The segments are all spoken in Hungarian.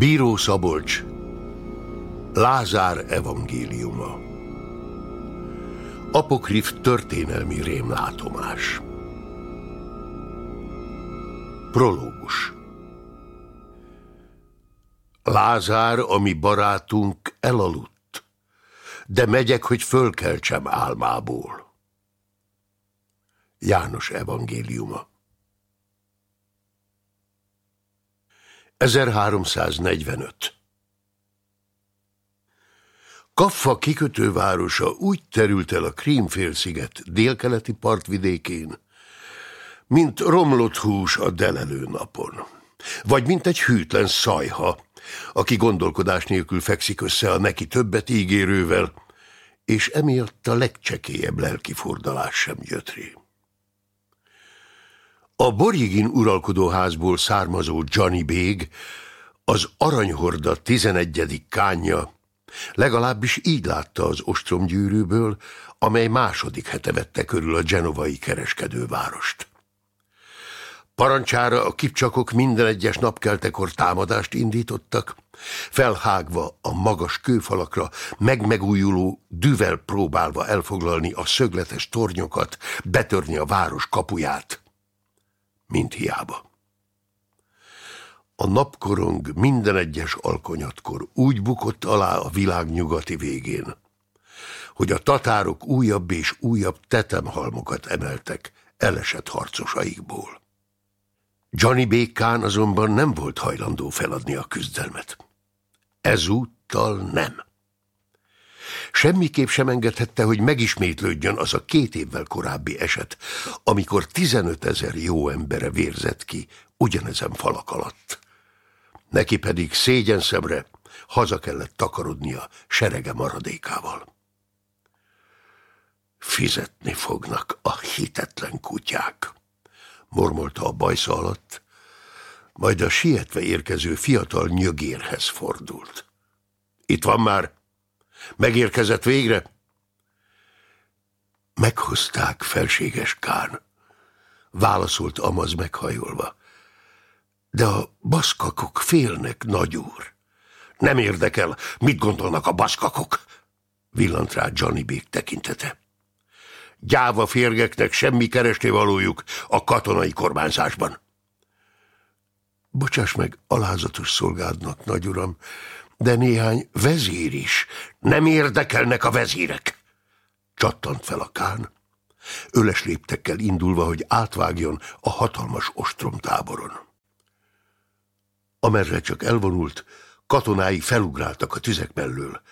Bíró Szabolcs Lázár evangéliuma. Apokrif történelmi rémlátomás. Prológus. Lázár, ami barátunk, elaludt, de megyek, hogy fölkeltsem álmából. János evangéliuma 1345 Kaffa kikötővárosa úgy terült el a Krímfélsziget délkeleti partvidékén, mint romlott hús a delelő napon, vagy mint egy hűtlen szajha, aki gondolkodás nélkül fekszik össze a neki többet ígérővel, és emiatt a legcsekélyebb lelkifordulás sem jött ré. A Borigin uralkodóházból származó Johnny Bég, az aranyhorda tizenegyedik kánja, legalábbis így látta az ostromgyűrűből, amely második hete vette körül a genovai kereskedővárost. Parancsára a kipcsakok minden egyes napkeltekor támadást indítottak, felhágva a magas kőfalakra, megmegújuló düvel próbálva elfoglalni a szögletes tornyokat, betörni a város kapuját mint hiába. A napkorong minden egyes alkonyatkor úgy bukott alá a világ nyugati végén, hogy a tatárok újabb és újabb tetemhalmokat emeltek elesett harcosaikból. Johnny Békán azonban nem volt hajlandó feladni a küzdelmet. Ezúttal nem. Semmiképp sem engedhette, hogy megismétlődjön az a két évvel korábbi eset, amikor 15 ezer jó embere vérzett ki ugyanezen falak alatt. Neki pedig szégyen szemre haza kellett takarodnia serege maradékával. Fizetni fognak a hitetlen kutyák, mormolta a bajsza alatt, majd a sietve érkező fiatal nyögérhez fordult. Itt van már, Megérkezett végre? Meghozták, felséges Kán, válaszolt Amaz meghajolva. De a baszkakok félnek, nagyúr. Nem érdekel, mit gondolnak a baszkakok, villant rá Johnny Bék tekintete. Gyáva férgeknek semmi kerestévalójuk a katonai kormányzásban. Bocsáss meg alázatos szolgádnak, nagyuram, de néhány vezír is. Nem érdekelnek a vezírek. Csattant fel a kán, öles léptekkel indulva, hogy átvágjon a hatalmas ostromtáboron. Amerre csak elvonult, katonái felugráltak a tüzek mellől,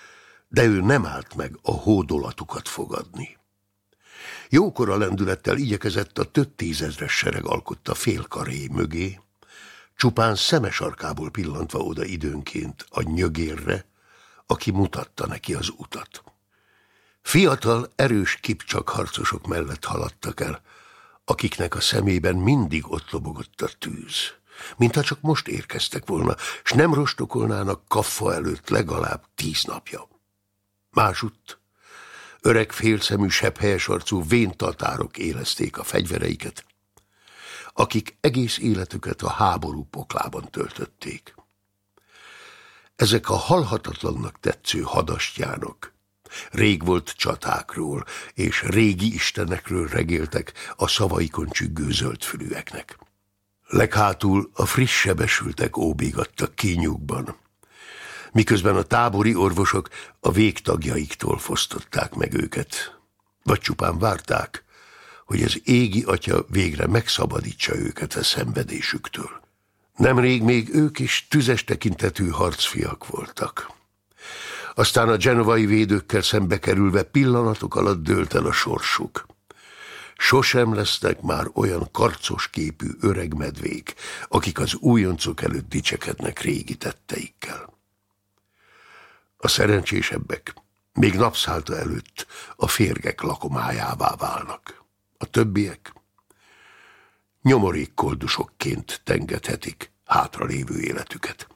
de ő nem állt meg a hódolatukat fogadni. Jókora lendülettel igyekezett a több tízezres sereg alkotta félkaré mögé, csupán szemes arkából pillantva oda időnként a nyögérre, aki mutatta neki az utat. Fiatal, erős kipcsak harcosok mellett haladtak el, akiknek a szemében mindig ott lobogott a tűz, mintha csak most érkeztek volna, s nem rostokolnának kaffa előtt legalább tíz napja. Másutt öreg félszemű helyes arcú véntatárok élezték a fegyvereiket, akik egész életüket a háború poklában töltötték. Ezek a halhatatlannak tetsző hadastyánok rég volt csatákról és régi istenekről regéltek a szavaikon csüggő zöldfülűeknek. Leghátul a friss sebesültek óbégattak kényukban, miközben a tábori orvosok a végtagjaiktól fosztották meg őket, vagy csupán várták, hogy az égi atya végre megszabadítsa őket a szenvedésüktől. Nemrég még ők is tüzes tekintetű harcfiak voltak. Aztán a genovai védőkkel szembe kerülve pillanatok alatt dőlt el a sorsuk. Sosem lesznek már olyan karcos képű öreg medvék, akik az újoncok előtt dicsekednek régi tetteikkel. A szerencsésebbek még napszálta előtt a férgek lakomájává válnak. A többiek nyomorék koldusokként tengethetik hátralévő életüket.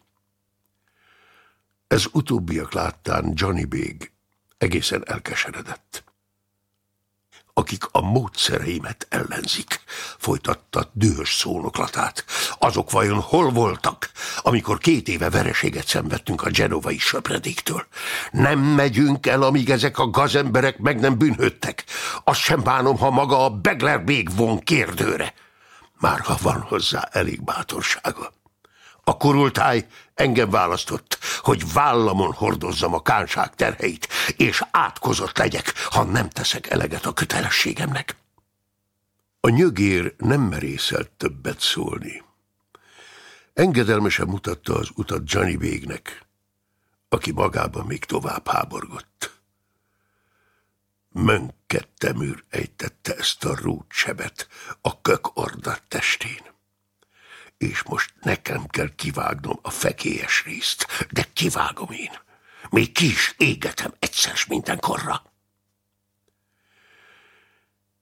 Ez utóbbiak láttán Johnny Big egészen elkeseredett. Akik a módszereimet ellenzik, folytatta dühös szónoklatát. Azok vajon hol voltak, amikor két éve vereséget szenvedtünk a genovai söpredéktől? Nem megyünk el, amíg ezek a gazemberek meg nem bűnhődtek. Azt sem bánom, ha maga a Begler még von kérdőre. Már ha van hozzá elég bátorsága. A kurultáj engem választott, hogy vállamon hordozzam a kánság terheit, és átkozott legyek, ha nem teszek eleget a kötelességemnek. A nyögér nem merészelt többet szólni. Engedelmesen mutatta az utat Johnny végnek, aki magában még tovább háborgott. Mönketteműr ejtette ezt a rúdsebet a kök testén és most nekem kell kivágnom a fekélyes részt, de kivágom én. Még ki is égetem egyszer mindenkorra.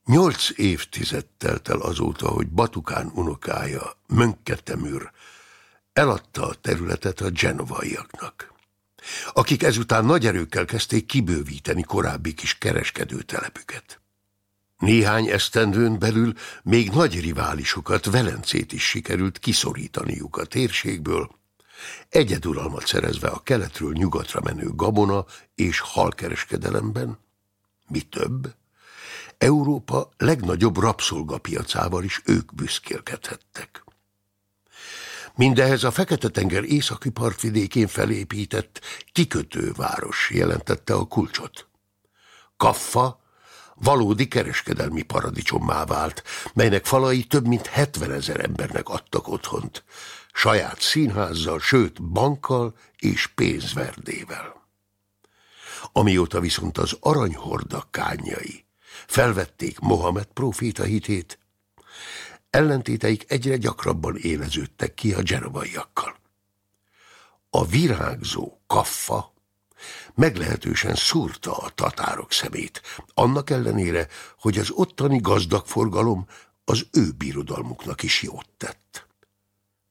Nyolc évtized telt el azóta, hogy Batukán unokája, Mönketeműr, eladta a területet a genovaiaknak, akik ezután nagy erőkkel kezdték kibővíteni korábbi kis kereskedőtelepüket. Néhány esztendőn belül még nagy riválisokat, Velencét is sikerült kiszorítaniuk a térségből, egyeduralmat szerezve a keletről nyugatra menő gabona és halkereskedelemben, mi több, Európa legnagyobb rabszolgapiacával is ők büszkélkedhettek. Mindehez a Fekete-tenger északi partvidékén felépített kikötőváros jelentette a kulcsot. Kaffa valódi kereskedelmi paradicsommá vált, melynek falai több mint 70 ezer embernek adtak otthont, saját színházzal, sőt bankkal és pénzverdével. Amióta viszont az aranyhorda kányai felvették Mohamed proféta hitét, ellentéteik egyre gyakrabban éleződtek ki a genovaiakkal. A virágzó kaffa meglehetősen szúrta a tatárok szemét, annak ellenére, hogy az ottani gazdag forgalom az ő birodalmuknak is jót tett.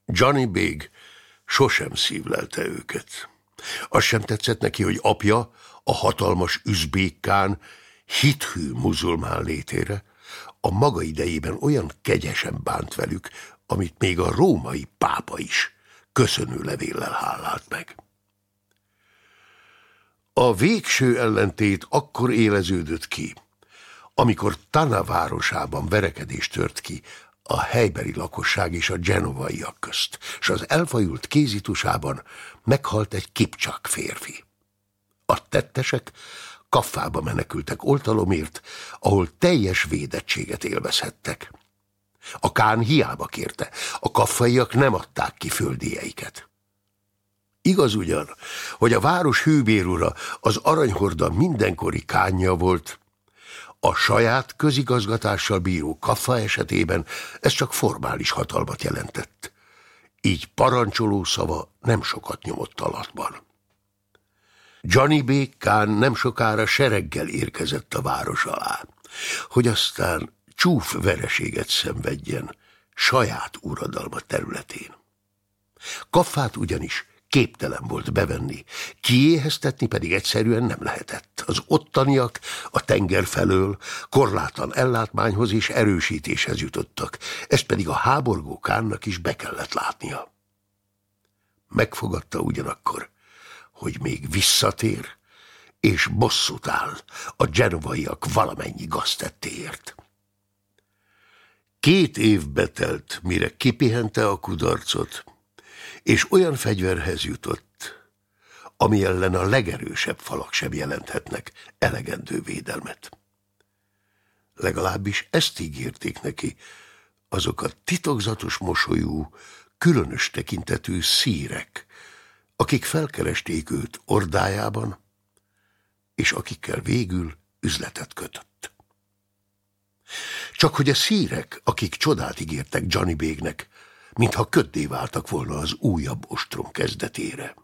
Johnny Big sosem szívlelte őket. Az sem tetszett neki, hogy apja, a hatalmas üzbékkán hithű muzulmán létére a maga idejében olyan kegyesen bánt velük, amit még a római pápa is köszönő levéllel hálált meg. A végső ellentét akkor éleződött ki, amikor Tana városában verekedés tört ki a helybeli lakosság és a genovaiak közt, és az elfajult kézitusában meghalt egy kipcsak férfi. A tettesek kaffába menekültek oltalomért, ahol teljes védettséget élvezhettek. A kán hiába kérte, a kaffaiak nem adták ki földieiket. Igaz ugyan, hogy a város hőbérura az aranyhorda mindenkori kánja volt, a saját közigazgatással bíró kaffa esetében ez csak formális hatalmat jelentett. Így parancsoló szava nem sokat nyomott alatban. Johnny B. Kán nem sokára sereggel érkezett a város alá, hogy aztán csúf vereséget szenvedjen saját uradalma területén. Kaffát ugyanis képtelen volt bevenni, kiéheztetni pedig egyszerűen nem lehetett. Az ottaniak a tenger felől korlátlan ellátmányhoz és erősítéshez jutottak, ezt pedig a háborgó is be kellett látnia. Megfogadta ugyanakkor, hogy még visszatér, és bosszút áll a genovaiak valamennyi gaztettéért. Két év betelt, mire kipihente a kudarcot, és olyan fegyverhez jutott, ami ellen a legerősebb falak sem jelenthetnek elegendő védelmet. Legalábbis ezt ígérték neki azok a titokzatos mosolyú, különös tekintetű szírek, akik felkeresték őt ordájában, és akikkel végül üzletet kötött. Csak hogy a szírek, akik csodát ígértek Johnny Bégnek, mintha köddé váltak volna az újabb ostrom kezdetére.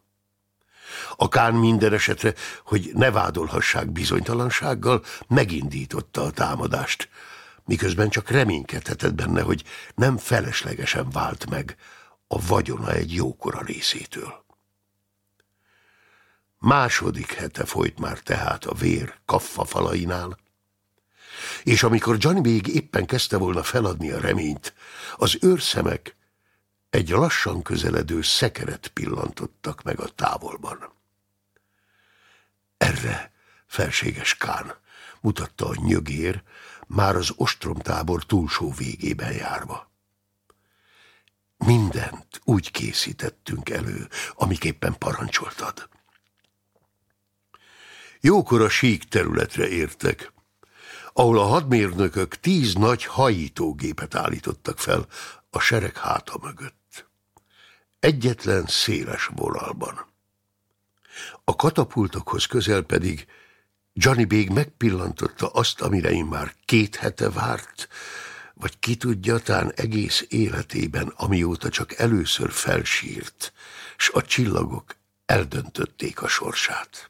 A Kán minden esetre, hogy ne vádolhassák bizonytalansággal, megindította a támadást, miközben csak reménykedhetett benne, hogy nem feleslegesen vált meg a vagyona egy jókora részétől. Második hete folyt már tehát a vér kaffa falainál, És amikor Johnny még éppen kezdte volna feladni a reményt, az őrszemek egy lassan közeledő szekeret pillantottak meg a távolban. Erre, felséges Kán, mutatta a nyögér, már az ostromtábor túlsó végében járva. Mindent úgy készítettünk elő, amiképpen parancsoltad. Jókor a sík területre értek, ahol a hadmérnökök tíz nagy hajítógépet állítottak fel a sereg háta mögött. Egyetlen széles vonalban. A katapultokhoz közel pedig Johnny Bég megpillantotta azt, amire én már két hete várt, vagy ki tudja, tán egész életében, amióta csak először felsírt, s a csillagok eldöntötték a sorsát.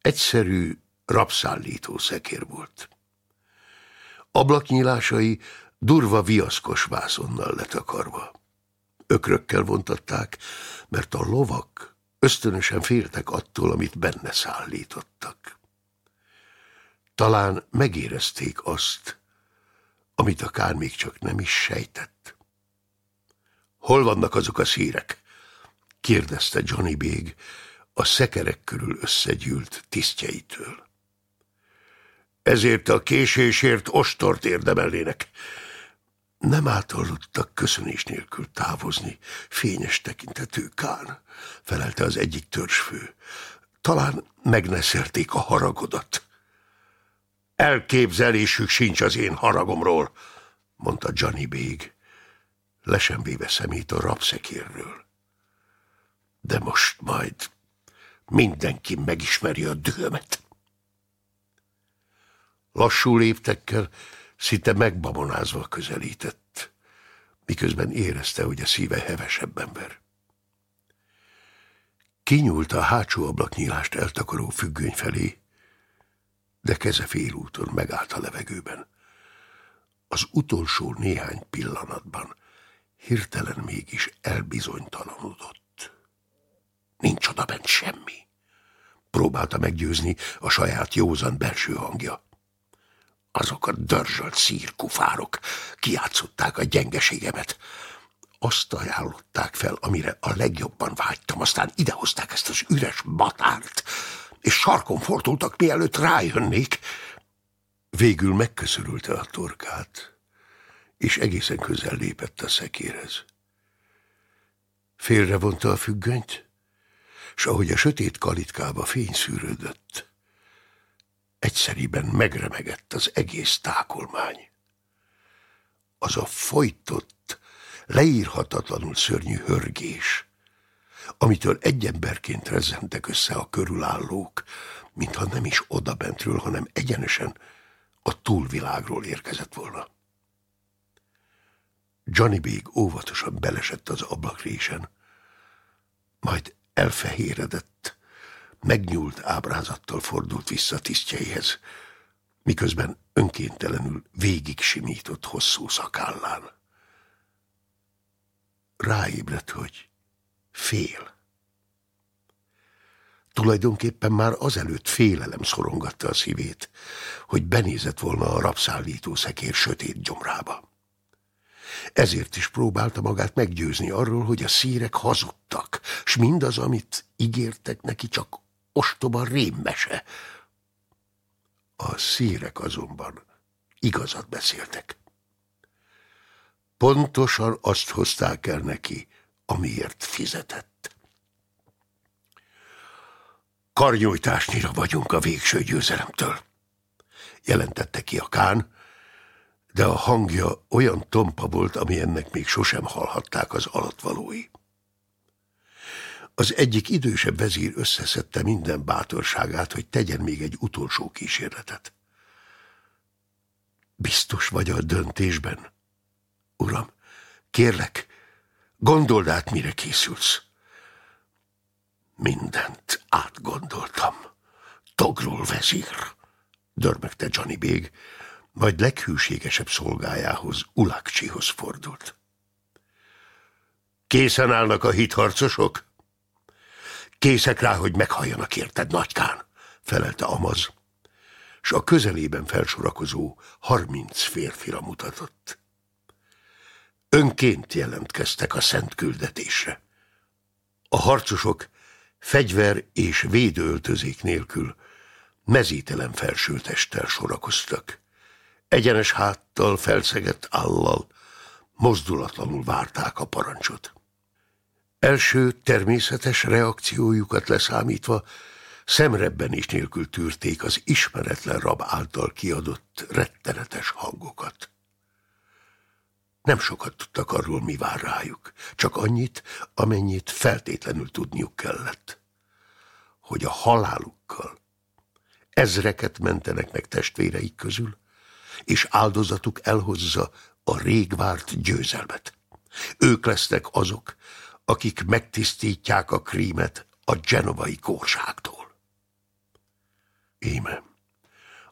Egyszerű, rabszállító szekér volt. Ablaknyílásai durva viaszkos vászonnal letakarva. Ökrökkel vontatták, mert a lovak ösztönösen féltek attól, amit benne szállítottak. Talán megérezték azt, amit akár még csak nem is sejtett. Hol vannak azok a szírek? kérdezte Johnny Bég a szekerek körül összegyűlt tisztjeitől. Ezért a késésért ostort érdemelnének. Nem általudtak köszönés nélkül távozni, fényes tekintetű Kán, felelte az egyik törzsfő. Talán megneszelték a haragodat. Elképzelésük sincs az én haragomról, mondta Johnny Bég, lesembéve szemét a rabszekérről. De most majd mindenki megismeri a dühömet. Lassú léptekkel, szinte megbabonázva közelített, miközben érezte, hogy a szíve hevesebben ver. Kinyúlt a hátsó ablaknyílást eltakaró függöny felé, de keze félúton megállt a levegőben. Az utolsó néhány pillanatban hirtelen mégis elbizonytalanodott. Nincs oda bent semmi. Próbálta meggyőzni a saját józan belső hangja. Azok a dörzsölt szírkufárok kiátszották a gyengeségemet. Azt ajánlották fel, amire a legjobban vágytam, aztán idehozták ezt az üres batárt, és sarkon fordultak, mielőtt rájönnék. Végül megköszörülte a torkát, és egészen közel lépett a szekérhez. Félrevonta a függönyt, s ahogy a sötét kalitkába fény szűrődött, egyszeriben megremegett az egész tákolmány. Az a folytott, leírhatatlanul szörnyű hörgés, amitől egy emberként rezzentek össze a körülállók, mintha nem is odabentről, hanem egyenesen a túlvilágról érkezett volna. Johnny Big óvatosan belesett az ablakrésen, majd elfehéredett, megnyúlt ábrázattal fordult vissza tisztjeihez, miközben önkéntelenül végig simított hosszú szakállán. Ráébredt, hogy fél. Tulajdonképpen már azelőtt félelem szorongatta a szívét, hogy benézett volna a rabszállító szekér sötét gyomrába. Ezért is próbálta magát meggyőzni arról, hogy a szírek hazudtak, s mindaz, amit ígértek neki, csak ostoba rémmese. A szírek azonban igazat beszéltek. Pontosan azt hozták el neki, amiért fizetett. Karnyújtásnyira vagyunk a végső győzelemtől, jelentette ki a kán, de a hangja olyan tompa volt, ami ennek még sosem hallhatták az alatvalói. Az egyik idősebb vezír összeszedte minden bátorságát, hogy tegyen még egy utolsó kísérletet. Biztos vagy a döntésben? Uram, kérlek, Gondold át, mire készülsz. Mindent átgondoltam. Togrul vezír, dörmögte Johnny Bég, majd leghűségesebb szolgájához, Ulakcsihoz fordult. Készen állnak a hitharcosok? Készek rá, hogy meghalljanak érted, nagykán, felelte Amaz. s a közelében felsorakozó harminc férfira mutatott. Önként jelentkeztek a szent küldetésre. A harcosok fegyver és védőöltözék nélkül mezítelen felsőtesttel sorakoztak. Egyenes háttal, felszegett állal, mozdulatlanul várták a parancsot. Első természetes reakciójukat leszámítva szemrebben is nélkül tűrték az ismeretlen rab által kiadott rettenetes hangokat. Nem sokat tudtak arról, mi vár rájuk, csak annyit, amennyit feltétlenül tudniuk kellett. Hogy a halálukkal ezreket mentenek meg testvéreik közül, és áldozatuk elhozza a rég várt győzelmet. Ők lesznek azok, akik megtisztítják a krímet a genovai kórságtól. Íme,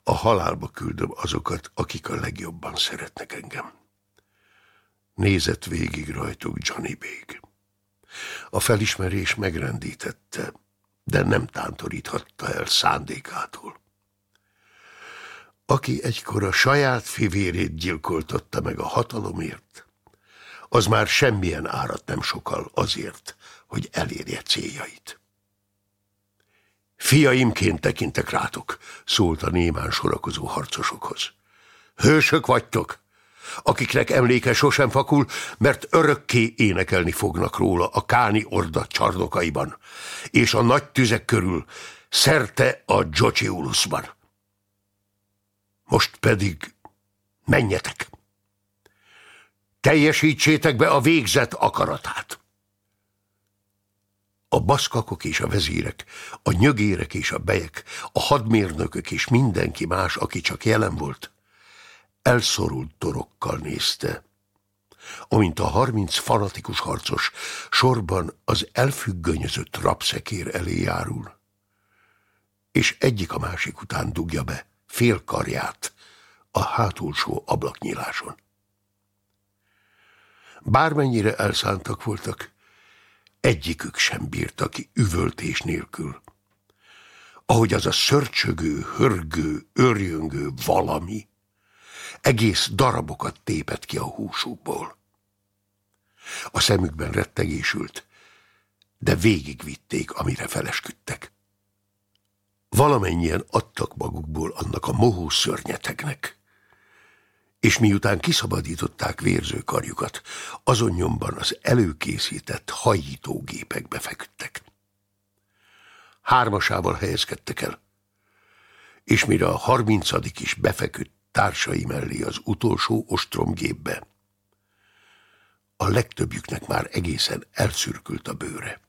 a halálba küldöm azokat, akik a legjobban szeretnek engem. Nézett végig rajtuk Johnny Bég. A felismerés megrendítette, de nem tántoríthatta el szándékától. Aki egykor a saját fivérét gyilkoltatta meg a hatalomért, az már semmilyen árat nem sokal azért, hogy elérje céljait. Fiaimként tekintek rátok, szólt a némán sorakozó harcosokhoz. Hősök vagytok, akiknek emléke sosem fakul, mert örökké énekelni fognak róla a Káni orda csarnokaiban, és a nagy tüzek körül, szerte a Gyocsiulusban. Most pedig menjetek! Teljesítsétek be a végzet akaratát! A baszkakok és a vezérek, a nyögérek és a bejek, a hadmérnökök és mindenki más, aki csak jelen volt, elszorult torokkal nézte, amint a harminc fanatikus harcos sorban az elfüggönyözött rabszekér elé járul, és egyik a másik után dugja be fél karját a hátulsó ablaknyíláson. Bármennyire elszántak voltak, egyikük sem bírta ki üvöltés nélkül. Ahogy az a szörcsögő, hörgő, örjöngő valami egész darabokat tépett ki a húsukból. A szemükben rettegésült, de végigvitték, amire felesküdtek. Valamennyien adtak magukból annak a mohó szörnyetegnek, és miután kiszabadították vérző karjukat, azon nyomban az előkészített hajítógépekbe feküdtek. Hármasával helyezkedtek el, és mire a harmincadik is befeküdt társai mellé az utolsó ostromgépbe, a legtöbbjüknek már egészen elszürkült a bőre.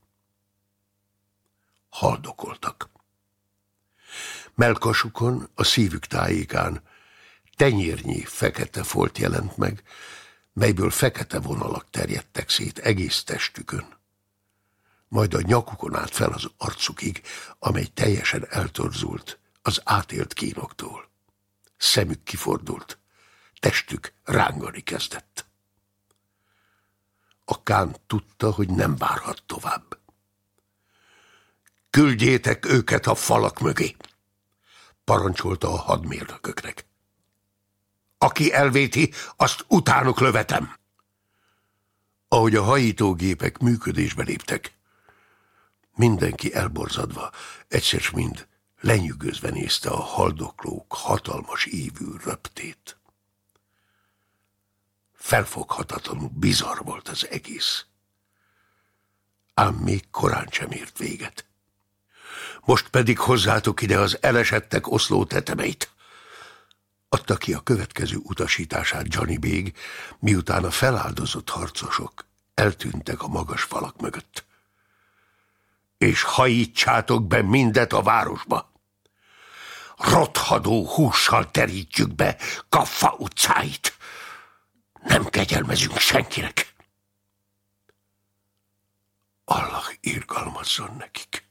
Haldokoltak. Melkasukon, a szívük tájékán tenyérnyi fekete folt jelent meg, melyből fekete vonalak terjedtek szét egész testükön. Majd a nyakukon át fel az arcukig, amely teljesen eltorzult az átélt kínoktól. Szemük kifordult, testük rángani kezdett. A kán tudta, hogy nem várhat tovább. Küldjétek őket a falak mögé, parancsolta a hadmérnököknek. Aki elvéti, azt utánuk lövetem. Ahogy a hajítógépek működésbe léptek, mindenki elborzadva, egyszer mind lenyűgözve nézte a haldoklók hatalmas ívű röptét. Felfoghatatlanul bizarr volt az egész. Ám még korán sem ért véget. Most pedig hozzátok ide az elesettek oszló tetemeit. Adta ki a következő utasítását Johnny Bég, miután a feláldozott harcosok eltűntek a magas falak mögött. És hajítsátok be mindet a városba. Rothadó hússal terítjük be Kaffa utcáit. Nem kegyelmezünk senkinek. Allah irgalmazzon nekik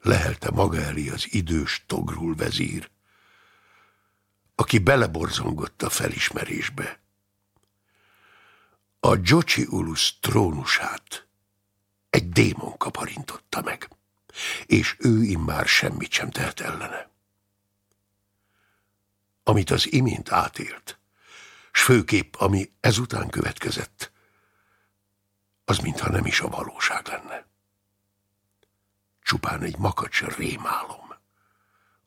lehelte maga elé az idős togrul vezír, aki beleborzongott a felismerésbe. A Gyocsi Ulus trónusát egy démon kaparintotta meg, és ő immár semmit sem tehet ellene. amit az imént átélt, s főképp, ami ezután következett, az mintha nem is a valóság lenne. Csupán egy makacs rémálom,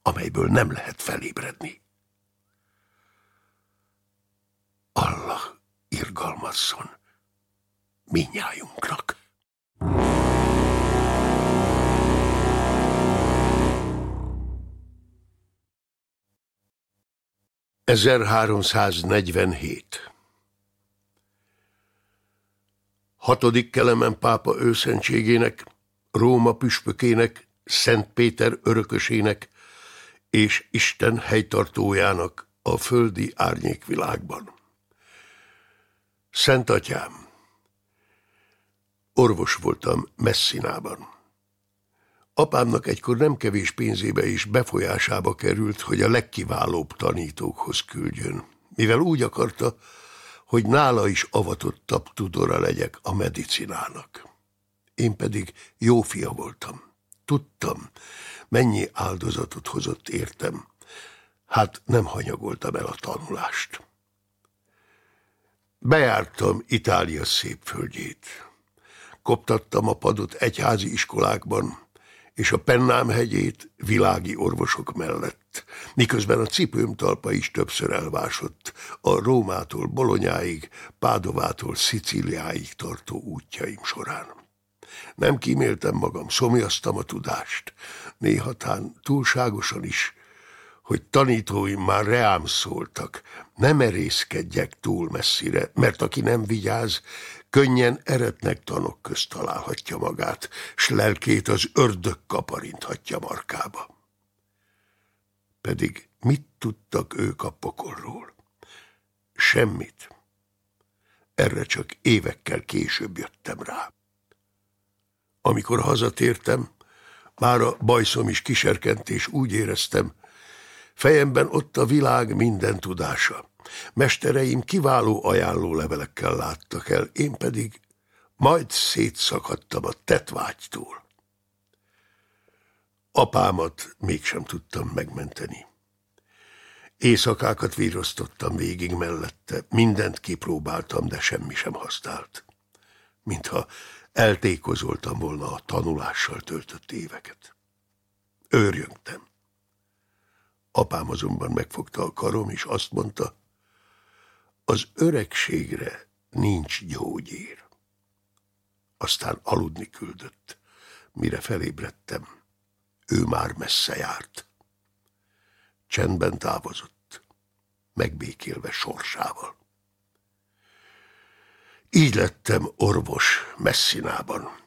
amelyből nem lehet felébredni. Allah irgalmazzon minnyájunknak. 1347 Hatodik Kelemen pápa őszentségének, Róma püspökének, Szent Péter örökösének és Isten helytartójának a földi árnyékvilágban. Szent Atyám, orvos voltam Messzinában. Apámnak egykor nem kevés pénzébe és befolyásába került, hogy a legkiválóbb tanítókhoz küldjön, mivel úgy akarta, hogy nála is avatottabb tudora legyek a medicinának. Én pedig jó fia voltam. Tudtam, mennyi áldozatot hozott értem. Hát nem hanyagoltam el a tanulást. Bejártam Itália szép földjét. Koptattam a padot egyházi iskolákban, és a Pennám hegyét világi orvosok mellett, miközben a cipőm talpa is többször elvásott a Rómától Bolonyáig, Pádovától Szicíliáig tartó útjaim során. Nem kíméltem magam, szomjaztam a tudást, néhatán túlságosan is, hogy tanítóim már reám szóltak, ne merészkedjek túl messzire, mert aki nem vigyáz, könnyen eretnek tanok közt találhatja magát, s lelkét az ördög kaparinthatja markába. Pedig mit tudtak ők a pokolról? Semmit. Erre csak évekkel később jöttem rá. Amikor hazatértem, már a bajszom is kiserkent, és úgy éreztem, fejemben ott a világ minden tudása. Mestereim kiváló ajánló levelekkel láttak el, én pedig majd szétszakadtam a tetvágytól. Apámat mégsem tudtam megmenteni. Éjszakákat víroztottam végig mellette, mindent kipróbáltam, de semmi sem használt. Mintha eltékozoltam volna a tanulással töltött éveket. Őrjöngtem. Apám azonban megfogta a karom, és azt mondta, az öregségre nincs gyógyír. Aztán aludni küldött. Mire felébredtem, ő már messze járt. Csendben távozott, megbékélve sorsával. Így lettem orvos Messzinában.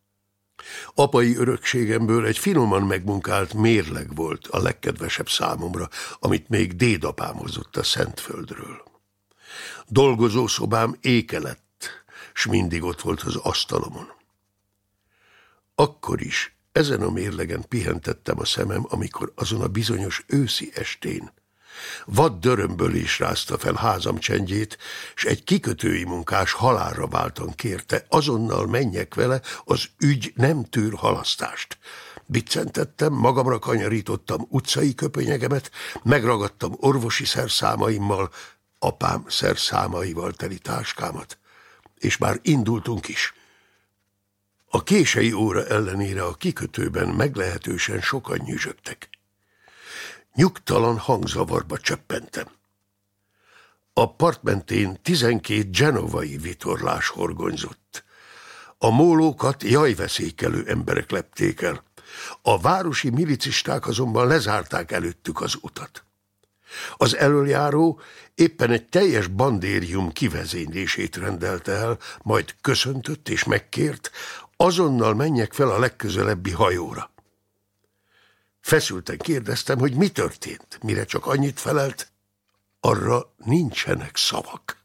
Apai örökségemből egy finoman megmunkált mérleg volt a legkedvesebb számomra, amit még dédapám hozott a Szentföldről. Dolgozószobám éke lett, s mindig ott volt az asztalomon. Akkor is ezen a mérlegen pihentettem a szemem, amikor azon a bizonyos őszi estén vad dörömből is rázta fel házam csendjét, s egy kikötői munkás halálra váltan kérte, azonnal menjek vele, az ügy nem tűr halasztást. Biccentettem, magamra kanyarítottam utcai köpönyegemet, megragadtam orvosi szerszámaimmal, apám szerszámaival teli táskámat, és már indultunk is. A kései óra ellenére a kikötőben meglehetősen sokan nyüzsögtek. Nyugtalan hangzavarba csöppentem. A part mentén tizenkét genovai vitorlás horgonyzott. A mólókat jajveszékelő emberek lepték el. A városi milicisták azonban lezárták előttük az utat. Az elöljáró éppen egy teljes bandérium kivezénylését rendelte el, majd köszöntött és megkért, azonnal menjek fel a legközelebbi hajóra. Feszülten kérdeztem, hogy mi történt, mire csak annyit felelt, arra nincsenek szavak.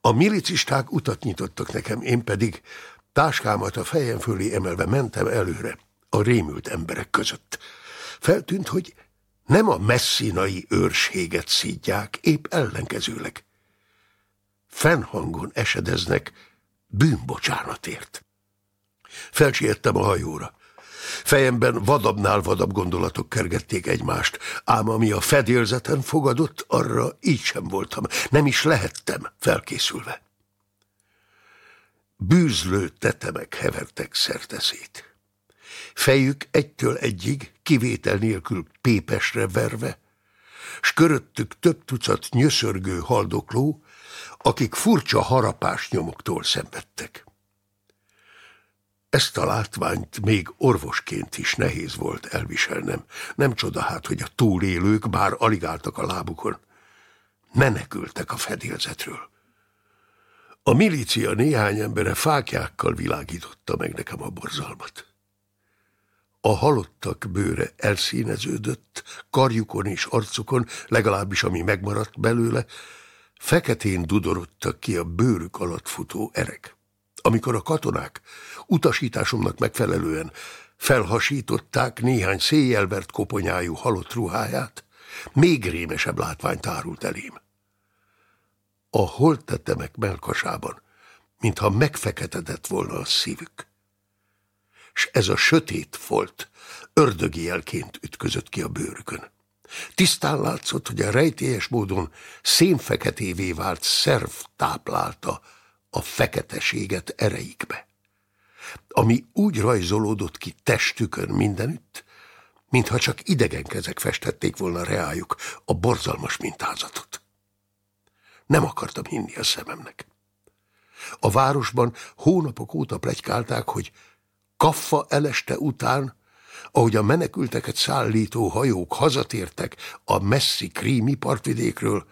A milicisták utat nyitottak nekem, én pedig táskámat a fejem fölé emelve mentem előre, a rémült emberek között. Feltűnt, hogy nem a messzinai őrséget szídják, épp ellenkezőleg. Fennhangon esedeznek bűnbocsánatért. Felsiettem a hajóra. Fejemben vadabbnál vadabb gondolatok kergették egymást, ám ami a fedélzeten fogadott, arra így sem voltam, nem is lehettem felkészülve. Bűzlő tetemek hevertek szerteszét. Fejük egytől egyig, kivétel nélkül pépesre verve, s köröttük több tucat nyöszörgő haldokló, akik furcsa harapás nyomoktól szenvedtek. Ezt a látványt még orvosként is nehéz volt elviselnem. Nem csoda hát, hogy a túlélők bár alig álltak a lábukon. Menekültek a fedélzetről. A milícia néhány embere fákjákkal világította meg nekem a borzalmat. A halottak bőre elszíneződött, karjukon és arcukon, legalábbis ami megmaradt belőle, feketén dudorodtak ki a bőrük alatt futó erek. Amikor a katonák utasításomnak megfelelően felhasították néhány széjjelvert koponyájú halott ruháját, még rémesebb látvány tárult elém. A holttetemek melkasában, mintha megfeketedett volna a szívük. S ez a sötét folt ördögi jelként ütközött ki a bőrükön. Tisztán látszott, hogy a rejtélyes módon szénfeketévé vált szerv táplálta a feketeséget ereikbe, ami úgy rajzolódott ki testükön mindenütt, mintha csak idegen kezek festették volna reájuk a borzalmas mintázatot. Nem akartam hinni a szememnek. A városban hónapok óta plegykálták, hogy kaffa eleste után, ahogy a menekülteket szállító hajók hazatértek a messzi krími partvidékről,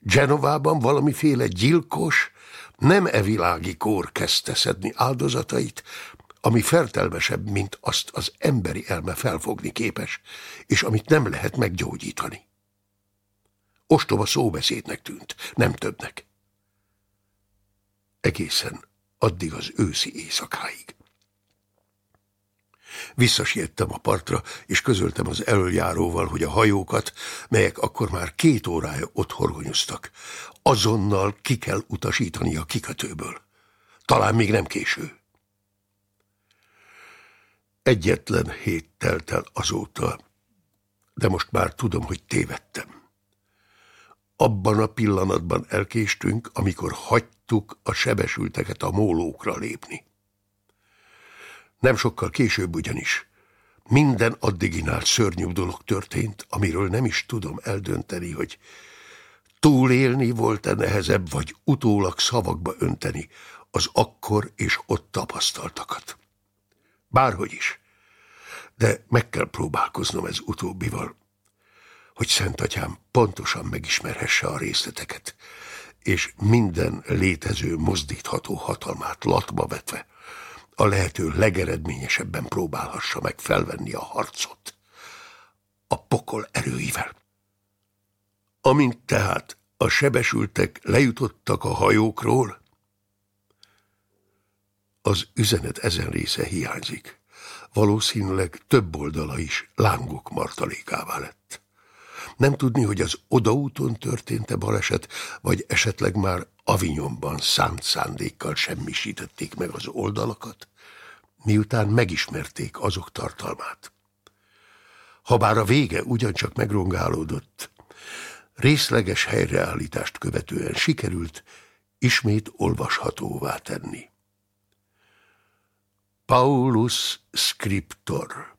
Genovában valamiféle gyilkos, nem evilági kór kezdte szedni áldozatait, ami fertelmesebb, mint azt az emberi elme felfogni képes, és amit nem lehet meggyógyítani. Ostoba szóbeszédnek tűnt, nem többnek. Egészen addig az őszi éjszakáig. Visszasiettem a partra, és közöltem az elöljáróval, hogy a hajókat, melyek akkor már két órája ott horgonyoztak, azonnal ki kell utasítani a kikötőből. Talán még nem késő. Egyetlen hét telt el azóta, de most már tudom, hogy tévedtem. Abban a pillanatban elkéstünk, amikor hagytuk a sebesülteket a mólókra lépni. Nem sokkal később ugyanis minden addiginál szörnyű dolog történt, amiről nem is tudom eldönteni, hogy túlélni volt-e nehezebb, vagy utólag szavakba önteni az akkor és ott tapasztaltakat. Bárhogy is, de meg kell próbálkoznom ez utóbbival, hogy Szent pontosan megismerhesse a részleteket, és minden létező mozdítható hatalmát latba vetve, a lehető legeredményesebben próbálhassa meg felvenni a harcot a pokol erőivel. Amint tehát a sebesültek lejutottak a hajókról, az üzenet ezen része hiányzik. Valószínűleg több oldala is lángok martalékává lett. Nem tudni, hogy az odaúton történt-e baleset, vagy esetleg már Avignonban szánt szándékkal semmisítették meg az oldalakat, miután megismerték azok tartalmát. Habár a vége ugyancsak megrongálódott, részleges helyreállítást követően sikerült ismét olvashatóvá tenni. Paulus Scriptor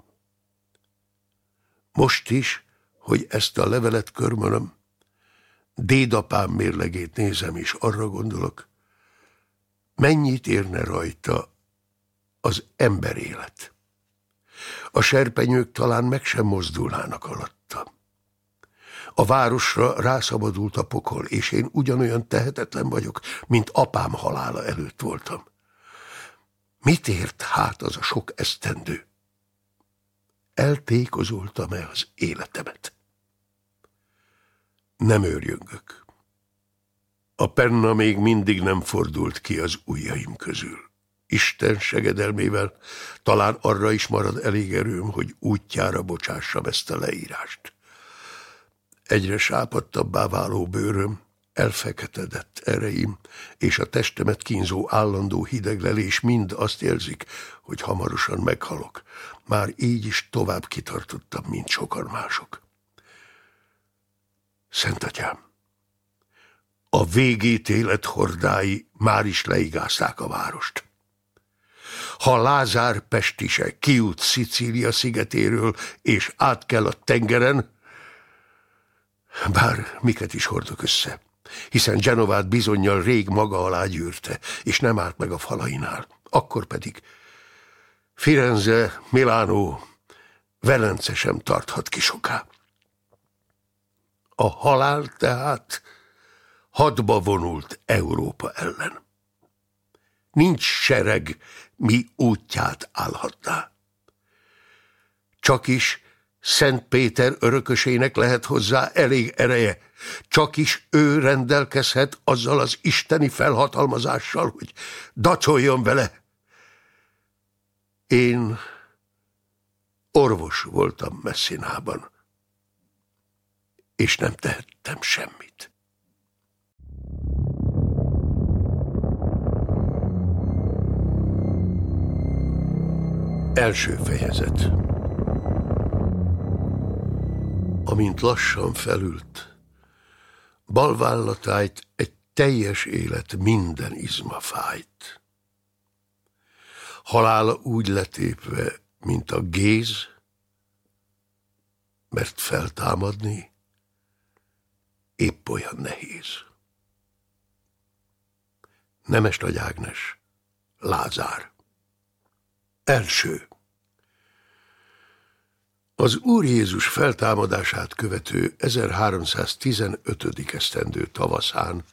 Most is, hogy ezt a levelet körmönöm, dédapám mérlegét nézem, és arra gondolok, mennyit érne rajta az emberélet. A serpenyők talán meg sem mozdulnának alatta. A városra rászabadult a pokol, és én ugyanolyan tehetetlen vagyok, mint apám halála előtt voltam. Mit ért hát az a sok esztendő? Eltékozoltam-e az életemet? Nem őrjöngök. A penna még mindig nem fordult ki az ujjaim közül. Isten segedelmével talán arra is marad elég erőm, hogy útjára bocsássam ezt a leírást. Egyre sápadtabbá váló bőröm elfeketedett ereim és a testemet kínzó állandó hideglelés mind azt érzik, hogy hamarosan meghalok. Már így is tovább kitartottam, mint sokan mások. Szent atyám, a végítélet hordái már is leigázták a várost. Ha Lázár Pestise kiút Szicília szigetéről és át kell a tengeren, bár miket is hordok össze, hiszen Genovát bizonyal rég maga alá gyűrte, és nem állt meg a falainál. Akkor pedig Firenze, Milánó, Velence sem tarthat ki soká. A halál tehát hadba vonult Európa ellen. Nincs sereg, mi útját állhatná. Csak is Szent Péter örökösének lehet hozzá elég ereje, csak is ő rendelkezhet azzal az isteni felhatalmazással, hogy dacoljon vele. Én orvos voltam Messzinában, és nem tehettem semmit. Első fejezet Amint lassan felült, balvállatájt egy teljes élet minden izma fájt. Halála úgy letépve, mint a géz, mert feltámadni épp olyan nehéz. Nemes Nagy Ágnes, Lázár. Első. Az Úr Jézus feltámadását követő 1315. esztendő tavaszán,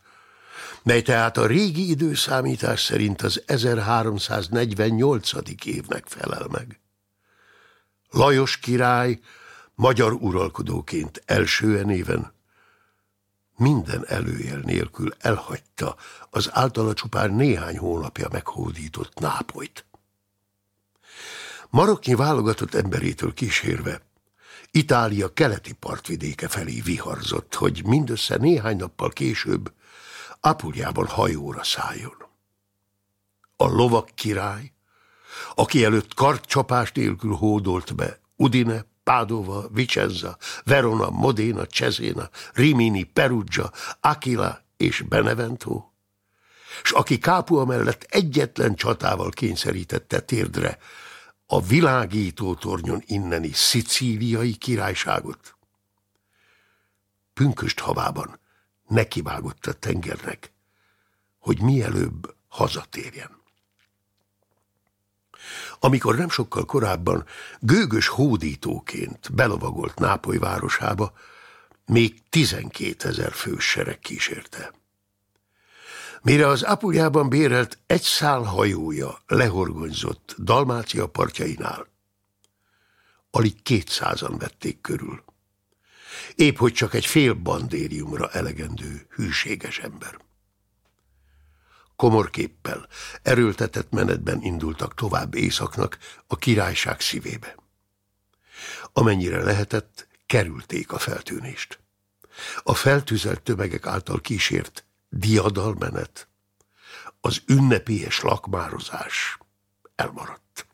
mely tehát a régi időszámítás szerint az 1348. évnek felel meg. Lajos király magyar uralkodóként első néven minden előjel nélkül elhagyta az általa csupán néhány hónapja meghódított Nápolyt. Maroknyi válogatott emberétől kísérve, Itália keleti partvidéke felé viharzott, hogy mindössze néhány nappal később Apuljában hajóra szálljon. A lovak király, aki előtt kartcsapás nélkül hódolt be Udine, Pádova, Vicenza, Verona, Modena, Cesena, Rimini, Perugia, Aquila és Benevento, s aki Kápua mellett egyetlen csatával kényszerítette térdre a világító tornyon inneni szicíliai királyságot. Pünköst havában nekivágott a tengernek, hogy mielőbb hazatérjen. Amikor nem sokkal korábban gőgös hódítóként belovagolt Nápoly városába, még tizenkét ezer fős kísérte. Mire az Apuljában bérelt egy szál hajója lehorgonyzott Dalmácia partjainál, alig kétszázan vették körül. Épp hogy csak egy fél bandériumra elegendő, hűséges ember. Komorképpel, erőltetett menetben indultak tovább északnak a királyság szívébe. Amennyire lehetett, kerülték a feltűnést. A feltűzelt tömegek által kísért diadalmenet, az ünnepélyes lakmározás elmaradt.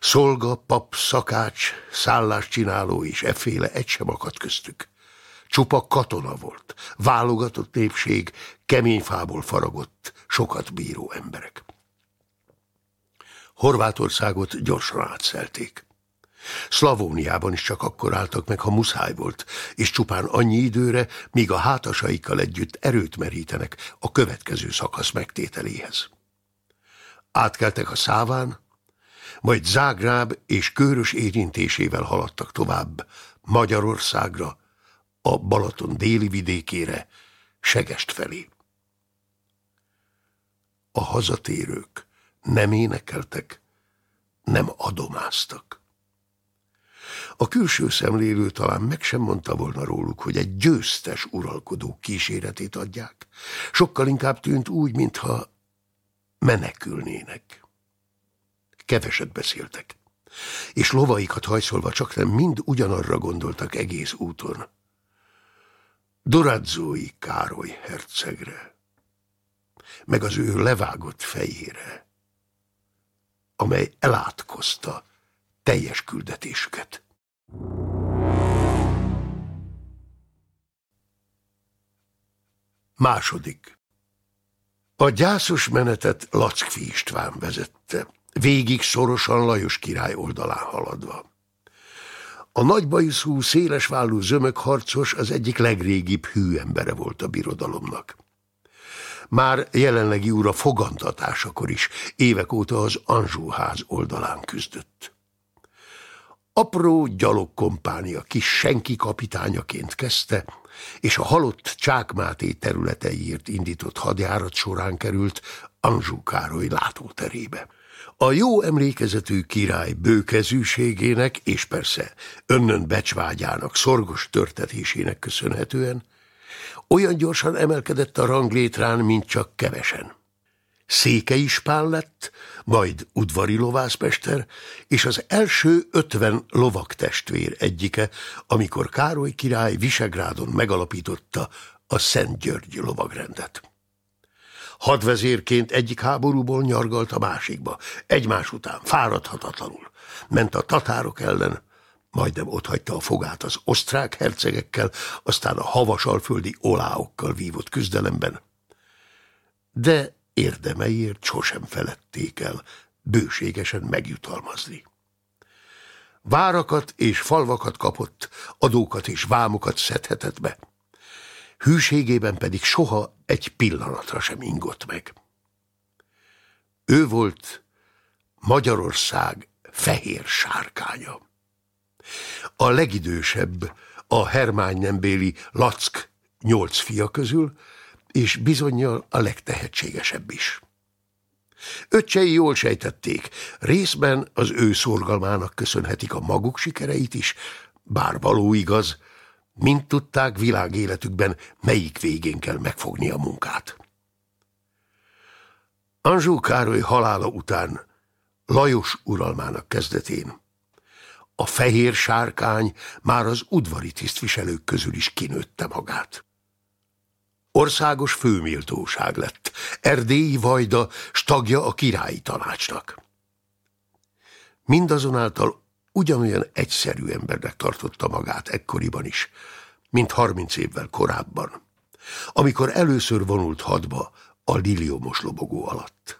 Szolga, pap, szakács, szálláscsináló és efféle egy sem akadt köztük. Csupa katona volt, válogatott népség, kemény fából faragott, sokat bíró emberek. Horvátországot gyorsan átszelték. Szlavóniában is csak akkor álltak meg, ha muszáj volt, és csupán annyi időre, míg a hátasaikkal együtt erőt merítenek a következő szakasz megtételéhez. Átkeltek a száván, majd Zágráb és Körös érintésével haladtak tovább Magyarországra, a Balaton déli vidékére, Segest felé. A hazatérők nem énekeltek, nem adomáztak. A külső szemlélő talán meg sem mondta volna róluk, hogy egy győztes uralkodó kíséretét adják. Sokkal inkább tűnt úgy, mintha menekülnének. Keveset beszéltek, és lovaikat hajszolva csak nem mind ugyanarra gondoltak egész úton. Doradzói Károly hercegre, meg az ő levágott fejére, amely elátkozta teljes küldetésüket. Második. A gyászos menetet Lackfi István vezette, végig szorosan Lajos király oldalán haladva. A nagybajuszú, szélesvállú zömökharcos az egyik legrégibb hűembere volt a birodalomnak. Már jelenlegi ura fogantatásakor is évek óta az Anzsúház oldalán küzdött. Apró gyalogkompánia kis senki kapitányaként kezdte, és a halott Csákmáté területeiért indított hadjárat során került Anzsú Károly látóterébe. A jó emlékezetű király bőkezűségének és persze önnön becsvágyának, szorgos törtetésének köszönhetően olyan gyorsan emelkedett a ranglétrán, mint csak kevesen. Széke ispán lett, majd udvari lovászmester, és az első ötven lovak testvér egyike, amikor Károly király Visegrádon megalapította a Szent György lovagrendet. Hadvezérként egyik háborúból nyargalt a másikba, egymás után, fáradhatatlanul. Ment a tatárok ellen, majdnem otthagyta a fogát az osztrák hercegekkel, aztán a havasalföldi oláokkal vívott küzdelemben. De érdemeiért sosem felették el bőségesen megjutalmazni. Várakat és falvakat kapott, adókat és vámokat szedhetett be. Hűségében pedig soha egy pillanatra sem ingott meg. Ő volt Magyarország fehér sárkánya. A legidősebb a Hermány nembéli Lack nyolc fia közül, és bizonyal a legtehetségesebb is. Öccsei jól sejtették, részben az ő szorgalmának köszönhetik a maguk sikereit is, bár való igaz, mint tudták világéletükben, melyik végén kell megfogni a munkát. Anzsó Károly halála után, Lajos uralmának kezdetén, a fehér sárkány már az udvari tisztviselők közül is kinőtte magát. Országos főméltóság lett, erdélyi vajda, stagja a királyi tanácsnak. Mindazonáltal ugyanolyan egyszerű embernek tartotta magát ekkoriban is, mint harminc évvel korábban, amikor először vonult hadba a liliomos lobogó alatt.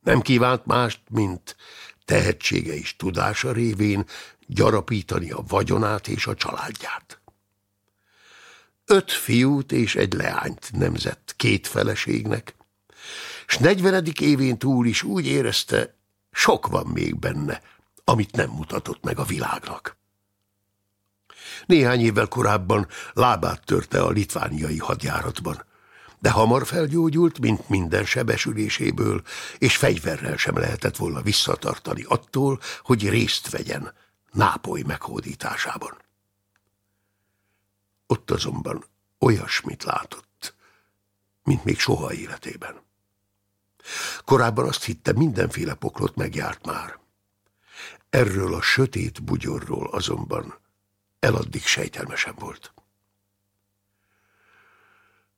Nem kívánt mást, mint tehetsége és tudása révén gyarapítani a vagyonát és a családját. Öt fiút és egy leányt nemzett két feleségnek, s negyvenedik évén túl is úgy érezte, sok van még benne, amit nem mutatott meg a világnak. Néhány évvel korábban lábát törte a litvániai hadjáratban, de hamar felgyógyult, mint minden sebesüléséből, és fegyverrel sem lehetett volna visszatartani attól, hogy részt vegyen Nápoly meghódításában. Ott azonban olyasmit látott, mint még soha életében. Korábban azt hitte, mindenféle poklot megjárt már. Erről a sötét bugyorról azonban eladdig sejtelmesen volt.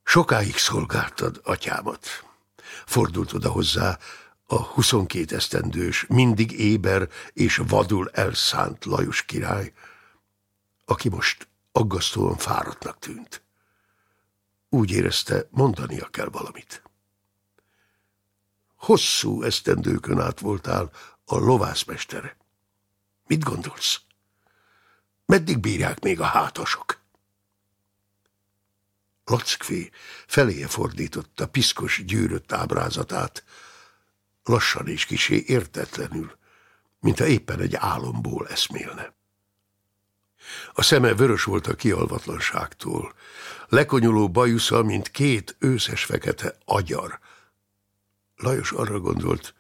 Sokáig szolgáltad atyámat. Fordult oda hozzá a 22 esztendős, mindig éber és vadul elszánt Lajos király, aki most aggasztóan fáradtnak tűnt. Úgy érezte, mondania kell valamit. Hosszú esztendőkön át voltál a lovászmestere. Mit gondolsz? Meddig bírják még a hátasok? Lackvé feléje fordította piszkos gyűrött ábrázatát, lassan és kisé értetlenül, mintha éppen egy álomból eszmélne. A szeme vörös volt a kialvatlanságtól, lekonyuló bajusza, mint két őszes fekete agyar. Lajos arra gondolt,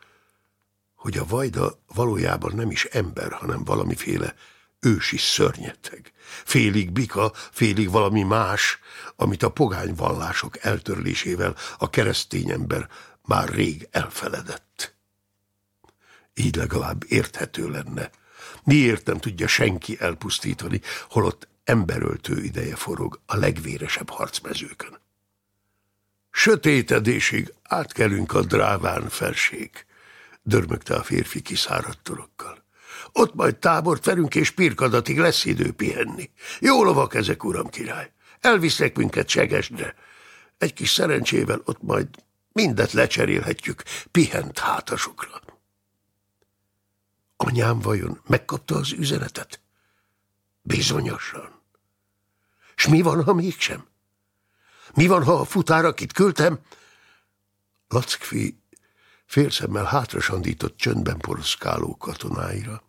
hogy a vajda valójában nem is ember, hanem valamiféle ősi szörnyeteg. Félig bika, félig valami más, amit a pogány vallások eltörlésével a keresztény ember már rég elfeledett. Így legalább érthető lenne. Miért nem tudja senki elpusztítani, holott emberöltő ideje forog a legvéresebb harcmezőkön. Sötétedésig átkelünk a dráván felség, dörmögte a férfi kiszáradt torokkal. Ott majd tábort verünk, és pirkadatig lesz idő pihenni. Jó lovak ezek, uram király. Elvisznek minket Segesdre. Egy kis szerencsével ott majd mindet lecserélhetjük pihent hátasokra. Anyám vajon megkapta az üzenetet? Bizonyosan. S mi van, ha mégsem? Mi van, ha a futár, akit küldtem? Lackfi félszemmel hátrasandított csöndben poroszkáló katonáira.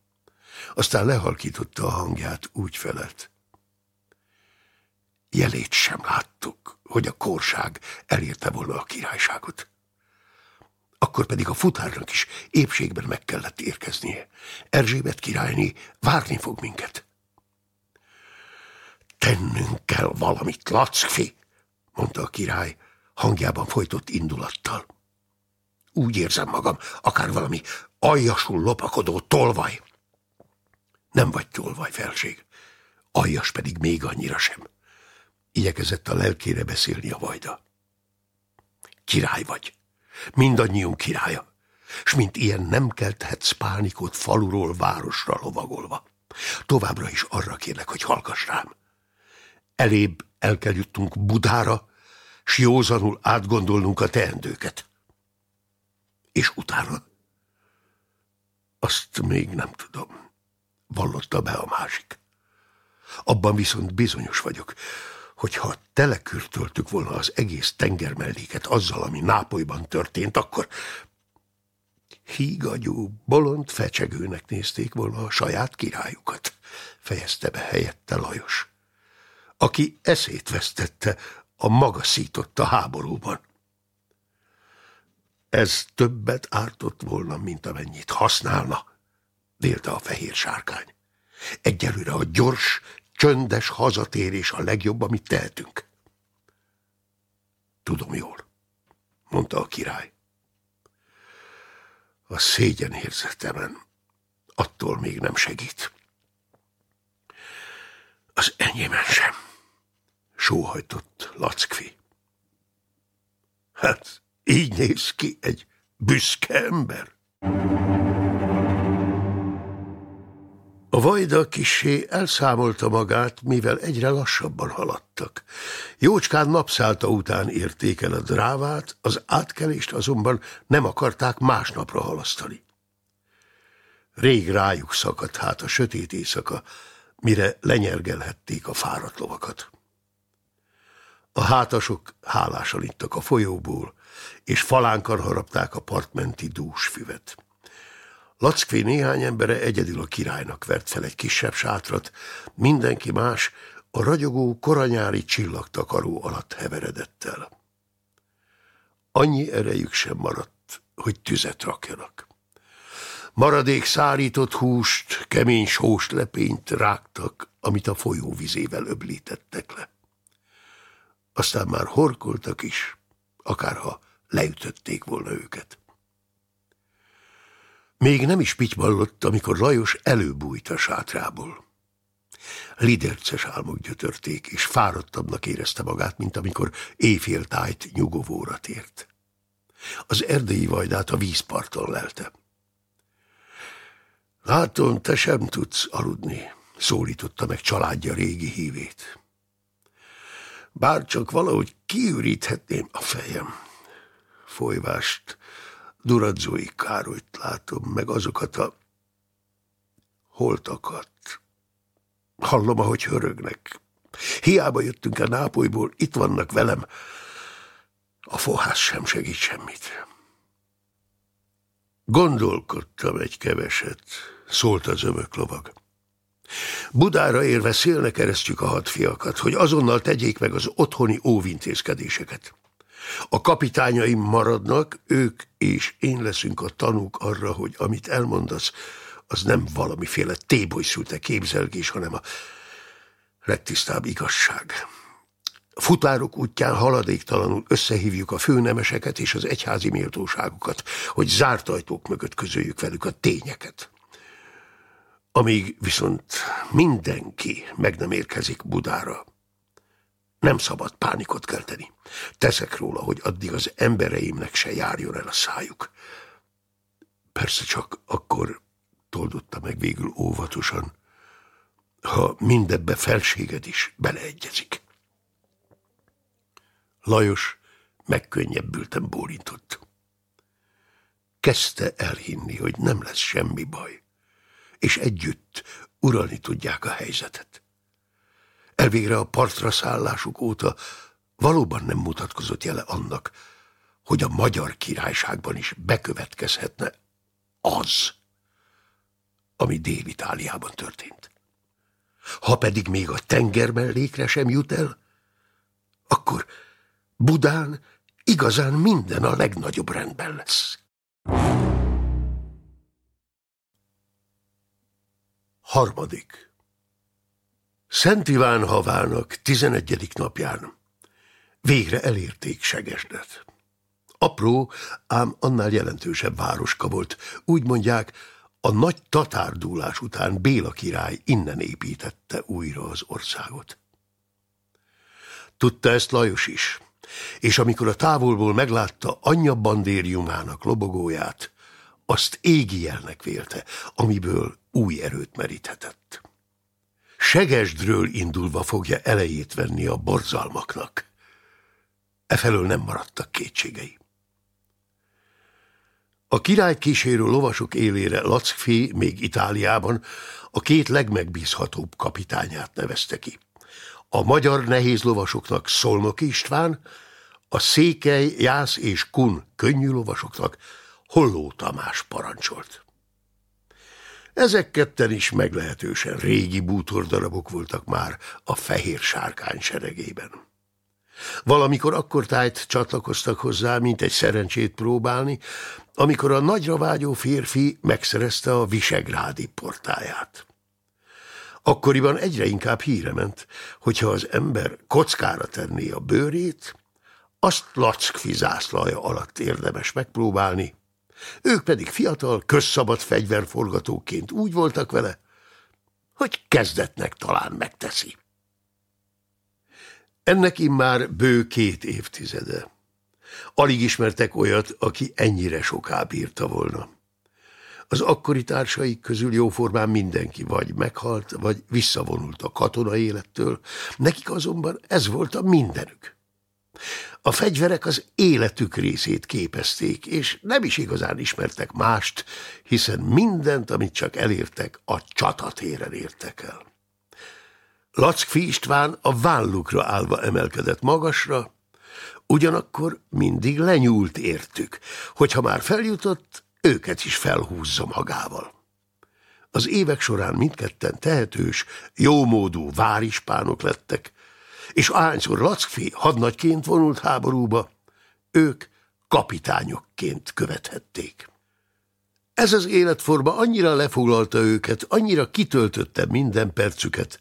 Aztán lehalkította a hangját, úgy felett. Jelét sem láttuk, hogy a korság elérte volna a királyságot. Akkor pedig a futárnak is épségben meg kellett érkeznie. Erzsébet királyni várni fog minket. Tennünk kell valamit, Lackfi, mondta a király, hangjában folytott indulattal. Úgy érzem magam, akár valami aljasul lopakodó tolvaj. Nem vagy tolvaj, felség, aljas pedig még annyira sem. Igyekezett a lelkére beszélni a vajda. Király vagy, mindannyiunk királya, s mint ilyen nem kelthetsz pánikot faluról városra lovagolva. Továbbra is arra kérlek, hogy hallgass rám. Elébb el kell jutnunk Budára, s józanul átgondolnunk a teendőket. És utána? Azt még nem tudom, vallotta be a másik. Abban viszont bizonyos vagyok, hogyha telekürtöltük volna az egész tengermelléket azzal, ami Nápolyban történt, akkor hígagyú, bolond fecsegőnek nézték volna a saját királyukat, fejezte be helyette Lajos, aki eszét vesztette a maga szított a háborúban. Ez többet ártott volna, mint amennyit használna, vélte a fehér sárkány. Egyelőre a gyors, csöndes hazatérés a legjobb, amit tehetünk. Tudom jól, mondta a király. A szégyen érzetemen attól még nem segít. Az enyémen sem sóhajtott Lackfi. Hát, így néz ki egy büszke ember. A vajda kisé elszámolta magát, mivel egyre lassabban haladtak. Jócskán napszálta után érték el a drávát, az átkelést azonban nem akarták másnapra halasztani. Rég rájuk szakadt hát a sötét éjszaka, mire lenyergelhették a fáradt lovakat. A hátasok hálásan ittak a folyóból, és falánkan harapták a partmenti dús füvet. Lackvé néhány embere egyedül a királynak vert fel egy kisebb sátrat, mindenki más a ragyogó koranyári csillagtakaró alatt heveredett el. Annyi erejük sem maradt, hogy tüzet rakjanak. Maradék szárított húst, kemény sós lepényt rágtak, amit a folyóvizével öblítettek le aztán már horkoltak is, akárha leütötték volna őket. Még nem is pityballott, amikor Lajos előbújt a sátrából. Liderces álmok gyötörték, és fáradtabbnak érezte magát, mint amikor éjféltájt nyugovóra tért. Az erdei vajdát a vízparton lelte. Látom, te sem tudsz aludni, szólította meg családja régi hívét. Bár csak valahogy kiüríthetném a fejem. Folyvást, Duradzói Károlyt látom, meg azokat a holtakat. Hallom, ahogy hörögnek. Hiába jöttünk el Nápolyból, itt vannak velem. A fohász sem segít semmit. Gondolkodtam egy keveset, szólt az ömök lovag. Budára érve szélnek keresztjük a hadfiakat, hogy azonnal tegyék meg az otthoni óvintézkedéseket. A kapitányaim maradnak, ők és én leszünk a tanúk arra, hogy amit elmondasz, az nem valamiféle tébolyszülte képzelgés, hanem a legtisztább igazság. Futárok útján haladéktalanul összehívjuk a főnemeseket és az egyházi méltóságukat, hogy zárt ajtók mögött közöljük velük a tényeket. Amíg viszont mindenki meg nem érkezik Budára, nem szabad pánikot kelteni. Teszek róla, hogy addig az embereimnek se járjon el a szájuk. Persze csak akkor toldotta meg végül óvatosan, ha mindebbe felséged is beleegyezik. Lajos megkönnyebbülten bólintott. Kezdte elhinni, hogy nem lesz semmi baj, és együtt uralni tudják a helyzetet. Elvégre a partra szállásuk óta valóban nem mutatkozott jele annak, hogy a magyar királyságban is bekövetkezhetne az, ami Dél-Itáliában történt. Ha pedig még a tenger mellékre sem jut el, akkor Budán igazán minden a legnagyobb rendben lesz. Harmadik. Szent Iván havának tizenegyedik napján végre elérték Segesdet. Apró, ám annál jelentősebb városka volt. Úgy mondják, a nagy tatárdúlás után Béla király innen építette újra az országot. Tudta ezt Lajos is, és amikor a távolból meglátta anyja bandériumának lobogóját, azt égi jelnek vélte, amiből új erőt meríthetett. Segesdről indulva fogja elejét venni a borzalmaknak. Efelől nem maradtak kétségei. A király kísérő lovasok élére Lackfé még Itáliában a két legmegbízhatóbb kapitányát nevezte ki. A magyar nehéz lovasoknak Szolnoki István, a Székely, Jász és Kun könnyű lovasoknak Holló Tamás parancsolt. Ezek ketten is meglehetősen régi bútordarabok voltak már a fehér sárkány seregében. Valamikor akkor tájt csatlakoztak hozzá, mint egy szerencsét próbálni, amikor a nagyra vágyó férfi megszerezte a visegrádi portáját. Akkoriban egyre inkább híre ment, hogyha az ember kockára tenné a bőrét, azt lackfi zászlaja alatt érdemes megpróbálni, ők pedig fiatal, közszabad fegyverforgatóként úgy voltak vele, hogy kezdetnek talán megteszi. Ennek immár bő két évtizede. Alig ismertek olyat, aki ennyire soká bírta volna. Az akkori társaik közül jóformán mindenki vagy meghalt, vagy visszavonult a katona élettől, nekik azonban ez volt a mindenük. A fegyverek az életük részét képezték, és nem is igazán ismertek mást, hiszen mindent, amit csak elértek, a csatatéren értek el. Lackfi István a vállukra állva emelkedett magasra, ugyanakkor mindig lenyúlt értük, hogyha már feljutott, őket is felhúzza magával. Az évek során mindketten tehetős, jómódú várispánok lettek, és ahányszor Lackfi hadnagyként vonult háborúba, ők kapitányokként követhették. Ez az életforma annyira lefoglalta őket, annyira kitöltötte minden percüket,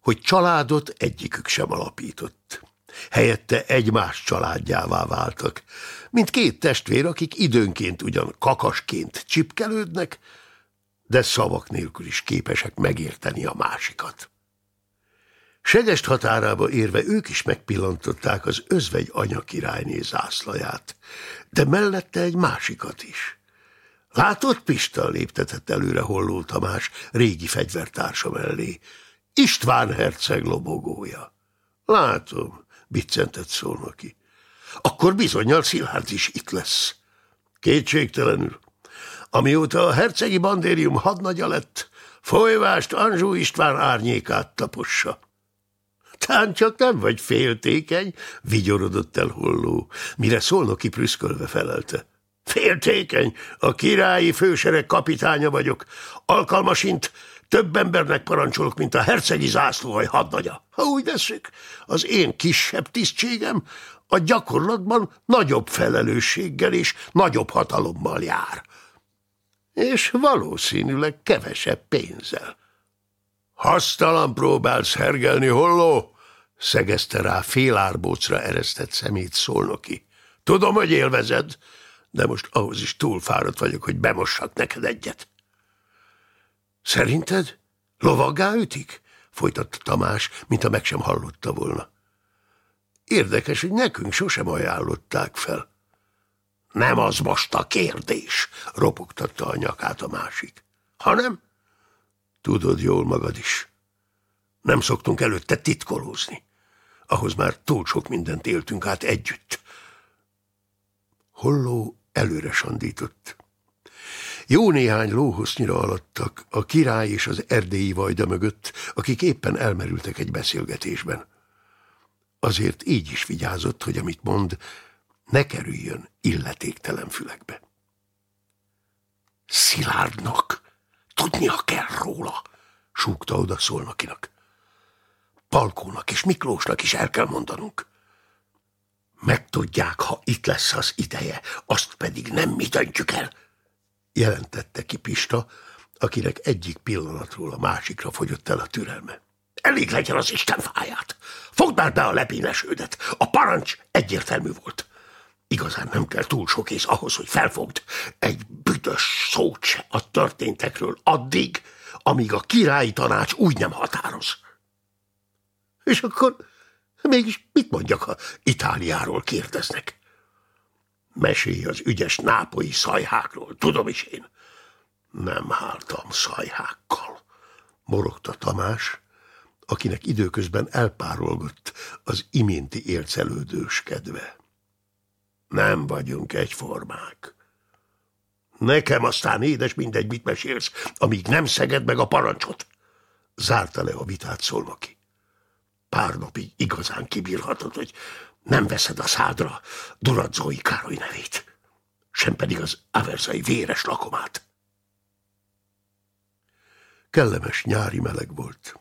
hogy családot egyikük sem alapított. Helyette egymás családjává váltak, mint két testvér, akik időnként ugyan kakasként csipkelődnek, de szavak nélkül is képesek megérteni a másikat. Segest határába érve ők is megpillantották az özvegy anya királyné zászlaját, de mellette egy másikat is. Látott Pista léptetett előre Holló Tamás régi fegyvertársa mellé. István herceg lobogója. Látom, biccentett szólnoki. Akkor bizonyal Szilárd is itt lesz. Kétségtelenül. Amióta a hercegi bandérium hadnagya lett, folyvást Anzsú István árnyékát tapossa. Tán csak nem vagy féltékeny, vigyorodott el holló, mire szólnoki prüszkölve felelte. Féltékeny, a királyi fősereg kapitánya vagyok, alkalmasint több embernek parancsolok, mint a hercegi zászlóhaj hadnagya. Ha úgy veszük, az én kisebb tisztségem a gyakorlatban nagyobb felelősséggel és nagyobb hatalommal jár. És valószínűleg kevesebb pénzzel. Hasztalan próbálsz hergelni, holló? szegezte rá félárbócra eresztett szemét szólnoki. Tudom, hogy élvezed, de most ahhoz is túl fáradt vagyok, hogy bemossak neked egyet. Szerinted? Lovaggá ütik? Folytatta Tamás, mintha meg sem hallotta volna. Érdekes, hogy nekünk sosem ajánlották fel. Nem az most a kérdés, ropogtatta a nyakát a másik. Hanem? Tudod jól magad is. Nem szoktunk előtte titkolózni. Ahhoz már túl sok mindent éltünk át együtt. Holló előre sandított. Jó néhány lóhosznyira alattak a király és az erdélyi vajda mögött, akik éppen elmerültek egy beszélgetésben. Azért így is vigyázott, hogy amit mond, ne kerüljön illetéktelen fülekbe. Szilárdnak tudnia kell róla, súgta oda Szolnokinak. Palkónak és Miklósnak is el kell mondanunk. Megtudják, ha itt lesz az ideje, azt pedig nem mi döntjük el, jelentette ki Pista, akinek egyik pillanatról a másikra fogyott el a türelme. Elég legyen az Isten fáját! Fogd már be a lepénesődet! A parancs egyértelmű volt. Igazán nem kell túl sok ész ahhoz, hogy felfogd egy büdös szót se a történtekről addig, amíg a királyi tanács úgy nem határoz. És akkor mégis mit mondjak, ha Itáliáról kérdeznek? Mesélj az ügyes nápoi szajhákról, tudom is én. Nem háltam szajhákkal, morogta Tamás, akinek időközben elpárolgott az iménti ércelődős kedve. Nem vagyunk egyformák. Nekem aztán édes mindegy, mit mesélsz, amíg nem szeged meg a parancsot. Zárta le a vitát Szolnoki. Pár napig igazán kibírhatod, hogy nem veszed a szádra Duradzói Károly nevét, sem pedig az averzai véres lakomát. Kellemes nyári meleg volt.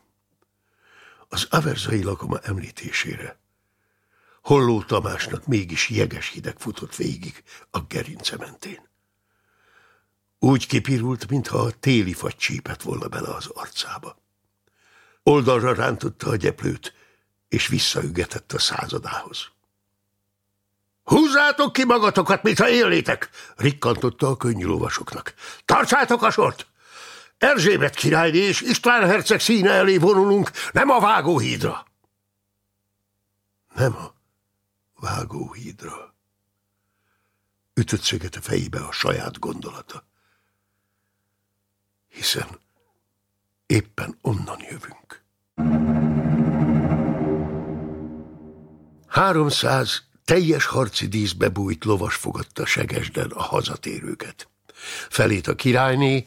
Az averzai lakoma említésére Holló Tamásnak mégis jeges hideg futott végig a gerince mentén. Úgy kipirult, mintha a téli fagy csípett volna bele az arcába. Oldalra rántotta a gyeplőt, és visszaügetett a századához. Húzzátok ki magatokat, mintha élnétek, rikkantotta a könnyű lovasoknak. Tartsátok a sort! Erzsébet királyné és István herceg színe elé vonulunk, nem a vágóhídra. Nem a vágóhídra. Ütött szöget a fejébe a saját gondolata. Hiszen éppen onnan jövünk. 300 teljes harci díszbe bújt lovas fogadta Segesden a hazatérőket. Felét a királyné,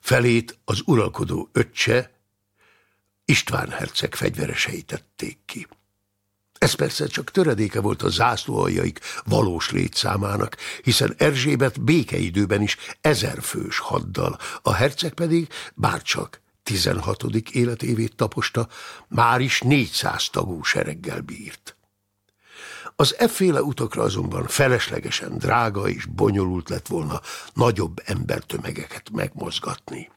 felét az uralkodó öccse, István herceg fegyveresei tették ki. Ez persze csak töredéke volt a zászlóaljaik valós létszámának, hiszen Erzsébet békeidőben is ezerfős haddal, a herceg pedig bárcsak 16. életévét taposta, már is 400 tagú sereggel bírt. Az efféle utakra azonban feleslegesen drága és bonyolult lett volna nagyobb embertömegeket megmozgatni.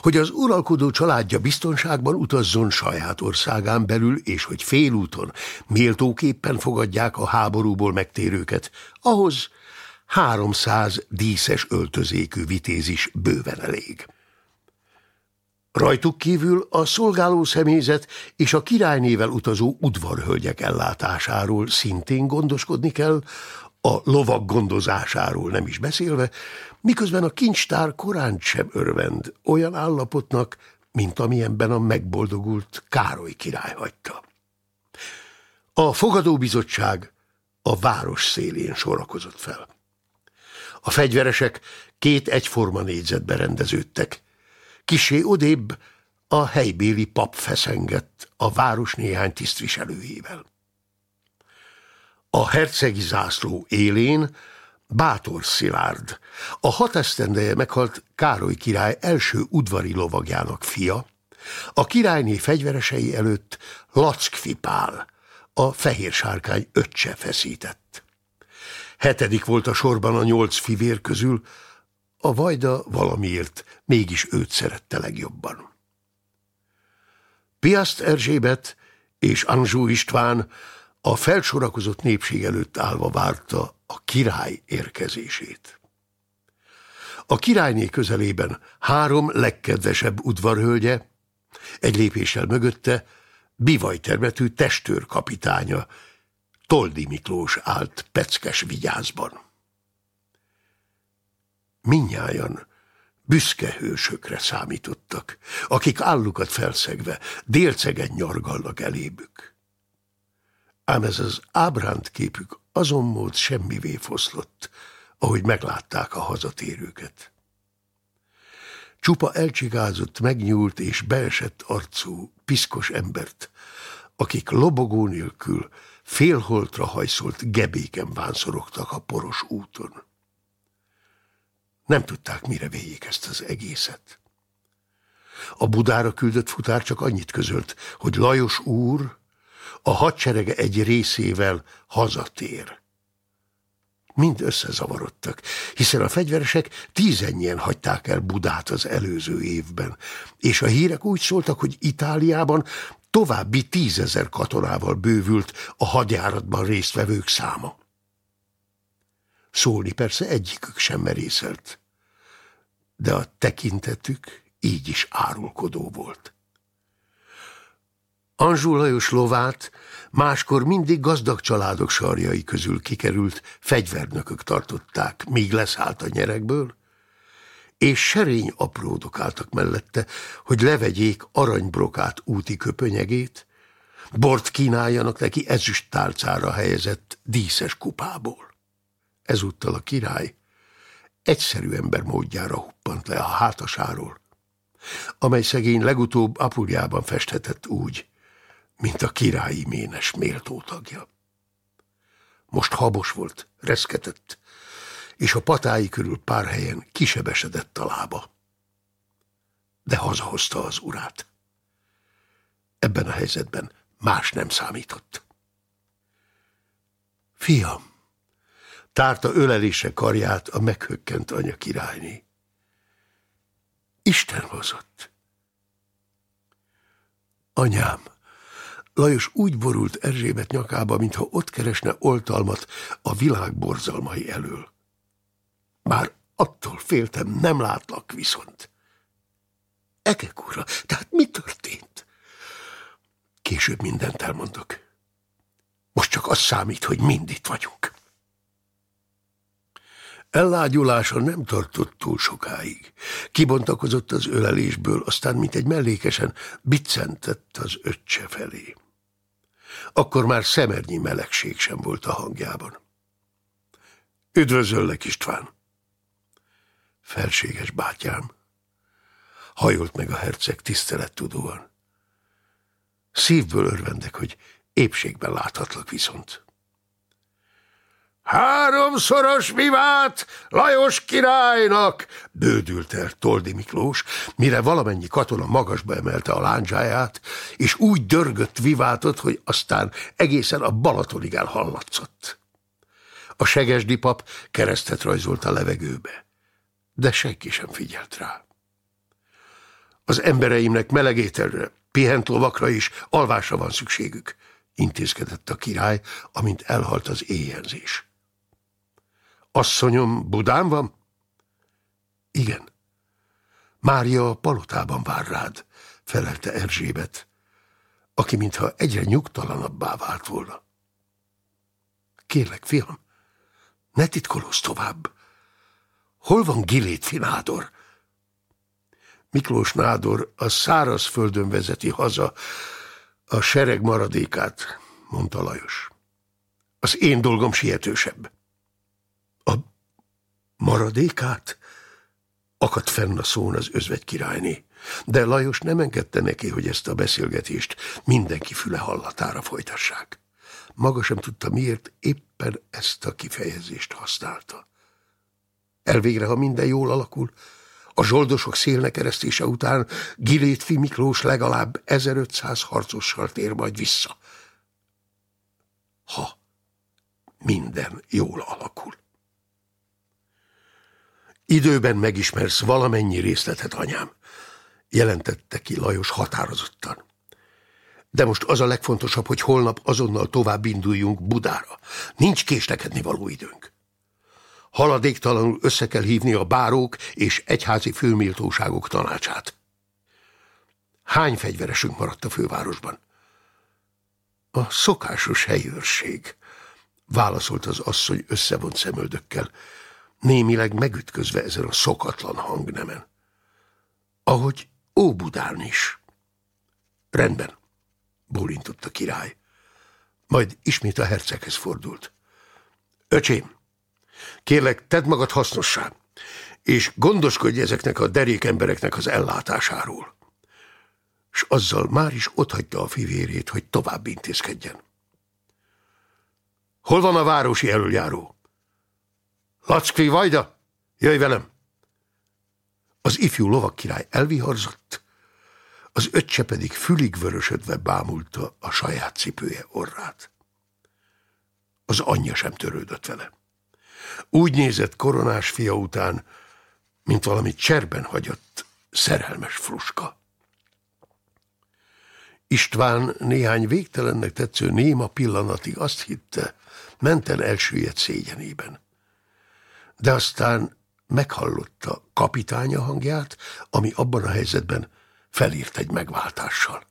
Hogy az uralkodó családja biztonságban utazzon saját országán belül, és hogy félúton méltóképpen fogadják a háborúból megtérőket, ahhoz 300 díszes öltözékű vitéz is bőven elég. Rajtuk kívül a szolgáló személyzet és a királynével utazó udvarhölgyek ellátásáról szintén gondoskodni kell, a lovak gondozásáról nem is beszélve, miközben a kincstár korán sem örvend olyan állapotnak, mint amilyenben a megboldogult Károly király hagyta. A fogadóbizottság a város szélén sorakozott fel. A fegyveresek két egyforma négyzetbe rendeződtek, Kisé odébb a helybéli pap feszengett a város néhány tisztviselőjével. A hercegi zászló élén Bátor Szilárd, a hat esztendeje meghalt Károly király első udvari lovagjának fia, a királyné fegyveresei előtt Lackfi Pál, a fehér sárkány öccse feszített. Hetedik volt a sorban a nyolc fivér közül, a Vajda valamiért mégis őt szerette legjobban. Piaszt Erzsébet és Anzsú István a felsorakozott népség előtt állva várta a király érkezését. A királyné közelében három legkedvesebb udvarhölgye, egy lépéssel mögötte bivaj termetű testőr kapitánya, Toldi Miklós állt peckes vigyázban. Minnyájan büszke hősökre számítottak, akik állukat felszegve délcegen nyargalnak elébük. Ám ez az ábránt képük azon mód semmivé foszlott, ahogy meglátták a hazatérőket. Csupa elcsigázott, megnyúlt és beesett arcú, piszkos embert, akik lobogó nélkül félholtra hajszolt gebéken vánszorogtak a poros úton. Nem tudták, mire véjék ezt az egészet. A Budára küldött futár csak annyit közölt, hogy Lajos úr a hadserege egy részével hazatér. Mind összezavarodtak, hiszen a fegyveresek tízennyien hagyták el Budát az előző évben, és a hírek úgy szóltak, hogy Itáliában további tízezer katonával bővült a hadjáratban résztvevők száma. Szólni persze egyikük sem merészelt, de a tekintetük így is árulkodó volt. Anzsú Lajos lovát máskor mindig gazdag családok sarjai közül kikerült fegyvernökök tartották, míg leszállt a nyerekből, és serény apródok álltak mellette, hogy levegyék aranybrokát úti köpönyegét, bort kínáljanak neki ezüst tálcára helyezett díszes kupából. Ezúttal a király egyszerű ember módjára huppant le a hátasáról, amely szegény legutóbb apuljában festhetett úgy, mint a királyi ménes méltó tagja. Most habos volt, reszketett, és a patái körül pár helyen kisebesedett a lába. De hazahozta az urát. Ebben a helyzetben más nem számított. Fiam, tárta ölelése karját a meghökkent anya királyné. Isten hozott. Anyám, Lajos úgy borult Erzsébet nyakába, mintha ott keresne oltalmat a világ borzalmai elől. Már attól féltem, nem látlak viszont. Ekek ura, tehát mi történt? Később mindent elmondok. Most csak az számít, hogy mind itt vagyunk. Ellágyulása nem tartott túl sokáig. Kibontakozott az ölelésből, aztán mint egy mellékesen biccentett az öccse felé. Akkor már szemernyi melegség sem volt a hangjában. Üdvözöllek, István! Felséges bátyám! Hajolt meg a herceg tisztelettudóan. Szívből örvendek, hogy épségben láthatlak viszont. Háromszoros vivát Lajos királynak! bődült el Toldi Miklós, mire valamennyi katona magasba emelte a lándzsáját, és úgy dörgött vivátot, hogy aztán egészen a Balatonig elhallatszott. A segesdi pap keresztet rajzolt a levegőbe, de senki sem figyelt rá. Az embereimnek melegételre, pihent lovakra is alvásra van szükségük, intézkedett a király, amint elhalt az éjjelzés. Asszonyom Budán van? Igen. Mária palotában vár rád, felelte Erzsébet, aki mintha egyre nyugtalanabbá vált volna. Kérlek, fiam, ne titkolózz tovább. Hol van Gilét Finádor? Miklós Nádor a szárazföldön vezeti haza a sereg maradékát, mondta Lajos. Az én dolgom sietősebb. Maradékát? Akadt fenn a szón az özvegy királyné, de Lajos nem engedte neki, hogy ezt a beszélgetést mindenki füle hallatára folytassák. Maga sem tudta, miért éppen ezt a kifejezést használta. Elvégre, ha minden jól alakul, a zsoldosok szélnek eresztése után Gilétfi Miklós legalább 1500 harcossal tér majd vissza. Ha minden jól alakul. Időben megismersz valamennyi részletet, anyám, jelentette ki Lajos határozottan. De most az a legfontosabb, hogy holnap azonnal tovább induljunk Budára. Nincs késlekedni való időnk. Haladéktalanul össze kell hívni a bárók és egyházi főméltóságok tanácsát. Hány fegyveresünk maradt a fővárosban? A szokásos helyőrség, válaszolt az asszony összevont szemöldökkel, némileg megütközve ezen a szokatlan hangnemen. Ahogy Óbudán is. Rendben, bólintott a király. Majd ismét a herceghez fordult. Öcsém, kérlek, tedd magad hasznossá, és gondoskodj ezeknek a derék embereknek az ellátásáról. És azzal már is otthagyta a fivérét, hogy tovább intézkedjen. Hol van a városi előjáró? Lackfi Vajda, jöjj velem! Az ifjú lovak király elviharzott, az öccse pedig fülig vörösödve bámulta a saját cipője orrát. Az anyja sem törődött vele. Úgy nézett koronás fia után, mint valami cserben hagyott szerelmes fruska. István néhány végtelennek tetsző néma pillanatig azt hitte, menten elsüllyedt szégyenében. De aztán meghallotta kapitánya hangját, ami abban a helyzetben felírt egy megváltással.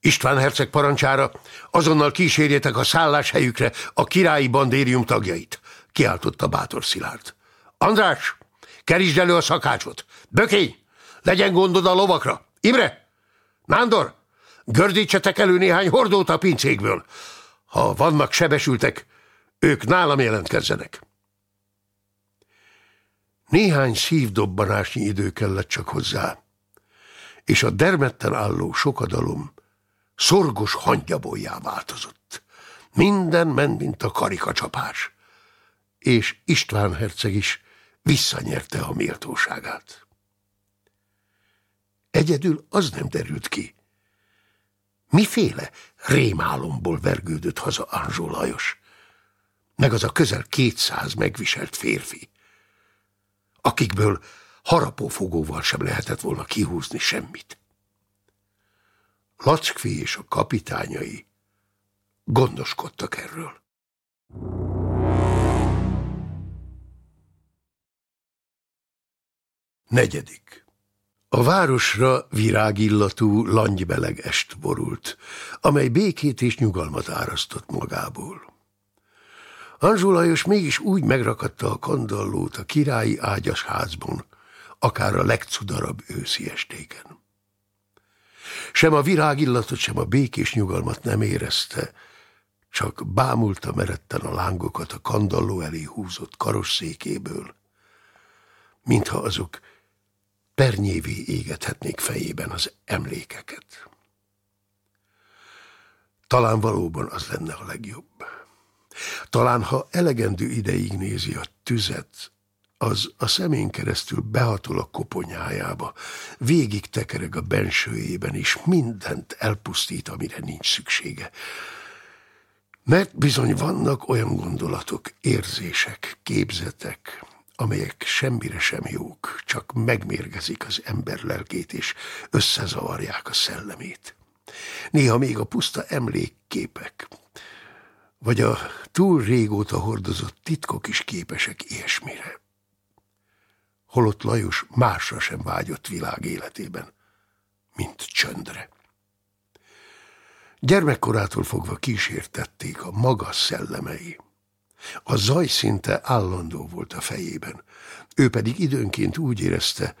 István herceg parancsára azonnal kísérjétek a szálláshelyükre a királyi bandérium tagjait, kiáltotta bátor Szilárd. András, kerítsd elő a szakácsot! Bökény, legyen gondod a lovakra! Imre! Nándor! Gördítsetek elő néhány hordót a pincékből. Ha vannak sebesültek, ők nálam jelentkezzenek. Néhány szívdobbanásnyi idő kellett csak hozzá, és a dermedten álló sokadalom szorgos hangyaboljá változott. Minden ment, mint a karikacsapás, és István herceg is visszanyerte a méltóságát. Egyedül az nem derült ki. Miféle rémálomból vergődött haza Anzsó Lajos, meg az a közel kétszáz megviselt férfi, akikből harapófogóval sem lehetett volna kihúzni semmit. Lackfi és a kapitányai gondoskodtak erről. Negyedik. A városra virágillatú langybeleg est borult, amely békét és nyugalmat árasztott magából. Anzsó Lajos mégis úgy megrakadta a kandallót a királyi ágyas házban, akár a legcudarabb őszi estéken. Sem a virágillatot, sem a békés nyugalmat nem érezte, csak bámulta meretten a lángokat a kandalló elé húzott karosszékéből, mintha azok pernyévé égethetnék fejében az emlékeket. Talán valóban az lenne a legjobb. Talán, ha elegendő ideig nézi a tüzet, az a szemén keresztül behatol a koponyájába, végig tekereg a bensőjében, és mindent elpusztít, amire nincs szüksége. Mert bizony vannak olyan gondolatok, érzések, képzetek, amelyek semmire sem jók, csak megmérgezik az ember lelkét, és összezavarják a szellemét. Néha még a puszta emlékképek, vagy a túl régóta hordozott titkok is képesek ilyesmire. Holott Lajos másra sem vágyott világ életében, mint csöndre. Gyermekkorától fogva kísértették a maga szellemei. A zaj szinte állandó volt a fejében, ő pedig időnként úgy érezte,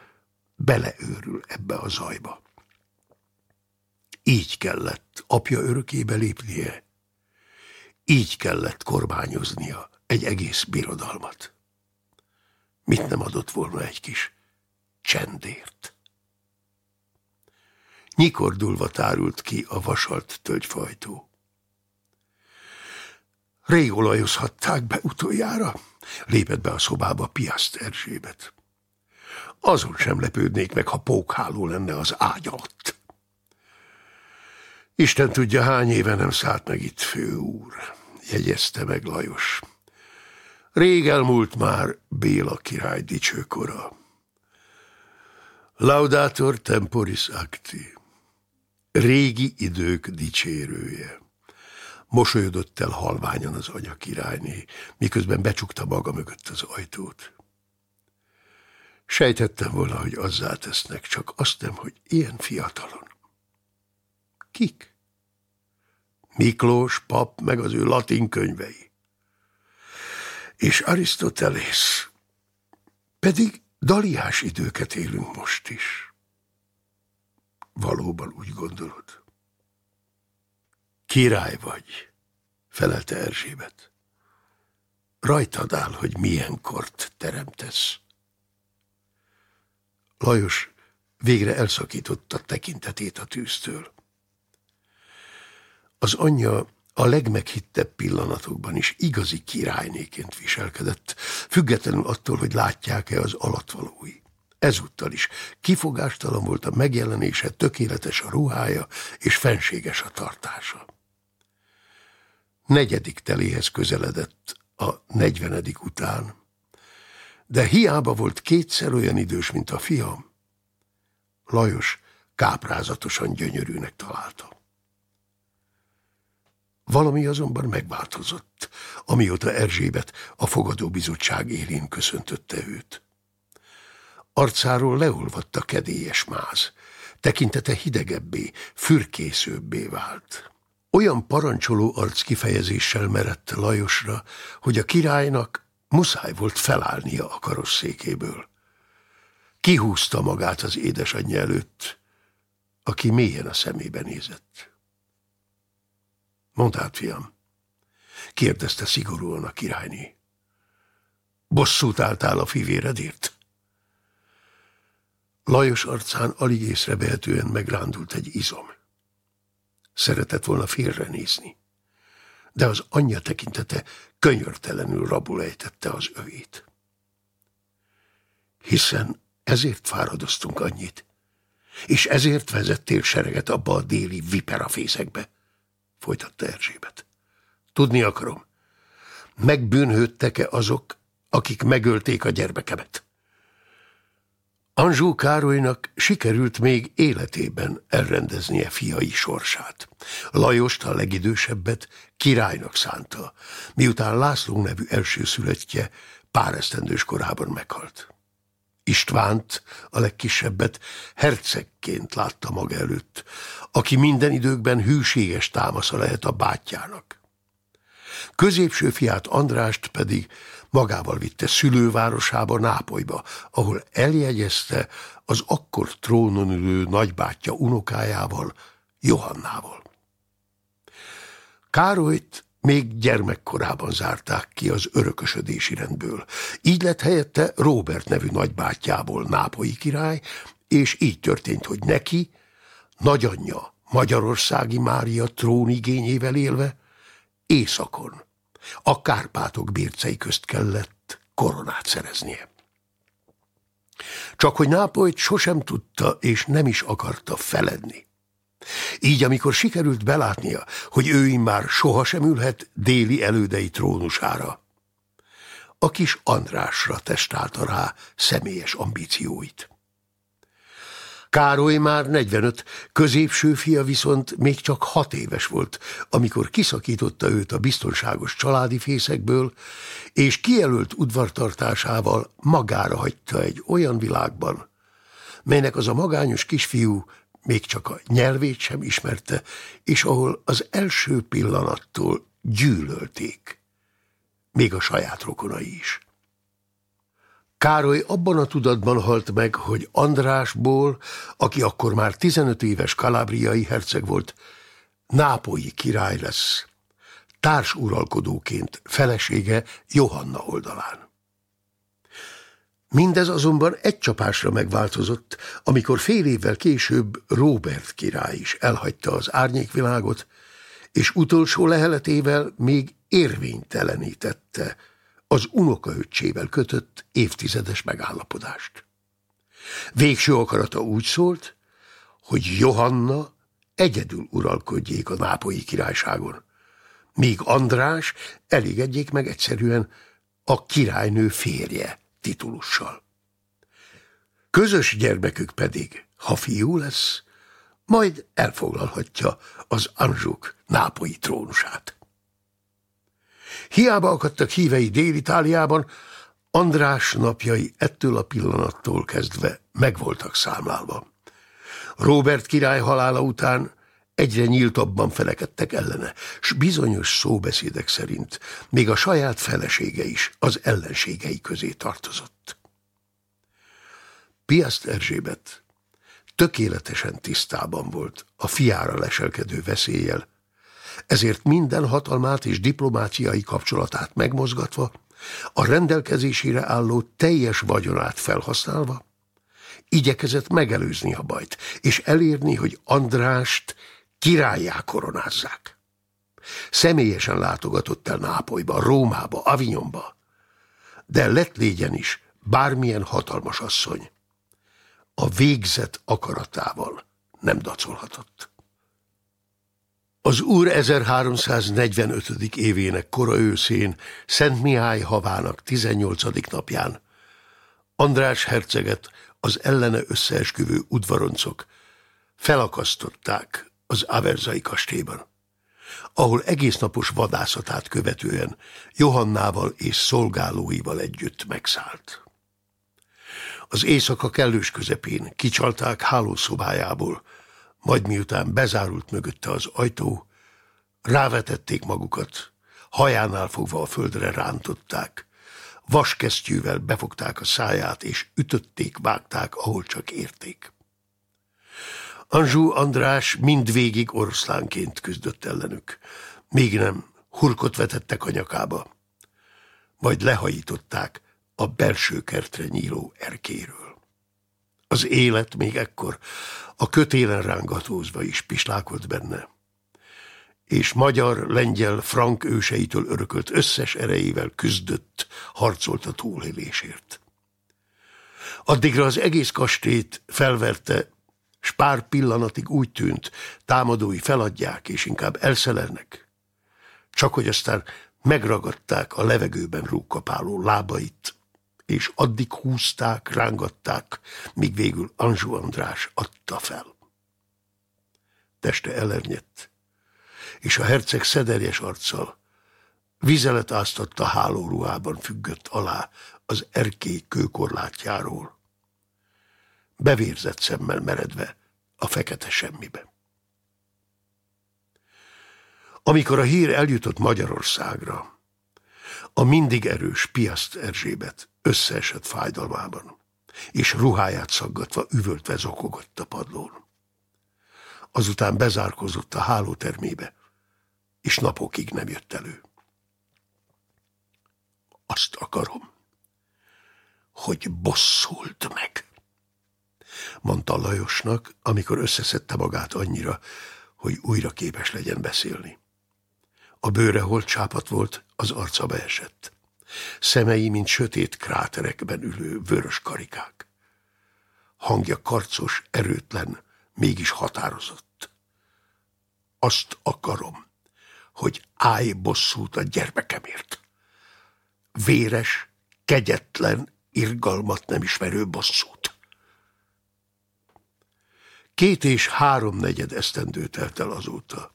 beleőrül ebbe a zajba. Így kellett apja örökébe lépnie, így kellett kormányoznia egy egész birodalmat. Mit nem adott volna egy kis csendért? Nyikordulva tárult ki a vasalt tölgyfajtó. Rég olajozhatták be utoljára, lépett be a szobába Piaszt Erzsébet. Azon sem lepődnék meg, ha pókháló lenne az ágy alatt. Isten tudja, hány éve nem szállt meg itt főúr, jegyezte meg Lajos. Rég elmúlt már Béla király dicsőkora. Laudator temporis acti. Régi idők dicsérője. Mosolyodott el halványan az anya királyné, miközben becsukta maga mögött az ajtót. Sejtettem volna, hogy azzá tesznek, csak azt nem, hogy ilyen fiatalon. Kik? Miklós pap, meg az ő latin könyvei. És Arisztotelész. Pedig daliás időket élünk most is. Valóban úgy gondolod? Király vagy, felelte Erzsébet. Rajtad áll, hogy milyen kort teremtesz. Lajos végre elszakította tekintetét a tűztől. Az anyja a legmeghittebb pillanatokban is igazi királynéként viselkedett, függetlenül attól, hogy látják-e az alatvalói. Ezúttal is kifogástalan volt a megjelenése, tökéletes a ruhája és fenséges a tartása. Negyedik teléhez közeledett a negyvenedik után, de hiába volt kétszer olyan idős, mint a fiam. Lajos káprázatosan gyönyörűnek találta. Valami azonban megváltozott, amióta Erzsébet a fogadóbizottság élén köszöntötte őt. Arcáról leolvadt a kedélyes máz, tekintete hidegebbé, fürkészőbbé vált. Olyan parancsoló arc kifejezéssel merett Lajosra, hogy a királynak muszáj volt felállnia a karosszékéből. Kihúzta magát az édesanyja előtt, aki mélyen a szemébe nézett. Mondd át, fiam, kérdezte szigorúan a királyné. Bosszút álltál a fivéredért? Lajos arcán alig észrevehetően megrándult egy izom. Szeretett volna félrenézni, de az anyja tekintete könyörtelenül rabul ejtette az övét. Hiszen ezért fáradoztunk annyit, és ezért vezettél sereget abba a déli viperafészekbe folytatta Erzsébet. Tudni akarom, megbűnhődtek-e azok, akik megölték a gyermekemet? Anzsó Károlynak sikerült még életében elrendeznie fiai sorsát. Lajost, a legidősebbet, királynak szánta, miután László nevű elsőszülöttje pár esztendős korában meghalt. Istvánt, a legkisebbet, hercegként látta maga előtt, aki minden időkben hűséges támasza lehet a bátyjának. Középső fiát Andrást pedig magával vitte szülővárosába, Nápolyba, ahol eljegyezte az akkor trónon ülő nagybátyja unokájával, Johannával. Károlyt még gyermekkorában zárták ki az örökösödési rendből. Így lett helyette Robert nevű nagybátyjából nápolyi király, és így történt, hogy neki, nagyanyja Magyarországi Mária trónigényével élve, északon, a Kárpátok bércei közt kellett koronát szereznie. Csak hogy Nápolyt sosem tudta és nem is akarta feledni. Így, amikor sikerült belátnia, hogy ő már sohasem ülhet déli elődei trónusára, a kis Andrásra testálta rá személyes ambícióit. Károly már 45, középső fia viszont még csak hat éves volt, amikor kiszakította őt a biztonságos családi fészekből, és kijelölt udvartartásával magára hagyta egy olyan világban, melynek az a magányos kisfiú még csak a nyelvét sem ismerte, és ahol az első pillanattól gyűlölték, még a saját rokonai is. Károly abban a tudatban halt meg, hogy Andrásból, aki akkor már 15 éves kalábriai herceg volt, nápolyi király lesz, társuralkodóként felesége Johanna oldalán. Mindez azonban egy csapásra megváltozott, amikor fél évvel később Robert király is elhagyta az árnyékvilágot, és utolsó leheletével még érvénytelenítette az unokaöccsével kötött évtizedes megállapodást. Végső akarata úgy szólt, hogy Johanna egyedül uralkodjék a nápolyi királyságon, míg András elégedjék meg egyszerűen a királynő férje titulussal. Közös gyermekük pedig, ha fiú lesz, majd elfoglalhatja az Anzsuk nápolyi trónusát. Hiába akadtak hívei Dél-Itáliában, András napjai ettől a pillanattól kezdve meg voltak számlálva. Robert király halála után egyre nyíltabban felekedtek ellene, s bizonyos szóbeszédek szerint még a saját felesége is az ellenségei közé tartozott. Piaszt Erzsébet tökéletesen tisztában volt a fiára leselkedő veszéllyel, ezért minden hatalmát és diplomáciai kapcsolatát megmozgatva, a rendelkezésére álló teljes vagyonát felhasználva, igyekezett megelőzni a bajt, és elérni, hogy Andrást királyá koronázzák. Személyesen látogatott el Nápolyba, Rómába, Avignonba, de lett légyen is bármilyen hatalmas asszony. A végzet akaratával nem dacolhatott. Az úr 1345. évének kora őszén, Szent Mihály havának 18. napján András herceget az ellene összeesküvő udvaroncok felakasztották az Averzai kastélyban, ahol egész napos vadászatát követően Johannával és szolgálóival együtt megszállt. Az éjszaka kellős közepén kicsalták hálószobájából, majd miután bezárult mögötte az ajtó, rávetették magukat, hajánál fogva a földre rántották, vaskesztyűvel befogták a száját, és ütötték, vágták, ahol csak érték. Anzsú András mindvégig oroszlánként küzdött ellenük, még nem hurkot vetettek a nyakába, majd lehajították a belső kertre nyíló erkéről. Az élet még ekkor a kötélen rángatózva is pislákolt benne, és magyar, lengyel, frank őseitől örökölt összes erejével küzdött, harcolt a túlélésért. Addigra az egész kastét felverte, s pár pillanatig úgy tűnt, támadói feladják és inkább elszelernek. Csak hogy aztán megragadták a levegőben rúgkapáló lábait, és addig húzták, rángatták, míg végül Anzsú András adta fel. Teste elernyett, és a herceg szederjes arccal vizelet áztatta hálóruhában függött alá az erkély kőkorlátjáról. Bevérzett szemmel meredve a fekete semmibe. Amikor a hír eljutott Magyarországra, a mindig erős Piaszt Erzsébet összeesett fájdalmában, és ruháját szaggatva üvöltve zokogott a padlón. Azután bezárkozott a hálótermébe, és napokig nem jött elő. Azt akarom, hogy bosszult meg, mondta Lajosnak, amikor összeszedte magát annyira, hogy újra képes legyen beszélni. A bőre holt csápat volt, az arca beesett. Szemei, mint sötét kráterekben ülő vörös karikák. Hangja karcos, erőtlen, mégis határozott. Azt akarom, hogy állj bosszút a gyermekemért. Véres, kegyetlen, irgalmat nem ismerő bosszút. Két és háromnegyed esztendő telt el azóta.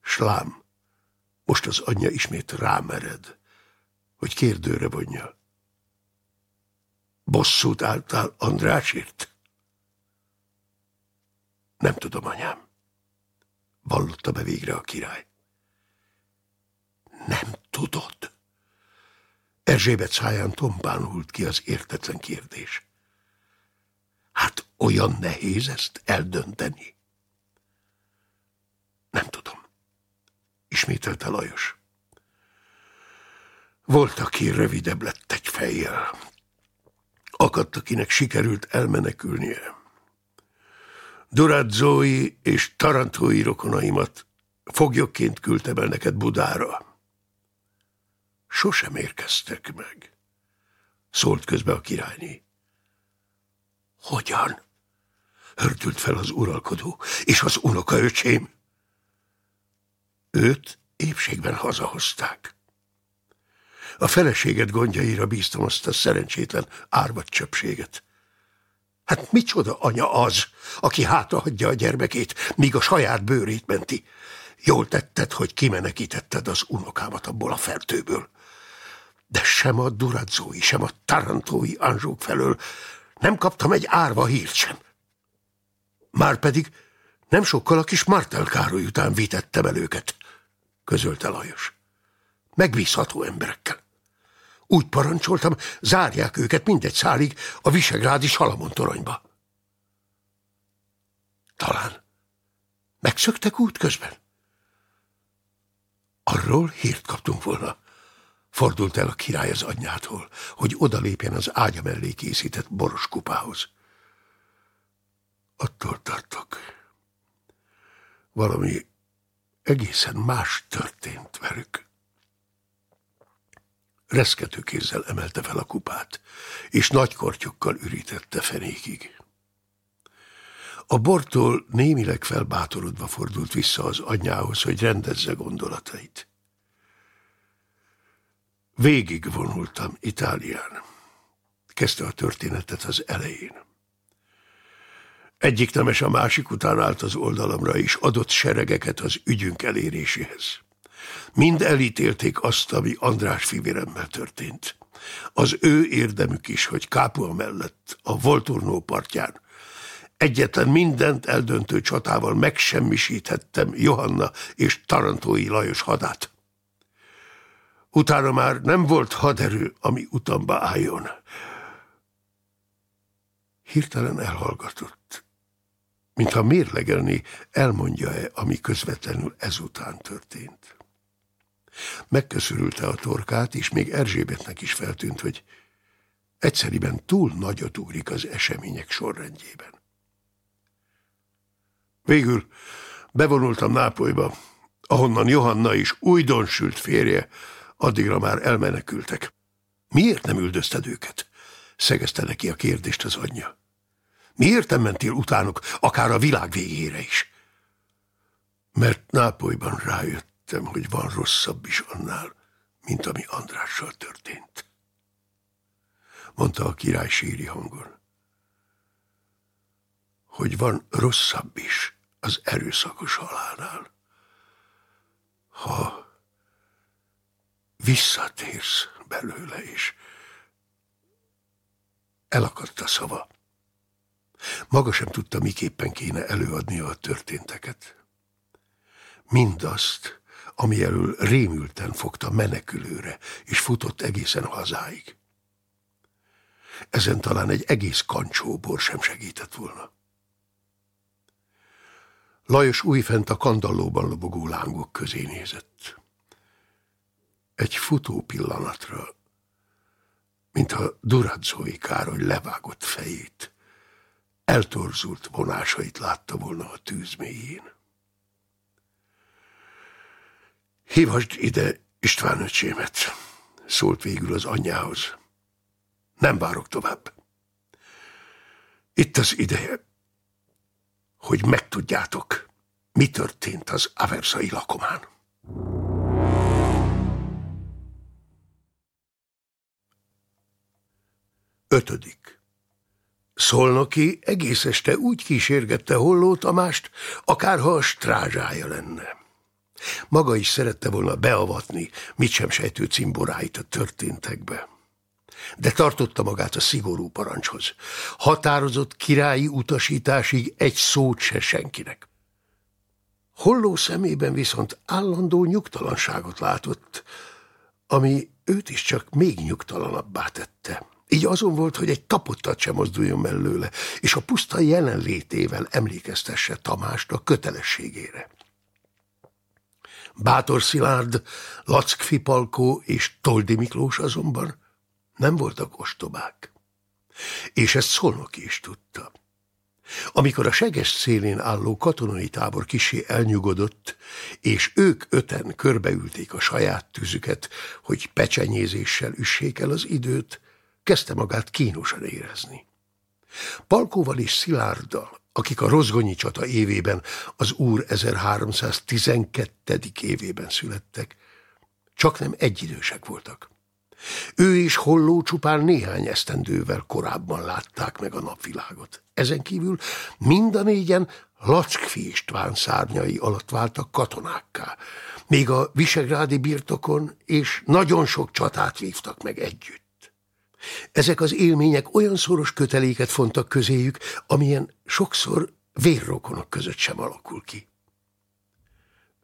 Slám, most az anyja ismét rámered, hogy kérdőre vonja. Bosszút álltál Andrásért? Nem tudom, anyám. Vallotta be végre a király. Nem tudod? Erzsébet száján tompán hult ki az értetlen kérdés. Hát olyan nehéz ezt eldönteni? Nem tudom, ismételte Lajos. Volt, aki rövidebb lett egy fejjel. Akadt, akinek sikerült elmenekülnie. Duradzói és Tarantói rokonaimat foglyokként küldtem el neked Budára sosem érkeztek meg. Szólt közbe a királyné. Hogyan? Hördült fel az uralkodó, és az unokaöcsém. Őt épségben hazahozták. A feleséget gondjaira bíztam azt a szerencsétlen árvat csöpséget. Hát micsoda anya az, aki hátrahagyja a gyermekét, míg a saját bőrét menti, Jól tetted, hogy kimenekítetted az unokámat abból a fertőből. De sem a Duradzói, sem a Tarantói Anzsók felől nem kaptam egy árva hírt sem. Márpedig nem sokkal a kis Martel Károly után vitettem el őket, közölte Lajos. Megbízható emberekkel. Úgy parancsoltam, zárják őket mindegy szálig a Visegrádi Salamon toronyba. Talán megszöktek út közben. Arról hírt kaptunk volna. Fordult el a király az anyjától, hogy odalépjen az ágya mellé készített boros kupához. Attól tartok. Valami egészen más történt velük. Reszkető kézzel emelte fel a kupát, és nagy kortyokkal ürítette fenékig. A bortól némileg felbátorodva fordult vissza az anyjához, hogy rendezze gondolatait. Végig vonultam Itálián. Kezdte a történetet az elején. Egyik nemes a másik után állt az oldalamra, és adott seregeket az ügyünk eléréséhez. Mind elítélték azt, ami András fivéremmel történt. Az ő érdemük is, hogy Kápua mellett, a Volturnó partján, egyetlen mindent eldöntő csatával megsemmisíthettem Johanna és Tarantói Lajos hadát. Utána már nem volt haderő, ami utamba álljon. Hirtelen elhallgatott, mintha mérlegelni, elmondja-e, ami közvetlenül ezután történt. Megköszörülte a torkát, és még Erzsébetnek is feltűnt, hogy egyszeriben túl nagyot ugrik az események sorrendjében. Végül bevonultam Nápolyba, ahonnan Johanna is újdonsült férje, addigra már elmenekültek. Miért nem üldözted őket? Szegezte neki a kérdést az anyja. Miért nem mentél utánuk, akár a világ végére is? Mert Nápolyban rájöttem, hogy van rosszabb is annál, mint ami Andrással történt. Mondta a király síri hangon. Hogy van rosszabb is az erőszakos halálnál. Ha visszatérsz belőle is. Elakadt a szava. Maga sem tudta, miképpen kéne előadnia a történteket. Mindazt, ami elől rémülten fogta menekülőre, és futott egészen hazáig. Ezen talán egy egész kancsóbor sem segített volna. Lajos újfent a kandallóban lobogó lángok közé nézett egy futó pillanatra, mintha Duradzói Károly levágott fejét, eltorzult vonásait látta volna a tűz mélyén. Hívasd ide István öcsémet, szólt végül az anyjához. Nem várok tovább. Itt az ideje, hogy megtudjátok, mi történt az Averszai lakomán. Ötödik. Szolnoki egész este úgy kísérgette Holló Tamást, akárha a strázsája lenne. Maga is szerette volna beavatni, mit sem sejtő cimboráit a történtekbe. De tartotta magát a szigorú parancshoz. Határozott királyi utasításig egy szót se senkinek. Holló szemében viszont állandó nyugtalanságot látott, ami őt is csak még nyugtalanabbá tette. Így azon volt, hogy egy tapottat sem mozduljon mellőle, és a puszta jelenlétével emlékeztesse Tamást a kötelességére. Bátor Szilárd, Lackfi Palkó és Toldi Miklós azonban nem voltak ostobák. És ezt Szolnoki is tudta. Amikor a seges szélén álló katonai tábor kisé elnyugodott, és ők öten körbeülték a saját tűzüket, hogy pecsenyézéssel üssék el az időt, kezdte magát kínosan érezni. Palkóval és Szilárddal, akik a Rozgonyi csata évében, az úr 1312. évében születtek, csak nem egyidősek voltak. Ő és Holló csupán néhány esztendővel korábban látták meg a napvilágot. Ezen kívül mind a négyen Lackfi István szárnyai alatt váltak katonákká, még a visegrádi birtokon, és nagyon sok csatát vívtak meg együtt. Ezek az élmények olyan szoros köteléket fontak közéjük, amilyen sokszor vérrokonok között sem alakul ki.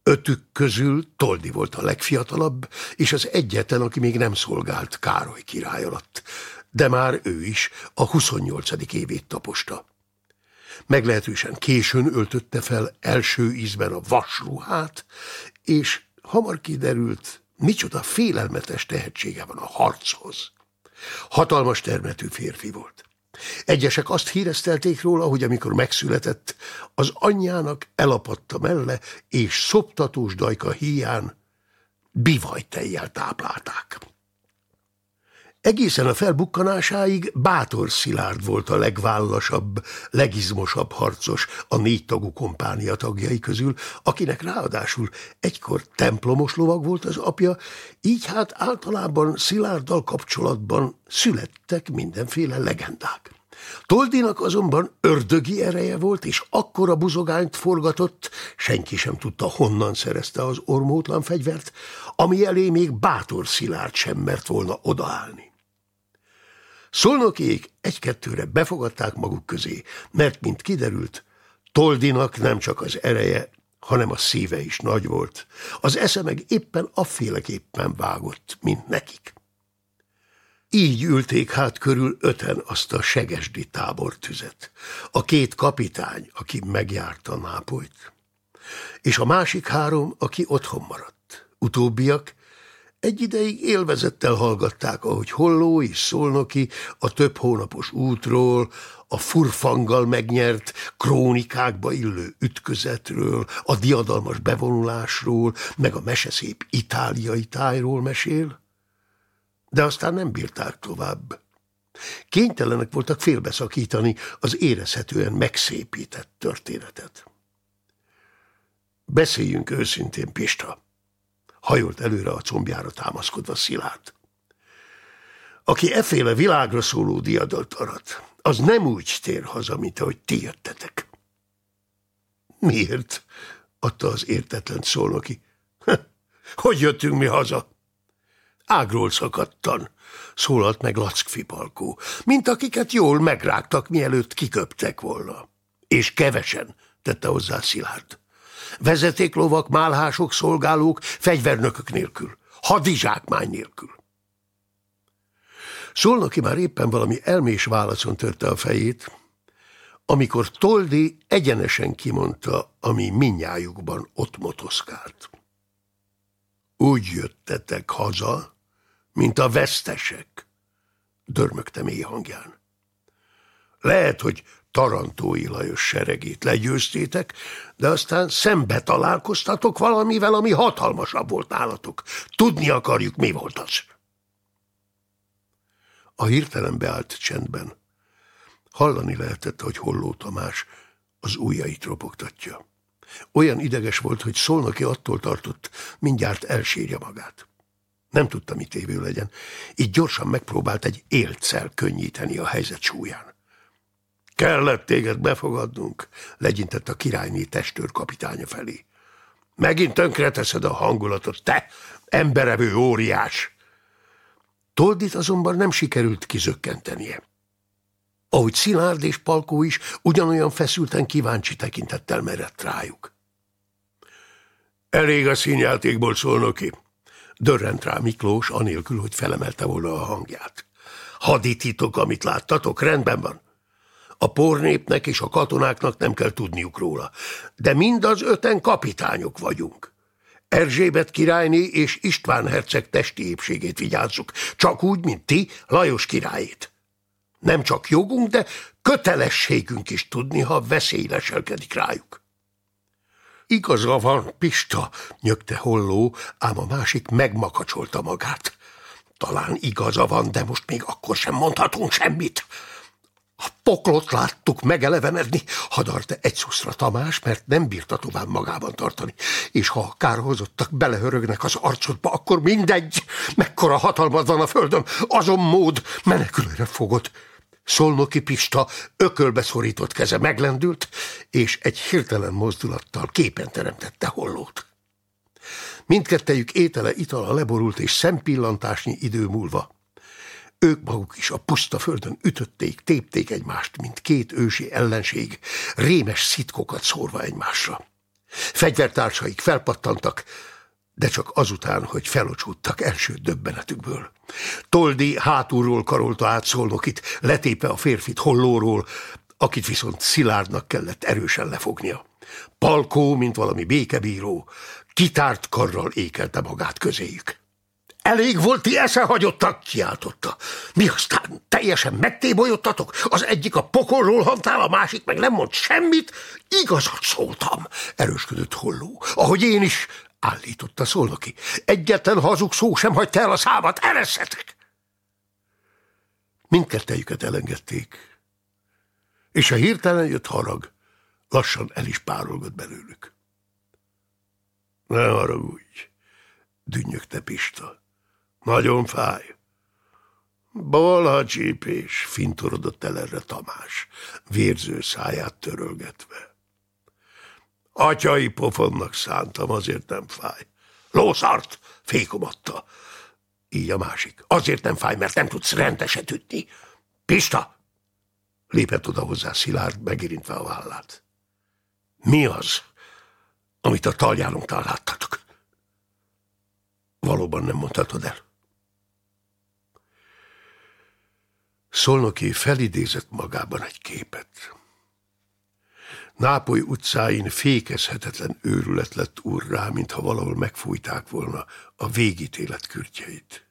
Ötük közül Toldi volt a legfiatalabb, és az egyetlen, aki még nem szolgált Károly király alatt, de már ő is a 28. évét taposta. Meglehetősen későn öltötte fel első ízben a vasruhát, és hamar kiderült, micsoda félelmetes tehetsége van a harchoz. Hatalmas termetű férfi volt. Egyesek azt híreztelték róla, hogy amikor megszületett, az anyjának elapadt a melle, és szoptatós dajka híján bivajtejjel táplálták. Egészen a felbukkanásáig Bátor Szilárd volt a legvállasabb, legizmosabb harcos a négy tagú kompánia tagjai közül, akinek ráadásul egykor templomos lovag volt az apja, így hát általában Szilárddal kapcsolatban születtek mindenféle legendák. Toldinak azonban ördögi ereje volt, és akkora buzogányt forgatott, senki sem tudta, honnan szerezte az ormótlan fegyvert, ami elé még bátor Szilárd sem mert volna odaállni. Szolnokék egy-kettőre befogadták maguk közé, mert, mint kiderült, Toldinak nem csak az ereje, hanem a szíve is nagy volt. Az esze meg éppen afféleképpen vágott, mint nekik. Így ülték hát körül öten azt a segesdi tábortüzet. A két kapitány, aki megjárta Nápolyt, és a másik három, aki otthon maradt. Utóbbiak egy ideig élvezettel hallgatták, ahogy Holló és Szolnoki a több hónapos útról, a furfanggal megnyert krónikákba illő ütközetről, a diadalmas bevonulásról, meg a meseszép itáliai tájról mesél, de aztán nem bírták tovább. Kénytelenek voltak félbeszakítani az érezhetően megszépített történetet. Beszéljünk őszintén, Pista hajolt előre a combjára támaszkodva Szilárd. Aki efféle világra szóló diadalt arat, az nem úgy tér haza, mint ahogy ti jöttetek. Miért? adta az értetlen szólnoki. Hogy jöttünk mi haza? Ágról szakadtan, szólalt meg Lackfi Palkó, mint akiket jól megrágtak, mielőtt kiköptek volna. És kevesen, tette hozzá Szilárd vezetéklovak, málhások, szolgálók, fegyvernökök nélkül, hadizsákmány nélkül. Szolnoki már éppen valami elmés válaszon törte a fejét, amikor Toldi egyenesen kimondta, ami minnyájukban ott motoszkált. Úgy jöttetek haza, mint a vesztesek, dörmögte mély hangján. Lehet, hogy Tarantói Lajos seregét legyőztétek, de aztán szembe találkoztatok valamivel, ami hatalmasabb volt nálatok. Tudni akarjuk, mi volt az. A hirtelen beállt csendben. Hallani lehetett, hogy Holló Tamás az ujjait ropogtatja. Olyan ideges volt, hogy szólnaki attól tartott, mindjárt elsírja magát. Nem tudta, mit évő legyen, így gyorsan megpróbált egy éltszer könnyíteni a helyzet súlyán. Kellett téged befogadnunk, legyintett a királyné testőr kapitánya felé. Megint tönkreteszed a hangulatot, te emberevő óriás! Toldit azonban nem sikerült kizökkentenie. Ahogy Szilárd és Palkó is ugyanolyan feszülten kíváncsi tekintettel merett rájuk. Elég a színjátékból ki. Dörrent rá Miklós, anélkül, hogy felemelte volna a hangját. Hadititok, amit láttatok, rendben van. A pornépnek és a katonáknak nem kell tudniuk róla. De mind az öten kapitányok vagyunk. Erzsébet királyné és István herceg testi épségét vigyázzuk, csak úgy, mint ti Lajos királyét. Nem csak jogunk, de kötelességünk is tudni, ha veszély leselkedik rájuk. Igaza van, Pista, nyögte Holló, ám a másik megmakacsolta magát. Talán igaza van, de most még akkor sem mondhatunk semmit. A poklot láttuk megelevenedni, hadarte egy szuszra Tamás, mert nem bírta tovább magában tartani. És ha a kárhozottak belehörögnek az arcodba, akkor mindegy, mekkora hatalmad van a földön, azon mód menekülőre fogod. Szolnoki Pista ökölbe szorított keze meglendült, és egy hirtelen mozdulattal képen teremtette hollót. Mindkettejük étele itala leborult, és szempillantásnyi idő múlva ők maguk is a puszta földön ütötték, tépték egymást, mint két ősi ellenség, rémes szitkokat szórva egymásra. Fegyvertársaik felpattantak, de csak azután, hogy felocsúttak első döbbenetükből. Toldi hátulról karolta át Szolnokit, letépe a férfit hollóról, akit viszont szilárdnak kellett erősen lefognia. Palkó, mint valami békebíró, kitárt karral ékelte magát közéjük. Elég volt, ti hagyottak, kiáltotta. Mi aztán teljesen megtébolyottatok? Az egyik a pokolról hantál, a másik meg nem mond semmit? Igazat szóltam, erősködött Holló. Ahogy én is, állította Szolnoki. Egyetlen hazug szó sem hagyta el a számat, ereszetek! Mindkettejüket elengedték, és a hirtelen jött harag lassan el is párolgott belőlük. Ne haragudj, dünnyögte Pista. Nagyon fáj. Balha csípés, fintorodott el erre Tamás, vérző száját törölgetve. Atyai pofonnak szántam, azért nem fáj. Lószart, fékomatta. Így a másik. Azért nem fáj, mert nem tudsz rendeset ütni. Pista! Lépett oda hozzá Szilárd, megérintve a vállát. Mi az, amit a taljálomtál láttatok? Valóban nem mondhatod el. Szolnoki felidézett magában egy képet. Nápoly utcáin fékezhetetlen őrület lett urrá, mintha valahol megfújták volna a végítélet kürtjeit,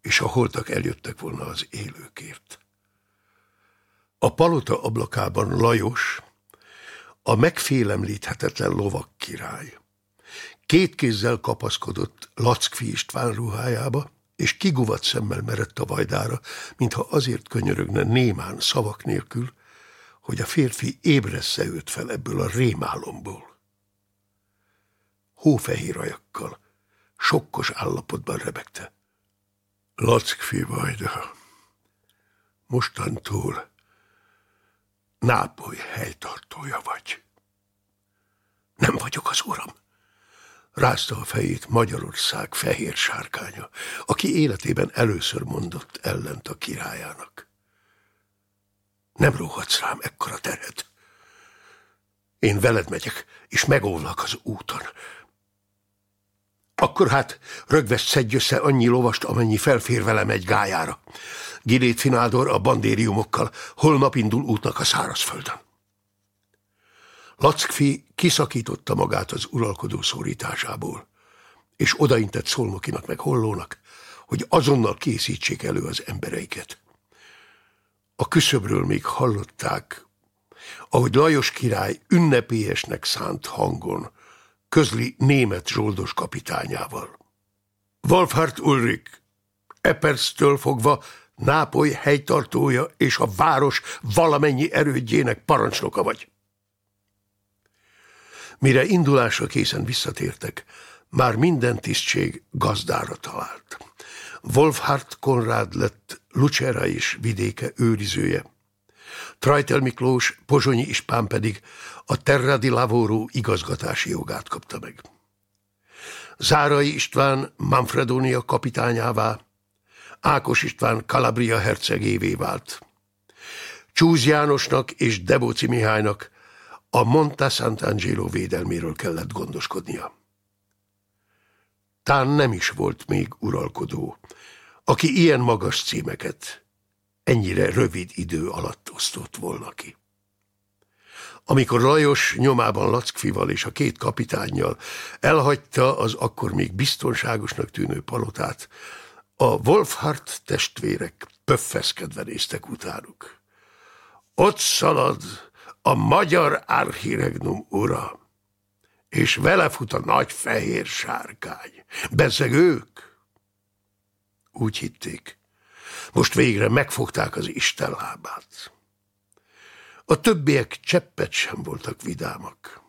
és a holtak eljöttek volna az élőkért. A palota ablakában Lajos, a megfélemlíthetetlen lovak király. Két kézzel kapaszkodott Lackfi István ruhájába, és kiguvat szemmel merett a vajdára, mintha azért könyörögne némán szavak nélkül, hogy a férfi ébressze őt fel ebből a rémálomból. Hófehér ajakkal, sokkos állapotban rebegte. Lackfi vajda, mostantól Nápoly helytartója vagy. Nem vagyok az uram, Rázta a fejét Magyarország fehér sárkánya, aki életében először mondott ellent a királyának. Nem róhatsz rám ekkora terhet. Én veled megyek, és megóvlak az úton. Akkor hát rögvest szedj össze annyi lovast, amennyi felfér velem egy gájára. Gilét Finádor a bandériumokkal holnap indul útnak a szárazföldön. Lackfi kiszakította magát az uralkodó szorításából, és odaintett Szolnokinak meg Hollónak, hogy azonnal készítsék elő az embereiket. A küszöbről még hallották, ahogy Lajos király ünnepélyesnek szánt hangon közli német zsoldos kapitányával. Wolfhard Ulrich, Epersztől fogva Nápoly helytartója és a város valamennyi erődjének parancsnoka vagy. Mire indulásra készen visszatértek, már minden tisztség gazdára talált. Wolfhard Konrád lett Lucera és vidéke őrizője. Trajtel Miklós, Pozsonyi Ispán pedig a Terra di Lavoro igazgatási jogát kapta meg. Zárai István Manfredonia kapitányává, Ákos István Calabria hercegévé vált. Csúz Jánosnak és Debóci Mihálynak a Monta Sant'Angelo védelméről kellett gondoskodnia. Tán nem is volt még uralkodó, aki ilyen magas címeket ennyire rövid idő alatt osztott volna ki. Amikor Lajos nyomában Lackfival és a két kapitánnyal elhagyta az akkor még biztonságosnak tűnő palotát, a Wolfhart testvérek pöffeszkedve néztek utánuk. Ott szalad a magyar archiregnum ura, és vele fut a nagy fehér sárkány. Bezeg ők? Úgy hitték. Most végre megfogták az Isten lábát. A többiek cseppet sem voltak vidámak.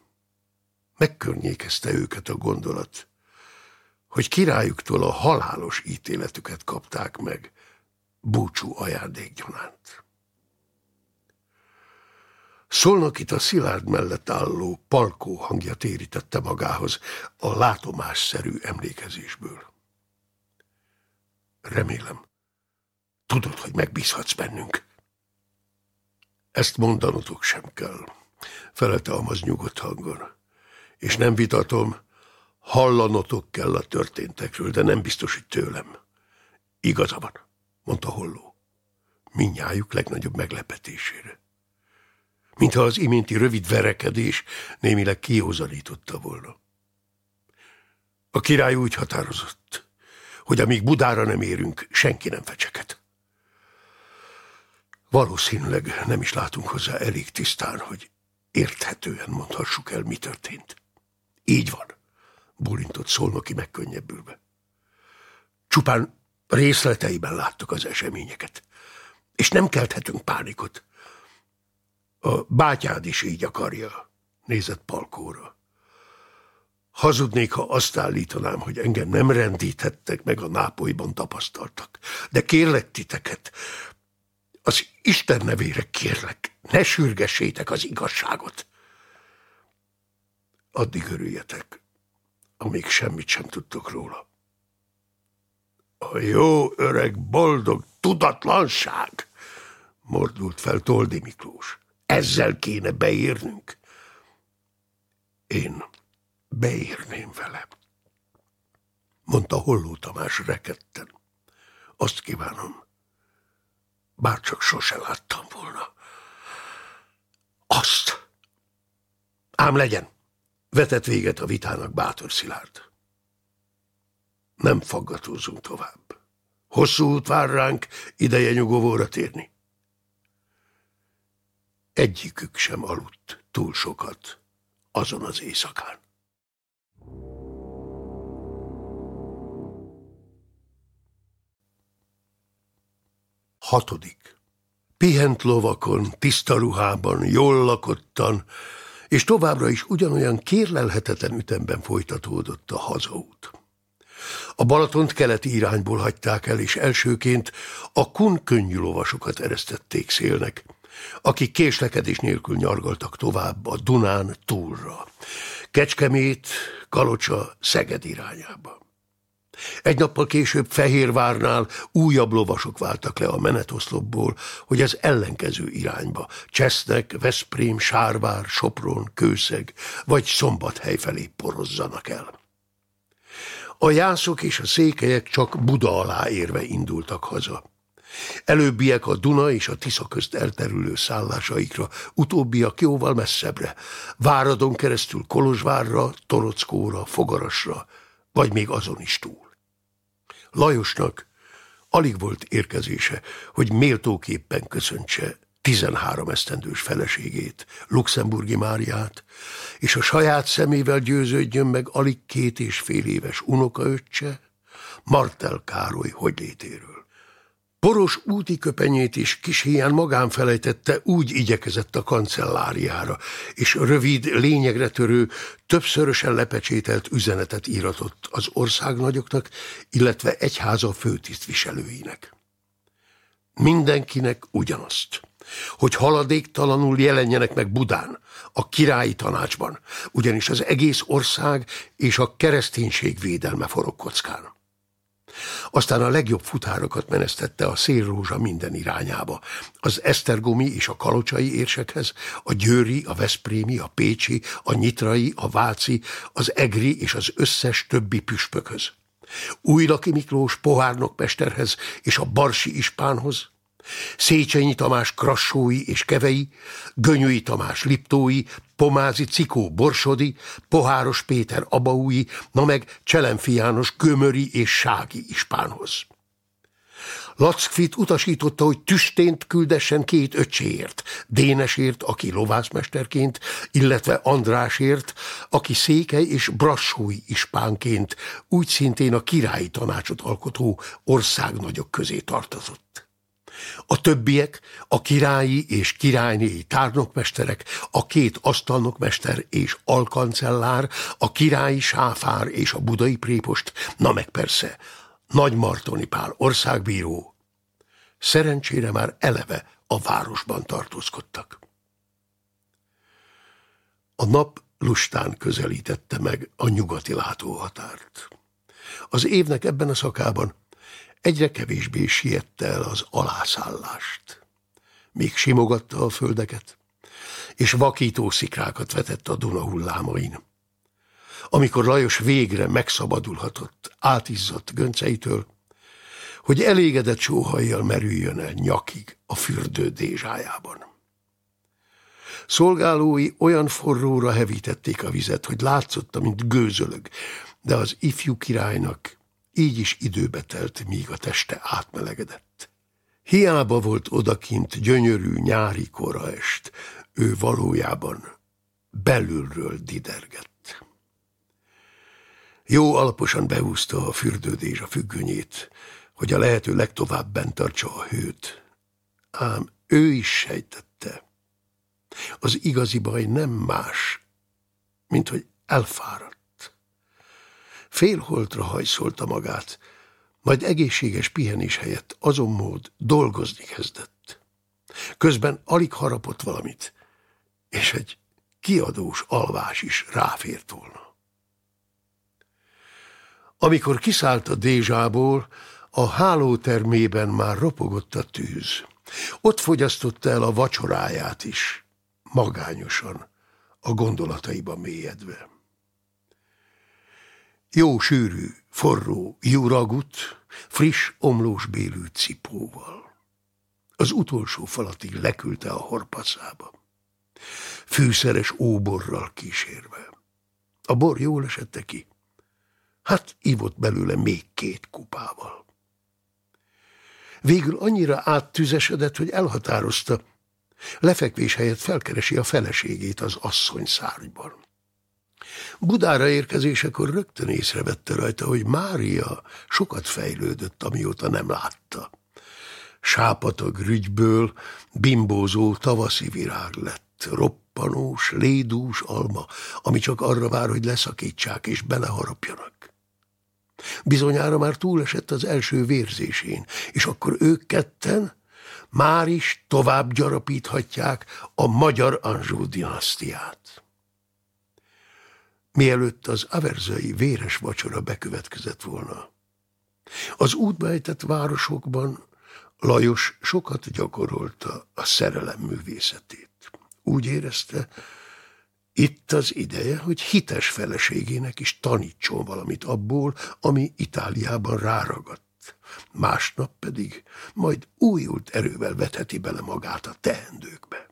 Megkörnyékezte őket a gondolat, hogy királyuktól a halálos ítéletüket kapták meg búcsú ajándékgyanánt. Itt a szilárd mellett álló palkó hangja térítette magához a látomásszerű emlékezésből. Remélem, tudod, hogy megbízhatsz bennünk. Ezt mondanotok sem kell, felelte Amaz nyugodt hangon. És nem vitatom, hallanotok kell a történtekről, de nem biztos, hogy tőlem. Igaza van, mondta Holló. Minnyájuk legnagyobb meglepetésére. Mintha az iménti rövid verekedés némileg kihozanította volna. A király úgy határozott, hogy amíg Budára nem érünk, senki nem fecseket. Valószínűleg nem is látunk hozzá elég tisztán, hogy érthetően mondhassuk el, mi történt. Így van, bulintott Szolnoki megkönnyebbülve. Csupán részleteiben láttuk az eseményeket, és nem kelthetünk pánikot. A bátyád is így akarja, nézett Palkóra. Hazudnék, ha azt állítanám, hogy engem nem rendítettek meg a nápolyban tapasztaltak. De kérlek titeket, az Isten nevére kérlek, ne sürgessétek az igazságot. Addig örüljetek, amíg semmit sem tudtok róla. A jó öreg boldog tudatlanság, mordult fel Toldi Miklós. Ezzel kéne beírnünk. Én beírném vele, mondta Holló Tamás reketten. Azt kívánom, bárcsak sose láttam volna. Azt! Ám legyen! Vetett véget a vitának Bátor Szilárd. Nem faggatózunk tovább. Hosszú út vár ránk, ideje nyugovóra térni. Egyikük sem aludt túl sokat azon az éjszakán. Hatodik. Pihent lovakon, tiszta ruhában, jól lakottan, és továbbra is ugyanolyan kérlelhetetlen ütemben folytatódott a hazaút. A Balatont keleti irányból hagyták el, és elsőként a kun könnyű lovasokat eresztették szélnek, akik késlekedés nélkül nyargaltak tovább a Dunán túlra, Kecskemét, Kalocsa, Szeged irányába. Egy nappal később Fehérvárnál újabb lovasok váltak le a menetoszlopból, hogy az ellenkező irányba, Csesznek, Veszprém, Sárvár, Sopron, Kőszeg vagy Szombathely felé porozzanak el. A jászok és a székelyek csak Buda alá érve indultak haza. Előbbiek a Duna és a Tisza közt elterülő szállásaikra, utóbbiak jóval messzebbre, Váradon keresztül Kolozsvárra, Torockóra, Fogarasra, vagy még azon is túl. Lajosnak alig volt érkezése, hogy méltóképpen köszöntse 13 esztendős feleségét, Luxemburgi Máriát, és a saját szemével győződjön meg alig két és fél éves unokaöccse, Martel Károly hogylétéről. Poros úti köpenyét is kis hián magán felejtette, úgy igyekezett a kancelláriára, és rövid, lényegre törő, többszörösen lepecsételt üzenetet íratott az országnagyoknak, illetve egyháza főtisztviselőinek. Mindenkinek ugyanazt, hogy haladéktalanul jelenjenek meg Budán, a királyi tanácsban, ugyanis az egész ország és a kereszténység védelme forog kockán. Aztán a legjobb futárokat menesztette a szélrózsa minden irányába. Az esztergomi és a kalocsai érsekhez, a győri, a veszprémi, a pécsi, a nyitrai, a váci, az egri és az összes többi püspökhöz. Újlaki Miklós pohárnokmesterhez és a barsi ispánhoz, Széchenyi Tamás krassói és kevei, Gönyői Tamás liptói, Pomázi Cikó Borsodi, Poháros Péter Abaúi, na meg Cselemfi János Gömöri és Sági ispánhoz. Lackfit utasította, hogy tüstént küldessen két öcséért, Dénesért, aki lovászmesterként, illetve Andrásért, aki székely és brassói ispánként, úgy szintén a királyi tanácsot alkotó országnagyok közé tartozott. A többiek, a királyi és királynéi tárnokmesterek, a két asztalnokmester és alkancellár, a királyi sáfár és a budai prépost, na meg persze, Nagy Martoni Pál országbíró. Szerencsére már eleve a városban tartózkodtak. A nap lustán közelítette meg a nyugati látóhatárt. Az évnek ebben a szakában egyre kevésbé siette el az alászállást. Még simogatta a földeket, és vakító szikrákat vetett a Duna hullámain. Amikor Lajos végre megszabadulhatott, átizzadt gönceitől, hogy elégedett sóhajjal merüljön el nyakig a fürdő dézsájában. Szolgálói olyan forróra hevítették a vizet, hogy látszott, mint gőzölög, de az ifjú királynak így is időbe telt, míg a teste átmelegedett. Hiába volt odakint gyönyörű nyári koraest, ő valójában belülről didergett. Jó alaposan beúzta a fürdődés a függönyét, hogy a lehető legtovább bent tartsa a hőt. Ám ő is sejtette. Az igazi baj nem más, mint hogy elfáradt. Félholtra hajszolta magát, majd egészséges pihenés helyett azon mód dolgozni kezdett. Közben alig harapott valamit, és egy kiadós alvás is ráfért volna. Amikor kiszállt a dézsából, a hálótermében már ropogott a tűz. Ott fogyasztotta el a vacsoráját is, magányosan, a gondolataiba mélyedve. Jó sűrű, forró juragut, friss omlósbélű cipóval. Az utolsó falatig leküldte a horpaszába. Fűszeres óborral kísérve. A bor jól esette ki. Hát ivott belőle még két kupával. Végül annyira áttüzesedett, hogy elhatározta, lefekvés helyett felkeresi a feleségét az asszony szárnyban. Budára érkezésekor rögtön észrevette rajta, hogy Mária sokat fejlődött, amióta nem látta. Sápatag rügyből bimbózó tavaszi virág lett, roppanós, lédús alma, ami csak arra vár, hogy leszakítsák és beleharapjanak. Bizonyára már túlesett az első vérzésén, és akkor ők ketten már is tovább gyarapíthatják a magyar Anzsó dinasztiát mielőtt az averzai véres vacsora bekövetkezett volna. Az útba városokban Lajos sokat gyakorolta a szerelem művészetét. Úgy érezte, itt az ideje, hogy hites feleségének is tanítson valamit abból, ami Itáliában ráragadt. Másnap pedig majd újult erővel vetheti bele magát a teendőkbe.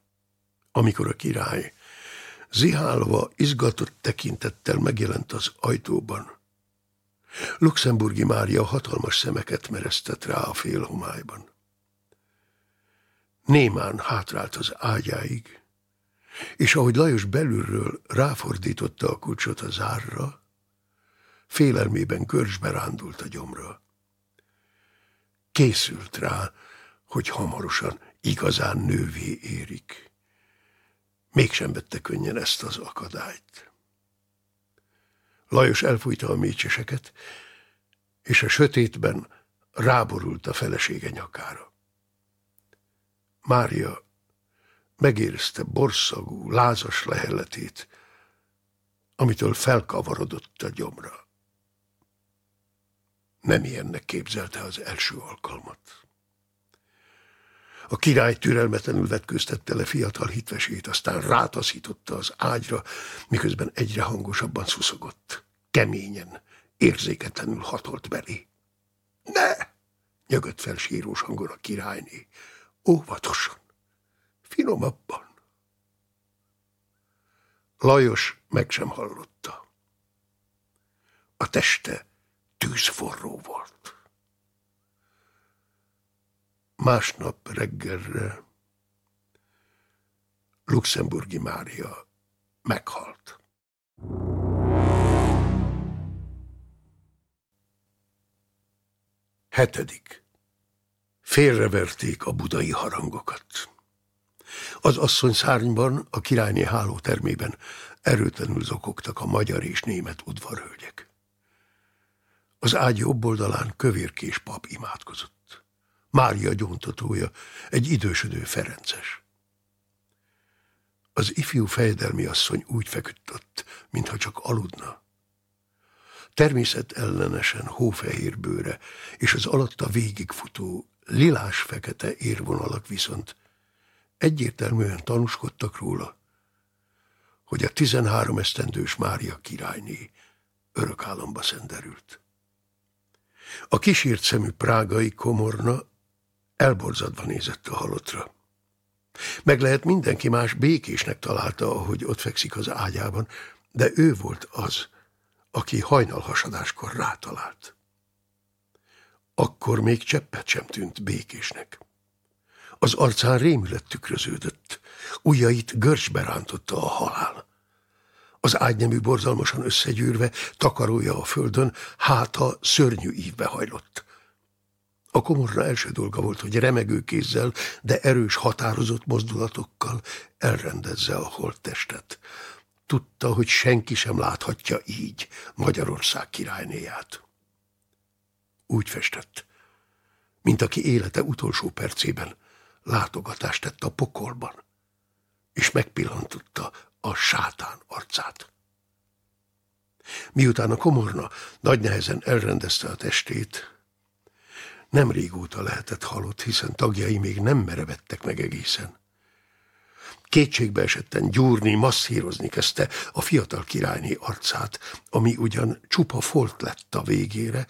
Amikor a király Zihálva, izgatott tekintettel megjelent az ajtóban. Luxemburgi Mária hatalmas szemeket meresztett rá a félhomályban. Némán hátrált az ágyáig, és ahogy Lajos belülről ráfordította a kulcsot a zárra, félelmében körsbe rándult a gyomra. Készült rá, hogy hamarosan igazán nővé érik mégsem vette könnyen ezt az akadályt. Lajos elfújta a mécseseket, és a sötétben ráborult a felesége nyakára. Mária megérezte borszagú, lázas lehelletét, amitől felkavarodott a gyomra. Nem ilyennek képzelte az első alkalmat. A király türelmetlenül vetkőztette le fiatal hitvesét, aztán rátaszította az ágyra, miközben egyre hangosabban szuszogott. Keményen, érzéketlenül hatolt belé. Ne! nyögött fel sírós hangon a királyné. Óvatosan, finomabban. Lajos meg sem hallotta. A teste tűzforró volt. Másnap reggelre Luxemburgi Mária meghalt. Hetedik. Félreverték a budai harangokat. Az asszony szárnyban, a királyné hálótermében erőtlenül zokogtak a magyar és német udvarhölgyek. Az ágy jobb oldalán kövérkés pap imádkozott. Mária gyóntatója, egy idősödő Ferences. Az ifjú fejedelmi asszony úgy feküdt ott, mintha csak aludna. Természet ellenesen hófehér bőre, és az alatta végigfutó lilás-fekete érvonalak viszont egyértelműen tanúskodtak róla, hogy a tizenhárom esztendős Mária királyné örök álomba szenderült. A kísért szemű prágai komorna elborzadva nézett a halottra. Meg lehet mindenki más békésnek találta, ahogy ott fekszik az ágyában, de ő volt az, aki hajnalhasadáskor rátalált. Akkor még cseppet sem tűnt békésnek. Az arcán rémület tükröződött, ujjait görcsbe rántotta a halál. Az ágynemű borzalmasan összegyűrve, takarója a földön, háta szörnyű ívbe hajlott. A komorra első dolga volt, hogy remegő kézzel, de erős, határozott mozdulatokkal elrendezze a holttestet. Tudta, hogy senki sem láthatja így Magyarország királynéját. Úgy festett, mint aki élete utolsó percében látogatást tett a pokolban, és megpillantotta a sátán arcát. Miután a komorna nagy nehezen elrendezte a testét, nem régóta lehetett halott, hiszen tagjai még nem merevettek meg egészen. Kétségbe esetten gyúrni, masszírozni kezdte a fiatal királyné arcát, ami ugyan csupa folt lett a végére,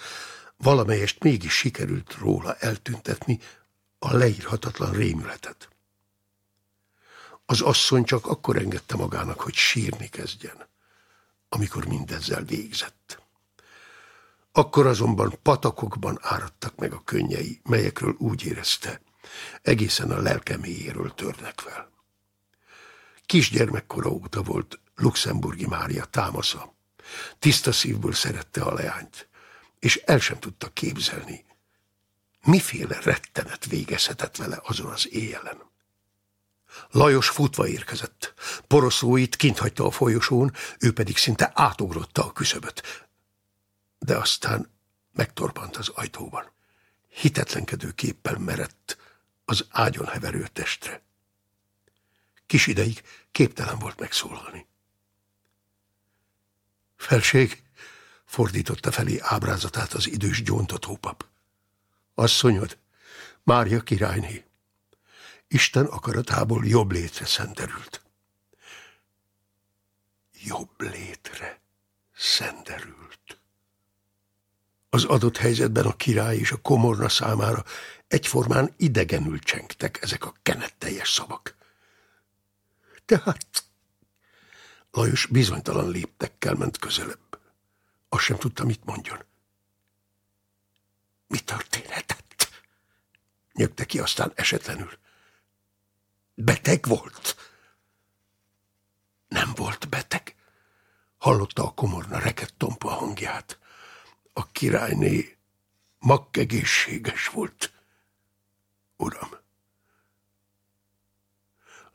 valamelyest mégis sikerült róla eltüntetni a leírhatatlan rémületet. Az asszony csak akkor engedte magának, hogy sírni kezdjen, amikor mindezzel végzett. Akkor azonban patakokban áradtak meg a könnyei, melyekről úgy érezte, egészen a lelkeméjéről törnek fel. Kisgyermekkora óta volt Luxemburgi Mária támasza. Tiszta szívből szerette a leányt, és el sem tudta képzelni, miféle rettenet végezhetett vele azon az éjjelen. Lajos futva érkezett. Poroszóit kint hagyta a folyosón, ő pedig szinte átugrotta a küszöböt. De aztán megtorpant az ajtóban. Hitetlenkedő képpel merett az ágyon heverő testre. Kis ideig képtelen volt megszólalni. Felség fordította felé ábrázatát az idős gyóntatópap. Asszonyod, Mária királyné, Isten akaratából jobb létre szenderült. Jobb létre szenderült. Az adott helyzetben a király és a komorna számára egyformán idegenül csengtek ezek a kenetteljes szavak. Tehát Lajos bizonytalan léptekkel ment közelebb. Azt sem tudta, mit mondjon. Mi történhetett? Nyögte ki aztán esetlenül. Beteg volt? Nem volt beteg. Hallotta a komorna reket tompa hangját. A királyné makkegészséges volt. Uram!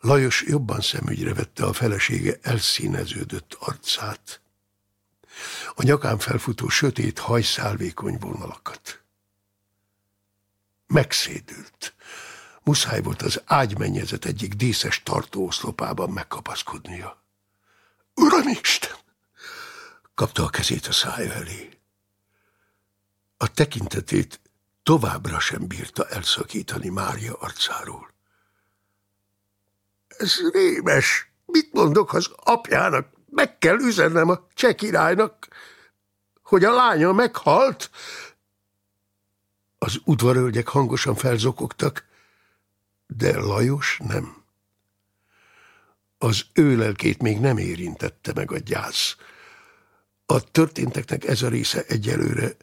Lajos jobban szemügyre vette a felesége elszíneződött arcát. A nyakán felfutó sötét hajszálvékony vonalakat. Megszédült. Muszáj volt az ágymennyezet egyik díszes tartóoszlopában megkapaszkodnia. Uram Isten! Kapta a kezét a szája elé. A tekintetét továbbra sem bírta elszakítani Mária arcáról. Ez rémes. Mit mondok az apjának? Meg kell üzennem a cseh királynak, hogy a lánya meghalt. Az udvarölgyek hangosan felzokogtak, de Lajos nem. Az ő lelkét még nem érintette meg a gyász. A történteknek ez a része egyelőre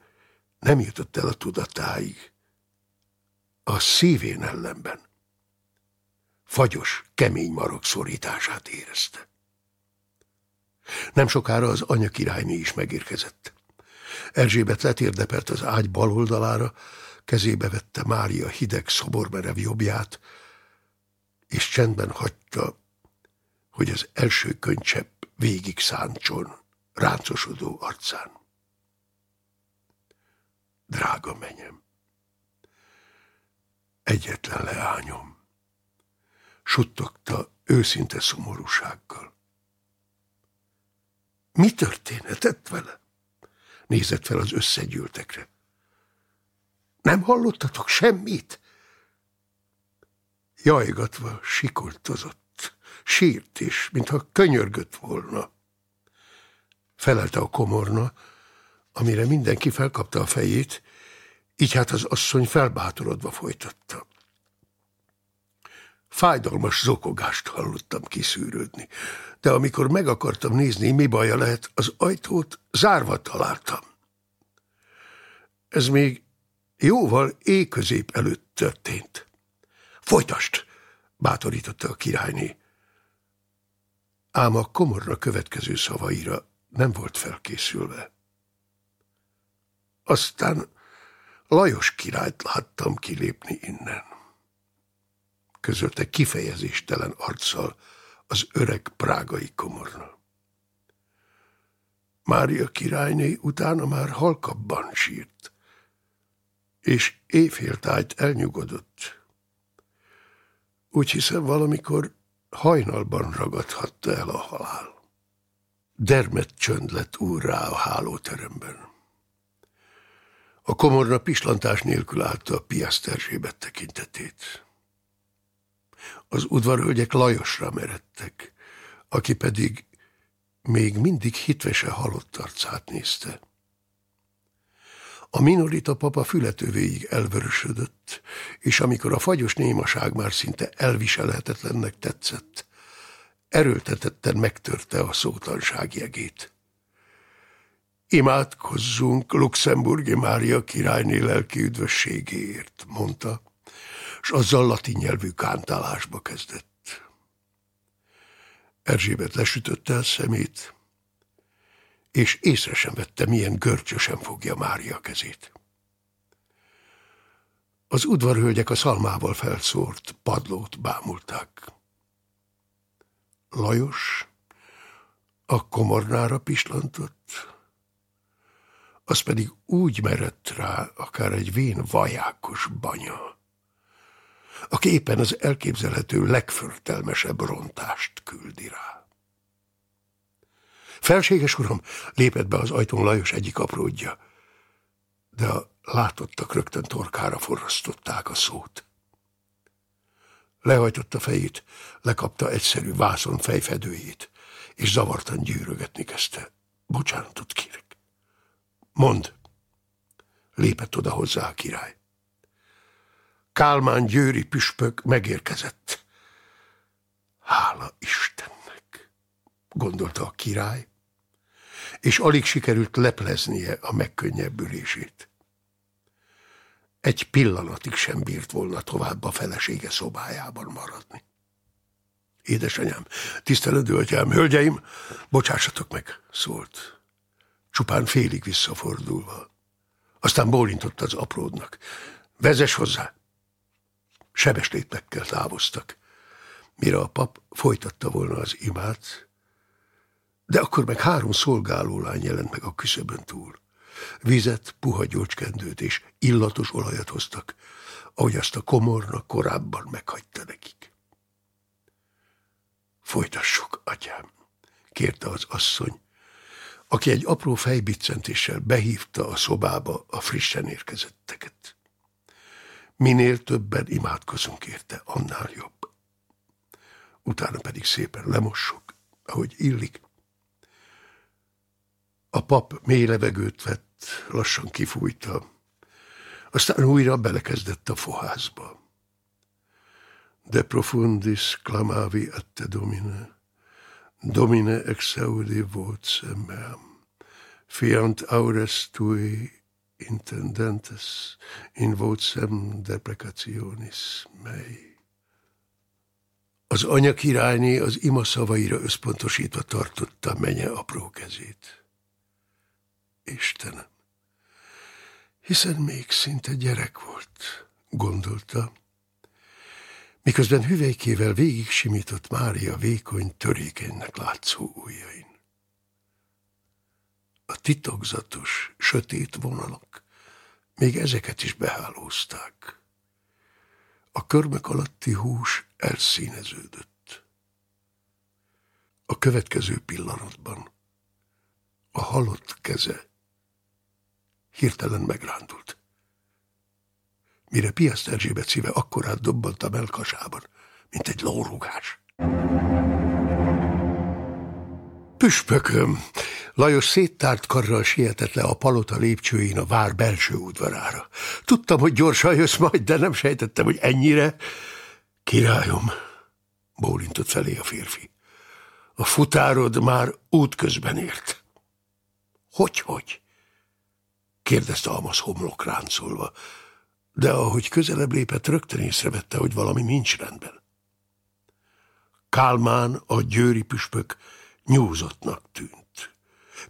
nem jutott el a tudatáig. A szívén ellenben fagyos, kemény marok szorítását érezte. Nem sokára az anya királyné is megérkezett. Erzsébet letérdepelt az ágy bal oldalára, kezébe vette Mária hideg szobormerev jobbját, és csendben hagyta, hogy az első könycsepp végig száncson, ráncosodó arcán. Drága menyem, egyetlen leányom, suttogta őszinte szomorúsággal. Mi történhetett vele? Nézett fel az összegyűltekre. Nem hallottatok semmit? Jajgatva sikoltozott, sírt is, mintha könyörgött volna. Felelte a komorna, amire mindenki felkapta a fejét, így hát az asszony felbátorodva folytatta. Fájdalmas zokogást hallottam kiszűrődni, de amikor meg akartam nézni, mi baja lehet, az ajtót zárva találtam. Ez még jóval éjközép előtt történt. Folytast! bátorította a királyné. Ám a komorra következő szavaira nem volt felkészülve. Aztán Lajos királyt láttam kilépni innen. Közölte kifejezéstelen arccal az öreg prágai komorna. Mária királyné utána már halkabban sírt, és éjféltájt elnyugodott. Úgy hiszem valamikor hajnalban ragadhatta el a halál. Dermet csönd lett úrrá a hálóteremben. A komorra pislantás nélkül állta a piaszterzsébet tekintetét. Az udvarhölgyek Lajosra meredtek, aki pedig még mindig hitvese halott arcát nézte. A minorita papa fületővéig elvörösödött, és amikor a fagyos némaság már szinte elviselhetetlennek tetszett, erőltetetten megtörte a szótlanság jegét. Imádkozzunk Luxemburgi Mária királyné lelki üdvösségéért, mondta, és azzal latin nyelvű kántálásba kezdett. Erzsébet lesütötte a szemét, és észre sem vette, milyen görcsösen fogja Mária kezét. Az udvarhölgyek a szalmával felszórt padlót bámulták. Lajos a komornára pislantott, az pedig úgy merett rá, akár egy vén vajákos banya, aki éppen az elképzelhető legförtelmesebb rontást küldi rá. Felséges uram, lépett be az ajtón Lajos egyik apródja, de a látottak rögtön torkára forrasztották a szót. Lehajtotta fejét, lekapta egyszerű vászon fejfedőjét, és zavartan gyűrögetni kezdte. Bocsánatot kérek. Mond, lépett oda hozzá a király. Kálmán győri püspök megérkezett. Hála Istennek, gondolta a király, és alig sikerült lepleznie a megkönnyebbülését. Egy pillanatig sem bírt volna tovább a felesége szobájában maradni. Édesanyám, tiszteledő atyám, hölgyeim, bocsássatok meg, szólt csupán félig visszafordulva. Aztán bólintott az apródnak. Vezes hozzá! Sebes léptekkel távoztak, mire a pap folytatta volna az imát, de akkor meg három szolgálólány jelent meg a küszöbön túl. Vizet, puha gyógykendőt és illatos olajat hoztak, ahogy azt a komorna korábban meghagyta nekik. Folytassuk, atyám, kérte az asszony, aki egy apró fejbiccentéssel behívta a szobába a frissen érkezetteket. Minél többen imádkozunk érte, annál jobb. Utána pedig szépen lemossuk, ahogy illik. A pap mély levegőt vett, lassan kifújta, aztán újra belekezdett a foházba. De profundis clamavi a te domine, Domine exaudi vocem meam, fiant aures tui intendentes in vocem deprecationis mei. Az anya királyné az ima szavaira összpontosítva tartotta menye apró kezét. Istenem, Hiszen még szinte gyerek volt, gondolta, miközben hüvelykével végig simított Mária vékony, törékenynek látszó ujjain. A titokzatos, sötét vonalak még ezeket is behálózták. A körmök alatti hús elszíneződött. A következő pillanatban a halott keze hirtelen megrándult. Mire Piaszt Erzsébet szíve akkorát dobbant a melkasában, mint egy lórugás. Püspököm! Lajos széttárt karral sietett le a palota lépcsőin a vár belső udvarára. Tudtam, hogy gyorsan jössz majd, de nem sejtettem, hogy ennyire. Királyom, bólintott felé a férfi. A futárod már útközben ért. Hogy-hogy? kérdezte Amos homlok ráncolva, de ahogy közelebb lépett, rögtön észrevette, hogy valami nincs rendben. Kálmán, a győri püspök nyúzottnak tűnt.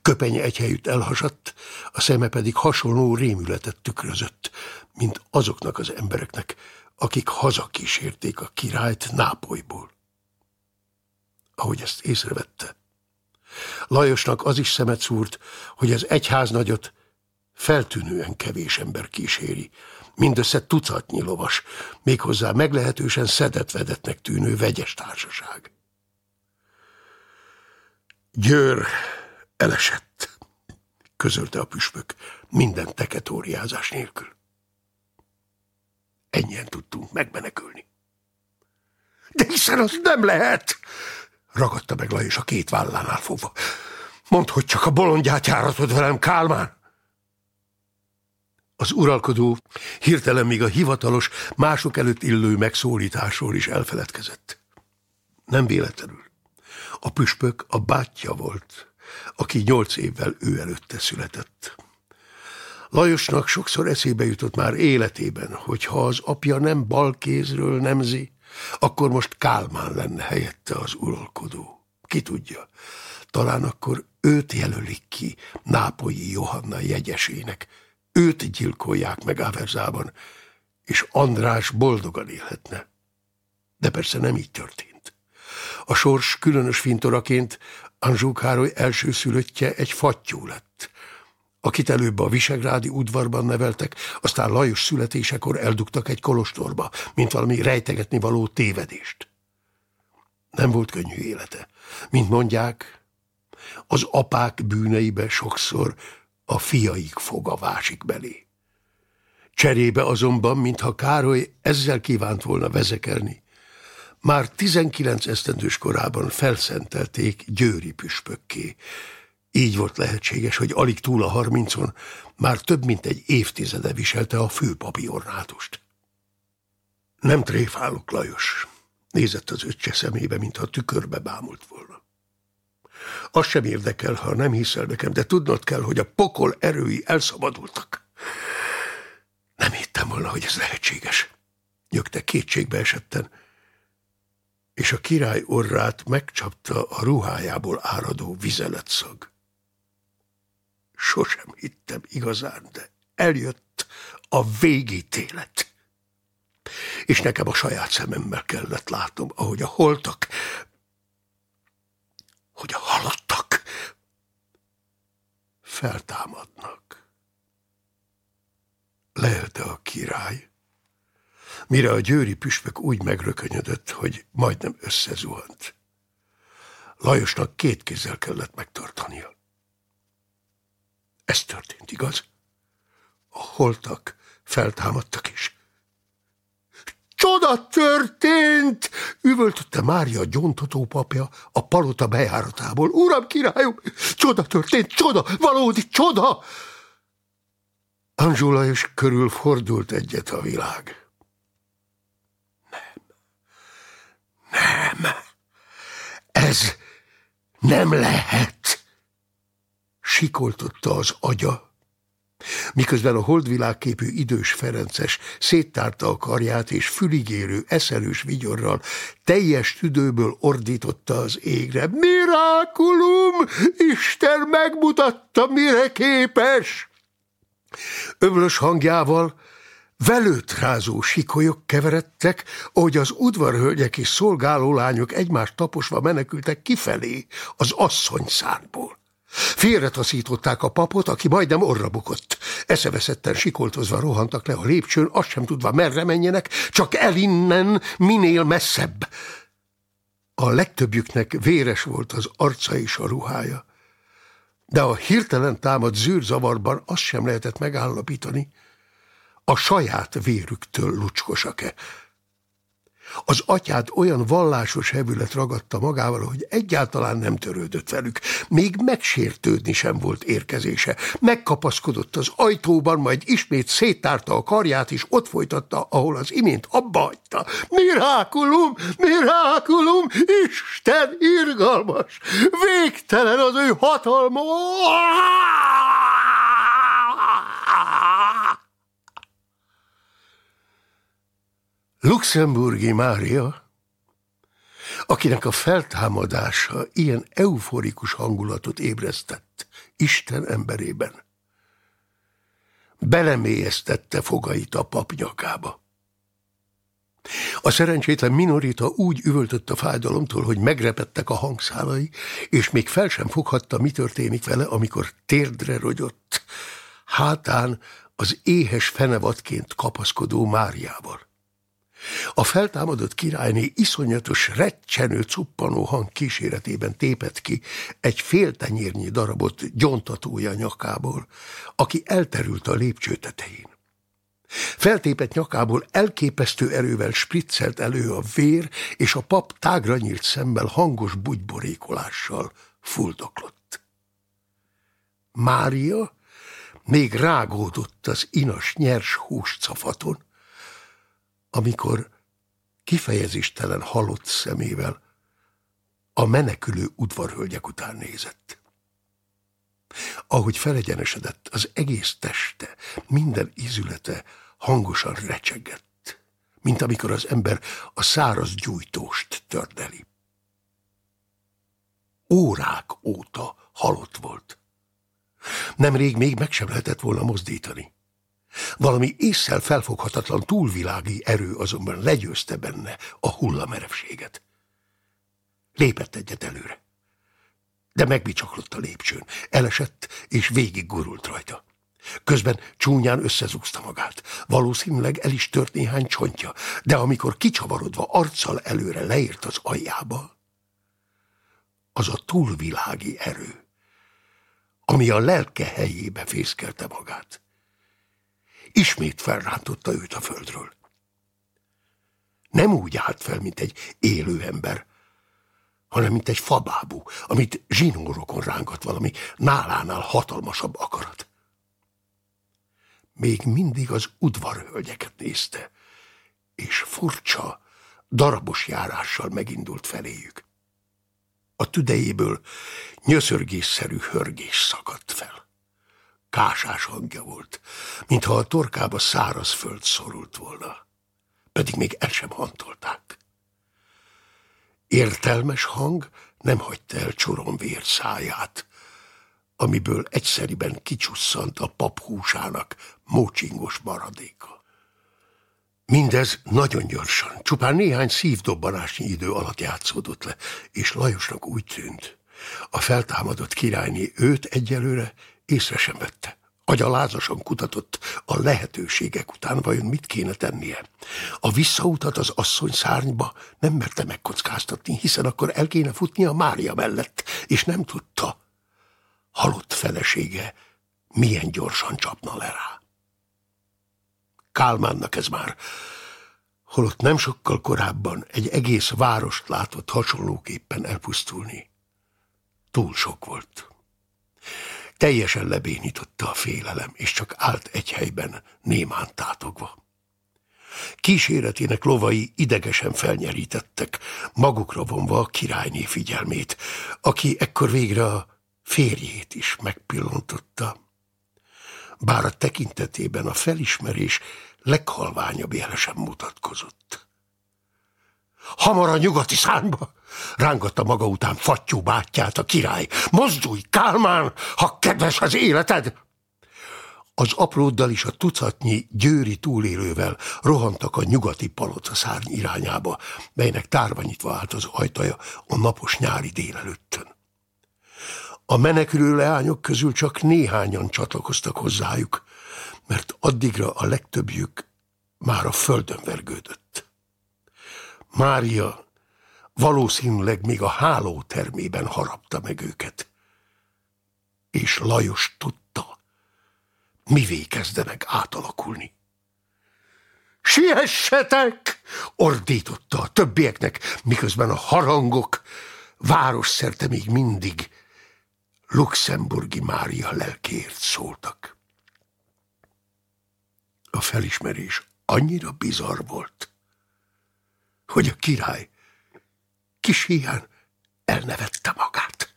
Köpenye egy helyütt elhasadt, a szeme pedig hasonló rémületet tükrözött, mint azoknak az embereknek, akik hazakísérték a királyt Nápolyból. Ahogy ezt észrevette, Lajosnak az is szemet szúrt, hogy az egyháznagyot feltűnően kevés ember kíséri, mindössze tucatnyi lovas, méghozzá meglehetősen szedetvedetnek tűnő vegyes társaság. Győr elesett, közölte a püspök, minden teketóriázás nélkül. Ennyien tudtunk megmenekülni. De hiszen az nem lehet! Ragadta meg Lajos a két vállánál fogva. Mondd, hogy csak a bolondját járatod velem, Kálmán! Az uralkodó hirtelen még a hivatalos, mások előtt illő megszólításról is elfeledkezett. Nem véletlenül. A püspök a bátyja volt, aki nyolc évvel ő előtte született. Lajosnak sokszor eszébe jutott már életében, hogy ha az apja nem bal kézről nemzi, akkor most Kálmán lenne helyette az uralkodó. Ki tudja, talán akkor őt jelölik ki Nápolyi Johanna jegyesének, őt gyilkolják meg Áverzában, és András boldogan élhetne. De persze nem így történt. A sors különös fintoraként Anzsó Károly elsőszülöttje egy fattyú lett, akit előbb a Visegrádi udvarban neveltek, aztán Lajos születésekor eldugtak egy kolostorba, mint valami rejtegetni való tévedést. Nem volt könnyű élete. Mint mondják, az apák bűneibe sokszor a fiaik foga vásik belé. Cserébe azonban, mintha Károly ezzel kívánt volna vezekelni, már 19 esztendős korában felszentelték győri püspökké. Így volt lehetséges, hogy alig túl a harmincon már több mint egy évtizede viselte a főpapi ornátust. Nem tréfálok, Lajos, nézett az öccse szemébe, mintha tükörbe bámult volna. Az sem érdekel, ha nem hiszel nekem, de tudnod kell, hogy a pokol erői elszabadultak. Nem hittem volna, hogy ez lehetséges. Nyögte kétségbe esetten, és a király orrát megcsapta a ruhájából áradó vizeletszag. Sosem hittem igazán, de eljött a végítélet. És nekem a saját szememmel kellett látnom, ahogy a holtak hogy a halottak feltámadnak. Lehelte a király, mire a győri püspök úgy megrökönyödött, hogy majdnem összezuhant. Lajosnak két kézzel kellett megtartania. Ez történt, igaz? A holtak feltámadtak is. Csoda történt! Üvöltötte Mária gyontató papja a palota bejáratából. Uram, királyom, csoda történt, csoda, valódi csoda! Anzsula is körül fordult egyet a világ. Nem, nem, ez nem lehet, sikoltotta az agya, Miközben a holdvilágképű idős Ferences széttárta a karját, és füligérő, eszelős vigyorral teljes tüdőből ordította az égre. Mirákulum! Isten megmutatta, mire képes! Öblös hangjával velőt rázó sikolyok keveredtek, ahogy az udvarhölgyek és szolgáló lányok egymást taposva menekültek kifelé az asszonyszárból. Félretaszították a papot, aki majdnem orra bukott. Eszeveszetten sikoltozva rohantak le a lépcsőn, azt sem tudva merre menjenek, csak elinnen, minél messzebb. A legtöbbjüknek véres volt az arca és a ruhája. De a hirtelen támad zűrzavarban azt sem lehetett megállapítani, a saját vérüktől lucskosak-e. Az atyát olyan vallásos hevület ragadta magával, hogy egyáltalán nem törődött velük. Még megsértődni sem volt érkezése. Megkapaszkodott az ajtóban, majd ismét széttárta a karját, és ott folytatta, ahol az imént abba hagyta. Mirákulum, mirákulum, Isten irgalmas, végtelen az ő hatalma. Luxemburgi Mária, akinek a feltámadása ilyen euforikus hangulatot ébresztett Isten emberében, belemélyeztette fogait a pap nyakába. A szerencsétlen minorita úgy üvöltött a fájdalomtól, hogy megrepettek a hangszálai, és még fel sem foghatta, mi történik vele, amikor térdre rogyott, hátán az éhes fenevadként kapaszkodó Máriával. A feltámadott királyné iszonyatos, recsenő, cuppanó hang kíséretében tépett ki egy fél tenyérnyi darabot gyontatója nyakából, aki elterült a lépcső tetején. Feltépett nyakából elképesztő erővel spriccelt elő a vér, és a pap tágra nyílt szemmel hangos bugyborékolással fuldoklott. Mária még rágódott az inas nyers húscafaton, amikor kifejezéstelen halott szemével a menekülő udvarhölgyek után nézett. Ahogy felegyenesedett, az egész teste, minden ízülete hangosan recsegett, mint amikor az ember a száraz gyújtóst tördeli. Órák óta halott volt. Nemrég még meg sem lehetett volna mozdítani. Valami észszel felfoghatatlan túlvilági erő azonban legyőzte benne a hullamerevséget. Lépett egyet előre. De megbicsaklott a lépcsőn, elesett és végig gurult rajta. Közben csúnyán összezúzta magát. Valószínűleg el is tört néhány csontja, de amikor kicsavarodva arccal előre leért az aljába, az a túlvilági erő, ami a lelke helyébe fészkelte magát ismét felrántotta őt a földről. Nem úgy állt fel, mint egy élő ember, hanem mint egy fabábú, amit zsinórokon rángat valami nálánál hatalmasabb akarat. Még mindig az udvarhölgyeket nézte, és furcsa, darabos járással megindult feléjük. A tüdejéből nyöszörgésszerű hörgés szakadt fel kásás hangja volt, mintha a torkába száraz föld szorult volna, pedig még el sem hantolták. Értelmes hang nem hagyta el vér száját, amiből egyszeriben kicsusszant a pap húsának mócsingos maradéka. Mindez nagyon gyorsan, csupán néhány szívdobbanásnyi idő alatt játszódott le, és Lajosnak úgy tűnt, a feltámadott királyné őt egyelőre észre sem vette. Agyalázasan kutatott a lehetőségek után, vajon mit kéne tennie. A visszautat az asszony szárnyba nem merte megkockáztatni, hiszen akkor el kéne futni a Mária mellett, és nem tudta. Halott felesége milyen gyorsan csapna le rá. Kálmánnak ez már, holott nem sokkal korábban egy egész várost látott hasonlóképpen elpusztulni. Túl sok volt. Teljesen lebénította a félelem, és csak állt egy helyben, némán tátogva. Kíséretének lovai idegesen felnyerítettek, magukra vonva a királyné figyelmét, aki ekkor végre a férjét is megpillantotta. Bár a tekintetében a felismerés leghalványabb jele mutatkozott. Hamar a nyugati szányba! Rángatta maga után fattyú bátyját a király. Mozdulj, Kálmán, ha kedves az életed! Az apróddal is a tucatnyi győri túlélővel rohantak a nyugati palota szárny irányába, melynek tárva nyitva állt az ajtaja a napos nyári délelőttön. A menekülő leányok közül csak néhányan csatlakoztak hozzájuk, mert addigra a legtöbbjük már a földön vergődött. Mária valószínűleg még a hálótermében harapta meg őket. És Lajos tudta, mivé kezdenek átalakulni. Siessetek! ordította a többieknek, miközben a harangok város szerte még mindig luxemburgi Mária lelkéért szóltak. A felismerés annyira bizarr volt, hogy a király kis hián elnevette magát.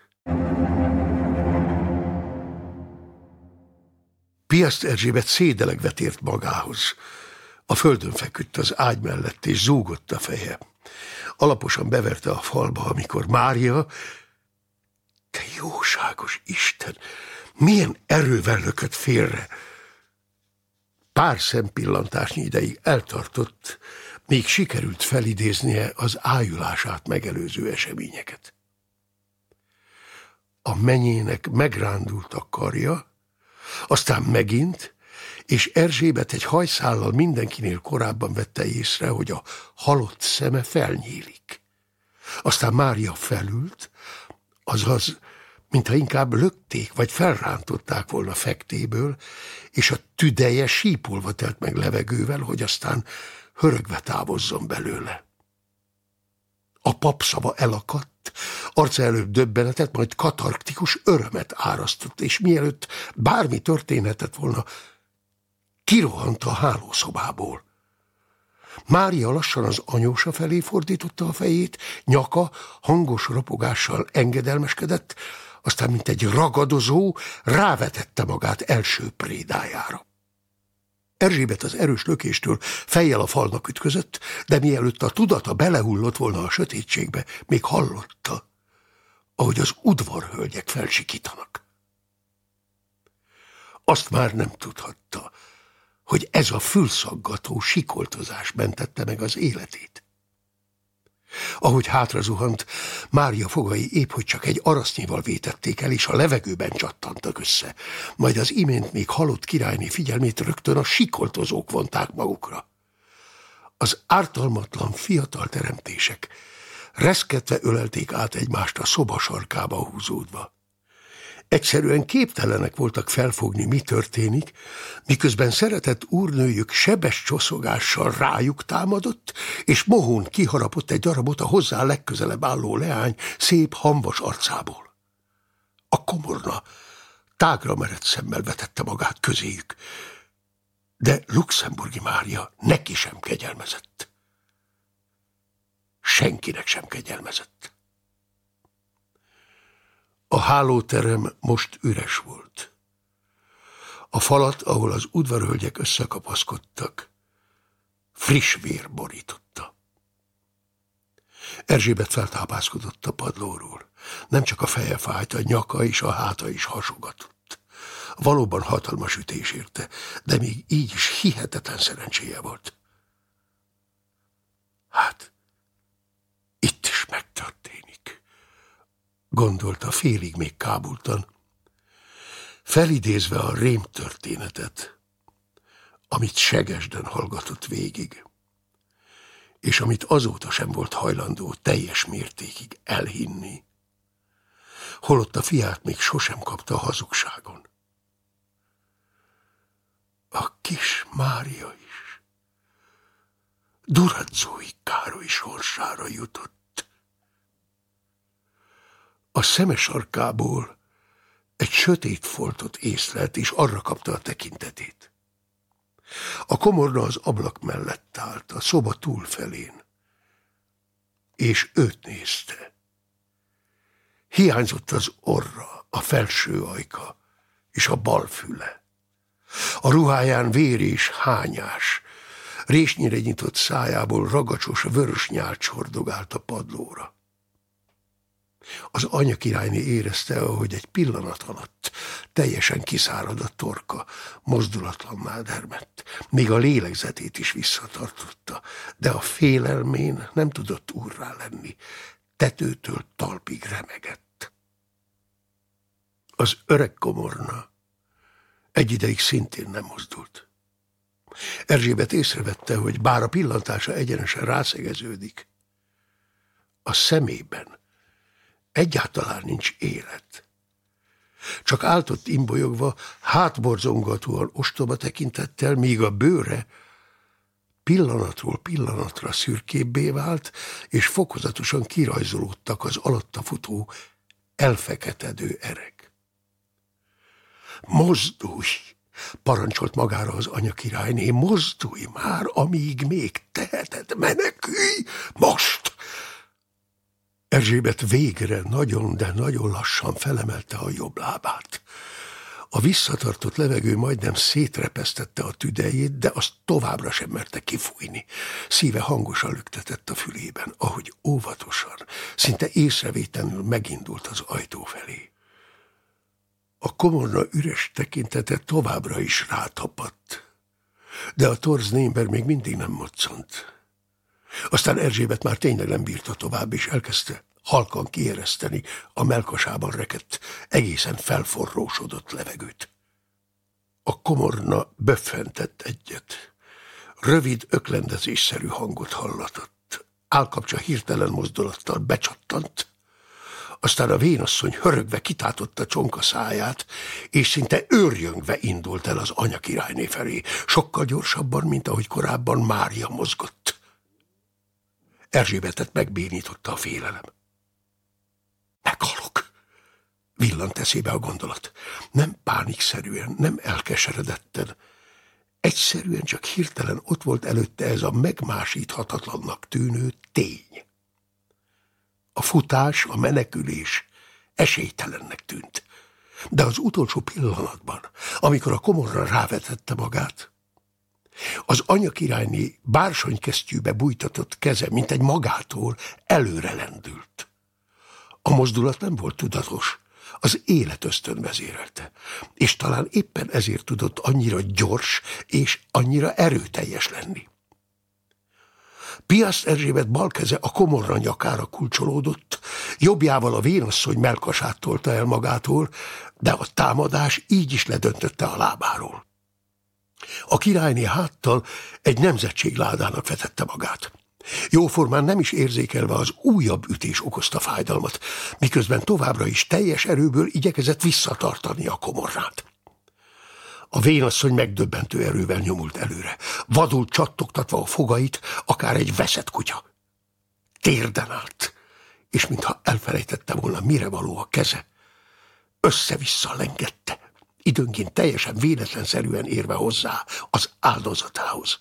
Piaszt Erzsébet szédelegve tért magához. A földön feküdt az ágy mellett, és zúgott a feje. Alaposan beverte a falba, amikor Mária, te jóságos Isten, milyen erővel lökött félre. Pár szempillantásnyi ideig eltartott, még sikerült felidéznie az ájulását megelőző eseményeket. A menyének megrándult a karja, aztán megint, és Erzsébet egy hajszállal mindenkinél korábban vette észre, hogy a halott szeme felnyílik. Aztán Mária felült, azaz, mintha inkább lökték vagy felrántották volna fektéből, és a tüdeje sípolva telt meg levegővel, hogy aztán hörögve távozzon belőle. A pap szava elakadt, arca előbb döbbenetet, majd katarktikus örömet árasztott, és mielőtt bármi történhetett volna, kirohant a hálószobából. Mária lassan az anyósa felé fordította a fejét, nyaka hangos rapogással engedelmeskedett, aztán, mint egy ragadozó, rávetette magát első prédájára. Erzsébet az erős lökéstől fejjel a falnak ütközött, de mielőtt a tudata belehullott volna a sötétségbe, még hallotta, ahogy az udvarhölgyek felsikítanak. Azt már nem tudhatta, hogy ez a fülszaggató sikoltozás mentette meg az életét. Ahogy hátra zuhant, Mária fogai épp hogy csak egy arasznyival vétették el, és a levegőben csattantak össze. Majd az imént még halott királyné figyelmét rögtön a sikoltozók vonták magukra. Az ártalmatlan fiatal teremtések reszketve ölelték át egymást a szoba sarkába húzódva. Egyszerűen képtelenek voltak felfogni, mi történik, miközben szeretett úrnőjük sebes csoszogással rájuk támadott, és mohón kiharapott egy darabot a hozzá legközelebb álló leány szép hamvas arcából. A komorna tágra merett szemmel vetette magát közéjük, de Luxemburgi Mária neki sem kegyelmezett. Senkinek sem kegyelmezett. A hálóterem most üres volt. A falat, ahol az udvarhölgyek összekapaszkodtak, friss vér borította. Erzsébet feltápászkodott a padlóról. Nem csak a feje fájt, a nyaka és a háta is hasogatott. Valóban hatalmas ütés érte, de még így is hihetetlen szerencséje volt. Hát, itt is megtörtént gondolta félig még kábultan, felidézve a rém történetet, amit segesden hallgatott végig, és amit azóta sem volt hajlandó teljes mértékig elhinni, holott a fiát még sosem kapta a hazugságon. A kis Mária is Duradzói Károly sorsára jutott. A szeme sarkából egy sötét foltot észlelt, és arra kapta a tekintetét. A komorna az ablak mellett állt, a szoba túlfelén, és őt nézte. Hiányzott az orra, a felső ajka és a bal füle. A ruháján vér és hányás, résnyire nyitott szájából ragacsos vörös nyálcs hordogált a padlóra. Az anya királyné érezte, ahogy egy pillanat alatt teljesen kiszárad a torka, mozdulatlanná dermedt. Még a lélegzetét is visszatartotta, de a félelmén nem tudott úrrá lenni. Tetőtől talpig remegett. Az öreg komorna egy ideig szintén nem mozdult. Erzsébet észrevette, hogy bár a pillantása egyenesen rászegeződik, a szemében egyáltalán nincs élet. Csak áltott imbolyogva, hátborzongatóan ostoba tekintettel, míg a bőre pillanatról pillanatra szürkébbé vált, és fokozatosan kirajzolódtak az alatta futó, elfeketedő erek. Mozdulj! parancsolt magára az anya királyné, mozdulj már, amíg még teheted, menekülj, most! Erzsébet végre nagyon, de nagyon lassan felemelte a jobb lábát. A visszatartott levegő majdnem szétrepesztette a tüdejét, de azt továbbra sem merte kifújni. Szíve hangosan lüktetett a fülében, ahogy óvatosan, szinte észrevétlenül megindult az ajtó felé. A komorna üres tekintete továbbra is rátapadt, de a torz némber még mindig nem moccant. Aztán Erzsébet már tényleg nem bírta tovább, és elkezdte halkan kiereszteni a melkasában rekett, egészen felforrósodott levegőt. A komorna böffentett egyet. Rövid, öklendezésszerű hangot hallatott. Álkapcsa hirtelen mozdulattal becsattant, aztán a vénasszony hörögve kitátotta csonka száját, és szinte őrjöngve indult el az anya királyné felé, sokkal gyorsabban, mint ahogy korábban Mária mozgott. Erzsébetet megbénította a félelem. Meghalok! Villant eszébe a gondolat. Nem pánikszerűen, nem elkeseredetten. Egyszerűen csak hirtelen ott volt előtte ez a megmásíthatatlannak tűnő tény. A futás, a menekülés esélytelennek tűnt. De az utolsó pillanatban, amikor a komorra rávetette magát, az anya királyné bársonykesztyűbe bújtatott keze, mint egy magától, előre lendült. A mozdulat nem volt tudatos, az élet ösztön vezérelte, és talán éppen ezért tudott annyira gyors és annyira erőteljes lenni. Piaszt Erzsébet bal keze a komorra nyakára kulcsolódott, jobbjával a vénasszony melkasát tolta el magától, de a támadás így is ledöntötte a lábáról. A királyné háttal egy nemzetségládának vetette magát. Jóformán nem is érzékelve az újabb ütés okozta fájdalmat, miközben továbbra is teljes erőből igyekezett visszatartani a komorrát. A vénasszony megdöbbentő erővel nyomult előre, vadul csattogtatva a fogait, akár egy veszett kutya. Térden állt, és mintha elfelejtette volna, mire való a keze, össze-vissza lengette, időnként teljesen véletlenszerűen érve hozzá az áldozatához.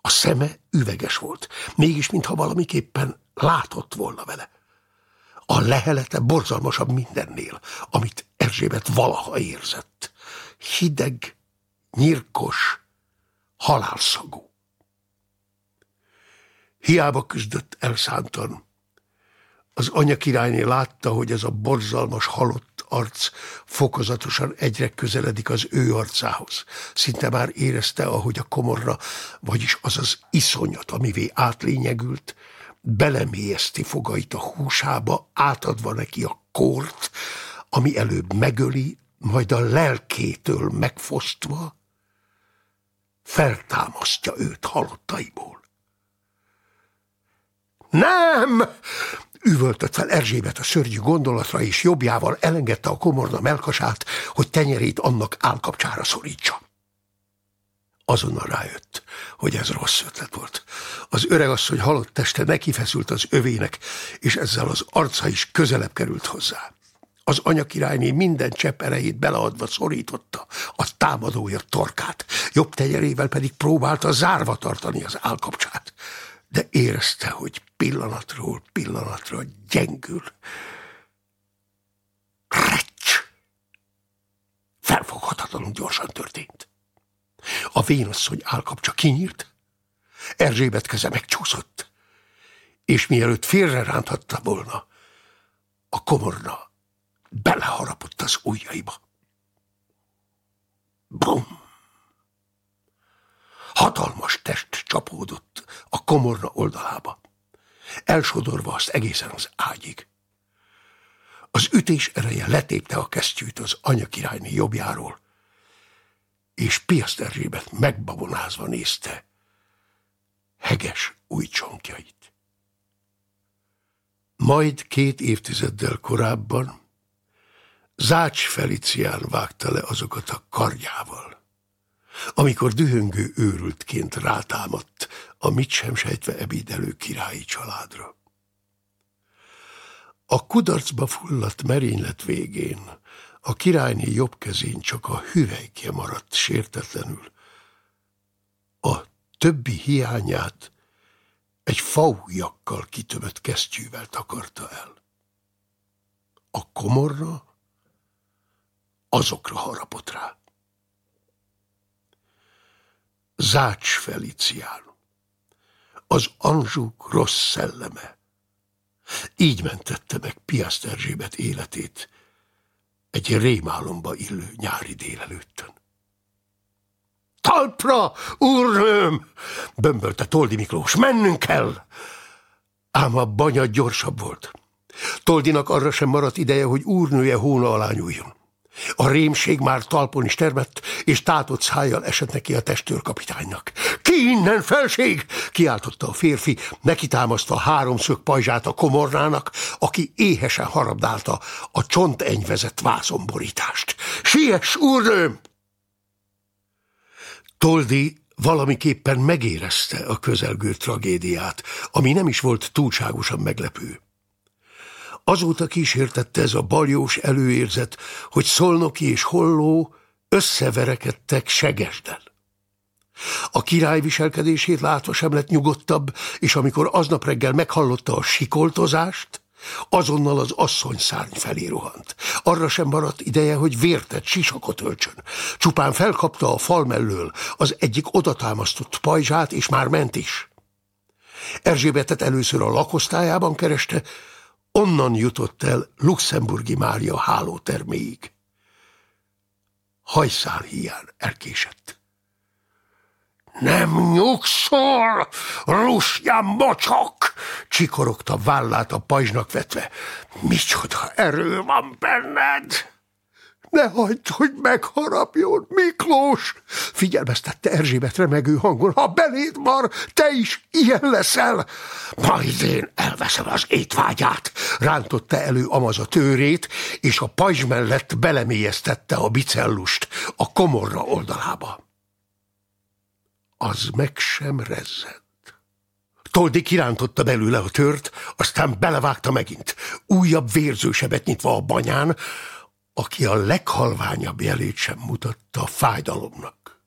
A szeme üveges volt, mégis mintha valamiképpen látott volna vele. A lehelete borzalmasabb mindennél, amit Erzsébet valaha érzett. Hideg, nyirkos, halálszagú. Hiába küzdött elszántan. Az anya királyné látta, hogy ez a borzalmas halott arc fokozatosan egyre közeledik az ő arcához. Szinte már érezte, ahogy a komorra, vagyis az az iszonyat, amivé átlényegült, belemélyezti fogait a húsába, átadva neki a kort, ami előbb megöli, majd a lelkétől megfosztva feltámasztja őt halottaiból. Nem! Üvöltött fel Erzsébet a szörnyű gondolatra, és jobbjával elengedte a komorna melkasát, hogy tenyerét annak állkapcsára szorítsa. Azonnal rájött, hogy ez rossz ötlet volt. Az öregasszony halott teste nekifeszült az övének, és ezzel az arca is közelebb került hozzá. Az anyakirályné minden csepp erejét beleadva szorította a támadója torkát, jobb tenyerével pedig próbálta zárva tartani az állkapcsát de érezte, hogy pillanatról pillanatra gyengül. Recs! Felfoghatatlanul gyorsan történt. A vénasszony állkapcsa kinyílt, Erzsébet keze megcsúszott, és mielőtt félre ránthatta volna, A komorna beleharapott az ujjaiba. Bum! Hatalmas test csapódott a komorna oldalába, elsodorva azt egészen az ágyig. Az ütés ereje letépte a kesztyűt az anyakirályné jobbjáról, és Piaszt megbabonázva nézte heges új csonkjait. Majd két évtizeddel korábban Zács Felicián vágta le azokat a karjával, amikor dühöngő őrültként rátámadt a mit sem sejtve ebédelő királyi családra. A kudarcba fulladt merénylet végén a királyné jobb kezén csak a hüvelykje maradt sértetlenül. A többi hiányát egy faújakkal kitömött kesztyűvel takarta el. A komorra azokra harapott rá. Zács Felicián, az Anzsuk rossz szelleme. Így mentette meg Piaszt Erzsébet életét egy rémálomba illő nyári délelőttön. Talpra, úrnőm! bömbölte Toldi Miklós, mennünk kell! Ám a banya gyorsabb volt. Toldinak arra sem maradt ideje, hogy úrnője hóna alá nyúljon. A rémség már talpon is termett, és tátott szájjal esett neki a testőrkapitánynak. Ki innen, felség! kiáltotta a férfi, neki támasztva háromszög pajzsát a komornának, aki éhesen harabdálta a csontenyvezett vászonborítást. Siess, úrnőm! Toldi valamiképpen megérezte a közelgő tragédiát, ami nem is volt túlságosan meglepő. Azóta kísértette ez a baljós előérzet, hogy Szolnoki és Holló összeverekedtek Segesden. A király viselkedését látva sem lett nyugodtabb, és amikor aznap reggel meghallotta a sikoltozást, azonnal az asszony szárny felé rohant. Arra sem maradt ideje, hogy vértet sisakot öltsön. Csupán felkapta a fal mellől az egyik odatámasztott pajzsát, és már ment is. Erzsébetet először a lakosztályában kereste, onnan jutott el Luxemburgi Mária hálóterméig. Hajszál hiány elkésett. Nem nyugszol, rusján mocsok! Csikorogta vállát a pajzsnak vetve. Micsoda erő van benned! Ne hagyd, hogy megharapjon, Miklós! Figyelmeztette Erzsébet remegő hangon. Ha beléd mar, te is ilyen leszel! Majd én elveszem az étvágyát! Rántotta elő Amaz a tőrét, és a pajzs mellett belemélyeztette a bicellust a komorra oldalába. Az meg sem rezzent. Toldi kirántotta belőle a tört, aztán belevágta megint. Újabb vérzősebet nyitva a banyán, aki a leghalványabb jelét sem mutatta a fájdalomnak.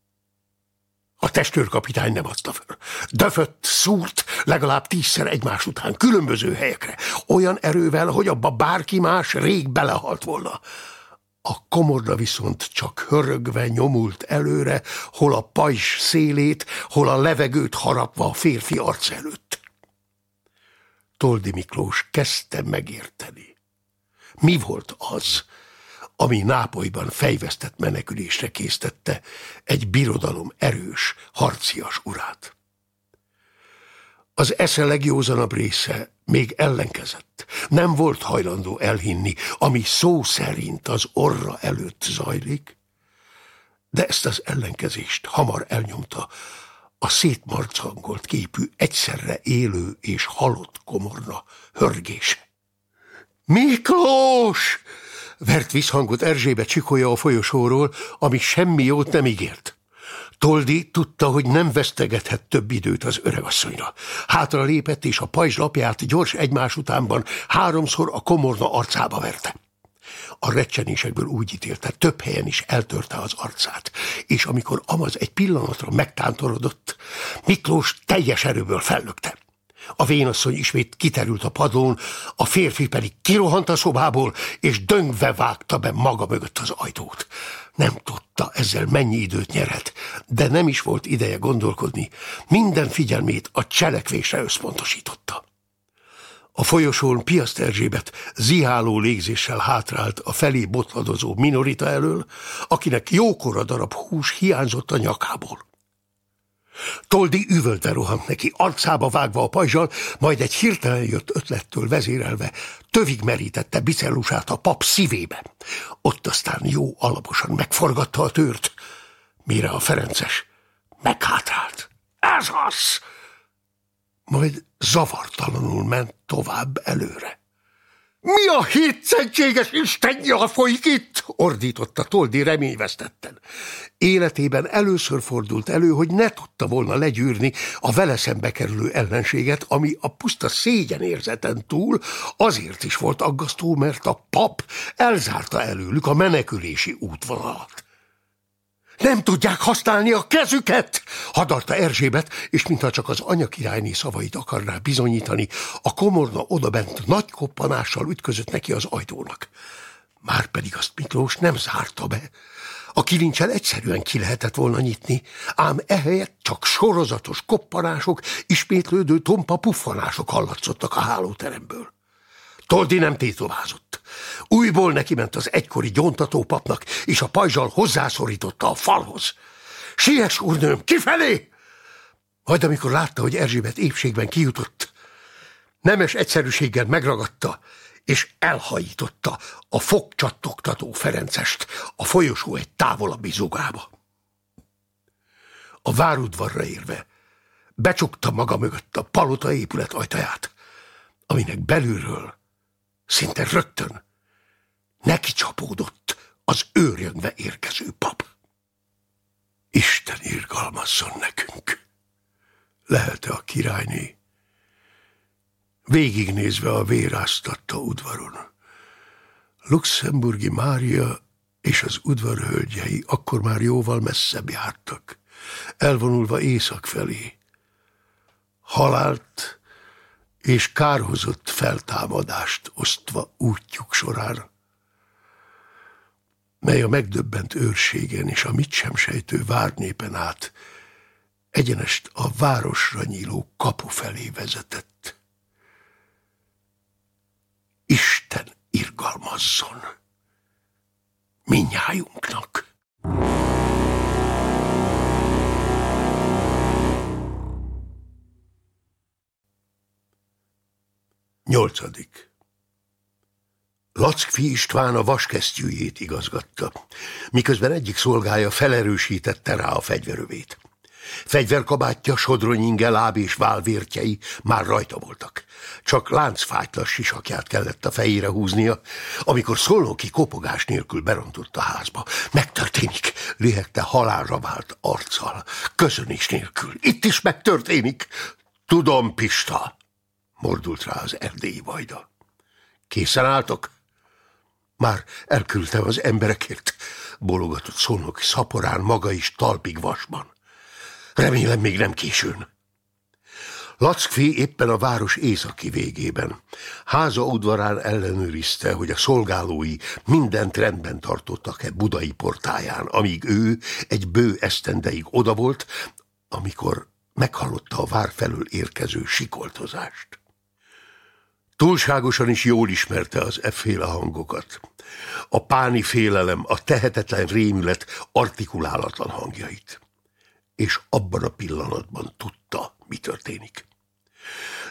A testőrkapitány nem adta föl. Döfött, szúrt, legalább tízszer egymás után, különböző helyekre, olyan erővel, hogy abba bárki más rég belehalt volna. A komorda viszont csak hörögve nyomult előre, hol a pajzs szélét, hol a levegőt harapva a férfi arc előtt. Toldi Miklós kezdte megérteni. Mi volt az, ami Nápolyban fejvesztett menekülésre késztette egy birodalom erős, harcias urát. Az esze legjózanabb része még ellenkezett. Nem volt hajlandó elhinni, ami szó szerint az orra előtt zajlik, de ezt az ellenkezést hamar elnyomta a szétmarcangolt képű, egyszerre élő és halott komorna hörgése. Miklós! Vert visszhangot Erzsébe csikolja a folyosóról, ami semmi jót nem ígért. Toldi tudta, hogy nem vesztegethet több időt az öregasszonyra. Hátra lépett, és a pajzs lapját gyors egymás utánban háromszor a komorna arcába verte. A recsenésekből úgy ítélte, több helyen is eltörte az arcát, és amikor Amaz egy pillanatra megtántorodott, Miklós teljes erőből fellökte. A vénasszony ismét kiterült a padlón, a férfi pedig kirohant a szobából, és döngve vágta be maga mögött az ajtót. Nem tudta ezzel mennyi időt nyerhet, de nem is volt ideje gondolkodni. Minden figyelmét a cselekvésre összpontosította. A folyosón Piaszt Erzsébet ziháló légzéssel hátrált a felé botladozó minorita elől, akinek jókora darab hús hiányzott a nyakából. Toldi üvöltve rohant neki, arcába vágva a pajzsal, majd egy hirtelen jött ötlettől vezérelve, tövig merítette bicellusát a pap szívébe. Ott aztán jó alaposan megforgatta a tőrt, mire a Ferences meghátrált. Ez az! Majd zavartalanul ment tovább előre. Mi a hétszentséges Istennyal folyik itt? ordította Toldi reményvesztetten. Életében először fordult elő, hogy ne tudta volna legyűrni a vele szembe kerülő ellenséget, ami a puszta szégyen érzeten túl azért is volt aggasztó, mert a pap elzárta előlük a menekülési útvonalat. Nem tudják használni a kezüket! hadarta Erzsébet, és mintha csak az anyakirályné szavait akarná bizonyítani, a komorna odabent nagy koppanással ütközött neki az ajtónak. Márpedig azt Miklós nem zárta be. A kilincsel egyszerűen ki lehetett volna nyitni, ám ehelyett csak sorozatos koppanások, ismétlődő tompa puffanások hallatszottak a hálóteremből. Toldi nem tétovázott. Újból neki ment az egykori gyontatópapnak, és a pajzsal hozzászorította a falhoz. Siess, úrnőm, kifelé! Majd amikor látta, hogy Erzsébet épségben kijutott, nemes egyszerűséggel megragadta, és elhajította a fogcsattogtató Ferencest a folyosó egy távolabbi zugába. A várudvarra érve becsukta maga mögött a palota épület ajtaját, aminek belülről szinte rögtön neki csapódott az őrjöngve érkező pap. Isten irgalmazzon nekünk. Lehet-e a királyné? Végignézve a véráztatta udvaron. Luxemburgi Mária és az udvar akkor már jóval messzebb jártak, elvonulva észak felé. Halált és kárhozott feltámadást osztva útjuk során, mely a megdöbbent őrségen és a mit sem sejtő várnépen át egyenest a városra nyíló kapu felé vezetett. Isten irgalmazzon minnyájunknak! Nyolcadik. Lackfi István a vaskesztyűjét igazgatta, miközben egyik szolgája felerősítette rá a fegyverövét. Fegyverkabátja, sodronyinge, láb és válvértjei már rajta voltak. Csak láncfájtlas sisakját kellett a fejére húznia, amikor szolnoki kopogás nélkül berontott a házba. Megtörténik, lihegte halálra vált arccal, közönés nélkül. Itt is megtörténik. Tudom, Pista, mordult rá az erdélyi vajda. Készen álltok? Már elküldtem az emberekért, bologatott szolnok szaporán maga is talpig vasban. Remélem még nem későn. Lackfi éppen a város északi végében. Háza udvarán ellenőrizte, hogy a szolgálói mindent rendben tartottak-e budai portáján, amíg ő egy bő esztendeig oda volt, amikor meghallotta a vár felől érkező sikoltozást. Túlságosan is jól ismerte az efféle hangokat. A páni félelem, a tehetetlen rémület artikulálatlan hangjait. És abban a pillanatban tudta, mi történik.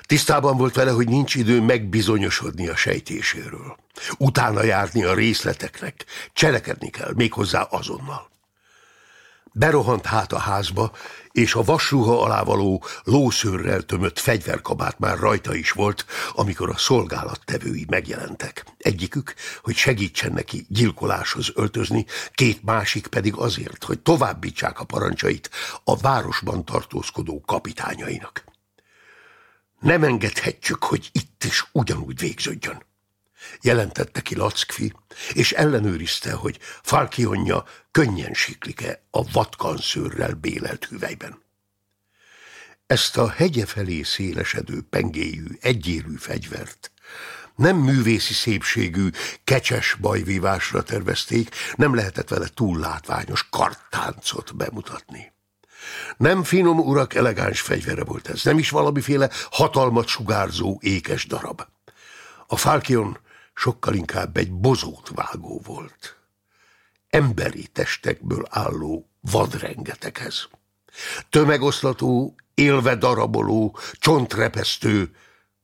Tisztában volt vele, hogy nincs idő megbizonyosodni a sejtéséről. Utána járni a részleteknek, cselekedni kell, méghozzá azonnal. Berohant hát a házba, és a vasruha alá való lószőrrel tömött fegyverkabát már rajta is volt, amikor a szolgálattevői megjelentek. Egyikük, hogy segítsen neki gyilkoláshoz öltözni, két másik pedig azért, hogy továbbítsák a parancsait a városban tartózkodó kapitányainak. Nem engedhetjük, hogy itt is ugyanúgy végződjön jelentette ki Lackfi, és ellenőrizte, hogy Falkionja könnyen siklik-e a vatkanszőrrel bélelt hüvelyben. Ezt a hegye felé szélesedő pengéjű, egyérű fegyvert nem művészi szépségű, kecses bajvívásra tervezték, nem lehetett vele túl látványos karttáncot bemutatni. Nem finom urak elegáns fegyvere volt ez, nem is valamiféle hatalmat sugárzó ékes darab. A Falkion sokkal inkább egy bozót vágó volt. Emberi testekből álló vadrengeteghez. Tömegoszlató, élve daraboló, csontrepesztő,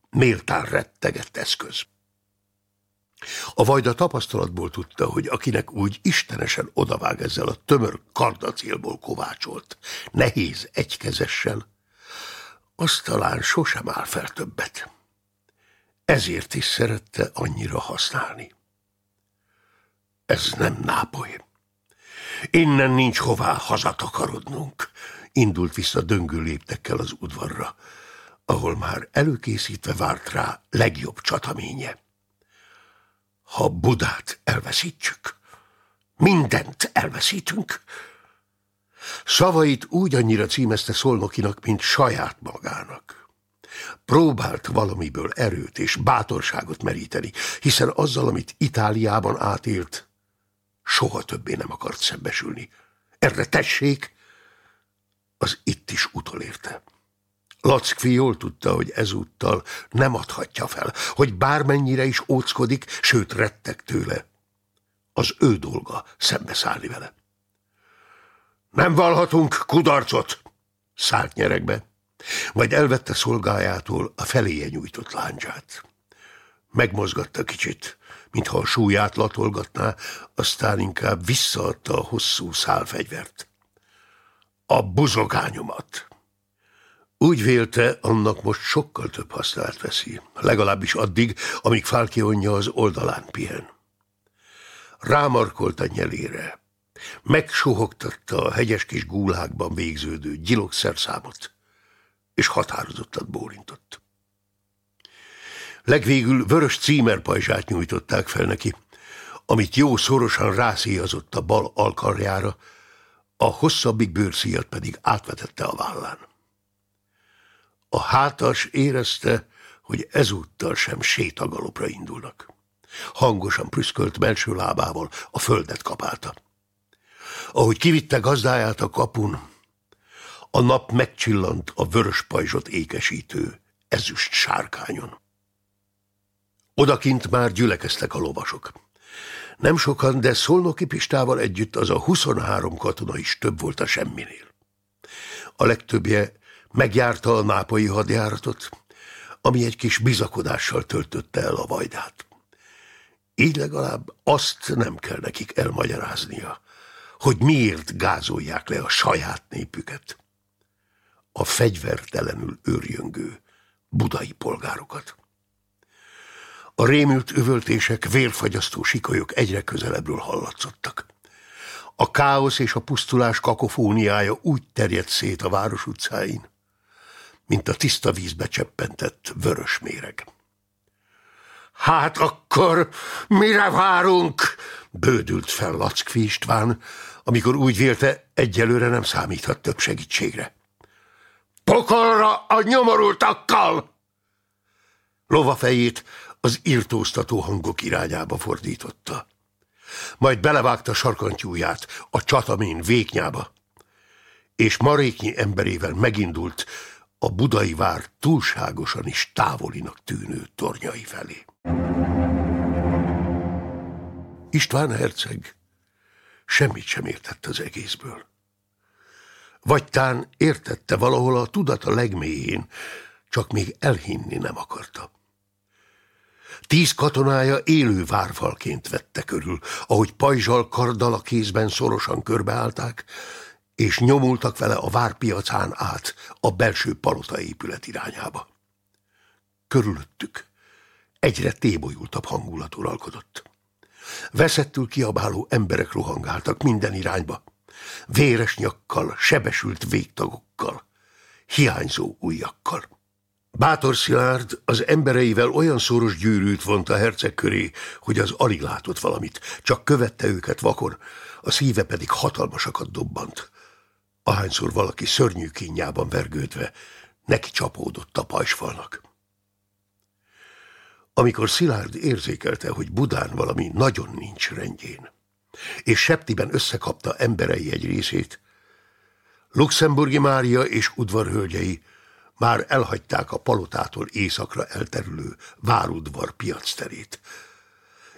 méltán rettegett eszköz. A vajda tapasztalatból tudta, hogy akinek úgy istenesen odavág ezzel a tömör kardacélból kovácsolt, nehéz egykezessel, az talán sosem áll fel többet. Ezért is szerette annyira használni. Ez nem Nápoly. Innen nincs hová hazatakarodnunk. Indult vissza döngő léptekkel az udvarra, ahol már előkészítve várt rá legjobb csataménye. Ha Budát elveszítjük, mindent elveszítünk. Szavait úgy annyira címezte Szolnokinak, mint saját magának. Próbált valamiből erőt és bátorságot meríteni, hiszen azzal, amit Itáliában átélt, soha többé nem akart szembesülni. Erre tessék, az itt is utolérte. Lackfi jól tudta, hogy ezúttal nem adhatja fel, hogy bármennyire is óckodik, sőt rettek tőle. Az ő dolga szembeszállni vele. Nem valhatunk kudarcot, szállt nyerekbe, vagy elvette szolgájától a feléje nyújtott láncsát. Megmozgatta kicsit, mintha a súlyát latolgatná, aztán inkább visszaadta a hosszú szálfegyvert. A buzogányomat. Úgy vélte, annak most sokkal több hasznát veszi, legalábbis addig, amíg Falkionja az oldalán pihen. Rámarkolt a nyelére, megsohogtatta a hegyes kis gúlákban végződő gyilokszerszámot, és határozottan bólintott. Legvégül vörös címerpajzsát nyújtották fel neki, amit jó szorosan rászíjazott a bal alkarjára, a hosszabbik bőrszíjat pedig átvetette a vállán. A hátas érezte, hogy ezúttal sem sétagalopra indulnak. Hangosan prüszkölt belső lábával, a földet kapálta. Ahogy kivitte gazdáját a kapun, a nap megcsillant a vörös pajzsot ékesítő ezüst sárkányon. Odakint már gyülekeztek a lovasok. Nem sokan, de Szolnoki Pistával együtt az a 23 katona is több volt a semminél. A legtöbbje megjárta a nápolyi hadjáratot, ami egy kis bizakodással töltötte el a vajdát. Így legalább azt nem kell nekik elmagyaráznia, hogy miért gázolják le a saját népüket. A fegyvertelenül őrjöngő budai polgárokat. A rémült üvöltések, vérfagyasztó sikolyok egyre közelebbről hallatszottak. A káosz és a pusztulás kakofóniája úgy terjedt szét a város utcáin, mint a tiszta vízbe cseppentett vörös méreg. Hát akkor mire várunk? Bődült fel Lackfi István, amikor úgy vélte, egyelőre nem számíthat több segítségre. Pokolra a nyomorultakkal! Lovafejét az írtóztató hangok irányába fordította. Majd belevágta sarkantyúját a csatamén véknyába, és maréknyi emberével megindult a budai vár túlságosan is távolinak tűnő tornyai felé. István herceg semmit sem értett az egészből. Vagy tán értette valahol a tudata legmélyén, csak még elhinni nem akarta. Tíz katonája élő várfalként vette körül, ahogy pajzsal karddal a kézben szorosan körbeállták, és nyomultak vele a várpiacán át a belső palota épület irányába. Körülöttük egyre tébolyultabb hangulat uralkodott. Veszettül kiabáló emberek rohangáltak minden irányba, véres nyakkal, sebesült végtagokkal, hiányzó ujjakkal. Bátor Szilárd az embereivel olyan szoros gyűrűt vont a herceg köré, hogy az alig látott valamit, csak követte őket vakon, a szíve pedig hatalmasakat dobbant. Ahányszor valaki szörnyű kínjában vergődve, neki csapódott a pajsfalnak. Amikor Szilárd érzékelte, hogy Budán valami nagyon nincs rendjén, és Septiben összekapta emberei egy részét, Luxemburgi Mária és udvarhölgyei már elhagyták a palotától északra elterülő várudvar piacterét.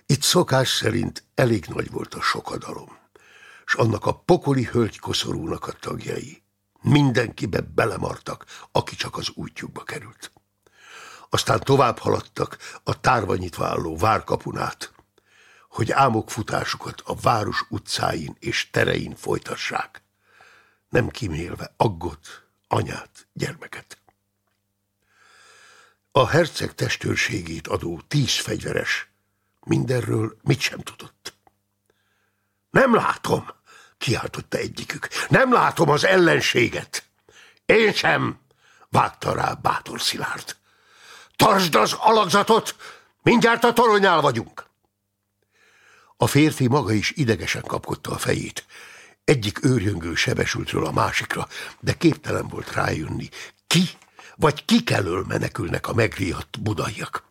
Itt szokás szerint elég nagy volt a sokadalom, s annak a pokoli hölgykoszorúnak a tagjai. Mindenkibe belemartak, aki csak az útjukba került. Aztán tovább haladtak a tárva nyitva álló várkapunát, hogy álmokfutásukat a város utcáin és terein folytassák, nem kimélve aggot, anyát, gyermeket. A herceg testőrségét adó tíz fegyveres mindenről mit sem tudott. Nem látom, kiáltotta egyikük, nem látom az ellenséget. Én sem, vágta rá bátor Szilárd. Tartsd az alakzatot, mindjárt a toronyál vagyunk. A férfi maga is idegesen kapkodta a fejét. Egyik őrjöngő sebesültről a másikra, de képtelen volt rájönni, ki vagy kik elől menekülnek a megriadt budaiak.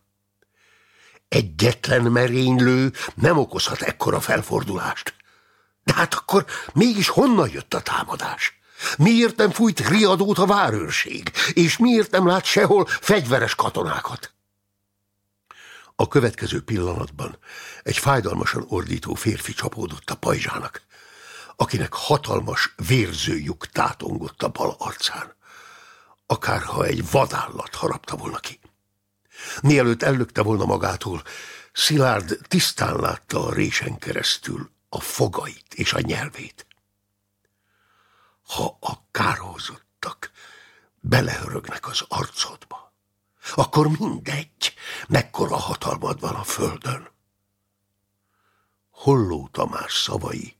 Egyetlen merénylő nem okozhat ekkora felfordulást. De hát akkor mégis honnan jött a támadás? Miért nem fújt riadót a várőrség? És miért nem lát sehol fegyveres katonákat? A következő pillanatban egy fájdalmasan ordító férfi csapódott a pajzsának, akinek hatalmas vérző tátongott a bal arcán, akárha egy vadállat harapta volna ki. Mielőtt ellökte volna magától, Szilárd tisztán látta a résen keresztül a fogait és a nyelvét. Ha a kárhozottak belehörögnek az arcodba, akkor mindegy, mekkora hatalmad van a földön. Holló Tamás szavai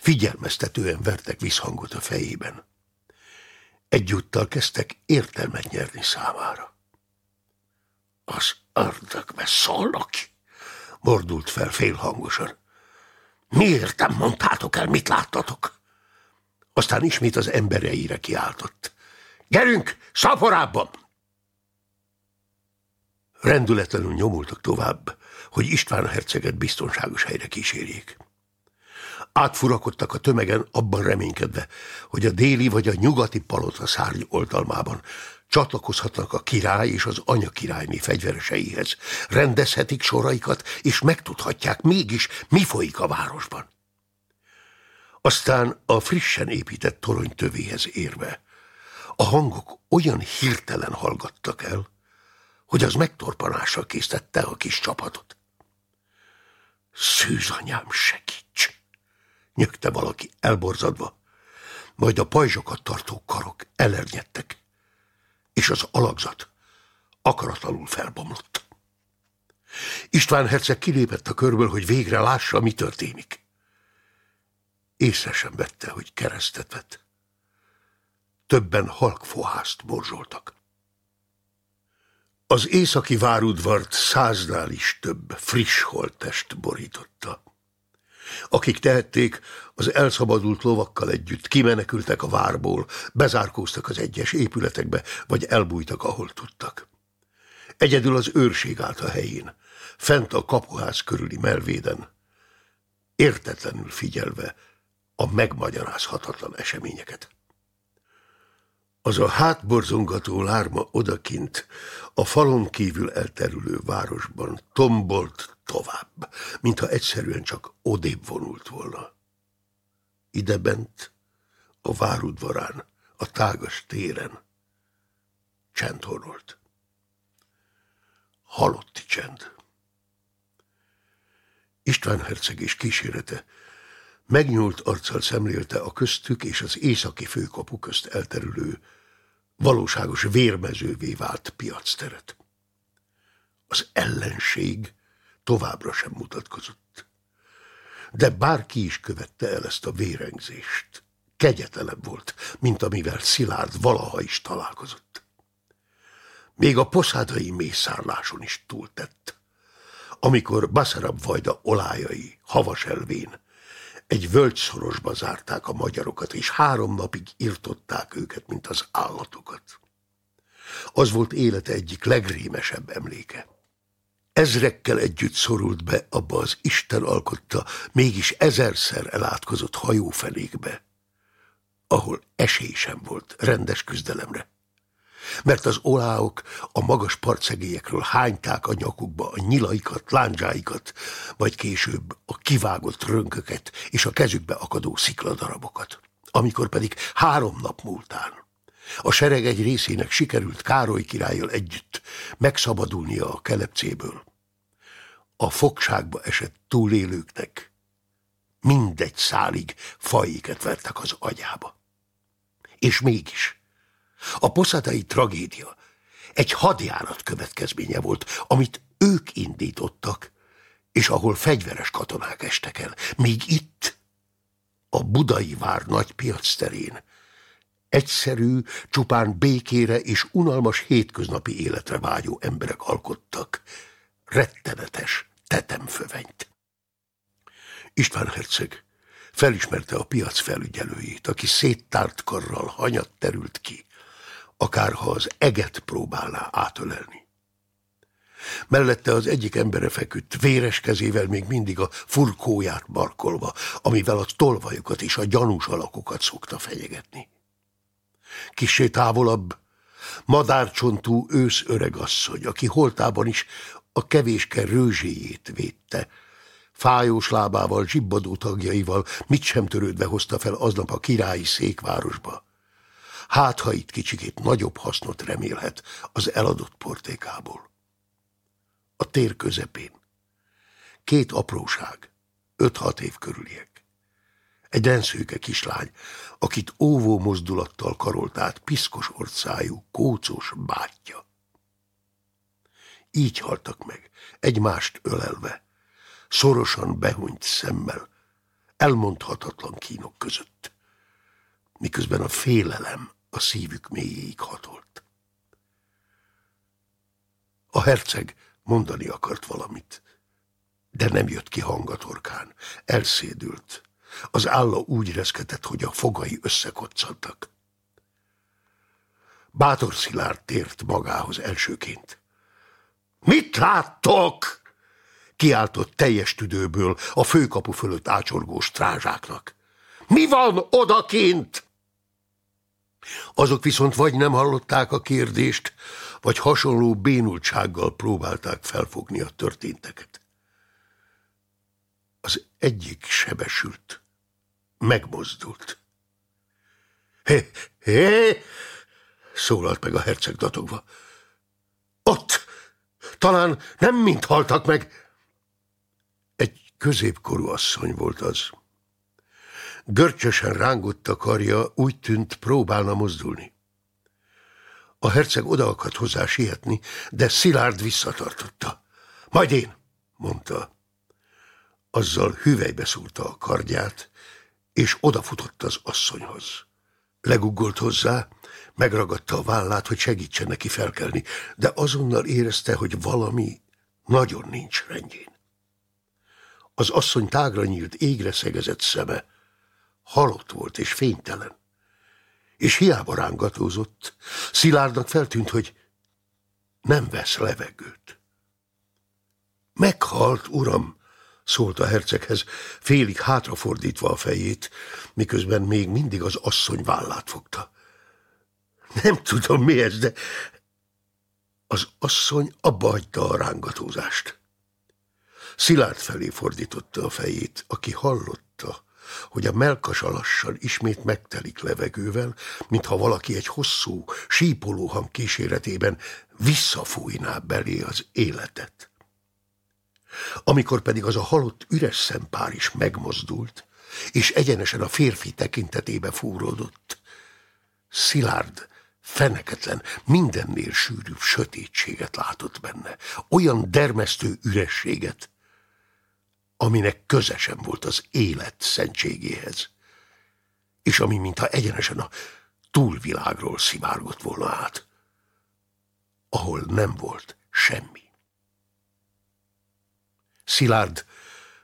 figyelmeztetően vertek visszhangot a fejében. Egyúttal kezdtek értelmet nyerni számára. Az ördögbe szólnak, mordult fel félhangosan. Miért nem mondtátok el, mit láttatok? Aztán ismét az embereire kiáltott. Gyerünk, szaporábban! Rendületlenül nyomultak tovább, hogy István herceget biztonságos helyre kísérjék. Átfurakodtak a tömegen abban reménykedve, hogy a déli vagy a nyugati palota szárny oltalmában csatlakozhatnak a király és az anyakirályné fegyvereseihez, rendezhetik soraikat, és megtudhatják mégis, mi folyik a városban. Aztán a frissen épített torony tövéhez érve, a hangok olyan hirtelen hallgattak el, hogy az megtorpanással késztette a kis csapatot. Szűzanyám, segíts! nyögte valaki elborzadva, majd a pajzsokat tartó karok elernyedtek, és az alakzat akaratlanul felbomlott. István herceg kilépett a körből, hogy végre lássa, mi történik. Észre sem vette, hogy keresztet vett. Többen halkfohászt borzsoltak. Az északi várudvart száznál is több friss holttest borította. Akik tehették, az elszabadult lovakkal együtt kimenekültek a várból, bezárkóztak az egyes épületekbe, vagy elbújtak, ahol tudtak. Egyedül az őrség állt a helyén, fent a kapuház körüli melvéden, értetlenül figyelve a megmagyarázhatatlan eseményeket. Az a hátborzongató lárma odakint, a falon kívül elterülő városban tombolt tovább, mintha egyszerűen csak odébb vonult volna. Idebent, a várudvarán, a tágas téren csend horolt. Halotti csend. István herceg és kísérete megnyúlt arccal szemlélte a köztük és az északi főkapu közt elterülő, valóságos vérmezővé vált piacteret. Az ellenség továbbra sem mutatkozott. De bárki is követte el ezt a vérengzést. Kegyetlenebb volt, mint amivel Szilárd valaha is találkozott. Még a poszádai mészárláson is túltett. Amikor Baszarab vajda olájai, havas elvén, egy völgyszorosba zárták a magyarokat, és három napig irtották őket, mint az állatokat. Az volt élete egyik legrémesebb emléke. Ezrekkel együtt szorult be abba az Isten alkotta, mégis ezerszer elátkozott hajófenékbe, ahol esély sem volt rendes küzdelemre. Mert az oláok a magas partszegélyekről hányták a nyakukba a nyilaikat, lándzsáikat, vagy később a kivágott rönköket és a kezükbe akadó szikladarabokat. Amikor pedig három nap múltán a sereg egy részének sikerült Károly királyjal együtt megszabadulnia a kelepcéből, a fogságba esett túlélőknek mindegy szálig fajéket vertek az agyába. És mégis a poszadai tragédia egy hadjárat következménye volt, amit ők indítottak, és ahol fegyveres katonák estek el. Míg itt, a budai vár nagy piac terén, egyszerű, csupán békére és unalmas hétköznapi életre vágyó emberek alkottak rettenetes tetemfövenyt. István herceg felismerte a piac felügyelőjét, aki széttárt karral hanyat terült ki, akárha az eget próbálná átölelni. Mellette az egyik embere feküdt, véres kezével még mindig a furkóját markolva, amivel a tolvajokat és a gyanús alakokat szokta fenyegetni. Kissé távolabb, madárcsontú ősz öregasszony, aki holtában is a kevéske rőzséjét védte, fájós lábával, zsibbadó tagjaival, mit sem törődve hozta fel aznap a királyi székvárosba. Hát, ha itt kicsikét nagyobb hasznot remélhet az eladott portékából. A tér közepén. Két apróság, öt-hat év körüliek. Egy renszőke kislány, akit óvó mozdulattal karolt át piszkos orcájú, kócos bátyja. Így haltak meg, egymást ölelve, szorosan behunyt szemmel, elmondhatatlan kínok között, miközben a félelem a szívük mélyéig hatolt. A herceg mondani akart valamit, de nem jött ki hangatorkán, elszédült. Az álla úgy reszketett, hogy a fogai összekoccantak. Bátor Szilárd tért magához elsőként. Mit láttok? kiáltott teljes tüdőből a főkapu fölött ácsorgó strázsáknak. Mi van odakint? Azok viszont vagy nem hallották a kérdést, vagy hasonló bénultsággal próbálták felfogni a történteket. Az egyik sebesült, megmozdult. Hé, hé, szólalt meg a herceg datogva. Ott, talán nem mind haltak meg, Középkorú asszony volt az. Görcsösen rángott a karja, úgy tűnt, próbálna mozdulni. A herceg oda akart hozzá sietni, de Szilárd visszatartotta. Majd én, mondta. Azzal hüvelybe szúrta a kardját, és odafutott az asszonyhoz. Leguggolt hozzá, megragadta a vállát, hogy segítsen neki felkelni, de azonnal érezte, hogy valami nagyon nincs rendjén. Az asszony tágra nyílt, égre szegezett szeme. Halott volt és fénytelen. És hiába rángatózott, Szilárdnak feltűnt, hogy nem vesz levegőt. Meghalt, uram, szólt a herceghez, félig hátrafordítva a fejét, miközben még mindig az asszony vállát fogta. Nem tudom mi ez, de az asszony abba hagyta a rángatózást. Szilárd felé fordította a fejét, aki hallotta, hogy a melkasa lassan ismét megtelik levegővel, mintha valaki egy hosszú, sípoló hang kíséretében visszafújná belé az életet. Amikor pedig az a halott üres szempár is megmozdult, és egyenesen a férfi tekintetébe fúródott, Szilárd feneketlen, mindennél sűrűbb sötétséget látott benne, olyan dermesztő ürességet, aminek közesen volt az élet szentségéhez, és ami mintha egyenesen a túlvilágról szivárgott volna át, ahol nem volt semmi. Szilárd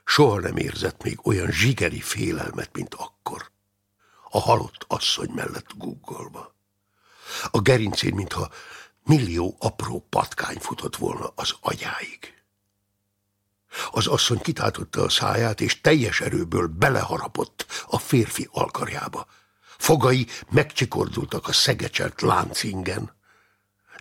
soha nem érzett még olyan zsigeri félelmet, mint akkor, a halott asszony mellett guggolva. A gerincén, mintha millió apró patkány futott volna az agyáig. Az asszony kitátotta a száját, és teljes erőből beleharapott a férfi alkarjába. Fogai megcsikordultak a szegecselt láncingen.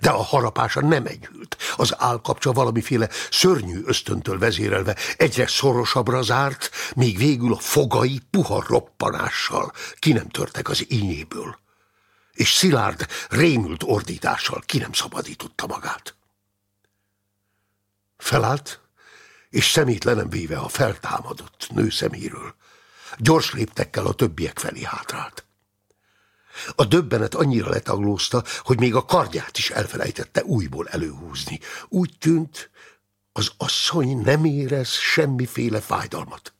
de a harapása nem enyhült. Az állkapcsa valamiféle szörnyű ösztöntől vezérelve egyre szorosabbra zárt, míg végül a fogai puha roppanással ki nem törtek az ínyéből. És Szilárd rémült ordítással ki nem szabadította magát. Felállt, és szemét le nem véve a feltámadott nő szeméről. Gyors léptekkel a többiek felé hátrált. A döbbenet annyira letaglózta, hogy még a kardját is elfelejtette újból előhúzni. Úgy tűnt, az asszony nem érez semmiféle fájdalmat.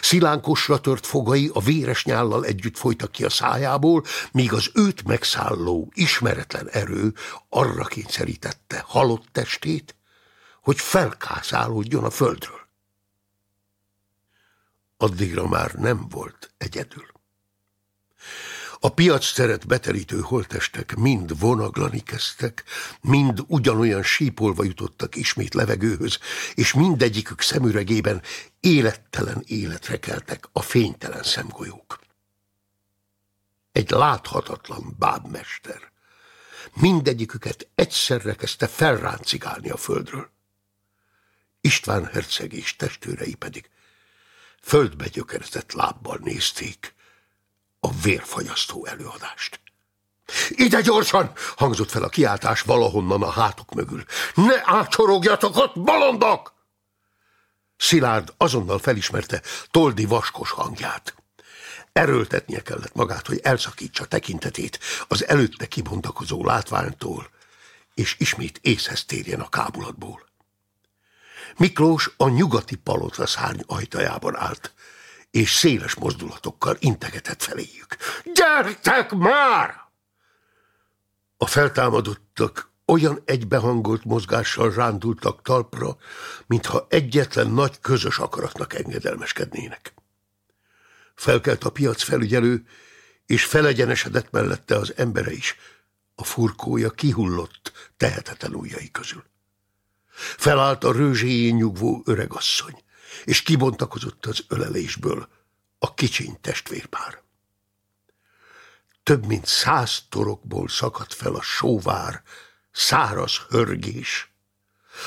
Szilánkosra tört fogai a véres nyállal együtt folytak ki a szájából, míg az őt megszálló, ismeretlen erő arra kényszerítette halott testét, hogy felkászálódjon a földről. Addigra már nem volt egyedül. A piac teret beterítő holtestek mind vonaglani kezdtek, mind ugyanolyan sípolva jutottak ismét levegőhöz, és mindegyikük szemüregében élettelen életre keltek a fénytelen szemgolyók. Egy láthatatlan bábmester. Mindegyiküket egyszerre kezdte felráncigálni a földről. István herceg és testőrei pedig földbe gyökerezett lábbal nézték a vérfagyasztó előadást. Ide gyorsan! hangzott fel a kiáltás valahonnan a hátuk mögül. Ne ácsorogjatok ott, balondok! Szilárd azonnal felismerte Toldi vaskos hangját. Erőltetnie kellett magát, hogy elszakítsa tekintetét az előtte kibontakozó látványtól, és ismét észhez térjen a kábulatból. Miklós a nyugati palota szárny ajtajában állt, és széles mozdulatokkal integetett feléjük. Gyertek már! A feltámadottak olyan egybehangolt mozgással rándultak talpra, mintha egyetlen nagy közös akaratnak engedelmeskednének. Felkelt a piac felügyelő, és felegyenesedett mellette az embere is, a furkója kihullott tehetetlen ujjai közül. Felállt a rőzséjén nyugvó öregasszony, és kibontakozott az ölelésből a kicsiny testvérpár. Több mint száz torokból szakadt fel a sóvár, száraz hörgés,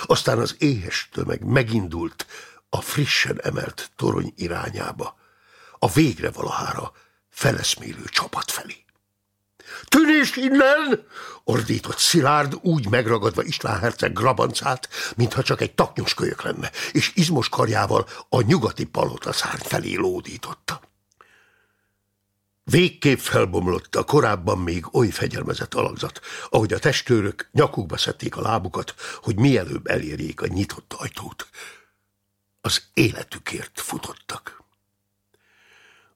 aztán az éhes tömeg megindult a frissen emelt torony irányába, a végre valahára feleszmélő csapat felé. Tűnés innen! ordított Szilárd, úgy megragadva István herceg grabancát, mintha csak egy taknyos kölyök lenne, és izmos karjával a nyugati palota szárny felé lódította. Végképp felbomlott a korábban még oly fegyelmezett alakzat, ahogy a testőrök nyakukba szedték a lábukat, hogy mielőbb elérjék a nyitott ajtót. Az életükért futottak.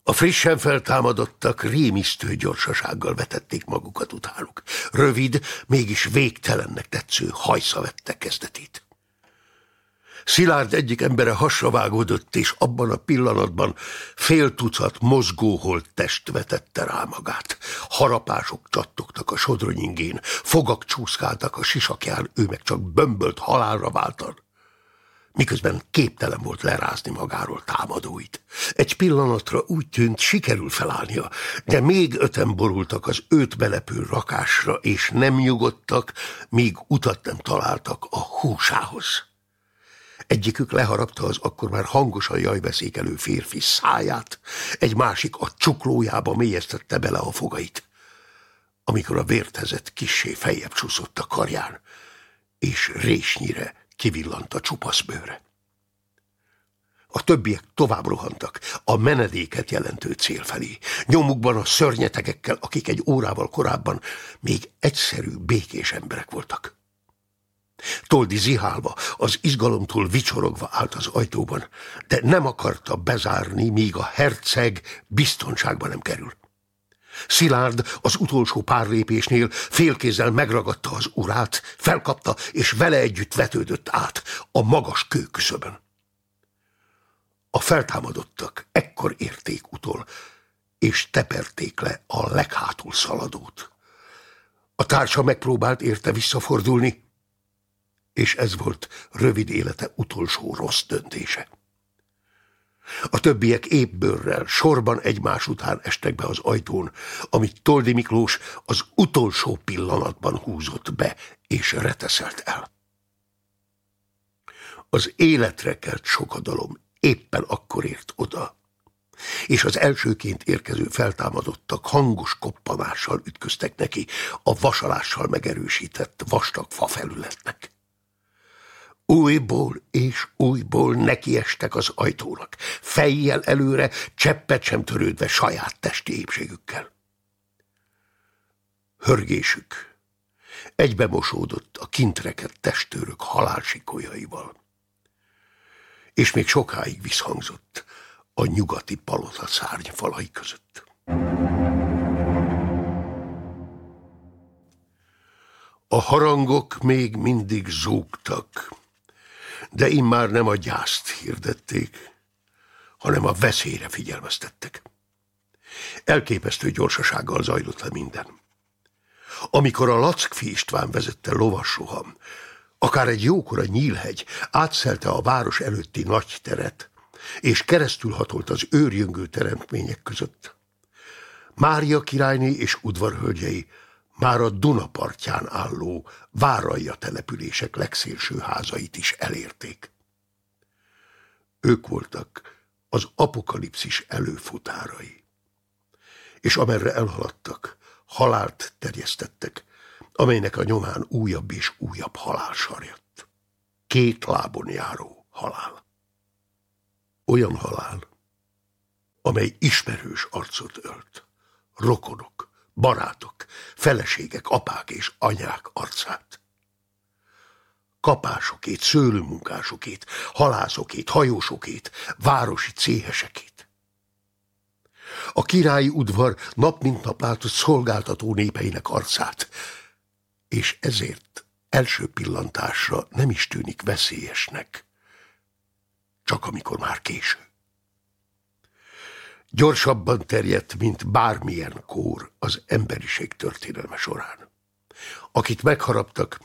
A frissen feltámadottak rémisztő gyorsasággal vetették magukat utánuk. Rövid, mégis végtelennek tetsző hajsza vette kezdetét. Szilárd egyik embere hasra vágódott, és abban a pillanatban fél tucat mozgóholt test vetette rá magát. Harapások csattogtak a sodronyingén, fogak csúszkáltak a sisakján, ő meg csak bömbölt halálra váltan miközben képtelen volt lerázni magáról támadóit. Egy pillanatra úgy tűnt, sikerül felállnia, de még öten borultak az őt belepő rakásra, és nem nyugodtak, míg utat nem találtak a húsához. Egyikük leharapta az akkor már hangosan jajbeszékelő férfi száját, egy másik a csuklójába mélyeztette bele a fogait. Amikor a vértezet kissé feljebb csúszott a karján, és résnyire kivillant a csupasz bőre. A többiek tovább rohantak, a menedéket jelentő cél felé. Nyomukban a szörnyetegekkel, akik egy órával korábban még egyszerű, békés emberek voltak. Toldi zihálva, az izgalomtól vicsorogva állt az ajtóban, de nem akarta bezárni, míg a herceg biztonságba nem kerül. Szilárd az utolsó pár lépésnél félkézzel megragadta az urát, felkapta, és vele együtt vetődött át a magas kőküszöbön. A feltámadottak ekkor érték utol, és teperték le a leghátul szaladót. A társa megpróbált érte visszafordulni, és ez volt rövid élete utolsó rossz döntése. A többiek épbőrrel, sorban egymás után estek be az ajtón, amit Toldi Miklós az utolsó pillanatban húzott be és reteszelt el. Az életre kelt sokadalom éppen akkor ért oda, és az elsőként érkező feltámadottak hangos koppanással ütköztek neki a vasalással megerősített vastag fafelületnek. Újból és újból nekiestek az ajtónak, fejjel előre, cseppet sem törődve saját testi épségükkel. Hörgésük egybe mosódott a kintreket testőrök halálsikolyaival. És még sokáig visszhangzott a nyugati palota szárnyfalai között. A harangok még mindig zúgtak, de immár nem a gyászt hirdették, hanem a veszélyre figyelmeztettek. Elképesztő gyorsasággal zajlott le minden. Amikor a Lackfi István vezette lovassoham, akár egy jókora nyílhegy átszelte a város előtti nagy teret, és keresztülhatolt az őrjöngő teremtmények között. Mária királyné és udvarhölgyei már a Dunapartján álló váralja települések legszélső házait is elérték. Ők voltak az apokalipszis előfutárai. És amerre elhaladtak, halált terjesztettek, amelynek a nyomán újabb és újabb halál sarjadt. Két lábon járó halál. Olyan halál, amely ismerős arcot ölt. Rokonok, barátok, feleségek, apák és anyák arcát. Kapásokét, szőlőmunkásokét, halászokét, hajósokét, városi céhesekét. A királyi udvar nap mint nap látott szolgáltató népeinek arcát, és ezért első pillantásra nem is tűnik veszélyesnek, csak amikor már késő. Gyorsabban terjedt, mint bármilyen kór az emberiség történelme során. Akit megharaptak,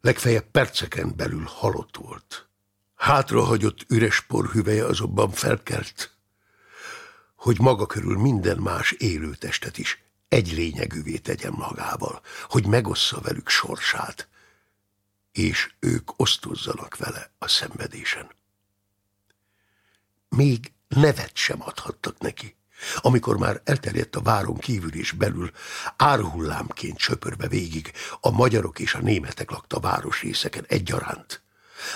legfeljebb perceken belül halott volt. Hátrahagyott üres porhüveje azonban felkelt, hogy maga körül minden más élőtestet is egy lényegűvé tegyen magával, hogy megossza velük sorsát, és ők osztozzanak vele a szenvedésen. Még nevet sem adhattak neki, amikor már elterjedt a váron kívül és belül, árhullámként söpörve végig a magyarok és a németek lakta városrészeken egyaránt.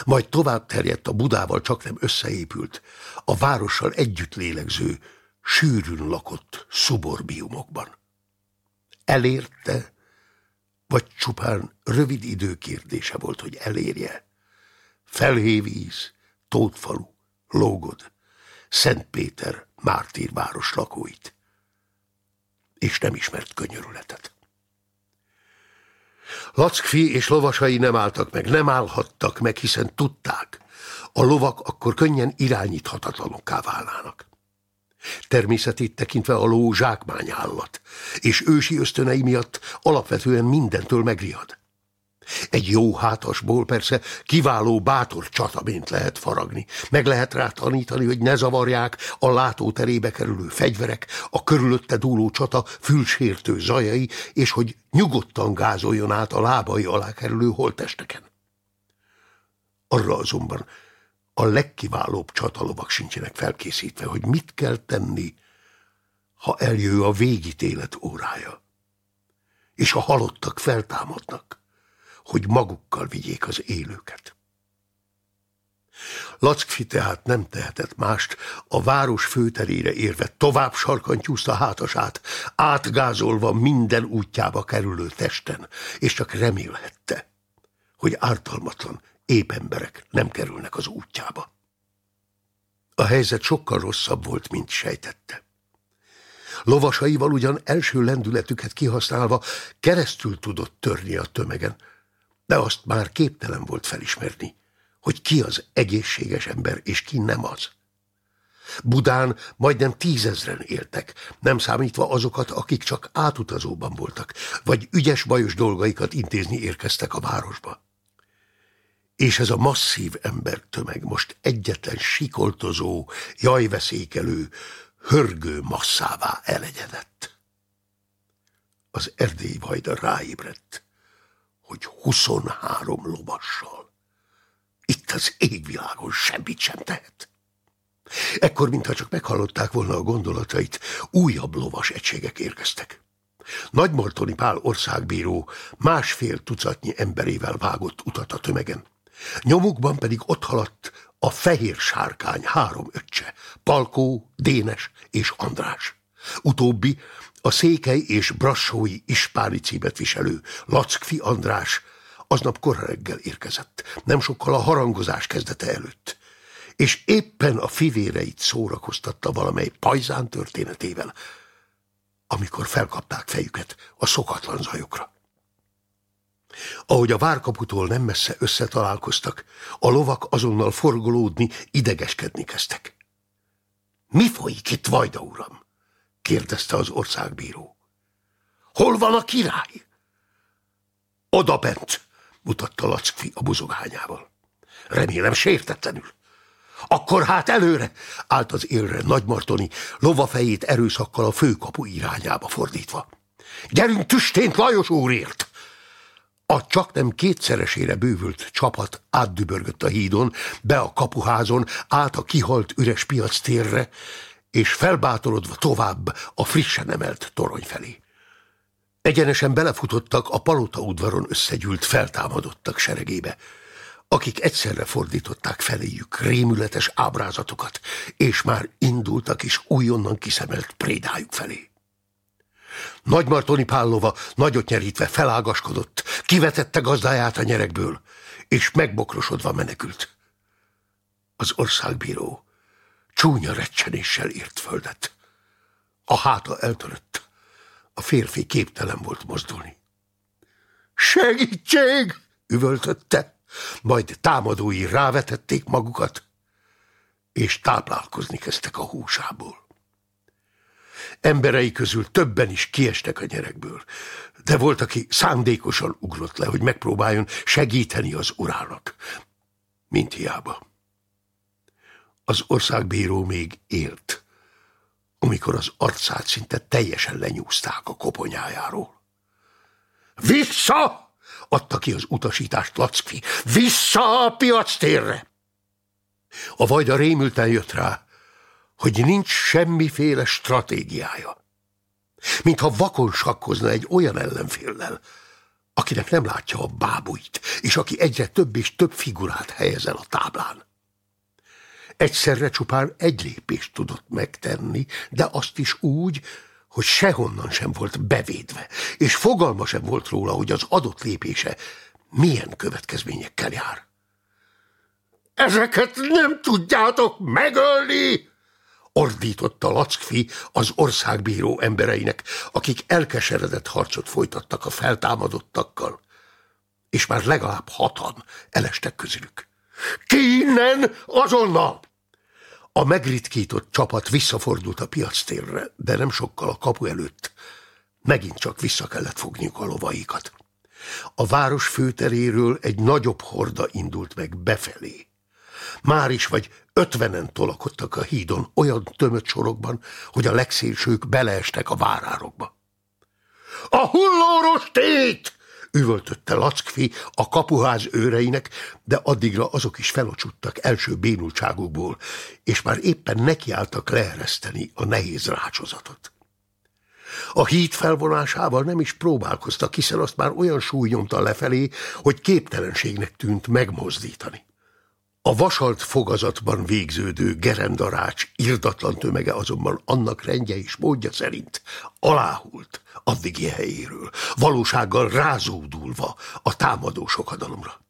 Majd tovább terjedt a Budával csak nem összeépült, a várossal együtt lélegző, sűrűn lakott szuborbiumokban. Elérte, vagy csupán rövid idő kérdése volt, hogy elérje. Felhévíz, Tótfalu, Lógod, Szentpéter mártírváros lakóit, és nem ismert könyörületet. Lackfi és lovasai nem álltak meg, nem állhattak meg, hiszen tudták, a lovak akkor könnyen irányíthatatlanokká válnának. Természetét tekintve a ló zsákmányállat, és ősi ösztönei miatt alapvetően mindentől megrihad. Egy jó hátasból persze kiváló bátor csatamént lehet faragni. Meg lehet rá tanítani, hogy ne zavarják a látóterébe kerülő fegyverek, a körülötte dúló csata fülsértő zajai, és hogy nyugodtan gázoljon át a lábai alá kerülő holtesteken. Arra azonban a legkiválóbb csatalovak sincsenek felkészítve, hogy mit kell tenni, ha eljő a végítélet órája, és a halottak feltámadnak hogy magukkal vigyék az élőket. Lackfi tehát nem tehetett mást, a város főterére érve tovább sarkantyúzta hátasát, átgázolva minden útjába kerülő testen, és csak remélhette, hogy ártalmatlan, ép emberek nem kerülnek az útjába. A helyzet sokkal rosszabb volt, mint sejtette. Lovasaival ugyan első lendületüket kihasználva keresztül tudott törni a tömegen, de azt már képtelen volt felismerni, hogy ki az egészséges ember, és ki nem az. Budán majdnem tízezren éltek, nem számítva azokat, akik csak átutazóban voltak, vagy ügyes bajos dolgaikat intézni érkeztek a városba. és ez a masszív embertömeg most egyetlen sikoltozó, jajveszékelő, hörgő masszává elegyedett. Az erdélyi vajda ráébredt, hogy huszonhárom lovassal. Itt az égvilágon semmit sem tehet. Ekkor, mintha csak meghallották volna a gondolatait, újabb lovas egységek érkeztek. Nagymartoni Pál országbíró másfél tucatnyi emberével vágott utat a tömegen. Nyomukban pedig ott haladt a fehér sárkány három öccse, Palkó, Dénes és András. Utóbbi a székely és brassói ispáni címet viselő Lackfi András aznap korra reggel érkezett, nem sokkal a harangozás kezdete előtt, és éppen a fivéreit szórakoztatta valamely pajzán történetével, amikor felkapták fejüket a szokatlan zajokra. Ahogy a várkaputól nem messze összetalálkoztak, a lovak azonnal forgolódni, idegeskedni kezdtek. Mi folyik itt, Vajda uram? Kérdezte az országbíró. Hol van a király? Oda bent, mutatta Lackfi a buzogányával. Remélem sértetlenül. Akkor hát előre, állt az élre Nagymartoni, lovafejét erőszakkal a főkapu irányába fordítva. Gyerünk tüstént Lajos úrért! A csak nem kétszeresére bővült csapat átdübörgött a hídon, be a kapuházon, át a kihalt üres piac térre, és felbátorodva tovább a frissen emelt torony felé. Egyenesen belefutottak a palota udvaron összegyűlt feltámadottak seregébe, akik egyszerre fordították feléjük rémületes ábrázatokat, és már indultak is újonnan kiszemelt prédájuk felé. Nagymartoni Pállova nagyot nyerítve felágaskodott, kivetette gazdáját a nyerekből, és megbokrosodva menekült. Az országbíró csúnya recsenéssel írt földet. A háta eltörött, a férfi képtelen volt mozdulni. Segítség! üvöltötte, majd támadói rávetették magukat, és táplálkozni kezdtek a húsából. Emberei közül többen is kiestek a nyerekből, de volt, aki szándékosan ugrott le, hogy megpróbáljon segíteni az urának. Mint hiába. Az országbíró még élt, amikor az arcát szinte teljesen lenyúzták a koponyájáról. Vissza! adta ki az utasítást Lackfi. Vissza a piac térre! A vajda rémülten jött rá, hogy nincs semmiféle stratégiája. Mintha vakon sakkozna egy olyan ellenféllel, akinek nem látja a bábuit, és aki egyre több és több figurát helyez el a táblán. Egyszerre csupán egy lépést tudott megtenni, de azt is úgy, hogy sehonnan sem volt bevédve, és fogalma sem volt róla, hogy az adott lépése milyen következményekkel jár. Ezeket nem tudjátok megölni! ordította Lackfi az országbíró embereinek, akik elkeseredett harcot folytattak a feltámadottakkal, és már legalább hatan elestek közülük. Ki innen azonnal! A megritkított csapat visszafordult a piactérre, de nem sokkal a kapu előtt. Megint csak vissza kellett fogniuk a lovaikat. A város főteréről egy nagyobb horda indult meg befelé. Már is vagy ötvenen tolakodtak a hídon olyan tömött sorokban, hogy a legszélsők beleestek a várárokba. A hullóros tét! Üvöltötte Lackfi a kapuház őreinek, de addigra azok is felocsuttak első bénultságukból, és már éppen nekiálltak leereszteni a nehéz rácsozatot. A híd felvonásával nem is próbálkoztak, hiszen azt már olyan súly nyomta lefelé, hogy képtelenségnek tűnt megmozdítani. A vasalt fogazatban végződő gerendarács irdatlan tömege azonban annak rendje és módja szerint aláhult addigi helyéről, valósággal rázódulva a támadó sokadalomra.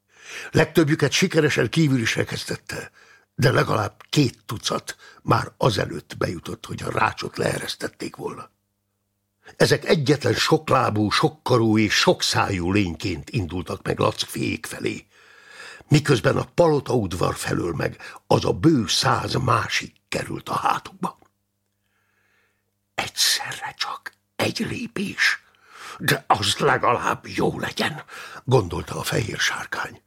Legtöbbjüket sikeresen kívül is rekesztette, de legalább két tucat már azelőtt bejutott, hogy a rácsot leeresztették volna. Ezek egyetlen soklábú, sokkarú és sokszájú lényként indultak meg Lackfiék felé, miközben a palota udvar felől meg az a bő száz másik került a hátukba. Egyszerre csak egy lépés, de az legalább jó legyen, gondolta a fehér sárkány.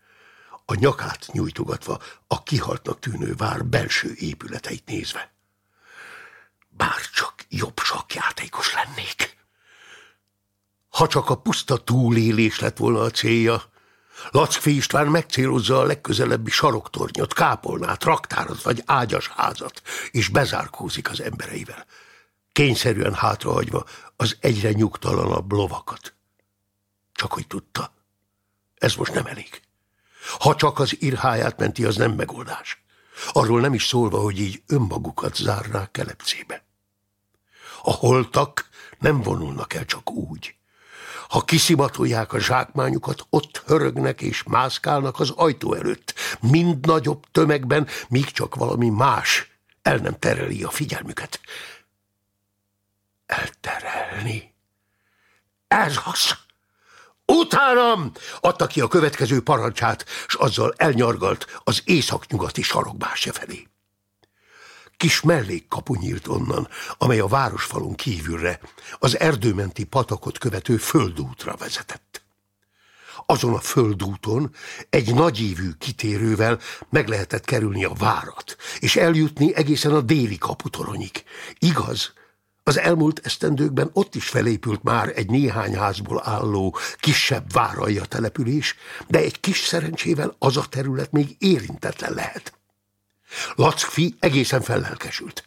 a nyakát nyújtogatva a kihaltnak tűnő vár belső épületeit nézve. Bár csak jobb sakjátékos lennék. Ha csak a puszta túlélés lett volna a célja, Lackfi István megcélozza a legközelebbi saroktornyot, kápolnát, raktárat vagy ágyasházat, és bezárkózik az embereivel, kényszerűen hátrahagyva az egyre nyugtalanabb lovakat. Csak hogy tudta, ez most nem elég. Ha csak az irháját menti, az nem megoldás. Arról nem is szólva, hogy így önmagukat zárnák kelepcébe. A holtak nem vonulnak el csak úgy. Ha kiszimatolják a zsákmányukat, ott hörögnek és mászkálnak az ajtó előtt, mind nagyobb tömegben, míg csak valami más el nem tereli a figyelmüket. Elterelni. Ez az! Utánam! adta ki a következő parancsát, s azzal elnyargalt az északnyugati sarokbásja felé. Kis mellékkapu nyílt onnan, amely a városfalon kívülre, az erdőmenti patakot követő földútra vezetett. Azon a földúton egy nagyívű kitérővel meg lehetett kerülni a várat, és eljutni egészen a déli kaputoronyig. Igaz, az elmúlt esztendőkben ott is felépült már egy néhány házból álló, kisebb váralja település, de egy kis szerencsével az a terület még érintetlen lehet. Lackfi egészen fellelkesült.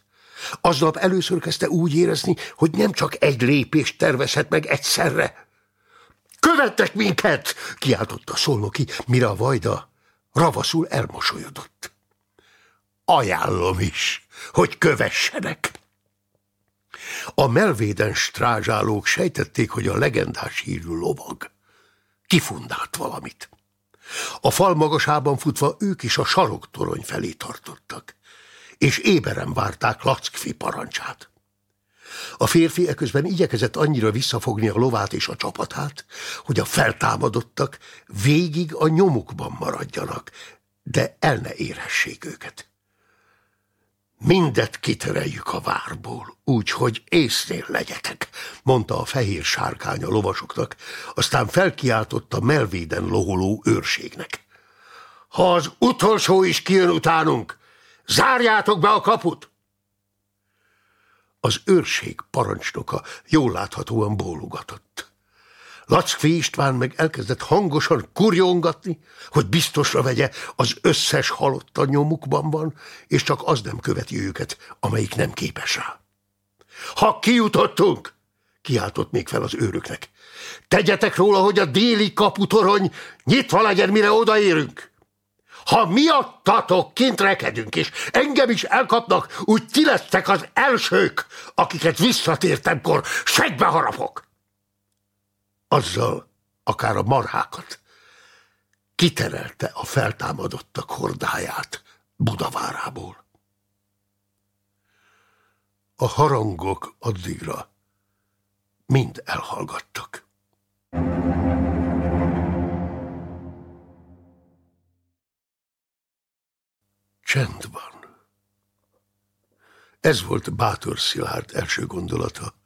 Aznap először kezdte úgy érezni, hogy nem csak egy lépést tervezhet meg egyszerre. Követtek minket! kiáltotta Szolnoki, mire a vajda ravaszul elmosolyodott. Ajánlom is, hogy kövessenek. A melvéden strázsálók sejtették, hogy a legendás hírű lovag kifundált valamit. A fal magasában futva ők is a saroktorony felé tartottak, és éberen várták Lackfi parancsát. A férfi eközben igyekezett annyira visszafogni a lovát és a csapatát, hogy a feltámadottak végig a nyomukban maradjanak, de el ne érhessék őket. Mindet kitereljük a várból, úgy, hogy észnél legyetek, mondta a fehér sárkány a lovasoknak, aztán felkiáltotta melvéden loholó őrségnek. Ha az utolsó is kijön utánunk, zárjátok be a kaput! Az őrség parancsnoka jól láthatóan bólogatott. Lackfi István meg elkezdett hangosan kurjongatni, hogy biztosra vegye, az összes halott a nyomukban van, és csak az nem követi őket, amelyik nem képes rá. Ha kijutottunk, kiáltott még fel az őröknek, tegyetek róla, hogy a déli kaputorony nyitva legyen, mire odaérünk. Ha miattatok kint rekedünk, és engem is elkapnak, úgy ti lesztek az elsők, akiket visszatértemkor segbe harapok azzal akár a marhákat, kiterelte a feltámadottak hordáját Budavárából. A harangok addigra mind elhallgattak. Csend van. Ez volt Bátor Szilárd első gondolata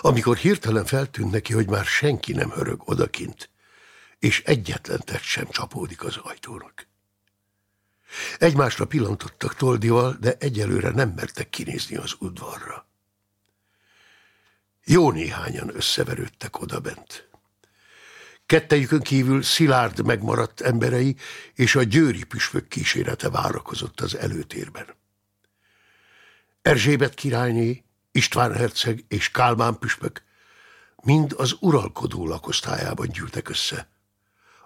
amikor hirtelen feltűnt neki, hogy már senki nem hörög odakint, és egyetlen tett sem csapódik az ajtónak. Egymásra pillantottak Toldival, de egyelőre nem mertek kinézni az udvarra. Jó néhányan összeverődtek odabent. Kettejükön kívül Szilárd megmaradt emberei és a győri püspök kísérete várakozott az előtérben. Erzsébet királyné István herceg és Kálmán püspök mind az uralkodó lakosztályában gyűltek össze,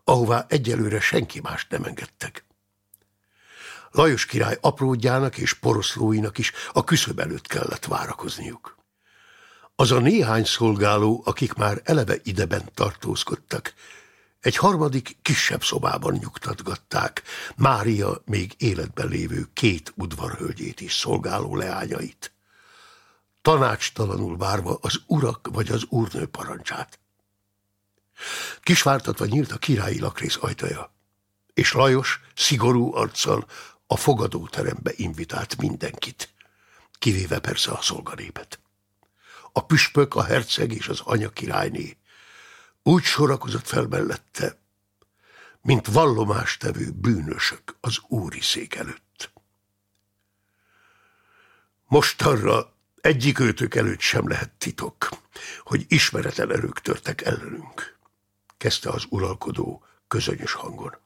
ahová egyelőre senki mást nem engedtek. Lajos király apródjának és poroszlóinak is a küszöb előtt kellett várakozniuk. Az a néhány szolgáló, akik már eleve ideben tartózkodtak, egy harmadik, kisebb szobában nyugtatgatták Mária még életben lévő két udvarhölgyét is szolgáló leányait tanácstalanul várva az urak vagy az úrnő parancsát. Kisvártatva nyílt a királyi lakrész ajtaja, és Lajos szigorú arccal a fogadóterembe invitált mindenkit, kivéve persze a szolganépet. A püspök, a herceg és az anya királyné úgy sorakozott fel mellette, mint vallomástevő bűnösök az úri szék előtt. Most arra egyik őtök előtt sem lehet titok, hogy ismeretlen erők törtek ellenünk, kezdte az uralkodó közönyös hangon.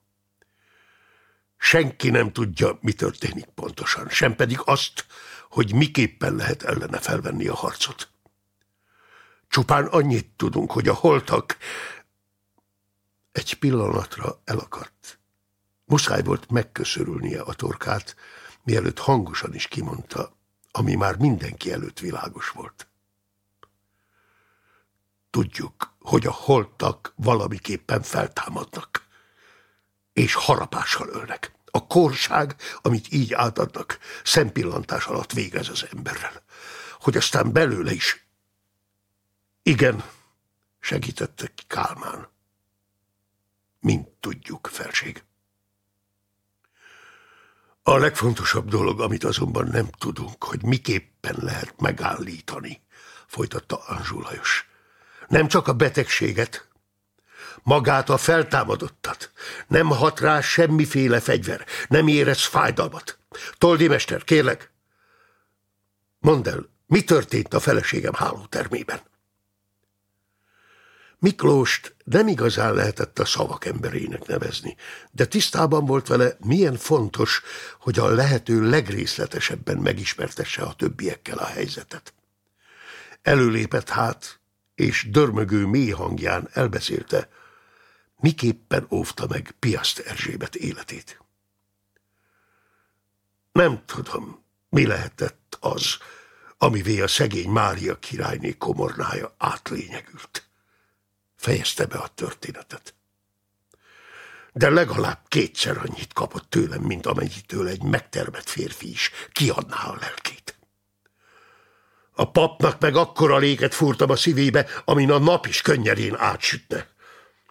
Senki nem tudja, mi történik pontosan, sem pedig azt, hogy miképpen lehet ellene felvenni a harcot. Csupán annyit tudunk, hogy a holtak egy pillanatra elakadt. Muszáj volt megköszörülnie a torkát, mielőtt hangosan is kimondta, ami már mindenki előtt világos volt. Tudjuk, hogy a holtak valamiképpen feltámadnak, és harapással ölnek. A korság, amit így átadnak, szempillantás alatt végez az emberrel. Hogy aztán belőle is. Igen, segítette Kálmán. Mint tudjuk, felség. A legfontosabb dolog, amit azonban nem tudunk, hogy miképpen lehet megállítani, folytatta Anzsú Lajos. Nem csak a betegséget, magát a feltámadottat. Nem hat rá semmiféle fegyver, nem érez fájdalmat. Toldi mester, kérlek, mondd el, mi történt a feleségem hálótermében? Miklóst nem igazán lehetett a szavak emberének nevezni, de tisztában volt vele, milyen fontos, hogy a lehető legrészletesebben megismertesse a többiekkel a helyzetet. Előlépett hát, és dörmögő mély hangján elbeszélte, miképpen óvta meg Piaszt Erzsébet életét. Nem tudom, mi lehetett az, amivé a szegény Mária királyné komornája átlényegült. Fejezte be a történetet. De legalább kétszer annyit kapott tőlem, mint amennyitől egy megtermett férfi is kiadná a lelkét. A papnak meg akkora léket fúrtam a szívébe, amin a nap is könnyedén átsütne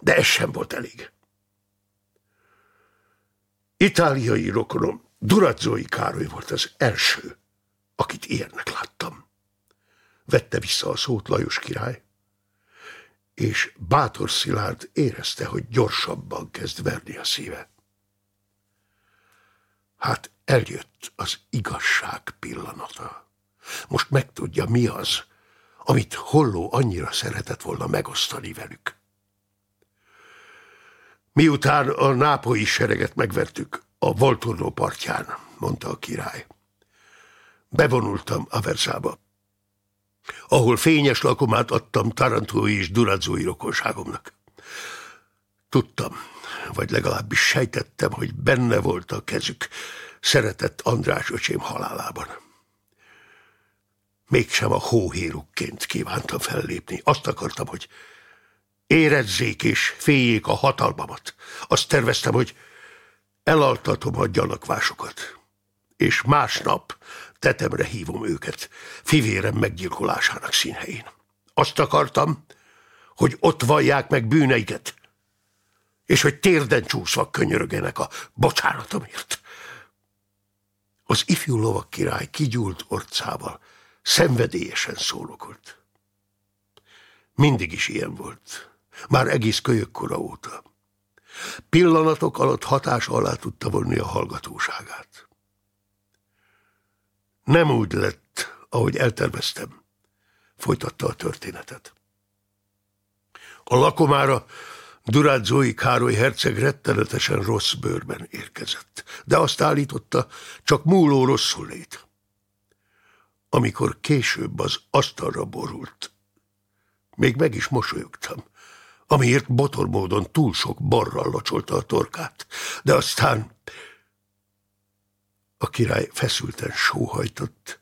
de ez sem volt elég. Itáliai rokonom, Durazzói Károly volt az első, akit ilyennek láttam. Vette vissza a szót Lajos király, és bátor Szilárd érezte, hogy gyorsabban kezd verni a szíve. Hát eljött az igazság pillanata. Most megtudja, mi az, amit Holló annyira szeretett volna megosztani velük. Miután a nápolyi sereget megvertük a Volturno partján, mondta a király. Bevonultam Versába, ahol fényes lakomát adtam tarantói és durazói rokonságomnak. Tudtam, vagy legalábbis sejtettem, hogy benne volt a kezük szeretett András öcsém halálában. Mégsem a hóhérukként kívántam fellépni. Azt akartam, hogy Érezzék és féljék a hatalmamat. Azt terveztem, hogy elaltatom a gyanakvásokat. És másnap tetemre hívom őket, fivérem meggyilkolásának színhelyén. Azt akartam, hogy ott vallják meg bűneiket, és hogy térden csúszva könyörögenek a bocsánatomért. Az ifjú lovak király kigyúlt orcával szenvedélyesen szólokolt. Mindig is ilyen volt már egész kölyökkora óta. Pillanatok alatt hatás alá tudta vonni a hallgatóságát. Nem úgy lett, ahogy elterveztem, folytatta a történetet. A lakomára Durádzói Károly herceg rettenetesen rossz bőrben érkezett, de azt állította, csak múló rosszul lét. Amikor később az asztalra borult, még meg is mosolyogtam, amiért botormódon túl sok borral locsolta a torkát. De aztán a király feszülten sóhajtott,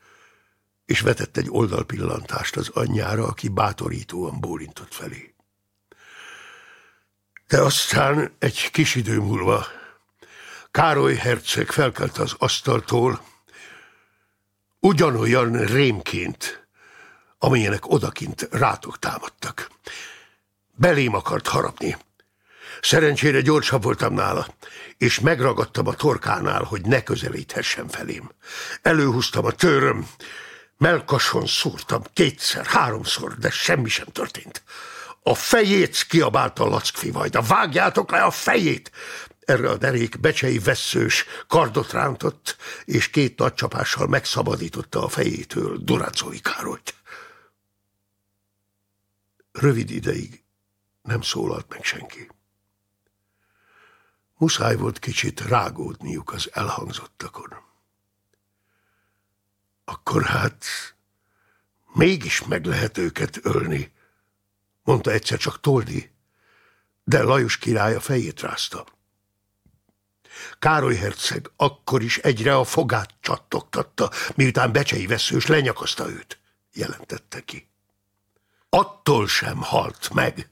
és vetett egy oldalpillantást az anyjára, aki bátorítóan bólintott felé. De aztán egy kis idő múlva Károly herceg felkelt az asztaltól, ugyanolyan rémként, amilyenek odakint rátok támadtak. Belém akart harapni. Szerencsére gyorsabb voltam nála, és megragadtam a torkánál, hogy ne közelíthessen felém. Előhúztam a töröm, melkason szúrtam kétszer, háromszor, de semmi sem történt. A fejét kiabálta Lackfi Vajda. Vágjátok le a fejét! Erre a derék becsei veszős kardot rántott, és két nagy csapással megszabadította a fejétől Durácói Károlyt. Rövid ideig nem szólalt meg senki. Muszáj volt kicsit rágódniuk az elhangzottakon. Akkor hát mégis meg lehet őket ölni, mondta egyszer csak Toldi, de Lajos király a fejét rázta. Károly herceg akkor is egyre a fogát csattogtatta, miután becsei veszős lenyakaszta őt, jelentette ki. Attól sem halt meg.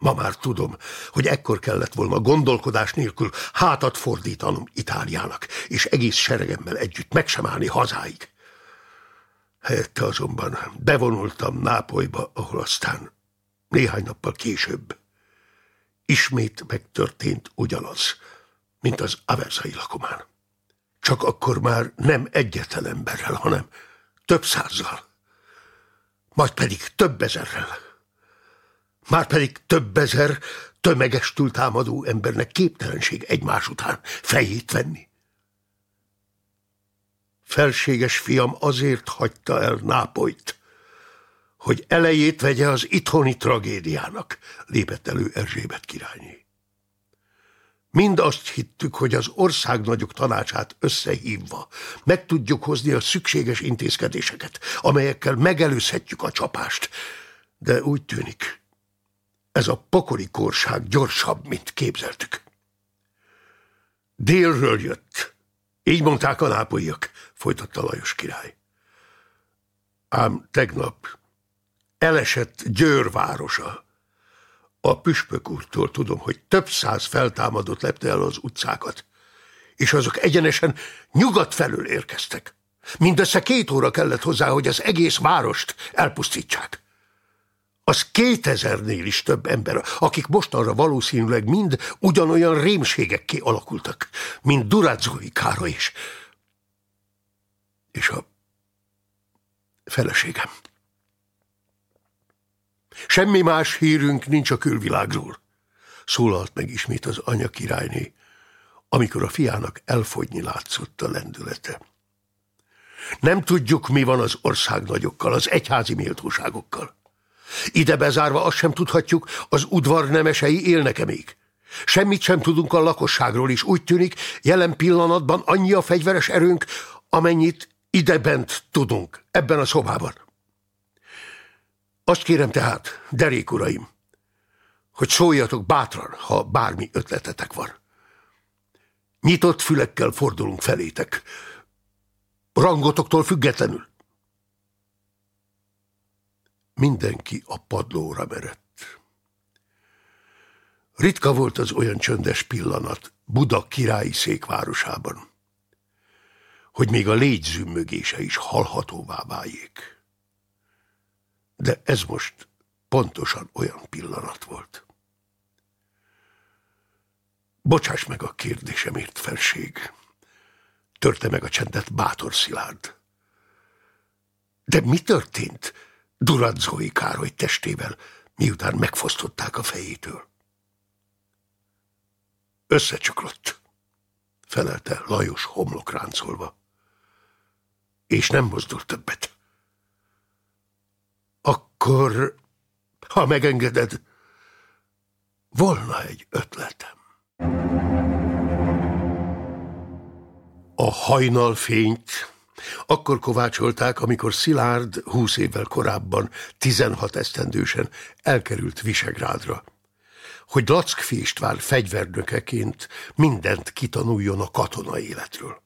Ma már tudom, hogy ekkor kellett volna gondolkodás nélkül hátat fordítanom Itáliának, és egész seregemmel együtt meg sem állni hazáig. Helyette azonban bevonultam Nápolyba, ahol aztán néhány nappal később ismét megtörtént ugyanaz, mint az averzai lakomán. Csak akkor már nem egyetlen emberrel, hanem több százzal, majd pedig több ezerrel. Már pedig több ezer tömegestül támadó embernek képtelenség egymás után fejét venni. Felséges fiam azért hagyta el Nápolyt, hogy elejét vegye az itthoni tragédiának, lépett elő Erzsébet királyné. Mind azt hittük, hogy az országnagyok tanácsát összehívva meg tudjuk hozni a szükséges intézkedéseket, amelyekkel megelőzhetjük a csapást. De úgy tűnik, ez a pokoli korság gyorsabb, mint képzeltük. Délről jött. Így mondták a nápolyiak, folytatta Lajos király. Ám tegnap elesett Győr városa, a püspök úrtól tudom, hogy több száz feltámadott lepte el az utcákat, és azok egyenesen nyugat felől érkeztek. Mindössze két óra kellett hozzá, hogy az egész várost elpusztítsák. Az kétezernél is több ember, akik mostanra valószínűleg mind ugyanolyan rémségekké alakultak, mint Durázzói Kára is. És a feleségem. Semmi más hírünk nincs a külvilágról, szólalt meg ismét az anya királyné, amikor a fiának elfogyni látszott a lendülete. Nem tudjuk, mi van az országnagyokkal, az egyházi méltóságokkal. Ide bezárva azt sem tudhatjuk, az udvar nemesei élnek-e még. Semmit sem tudunk a lakosságról is. Úgy tűnik, jelen pillanatban annyi a fegyveres erőnk, amennyit ide bent tudunk, ebben a szobában. Azt kérem tehát, derék uraim, hogy szóljatok bátran, ha bármi ötletetek van. Nyitott fülekkel fordulunk felétek, rangotoktól függetlenül. Mindenki a padlóra merett. Ritka volt az olyan csöndes pillanat Buda királyi székvárosában, hogy még a légyzümmögése is hallhatóvá váljék de ez most pontosan olyan pillanat volt. Bocsáss meg a kérdésemért, felség. Törte meg a csendet bátor szilárd. De mi történt Duradzói Károly testével, miután megfosztották a fejétől? Összecsuklott, felelte Lajos homlok ráncolva, és nem mozdult többet. Akkor, ha megengeded, volna egy ötletem. A hajnalfényt akkor kovácsolták, amikor Szilárd húsz évvel korábban, tizenhat esztendősen elkerült Visegrádra, hogy Lackfi István fegyvernökeként mindent kitanuljon a katona életről.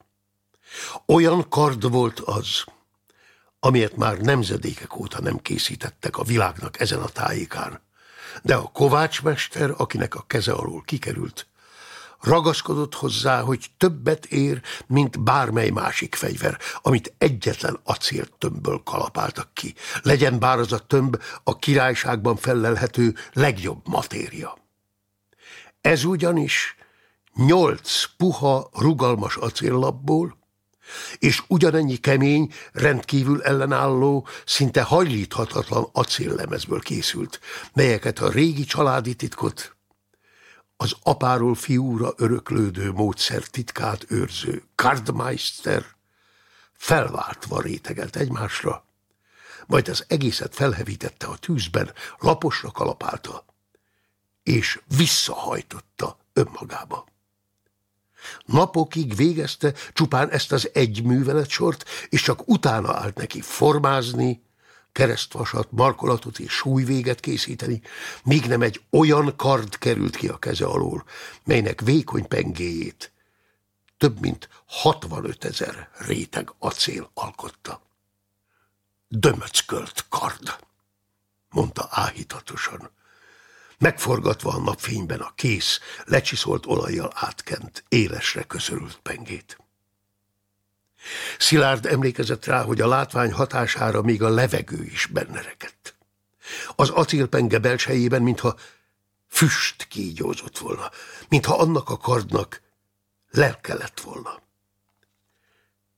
Olyan kard volt az, amilyet már nemzedékek óta nem készítettek a világnak ezen a tájékán. De a kovácsmester, akinek a keze alól kikerült, ragaszkodott hozzá, hogy többet ér, mint bármely másik fegyver, amit egyetlen acéltömbből kalapáltak ki. Legyen bár az a tömb a királyságban fellelhető legjobb matéria. Ez ugyanis nyolc puha, rugalmas acéllapból, és ugyanennyi kemény, rendkívül ellenálló, szinte hajlíthatatlan acéllemezből készült, melyeket a régi családi titkot, az apáról fiúra öröklődő módszer titkát őrző Kardmeister felváltva rétegelt egymásra, majd az egészet felhevítette a tűzben, laposra kalapálta, és visszahajtotta önmagába. Napokig végezte csupán ezt az egy műveletsort, és csak utána állt neki formázni, keresztvasat, markolatot és súlyvéget készíteni, míg nem egy olyan kard került ki a keze alól, melynek vékony pengéjét több mint 65 ezer réteg acél alkotta. Dömöckölt kard, mondta áhítatosan megforgatva a napfényben a kész, lecsiszolt olajjal átkent, élesre köszörült pengét. Szilárd emlékezett rá, hogy a látvány hatására még a levegő is benne rekedt. Az acélpenge belsejében, mintha füst kígyózott volna, mintha annak a kardnak lelke lett volna.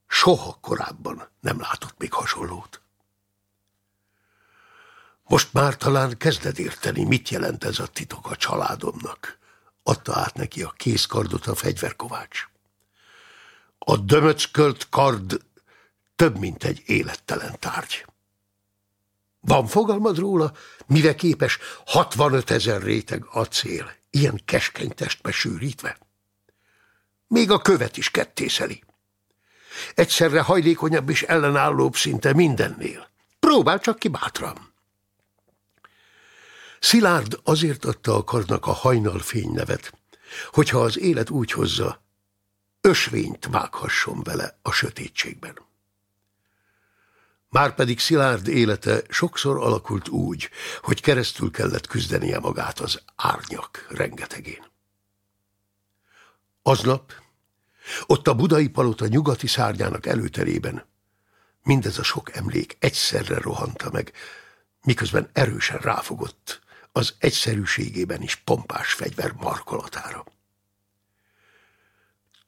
Soha korábban nem látott még hasonlót. Most már talán kezded érteni, mit jelent ez a titok a családomnak. Adta át neki a kézkardot a fegyverkovács. A dömöckölt kard több, mint egy élettelen tárgy. Van fogalmad róla, mivel képes 65 ezer réteg acél, ilyen keskeny testbe sűrítve? Még a követ is kettészeli. Egyszerre hajlékonyabb és ellenállóbb szinte mindennél. Próbál csak ki bátran. Szilárd azért adta a karnak a hajnalfény nevet, hogyha az élet úgy hozza, ösvényt vághasson vele a sötétségben. Márpedig Szilárd élete sokszor alakult úgy, hogy keresztül kellett küzdenie magát az árnyak rengetegén. Aznap, ott a budai palota nyugati szárnyának előterében, mindez a sok emlék egyszerre rohanta meg, miközben erősen ráfogott az egyszerűségében is pompás fegyver markolatára.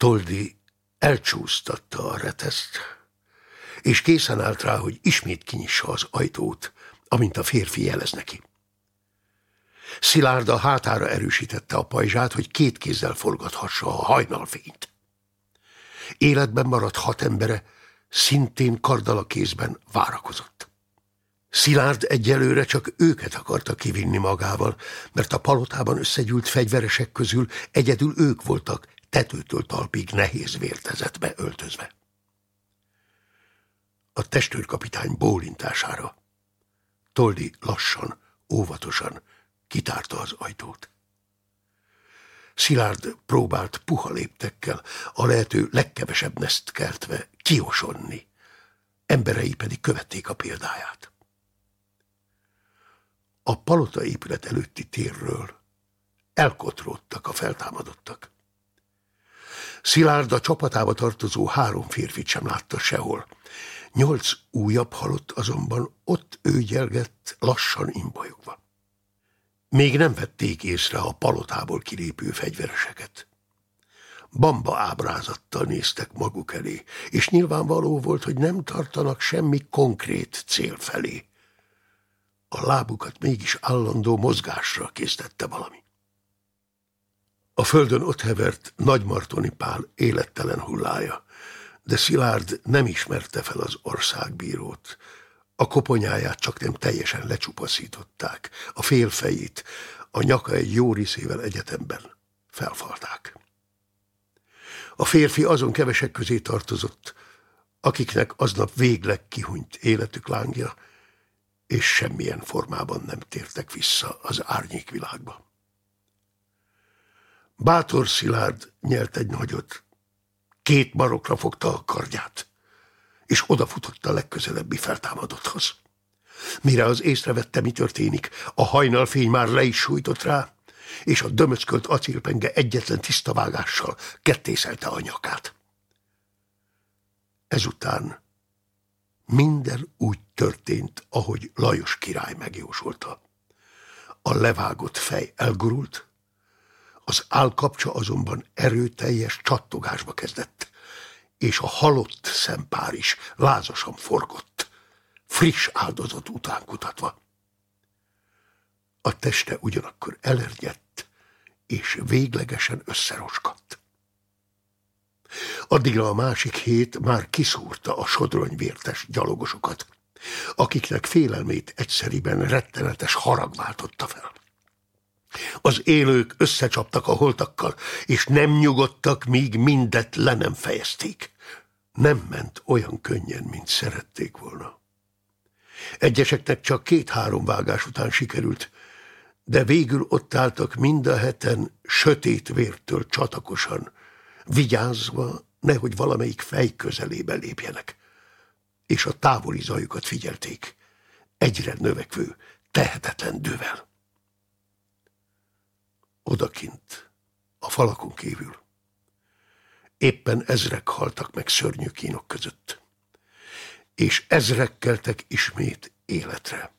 Toldi elcsúsztatta a reteszt, és készen állt rá, hogy ismét kinyissa az ajtót, amint a férfi jelez neki. Szilárda hátára erősítette a pajzsát, hogy két kézzel forgathassa a hajnalfényt. Életben maradt hat embere, szintén kardal a kézben várakozott. Szilárd egyelőre csak őket akarta kivinni magával, mert a palotában összegyűlt fegyveresek közül egyedül ők voltak tetőtől talpig nehéz vértezetbe öltözve. A testőrkapitány bólintására Toldi lassan, óvatosan kitárta az ajtót. Szilárd próbált puha léptekkel, a lehető legkevesebb neszt keltve kiosonni, emberei pedig követték a példáját. A palota épület előtti térről elkotródtak a feltámadottak. Szilárd a csapatába tartozó három férfit sem látta sehol. Nyolc újabb halott azonban ott őgyelgett, lassan imbolyogva. Még nem vették észre a palotából kilépő fegyvereseket. Bamba ábrázattal néztek maguk elé, és nyilvánvaló volt, hogy nem tartanak semmi konkrét cél felé a lábukat mégis állandó mozgásra késztette valami. A földön ott hevert Nagymartoni Pál élettelen hullája, de Szilárd nem ismerte fel az országbírót. A koponyáját csak nem teljesen lecsupaszították, a félfejét, a nyaka egy jó részével egyetemben felfalták. A férfi azon kevesek közé tartozott, akiknek aznap végleg kihunyt életük lángja, és semmilyen formában nem tértek vissza az árnyékvilágba. Bátor Szilárd nyert egy nagyot, két marokra fogta a kardját, és odafutott a legközelebbi feltámadotthoz. Mire az észrevette, mi történik, a hajnalfény már le is sújtott rá, és a dömöckölt acélpenge egyetlen tiszta vágással kettészelte a nyakát. Ezután minden úgy történt, ahogy Lajos király megjósolta. A levágott fej elgurult, az állkapcsa azonban erőteljes csattogásba kezdett, és a halott szempár is lázasan forgott, friss áldozat után kutatva. A teste ugyanakkor elergyett, és véglegesen összeroskadt. Addigra a másik hét már kiszúrta a sodronyvértes gyalogosokat, akiknek félelmét egyszeriben rettenetes harag váltotta fel. Az élők összecsaptak a holtakkal, és nem nyugodtak, míg mindet le nem fejezték. Nem ment olyan könnyen, mint szerették volna. Egyeseknek csak két-három vágás után sikerült, de végül ott álltak mind a heten sötét vértől csatakosan, vigyázva, nehogy valamelyik fej közelébe lépjenek. És a távoli zajukat figyelték, egyre növekvő, tehetetlen dővel. Odakint, a falakon kívül. Éppen ezrek haltak meg szörnyű kínok között. És ezrek keltek ismét életre.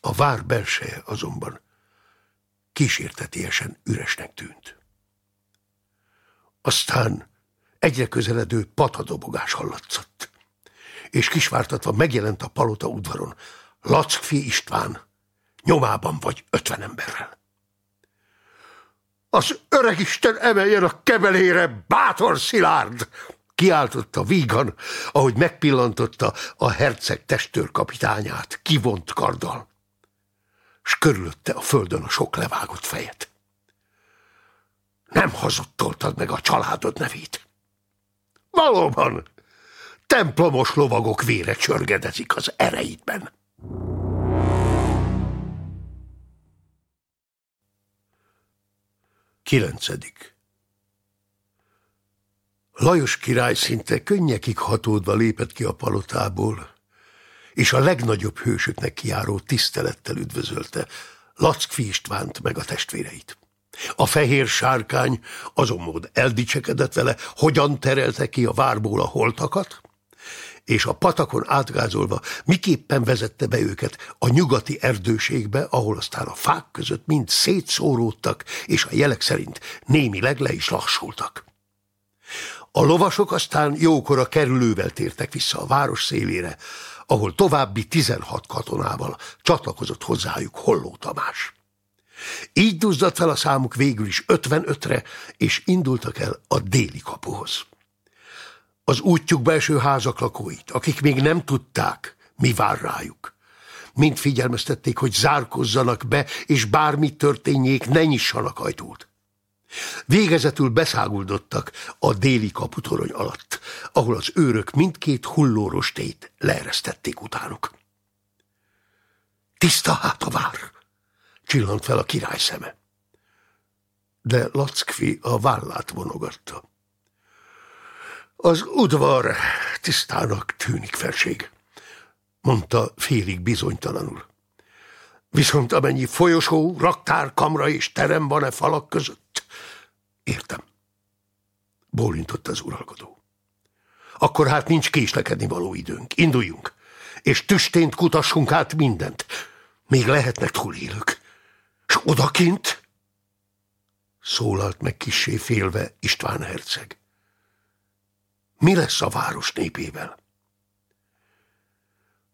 A vár belseje azonban kísértetiesen üresnek tűnt. Aztán egyre közeledő patadobogás hallatszott, és kisvártatva megjelent a palota udvaron Lackfi István, nyomában vagy ötven emberrel. Az öreg Isten emeljen a kebelére, bátor szilárd! Kiáltotta vígan, ahogy megpillantotta a herceg testőrkapitányát kivont karddal, s körülötte a földön a sok levágott fejet. Nem hazudtoltad meg a családod nevét. Valóban, templomos lovagok vére csörgedezik az ereidben. Kilencedik. Lajos király szinte könnyekig hatódva lépett ki a palotából, és a legnagyobb hősöknek kiáró tisztelettel üdvözölte Lackfi Istvánt meg a testvéreit. A fehér sárkány azon mód eldicsekedett vele, hogyan terelte ki a várból a holtakat, és a patakon átgázolva miképpen vezette be őket a nyugati erdőségbe, ahol aztán a fák között mind szétszóródtak, és a jelek szerint némileg le is lassultak. A lovasok aztán jókora kerülővel tértek vissza a város szélére, ahol további 16 katonával csatlakozott hozzájuk Holló Tamás. Így duzzadt fel a számuk végül is 55-re, és indultak el a déli kapuhoz az útjuk belső házak lakóit, akik még nem tudták, mi vár rájuk. Mind figyelmeztették, hogy zárkozzanak be, és bármi történjék, ne nyissanak ajtót. Végezetül beszáguldottak a déli kaputorony alatt, ahol az őrök mindkét hullórostét leeresztették utánuk. Tiszta hát a vár, csillant fel a király szeme. De Lackfi a vállát vonogatta. Az udvar tisztának tűnik felség, mondta félig bizonytalanul. Viszont amennyi folyosó, raktár, kamra és terem van-e falak között? Értem. Bólintott az uralkodó. Akkor hát nincs késlekedni való időnk. Induljunk, és tüstént kutassunk át mindent. Még lehetnek túlélők. S odakint? Szólalt meg kissé félve István herceg. Mi lesz a város népével?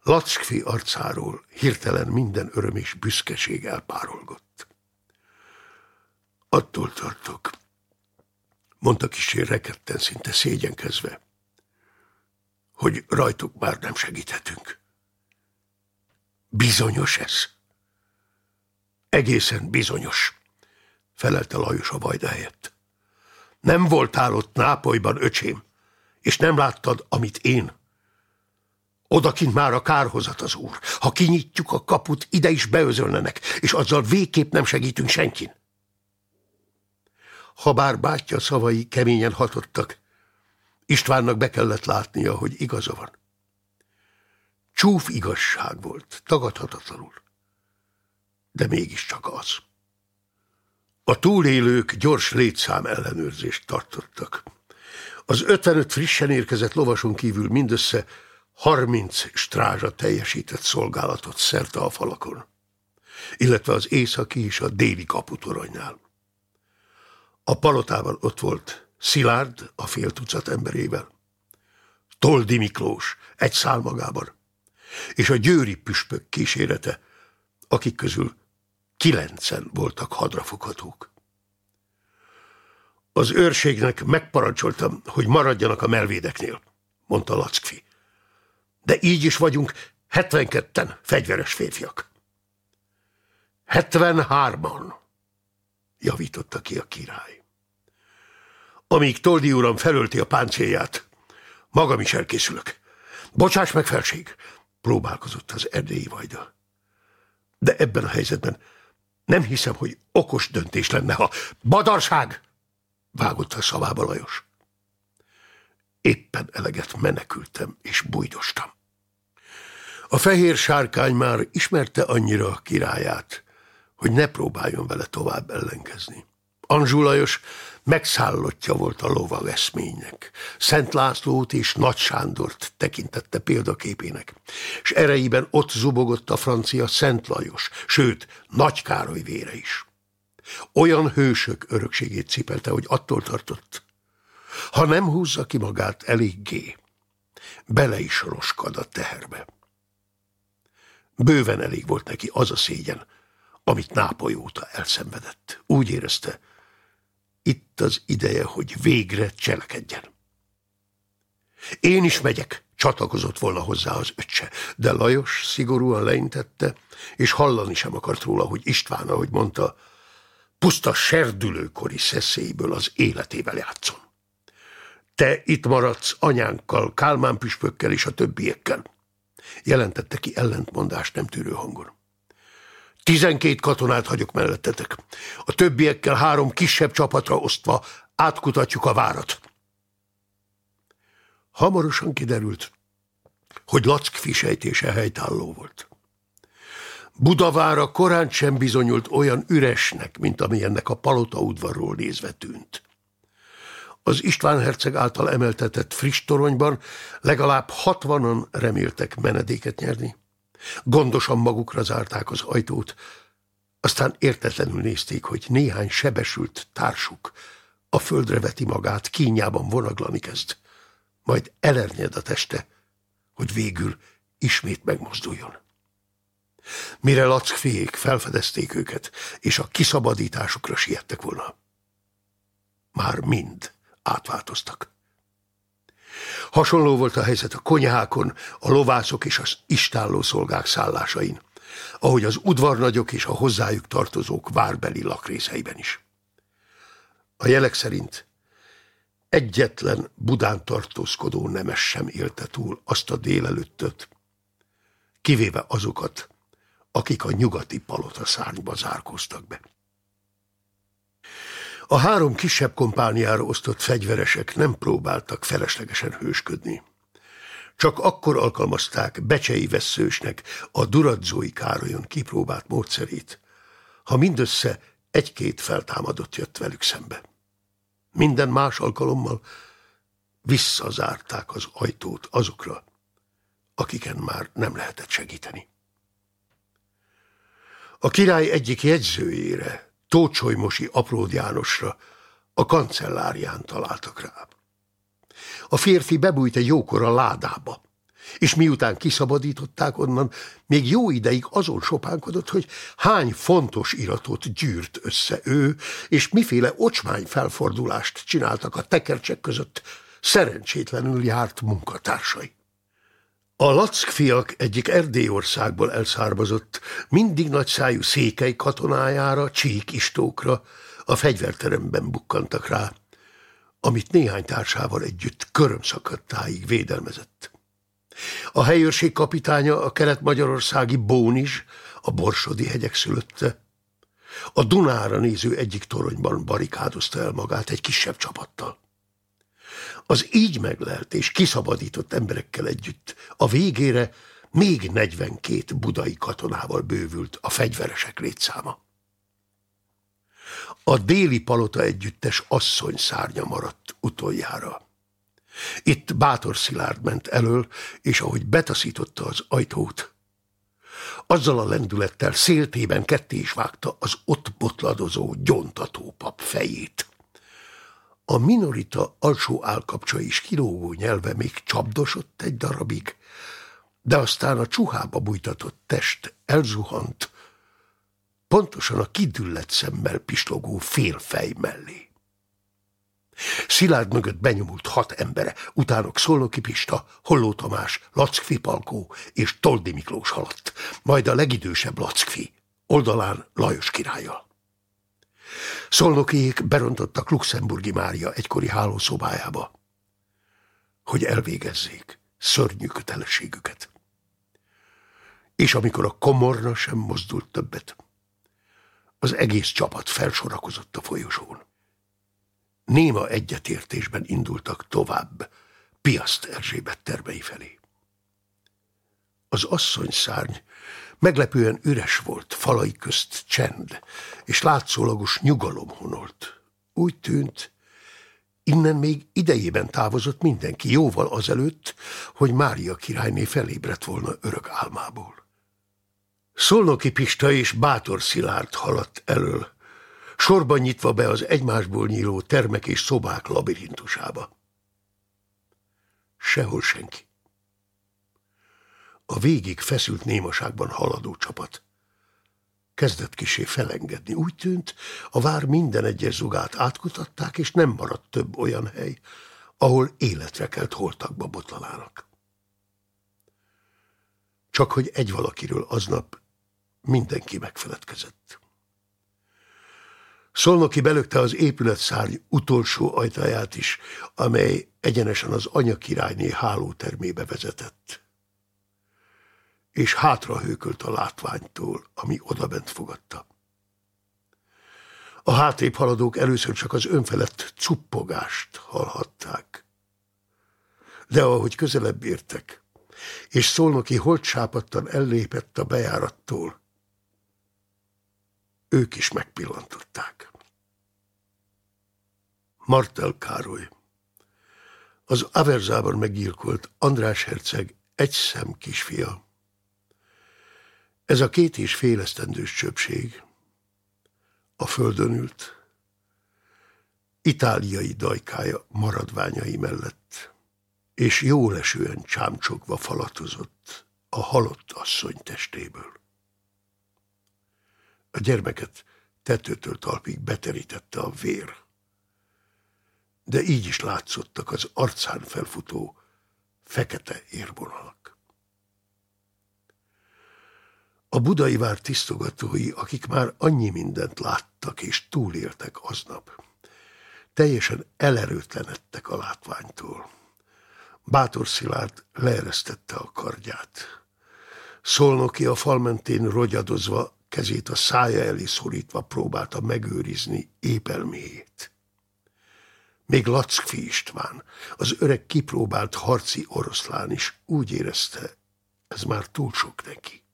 Lackfi arcáról hirtelen minden öröm és büszkeség elpárolgott. Attól tartok, mondta kisé rekedten, szinte szégyenkezve, hogy rajtuk már nem segíthetünk. Bizonyos ez. Egészen bizonyos, felelte Lajos a vajda helyett. Nem voltál ott Nápolyban, öcsém és nem láttad, amit én. Odakint már a kárhozat az úr. Ha kinyitjuk a kaput, ide is beözölnenek, és azzal végképp nem segítünk senkin. Habár bátyja szavai keményen hatottak, Istvánnak be kellett látnia, hogy igaza van. Csúf igazság volt, tagadhatatlanul. De mégiscsak az. A túlélők gyors létszám ellenőrzést tartottak. Az 55 frissen érkezett lovason kívül mindössze 30 strázsa teljesített szolgálatot szerte a falakon, illetve az északi és a déli kaputoronynál. A palotában ott volt Szilárd a fél tucat emberével, Toldi Miklós egy szál magában, és a győri püspök kísérete, akik közül kilencen voltak hadrafoghatók. Az őrségnek megparancsoltam, hogy maradjanak a melvédeknél, mondta Lackfi. De így is vagyunk 72-en fegyveres férfiak. 73-an, javította ki a király. Amíg Toldi uram felölti a páncélját, magam is elkészülök. Bocsáss meg, felség, próbálkozott az erdélyi vajda. De ebben a helyzetben nem hiszem, hogy okos döntés lenne, ha badarság! Vágott a szavába Lajos. Éppen eleget menekültem és bújdostam. A fehér sárkány már ismerte annyira a királyát, hogy ne próbáljon vele tovább ellenkezni. Anzsú Lajos megszállottja volt a lovag eszménynek. Szent Lászlót és Nagy Sándort tekintette példaképének, és ereiben ott zubogott a francia Szent Lajos, sőt, Nagy Károly vére is. Olyan hősök örökségét cipelte, hogy attól tartott. Ha nem húzza ki magát eléggé, bele is roskad a teherbe. Bőven elég volt neki az a szégyen, amit Nápoly óta elszenvedett. Úgy érezte, itt az ideje, hogy végre cselekedjen. Én is megyek, csatlakozott volna hozzá az öccse, de Lajos szigorúan leintette, és hallani sem akart róla, hogy István, ahogy mondta, puszta serdülőkori szeszélyből az életével játszom. Te itt maradsz anyánkkal, Kálmán püspökkel és a többiekkel, jelentette ki ellentmondást nem tűrő hangon. Tizenkét katonát hagyok mellettetek. A többiekkel három kisebb csapatra osztva átkutatjuk a várat. Hamarosan kiderült, hogy Lack fisejtése helytálló volt. Budavára korán sem bizonyult olyan üresnek, mint amilyennek a palota udvarról nézve tűnt. Az István herceg által emeltetett friss toronyban legalább hatvanan reméltek menedéket nyerni. Gondosan magukra zárták az ajtót, aztán értetlenül nézték, hogy néhány sebesült társuk a földre veti magát, kínjában vonaglani kezd, majd elernyed a teste, hogy végül ismét megmozduljon. Mire lackfiék felfedezték őket, és a kiszabadításukra siettek volna. Már mind átváltoztak. Hasonló volt a helyzet a konyhákon, a lovászok és az istálló szolgák szállásain, ahogy az udvarnagyok és a hozzájuk tartozók várbeli lakrészeiben is. A jelek szerint egyetlen Budán tartózkodó nemes sem élte túl azt a délelőttöt, kivéve azokat, akik a nyugati palota szárnyba zárkóztak be. A három kisebb kompániára osztott fegyveresek nem próbáltak feleslegesen hősködni. Csak akkor alkalmazták Becsei veszősnek a Duradzói Károlyon kipróbált módszerét, ha mindössze egy-két feltámadott jött velük szembe. Minden más alkalommal visszazárták az ajtót azokra, akiken már nem lehetett segíteni. A király egyik jegyzőjére, Tócsolymosi Apród Jánosra, a kancellárián találtak rá. A férfi bebújt egy jókor a ládába, és miután kiszabadították onnan, még jó ideig azon sopánkodott, hogy hány fontos iratot gyűrt össze ő, és miféle ocsmány felfordulást csináltak a tekercsek között szerencsétlenül járt munkatársai. A lackfiak egyik Erdélyországból elszármazott, mindig nagyszájú székely katonájára, csík istókra, a fegyverteremben bukkantak rá, amit néhány társával együtt körömszakadtáig védelmezett. A helyőrség kapitánya a kelet-magyarországi Bónis, a Borsodi hegyek szülötte. A Dunára néző egyik toronyban barikádozta el magát egy kisebb csapattal. Az így meglelt és kiszabadított emberekkel együtt a végére még 42 budai katonával bővült a fegyveresek létszáma. A déli palota együttes asszony szárnya maradt utoljára. Itt Bátor Szilárd ment elől, és ahogy betaszította az ajtót, azzal a lendülettel széltében ketté is vágta az ott botladozó gyontató pap fejét. A minorita alsó állkapcsa is kilógó nyelve még csapdosott egy darabig, de aztán a csuhába bújtatott test elzuhant, pontosan a kidüllett szemmel pislogó félfej mellé. Szilárd mögött benyomult hat embere, utánok Szolnoki Pista, Holló Tamás, Lackfi Palkó és Toldi Miklós haladt, majd a legidősebb Lackfi, oldalán Lajos királlyal. Szolnokiék berontottak Luxemburgi Mária egykori hálószobájába, hogy elvégezzék szörnyű kötelességüket. És amikor a komorna sem mozdult többet, az egész csapat felsorakozott a folyosón. Néma egyetértésben indultak tovább Piaszt Erzsébet termei felé. Az asszony szárny meglepően üres volt, falai közt csend, és látszólagos nyugalom honolt. Úgy tűnt, innen még idejében távozott mindenki, jóval azelőtt, hogy Mária királyné felébredt volna örök álmából. Szolnoki Pista és Bátor Szilárd haladt elől, sorban nyitva be az egymásból nyíló termek és szobák labirintusába. Sehol senki. A végig feszült némaságban haladó csapat. Kezdett kisé felengedni. Úgy tűnt, a vár minden egyes zugát átkutatták, és nem maradt több olyan hely, ahol életre kelt holtakba botlanának. Csak hogy egy valakiről aznap mindenki megfeledkezett. Szolnoki belökte az épületszárny utolsó ajtaját is, amely egyenesen az anyakirályné hálótermébe vezetett. És hátra hőkölt a látványtól, ami odabent fogadta. A hátrébb haladók először csak az önfelett cuppogást hallhatták. De ahogy közelebb értek, és Szolnoki holtsápadtan ellépett a bejárattól, ők is megpillantották. Martel Károly, az Averzában meggyilkolt András herceg egy szem kisfia. Ez a két és fél esztendős csöpség a földön ült, itáliai dajkája maradványai mellett, és jólesően csámcsogva falatozott a halott asszony testéből. A gyermeket tetőtől talpig beterítette a vér. De így is látszottak az arcán felfutó fekete érvonalak. A budai vár tisztogatói, akik már annyi mindent láttak és túléltek aznap, teljesen elerőtlenedtek a látványtól. Bátor Szilárd leeresztette a kardját. Szolnoki a fal mentén rogyadozva kezét a szája elé szorítva próbálta megőrizni épelméjét. Még Lackfi István, az öreg kipróbált harci oroszlán is úgy érezte, ez már túl sok neki.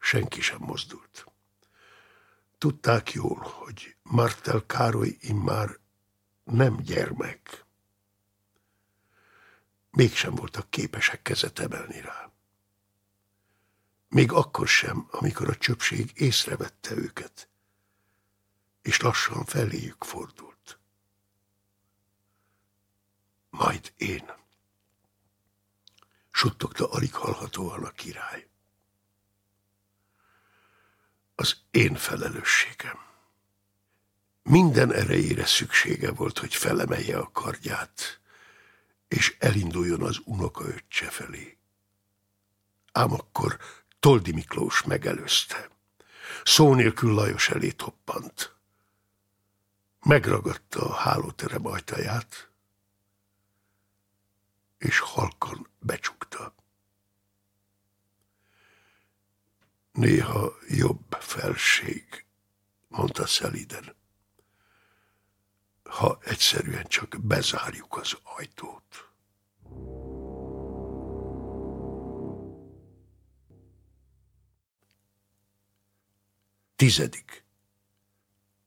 Senki sem mozdult. Tudták jól, hogy Martel Károly immár nem gyermek. Mégsem voltak képesek kezet emelni rá. Még akkor sem, amikor a csöpség észrevette őket, és lassan feléjük fordult. Majd én. Suttogta alig hallhatóan a király. Az én felelősségem. Minden erejére szüksége volt, hogy felemelje a kardját, és elinduljon az unokaöccse felé. Ám akkor Toldi Miklós megelőzte. Szó nélkül Lajos elé toppant. Megragadta a hálóterem ajtaját, és halkan becsukta. Néha jobb felség, mondta szeliden, ha egyszerűen csak bezárjuk az ajtót. Tizedik.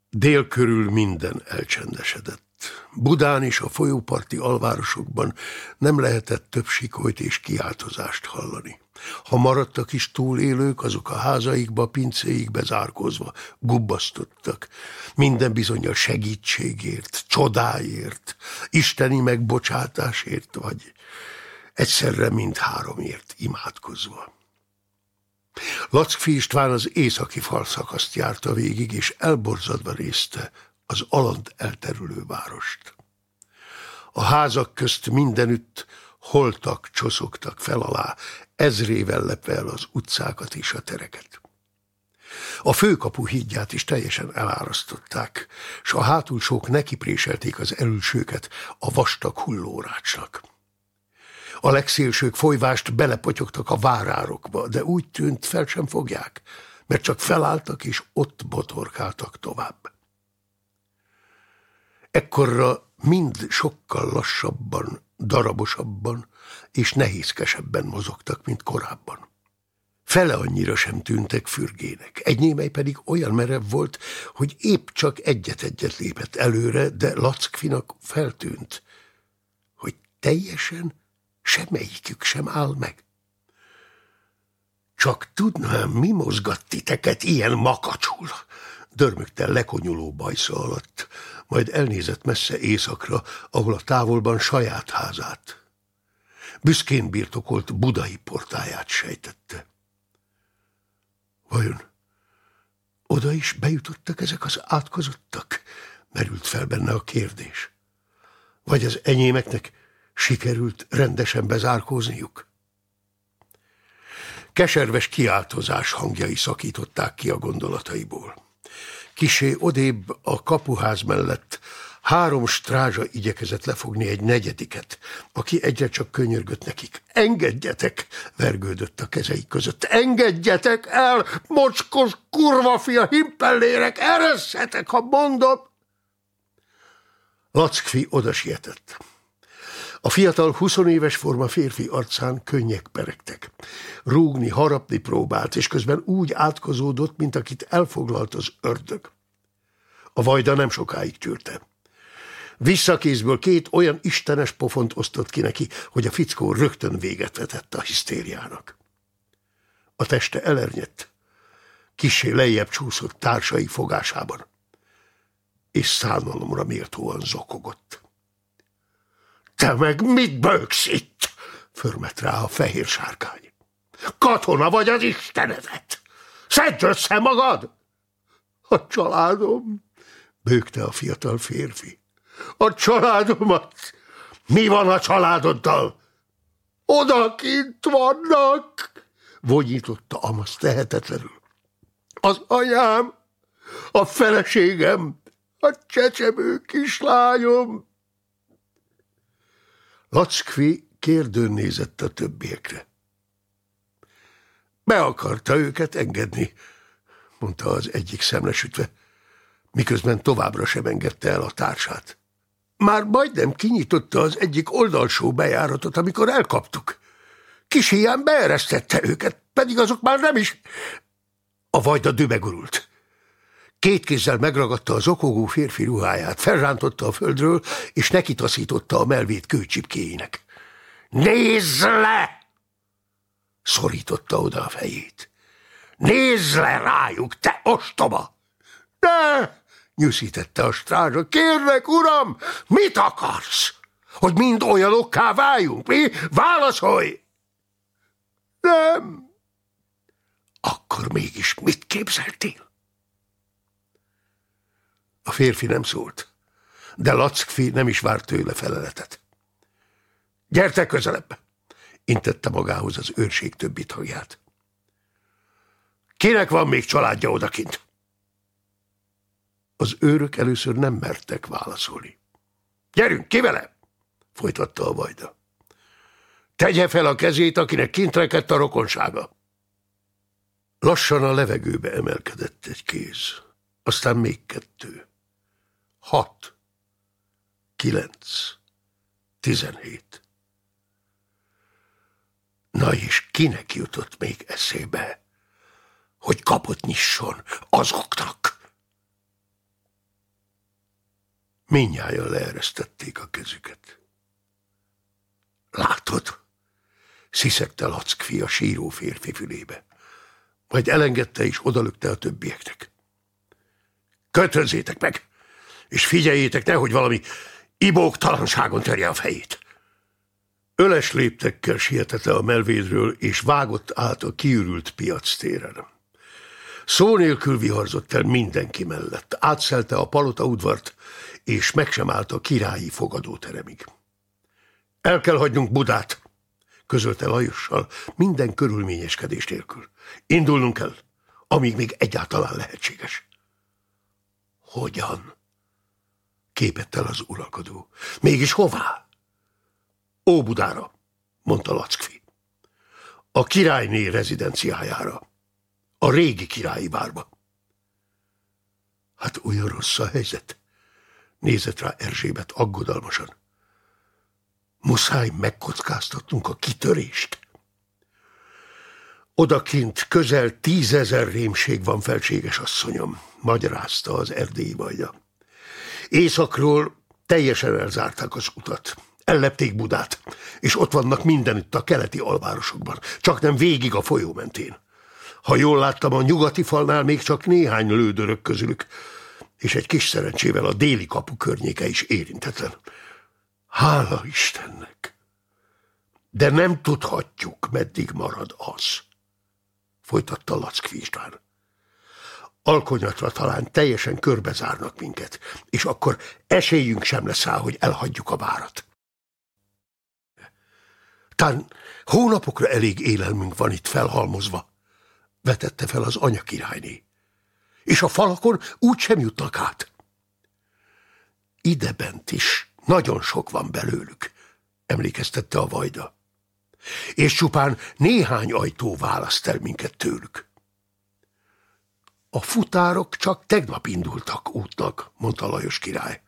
Dél körül minden elcsendesedett. Budán és a folyóparti alvárosokban nem lehetett több sikolyt és kiáltozást hallani. Ha maradtak is túlélők, azok a házaikba, pincéikbe zárkozva gubbasztottak. Minden bizony a segítségért, csodáért, isteni megbocsátásért, vagy egyszerre mind háromért imádkozva. Lackfi István az északi falszakaszt járta végig, és elborzadva részte az alant elterülő várost. A házak közt mindenütt holtak csoszogtak fel alá, ezrével lepve el az utcákat és a tereket. A főkapu hídját is teljesen elárasztották, s a hátulsók nekipréselték az elülsőket a vastag hullórácsnak. A legszélsők folyvást belepotyogtak a várárokba, de úgy tűnt fel sem fogják, mert csak felálltak és ott botorkáltak tovább. Ekkorra mind sokkal lassabban, darabosabban és nehézkesebben mozogtak, mint korábban. Fele annyira sem tűntek fürgének. Egy némely pedig olyan merev volt, hogy épp csak egyet-egyet lépett előre, de Lackfinak feltűnt, hogy teljesen semmelyikük sem áll meg. Csak tudnám, mi mozgat titeket ilyen makacsul, dörmögte lekonyuló bajsza alatt, majd elnézett messze éjszakra, ahol a távolban saját házát. Büszkén birtokolt budai portáját sejtette. Vajon oda is bejutottak ezek az átkozottak? Merült fel benne a kérdés. Vagy az enyémeknek sikerült rendesen bezárkózniuk? Keserves kiáltozás hangjai szakították ki a gondolataiból. Kisé odébb a kapuház mellett három strázsa igyekezett lefogni egy negyediket, aki egyre csak könyörgött nekik. Engedjetek, vergődött a kezeik között. Engedjetek el, mocskos kurva fia, himpellérek, eresszetek, ha mondom. Lackfi oda sietett. A fiatal huszonéves forma férfi arcán könnyek peregtek. Rúgni, harapni próbált, és közben úgy átkozódott, mint akit elfoglalt az ördög. A vajda nem sokáig tűrte. Visszakézből két olyan istenes pofont osztott ki neki, hogy a fickó rögtön véget vetett a hisztériának. A teste elernyett, kisé lejjebb csúszott társai fogásában, és szánalomra méltóan zokogott. Te meg mit bőksz itt? Förmet rá a fehér sárkány. Katona vagy az istenedet! Szedd össze magad! A családom, bőgte a fiatal férfi. A családomat! Mi van a családoddal? Odakint vannak! Vonyította Amasz tehetetlenül. Az anyám, a feleségem, a csecsemő kislányom, Lackvi kérdőn nézett a többiekre. Be akarta őket engedni, mondta az egyik szemlesütve, miközben továbbra sem engedte el a társát. Már majdnem kinyitotta az egyik oldalsó bejáratot, amikor elkaptuk. Kis hiány beeresztette őket, pedig azok már nem is... A vajda dübegurult. Két kézzel megragadta az okogó férfi ruháját, felrántotta a földről, és neki taszította a melvét kőcsipkéinek. Nézz le! Szorította oda a fejét. Nézz le rájuk, te ostoba! De! nyűszítette a strázsa. Kérlek, uram, mit akarsz? Hogy mind olyanokká váljunk, mi? Válaszolj! Nem. Akkor mégis mit képzeltél? A férfi nem szólt, de Lackfi nem is várt tőle feleletet. Gyertek közelebb! intette magához az őrség többi tagját. Kinek van még családja odakint? Az őrök először nem mertek válaszolni. Gyerünk, ki vele? folytatta a vajda. Tegye fel a kezét, akinek kint rekedt a rokonsága. Lassan a levegőbe emelkedett egy kéz, aztán még kettő hat, kilenc, tizenhét. Na és kinek jutott még eszébe, hogy kapott nyisson azoknak? Minnyáján leeresztették a kezüket. Látod? Sziszegte Lackfi a síró férfi fülébe. Majd elengedte és odalökte a többieknek. Kötözétek meg, és figyeljétek, nehogy valami ibóktalanságon terje a fejét. Öles léptekkel sietett a melvédről, és vágott át a kiürült piac téren. Szó nélkül viharzott el mindenki mellett, átszelte a palota udvart, és meg sem állt a királyi fogadóteremig. El kell hagynunk Budát, közölte Lajossal, minden körülményeskedés nélkül. Indulnunk kell, amíg még egyáltalán lehetséges. Hogyan? Képett el az uralkodó. Mégis hová? Óbudára, mondta Lackfi. A királyné rezidenciájára. A régi királyi bárba. Hát olyan rossz a helyzet. Nézett rá Erzsébet aggodalmasan. Muszáj megkockáztatnunk a kitörést. Odakint közel tízezer rémség van, felséges asszonyom, magyarázta az erdélyi vajda. Északról teljesen elzárták az utat. Ellepték Budát, és ott vannak mindenütt a keleti alvárosokban, csak nem végig a folyó mentén. Ha jól láttam, a nyugati falnál még csak néhány lődörök közülük, és egy kis szerencsével a déli kapu környéke is érintetlen. Hála Istennek! De nem tudhatjuk, meddig marad az, folytatta Lackfi István. Alkonyatra talán teljesen körbezárnak minket, és akkor esélyünk sem lesz rá, hogy elhagyjuk a várat. Tán hónapokra elég élelmünk van itt felhalmozva, vetette fel az anyakirályné. És a falakon úgy sem jutnak át. Idebent is nagyon sok van belőlük, emlékeztette a vajda. És csupán néhány ajtó választ el minket tőlük. A futárok csak tegnap indultak útnak, mondta Lajos király.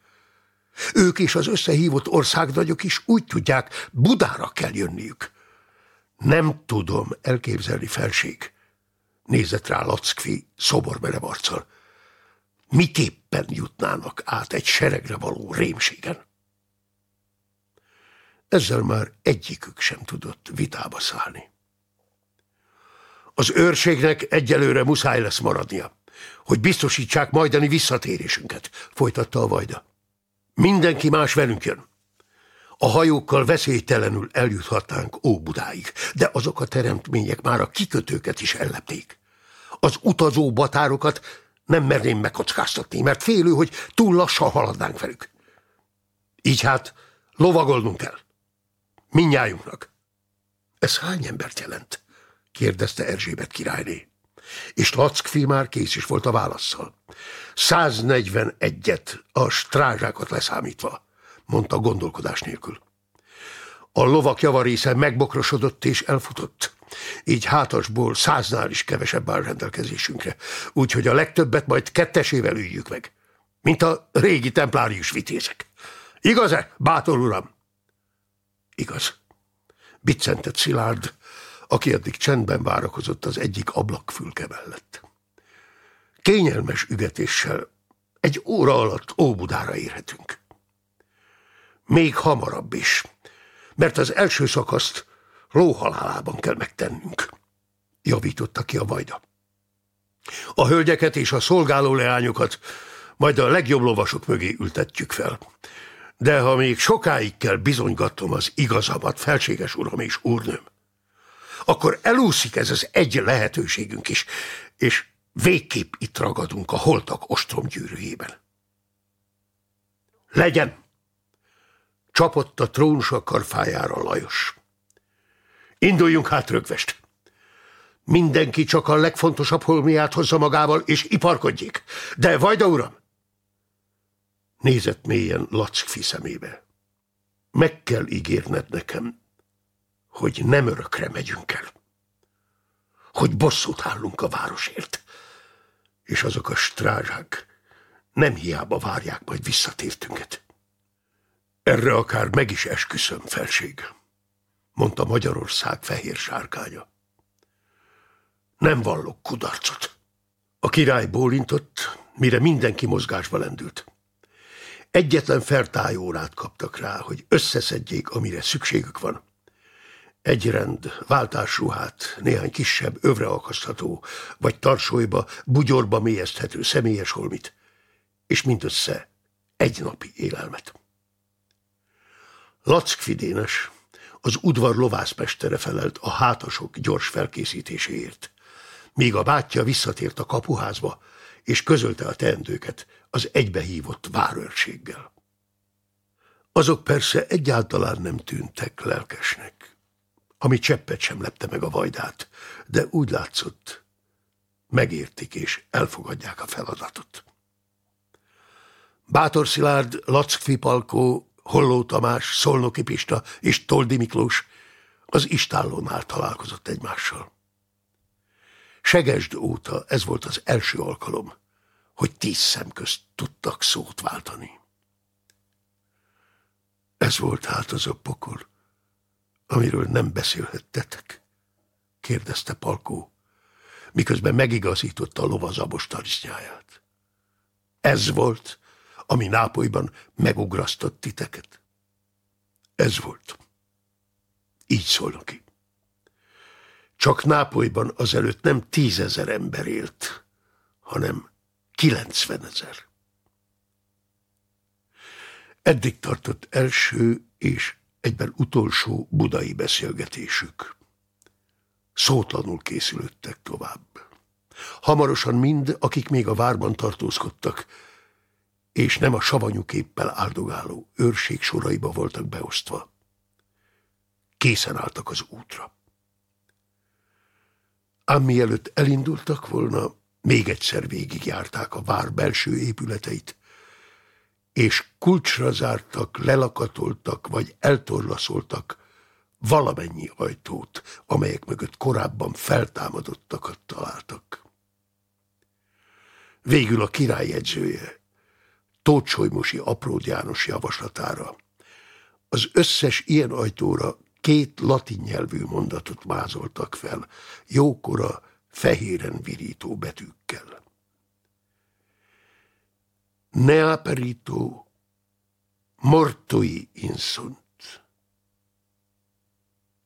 Ők és az összehívott országnagyok is úgy tudják, Budára kell jönniük. Nem tudom elképzelni felség. Nézett rá Lackfi szobormerev arccal. Miképpen jutnának át egy seregre való rémségen? Ezzel már egyikük sem tudott vitába szállni. Az őrségnek egyelőre muszáj lesz maradnia, hogy biztosítsák majdani visszatérésünket, folytatta a vajda. Mindenki más velünk jön. A hajókkal veszélytelenül eljuthatnánk Óbudáig, de azok a teremtmények már a kikötőket is ellepték. Az utazó batárokat nem merném megkockáztatni, mert félő, hogy túl lassan haladnánk velük. Így hát lovagolnunk kell. Minnyájunknak. Ez hány embert jelent? Kérdezte Erzsébet királyné. És Lackfi már kész is volt a válaszsal. 141-et a strázsákat leszámítva, mondta gondolkodás nélkül. A lovak javarésze megbokrosodott és elfutott. Így hátasból száznál is kevesebb áll rendelkezésünkre, úgyhogy a legtöbbet majd kettesével üljük meg, mint a régi templárius vitézek. Igaz-e, bátor uram? Igaz. Biccentett Szilárd, aki eddig csendben várakozott az egyik ablakfülke mellett. Kényelmes ügetéssel egy óra alatt Óbudára érhetünk. Még hamarabb is, mert az első szakaszt lóhalálában kell megtennünk, javította ki a vajda. A hölgyeket és a szolgáló leányokat majd a legjobb lovasok mögé ültetjük fel. De ha még sokáig kell bizonygatnom az igazamat, felséges uram és úrnőm, akkor elúszik ez az egy lehetőségünk is, és végképp itt ragadunk a holtak ostromgyűrűjében. Legyen! Csapott a trónus karfájára Lajos. Induljunk hát rögvest! Mindenki csak a legfontosabb holmiát hozza magával, és iparkodjék. De Vajda uram! Nézett mélyen Lackfi szemébe. Meg kell ígérned nekem, hogy nem örökre megyünk el. Hogy bosszút állunk a városért. És azok a strázsák nem hiába várják majd visszatértünket. Erre akár meg is esküszöm, felség, mondta Magyarország fehér sárkánya. Nem vallok kudarcot. A király bólintott, mire mindenki mozgásba lendült. Egyetlen fertájórát kaptak rá, hogy összeszedjék, amire szükségük van. Egy rend, váltásruhát, néhány kisebb, övre akasztható, vagy tarsolyba, bugyorba mélyezthető személyes holmit, és mindössze egy napi élelmet. Lackfidénes, az udvar lovászmestere felelt a hátasok gyors felkészítéséért, míg a bátyja visszatért a kapuházba, és közölte a teendőket az egybehívott várőrséggel. Azok persze egyáltalán nem tűntek lelkesnek, ami cseppet sem lepte meg a vajdát, de úgy látszott, megértik és elfogadják a feladatot. Bátor Szilárd, Lackfi Palkó, Holló Tamás, Szolnoki Pista és Toldi Miklós az istállónál találkozott egymással. Segesd óta ez volt az első alkalom, hogy tíz szem közt tudtak szót váltani. Ez volt hát az a pokol, amiről nem beszélhettetek? kérdezte Palkó, miközben megigazította a lovazabos tarisznyáját. Ez volt, ami Nápolyban megugrasztott titeket? Ez volt. Így szólnak ki. Csak Nápolyban azelőtt nem tízezer ember élt, hanem kilencvenezer. Eddig tartott első és egyben utolsó budai beszélgetésük. Szótlanul készülöttek tovább. Hamarosan mind, akik még a várban tartózkodtak, és nem a savanyú képpel áldogáló őrség soraiba voltak beosztva. Készen álltak az útra. Ám mielőtt elindultak volna, még egyszer végigjárták a vár belső épületeit, és kulcsra zártak, lelakatoltak vagy eltorlaszoltak valamennyi ajtót, amelyek mögött korábban feltámadottakat találtak. Végül a király jegyzője, Tócsolymosi Apród János javaslatára. Az összes ilyen ajtóra két latin nyelvű mondatot mázoltak fel, jókora, fehéren virító betűkkel. Ne aperito mortoi insunt.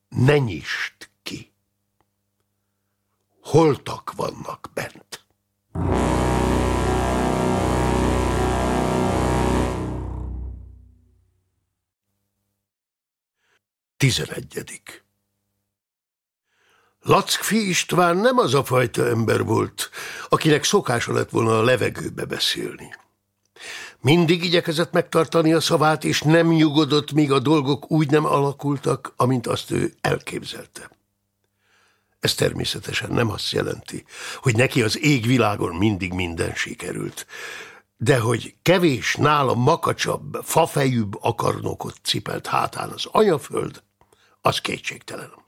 Ne nyisd ki. Holtak vannak bent. Tizenegyedik. Lackfi István nem az a fajta ember volt, akinek szokása lett volna a levegőbe beszélni. Mindig igyekezett megtartani a szavát, és nem nyugodott, míg a dolgok úgy nem alakultak, amint azt ő elképzelte. Ez természetesen nem azt jelenti, hogy neki az égvilágon mindig minden sikerült, de hogy kevés nála makacsabb, fafejűbb akarnokot cipelt hátán az anyaföld, az kétségtelen.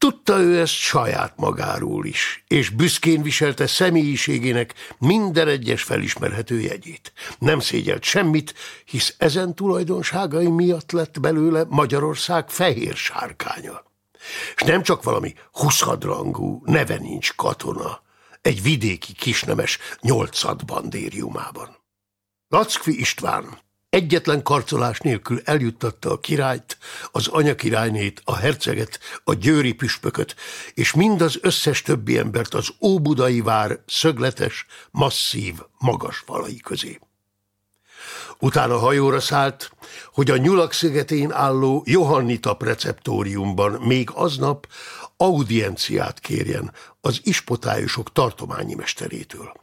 Tudta ő ezt saját magáról is, és büszkén viselte személyiségének minden egyes felismerhető jegyét. Nem szégyelt semmit, hisz ezen tulajdonságai miatt lett belőle Magyarország fehér sárkánya. És nem csak valami huszadrangú, neve nincs katona, egy vidéki kisnemes nyolcad bandériumában. Lackfi István Egyetlen karcolás nélkül eljuttatta a királyt, az anyakinálynét, a herceget, a győri püspököt, és mind az összes többi embert az óbudai vár szögletes, masszív, magas falai közé. Utána hajóra szállt, hogy a Nyulak szigetén álló Johannita preceptóriumban még aznap audienciát kérjen az ispotályosok tartományi mesterétől.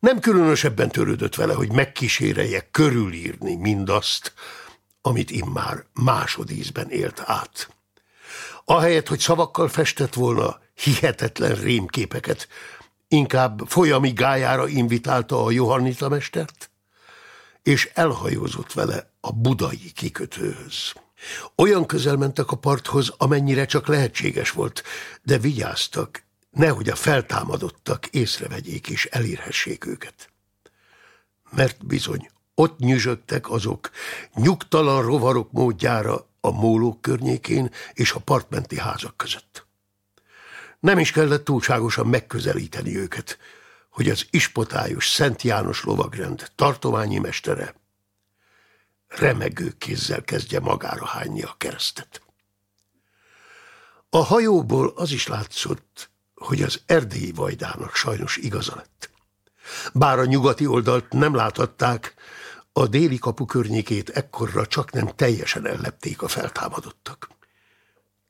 Nem különösebben törődött vele, hogy megkísérelje körülírni mindazt, amit immár másodízben élt át. Ahelyett, hogy szavakkal festett volna hihetetlen rémképeket, inkább folyami gájára invitálta a Johannita mestert, és elhajózott vele a budai kikötőhöz. Olyan közel mentek a parthoz, amennyire csak lehetséges volt, de vigyáztak, nehogy a feltámadottak észrevegyék és elírhessék őket. Mert bizony, ott nyüzsögtek azok nyugtalan rovarok módjára a mólók környékén és a partmenti házak között. Nem is kellett túlságosan megközelíteni őket, hogy az ispotályos Szent János lovagrend tartományi mestere remegő kézzel kezdje magára hányni a keresztet. A hajóból az is látszott, hogy az erdélyi vajdának sajnos igaza lett. Bár a nyugati oldalt nem láthatták, a déli kapu környékét ekkorra csak nem teljesen ellepték a feltámadottak.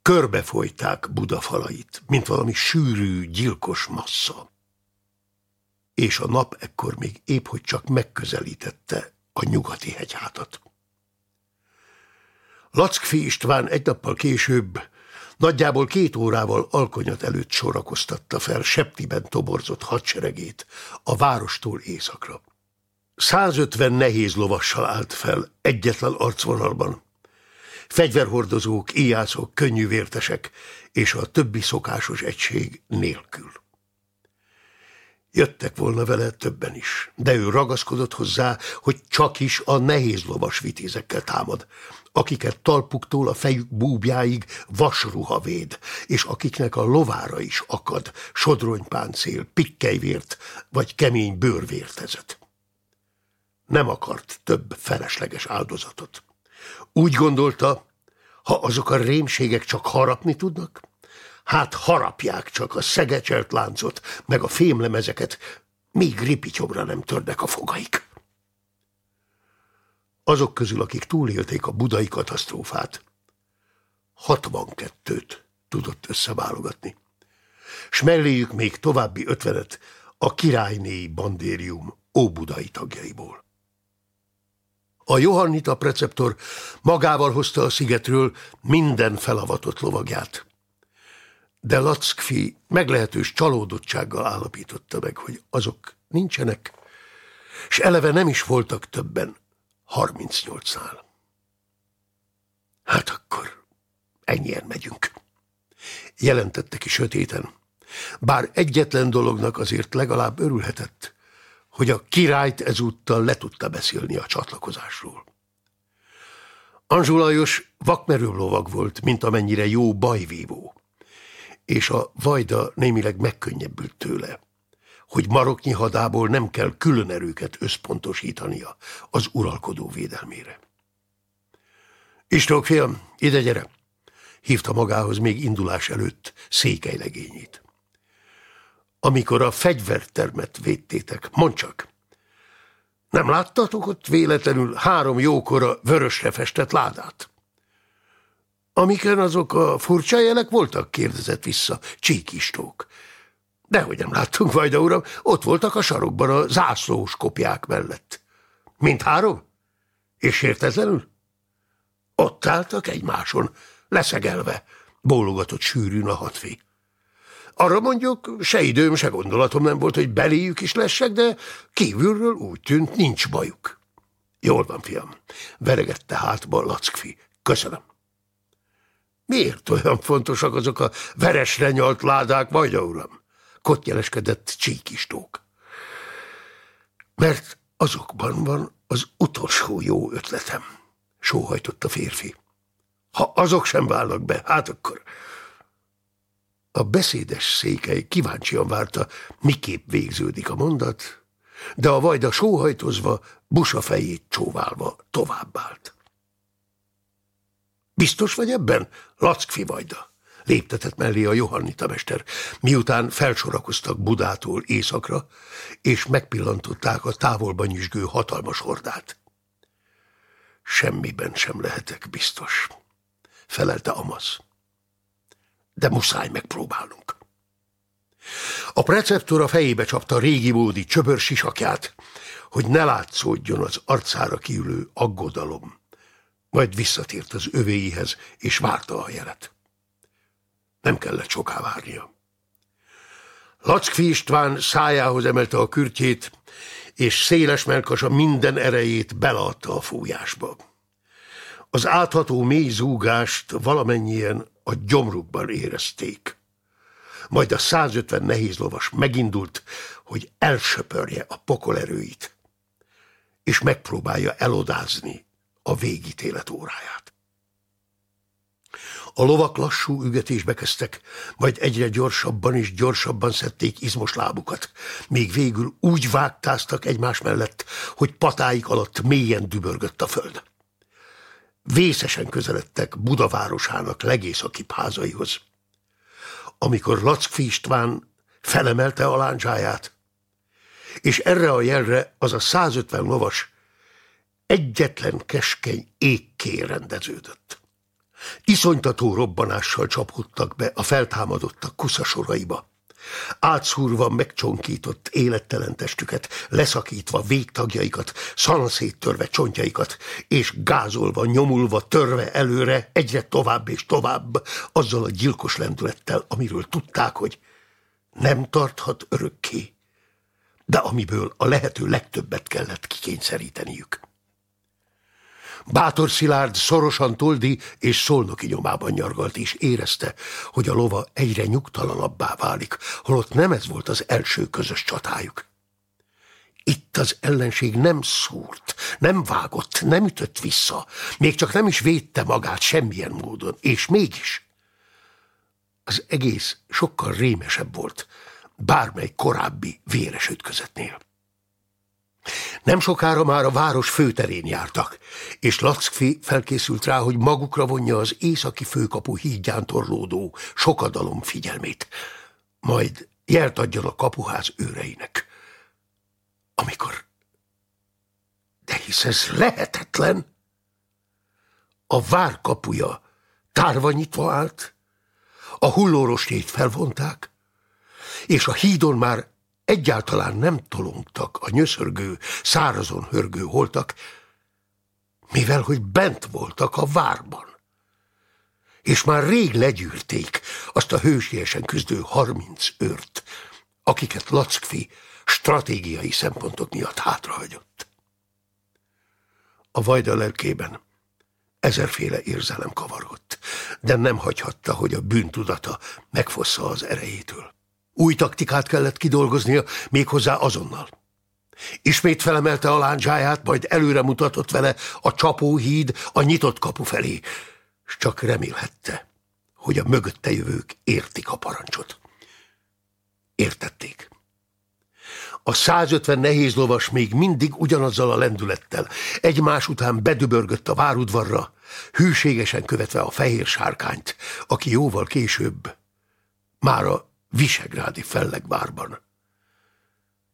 Körbefolyták Buda falait, mint valami sűrű, gyilkos massza. És a nap ekkor még épp hogy csak megközelítette a nyugati hegyhátat. Lackfi István egy nappal később, nagyjából két órával alkonyat előtt sorakoztatta fel Septiben toborzott hadseregét a várostól északra. 150 nehéz lovassal állt fel egyetlen arcvonalban. Fegyverhordozók, íjászok, könnyűvértesek és a többi szokásos egység nélkül. Jöttek volna vele többen is, de ő ragaszkodott hozzá, hogy csak is a nehéz lovas vitézekkel támad, akiket talpuktól a fejük búbjáig vasruha véd, és akiknek a lovára is akad sodronypáncél, pikkelyvért vagy kemény bőrvértezet. Nem akart több felesleges áldozatot. Úgy gondolta, ha azok a rémségek csak harapni tudnak, hát harapják csak a szegecselt láncot, meg a fémlemezeket, míg ripityomra nem törnek a fogaik. Azok közül, akik túlélték a budai katasztrófát, 62-t tudott összeválogatni. S melléjük még további ötvenet a királynéi bandérium óbudai tagjaiból. A Johannita preceptor magával hozta a szigetről minden felavatott lovagját. De Lackfi meglehetős csalódottsággal állapította meg, hogy azok nincsenek, és eleve nem is voltak többen, 38-nál. Hát akkor ennyien megyünk. Jelentette ki sötéten. Bár egyetlen dolognak azért legalább örülhetett, hogy a királyt ezúttal le tudta beszélni a csatlakozásról. Anzsó Lajos vakmerő lovag volt, mint amennyire jó bajvívó, és a vajda némileg megkönnyebbült tőle hogy maroknyi hadából nem kell külön erőket összpontosítania az uralkodó védelmére. Istók fiam, ide gyere! hívta magához még indulás előtt székelylegényét. Amikor a fegyvertermet védtétek, mondd csak, nem láttatok ott véletlenül három jókora vörösre festett ládát? Amiken azok a furcsa jelek voltak, kérdezett vissza Csíkistók. Dehogy nem láttunk, Vajda uram, ott voltak a sarokban a zászlós kopják mellett. Mint három? És sértetlenül? Ott álltak egymáson, leszegelve, bólogatott sűrűn a hatfi. Arra mondjuk, se időm, se gondolatom nem volt, hogy beléjük is lessek, de kívülről úgy tűnt, nincs bajuk. Jól van, fiam, veregette hátba Lackfi. Köszönöm. Miért olyan fontosak azok a veresre nyalt ládák, vagy, uram? Kottyeleskedett csíkistók. Mert azokban van az utolsó jó ötletem, sóhajtott a férfi. Ha azok sem válnak be, hát akkor... A beszédes székely kíváncsian várta, miképp végződik a mondat, de a vajda sóhajtozva, busa fejét csóválva továbbált. Biztos vagy ebben, Lackfi vajda? Léptetett mellé a Johannita mester, miután felsorakoztak Budától északra, és megpillantották a távolban nyüzsgő hatalmas hordát. Semmiben sem lehetek biztos, felelte Amasz. De muszáj megpróbálnunk. A preceptor a fejébe csapta régi módi csöbör sisakját, hogy ne látszódjon az arcára kiülő aggodalom. Majd visszatért az övéihez, és várta a jelet. Nem kellett soká várnia. Lackfi István szájához emelte a kürtjét, és széles melkasa minden erejét beleadta a fújásba. Az átható mély zúgást valamennyien a gyomrukban érezték. Majd a 150 nehéz lovas megindult, hogy elsöpörje a pokol erőit, és megpróbálja elodázni a végítélet óráját. A lovak lassú ügetésbe kezdtek, majd egyre gyorsabban és gyorsabban szedték izmos lábukat, még végül úgy vágtáztak egymás mellett, hogy patáik alatt mélyen dübörgött a föld. Vészesen közeledtek Budavárosának legészakibb házaihoz. Amikor Lackfi István felemelte a láncsáját, és erre a jelre az a 150 lovas egyetlen keskeny égké rendeződött. Iszonytató robbanással csapódtak be a feltámadottak kuszasoraiba. Átszúrva megcsonkított élettelen testüket, leszakítva végtagjaikat, szanaszéttörve csontjaikat, és gázolva, nyomulva, törve előre egyre tovább és tovább, azzal a gyilkos lendülettel, amiről tudták, hogy nem tarthat örökké, de amiből a lehető legtöbbet kellett kikényszeríteniük. Bátor Szilárd szorosan Toldi és Szolnoki nyomában nyargalt, és érezte, hogy a lova egyre nyugtalanabbá válik, holott nem ez volt az első közös csatájuk. Itt az ellenség nem szúrt, nem vágott, nem ütött vissza, még csak nem is védte magát semmilyen módon, és mégis az egész sokkal rémesebb volt bármely korábbi véres ütközetnél. Nem sokára már a város főterén jártak, és Lackfi felkészült rá, hogy magukra vonja az északi főkapu hídján torlódó sokadalom figyelmét, majd jelt adjon a kapuház őreinek. Amikor... De hisz ez lehetetlen! A vár kapuja tárva nyitva állt, a hullórostét felvonták, és a hídon már egyáltalán nem tolongtak a nyöszörgő, szárazon hörgő holtak, mivel hogy bent voltak a várban. És már rég legyűrték azt a hősiesen küzdő harminc őrt, akiket Lackfi stratégiai szempontok miatt hátrahagyott. A vajda lelkében ezerféle érzelem kavarott, de nem hagyhatta, hogy a bűntudata megfossza az erejétől. Új taktikát kellett kidolgoznia, méghozzá azonnal. Ismét felemelte a láncsáját, majd előre mutatott vele a csapóhíd a nyitott kapu felé, s csak remélhette, hogy a mögötte jövők értik a parancsot. Értették. A 150 nehéz lovas még mindig ugyanazzal a lendülettel egymás után bedübörgött a várudvarra, hűségesen követve a fehér sárkányt, aki jóval később már a Visegrádi fellegvárban.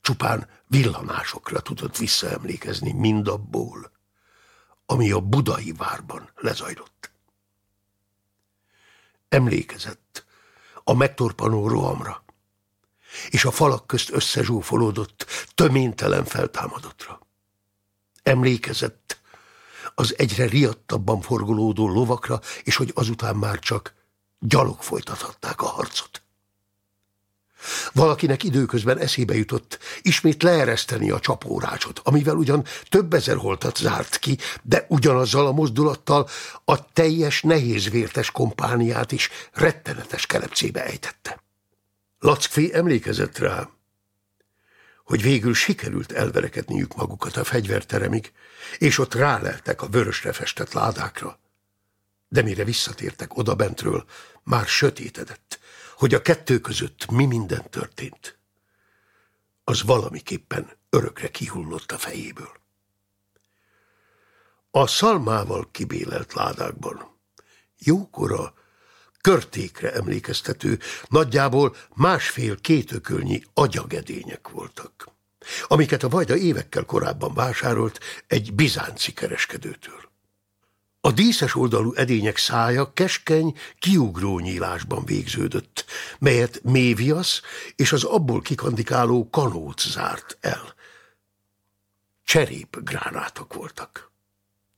Csupán villanásokra tudott visszaemlékezni mindabból, ami a budai várban lezajlott. Emlékezett a megtorpanó rohamra, és a falak közt összezsúfolódott, töménytelen feltámadottra. Emlékezett az egyre riadtabban forgolódó lovakra, és hogy azután már csak gyalog folytathatták a harcot. Valakinek időközben eszébe jutott ismét leereszteni a csapórácsot, amivel ugyan több ezer holtat zárt ki, de ugyanazzal a mozdulattal a teljes nehézvértes kompániát is rettenetes kelepcébe ejtette. Lackfi emlékezett rá, hogy végül sikerült elverekedniük magukat a fegyverteremig, és ott ráleltek a vörösre festett ládákra. De mire visszatértek oda bentről, már sötétedett, hogy a kettő között mi minden történt, az valamiképpen örökre kihullott a fejéből. A szalmával kibélelt ládákban jókora, körtékre emlékeztető, nagyjából másfél-két ökölnyi agyagedények voltak, amiket a Vajda évekkel korábban vásárolt egy bizánci kereskedőtől. A díszes oldalú edények szája keskeny, kiugró nyílásban végződött, melyet méviasz és az abból kikandikáló kanóc zárt el. Cserép gránátok voltak.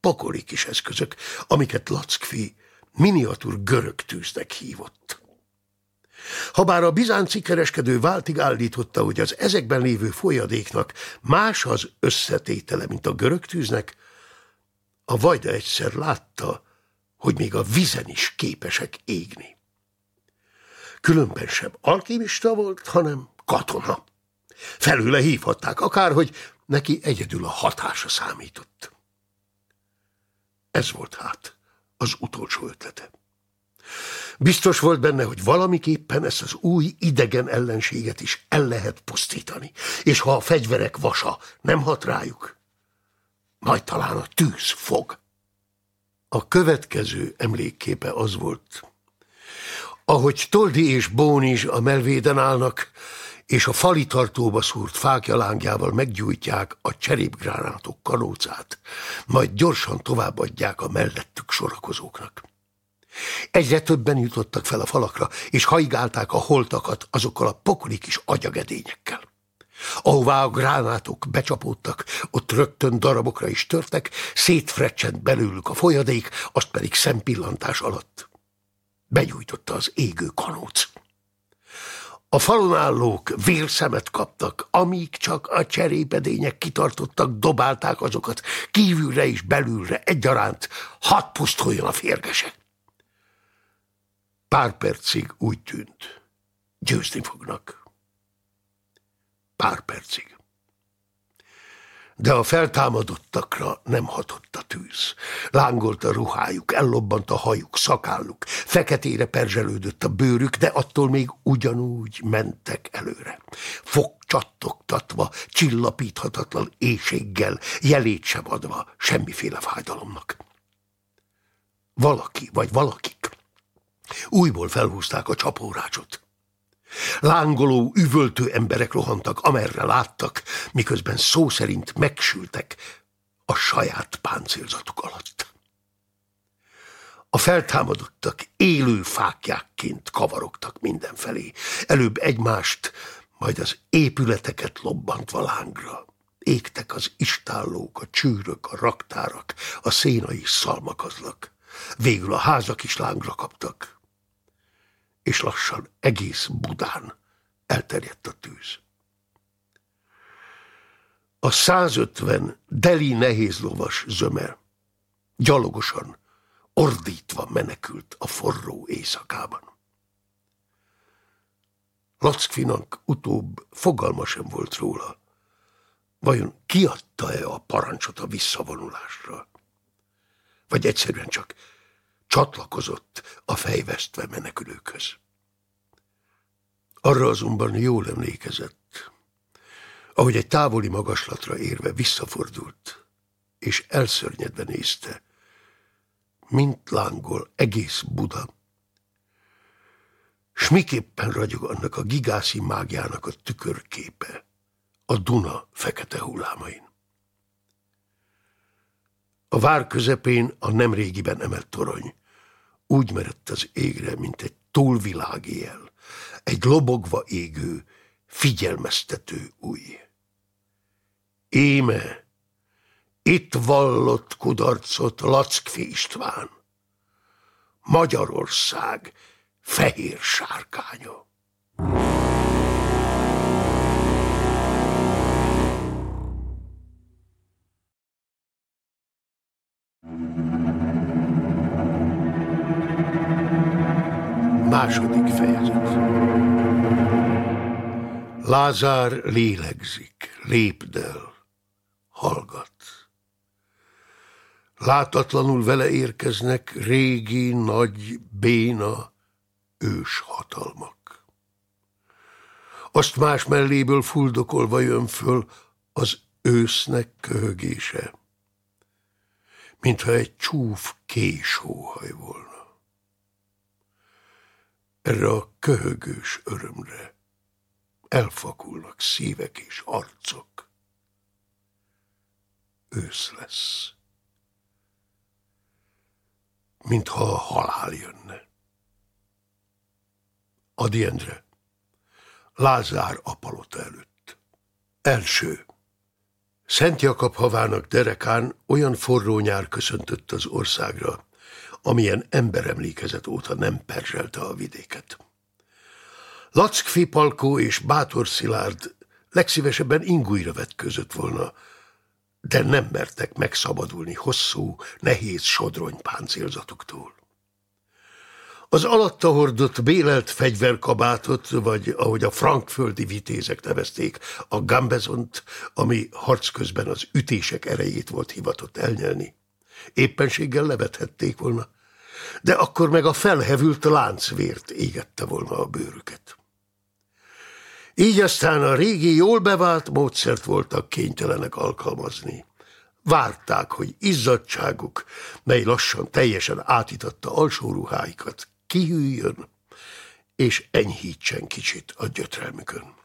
Pakoli kis eszközök, amiket Lackfi miniatúr görög tűznek hívott. Habár a bizánci kereskedő váltig állította, hogy az ezekben lévő folyadéknak más az összetétele, mint a görög tűznek, a Vajda egyszer látta, hogy még a vizen is képesek égni. Különben sem alkimista volt, hanem katona. Felőle hívhatták akár, hogy neki egyedül a hatása számított. Ez volt hát az utolsó ötlete. Biztos volt benne, hogy valamiképpen ezt az új idegen ellenséget is el lehet pusztítani, és ha a fegyverek vasa nem hat rájuk, majd talán a tűz fog. A következő emlékképe az volt, ahogy Toldi és is a melvéden állnak, és a fali tartóba szúrt fákja lángjával meggyújtják a cserépgránátok kanócát, majd gyorsan továbbadják a mellettük sorakozóknak. Egyre többen jutottak fel a falakra, és haigálták a holtakat azokkal a pokoli kis agyagedényekkel. Ahová a gránátok becsapódtak, ott rögtön darabokra is törtek, szétfrecsent belőlük a folyadék, azt pedig szempillantás alatt. Begyújtotta az égő kanóc. A falon állók vérszemet kaptak, amíg csak a cserépedények kitartottak, dobálták azokat kívülre és belülre egyaránt, hadd pusztuljon a férgese. Pár percig úgy tűnt, győzni fognak. Pár percig de a feltámadottakra nem hatott a tűz. Lángolt a ruhájuk, ellobbant a hajuk, szakálluk, feketére perzselődött a bőrük, de attól még ugyanúgy mentek előre. Fog csillapíthatatlan éjséggel, jelét sem adva semmiféle fájdalomnak. Valaki, vagy valakik újból felhúzták a csapórácsot. Lángoló, üvöltő emberek rohantak, amerre láttak, miközben szó szerint megsültek a saját páncélzatuk alatt. A feltámadottak élő fákjákként kavarogtak mindenfelé, előbb egymást, majd az épületeket lobbantva lángra. Égtek az istállók, a csűrök, a raktárak, a szénai szalmakazlak. Végül a házak is lángra kaptak és lassan egész Budán elterjedt a tűz. A 150 deli nehézlovas zömer gyalogosan, ordítva menekült a forró éjszakában. Lackfinak utóbb fogalma sem volt róla, vajon kiadta-e a parancsot a visszavonulásra? Vagy egyszerűen csak csatlakozott a fejvesztve menekülőkhöz. Arra azonban jól emlékezett, ahogy egy távoli magaslatra érve visszafordult, és elszörnyedve nézte, mint lángol egész Buda, s miképpen ragyog annak a gigászi mágiának a tükörképe a Duna fekete hullámain. A vár közepén a nemrégiben emelt torony úgy merett az égre, mint egy túlvilági jel, egy lobogva égő, figyelmeztető új. Éme, itt vallott kudarcot Lackfi István, Magyarország fehér sárkánya. Második fejezet Lázár lélegzik, lépdel, hallgat. Látatlanul vele érkeznek régi, nagy, béna, ős hatalmak. Azt más melléből fuldokolva jön föl az ősznek köhögése, mintha egy csúf késóhaj volna erre a köhögős örömre elfakulnak szívek és arcok. Ősz lesz, mintha a halál jönne. Adi Endre, Lázár apalota előtt. Első. Szent Jakab havának derekán olyan forró nyár köszöntött az országra, amilyen emberemlékezet óta nem perzselte a vidéket. Lackfi Palkó és Bátor Szilárd legszívesebben ingújra vetközött volna, de nem mertek megszabadulni hosszú, nehéz sodrony páncélzatuktól. Az alatta hordott bélelt fegyverkabátot, vagy ahogy a frankföldi vitézek nevezték, a gambezont, ami harc közben az ütések erejét volt hivatott elnyelni, éppenséggel levethették volna, de akkor meg a felhevült láncvért égette volna a bőrüket. Így aztán a régi jól bevált módszert voltak kénytelenek alkalmazni. Várták, hogy izzadságuk, mely lassan teljesen átitatta alsó ruháikat, kihűljön, és enyhítsen kicsit a gyötrelmükön.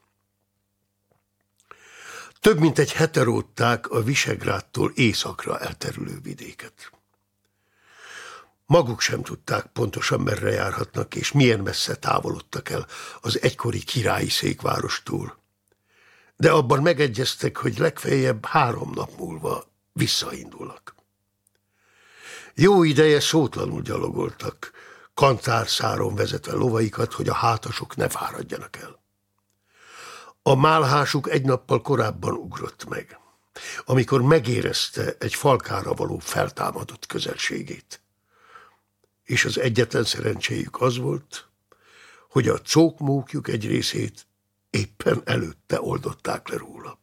Több mint egy hete rótták a Visegrádtól északra elterülő vidéket. Maguk sem tudták pontosan merre járhatnak, és milyen messze távolodtak el az egykori királyi székvárostól. De abban megegyeztek, hogy legfeljebb három nap múlva visszaindulnak. Jó ideje szótlanul gyalogoltak, kantárszáron vezetve lovaikat, hogy a hátasok ne fáradjanak el. A málhásuk egy nappal korábban ugrott meg, amikor megérezte egy falkára való feltámadott közelségét. És az egyetlen szerencséjük az volt, hogy a cókmókjuk egy részét éppen előtte oldották le róla.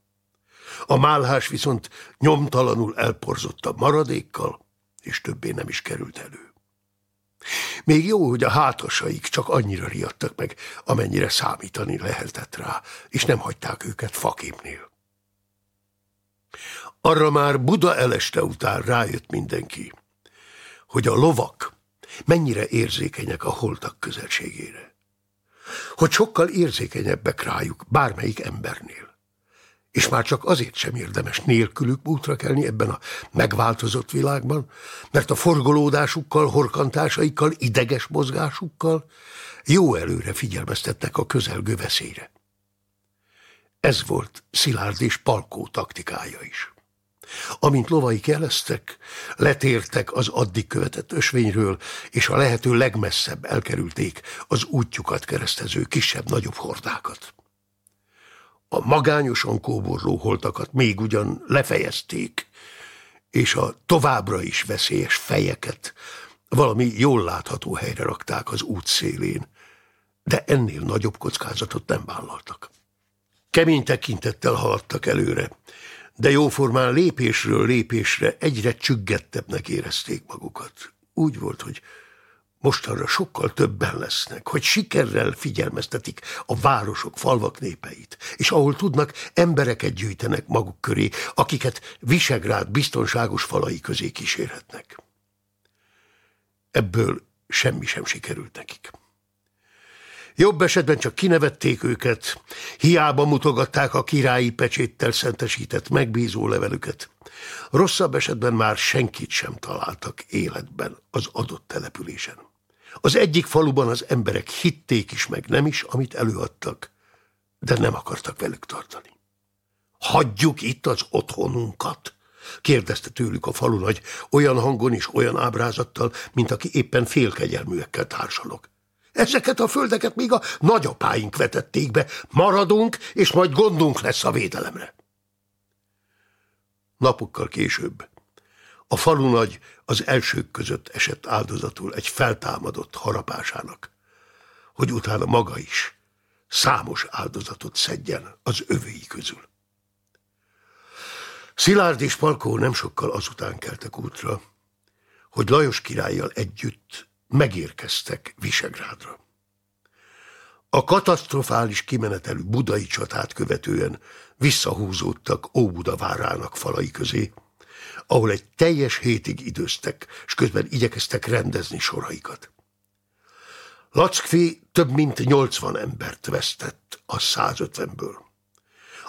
A málhás viszont nyomtalanul elporzott a maradékkal, és többé nem is került elő. Még jó, hogy a hátasaik csak annyira riadtak meg, amennyire számítani lehetett rá, és nem hagyták őket faképnél. Arra már Buda eleste után rájött mindenki, hogy a lovak mennyire érzékenyek a holtak közelségére. Hogy sokkal érzékenyebbek rájuk bármelyik embernél és már csak azért sem érdemes nélkülük útra kelni ebben a megváltozott világban, mert a forgolódásukkal, horkantásaikkal, ideges mozgásukkal jó előre figyelmeztettek a közelgő veszélyre. Ez volt Szilárd és Palkó taktikája is. Amint lovaik jeleztek, letértek az addig követett ösvényről, és a lehető legmesszebb elkerülték az útjukat keresztező kisebb-nagyobb hordákat. A magányosan kóborló holtakat még ugyan lefejezték, és a továbbra is veszélyes fejeket valami jól látható helyre rakták az út szélén, de ennél nagyobb kockázatot nem vállaltak. Kemény tekintettel haladtak előre, de jóformán lépésről lépésre egyre csüggettebbnek érezték magukat. Úgy volt, hogy mostanra sokkal többen lesznek, hogy sikerrel figyelmeztetik a városok, falvak népeit, és ahol tudnak, embereket gyűjtenek maguk köré, akiket Visegrád biztonságos falai közé kísérhetnek. Ebből semmi sem sikerült nekik. Jobb esetben csak kinevették őket, hiába mutogatták a királyi pecséttel szentesített megbízó levelüket. Rosszabb esetben már senkit sem találtak életben az adott településen. Az egyik faluban az emberek hitték is meg nem is, amit előadtak, de nem akartak velük tartani. Hagyjuk itt az otthonunkat? kérdezte tőlük a falunagy, olyan hangon és olyan ábrázattal, mint aki éppen félkegyelműekkel társalog. Ezeket a földeket még a nagyapáink vetették be, maradunk, és majd gondunk lesz a védelemre. Napokkal később a falunagy az elsők között esett áldozatul egy feltámadott harapásának, hogy utána maga is számos áldozatot szedjen az övői közül. Szilárd és Palkó nem sokkal azután keltek útra, hogy Lajos királlyal együtt megérkeztek Visegrádra. A katasztrofális kimenetelű budai csatát követően visszahúzódtak Óbuda várának falai közé, ahol egy teljes hétig időztek, és közben igyekeztek rendezni soraikat. Lackfi több mint 80 embert vesztett a 150-ből,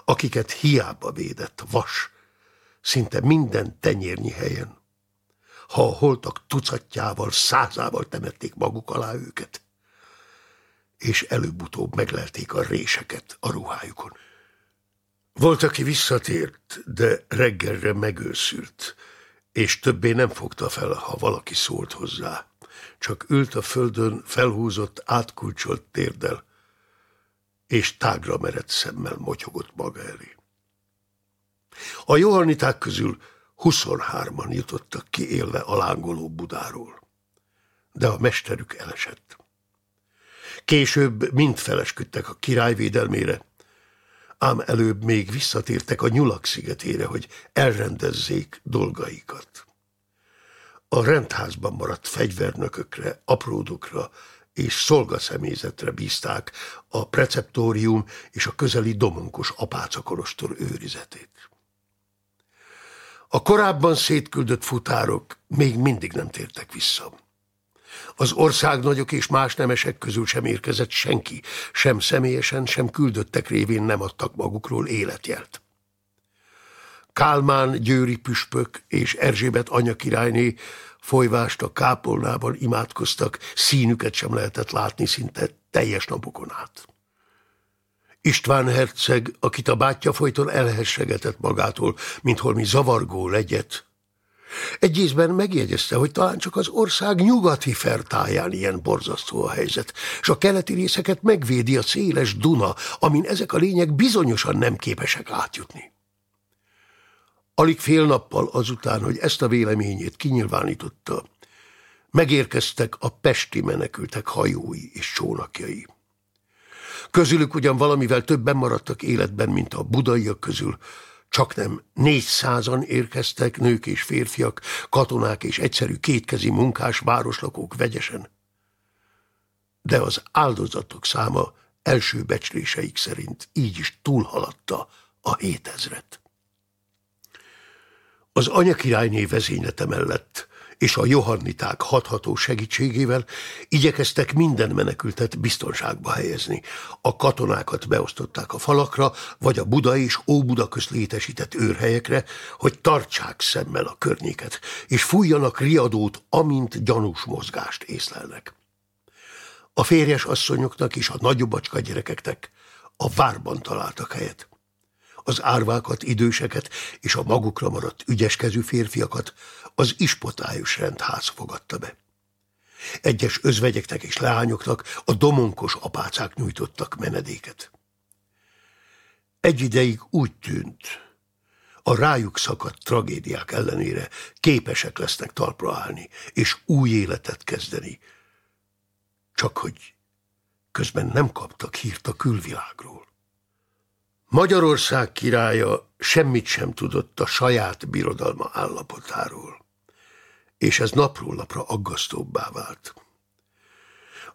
akiket hiába védett vas, szinte minden tenyérnyi helyen. Ha a holtak tucatjával, százával temették maguk alá őket, és előbb-utóbb meglelték a réseket a ruhájukon. Volt, aki visszatért, de reggelre megőszült, és többé nem fogta fel, ha valaki szólt hozzá. Csak ült a földön, felhúzott, átkulcsolt térdel, és tágra merett szemmel motyogott maga elé. A johaniták közül 23-an jutottak ki élve a lángoló Budáról, de a mesterük elesett. Később mind felesküdtek a király védelmére, ám előbb még visszatértek a nyulak szigetére, hogy elrendezzék dolgaikat. A rendházban maradt fegyvernökökre, apródokra és szolgaszemélyzetre bízták a preceptórium és a közeli domonkos apácakolostor őrizetét. A korábban szétküldött futárok még mindig nem tértek vissza. Az országnagyok és más nemesek közül sem érkezett senki, sem személyesen, sem küldöttek révén nem adtak magukról életjelt. Kálmán győri püspök és Erzsébet anyakirályné folyvást a kápolnában imádkoztak, színüket sem lehetett látni szinte teljes napokon át. István herceg, akit a bátyja folyton elhessegetett magától, mint holmi zavargó legyet, egy ízben megjegyezte, hogy talán csak az ország nyugati fertáján ilyen borzasztó a helyzet, és a keleti részeket megvédi a széles Duna, amin ezek a lények bizonyosan nem képesek átjutni. Alig fél nappal azután, hogy ezt a véleményét kinyilvánította, megérkeztek a pesti menekültek hajói és csónakjai. Közülük ugyan valamivel többen maradtak életben, mint a budaiak közül, csak nem négyszázan érkeztek, nők és férfiak, katonák és egyszerű kétkezi munkás városlakók vegyesen. De az áldozatok száma első becsléseik szerint így is túlhaladta a hétezret. Az anyakirályné vezénylete mellett és a johanniták hatható segítségével igyekeztek minden menekültet biztonságba helyezni. A katonákat beosztották a falakra, vagy a Buda és Óbuda közt létesített őrhelyekre, hogy tartsák szemmel a környéket, és fújjanak riadót, amint gyanús mozgást észlelnek. A férjes asszonyoknak és a nagyobbacska gyerekeknek a várban találtak helyet az árvákat, időseket és a magukra maradt ügyeskező férfiakat az ispotályos rendház fogadta be. Egyes özvegyeknek és leányoknak a domonkos apácák nyújtottak menedéket. Egy ideig úgy tűnt, a rájuk szakadt tragédiák ellenére képesek lesznek talpra állni, és új életet kezdeni. Csak hogy közben nem kaptak hírt a külvilágról. Magyarország királya semmit sem tudott a saját birodalma állapotáról, és ez napról napra aggasztóbbá vált.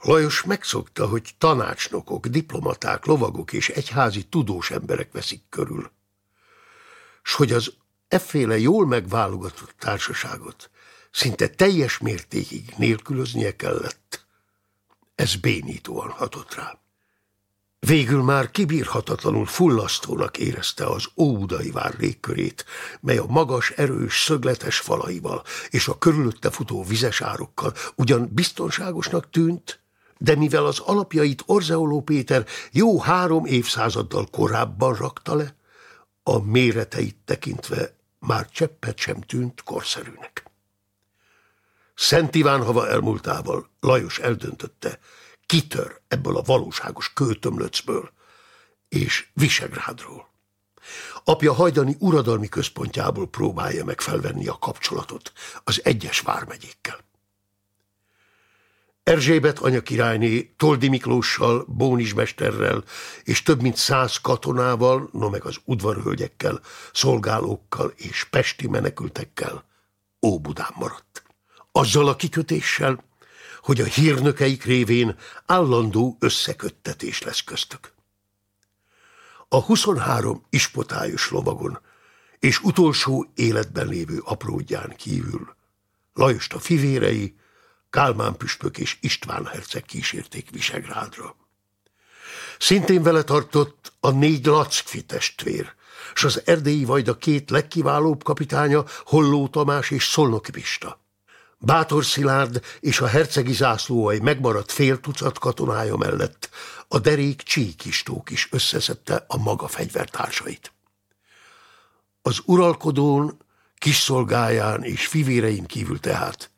Lajos megszokta, hogy tanácsnokok, diplomaták, lovagok és egyházi tudós emberek veszik körül, s hogy az efféle jól megválogatott társaságot szinte teljes mértékig nélkülöznie kellett, ez bénítóan hatott rá. Végül már kibírhatatlanul fullasztónak érezte az óudai vár légkörét, mely a magas, erős, szögletes falaival és a körülötte futó vizes árokkal ugyan biztonságosnak tűnt, de mivel az alapjait Orzeoló Péter jó három évszázaddal korábban rakta le, a méreteit tekintve már cseppet sem tűnt korszerűnek. Szent Iván hava elmúltával Lajos eldöntötte, kitör ebből a valóságos kőtömlöcből és Visegrádról. Apja hajdani uradalmi központjából próbálja meg felvenni a kapcsolatot az egyes vármegyékkel. Erzsébet anyakirályné Toldi Miklóssal, Bónismesterrel és több mint száz katonával, no meg az udvarhölgyekkel, szolgálókkal és pesti menekültekkel Óbudán maradt. Azzal a kikötéssel, hogy a hírnökeik révén állandó összeköttetés lesz köztük. A 23 ispotályos lovagon és utolsó életben lévő apródján kívül Lajost a fivérei, Kálmán püspök és István herceg kísérték Visegrádra. Szintén vele tartott a négy lackfi testvér, s az erdélyi vajda két legkiválóbb kapitánya, Holló Tamás és Szolnoki Pista. Bátor Szilárd és a hercegi zászlóai megmaradt fél tucat katonája mellett a derék csíkistók is összeszedte a maga fegyvertársait. Az uralkodón, kisszolgáján és fivérein kívül tehát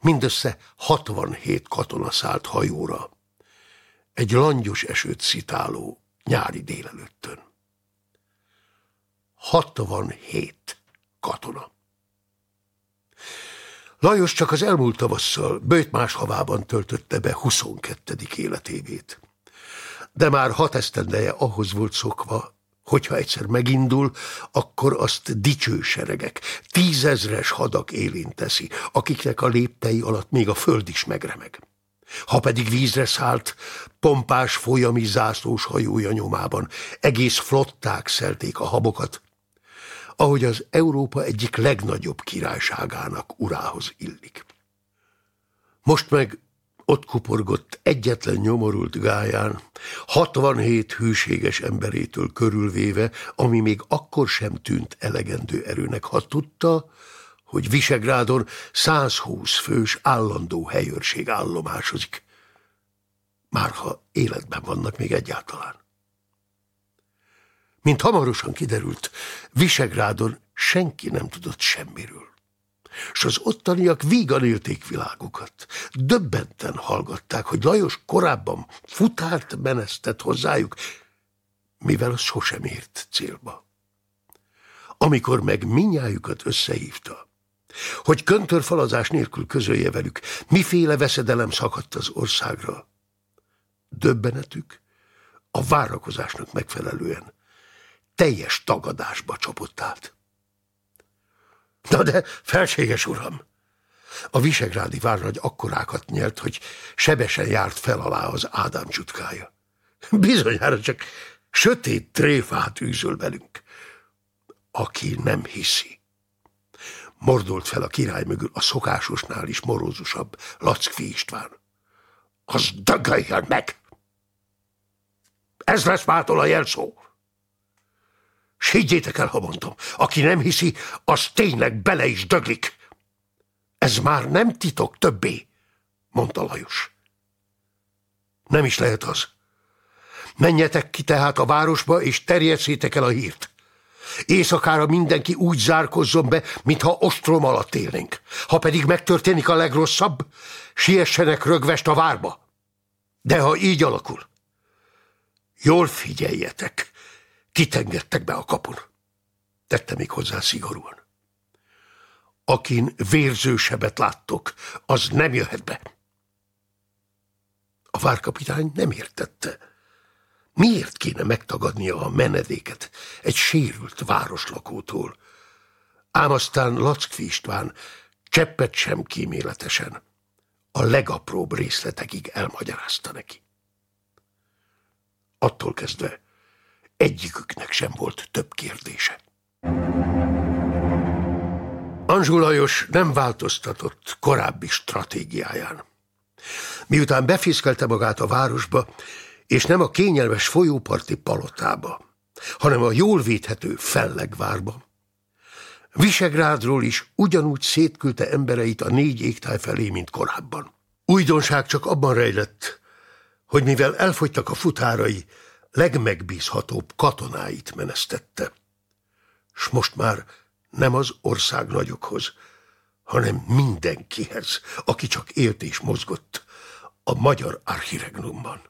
mindössze 67 katona szállt hajóra, egy langyos esőt szitáló nyári délelőttön. 67 katona. Lajos csak az elmúlt tavasszal Bőjtmás havában töltötte be 22. életévét. De már hat esztendeje ahhoz volt szokva, Hogyha egyszer megindul, akkor azt dicső seregek, tízezres hadak élén akiknek a léptei alatt még a föld is megremeg. Ha pedig vízre szállt, pompás folyami zászlós hajója nyomában egész flották szelték a habokat, ahogy az Európa egyik legnagyobb királyságának urához illik. Most meg ott kuporgott egyetlen nyomorult gáján, 67 hűséges emberétől körülvéve, ami még akkor sem tűnt elegendő erőnek, ha tudta, hogy Visegrádon 120 fős állandó helyőrség állomásozik. Márha életben vannak még egyáltalán. Mint hamarosan kiderült, Visegrádon senki nem tudott semmiről s az ottaniak vígan élték világukat. Döbbenten hallgatták, hogy Lajos korábban futárt menesztett hozzájuk, mivel az sosem ért célba. Amikor meg minnyájukat összehívta, hogy köntörfalazás nélkül közölje velük, miféle veszedelem szakadt az országra, döbbenetük a várakozásnak megfelelően teljes tagadásba csapott át. Na de, felséges uram! A visegrádi várnagy akkorákat nyert, hogy sebesen járt fel alá az Ádám csutkája. Bizonyára csak sötét tréfát űzöl velünk. Aki nem hiszi. Mordolt fel a király mögül a szokásosnál is morózusabb Lackfi István. Az dögöljön meg! Ez lesz mától a jelszó. S higgyétek el, ha mondom, aki nem hiszi, az tényleg bele is döglik. Ez már nem titok többé, mondta Lajos. Nem is lehet az. Menjetek ki tehát a városba, és terjesszétek el a hírt. Éjszakára mindenki úgy zárkozzon be, mintha ostrom alatt élnénk. Ha pedig megtörténik a legrosszabb, siessenek rögvest a várba. De ha így alakul, jól figyeljetek, Kitengedtek be a kapun. Tette még hozzá szigorúan. Akin vérzősebet láttok, az nem jöhet be. A várkapitány nem értette. Miért kéne megtagadnia a menedéket egy sérült városlakótól? Ám aztán Lackfi István cseppet sem kíméletesen a legapróbb részletekig elmagyarázta neki. Attól kezdve Egyiküknek sem volt több kérdése. Anzsú Lajos nem változtatott korábbi stratégiáján. Miután befiszkelte magát a városba, és nem a kényelmes folyóparti palotába, hanem a jól védhető fellegvárba, Visegrádról is ugyanúgy szétküldte embereit a négy égtáj felé, mint korábban. Újdonság csak abban rejlett, hogy mivel elfogytak a futárai, legmegbízhatóbb katonáit menesztette. S most már nem az ország nagyokhoz, hanem mindenkihez, aki csak élt és mozgott a magyar archiregnumban.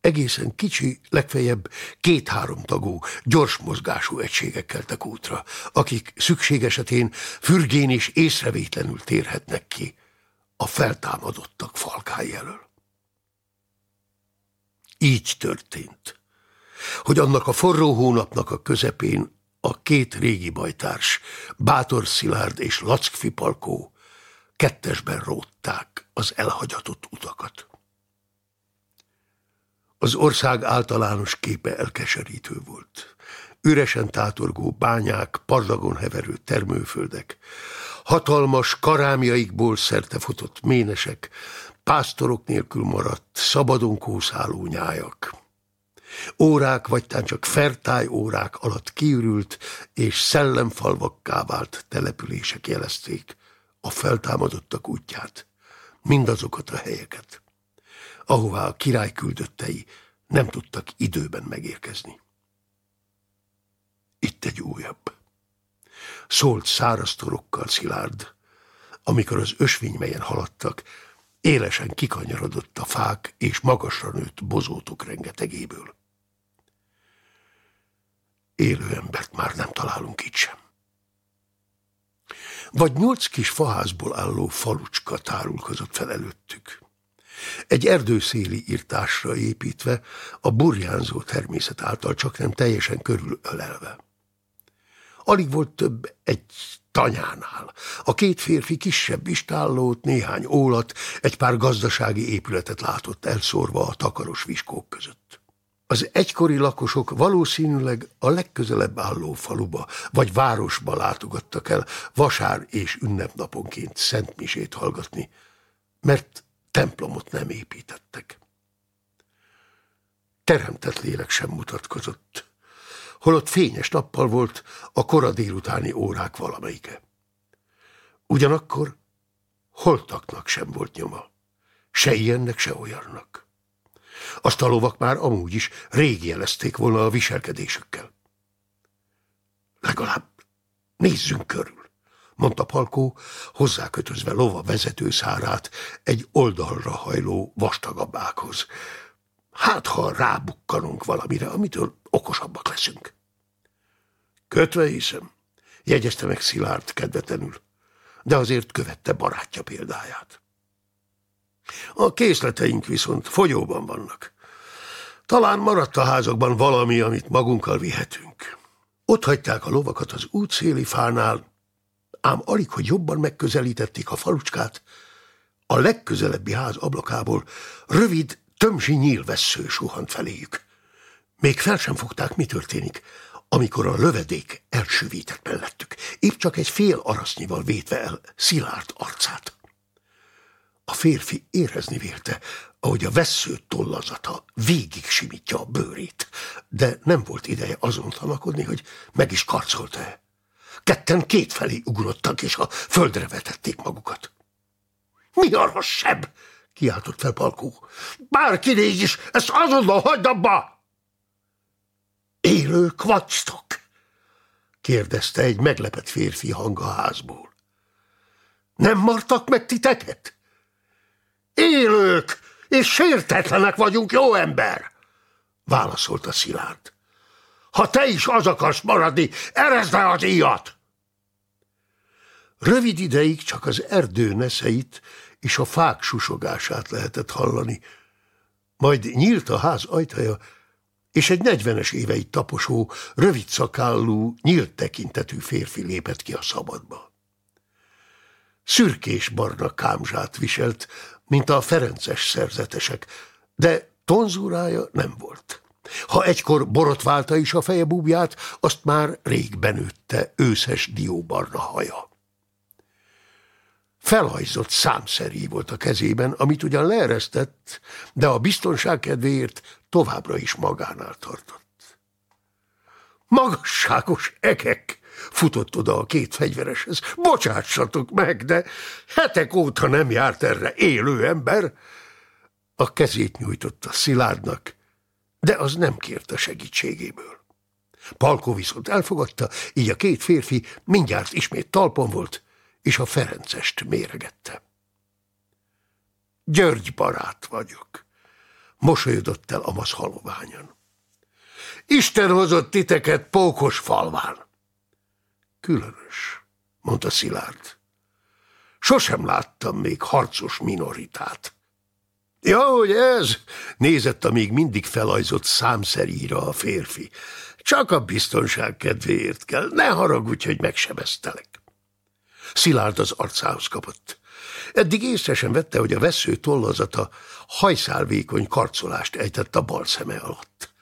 Egészen kicsi, legfeljebb két-három tagú, gyors mozgású egységek keltek útra, akik szükség esetén fürgén és észrevétlenül térhetnek ki a feltámadottak falkáj elől. Így történt, hogy annak a forró hónapnak a közepén a két régi bajtárs, Bátor Szilárd és Lackfi Palkó kettesben rótták az elhagyatott utakat. Az ország általános képe elkeserítő volt. Üresen tátorgó bányák, parlagon heverő termőföldek, hatalmas karámjaikból szertefotott ménesek, pásztorok nélkül maradt, szabadon kószáló nyájak. Órák vagy csak fertály órák alatt kiürült és szellemfalvakká vált települések jelezték a feltámadottak útját, mindazokat a helyeket, ahová a király küldöttei nem tudtak időben megérkezni. Itt egy újabb. Szólt száraz torokkal szilárd, amikor az ösvény haladtak, Élesen kikanyarodott a fák és magasra nőtt bozótok rengetegéből. Élő embert már nem találunk itt sem. Vagy nyolc kis faházból álló falucska tárulkozott fel előttük. Egy erdőszéli írtásra építve, a burjánzó természet által csak nem teljesen körülölelve. Alig volt több egy tanyánál. A két férfi kisebb istállót, néhány ólat, egy pár gazdasági épületet látott elszórva a takaros viskók között. Az egykori lakosok valószínűleg a legközelebb álló faluba vagy városba látogattak el vasár és ünnepnaponként szentmisét hallgatni, mert templomot nem építettek. Teremtett lélek sem mutatkozott holott fényes nappal volt a kora délutáni órák valamelyike. Ugyanakkor holtaknak sem volt nyoma, se ilyennek, se olyannak. A lovak már amúgy is rég jelezték volna a viselkedésükkel. Legalább nézzünk körül, mondta Palkó, hozzákötözve lova vezetőszárát egy oldalra hajló vastagabb ághoz. Hát, ha rábukkanunk valamire, amitől okosabbak leszünk. Kötve hiszem, jegyezte meg Szilárd kedvetlenül, de azért követte barátja példáját. A készleteink viszont fogyóban vannak. Talán maradt a házakban valami, amit magunkkal vihetünk. Ott hagyták a lovakat az útszéli fánál, ám alig, hogy jobban megközelítették a falucskát, a legközelebbi ház ablakából rövid, tömzsi nyílvessző suhant feléjük. Még fel sem fogták, mi történik, amikor a lövedék elsüvített mellettük, épp csak egy fél arasznyival védve el szilárd arcát. A férfi érezni vélte, ahogy a vesző tollazata végig simítja a bőrét, de nem volt ideje azon tanakodni, hogy meg is karcolta-e. Ketten kétfelé ugrottak, és a földre vetették magukat. Mi a sebb? kiáltott fel Palkó. Bárki is, ezt azonnal hagyd abba! Élők vagytok? kérdezte egy meglepett férfi hang a házból. Nem martak meg titeket? Élők, és sértetlenek vagyunk, jó ember, válaszolta Szilárd. Ha te is az akarsz maradni, erezd el az íjat! Rövid ideig csak az erdő neszeit és a fák susogását lehetett hallani. Majd nyílt a ház ajtaja, és egy negyvenes éveit taposó, rövid szakállú, nyílt tekintetű férfi lépett ki a szabadba. Szürkés barna kámzsát viselt, mint a ferences szerzetesek, de tonzúrája nem volt. Ha egykor borotválta is a feje búbját, azt már rég benőtte őszes dióbarna haja. Felhajzott számszerű volt a kezében, amit ugyan leeresztett, de a biztonság kedvéért továbbra is magánál tartott. Magasságos egek! Futott oda a két fegyvereshez. Bocsássatok meg, de hetek óta nem járt erre élő ember. A kezét nyújtotta Szilárdnak, de az nem kérte segítségéből. Palko viszont elfogadta, így a két férfi mindjárt ismét talpon volt, és a Ferencest méregette. György barát vagyok, mosolyodott el Amasz haloványan. Isten hozott titeket pókos falván. Különös, mondta Szilárd. Sosem láttam még harcos minoritát. Ja, hogy ez? Nézett a még mindig felajzott számszeríra a férfi. Csak a biztonság kedvéért kell. Ne haragudj, hogy megsebeztelek. Szilárd az arcához kapott. Eddig észre sem vette, hogy a vesző tollazata hajszálvékony karcolást ejtett a bal szeme alatt.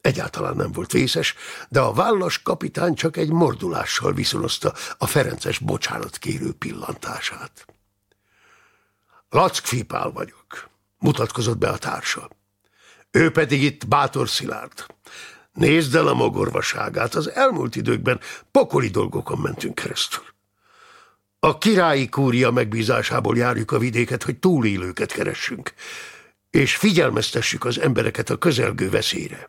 Egyáltalán nem volt vészes, de a vállas kapitány csak egy mordulással viszonozta a Ferences bocsánat kérő pillantását. Lack Fipál vagyok, mutatkozott be a társa. Ő pedig itt bátor Szilárd. Nézd el a mogorvaságát, az elmúlt időkben pokoli dolgokon mentünk keresztül. A királyi kúria megbízásából járjuk a vidéket, hogy túlélőket keressünk, és figyelmeztessük az embereket a közelgő veszélyre.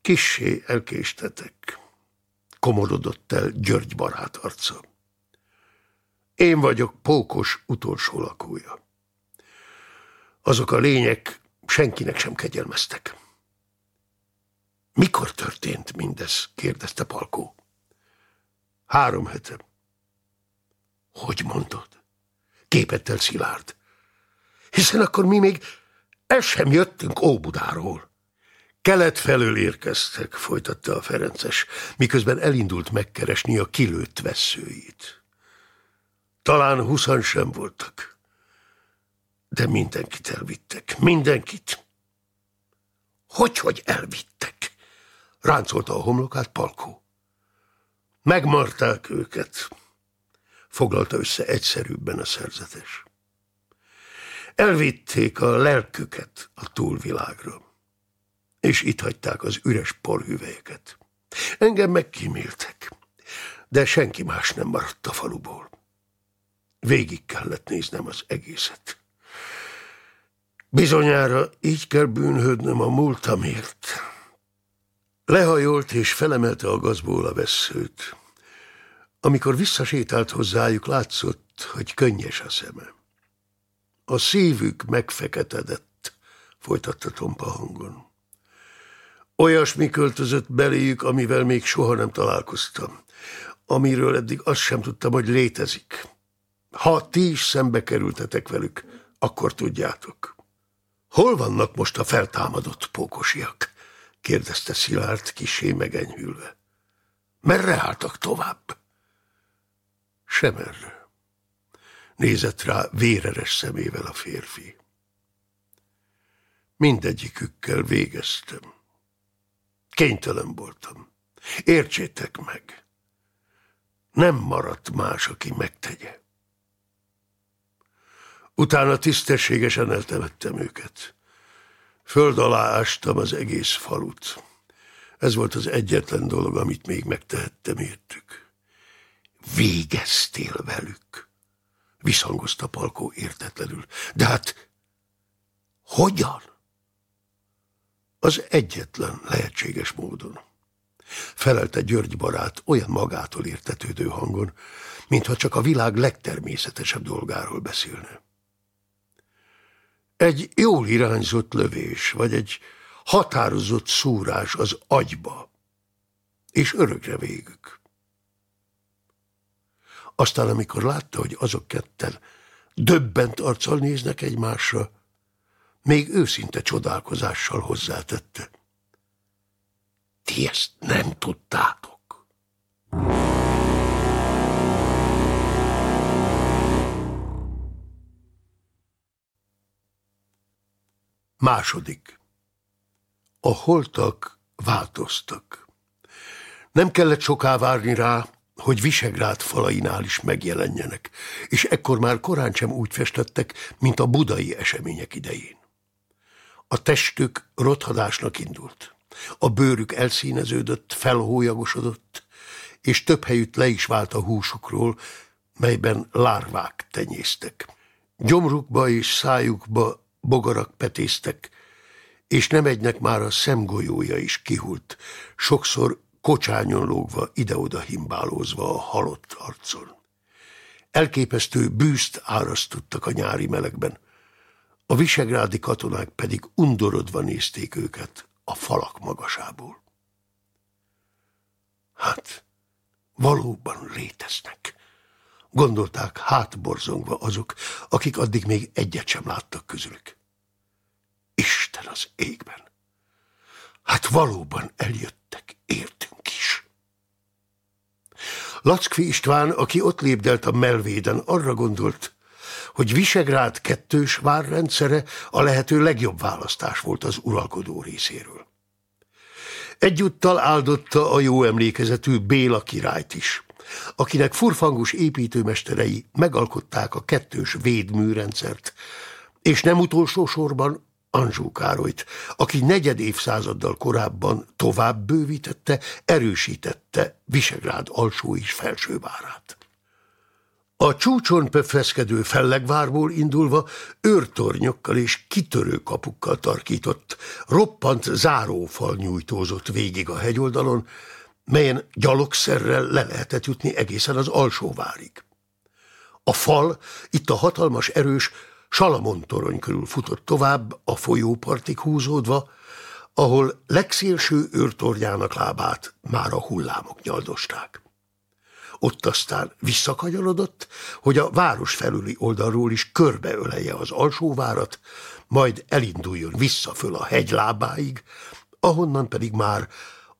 Kissé elkéstetek, komorodott el György barát arca. Én vagyok Pókos utolsó lakója. Azok a lények senkinek sem kegyelmeztek. Mikor történt mindez? kérdezte Palkó. Három hete. Hogy mondod? Képettel Szilárd. hiszen akkor mi még el sem jöttünk Óbudáról. Kelet felől érkeztek, folytatta a Ferences, miközben elindult megkeresni a kilőtt veszőit. Talán huszan sem voltak, de mindenkit elvittek, mindenkit. Hogy, hogy elvittek? Ráncolta a homlokát Palkó. Megmarták őket, foglalta össze egyszerűbben a szerzetes. Elvitték a lelküket a túlvilágra és itt hagyták az üres porhüvelyeket. Engem megkíméltek, de senki más nem maradt a faluból. Végig kellett néznem az egészet. Bizonyára így kell bűnhődnöm a múltamért. Lehajolt és felemelte a gazból a veszőt. Amikor visszasétált hozzájuk, látszott, hogy könnyes a szeme. A szívük megfeketedett, folytatta tompa hangon. Olyasmi költözött beléjük, amivel még soha nem találkoztam. Amiről eddig azt sem tudtam, hogy létezik. Ha ti is szembe kerültetek velük, akkor tudjátok. Hol vannak most a feltámadott pókosiak? kérdezte Szilárd kisé megenyhülve. Merre álltak tovább? Sem erre. Nézett rá véreres szemével a férfi. Mindegyikükkel végeztem. Kénytelen voltam. Értsétek meg. Nem maradt más, aki megtegye. Utána tisztességesen eltemettem őket. Föld alá ástam az egész falut. Ez volt az egyetlen dolog, amit még megtehettem értük. Végeztél velük, visszhangozta Palkó értetlenül. De hát hogyan? Az egyetlen lehetséges módon. Felelte György barát olyan magától értetődő hangon, mintha csak a világ legtermészetesebb dolgáról beszélne. Egy jól irányzott lövés, vagy egy határozott szúrás az agyba, és örökre végük. Aztán, amikor látta, hogy azok ketten döbbent arccal néznek egymásra, még őszinte csodálkozással hozzátette. Ti ezt nem tudtátok. Második. A holtak változtak. Nem kellett soká várni rá, hogy Visegrád falainál is megjelenjenek, és ekkor már korán sem úgy festettek, mint a budai események idején. A testük rothadásnak indult. A bőrük elszíneződött, felhólyagosodott, és több helyütt le is vált a húsukról, melyben lárvák tenyésztek. Gyomrukba és szájukba bogarak petéztek, és nem egynek már a szemgolyója is kihult, sokszor kocsányon lógva, ide-oda himbálózva a halott arcon. Elképesztő bűzt árasztottak a nyári melegben, a visegrádi katonák pedig undorodva nézték őket a falak magasából. Hát, valóban léteznek, gondolták hátborzongva azok, akik addig még egyet sem láttak közülük. Isten az égben! Hát valóban eljöttek, értünk is. Lackfi István, aki ott lépdelt a melvéden, arra gondolt, hogy Visegrád kettős várrendszere a lehető legjobb választás volt az uralkodó részéről. Egyúttal áldotta a jó emlékezetű Béla királyt is, akinek furfangus építőmesterei megalkották a kettős védműrendszert, és nem utolsó sorban Anzsó Károlyt, aki negyed évszázaddal korábban tovább bővítette, erősítette Visegrád alsó és felsővárát. A csúcson pöfeszkedő fellegvárból indulva őrtornyokkal és kitörő kapukkal tarkított, roppant zárófal nyújtózott végig a hegyoldalon, melyen gyalogszerrel le lehetett jutni egészen az alsóvárig. A fal itt a hatalmas erős Salamon torony körül futott tovább, a folyópartig húzódva, ahol legszélső őrtorjának lábát már a hullámok nyaldosták. Ott aztán visszakanyarodott, hogy a város felüli oldalról is körbeölelje az alsóvárat, majd elinduljon vissza föl a hegy lábáig, ahonnan pedig már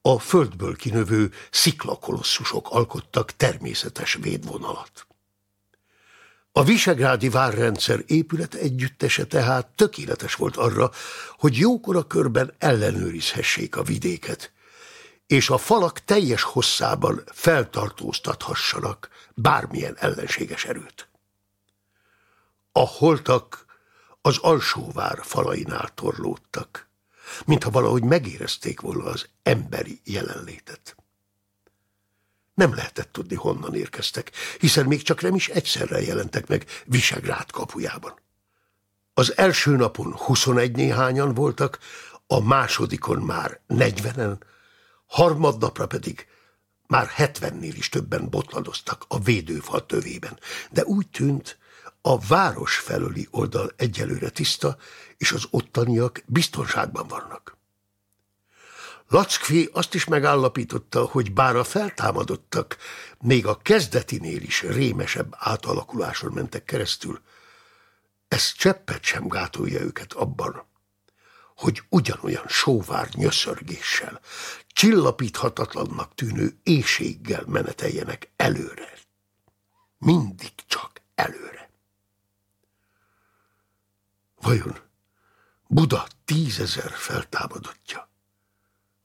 a földből kinövő sziklakolosszusok alkottak természetes védvonalat. A visegrádi várrendszer épület együttese tehát tökéletes volt arra, hogy jókora körben ellenőrizhessék a vidéket, és a falak teljes hosszában feltartóztathassanak bármilyen ellenséges erőt. A holtak az alsóvár falainál torlódtak, mintha valahogy megérezték volna az emberi jelenlétet. Nem lehetett tudni, honnan érkeztek, hiszen még csak nem is egyszerre jelentek meg Visegrád kapujában. Az első napon 21 néhányan voltak, a másodikon már 40-en, harmadnapra pedig már 70-nél is többen botladoztak a védőfal tövében, de úgy tűnt, a város felőli oldal egyelőre tiszta, és az ottaniak biztonságban vannak. Lackfi azt is megállapította, hogy bár a feltámadottak még a kezdetinél is rémesebb átalakuláson mentek keresztül, ez cseppet sem gátolja őket abban, hogy ugyanolyan sóvár nyöszörgéssel, csillapíthatatlannak tűnő éjséggel meneteljenek előre. Mindig csak előre. Vajon Buda tízezer feltámadottja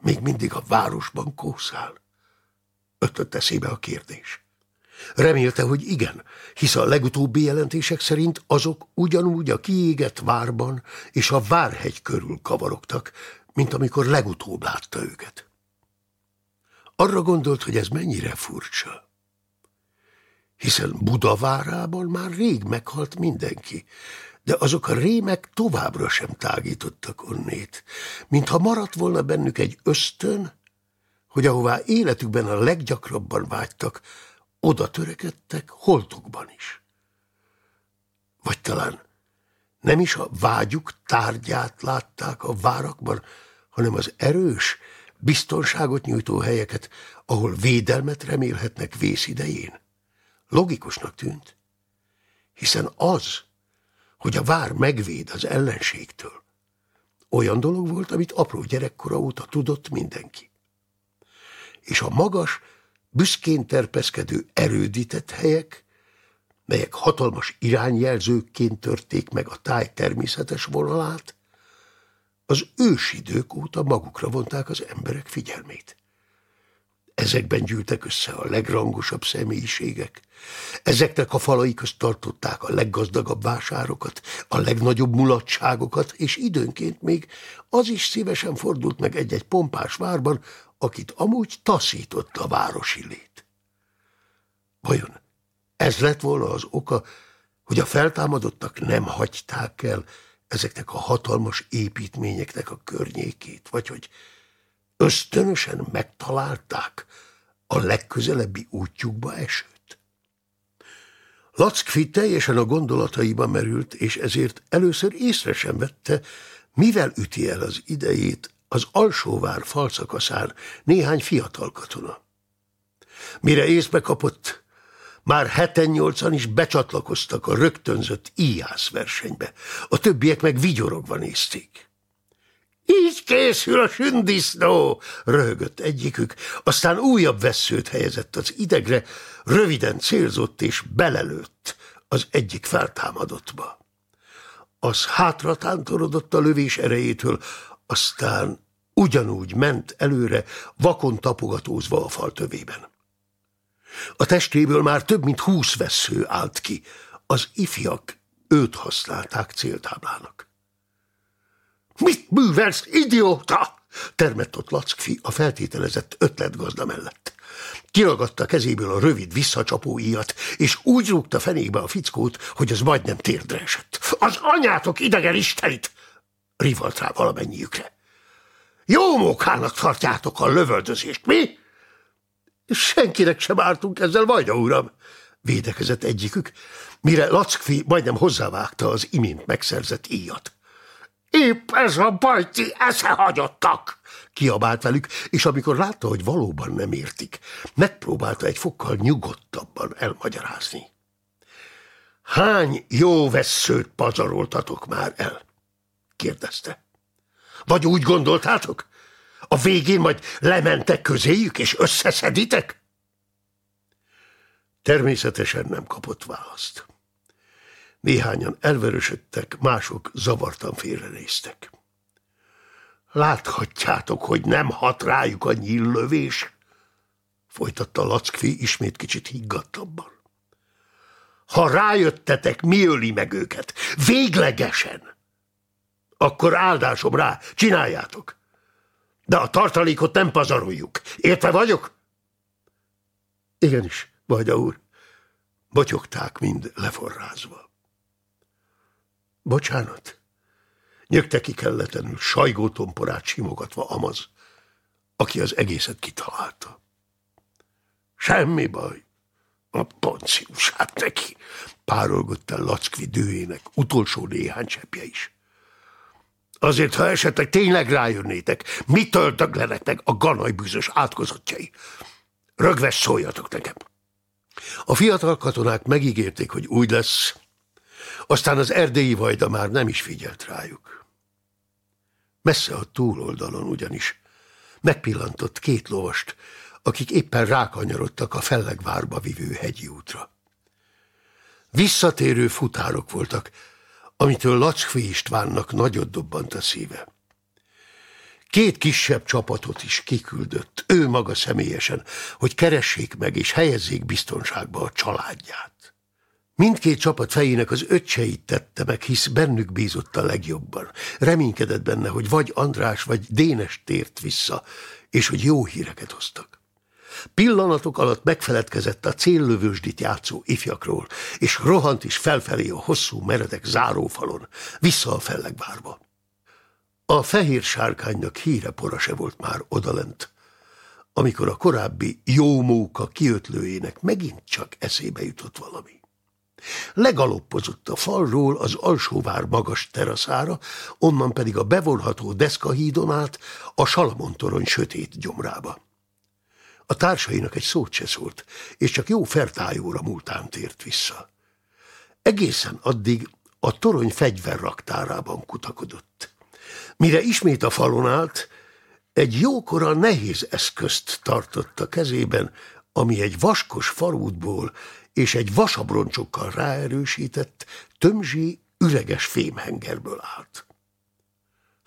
még mindig a városban kószál? Ötött eszébe a kérdés. Remélte, hogy igen, hisz a legutóbbi jelentések szerint azok ugyanúgy a kiégett várban és a várhegy körül kavarogtak, mint amikor legutóbb látta őket. Arra gondolt, hogy ez mennyire furcsa. Hiszen Budavárában már rég meghalt mindenki, de azok a rémek továbbra sem tágítottak onnét, mintha maradt volna bennük egy ösztön, hogy ahová életükben a leggyakrabban vágytak, oda törekedtek holtukban is. Vagy talán nem is a vágyuk tárgyát látták a várakban, hanem az erős, biztonságot nyújtó helyeket, ahol védelmet remélhetnek vész idején. Logikusnak tűnt, hiszen az, hogy a vár megvéd az ellenségtől. Olyan dolog volt, amit apró gyerekkora óta tudott mindenki. És a magas, büszkén terpeszkedő erődített helyek, melyek hatalmas irányjelzőkként törték meg a táj természetes vonalát, az ősidők óta magukra vonták az emberek figyelmét. Ezekben gyűltek össze a legrangosabb személyiségek. Ezeknek a falai közt tartották a leggazdagabb vásárokat, a legnagyobb mulatságokat, és időnként még az is szívesen fordult meg egy-egy pompás várban, akit amúgy taszított a városi lét. Vajon ez lett volna az oka, hogy a feltámadottak nem hagyták el ezeknek a hatalmas építményeknek a környékét, vagy hogy ösztönösen megtalálták a legközelebbi útjukba esőt. Lackfi teljesen a gondolataiba merült, és ezért először észre sem vette, mivel üti el az idejét az alsóvár falszakaszán néhány fiatal katona. Mire észbe kapott, már heten-nyolcan is becsatlakoztak a rögtönzött íjász versenybe, a többiek meg vigyorogva nézték. Így készül a sündisznó, röhögött egyikük, aztán újabb veszőt helyezett az idegre, röviden célzott és belelőtt az egyik feltámadottba. Az hátra tántorodott a lövés erejétől, aztán ugyanúgy ment előre, vakon tapogatózva a fal tövében. A testéből már több mint húsz vesző állt ki, az ifjak őt használták céltáblának. Mit művelsz, idióta? termett ott Lackfi a feltételezett ötletgazda mellett. Kiragadta kezéből a rövid visszacsapó íjat, és úgy rúgta fenébe a fickót, hogy az majdnem térdre esett. Az anyátok idegen istenit! Rivalt rá valamennyiükre. Jó mókának tartjátok a lövöldözést, mi? Senkinek sem ártunk ezzel, vagy uram, védekezett egyikük, mire Lackfi majdnem hozzávágta az imént megszerzett íjat. Épp ez a bajti eszehagyottak, kiabált velük, és amikor látta, hogy valóban nem értik, megpróbálta egy fokkal nyugodtabban elmagyarázni. Hány jó veszőt pazaroltatok már el? kérdezte. Vagy úgy gondoltátok? A végén majd lementek közéjük, és összeszeditek? Természetesen nem kapott választ. Néhányan elverösödtek, mások zavartan félrenéztek. Láthatjátok, hogy nem hat rájuk a nyíllövés, folytatta Lackfi ismét kicsit higgadtabban. Ha rájöttetek, mi öli meg őket, véglegesen, akkor áldásom rá, csináljátok. De a tartalékot nem pazaroljuk. Értve vagyok? Igenis, Bajda úr. Botyogták mind leforrázva. Bocsánat. Nyögte ki kelletlenül, sajgótomporát simogatva Amaz, aki az egészet kitalálta. Semmi baj. A panciusát neki, párolgott el Lackvi dőjének utolsó néhány cseppje is. Azért, ha esetleg tényleg rájönnétek, mit töltök le nektek a ganajbűzös átkozottjai. Rögves szóljatok nekem. A fiatal katonák megígérték, hogy úgy lesz, aztán az erdélyi vajda már nem is figyelt rájuk. Messze a túloldalon ugyanis megpillantott két lovast, akik éppen rákanyarodtak a fellegvárba vivő hegyi útra. Visszatérő futárok voltak, amitől Lackfi Istvánnak nagyot dobbant a szíve. Két kisebb csapatot is kiküldött, ő maga személyesen, hogy keressék meg és helyezzék biztonságba a családját. Mindkét csapat fejének az öccseit tette meg, hisz bennük bízott a legjobban. Reménykedett benne, hogy vagy András, vagy Dénes tért vissza, és hogy jó híreket hoztak. Pillanatok alatt megfeledkezett a céllövősdit játszó ifjakról, és rohant is felfelé a hosszú meredek zárófalon, vissza a fellegvárba. A fehér sárkánynak híre pora se volt már odalent, amikor a korábbi jó móka kiötlőjének megint csak eszébe jutott valami. Legaloppozott a falról az alsóvár magas teraszára, onnan pedig a bevonható deszkahídon át a Salamon torony sötét gyomrába. A társainak egy szót se szólt, és csak jó fertájóra múltán tért vissza. Egészen addig a torony fegyverraktárában kutakodott. Mire ismét a falon állt, egy jókora nehéz eszközt tartott a kezében, ami egy vaskos farútból és egy vasabroncsokkal ráerősített, tömzsi, üreges fémhengerből állt.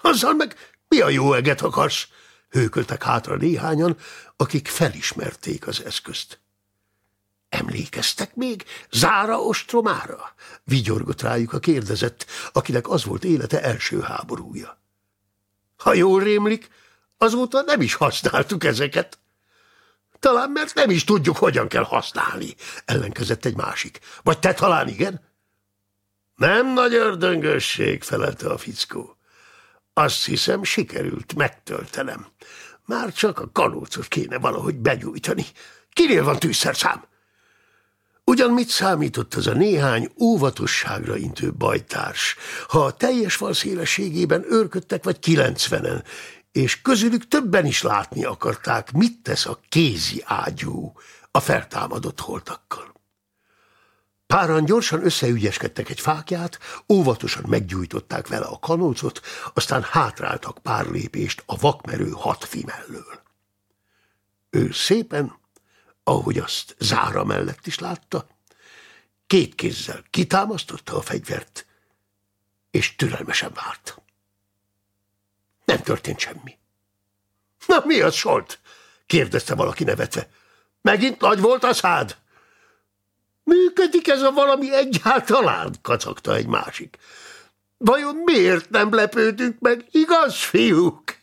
Azzal meg mi a jó eget akarsz? Hőköltek hátra néhányan, akik felismerték az eszközt. Emlékeztek még Zára ostromára? Vigyorgott rájuk a kérdezett, akinek az volt élete első háborúja. Ha jól rémlik, azóta nem is használtuk ezeket. Talán mert nem is tudjuk, hogyan kell használni, ellenkezett egy másik. Vagy te talán igen? Nem nagy ördöngösség, felelte a fickó. Azt hiszem, sikerült megtöltenem. Már csak a kanócot kéne valahogy begyújtani. Kinél van tűzszerszám? Ugyan mit számított az a néhány óvatosságra intő bajtárs, ha a teljes fal szélességében őrködtek vagy kilencvenen, és közülük többen is látni akarták, mit tesz a kézi ágyú a feltámadott holtakkal. Páran gyorsan összeügyeskedtek egy fákját, óvatosan meggyújtották vele a kanócot, aztán hátráltak pár lépést a vakmerő fi mellől. Ő szépen, ahogy azt zára mellett is látta, két kézzel kitámasztotta a fegyvert, és türelmesen várt. Nem történt semmi. Na, mi az, Solt? kérdezte valaki nevetve. Megint nagy volt a szád? Működik ez a valami egyáltalán, kacagta egy másik. Vajon miért nem lepődünk meg, igaz, fiúk?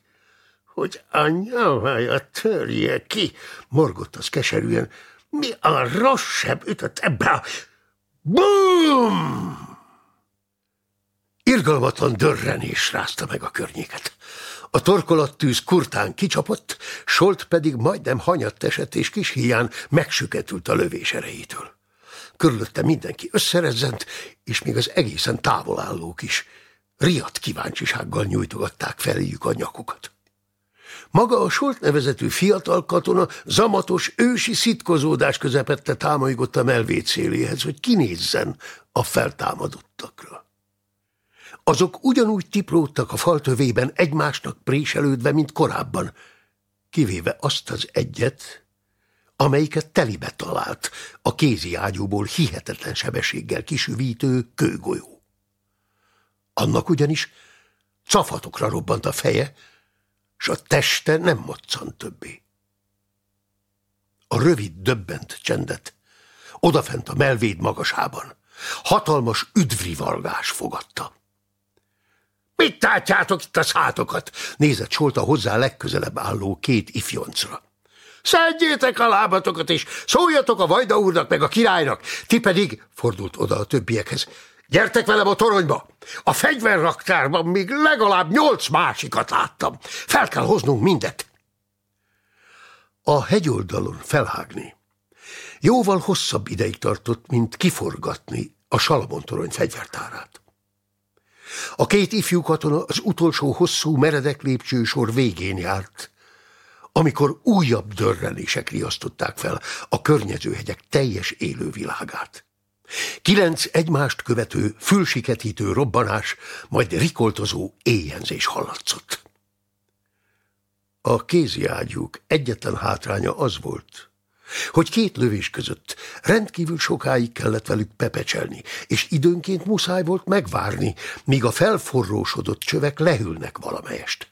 Hogy anyja törje ki, morgott az keserűen. Mi a rosszabb ütött ebbe a... Bum! Irgalmatlan dörrenés rázta meg a környéket. A torkolattűz kurtán kicsapott, Solt pedig majdnem hanyatt esett és kis hián megsüketült a lövés erejétől. Körülötte mindenki összerezzent, és még az egészen távolállók is riadt kíváncsisággal nyújtogatták feléjük a nyakukat. Maga a Solt nevezetű fiatal katona zamatos ősi szitkozódás közepette támolygott a melvécéléhez, hogy kinézzen a feltámadottakra. Azok ugyanúgy tipródtak a faltövében egymásnak préselődve, mint korábban, kivéve azt az egyet, amelyiket telibe talált a kézi ágyúból hihetetlen sebességgel kisüvítő kőgolyó. Annak ugyanis cafatokra robbant a feje, s a teste nem moccant többé. A rövid, döbbent csendet odafent a melvéd magasában hatalmas üdvrivalgás fogadta. Mit tátjátok itt a szátokat? Nézett Solta hozzá legközelebb álló két ifjoncra. Szedjétek a lábatokat, és szóljatok a Vajda úrnak meg a királynak, ti pedig, fordult oda a többiekhez, gyertek velem a toronyba, a fegyverraktárban még legalább nyolc másikat láttam, fel kell hoznunk mindet. A hegyoldalon felhágni jóval hosszabb ideig tartott, mint kiforgatni a Salamon torony fegyvertárát. A két ifjú katona az utolsó hosszú meredek lépcsősor végén járt, amikor újabb dörrenések riasztották fel a környező hegyek teljes élővilágát. Kilenc egymást követő, fülsiketítő robbanás, majd rikoltozó éjjenzés hallatszott. A kézi ágyúk egyetlen hátránya az volt, hogy két lövés között rendkívül sokáig kellett velük pepecselni, és időnként muszáj volt megvárni, míg a felforrósodott csövek lehűlnek valamelyest.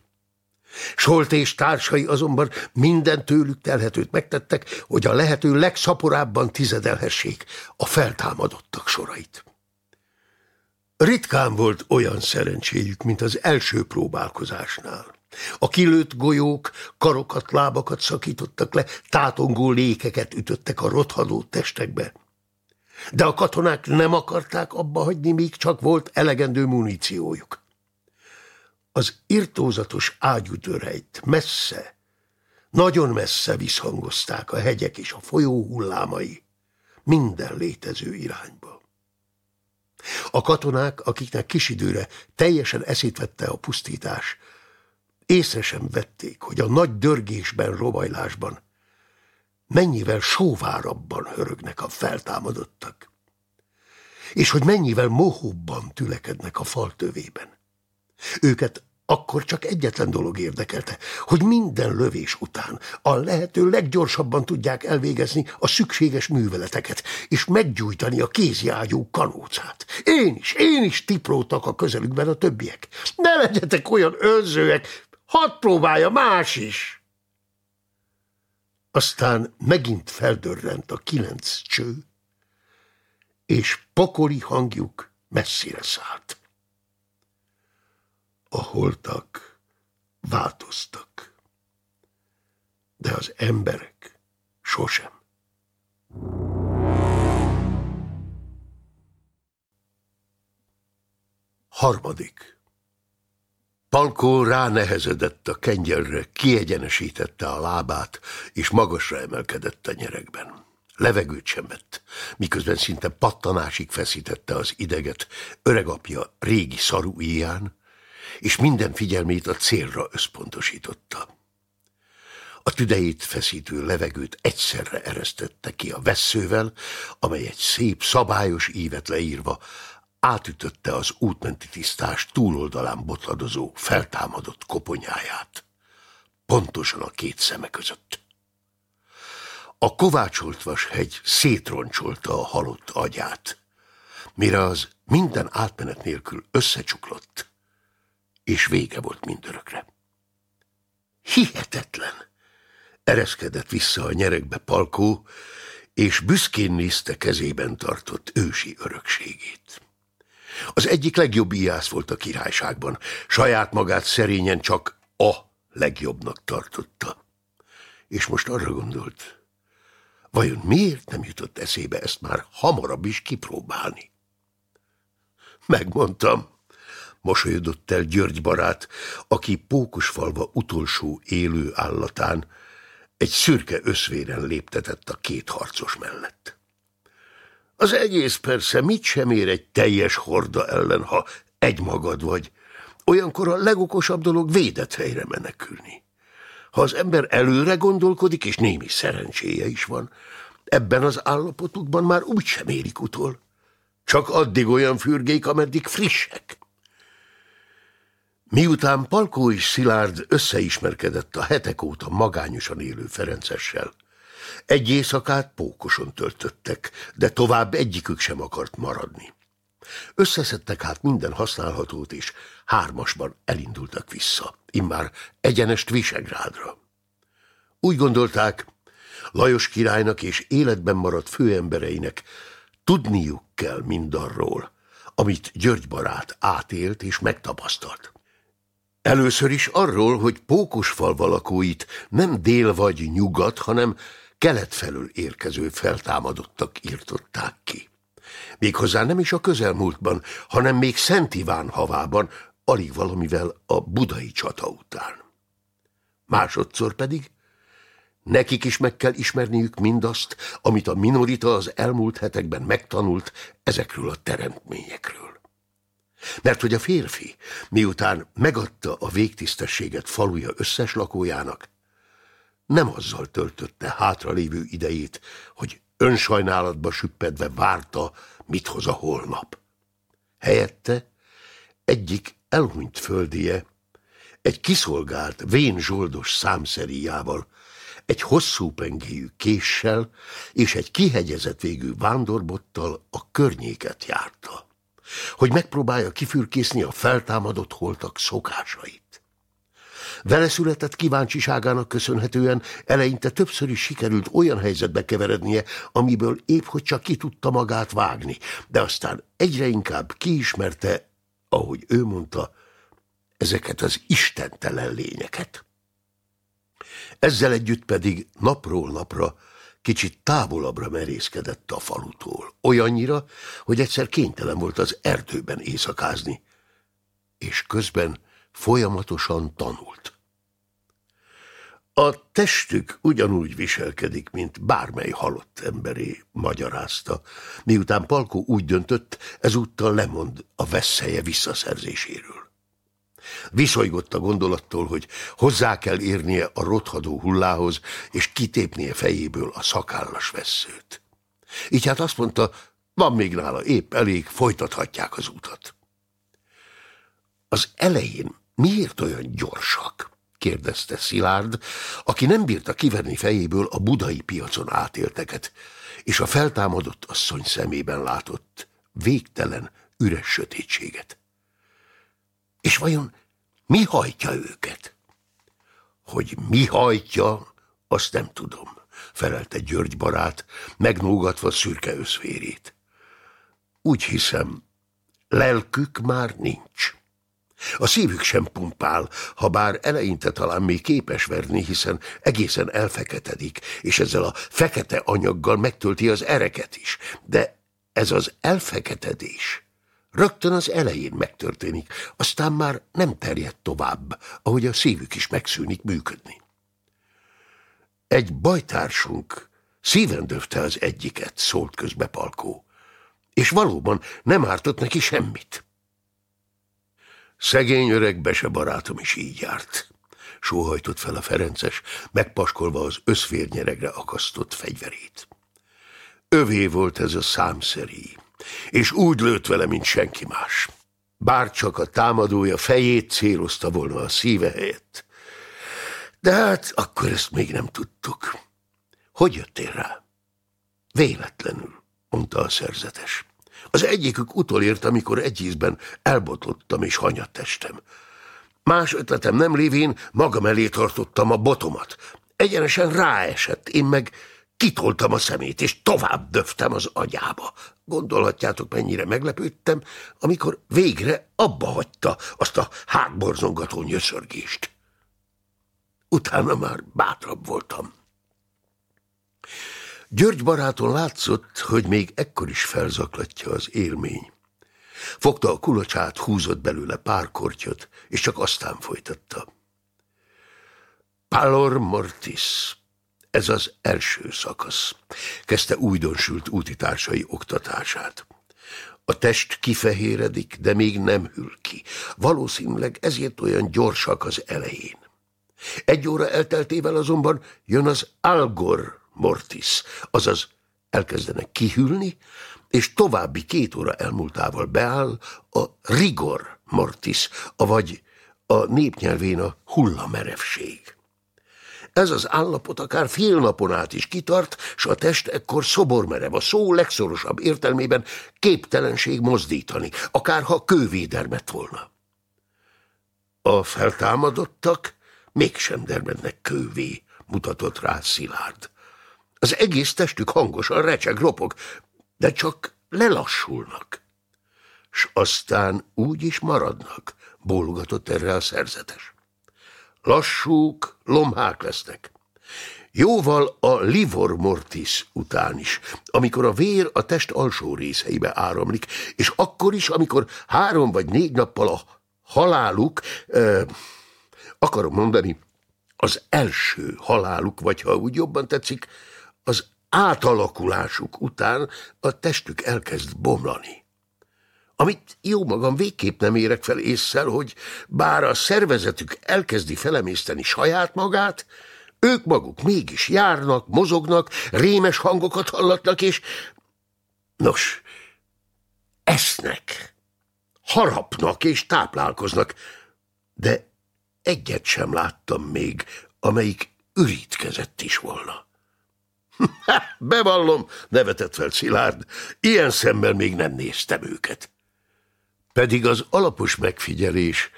Solt és társai azonban minden tőlük telhetőt megtettek, hogy a lehető legszaporábban tizedelhessék a feltámadottak sorait. Ritkán volt olyan szerencséjük, mint az első próbálkozásnál. A kilőtt golyók karokat, lábakat szakítottak le, tátongó lékeket ütöttek a rothadó testekbe. De a katonák nem akarták abba hagyni, míg csak volt elegendő muníciójuk. Az irtózatos ágyútörejt messze, nagyon messze visszhangozták a hegyek és a folyó hullámai minden létező irányba. A katonák, akiknek kis időre teljesen eszét vette a pusztítás, Észre sem vették, hogy a nagy dörgésben, robajlásban mennyivel sóvárabban hörögnek a feltámadottak, és hogy mennyivel mohóbban tülekednek a fal tövében. Őket akkor csak egyetlen dolog érdekelte, hogy minden lövés után a lehető leggyorsabban tudják elvégezni a szükséges műveleteket, és meggyújtani a kézjágyú kanócát. Én is, én is tiprótak a közelükben a többiek. Ne legyetek olyan önzőek, Hadd próbálja más is! Aztán megint feldörrent a kilenc cső, és pokoli hangjuk messzire szállt. A holtak változtak, de az emberek sosem. Harmadik. Palkó ránehezedett a kengyelre, kiegyenesítette a lábát, és magasra emelkedett a nyerekben. Levegőt sem vett, miközben szinte pattanásig feszítette az ideget öregapja régi szarú íján, és minden figyelmét a célra összpontosította. A tüdejét feszítő levegőt egyszerre eresztette ki a vesszővel, amely egy szép, szabályos ívet leírva átütötte az útmenti tisztás túloldalán botladozó, feltámadott koponyáját, pontosan a két szeme között. A kovácsolt vashegy szétroncsolta a halott agyát, mire az minden átmenet nélkül összecsuklott, és vége volt mindörökre. Hihetetlen! Ereszkedett vissza a nyerekbe Palkó, és büszkén nézte kezében tartott ősi örökségét. Az egyik legjobb íjász volt a királyságban. Saját magát szerényen csak a legjobbnak tartotta. És most arra gondolt, vajon miért nem jutott eszébe ezt már hamarabb is kipróbálni? Megmondtam, mosolyodott el György barát, aki Pókusfalva utolsó élő állatán egy szürke összvéren léptetett a két harcos mellett. Az egész persze mit sem ér egy teljes horda ellen, ha egy magad vagy. Olyankor a legokosabb dolog védett helyre menekülni. Ha az ember előre gondolkodik, és némi szerencséje is van, ebben az állapotukban már úgy sem érik utol. Csak addig olyan fürgék, ameddig frissek. Miután Palkó és Szilárd összeismerkedett a hetek óta magányosan élő Ferencessel, egy éjszakát pókoson töltöttek, de tovább egyikük sem akart maradni. Összeszedtek hát minden használhatót, és hármasban elindultak vissza, immár egyenest Visegrádra. Úgy gondolták, Lajos királynak és életben maradt főembereinek tudniuk kell mindarról, amit György barát átélt és megtapasztalt. Először is arról, hogy Pókosfal valakóit nem dél vagy nyugat, hanem kelet felől érkező feltámadottak írtották ki. Méghozzá nem is a közelmúltban, hanem még Szent Iván havában, alig valamivel a budai csata után. Másodszor pedig nekik is meg kell ismerniük mindazt, amit a minorita az elmúlt hetekben megtanult ezekről a teremtményekről. Mert hogy a férfi, miután megadta a végtisztességet faluja összes lakójának, nem azzal töltötte hátralévő idejét, hogy önsajnálatba süppedve várta, mit hoz a holnap. Helyette egyik elhunyt földie, egy kiszolgált, vén zsoldos számszeríjával, egy hosszú pengéjű késsel és egy kihegyezett végű vándorbottal a környéket járta hogy megpróbálja kifürkészni a feltámadott holtak szokásait. Vele született kíváncsiságának köszönhetően eleinte többször is sikerült olyan helyzetbe keverednie, amiből épp hogy csak ki tudta magát vágni, de aztán egyre inkább kiismerte, ahogy ő mondta, ezeket az istentelen lényeket. Ezzel együtt pedig napról napra kicsit távolabbra merészkedett a falutól, olyannyira, hogy egyszer kénytelen volt az erdőben éjszakázni, és közben folyamatosan tanult. A testük ugyanúgy viselkedik, mint bármely halott emberé, magyarázta, miután Palkó úgy döntött, ezúttal lemond a veszélye visszaszerzéséről. Viszolygott a gondolattól, hogy hozzá kell érnie a rothadó hullához, és kitépnie fejéből a szakállas vesszőt. Így hát azt mondta, van még nála épp elég, folytathatják az utat. Az elején miért olyan gyorsak? Kérdezte Szilárd, aki nem bírta kiverni fejéből a budai piacon átélteket, és a feltámadott asszony szemében látott végtelen, üres sötétséget. És vajon mi hajtja őket? Hogy mi hajtja, azt nem tudom, felelte György barát, megnógatva szürke összvérét. Úgy hiszem, lelkük már nincs. A szívük sem pumpál, ha bár eleinte talán még képes verni, hiszen egészen elfeketedik, és ezzel a fekete anyaggal megtölti az ereket is. De ez az elfeketedés Rögtön az elején megtörténik, aztán már nem terjed tovább, ahogy a szívük is megszűnik működni. Egy bajtársunk szíven döfte az egyiket, szólt közbe Palkó, és valóban nem ártott neki semmit. Szegény öreg Bese barátom is így járt, sóhajtott fel a Ferences, megpaskolva az összférnyeregre akasztott fegyverét. Övé volt ez a számszerű és úgy lőtt vele, mint senki más. Bár csak a támadója fejét célozta volna a szíve helyett. De hát akkor ezt még nem tudtuk. Hogy jöttél rá? Véletlenül, mondta a szerzetes. Az egyikük utolért, amikor egy elbotlottam és hanyattestem. Más ötletem nem lévén magam elé tartottam a botomat. Egyenesen ráesett, én meg kitoltam a szemét, és tovább döftem az agyába. Gondolhatjátok, mennyire meglepődtem, amikor végre abba hagyta azt a hátborzongató nyöszörgést. Utána már bátrabb voltam. György baráton látszott, hogy még ekkor is felzaklatja az élmény. Fogta a kulacsát, húzott belőle pár kortyot, és csak aztán folytatta. Palor mortis, ez az első szakasz. Kezdte újdonsült útitársai oktatását. A test kifehéredik, de még nem hűl ki. Valószínűleg ezért olyan gyorsak az elején. Egy óra elteltével azonban jön az algor mortis, azaz elkezdenek kihűlni, és további két óra elmúltával beáll a rigor mortis, avagy a népnyelvén a hullamerevség. Ez az állapot akár fél napon át is kitart, s a test ekkor szobormerev, a szó legszorosabb értelmében képtelenség mozdítani, akárha kővédermet volna. A feltámadottak mégsem dermednek kővé, mutatott rá Szilárd. Az egész testük hangosan recseg, ropog, de csak lelassulnak. S aztán úgy is maradnak, bólogatott erre a szerzetes. Lassúk, lomhák lesznek. Jóval a livor mortis után is, amikor a vér a test alsó részeibe áramlik, és akkor is, amikor három vagy négy nappal a haláluk, eh, akarom mondani, az első haláluk, vagy ha úgy jobban tetszik, az átalakulásuk után a testük elkezd bomlani. Amit jó magam végképp nem érek fel észszel, hogy bár a szervezetük elkezdi felemészteni saját magát, ők maguk mégis járnak, mozognak, rémes hangokat hallatnak, és nos, esznek, harapnak és táplálkoznak, de egyet sem láttam még, amelyik ürítkezett is volna. Bevallom, nevetett fel Szilárd, ilyen szemmel még nem néztem őket. Pedig az alapos megfigyelés,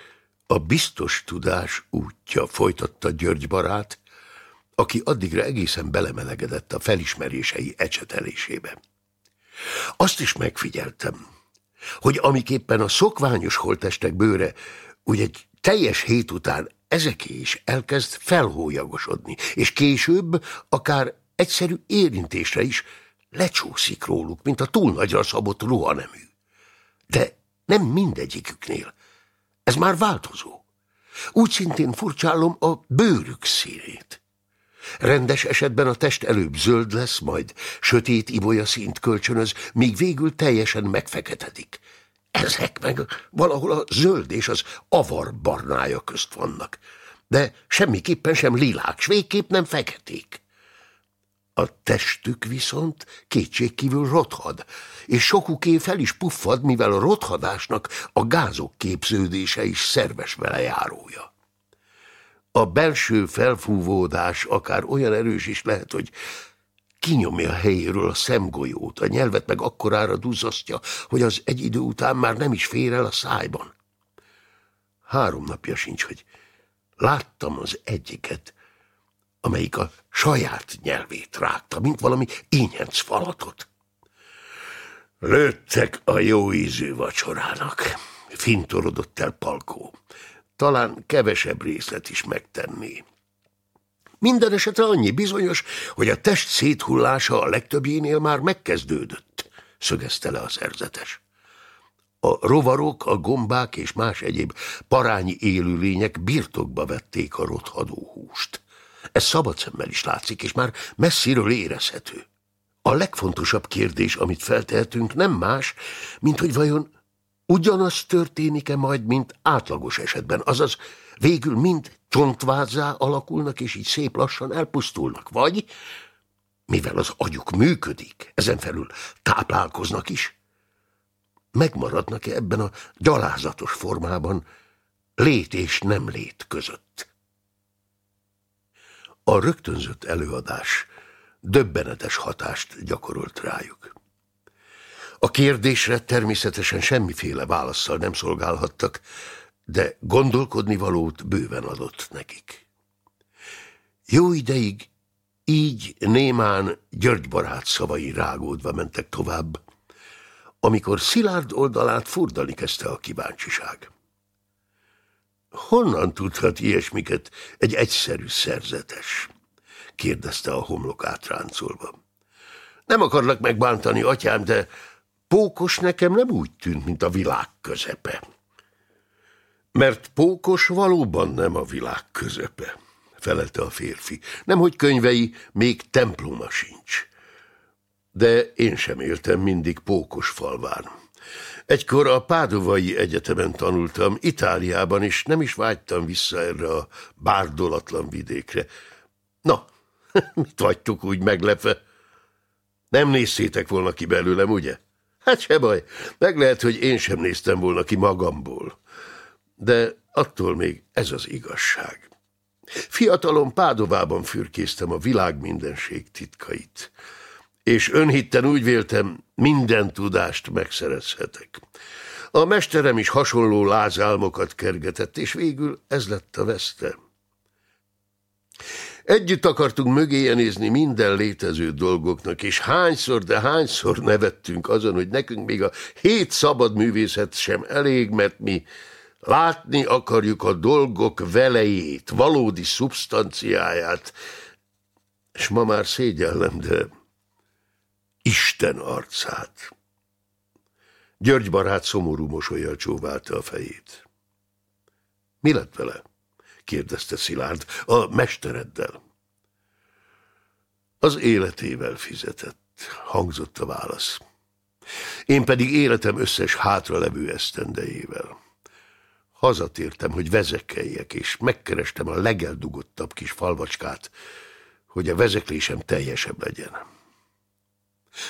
a biztos tudás útja folytatta György barát, aki addigra egészen belemelegedett a felismerései ecsetelésébe. Azt is megfigyeltem, hogy amiképpen a szokványos holtestek bőre úgy egy teljes hét után ezeké is elkezd felhólyagosodni, és később akár egyszerű érintésre is lecsúszik róluk, mint a túl nagyra szabott ruhanemű. De nem mindegyiküknél. Ez már változó. Úgy szintén furcsálom a bőrük színét. Rendes esetben a test előbb zöld lesz, majd sötét ibolya színt kölcsönöz, míg végül teljesen megfeketedik. Ezek meg valahol a zöld és az avar barnája közt vannak, de semmiképpen sem lilák, s végképp nem feketék. A testük viszont kétségkívül rothad, és sokuké fel is puffad, mivel a rothadásnak a gázok képződése is szerves velejárója. A belső felfúvódás akár olyan erős is lehet, hogy kinyomja a helyéről a szemgolyót, a nyelvet meg akkorára duzzasztja, hogy az egy idő után már nem is fér el a szájban. Három napja sincs, hogy láttam az egyiket, amelyik a saját nyelvét rágta, mint valami ínyenc falatot. Lőttek a jó ízű vacsorának, fintorodott el Palkó. Talán kevesebb részlet is megtenné. Minden esetre annyi bizonyos, hogy a test széthullása a legtöbbjénél már megkezdődött, szögezte le a szerzetes. A rovarok, a gombák és más egyéb parányi élőlények birtokba vették a rothadó húst. Ez szabad szemmel is látszik, és már messziről érezhető. A legfontosabb kérdés, amit feltehetünk, nem más, mint hogy vajon ugyanaz történik-e majd, mint átlagos esetben, azaz végül mind csontvázzá alakulnak, és így szép lassan elpusztulnak, vagy, mivel az agyuk működik, ezen felül táplálkoznak is, megmaradnak-e ebben a gyalázatos formában lét és nem lét között. A rögtönzött előadás döbbenetes hatást gyakorolt rájuk. A kérdésre természetesen semmiféle válaszsal nem szolgálhattak, de gondolkodni valót bőven adott nekik. Jó ideig így némán György barát szavai rágódva mentek tovább, amikor Szilárd oldalát furdani kezdte a kíváncsiság. Honnan tudhat ilyesmiket egy egyszerű szerzetes? kérdezte a homlok átráncolva. Nem akarlak megbántani, atyám, de pókos nekem nem úgy tűnt, mint a világ közepe. Mert pókos valóban nem a világ közepe, felelte a férfi. Nemhogy könyvei, még temploma sincs. De én sem éltem mindig pókos falván. Egykor a Pádovai Egyetemen tanultam, Itáliában, és nem is vágytam vissza erre a bárdolatlan vidékre. Na, mit vagytok úgy meglepve? Nem néztétek volna ki belőlem, ugye? Hát se baj, meg lehet, hogy én sem néztem volna ki magamból. De attól még ez az igazság. Fiatalon Pádovában fürkésztem a világ mindenség titkait, és önhitten úgy véltem, minden tudást megszerezhetek. A mesterem is hasonló lázálmokat kergetett, és végül ez lett a veszte. Együtt akartunk mögéje nézni minden létező dolgoknak, és hányszor, de hányszor nevettünk azon, hogy nekünk még a hét szabad művészet sem elég, mert mi látni akarjuk a dolgok velejét, valódi szubstanciáját, és ma már szégyellem, de Isten arcát. György barát szomorú mosolyjal csóválta a fejét. Mi lett vele? kérdezte Szilárd, a mestereddel. Az életével fizetett, hangzott a válasz. Én pedig életem összes hátralevő esztendejével. Hazatértem, hogy vezekeljek, és megkerestem a legeldugottabb kis falvacskát, hogy a vezeklésem teljesebb legyen.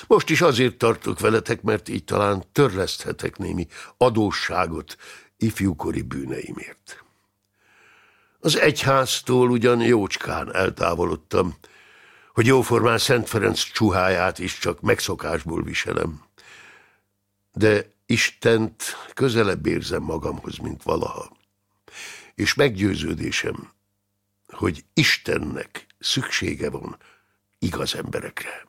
Most is azért tartok veletek, mert így talán törleszthetek némi adósságot ifjúkori bűneimért. Az egyháztól ugyan jócskán eltávolodtam, hogy jóformán Szent Ferenc csuháját is csak megszokásból viselem. De Istent közelebb érzem magamhoz, mint valaha. És meggyőződésem, hogy Istennek szüksége van igaz emberekre.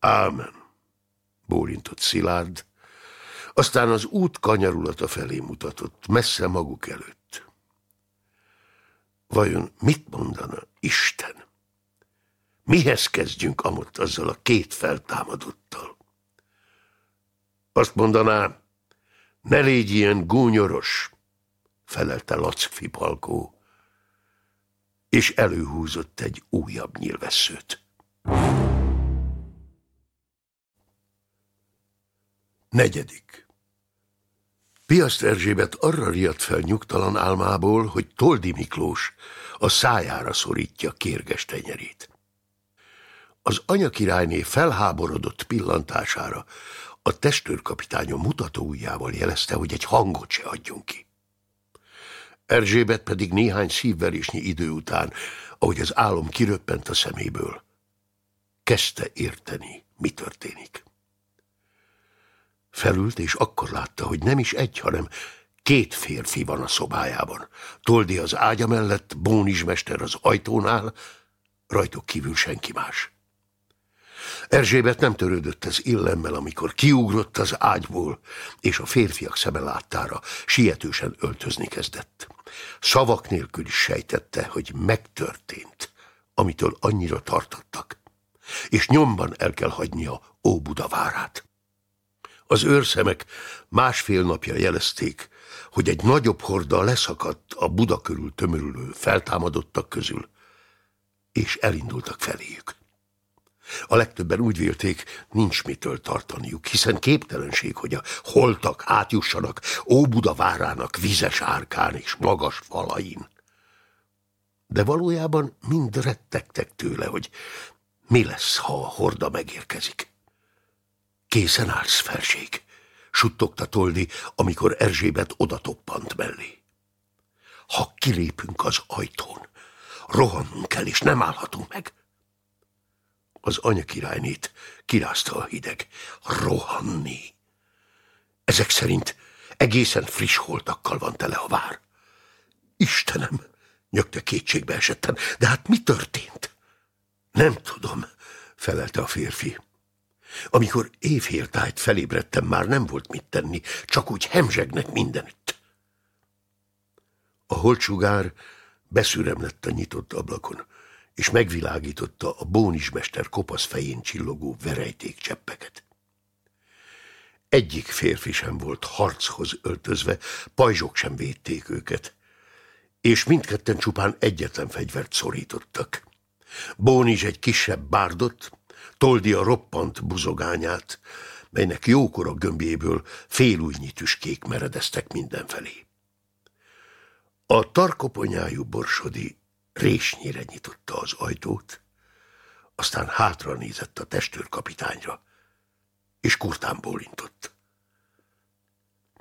Ámen, bólintott Szilárd, aztán az út kanyarulata felé mutatott, messze maguk előtt. Vajon mit mondana Isten? Mihez kezdjünk amott azzal a két feltámadottal? Azt mondaná, ne légy ilyen gúnyoros, felelte Lackfi Palkó, és előhúzott egy újabb nyilvesszőt. Negyedik. Piaszt Erzsébet arra riadt fel nyugtalan álmából, hogy Toldi Miklós a szájára szorítja kérges tenyerét. Az anyakirályné felháborodott pillantására a testőrkapitányon mutató ujjával jelezte, hogy egy hangot se adjon ki. Erzsébet pedig néhány szívverésnyi idő után, ahogy az álom kiröppent a szeméből, kezdte érteni, mi történik. Felült, és akkor látta, hogy nem is egy, hanem két férfi van a szobájában. Toldi az ágya mellett, Bónizs mester az ajtónál, rajtuk kívül senki más. Erzsébet nem törődött az illemmel, amikor kiugrott az ágyból, és a férfiak szeme láttára sietősen öltözni kezdett. Szavak nélkül is sejtette, hogy megtörtént, amitől annyira tartottak, és nyomban el kell hagynia Óbuda várát. Az őrszemek másfél napja jelezték, hogy egy nagyobb horda leszakadt a Buda körül tömörülő feltámadottak közül, és elindultak feléjük. A legtöbben úgy vélték, nincs mitől tartaniuk, hiszen képtelenség, hogy a holtak átjussanak Óbuda várának vizes árkán és magas falain. De valójában mind rettegtek tőle, hogy mi lesz, ha a horda megérkezik. Készen állsz, felség, suttogta Toldi, amikor Erzsébet odatoppant mellé. Ha kilépünk az ajtón, rohannunk kell, és nem állhatunk meg. Az anyakirálynét kirázta a hideg. Rohanni. Ezek szerint egészen friss holtakkal van tele a vár. Istenem, nyögte kétségbe esetten, de hát mi történt? Nem tudom, felelte a férfi. Amikor évhéltájt felébredtem, már nem volt mit tenni, csak úgy hemzsegnek mindenütt. A holcsugár beszürem lett a nyitott ablakon, és megvilágította a bónismester kopasz fején csillogó verejték cseppeket. Egyik férfi sem volt harchoz öltözve, pajzsok sem védték őket, és mindketten csupán egyetlen fegyvert szorítottak. Bónis egy kisebb bárdot, Toldi a roppant buzogányát, melynek jókora gömbjéből félújnyi tüskék meredeztek mindenfelé. A tarkoponyájú borsodi résnyire nyitotta az ajtót, aztán hátra nézett a testőrkapitányra, és kurtán bólintott.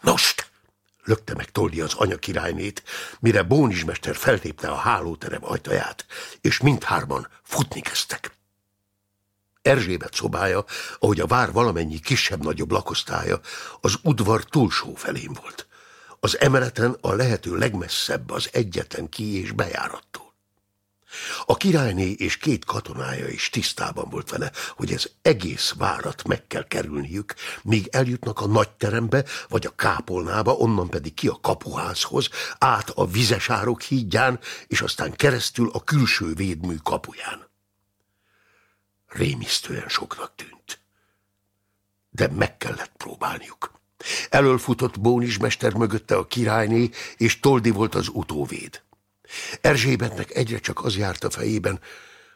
Most! lökte meg Toldi az anya királynét, mire Bónizsmester feltépte a hálóterem ajtaját, és mindhárman futni kezdtek. Erzsébet szobája, ahogy a vár valamennyi kisebb-nagyobb lakosztálya, az udvar túlsó felén volt. Az emeleten a lehető legmesszebb az egyetlen ki- és bejárattól. A királyné és két katonája is tisztában volt vele, hogy ez egész várat meg kell kerülniük, míg eljutnak a nagyterembe vagy a kápolnába, onnan pedig ki a kapuházhoz, át a vizesárok hídján, és aztán keresztül a külső védmű kapuján. Rémisztően soknak tűnt. De meg kellett próbálniuk. Elölfutott Bónis mester mögötte a királyné, és Toldi volt az utóvéd. Erzsébetnek egyre csak az járt a fejében,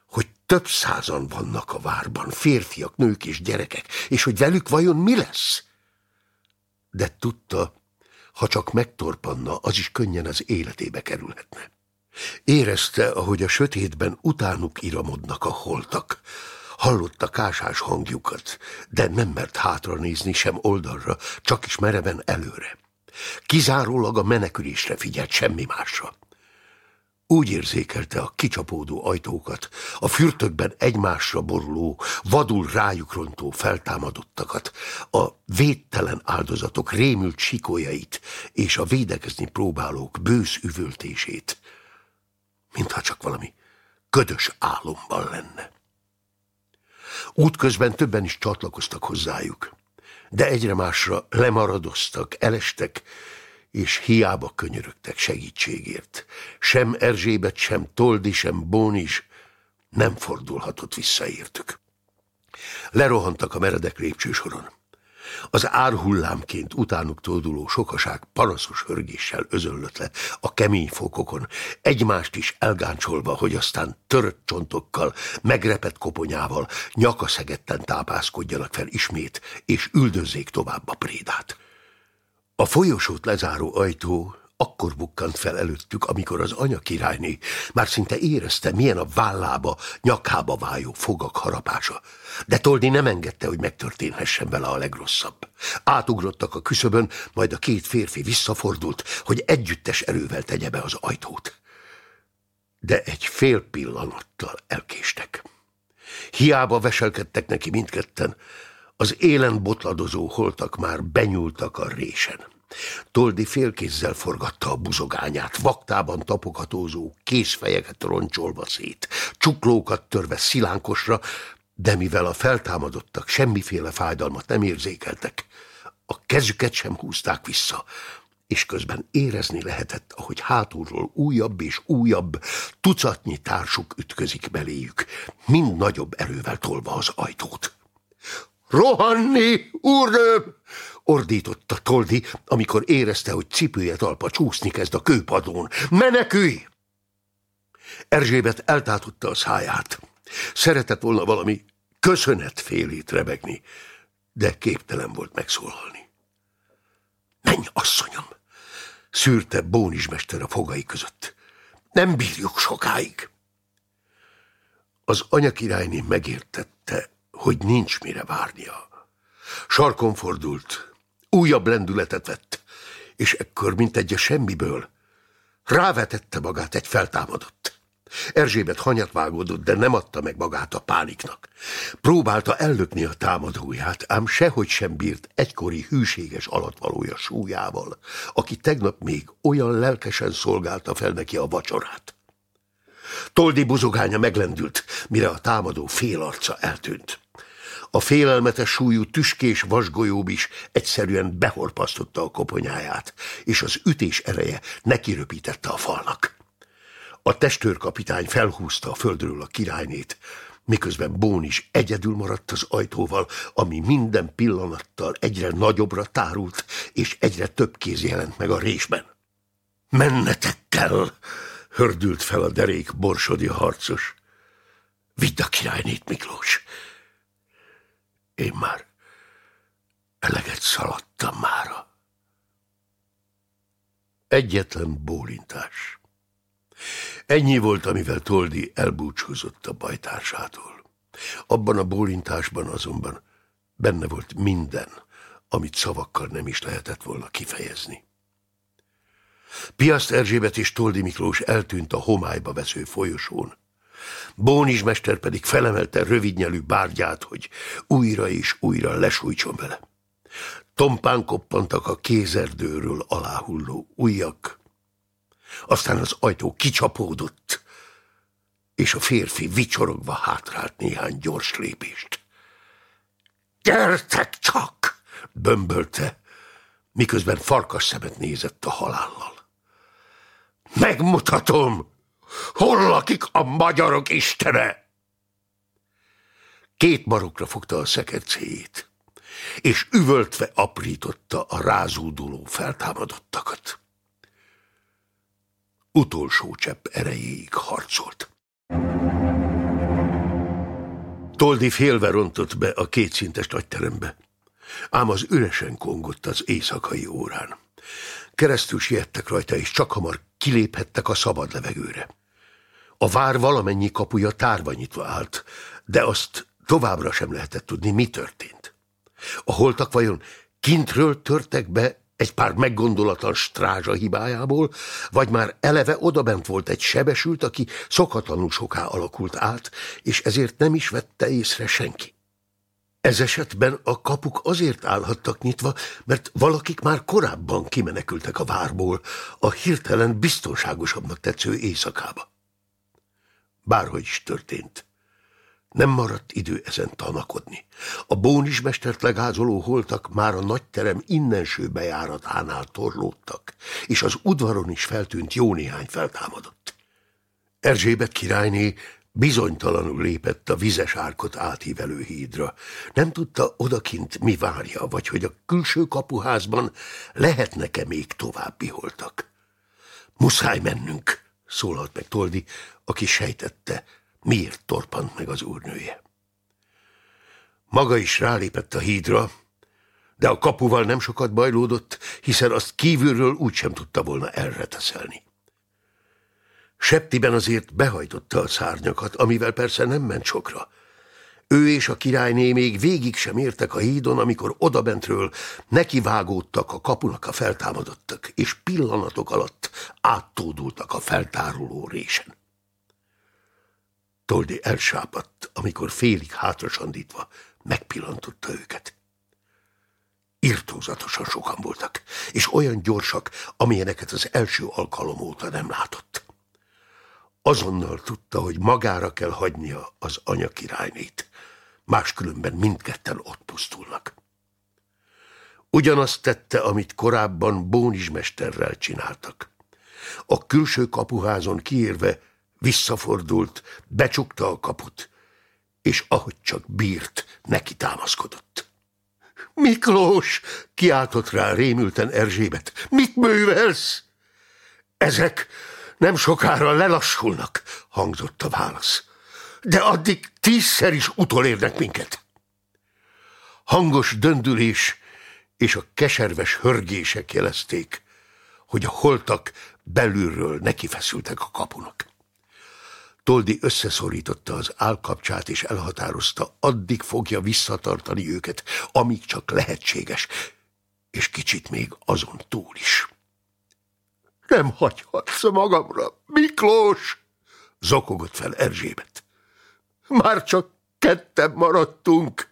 hogy több százan vannak a várban, férfiak, nők és gyerekek, és hogy velük vajon mi lesz? De tudta, ha csak megtorpanna, az is könnyen az életébe kerülhetne. Érezte, ahogy a sötétben utánuk iramodnak a holtak. Hallotta kásás hangjukat, de nem mert hátra nézni sem oldalra, csak is mereven előre. Kizárólag a menekülésre figyelt semmi másra. Úgy érzékelte a kicsapódó ajtókat, a fürtökben egymásra boruló, vadul rájuk rontó feltámadottakat, a védtelen áldozatok rémült sikójait és a védekezni próbálók bősz üvöltését, mintha csak valami ködös álomban lenne. Útközben többen is csatlakoztak hozzájuk, de egyre másra lemaradoztak, elestek, és hiába könyörögtek segítségért. Sem Erzsébet, sem Toldi, sem Bónis nem fordulhatott visszaértük. Lerohantak a meredek lépcsősoron. Az árhullámként utánuk tóduló sokaság panaszos hörgéssel özöllött le a kemény fokokon, egymást is elgáncsolva, hogy aztán törött csontokkal, megrepett koponyával, nyakaszegetten tápászkodjanak fel ismét, és üldözzék tovább a prédát. A folyosót lezáró ajtó akkor bukkant fel előttük, amikor az anya királyné már szinte érezte, milyen a vállába, nyakába vájó fogak harapása. De Toldi nem engedte, hogy megtörténhessen vele a legrosszabb. Átugrottak a küszöbön, majd a két férfi visszafordult, hogy együttes erővel tegye be az ajtót. De egy fél pillanattal elkéstek. Hiába veselkedtek neki mindketten, az élen botladozó holtak már benyúltak a résen. Toldi félkézzel forgatta a buzogányát, vaktában tapogatózó kézfejeket roncsolva szét, csuklókat törve szilánkosra, de mivel a feltámadottak semmiféle fájdalmat nem érzékeltek, a kezüket sem húzták vissza, és közben érezni lehetett, ahogy hátulról újabb és újabb tucatnyi társuk ütközik beléjük, mind nagyobb erővel tolva az ajtót. Rohanni, úrnőm! Ordította Toldi, amikor érezte, hogy cipője talpa csúszni kezd a kőpadón. Menekülj! Erzsébet eltátotta a száját. Szeretett volna valami köszönetfélét rebegni, de képtelen volt megszólalni. Menj, asszonyom! szűrte Bónizsmester a fogai között. Nem bírjuk sokáig. Az anyakirályné megértette, hogy nincs mire várnia. Sarkon fordult, újabb lendületet vett, és ekkor, mint egy a semmiből, rávetette magát egy feltámadott. Erzsébet hanyat vágódott, de nem adta meg magát a pániknak. Próbálta ellökni a támadóját, ám sehogy sem bírt egykori hűséges alatvalója súlyával, aki tegnap még olyan lelkesen szolgálta fel neki a vacsorát. Toldi buzogánya meglendült, mire a támadó félarca eltűnt. A félelmetes súlyú tüskés vasgolyób is egyszerűen behorpasztotta a koponyáját, és az ütés ereje nekiröpítette a falnak. A testőrkapitány felhúzta a földről a királynét, miközben Bón is egyedül maradt az ajtóval, ami minden pillanattal egyre nagyobbra tárult, és egyre több kéz jelent meg a résben. Mennetek kell! hördült fel a derék borsodi harcos. Vidd a királynét, Miklós! Én már Eleget szaladtam mára. Egyetlen bólintás. Ennyi volt, amivel Toldi elbúcsúzott a bajtársától. Abban a bólintásban azonban benne volt minden, amit szavakkal nem is lehetett volna kifejezni. Piaszt Erzsébet és Toldi Miklós eltűnt a homályba vesző folyosón. Bónis mester pedig felemelte rövidnyelű bárgyát, hogy újra és újra lesújtson vele. Tompán koppantak a kézerdőről aláhulló ujjak. Aztán az ajtó kicsapódott, és a férfi vicsorogva hátrált néhány gyors lépést. Gyertek csak! bömbölte, miközben farkas szemet nézett a halállal. Megmutatom, hol lakik a magyarok istene! Két marokra fogta a szekercéjét, és üvöltve aprította a rázúduló feltámadottakat. Utolsó csepp erejéig harcolt. Toldi félve rontott be a kétszintes nagyterembe, ám az üresen kongott az éjszakai órán. Keresztül siettek rajta, és csak hamar kiléphettek a szabad levegőre. A vár valamennyi kapuja tárva nyitva állt, de azt továbbra sem lehetett tudni, mi történt. A holtak vajon kintről törtek be egy pár meggondolatlan strázsa hibájából, vagy már eleve odabent volt egy sebesült, aki szokatlanul soká alakult át, és ezért nem is vette észre senki. Ez esetben a kapuk azért állhattak nyitva, mert valakik már korábban kimenekültek a várból, a hirtelen biztonságosabbnak tetsző éjszakába. Bárhogy is történt. Nem maradt idő ezen tanakodni. A bónismestert legázoló holtak már a nagyterem innenső bejáratánál torlódtak, és az udvaron is feltűnt jó néhány feltámadott. Erzsébet királyné bizonytalanul lépett a vizes árkot átívelő hídra. Nem tudta odakint mi várja, vagy hogy a külső kapuházban lehetnek-e még további holtak. Muszáj mennünk, szólalt meg Toldi, aki sejtette, miért torpant meg az úrnője. Maga is rálépett a hídra, de a kapuval nem sokat bajlódott, hiszen azt kívülről úgysem tudta volna elreteszelni. Septiben azért behajtotta a szárnyakat, amivel persze nem ment sokra. Ő és a királyné még végig sem értek a hídon, amikor odabentről nekivágódtak a kapunak a feltámadottak, és pillanatok alatt áttódultak a feltáruló résen. Toldi elsápadt, amikor félig hátrasandítva megpillantotta őket. Irtózatosan sokan voltak, és olyan gyorsak, amilyeneket az első alkalom óta nem látott. Azonnal tudta, hogy magára kell hagynia az anya királynét, máskülönben mindketten ott pusztulnak. Ugyanazt tette, amit korábban bónizsmesterrel csináltak. A külső kapuházon kiérve visszafordult, becsukta a kaput, és ahogy csak bírt, neki támaszkodott. Miklós! kiáltott rá rémülten Erzsébet. Mit művelsz? Ezek nem sokára lelassulnak, hangzott a válasz. De addig tízszer is utolérnek minket. Hangos döndülés és a keserves hörgések jelezték, hogy a holtak belülről nekifeszültek a kapunak. Toldi összeszorította az állkapcsát, és elhatározta, addig fogja visszatartani őket, amíg csak lehetséges, és kicsit még azon túl is. Nem hagyhatsz magamra, Miklós! zokogott fel Erzsébet. Már csak ketten maradtunk.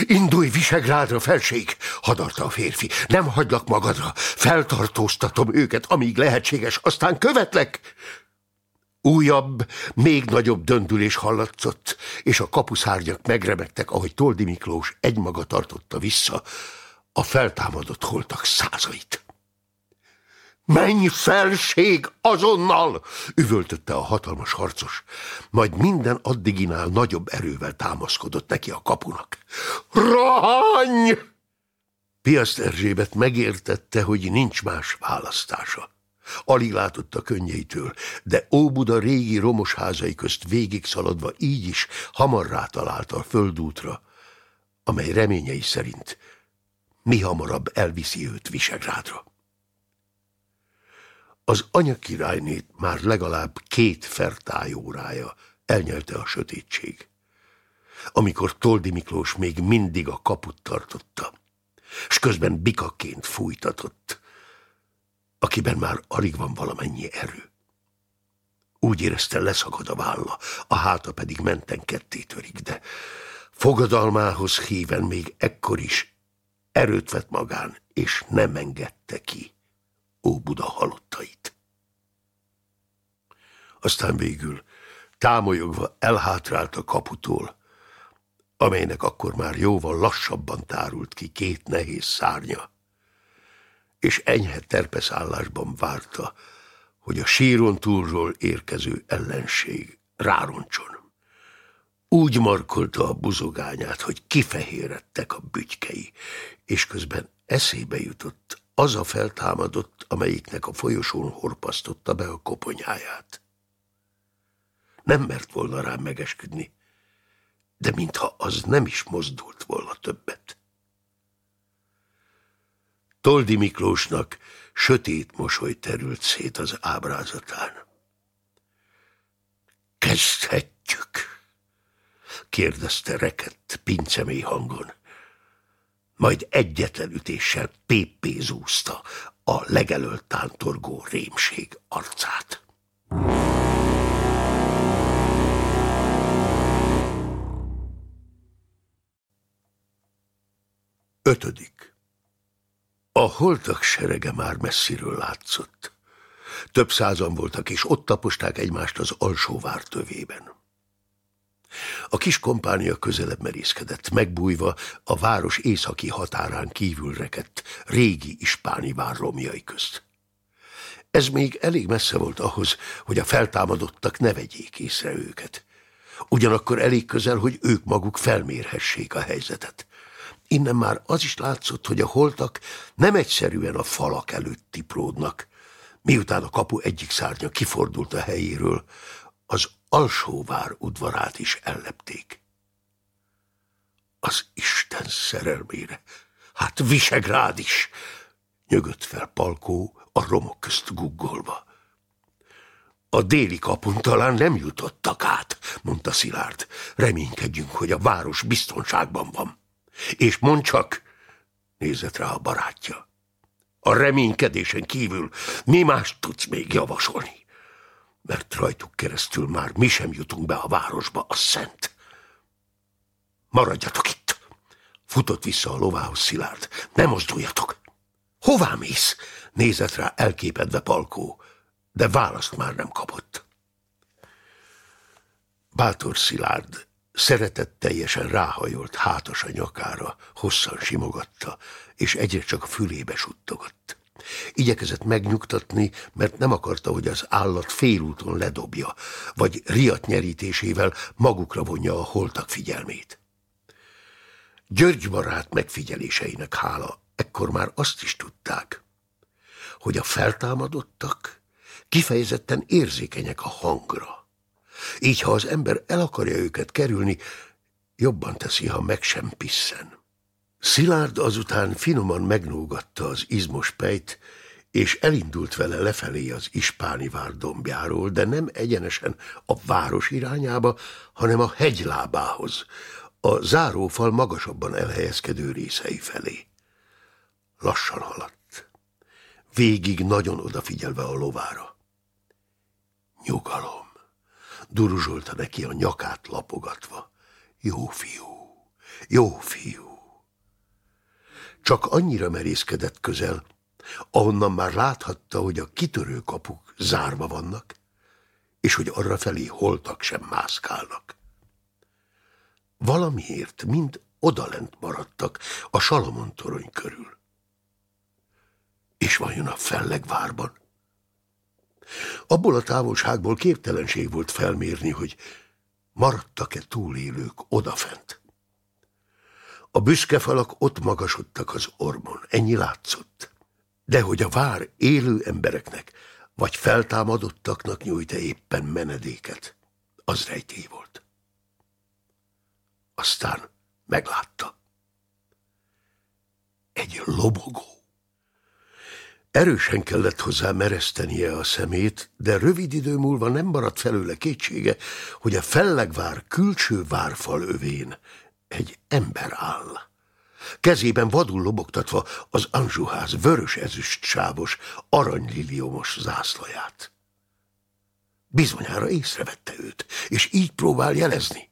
Indulj Visegrádra, felség, hadarta a férfi. Nem hagylak magadra, feltartóztatom őket, amíg lehetséges, aztán követlek. Újabb, még nagyobb döndülés hallatszott, és a kapuszárnyak megremegtek, ahogy Toldi Miklós egymaga tartotta vissza a feltámadott holtak százait. Menj felség azonnal! üvöltötte a hatalmas harcos, majd minden addiginál nagyobb erővel támaszkodott neki a kapunak. Rohanj! Piaszt Erzsébet megértette, hogy nincs más választása. Alig látott a könnyeitől, de Óbuda régi romos házai közt végig szaladva így is hamar rátalált a földútra, amely reményei szerint mi hamarabb elviszi őt Visegrádra. Az anyakirálynét már legalább két fertájórája elnyelte a sötétség. Amikor Toldi Miklós még mindig a kaput tartotta, s közben bikaként fújtatott, akiben már alig van valamennyi erő. Úgy érezte, leszakad a válla, a háta pedig menten ketté törik, de fogadalmához híven még ekkor is erőt vett magán, és nem engedte ki Óbuda halottait. Aztán végül támolyogva elhátrált a kaputól, amelynek akkor már jóval lassabban tárult ki két nehéz szárnya, és enyhe terpeszállásban várta, hogy a síron túlról érkező ellenség rároncson. Úgy markolta a buzogányát, hogy kifehérettek a bütykei, és közben eszébe jutott az a feltámadott, amelyiknek a folyosón horpasztotta be a koponyáját. Nem mert volna rám megesküdni, de mintha az nem is mozdult volna többet. Toldi Miklósnak sötét mosoly terült szét az ábrázatán. Kezdhetjük? kérdezte rekett, pincemély hangon. Majd egyetlen ütéssel péppézúzta a legelől tántorgó rémség arcát. Ötödik. A holtak serege már messziről látszott. Több százan voltak, és ott taposták egymást az alsó vár tövében. A kis kompánia közelebb merészkedett, megbújva a város északi határán kívül rekedt régi ispáni vár romjai közt. Ez még elég messze volt ahhoz, hogy a feltámadottak ne vegyék észre őket. Ugyanakkor elég közel, hogy ők maguk felmérhessék a helyzetet. Innen már az is látszott, hogy a holtak nem egyszerűen a falak előtt tipródnak. Miután a kapu egyik szárnya kifordult a helyéről, az alsóvár udvarát is ellepték. Az Isten szerelmére, hát Visegrád is, nyögött fel Palkó a romok közt guggolva. A déli kapun talán nem jutottak át, mondta Szilárd. Reménykedjünk, hogy a város biztonságban van. És mond csak, nézett rá a barátja, a reménykedésen kívül mi más tudsz még javasolni? Mert rajtuk keresztül már mi sem jutunk be a városba, a szent. Maradjatok itt! Futott vissza a lovához Szilárd. Ne mozduljatok! Hová mész? Nézett rá elképedve Palkó, de választ már nem kapott. Bátor Szilárd teljesen ráhajolt hátas a nyakára, hosszan simogatta, és egyre csak a fülébe suttogott. Igyekezett megnyugtatni, mert nem akarta, hogy az állat félúton ledobja, vagy riat nyerítésével magukra vonja a holtak figyelmét. György barát megfigyeléseinek hála, ekkor már azt is tudták, hogy a feltámadottak kifejezetten érzékenyek a hangra így, ha az ember el akarja őket kerülni, jobban teszi, ha meg sem pisszen. Szilárd azután finoman megnógatta az izmos pejt, és elindult vele lefelé az Ispáni vár dombjáról, de nem egyenesen a város irányába, hanem a hegylábához, a zárófal magasabban elhelyezkedő részei felé. Lassan haladt, végig nagyon odafigyelve a lovára. Nyugalom duruzsolta neki a nyakát lapogatva. Jó fiú, jó fiú. Csak annyira merészkedett közel, ahonnan már láthatta, hogy a kitörő kapuk zárva vannak, és hogy arra felé holtak sem mászkálnak. Valamiért mind odalent maradtak a Salamon torony körül. És vajon a fellegvárban? Abból a távolságból képtelenség volt felmérni, hogy maradtak-e túlélők odafent. A büszke falak ott magasodtak az ormon, ennyi látszott. De hogy a vár élő embereknek, vagy feltámadottaknak nyújt -e éppen menedéket, az rejtély volt. Aztán meglátta. Egy lobogó. Erősen kellett hozzá meresztenie a szemét, de rövid idő múlva nem maradt felőle kétsége, hogy a fellegvár külső várfal övén egy ember áll. Kezében vadul lobogtatva az Anzsuház vörös ezüst sávos, aranyliliomos zászlaját. Bizonyára észrevette őt, és így próbál jelezni.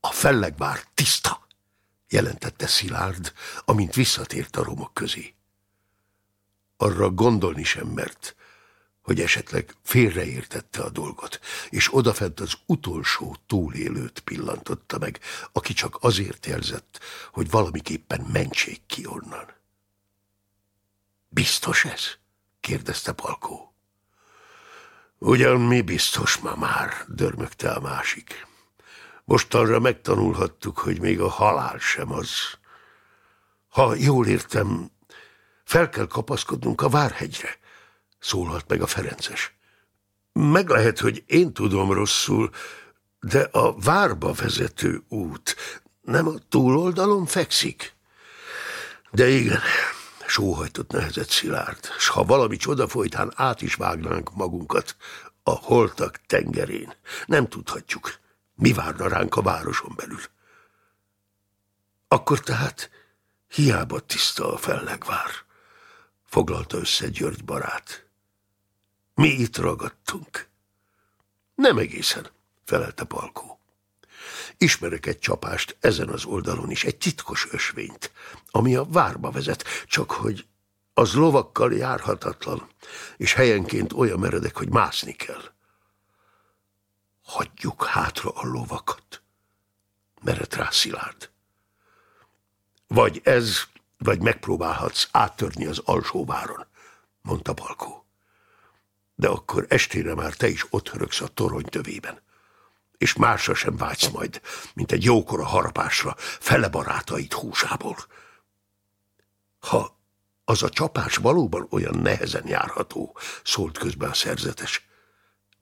A fellegvár tiszta, jelentette Szilárd, amint visszatért a romok közé. Arra gondolni sem mert, hogy esetleg félreértette a dolgot, és odafent az utolsó túlélőt pillantotta meg, aki csak azért érzett, hogy valamiképpen mentsék ki onnan. Biztos ez? kérdezte Palkó. Ugyan mi biztos ma már, dörmögte a másik. Mostanra megtanulhattuk, hogy még a halál sem az. Ha jól értem, fel kell kapaszkodnunk a Várhegyre, szólalt meg a Ferences. Meg lehet, hogy én tudom rosszul, de a várba vezető út nem a túloldalon fekszik. De igen, sóhajtott nehezett Szilárd, s ha valami csoda folytán át is vágnánk magunkat a holtak tengerén, nem tudhatjuk, mi várna ránk a városon belül. Akkor tehát hiába tiszta a fellegvár, foglalta össze György barát. Mi itt ragadtunk. Nem egészen, felelte Palkó. Ismerek egy csapást ezen az oldalon is, egy titkos ösvényt, ami a várba vezet, csak hogy az lovakkal járhatatlan, és helyenként olyan meredek, hogy mászni kell. Hagyjuk hátra a lovakat, mered rá Szilárd. Vagy ez, vagy megpróbálhatsz áttörni az alsóváron, mondta Balkó. De akkor estére már te is ott hörögsz a torony tövében és másra sem vágysz majd, mint egy jókora harapásra, fele barátait húsából. Ha az a csapás valóban olyan nehezen járható, szólt közben a szerzetes,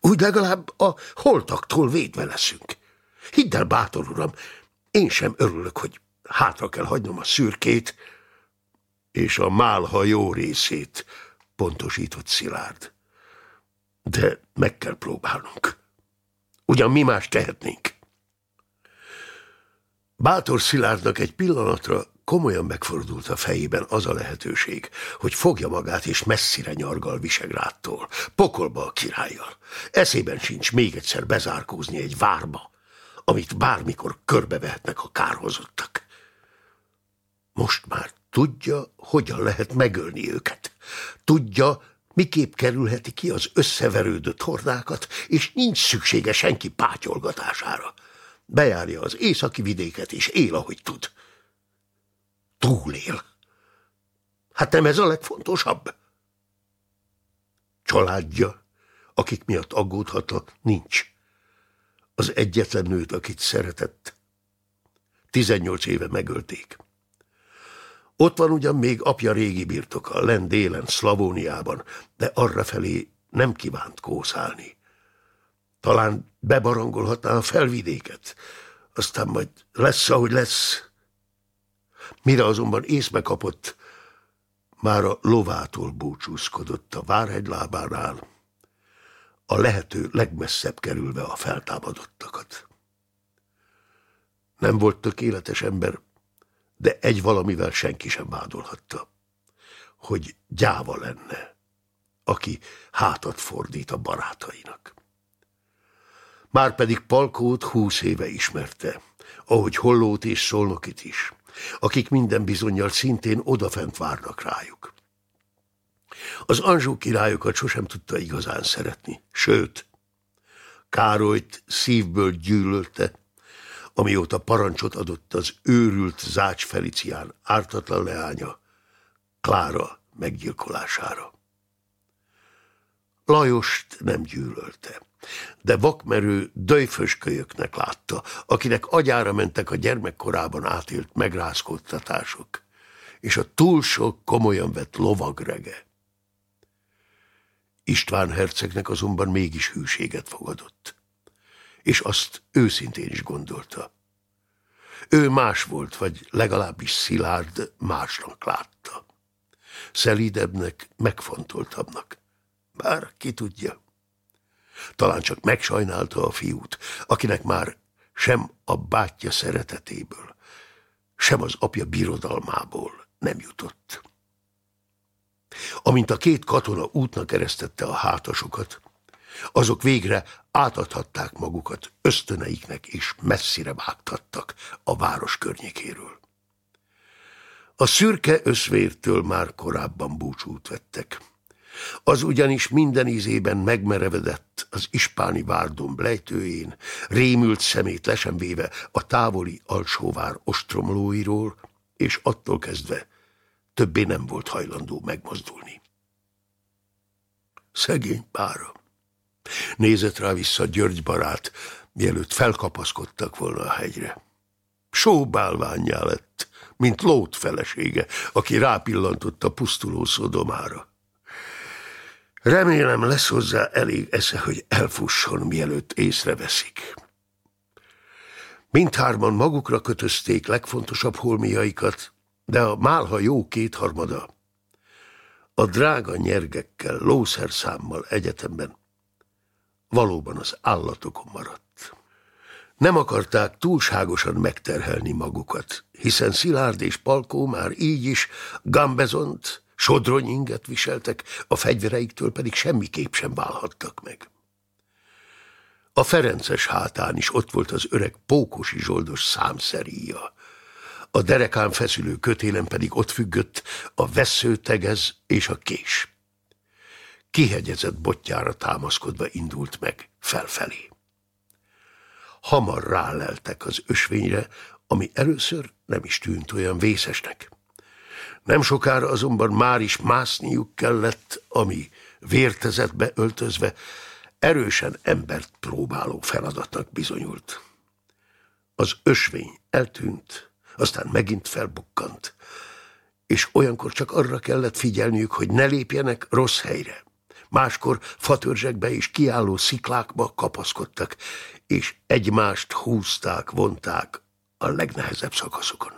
úgy legalább a holtaktól védve leszünk. Hidd el, bátor uram, én sem örülök, hogy hátra kell hagynom a szürkét, és a málha jó részét, pontosított Szilárd. De meg kell próbálnunk. Ugyan mi más tehetnénk? Bátor Szilárdnak egy pillanatra komolyan megfordult a fejében az a lehetőség, hogy fogja magát és messzire nyargal Visegrádtól, pokolba a királlyal. Eszében sincs még egyszer bezárkózni egy várba, amit bármikor körbevehetnek a kárhozottak. Most már tudja, hogyan lehet megölni őket. Tudja, miképp kerülheti ki az összeverődött hordákat, és nincs szüksége senki pátyolgatására. Bejárja az északi vidéket, és él, ahogy tud. Túlél. Hát nem ez a legfontosabb? Családja, akik miatt aggódhatna, nincs. Az egyetlen nőt, akit szeretett, tizennyolc éve megölték. Ott van ugyan még apja régi birtoka, len délen, Szlavóniában, de arra felé nem kívánt kószálni. Talán bebarangolhatná a felvidéket, aztán majd lesz, ahogy lesz. Mire azonban észbe kapott, már a lovától búcsúzkodott a várhegy lábánál, a lehető legmesszebb kerülve a feltámadottakat. Nem volt tökéletes ember, de egy valamivel senki sem vádolhatta, hogy gyáva lenne, aki hátat fordít a barátainak. Márpedig Palkót húsz éve ismerte, ahogy Hollót és Szolnokit is, akik minden bizonyal szintén odafent várnak rájuk. Az Anzsó királyokat sosem tudta igazán szeretni, sőt, Károlyt szívből gyűlölte, amióta parancsot adott az őrült Zács Felicián ártatlan leánya, Klára meggyilkolására. Lajost nem gyűlölte, de vakmerő döjföskölyöknek látta, akinek agyára mentek a gyermekkorában átélt megrázkódtatások, és a túl sok komolyan vett lovagrege. István hercegnek azonban mégis hűséget fogadott és azt őszintén is gondolta. Ő más volt, vagy legalábbis Szilárd másnak látta. Szelidebbnek, megfontoltabbnak. Bár ki tudja. Talán csak megsajnálta a fiút, akinek már sem a bátyja szeretetéből, sem az apja birodalmából nem jutott. Amint a két katona útnak eresztette a hátasokat, azok végre átadhatták magukat ösztöneiknek és messzire vágtattak a város környékéről. A szürke összvértől már korábban búcsút vettek. Az ugyanis minden ízében megmerevedett az ispáni várdom lejtőjén, rémült szemét lesen véve a távoli alsóvár ostromlóiról, és attól kezdve többé nem volt hajlandó megmozdulni. Szegény pára. Nézett rá vissza György barát, mielőtt felkapaszkodtak volna a hegyre. Sóbálványjá lett, mint Lót felesége, aki rápillantott a pusztuló szodomára. Remélem lesz hozzá elég esze, hogy elfusson, mielőtt észreveszik. Mindhárman magukra kötözték legfontosabb holmiaikat, de a málha jó kétharmada a drága nyergekkel, lószerszámmal egyetemben valóban az állatokon maradt. Nem akarták túlságosan megterhelni magukat, hiszen Szilárd és Palkó már így is gambezont, sodronyinget viseltek, a fegyvereiktől pedig semmiképp sem válhattak meg. A Ferences hátán is ott volt az öreg Pókosi Zsoldos számszeríja, a derekán feszülő kötélen pedig ott függött a veszőtegez és a kés. Kihegyezett botjára támaszkodva indult meg felfelé. Hamar ráleltek az ösvényre, ami először nem is tűnt olyan vészesnek. Nem sokára azonban már is mászniuk kellett, ami vértezetbe öltözve erősen embert próbáló feladatnak bizonyult. Az ösvény eltűnt, aztán megint felbukkant, és olyankor csak arra kellett figyelniük, hogy ne lépjenek rossz helyre. Máskor fatörzsekbe és kiálló sziklákba kapaszkodtak, és egymást húzták, vonták a legnehezebb szakaszokon.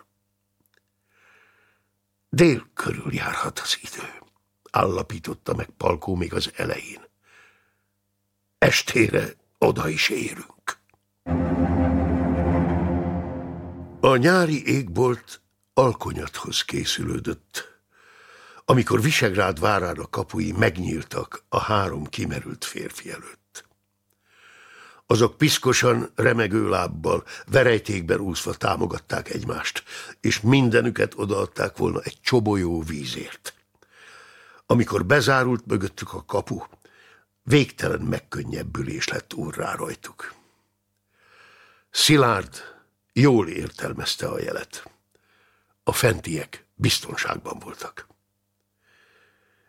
Dél körül járhat az idő, állapította meg Palkó még az elején. Estére oda is érünk. A nyári égbolt alkonyathoz készülődött, amikor Visegrád várára kapui megnyíltak a három kimerült férfi előtt. Azok piszkosan, remegő lábbal, verejtékben úszva támogatták egymást, és mindenüket odaadták volna egy csobolyó vízért. Amikor bezárult mögöttük a kapu, végtelen megkönnyebbülés lett úrrá rajtuk. Szilárd jól értelmezte a jelet. A fentiek biztonságban voltak.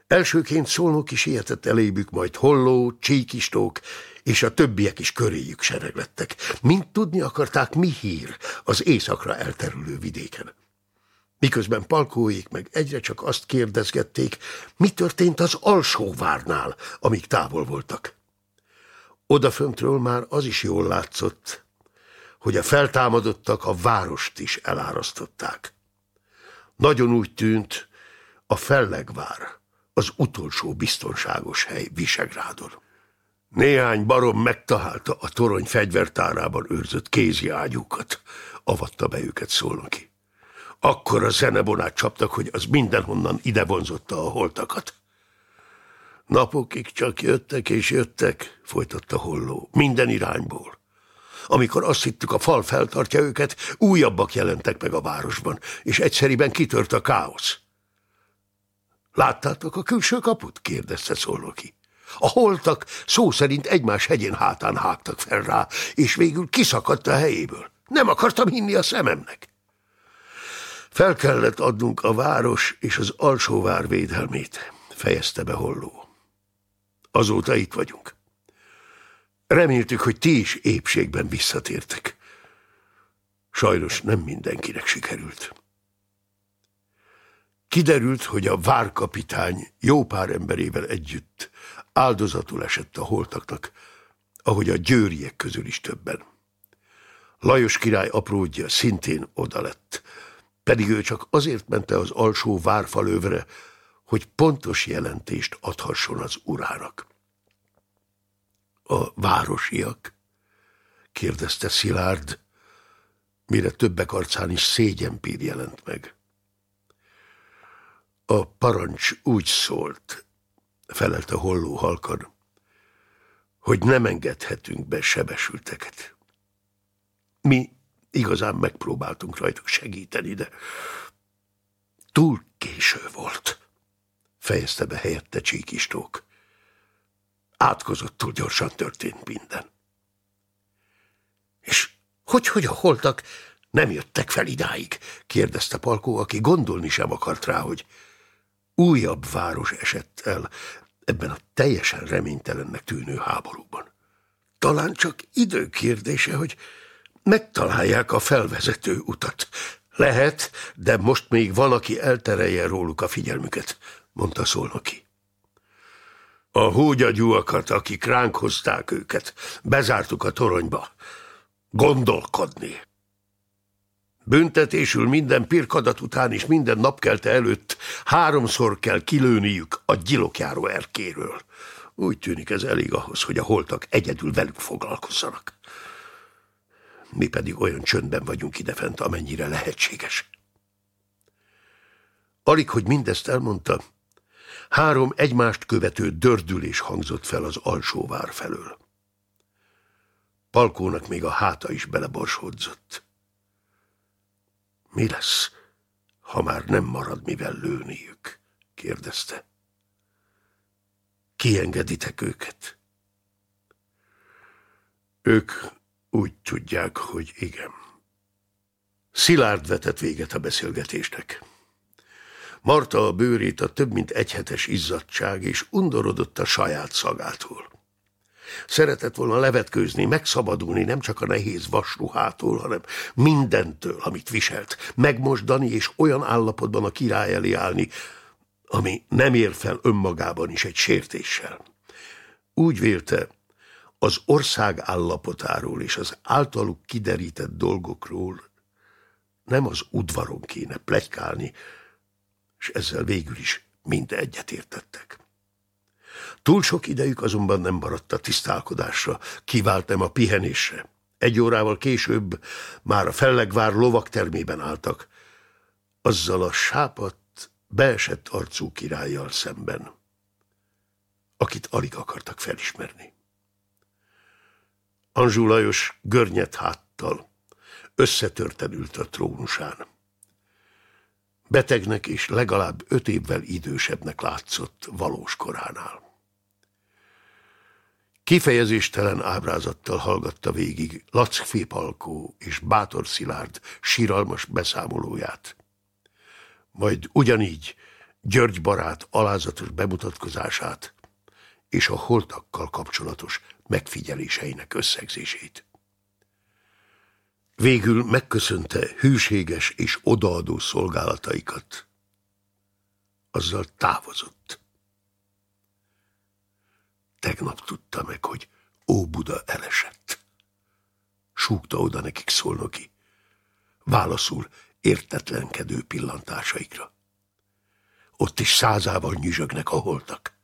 Elsőként szólnok is ilyetett elébük, majd holló, csíkistók, és a többiek is köréjük sereglettek. Mint tudni akarták, mi hír az éjszakra elterülő vidéken. Miközben palkóik meg egyre csak azt kérdezgették, mi történt az alsóvárnál, amíg távol voltak. Odaföntről már az is jól látszott, hogy a feltámadottak a várost is elárasztották. Nagyon úgy tűnt, a Fellegvár az utolsó biztonságos hely Visegrádon. Néhány barom megtalálta a torony fegyvertárában őrzött kézi ágyúkat, avatta be őket szólnoki. Akkor a zenebonát csaptak, hogy az mindenhonnan ide vonzotta a holtakat. Napokig csak jöttek és jöttek, folytatta Holló, minden irányból. Amikor azt hittük, a fal feltartja őket, újabbak jelentek meg a városban, és egyszeriben kitört a káosz. Láttátok a külső kaput? kérdezte Szolnoki. A holtak szó szerint egymás hegyén hátán hágtak fel rá, és végül kiszakadt a helyéből. Nem akartam hinni a szememnek. Fel kellett adnunk a város és az alsóvár védelmét, fejezte be Holló. Azóta itt vagyunk. Reméltük, hogy ti is épségben visszatértek. Sajnos nem mindenkinek sikerült. Kiderült, hogy a várkapitány jó pár emberével együtt áldozatul esett a holtaknak, ahogy a győriek közül is többen. Lajos király apródja szintén oda lett, pedig ő csak azért mente az alsó várfalövre, hogy pontos jelentést adhasson az urának. A városiak? kérdezte Szilárd, mire többek arcán is szégyenpír jelent meg. A parancs úgy szólt, felelte holló halkan, hogy nem engedhetünk be sebesülteket. Mi igazán megpróbáltunk rajtuk segíteni, de túl késő volt, fejezte be helyette Csíkistók. Átkozottul gyorsan történt minden. És hogy, hogy a holtak nem jöttek fel idáig? kérdezte Palkó, aki gondolni sem akart rá, hogy újabb város esett el ebben a teljesen reménytelennek tűnő háborúban. Talán csak idő kérdése, hogy megtalálják a felvezető utat. Lehet, de most még van, aki elterelje róluk a figyelmüket, mondta Szolnoki. A hógyagyúakat, akik ránk hozták őket, bezártuk a toronyba. Gondolkodni. Büntetésül minden pirkadat után és minden napkelte előtt háromszor kell kilőniük a gyilokjáró erkéről. Úgy tűnik ez elég ahhoz, hogy a holtak egyedül velük foglalkozzanak. Mi pedig olyan csöndben vagyunk idefent, amennyire lehetséges. Alig, hogy mindezt elmondta, három egymást követő dördülés hangzott fel az alsó vár felől. Palkónak még a háta is beleborsódzott. Mi lesz, ha már nem marad mivel lőniük? kérdezte. Kiengeditek őket? Ők úgy tudják, hogy igen. Szilárd vetett véget a beszélgetésnek. Marta a bőrét a több mint egyhetes izzadság, és undorodott a saját szagától. Szeretett volna levetkőzni, megszabadulni nem csak a nehéz vasruhától, hanem mindentől, amit viselt, megmosdani és olyan állapotban a király elé állni, ami nem ér fel önmagában is egy sértéssel. Úgy vélte, az ország állapotáról és az általuk kiderített dolgokról nem az udvaron kéne plegykálni, és ezzel végül is mind egyetértettek. Túl sok idejük azonban nem maradt a tisztálkodásra, kiváltam a pihenésre. Egy órával később már a fellegvár lovak termében álltak, azzal a sápat, beesett arcú királlyal szemben, akit alig akartak felismerni. Anzsú Lajos görnyet háttal, összetörten ült a trónusán. Betegnek és legalább öt évvel idősebbnek látszott valós koránál. Kifejezéstelen ábrázattal hallgatta végig Lackfé Palkó és Bátor Szilárd síralmas beszámolóját. Majd ugyanígy György barát alázatos bemutatkozását és a holtakkal kapcsolatos megfigyeléseinek összegzését. Végül megköszönte hűséges és odaadó szolgálataikat. Azzal távozott. Tegnap tudta meg, hogy Óbuda elesett. Súgta oda nekik szólnoki. Válaszul értetlenkedő pillantásaikra. Ott is százával nyüzsögnek a holtak.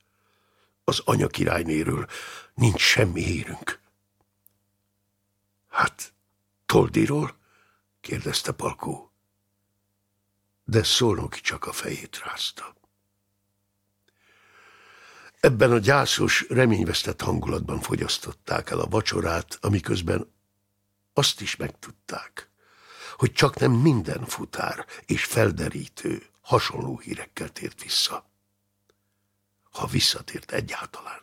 Az anya királynéről nincs semmi hírünk. Hát, Toldiról? kérdezte Palkó. De Szolnoki csak a fejét rázta. Ebben a gyászos, reményvesztett hangulatban fogyasztották el a vacsorát, amiközben azt is megtudták, hogy csak nem minden futár és felderítő hasonló hírekkel tért vissza. Ha visszatért egyáltalán.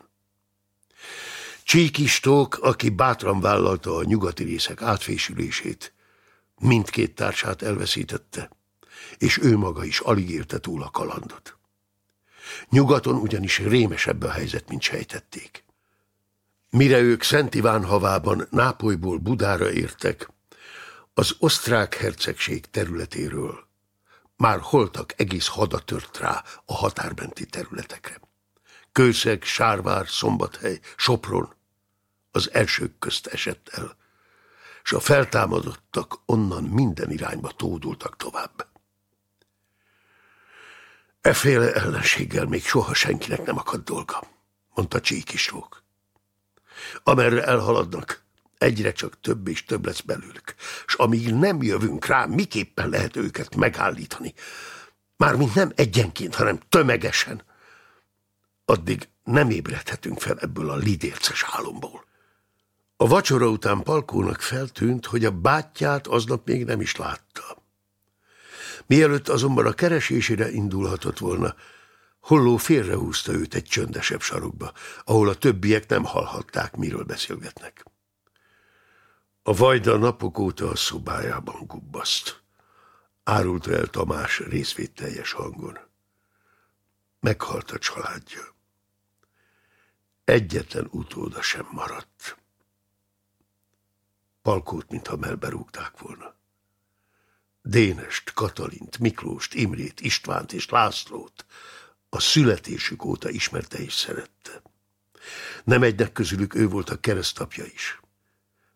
Csíkistók, aki bátran vállalta a nyugati részek átfésülését, mindkét társát elveszítette, és ő maga is alig érte túl a kalandot. Nyugaton ugyanis rémesebb a helyzet, mint sejtették. Mire ők Szent Iván havában Nápolyból Budára értek, az osztrák hercegség területéről már holtak egész hada tört rá a határmenti területekre. Kőszeg, Sárvár, Szombathely, Sopron az elsők közt esett el. s a feltámadottak onnan minden irányba tódultak tovább. Eféle ellenséggel még soha senkinek nem akadt dolga, mondta Csíkisrók. Amerre elhaladnak, egyre csak több és több lesz belőlük, és amíg nem jövünk rá, miképpen lehet őket megállítani, mármint nem egyenként, hanem tömegesen, addig nem ébredhetünk fel ebből a lidérces álomból. A vacsora után Palkónak feltűnt, hogy a bátyját aznap még nem is látta. Mielőtt azonban a keresésére indulhatott volna, Holló félrehúzta őt egy csöndesebb sarokba, ahol a többiek nem hallhatták, miről beszélgetnek. A vajda napok óta a szobájában gubbaszt. Árulta el Tamás részvételjes hangon. Meghalt a családja. Egyetlen utóda sem maradt. Palkót, mintha melberúgták volna. Dénest, Katalint, Miklóst, Imrét, Istvánt és Lászlót a születésük óta ismerte és szerette. Nem egynek közülük ő volt a keresztapja is.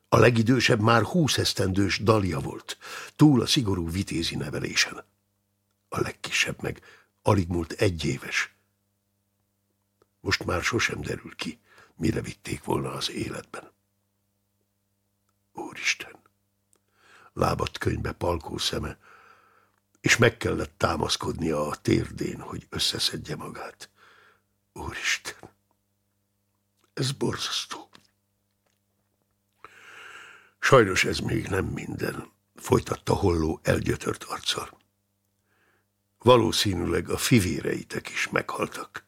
A legidősebb már húsz esztendős Dalia volt, túl a szigorú vitézi nevelésen. A legkisebb meg alig múlt egy éves. Most már sosem derül ki, mire vitték volna az életben. Úristen! Lábadt könyvbe palkó szeme, és meg kellett támaszkodnia a térdén, hogy összeszedje magát. Úristen! Ez borzasztó. Sajnos ez még nem minden, folytatta Holló elgyötört arccal. Valószínűleg a fivéreitek is meghaltak.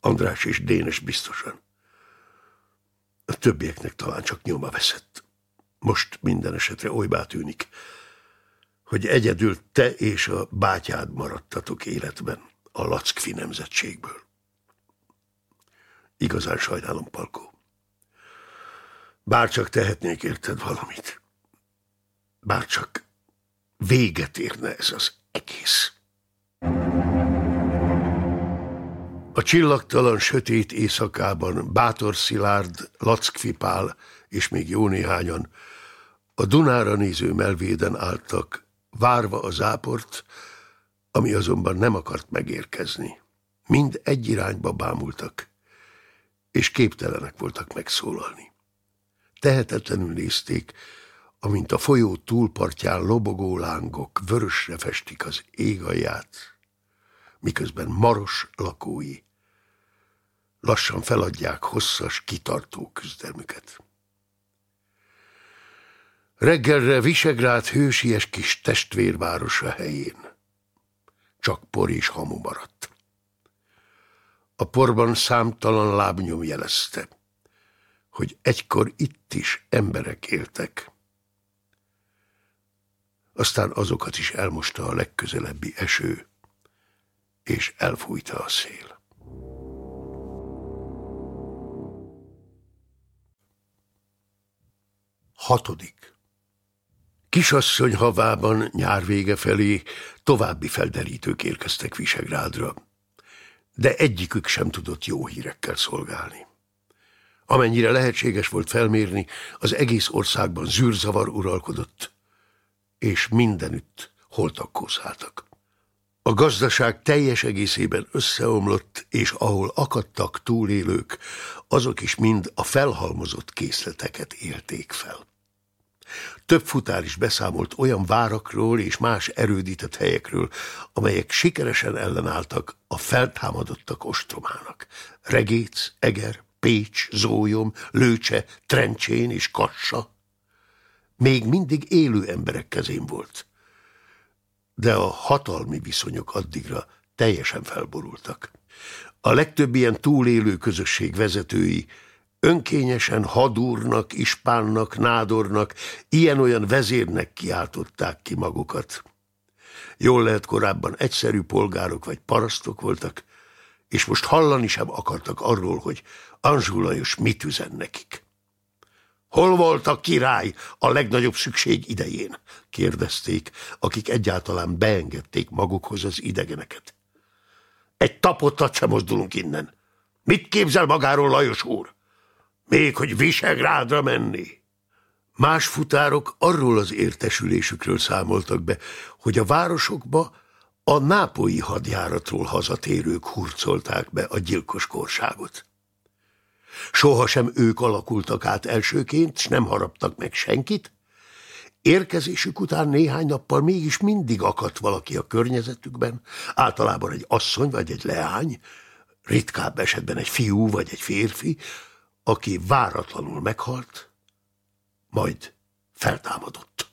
András és Dénes biztosan. A többieknek talán csak nyoma veszett. Most minden esetre olybá tűnik, hogy egyedül te és a bátyád maradtatok életben a Lackfi nemzetségből. Igazán sajnálom, Palkó. Bárcsak tehetnék érted valamit. Bárcsak véget érne ez az egész. A csillagtalan sötét éjszakában Bátor Szilárd, Lackfi Pál és még jó néhányan a Dunára néző melvéden álltak, várva a záport, ami azonban nem akart megérkezni. Mind egy irányba bámultak, és képtelenek voltak megszólalni. Tehetetlenül nézték, amint a folyó túlpartján lobogó lángok vörösre festik az ég alját, miközben maros lakói lassan feladják hosszas, kitartó küzdelmüket. Reggelre Visegrád hősies kis testvérvárosa helyén. Csak por és hamu maradt. A porban számtalan lábnyom jelezte, hogy egykor itt is emberek éltek. Aztán azokat is elmosta a legközelebbi eső, és elfújta a szél. Hatodik. Kisasszony havában nyár vége felé további felderítők érkeztek Visegrádra, de egyikük sem tudott jó hírekkel szolgálni. Amennyire lehetséges volt felmérni, az egész országban zűrzavar uralkodott, és mindenütt holtak kószáltak. A gazdaság teljes egészében összeomlott, és ahol akadtak túlélők, azok is mind a felhalmozott készleteket élték fel. Több futár is beszámolt olyan várakról és más erődített helyekről, amelyek sikeresen ellenálltak a feltámadottak ostromának. Regéc, Eger, Pécs, Zólyom, Lőcse, Trencsén és Kassa. Még mindig élő emberek kezén volt. De a hatalmi viszonyok addigra teljesen felborultak. A legtöbb ilyen túlélő közösség vezetői önkényesen hadúrnak, ispánnak, nádornak, ilyen-olyan vezérnek kiáltották ki magukat. Jól lehet korábban egyszerű polgárok vagy parasztok voltak, és most hallani sem akartak arról, hogy Anzsú Lajos mit üzen nekik. Hol volt a király a legnagyobb szükség idején? kérdezték, akik egyáltalán beengedték magukhoz az idegeneket. Egy tapottat sem mozdulunk innen. Mit képzel magáról Lajos úr? Még hogy Visegrádra menni? Más futárok arról az értesülésükről számoltak be, hogy a városokba a nápolyi hadjáratról hazatérők hurcolták be a gyilkos korságot. Sohasem ők alakultak át elsőként, s nem haraptak meg senkit. Érkezésük után néhány nappal mégis mindig akadt valaki a környezetükben, általában egy asszony vagy egy leány, ritkább esetben egy fiú vagy egy férfi, aki váratlanul meghalt, majd feltámadott.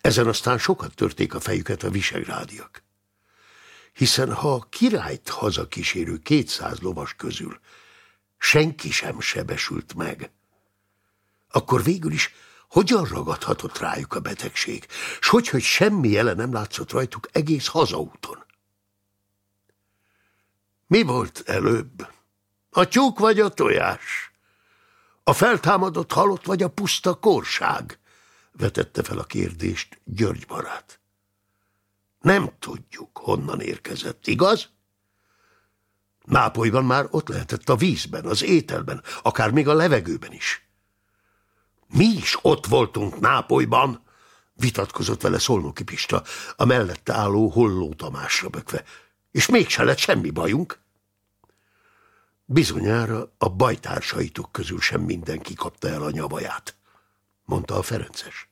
Ezen aztán sokat törték a fejüket a visegrádiak. Hiszen ha a királyt hazakísérő kétszáz lovas közül senki sem sebesült meg, akkor végül is hogyan ragadhatott rájuk a betegség, s hogy, hogy semmi jele nem látszott rajtuk egész hazaúton. Mi volt előbb? A tyúk vagy a tojás? A feltámadott halott vagy a puszta korság? vetette fel a kérdést György barát. Nem tudjuk, honnan érkezett, igaz? Nápolyban már ott lehetett a vízben, az ételben, akár még a levegőben is. Mi is ott voltunk Nápolyban, vitatkozott vele Szolnoki Pista, a mellette álló Holló Tamásra bökve, és mégse lett semmi bajunk. Bizonyára a bajtársaitok közül sem mindenki kapta el a nyavaját, mondta a Ferences.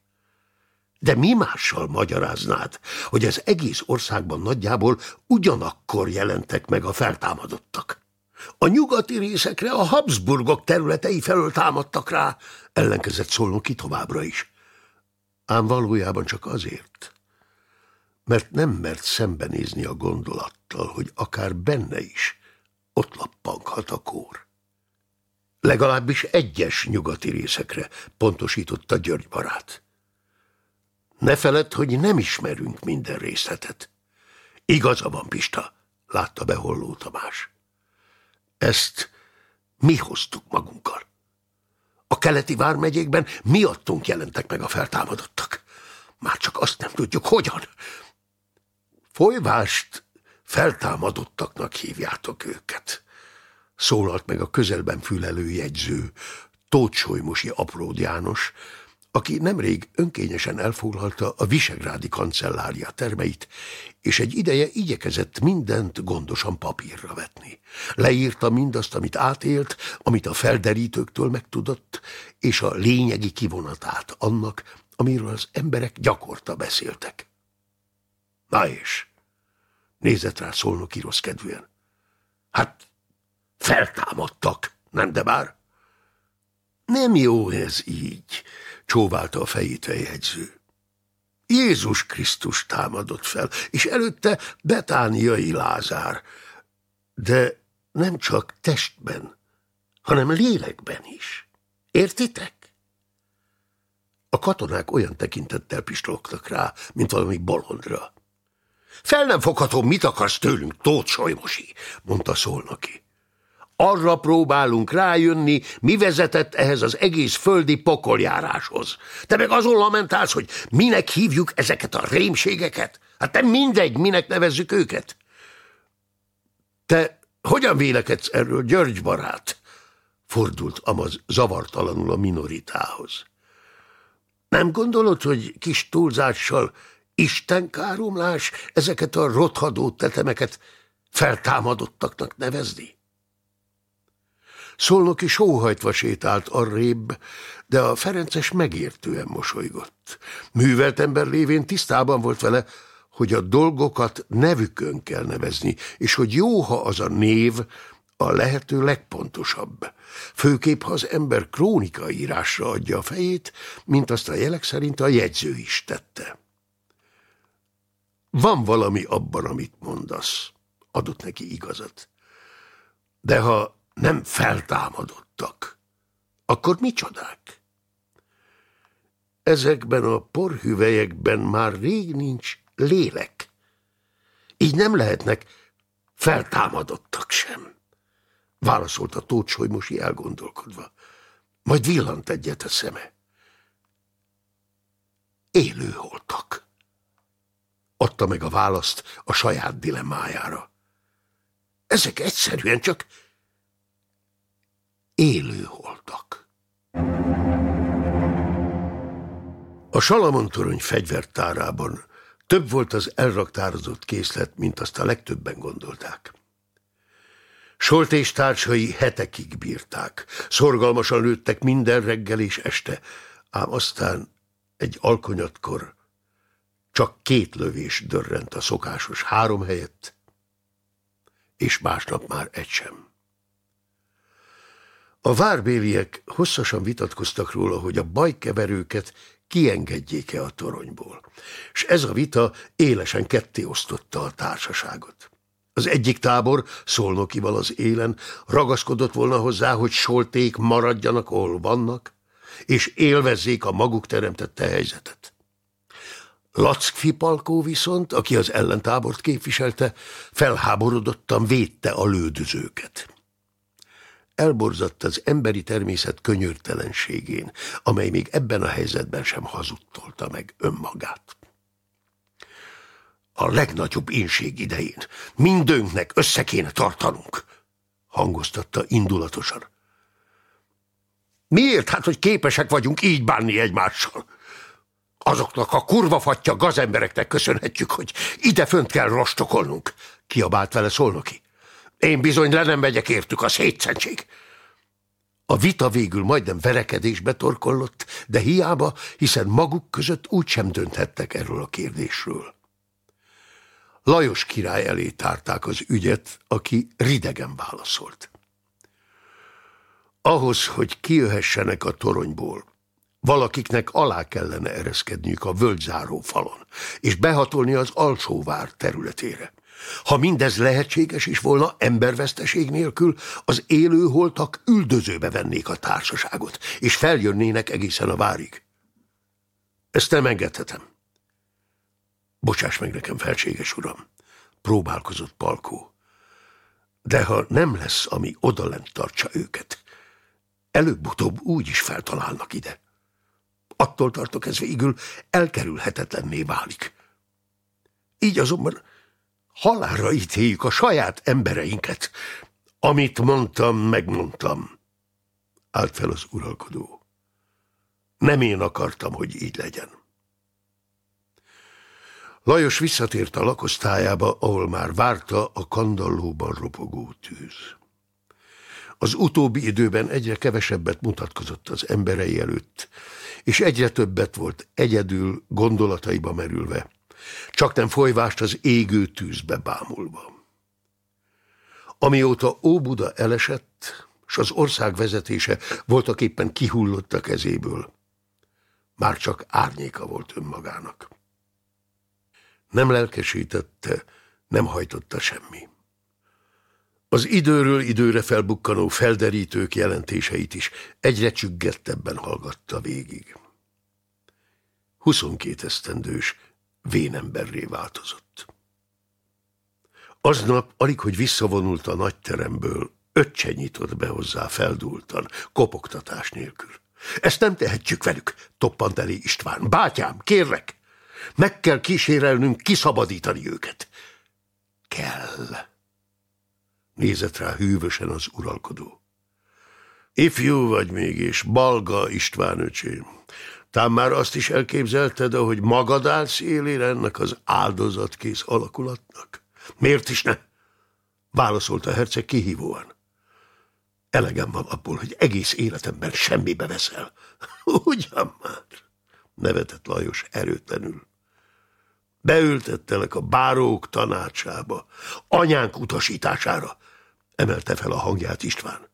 De mi mással magyaráznád, hogy az egész országban nagyjából ugyanakkor jelentek meg a feltámadottak? A nyugati részekre a Habsburgok területei felől támadtak rá, ellenkezett ki továbbra is. Ám valójában csak azért, mert nem mert szembenézni a gondolattal, hogy akár benne is ott lappanghat a kór. Legalábbis egyes nyugati részekre, pontosította György barát. Ne feled, hogy nem ismerünk minden részletet. Igaza van, Pista, látta be Tamás. Ezt mi hoztuk magunkkal. A keleti vármegyékben miattunk jelentek meg a feltámadottak. Már csak azt nem tudjuk, hogyan. Folyvást feltámadottaknak hívjátok őket. Szólalt meg a közelben fülelő jegyző, Tócsolymosi Apród János, aki nemrég önkényesen elfoglalta a Visegrádi kancellária termeit, és egy ideje igyekezett mindent gondosan papírra vetni. Leírta mindazt, amit átélt, amit a felderítőktől megtudott, és a lényegi kivonatát annak, amiről az emberek gyakorta beszéltek. Na és? Nézett rá szólnoki rossz kedvűen. Hát, feltámadtak, nem de bár? Nem jó ez így, csóválta a fejét a jegyző. Jézus Krisztus támadott fel, és előtte betániai Lázár. De nem csak testben, hanem lélekben is. Értitek? A katonák olyan tekintettel pislogtak rá, mint valami bolondra. Fel nem fogható, mit akarsz tőlünk, Tóth Solymosi, mondta szólnaki. Arra próbálunk rájönni, mi vezetett ehhez az egész földi pokoljáráshoz. Te meg azon lamentálsz, hogy minek hívjuk ezeket a rémségeket? Hát te mindegy, minek nevezzük őket. Te hogyan vélekedsz erről, György barát? Fordult Amaz zavartalanul a minoritához. Nem gondolod, hogy kis túlzással istenkáromlás ezeket a rothadó tetemeket feltámadottaknak nevezni? Szolnoki sóhajtva sétált arrébb, de a Ferences megértően mosolygott. Művelt ember lévén tisztában volt vele, hogy a dolgokat nevükön kell nevezni, és hogy jó, ha az a név a lehető legpontosabb. Főképp, ha az ember krónika írásra adja a fejét, mint azt a jelek szerint a jegyző is tette. Van valami abban, amit mondasz, adott neki igazat. De ha nem feltámadottak, akkor micsodák? Ezekben a porhüvelyekben már rég nincs lélek. Így nem lehetnek feltámadottak sem. Válaszolta Tóth Solymosi elgondolkodva. Majd villant egyet a szeme. Élő holtak. Adta meg a választ a saját dilemmájára. Ezek egyszerűen csak élő holtak. A Salamon torony fegyvertárában több volt az elraktározott készlet, mint azt a legtöbben gondolták. Solt és társai hetekig bírták, szorgalmasan lőttek minden reggel és este, ám aztán egy alkonyatkor csak két lövés dörrent a szokásos három helyett, és másnap már egy sem. A várbéliek hosszasan vitatkoztak róla, hogy a bajkeverőket kiengedjék-e a toronyból, és ez a vita élesen ketté osztotta a társaságot. Az egyik tábor, Szolnokival az élen, ragaszkodott volna hozzá, hogy solték maradjanak, ahol vannak, és élvezzék a maguk teremtette helyzetet. Lackfi Palkó viszont, aki az ellentábort képviselte, felháborodottan védte a lődözőket. Elborzadt az emberi természet könyörtelenségén, amely még ebben a helyzetben sem hazudtolta meg önmagát. A legnagyobb énség idején mindönknek össze kéne tartanunk, hangoztatta indulatosan. Miért? Hát, hogy képesek vagyunk így bánni egymással. Azoknak a kurva fatya gazembereknek köszönhetjük, hogy ide fönt kell rostokolnunk, kiabált vele Szolnoki. Én bizony le nem megyek értük a szétszentség. A vita végül majdnem verekedésbe torkollott, de hiába, hiszen maguk között úgysem dönthettek erről a kérdésről. Lajos király elé tárták az ügyet, aki ridegen válaszolt. Ahhoz, hogy kijöhessenek a toronyból, valakiknek alá kellene ereszkedniük a völgyzáró falon, és behatolni az alsóvár területére. Ha mindez lehetséges is volna emberveszteség nélkül, az élőholtak üldözőbe vennék a társaságot, és feljönnének egészen a várig. Ezt nem engedhetem. Bocsáss meg nekem, felséges uram, próbálkozott Palkó. De ha nem lesz, ami odalent tartsa őket, előbb-utóbb úgy is feltalálnak ide. Attól tartok ez végül elkerülhetetlenné válik. Így azonban halálra ítéljük a saját embereinket. Amit mondtam, megmondtam. Állt fel az uralkodó. Nem én akartam, hogy így legyen. Lajos visszatért a lakosztályába, ahol már várta a kandallóban ropogó tűz. Az utóbbi időben egyre kevesebbet mutatkozott az emberei előtt, és egyre többet volt egyedül gondolataiba merülve, csak nem folyvást az égő tűzbe bámulva. Amióta Óbuda elesett, s az ország vezetése voltak éppen kihullott a kezéből, már csak árnyéka volt önmagának. Nem lelkesítette, nem hajtotta semmi. Az időről időre felbukkanó felderítők jelentéseit is egyre csüggettebben hallgatta végig. 22 esztendős vénemberré változott. Aznap, alig hogy visszavonult a nagy teremből, öccse nyitott be hozzá feldúltan, kopogtatás nélkül. Ezt nem tehetjük velük, toppant elé István. Bátyám, kérlek, meg kell kísérelnünk kiszabadítani őket. Kell. Nézett rá hűvösen az uralkodó. Ifjú vagy mégis, Balga István öcsém. Tám már azt is elképzelted, ahogy magad állsz élére ennek az áldozatkész alakulatnak? Miért is ne? Válaszolta a herceg kihívóan. Elegem van abból, hogy egész életemben semmibe veszel. Ugyan már, nevetett Lajos erőtlenül. Beültettelek a bárók tanácsába, anyánk utasítására, emelte fel a hangját István.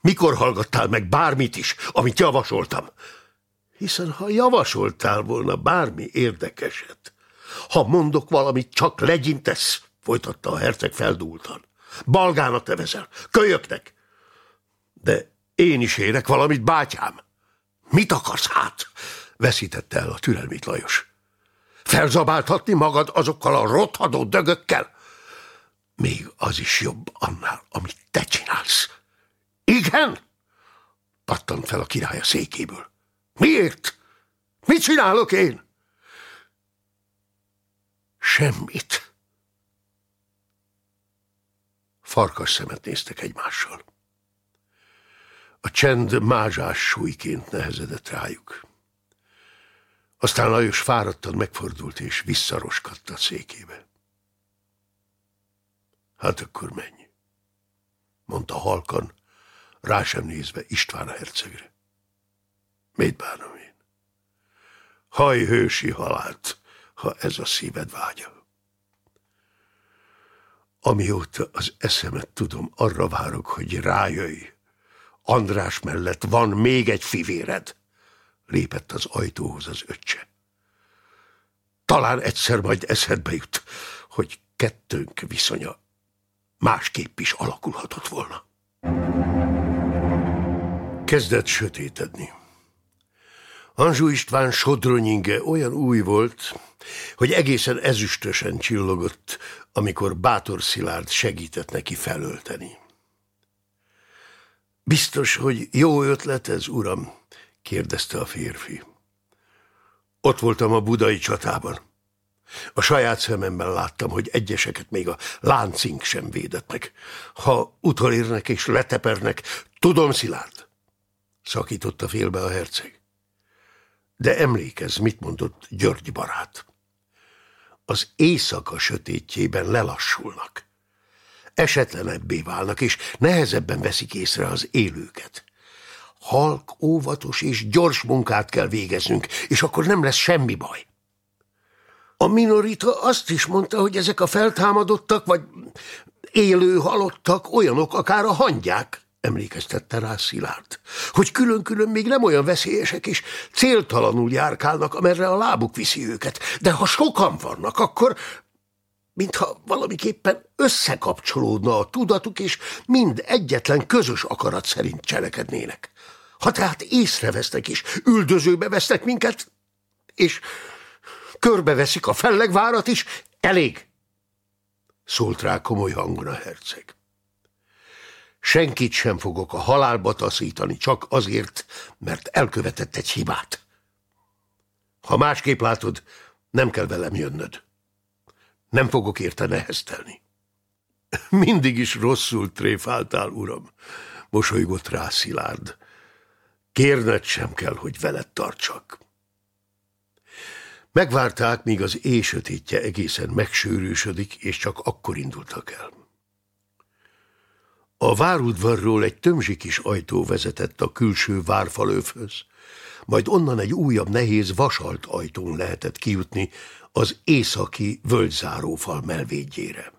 Mikor hallgattál meg bármit is, amit javasoltam? Hiszen ha javasoltál volna bármi érdekeset, ha mondok valamit, csak legyintesz, folytatta a herceg feldúltan. Balgának nevezel, kölyöknek. De én is érek valamit, bátyám. Mit akarsz hát? Veszítette el a türelmét Lajos. Felzabáltatni magad azokkal a rothadó dögökkel? Még az is jobb annál, amit te csinálsz. Igen? Pattant fel a király a székéből. Miért? Mit csinálok én? Semmit. Farkas szemet néztek egymással. A csend mázsás súlyként nehezedett rájuk. Aztán Lajos fáradtan megfordult és visszaroskadt a székébe. Hát akkor menj, mondta halkan, rá sem nézve István hercegre. Mit bánom én? Haj hősi halált, ha ez a szíved vágya. Amióta az eszemet tudom, arra várok, hogy rájöjj. András mellett van még egy fivéred. Lépett az ajtóhoz az öccse. Talán egyszer majd eszedbe jut, hogy kettőnk viszonya másképp is alakulhatott volna. Kezdett sötétedni. Anzsú István sodronyinge olyan új volt, hogy egészen ezüstösen csillogott, amikor Bátor Szilárd segített neki felölteni. Biztos, hogy jó ötlet ez, uram? kérdezte a férfi. Ott voltam a budai csatában. A saját szememben láttam, hogy egyeseket még a láncink sem védett meg. Ha utolérnek és letepernek, tudom, Szilárd, szakította félbe a herceg. De emlékezz, mit mondott György barát. Az éjszaka sötétjében lelassulnak. Esetlenebbé válnak, és nehezebben veszik észre az élőket. Halk, óvatos és gyors munkát kell végeznünk, és akkor nem lesz semmi baj. A minorita azt is mondta, hogy ezek a feltámadottak, vagy élő halottak olyanok, akár a hangyák, emlékeztette rá Szilárd, hogy külön-külön még nem olyan veszélyesek, és céltalanul járkálnak, amerre a lábuk viszi őket. De ha sokan vannak, akkor mintha valamiképpen összekapcsolódna a tudatuk, és mind egyetlen közös akarat szerint cselekednének. Ha tehát észrevesznek és üldözőbe vesznek minket, és körbeveszik a fellegvárat is, elég! Szólt rá komoly hangon a herceg. Senkit sem fogok a halálba taszítani, csak azért, mert elkövetett egy hibát. Ha másképp látod, nem kell velem jönnöd. Nem fogok érte neheztelni. Mindig is rosszul tréfáltál, uram, mosolygott rá Szilárd. Kérned sem kell, hogy veled tartsak. Megvárták, míg az éjsötétje egészen megsőrűsödik, és csak akkor indultak el. A várudvarról egy tömzsi kis ajtó vezetett a külső várfalőfhöz, majd onnan egy újabb nehéz vasalt ajtón lehetett kijutni az északi völgyzárófal melvédjére.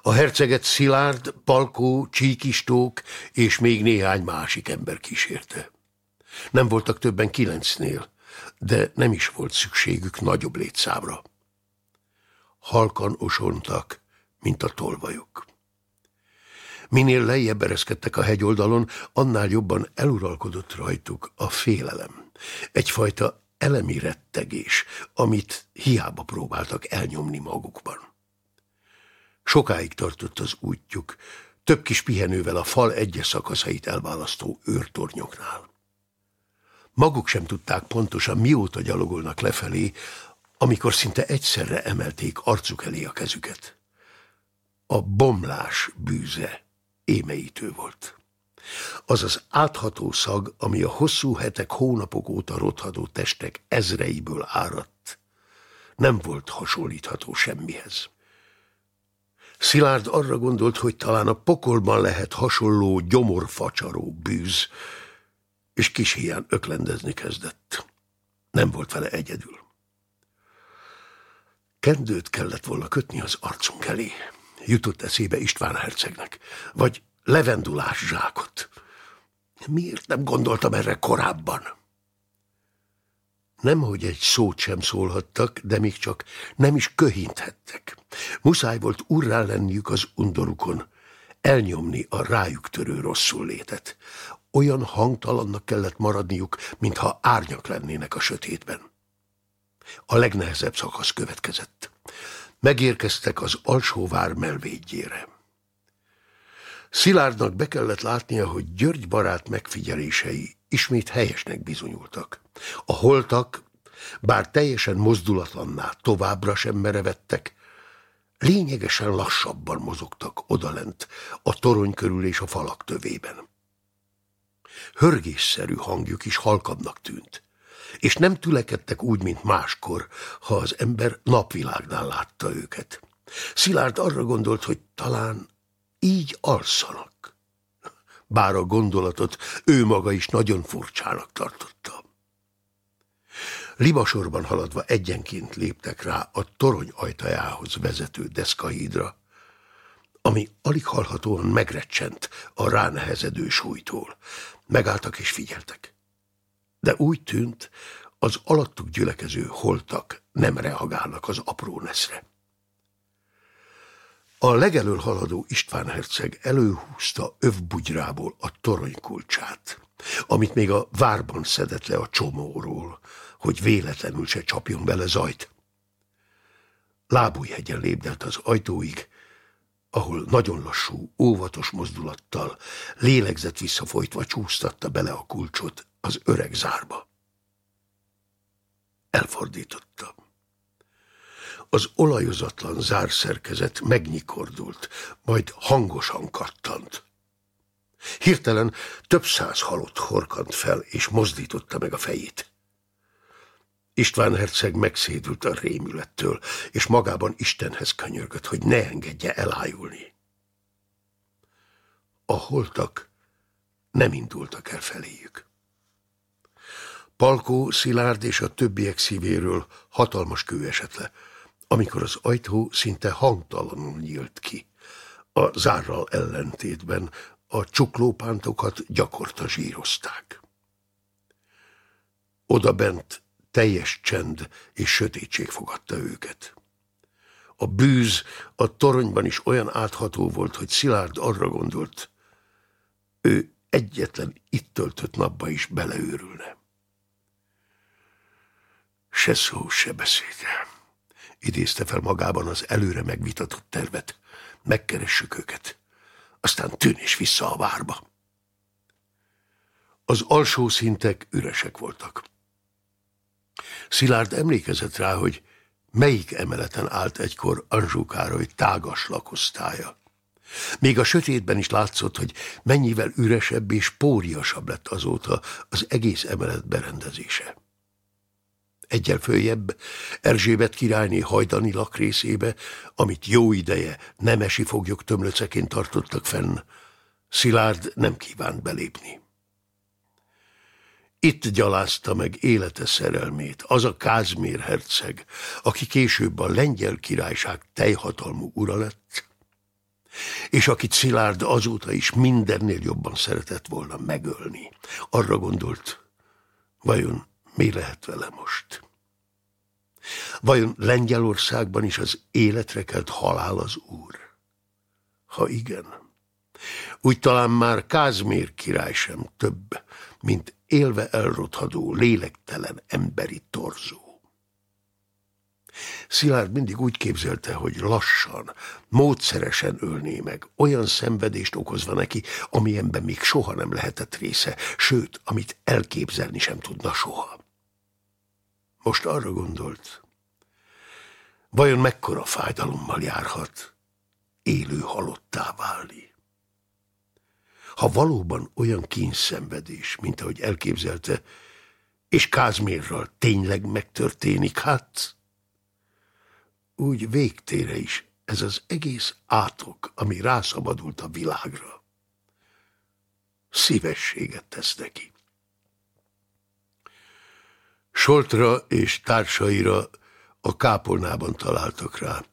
A herceget Szilárd, Palkó, Csíkistók és még néhány másik ember kísérte. Nem voltak többen kilencnél, de nem is volt szükségük nagyobb létszámra. Halkan osontak, mint a tolvajok. Minél lejjebb ereszkedtek a hegyoldalon, annál jobban eluralkodott rajtuk a félelem. Egyfajta elemi rettegés, amit hiába próbáltak elnyomni magukban. Sokáig tartott az útjuk, több kis pihenővel a fal egyes szakaszait elválasztó őrtornyoknál. Maguk sem tudták pontosan, mióta gyalogolnak lefelé, amikor szinte egyszerre emelték arcuk elé a kezüket. A bomlás bűze émeítő volt. Az az átható szag, ami a hosszú hetek, hónapok óta rothadó testek ezreiből áradt, nem volt hasonlítható semmihez. Szilárd arra gondolt, hogy talán a pokolban lehet hasonló gyomorfacsaró bűz, és kis hián öklendezni kezdett. Nem volt vele egyedül. Kendőt kellett volna kötni az arcunk elé jutott eszébe István hercegnek, vagy levendulás zsákot. Miért nem gondoltam erre korábban? Nemhogy egy szót sem szólhattak, de még csak nem is köhinthettek. Muszáj volt urrá lenniük az undorukon, elnyomni a rájuk törő rosszul létet. Olyan hangtalannak kellett maradniuk, mintha árnyak lennének a sötétben. A legnehezebb szakasz következett. Megérkeztek az alsóvár melvédjére. Szilárdnak be kellett látnia, hogy György barát megfigyelései ismét helyesnek bizonyultak. A holtak, bár teljesen mozdulatlanná továbbra sem merevettek, lényegesen lassabban mozogtak odalent, a torony körül és a falak tövében. Hörgésszerű hangjuk is halkabbnak tűnt. és nem tülekedtek úgy, mint máskor, ha az ember napvilágnál látta őket. Szilárd arra gondolt, hogy talán így alszanak. Bár a gondolatot ő maga is nagyon furcsának tartotta. Libasorban haladva egyenként léptek rá a torony ajtajához vezető deszkahídra, ami alig hallhatóan megrecsent a ránehezedő súlytól. Megálltak és figyeltek. De úgy tűnt, az alattuk gyülekező holtak nem reagálnak az apró neszre. A legelől haladó István herceg előhúzta övbugyrából a toronykulcsát, amit még a várban szedett le a csomóról, hogy véletlenül se csapjon bele zajt. Lábújhegyen lépdelt az ajtóig, ahol nagyon lassú, óvatos mozdulattal, lélegzett visszafolytva csúsztatta bele a kulcsot az öreg zárba. Elfordította. Az olajozatlan zárszerkezet megnyikordult, majd hangosan kattant. Hirtelen több száz halott horkant fel, és mozdította meg a fejét. István herceg megszédült a rémülettől, és magában Istenhez könyörgött, hogy ne engedje elájulni. A holtak nem indultak el feléjük. Palkó, Szilárd és a többiek szívéről hatalmas kő esett le, amikor az ajtó szinte hangtalanul nyílt ki. A zárral ellentétben a csuklópántokat gyakorta zsírozták. Oda bent teljes csend és sötétség fogadta őket. A bűz a toronyban is olyan átható volt, hogy Szilárd arra gondolt, ő egyetlen itt töltött napba is beleőrülne. Se szó, se beszéde. Idézte fel magában az előre megvitatott tervet. Megkeressük őket. Aztán tűnés vissza a várba. Az alsó szintek üresek voltak. Szilárd emlékezett rá, hogy melyik emeleten állt egykor Anzsó Károly tágas lakosztálya. Még a sötétben is látszott, hogy mennyivel üresebb és póriasabb lett azóta az egész emelet berendezése. Egyel följebb Erzsébet királyné hajdani lakrészébe, amit jó ideje nemesi foglyok tömlöceként tartottak fenn, Szilárd nem kívánt belépni. Itt gyalázta meg élete szerelmét, az a Kázmér herceg, aki később a lengyel királyság teljhatalmú ura lett, és akit Szilárd azóta is mindennél jobban szeretett volna megölni. Arra gondolt, vajon mi lehet vele most? Vajon Lengyelországban is az életre kelt halál az úr? Ha igen, úgy talán már Kázmér király sem több, mint élve elrothadó, lélektelen emberi torzó. Szilárd mindig úgy képzelte, hogy lassan, módszeresen ölné meg, olyan szenvedést okozva neki, amilyenben még soha nem lehetett része, sőt, amit elképzelni sem tudna soha. Most arra gondolt, vajon mekkora fájdalommal járhat élő halottá válni ha valóban olyan kínszenvedés, mint ahogy elképzelte, és Kázmérral tényleg megtörténik, hát úgy végtére is ez az egész átok, ami rászabadult a világra, szívességet tesz neki. Soltra és társaira a kápolnában találtak rá,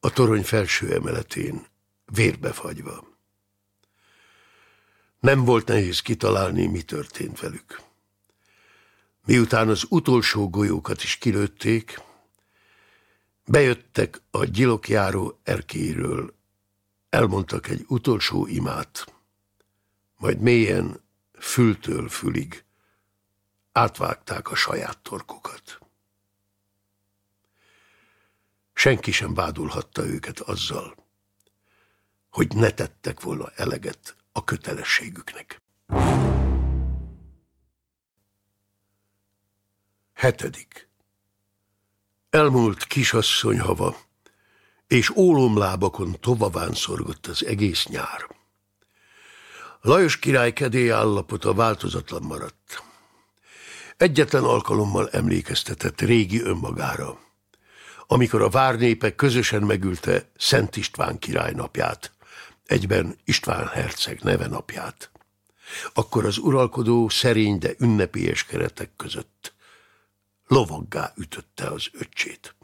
a torony felső emeletén, vérbefagyva. Nem volt nehéz kitalálni, mi történt velük. Miután az utolsó golyókat is kilőtték, bejöttek a gyilokjáró erkéről, elmondtak egy utolsó imát, majd mélyen, fültől fülig átvágták a saját torkukat. Senki sem vádolhatta őket azzal, hogy ne tettek volna eleget a kötelességüknek. Hetedik. Elmúlt kisasszony hava, és ólomlábakon tovaván szorgott az egész nyár. Lajos király kedély állapota változatlan maradt. Egyetlen alkalommal emlékeztetett régi önmagára, amikor a várnépe közösen megülte Szent István király napját, egyben István herceg neve napját. Akkor az uralkodó szerény, de ünnepélyes keretek között lovaggá ütötte az öccsét.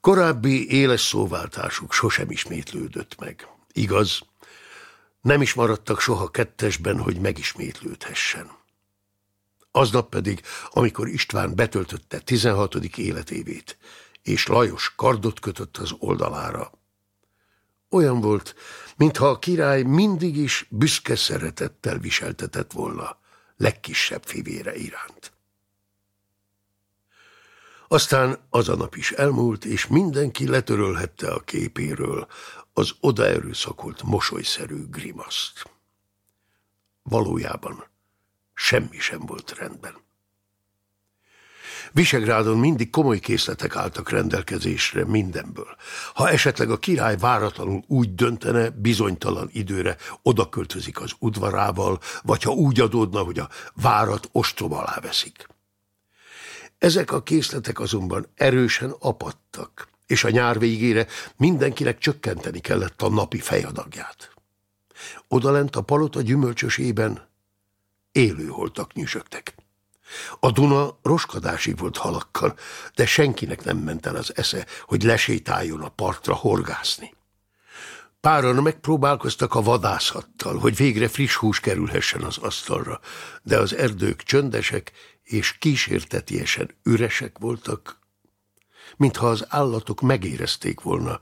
Korábbi éles szóváltásuk sosem ismétlődött meg. Igaz, nem is maradtak soha kettesben, hogy megismétlődhessen. Aznap pedig, amikor István betöltötte 16. életévét, és Lajos kardot kötött az oldalára, olyan volt, mintha a király mindig is büszke szeretettel viseltetett volna legkisebb fivére iránt. Aztán az a nap is elmúlt, és mindenki letörölhette a képéről az odaerőszakolt mosolyszerű grimaszt. Valójában semmi sem volt rendben. Visegrádon mindig komoly készletek álltak rendelkezésre mindenből. Ha esetleg a király váratlanul úgy döntene, bizonytalan időre oda költözik az udvarával, vagy ha úgy adódna, hogy a várat ostrom alá veszik. Ezek a készletek azonban erősen apadtak, és a nyár végére mindenkinek csökkenteni kellett a napi fejadagját. Odalent a palota gyümölcsösében élőholtak nyüsögtek. A Duna roskadásig volt halakkal, de senkinek nem ment el az esze, hogy lesétáljon a partra horgászni. Páran megpróbálkoztak a vadászattal, hogy végre friss hús kerülhessen az asztalra, de az erdők csöndesek és kísértetiesen üresek voltak, mintha az állatok megérezték volna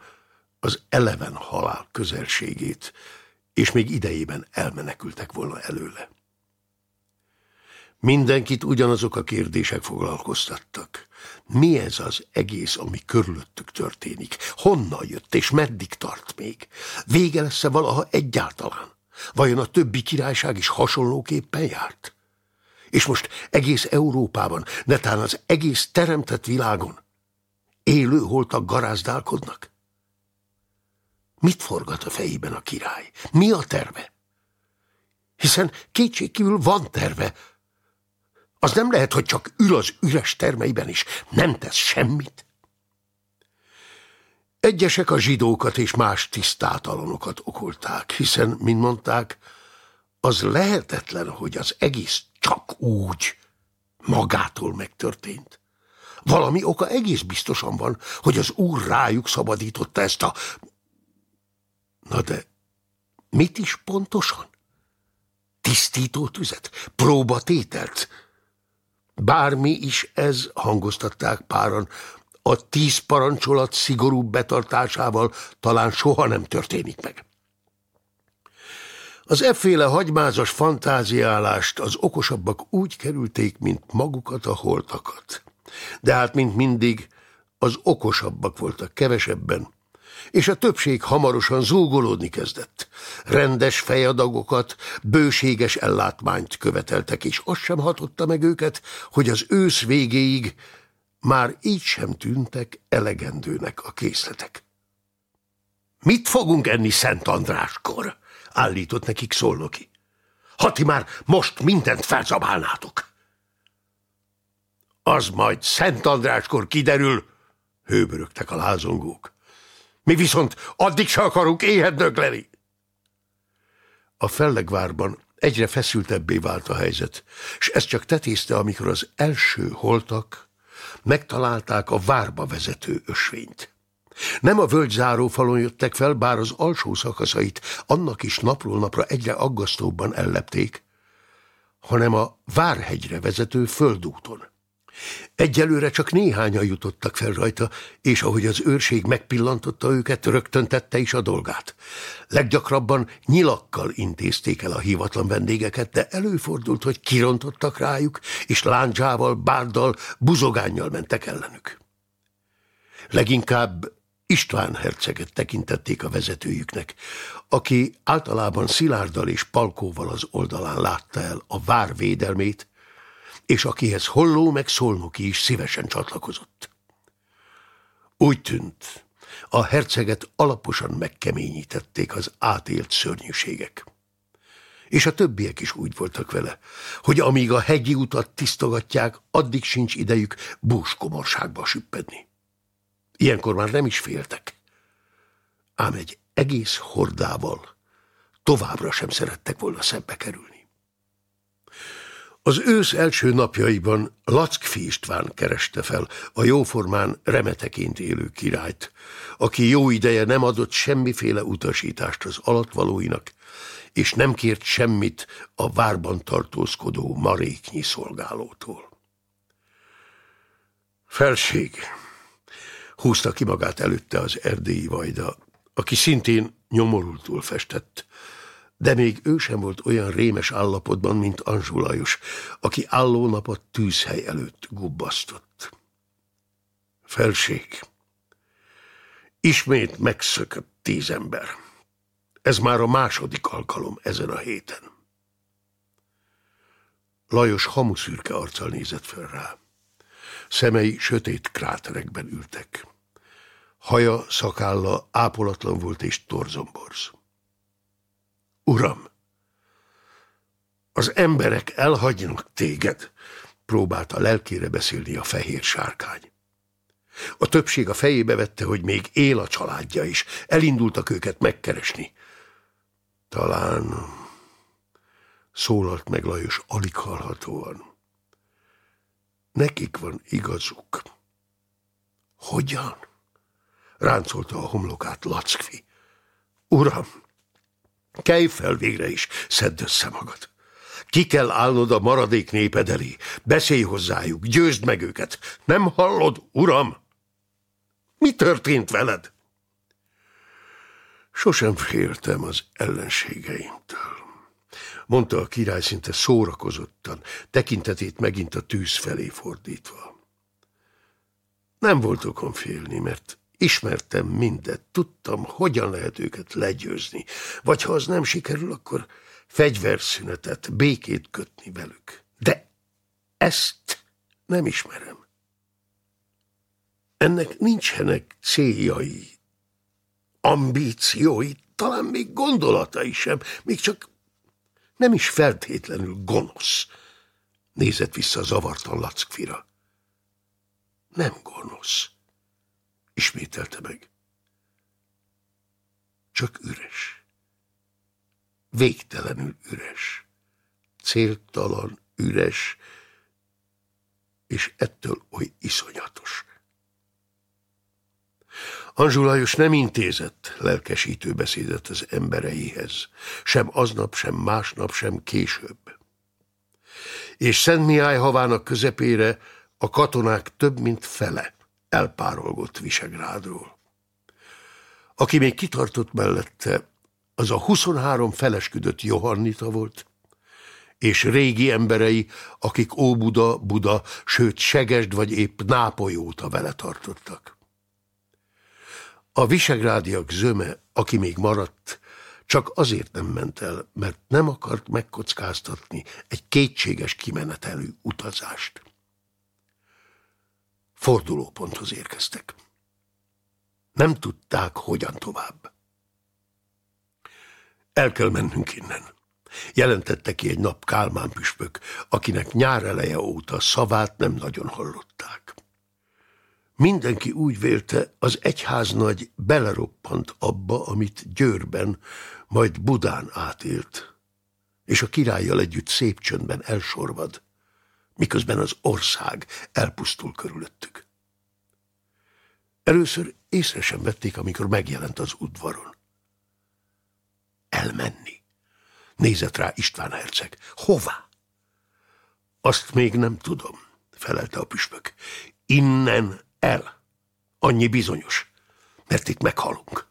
az eleven halál közelségét, és még idejében elmenekültek volna előle. Mindenkit ugyanazok a kérdések foglalkoztattak. Mi ez az egész, ami körülöttük történik? Honnan jött, és meddig tart még? Vége lesz-e valaha egyáltalán? Vajon a többi királyság is hasonlóképpen járt? És most egész Európában, netán az egész teremtett világon élő holtak garázdálkodnak? Mit forgat a fejében a király? Mi a terve? Hiszen kétségkívül van terve, az nem lehet, hogy csak ül az üres termeiben is, nem tesz semmit. Egyesek a zsidókat és más tisztátalonokat okolták, hiszen, mint mondták, az lehetetlen, hogy az egész csak úgy magától megtörtént. Valami oka egész biztosan van, hogy az úr rájuk szabadította ezt a... Na de mit is pontosan? Tisztító tüzet? Próbatételt? Bármi is ez, hangoztatták páran, a tíz parancsolat szigorúbb betartásával talán soha nem történik meg. Az efféle hagymázas fantáziálást az okosabbak úgy kerülték, mint magukat a holtakat. De hát, mint mindig, az okosabbak voltak kevesebben, és a többség hamarosan zúgolódni kezdett. Rendes fejadagokat, bőséges ellátmányt követeltek, és azt sem hatotta meg őket, hogy az ősz végéig már így sem tűntek elegendőnek a készletek. Mit fogunk enni Szent Andráskor? állított nekik Szolnoki. Ha ti már most mindent felzabálnátok. Az majd Szent Andráskor kiderül, hőbörögtek a lázongók. Mi viszont addig se akarunk éhen dögleni. A fellegvárban egyre feszültebbé vált a helyzet, és ez csak tetézte, amikor az első holtak megtalálták a várba vezető ösvényt. Nem a völgyzáró falon jöttek fel, bár az alsó szakaszait annak is napról napra egyre aggasztóbban ellepték, hanem a Várhegyre vezető földúton. Egyelőre csak néhányan jutottak fel rajta, és ahogy az őrség megpillantotta őket, rögtön tette is a dolgát. Leggyakrabban nyilakkal intézték el a hivatlan vendégeket, de előfordult, hogy kirontottak rájuk, és láncsával, bárdal, buzogánnyal mentek ellenük. Leginkább István herceget tekintették a vezetőjüknek, aki általában Szilárdal és Palkóval az oldalán látta el a vár védelmét, és akihez Holló meg Szolnoki is szívesen csatlakozott. Úgy tűnt, a herceget alaposan megkeményítették az átélt szörnyűségek. És a többiek is úgy voltak vele, hogy amíg a hegyi utat tisztogatják, addig sincs idejük búskomorságba süppedni. Ilyenkor már nem is féltek. Ám egy egész hordával továbbra sem szerettek volna szembe kerülni. Az ősz első napjaiban Lackfi István kereste fel a jóformán remeteként élő királyt, aki jó ideje nem adott semmiféle utasítást az alatvalóinak, és nem kért semmit a várban tartózkodó maréknyi szolgálótól. Felség, húzta ki magát előtte az erdélyi vajda, aki szintén nyomorultul festett, de még ő sem volt olyan rémes állapotban, mint Anzsulajos, aki álló napot tűzhely előtt gubbasztott. Felség. Ismét megszökött tíz ember. Ez már a második alkalom ezen a héten. Lajos hamuszürke arccal nézett fel rá. Szemei sötét kráterekben ültek. Haja, szakálla ápolatlan volt és torzomborz. Uram, az emberek elhagynak téged, próbálta lelkére beszélni a fehér sárkány. A többség a fejébe vette, hogy még él a családja is. Elindultak őket megkeresni. Talán szólalt meg Lajos alig hallhatóan. Nekik van igazuk. Hogyan? Ráncolta a homlokát Lackfi. Uram, kelj fel végre is, szedd össze magad. Ki kell állnod a maradék néped elé. Beszélj hozzájuk, győzd meg őket. Nem hallod, uram? Mi történt veled? Sosem féltem az ellenségeimtől mondta a király szinte szórakozottan, tekintetét megint a tűz felé fordítva. Nem volt okom félni, mert ismertem mindet, tudtam, hogyan lehet őket legyőzni, vagy ha az nem sikerül, akkor fegyverszünetet, békét kötni velük. De ezt nem ismerem. Ennek nincsenek céljai, ambíciói, talán még gondolatai sem, még csak nem is feltétlenül gonosz. Nézett vissza zavartan Lackfira. Nem gonosz, ismételte meg. Csak üres. Végtelenül üres. Céltalan, üres, és ettől oly iszonyatos. Anzsulajos nem intézett lelkesítő beszédet az embereihez, sem aznap, sem másnap, sem később. És Szent Mihály havának közepére a katonák több mint fele elpárolgott Visegrádról. Aki még kitartott mellette, az a 23 felesküdött Johannita volt, és régi emberei, akik Óbuda, Buda, sőt Segesd vagy épp Nápoly óta vele tartottak. A visegrádiak zöme, aki még maradt, csak azért nem ment el, mert nem akart megkockáztatni egy kétséges kimenetelű utazást. Fordulóponthoz érkeztek. Nem tudták, hogyan tovább. El kell mennünk innen. Jelentette ki egy nap Kálmán püspök, akinek nyár eleje óta szavát nem nagyon hallották. Mindenki úgy vélte, az egyháznagy beleroppant abba, amit Győrben, majd Budán átélt, és a királlyal együtt szép csöndben elsorvad, miközben az ország elpusztul körülöttük. Először észre sem vették, amikor megjelent az udvaron. Elmenni. Nézett rá István herceg. Hová? Azt még nem tudom, felelte a püspök. Innen el. Annyi bizonyos, mert itt meghalunk.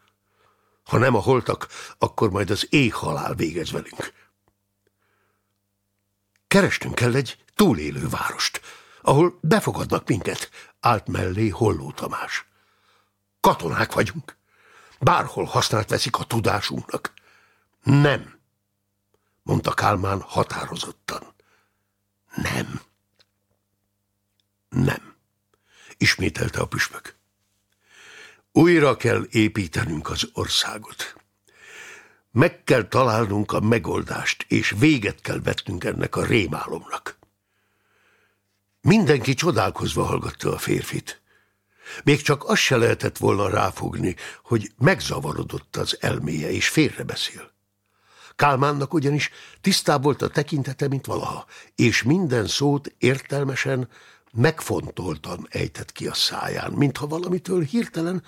Ha nem a holtak, akkor majd az éhhalál végez velünk. Kerestünk kell egy túlélő várost, ahol befogadnak minket, állt mellé Holló Tamás. Katonák vagyunk. Bárhol használt veszik a tudásunknak. Nem, mondta Kálmán határozottan. Nem. Nem ismételte a püspök. Újra kell építenünk az országot. Meg kell találnunk a megoldást, és véget kell vetnünk ennek a rémálomnak. Mindenki csodálkozva hallgatta a férfit. Még csak azt se lehetett volna ráfogni, hogy megzavarodott az elméje, és félrebeszél. Kálmánnak ugyanis tisztább volt a tekintete, mint valaha, és minden szót értelmesen, megfontoltan ejtett ki a száján, mintha valamitől hirtelen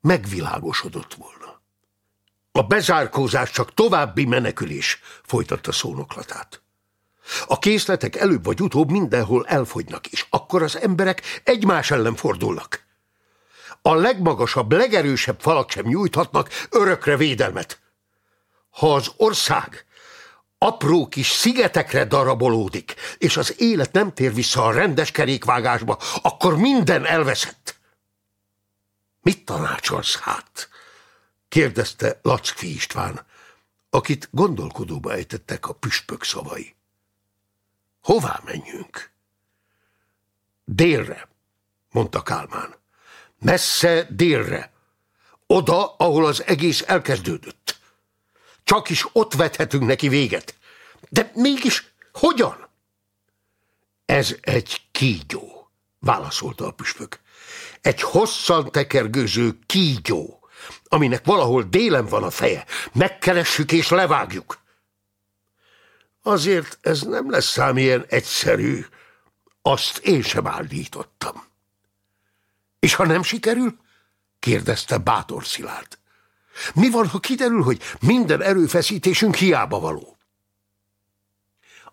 megvilágosodott volna. A bezárkózás csak további menekülés, folytatta szónoklatát. A készletek előbb vagy utóbb mindenhol elfogynak, és akkor az emberek egymás ellen fordulnak. A legmagasabb, legerősebb falak sem nyújthatnak örökre védelmet. Ha az ország apró kis szigetekre darabolódik, és az élet nem tér vissza a rendes kerékvágásba, akkor minden elveszett. Mit tanácsolsz hát? kérdezte Lackfi István, akit gondolkodóba ejtettek a püspök szavai. Hová menjünk? Délre, mondta Kálmán. Messze délre. Oda, ahol az egész elkezdődött. Csak is ott vethetünk neki véget. De mégis hogyan? Ez egy kígyó, válaszolta a püspök. Egy hosszan tekergőző kígyó, aminek valahol délen van a feje. Megkeressük és levágjuk. Azért ez nem lesz szám ilyen egyszerű. Azt én sem állítottam. És ha nem sikerül? kérdezte bátor Szilárd. Mi van, ha kiderül, hogy minden erőfeszítésünk hiába való?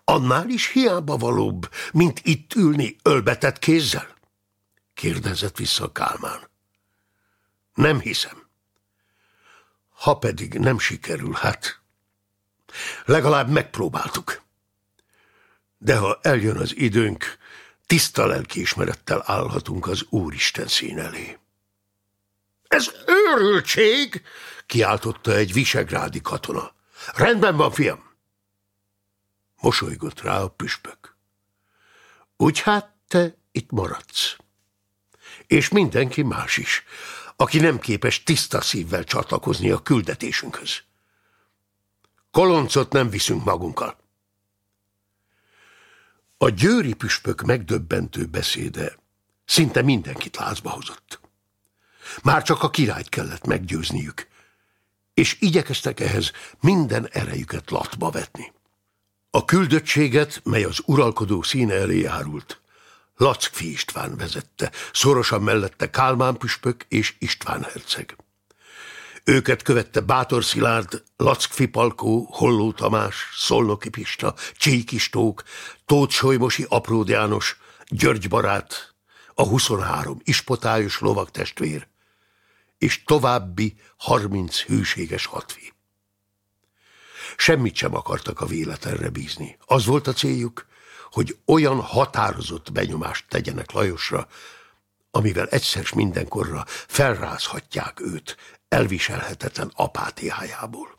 Annál is hiába valóbb, mint itt ülni ölbetett kézzel? kérdezett vissza Kálmán. Nem hiszem. Ha pedig nem sikerül, hát legalább megpróbáltuk. De ha eljön az időnk, tiszta lelkiismerettel állhatunk az Úristen szín elé. Ez őrültség! kiáltotta egy visegrádi katona. Rendben van, fiam! Mosolygott rá a püspök. Úgy hát te itt maradsz. És mindenki más is, aki nem képes tiszta szívvel csatlakozni a küldetésünkhöz. Koloncot nem viszünk magunkkal. A győri püspök megdöbbentő beszéde szinte mindenkit lázba hozott. Már csak a királyt kellett meggyőzniük, és igyekeztek ehhez minden erejüket latba vetni. A küldöttséget, mely az uralkodó színe elé járult, Lackfi István vezette, szorosan mellette Kálmán püspök és István herceg. Őket követte Bátor Szilárd, Lackfi Palkó, Holló Tamás, Szolnoki Pista, Csíkistók, Tóth Solymosi Apród János, György Barát, a 23 ispotályos lovak testvér, és további 30 hűséges hatvi. Semmit sem akartak a véletlenre bízni. Az volt a céljuk, hogy olyan határozott benyomást tegyenek Lajosra, amivel egyszer mindenkorra felrázhatják őt elviselhetetlen apátiájából.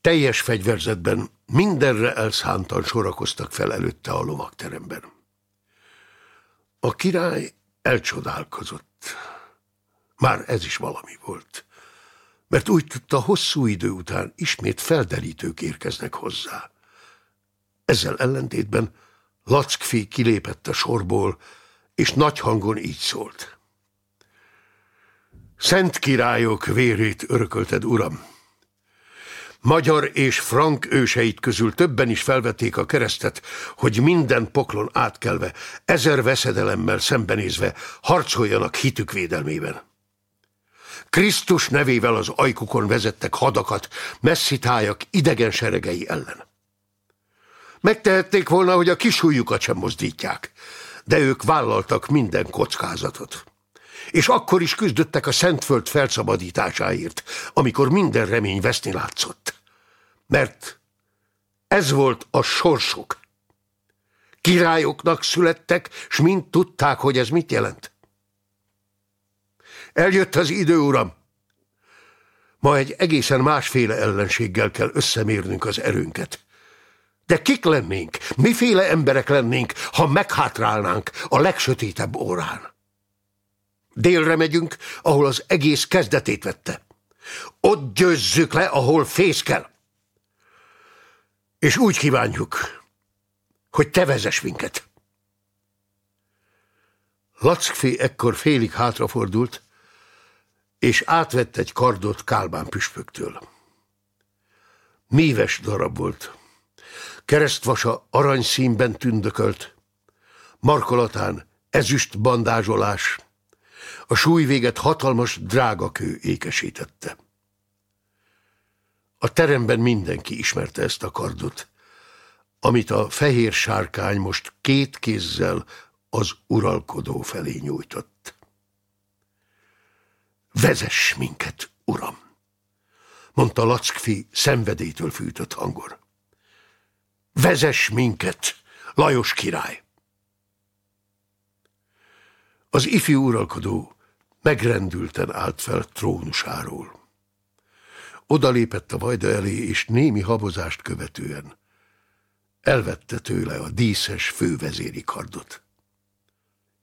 Teljes fegyverzetben mindenre elszántan sorakoztak fel előtte a lovakteremben. A király elcsodálkozott. Már ez is valami volt, mert úgy tudta, hosszú idő után ismét felderítők érkeznek hozzá. Ezzel ellentétben Lackfi kilépett a sorból, és nagy hangon így szólt. Szent királyok vérét örökölted, uram! Magyar és frank őseit közül többen is felvették a keresztet, hogy minden poklon átkelve, ezer veszedelemmel szembenézve harcoljanak hitük védelmében. Krisztus nevével az ajkukon vezettek hadakat, messzi tájak idegen seregei ellen. Megtehették volna, hogy a kisújjukat sem mozdítják, de ők vállaltak minden kockázatot. És akkor is küzdöttek a Szentföld felszabadításáért, amikor minden remény veszni látszott. Mert ez volt a sorsuk. Királyoknak születtek, s mind tudták, hogy ez mit jelent. Eljött az idő, uram. Ma egy egészen másféle ellenséggel kell összemérnünk az erőnket. De kik lennénk, miféle emberek lennénk, ha meghátrálnánk a legsötétebb órán? Délre megyünk, ahol az egész kezdetét vette. Ott győzzük le, ahol fészkel. És úgy kívánjuk, hogy te vezess minket. Lackfé ekkor félig hátrafordult, és átvett egy kardot Kálbán püspöktől. Míves darab volt. Keresztvasa aranyszínben tündökölt, markolatán ezüst bandázsolás, a súlyvéget hatalmas drágakő ékesítette. A teremben mindenki ismerte ezt a kardot, amit a fehér sárkány most két kézzel az uralkodó felé nyújtott. Vezess minket, uram! mondta Lackfi szenvedétől fűtött hangon. Vezess minket, Lajos király! Az ifjú uralkodó megrendülten állt fel trónusáról. Odalépett a vajda elé, és némi habozást követően elvette tőle a díszes fővezéri kardot.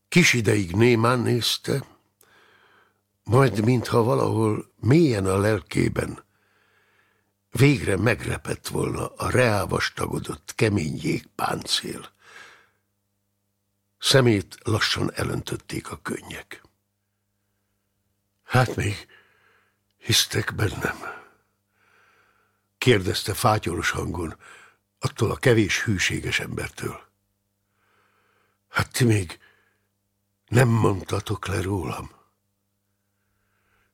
Kis ideig némán nézte, majd mintha valahol mélyen a lelkében végre megrepett volna a reávastagodott kemény jégpáncél. Szemét lassan elöntötték a könnyek. Hát még hisztek bennem? Kérdezte fátyolos hangon, attól a kevés hűséges embertől. Hát ti még nem mondtatok le rólam.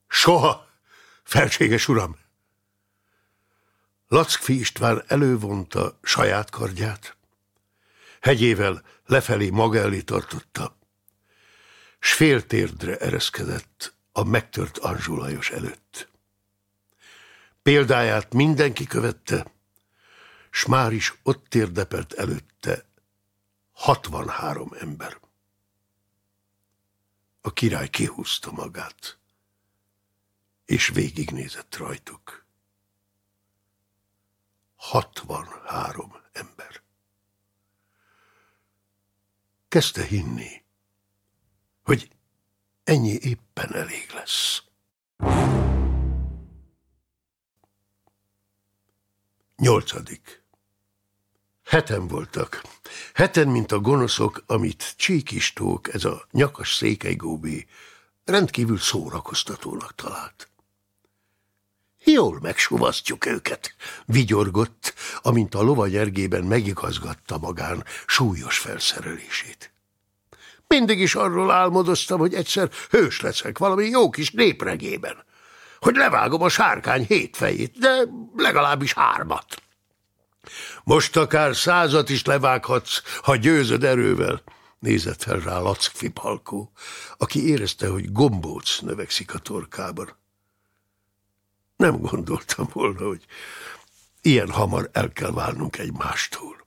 Soha, felséges uram! Lackfi István elővonta saját kardját, hegyével lefelé maga elé tartotta, s féltérdre ereszkedett a megtört Anzsulajos előtt. Példáját mindenki követte, s már is ott térdepelt előtte 63 ember. A király kihúzta magát, és végignézett rajtuk. 63 ember. Kezdte hinni, hogy ennyi éppen elég lesz. Nyolcadik. Heten voltak. Heten, mint a gonoszok, amit Csíkistók, ez a nyakas székelygóbé, rendkívül szórakoztatónak talált. Jól megsuvasztjuk őket, vigyorgott, amint a lovagyergében megigazgatta magán súlyos felszerelését. Mindig is arról álmodoztam, hogy egyszer hős leszek valami jó kis népregében, hogy levágom a sárkány hét fejét, de legalábbis hármat. Most akár százat is levághatsz, ha győzöd erővel, nézett fel rá Lackfi Palkó, aki érezte, hogy gombóc növekszik a torkában. Nem gondoltam volna, hogy ilyen hamar el kell válnunk egymástól.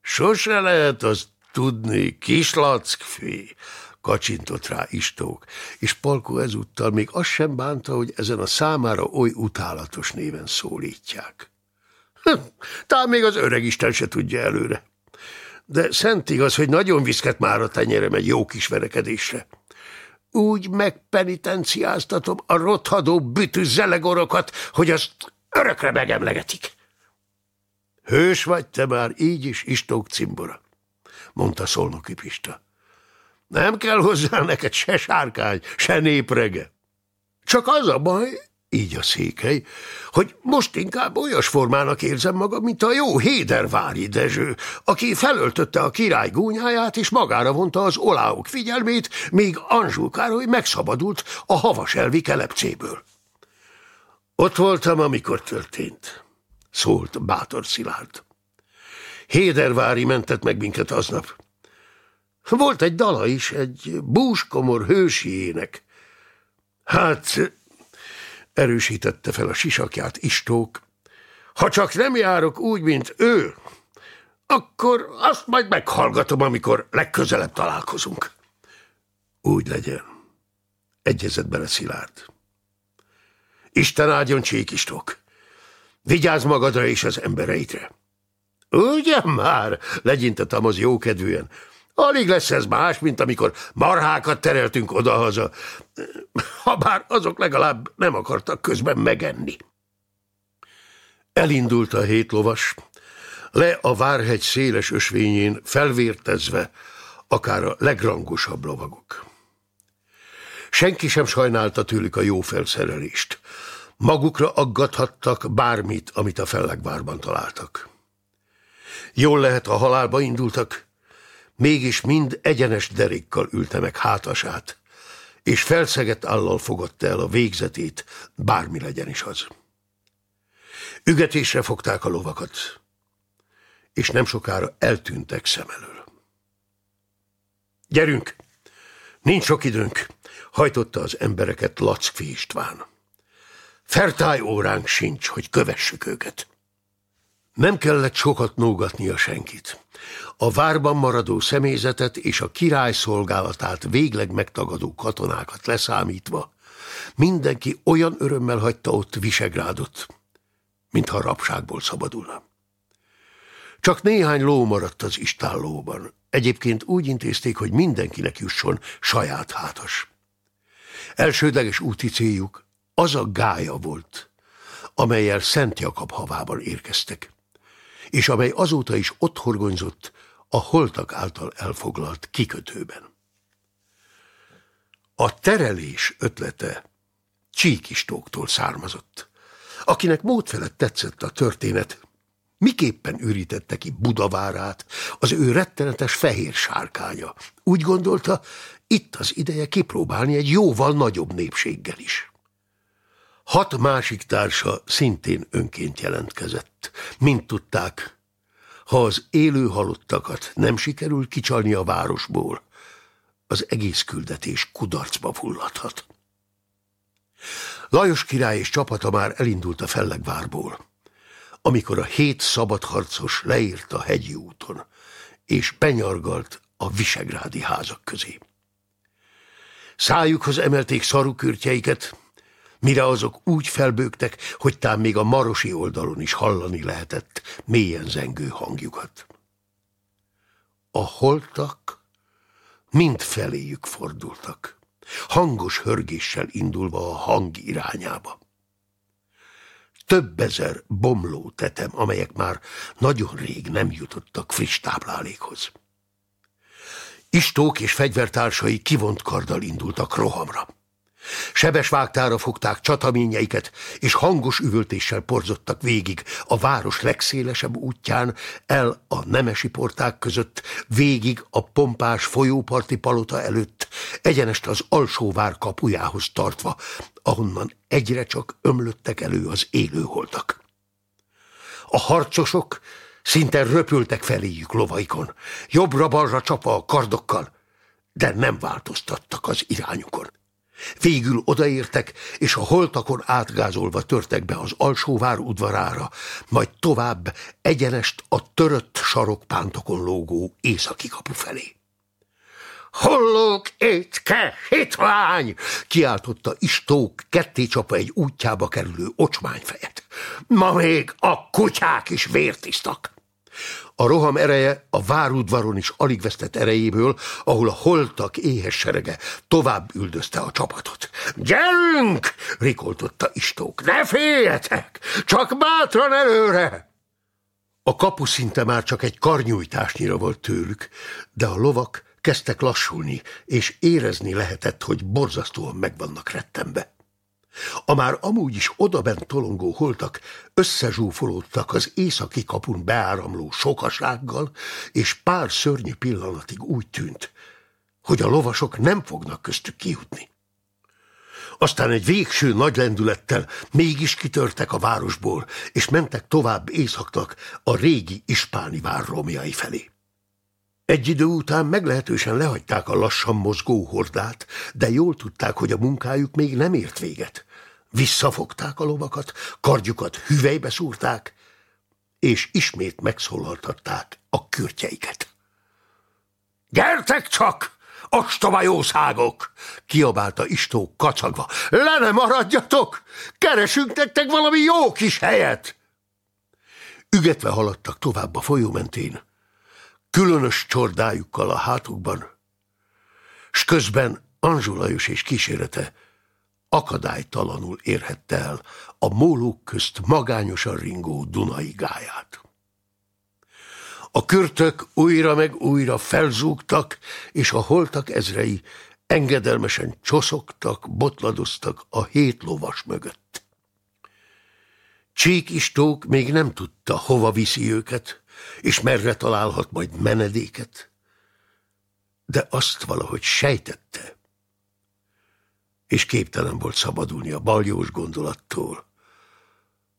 Sose lehet azt tudni, kislackfi, kacsintott rá Istók, és Palko ezúttal még azt sem bánta, hogy ezen a számára oly utálatos néven szólítják. Hm, talán még az öreg Isten se tudja előre. De szent igaz, hogy nagyon viszket már a tenyerem egy jó kis verekedésre. Úgy megpenitenciáztatom a rothadó bütű zelegorokat, hogy azt örökre megemlegetik. Hős vagy te már így is, Istók cimbora, mondta Szolnoki Pista. Nem kell hozzá neked se sárkány, se néprege. Csak az a baj, így a székely, hogy most inkább olyas formának érzem magam, mint a jó Hédervári Dezső, aki felöltötte a király gúnyáját, és magára vonta az oláok figyelmét, míg Anzsú Károly megszabadult a havas elvi kelepcéből. Ott voltam, amikor történt, szólt bátor Szilárd. Hédervári mentett meg minket aznap. Volt egy dala is, egy búskomor hősi ének. Hát erősítette fel a sisakját Istók. Ha csak nem járok úgy, mint ő, akkor azt majd meghallgatom, amikor legközelebb találkozunk. Úgy legyen. Egyezett bele Szilárd. Isten áldjon Csíkistók. Vigyázz magadra és az embereidre. Ugye már, legyintett Tamaz jókedvűen. Alig lesz ez más, mint amikor marhákat tereltünk odahaza, ha azok legalább nem akartak közben megenni. Elindult a hét lovas, le a Várhegy széles ösvényén felvértezve, akár a legrangosabb lovagok. Senki sem sajnálta tőlük a jó felszerelést. Magukra aggathattak bármit, amit a fellegvárban találtak. Jól lehet, a halálba indultak, mégis mind egyenes derékkal ülte meg hátasát, és felszegett állal fogadta el a végzetét, bármi legyen is az. Ügetésre fogták a lovakat, és nem sokára eltűntek szem elől. Gyerünk! Nincs sok időnk, hajtotta az embereket Lackfi István. Fertály óránk sincs, hogy kövessük őket. Nem kellett sokat nógatnia senkit. A várban maradó személyzetet és a király szolgálatát végleg megtagadó katonákat leszámítva, mindenki olyan örömmel hagyta ott Visegrádot, mintha rabságból szabadulna. Csak néhány ló maradt az istállóban. Egyébként úgy intézték, hogy mindenkinek jusson saját hátas. Elsődleges úti céljuk az a gája volt, amelyel Szent Jakab havában érkeztek, és amely azóta is ott horgonyzott a holtak által elfoglalt kikötőben. A terelés ötlete Csíkistóktól származott, akinek mód felett tetszett a történet, Miképpen ürítette ki Budavárát, az ő rettenetes fehér sárkánya. Úgy gondolta, itt az ideje kipróbálni egy jóval nagyobb népséggel is. Hat másik társa szintén önként jelentkezett. Mint tudták, ha az élő halottakat nem sikerül kicsalni a városból, az egész küldetés kudarcba fulladhat. Lajos király és csapata már elindult a Fellegvárból amikor a hét szabadharcos leírt a hegyi úton, és benyargalt a visegrádi házak közé. Szájukhoz emelték szarukürtjeiket, mire azok úgy felbőgtek, hogy tám még a marosi oldalon is hallani lehetett mélyen zengő hangjukat. A holtak mind feléjük fordultak, hangos hörgéssel indulva a hang irányába több ezer bomló tetem, amelyek már nagyon rég nem jutottak friss táplálékhoz. Istók és fegyvertársai kivont karddal indultak rohamra. Sebes vágtára fogták csataményeiket, és hangos üvöltéssel porzottak végig a város legszélesebb útján, el a nemesi porták között, végig a pompás folyóparti palota előtt, egyenest az alsó vár kapujához tartva, ahonnan egyre csak ömlöttek elő az élőholtak. A harcosok szinte röpültek feléjük lovaikon, jobbra-balra csapa a kardokkal, de nem változtattak az irányukon. Végül odaértek, és a holtakon átgázolva törtek be az alsóvár udvarára, majd tovább egyenest a törött sarokpántokon lógó északi kapu felé. Hollók étke, hitvány! kiáltotta Istók ketté csapa egy útjába kerülő ocsmányfejet. Ma még a kutyák is vértisztak. A roham ereje a várudvaron is alig vesztett erejéből, ahol a holtak éhes serege tovább üldözte a csapatot. Gyerünk! rikoltotta Istók. Ne féljetek! Csak bátran előre! A kapu szinte már csak egy karnyújtásnyira volt tőlük, de a lovak kezdtek lassulni, és érezni lehetett, hogy borzasztóan megvannak rettembe. A már amúgy is odabent tolongó holtak összezsúfolódtak az északi kapun beáramló sokasággal, és pár szörnyű pillanatig úgy tűnt, hogy a lovasok nem fognak köztük kijutni. Aztán egy végső nagy lendülettel mégis kitörtek a városból, és mentek tovább északnak a régi ispáni vár romjai felé. Egy idő után meglehetősen lehagyták a lassan mozgó hordát, de jól tudták, hogy a munkájuk még nem ért véget. Visszafogták a lovakat, kardjukat hüvelybe szúrták, és ismét megszólaltatták a kürtjeiket. Gyertek csak, ostoba jószágok! kiabálta Istó kacagva. Le ne maradjatok! Keresünk nektek valami jó kis helyet! Ügetve haladtak tovább a folyó mentén, különös csordájukkal a hátukban, s közben Anzsulajos és kísérete akadálytalanul érhette el a mólók közt magányosan ringó Dunai gáját. A körtök újra meg újra felzúgtak, és a holtak ezrei engedelmesen csoszogtak, botladoztak a hét lovas mögött. Csík Istók még nem tudta, hova viszi őket, és merre találhat majd menedéket, de azt valahogy sejtette, és képtelen volt szabadulni a baljós gondolattól,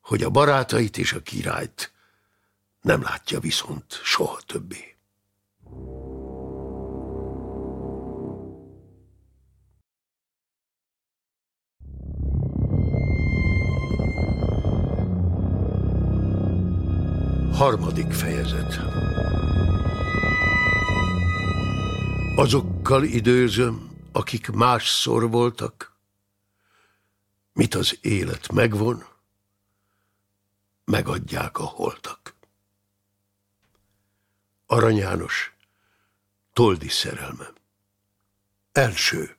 hogy a barátait és a királyt nem látja viszont soha többé. Harmadik fejezet Azokkal időzöm, akik másszor voltak, mit az élet megvon, megadják a holtak. Arany János, Toldi szerelme. Első.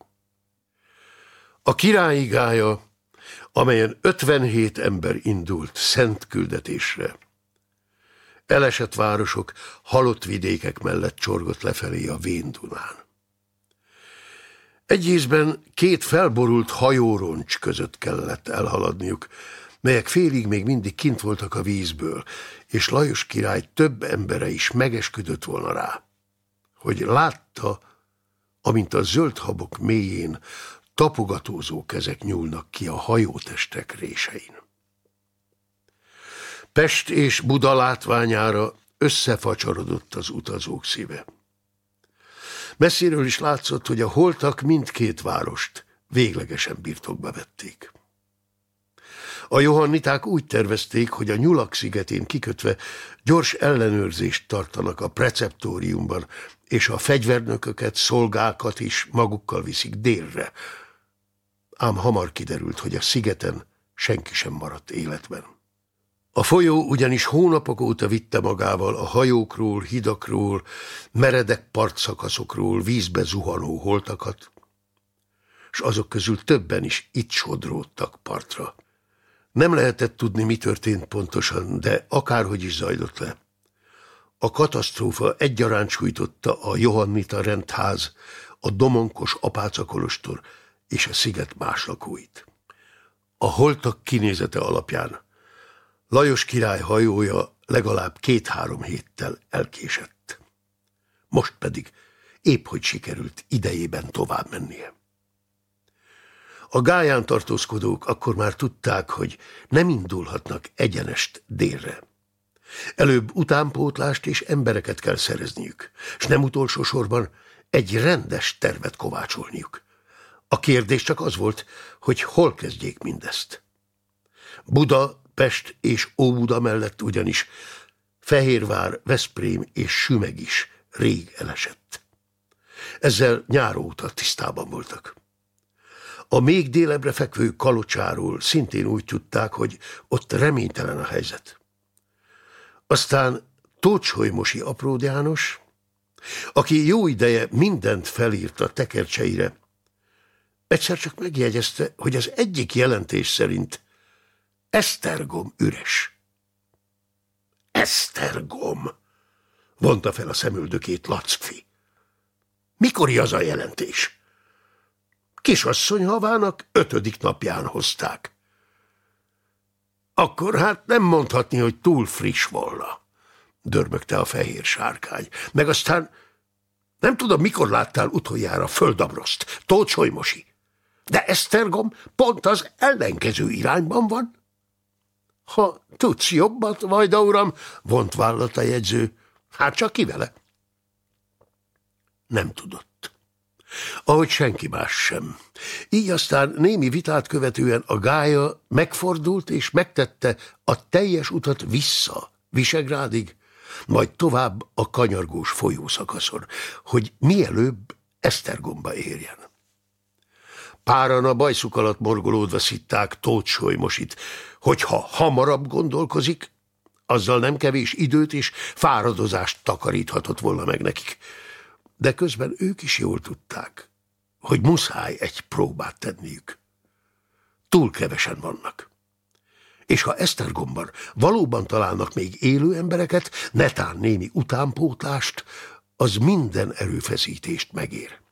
A királyi gája, amelyen 57 ember indult szent küldetésre, elesett városok, halott vidékek mellett csorgott lefelé a Véndunán. Egy két felborult hajóroncs között kellett elhaladniuk, melyek félig még mindig kint voltak a vízből, és Lajos király több embere is megesküdött volna rá, hogy látta, amint a zöld habok mélyén tapogatózó kezek nyúlnak ki a hajótestek résein. Pest és Buda látványára összefacsarodott az utazók szíve. Messziről is látszott, hogy a holtak mindkét várost véglegesen birtokba vették. A johanniták úgy tervezték, hogy a Nyulak szigetén kikötve gyors ellenőrzést tartanak a preceptóriumban, és a fegyvernököket, szolgákat is magukkal viszik délre. Ám hamar kiderült, hogy a szigeten senki sem maradt életben. A folyó ugyanis hónapok óta vitte magával a hajókról, hidakról, meredek partszakaszokról vízbe zuhanó holtakat, és azok közül többen is itt sodródtak partra. Nem lehetett tudni, mi történt pontosan, de akárhogy is zajlott le. A katasztrófa egyaránt sújtotta a Johannita rendház, a domonkos apácakolostor és a sziget más lakóit. A holtak kinézete alapján Lajos király hajója legalább két-három héttel elkésett. Most pedig épp hogy sikerült idejében tovább mennie. A gáján tartózkodók akkor már tudták, hogy nem indulhatnak egyenest délre. Előbb utánpótlást és embereket kell szerezniük, és nem utolsó sorban egy rendes tervet kovácsolniuk. A kérdés csak az volt, hogy hol kezdjék mindezt. Buda Pest és Óbuda mellett ugyanis Fehérvár, Veszprém és Sümeg is rég elesett. Ezzel nyáróta tisztában voltak. A még délebre fekvő kalocsáról szintén úgy tudták, hogy ott reménytelen a helyzet. Aztán Tócsolymosi Apród János, aki jó ideje mindent felírt a tekercseire, egyszer csak megjegyezte, hogy az egyik jelentés szerint Esztergom üres. Esztergom, vonta fel a szemüldökét Lackfi. Mikor az a jelentés? Kisasszony havának ötödik napján hozták. Akkor hát nem mondhatni, hogy túl friss volna, dörmögte a fehér sárkány. Meg aztán nem tudom, mikor láttál utoljára földabroszt, Tócsolymosi. De Esztergom pont az ellenkező irányban van. Ha tudsz jobbat, Vajda uram, vont vállat a jegyző. Hát csak ki vele? Nem tudott. Ahogy senki más sem. Így aztán némi vitát követően a gája megfordult és megtette a teljes utat vissza Visegrádig, majd tovább a kanyargós folyószakaszon, hogy mielőbb Esztergomba érjen. Páran a bajszuk alatt morgolódva szitták Tóth Solymosit, hogyha hamarabb gondolkozik, Azzal nem kevés időt és fáradozást takaríthatott volna meg nekik. De közben ők is jól tudták, hogy muszáj egy próbát tenniük. Túl kevesen vannak. És ha Esztergomban valóban találnak még élő embereket, netán némi utánpótlást, az minden erőfeszítést megér.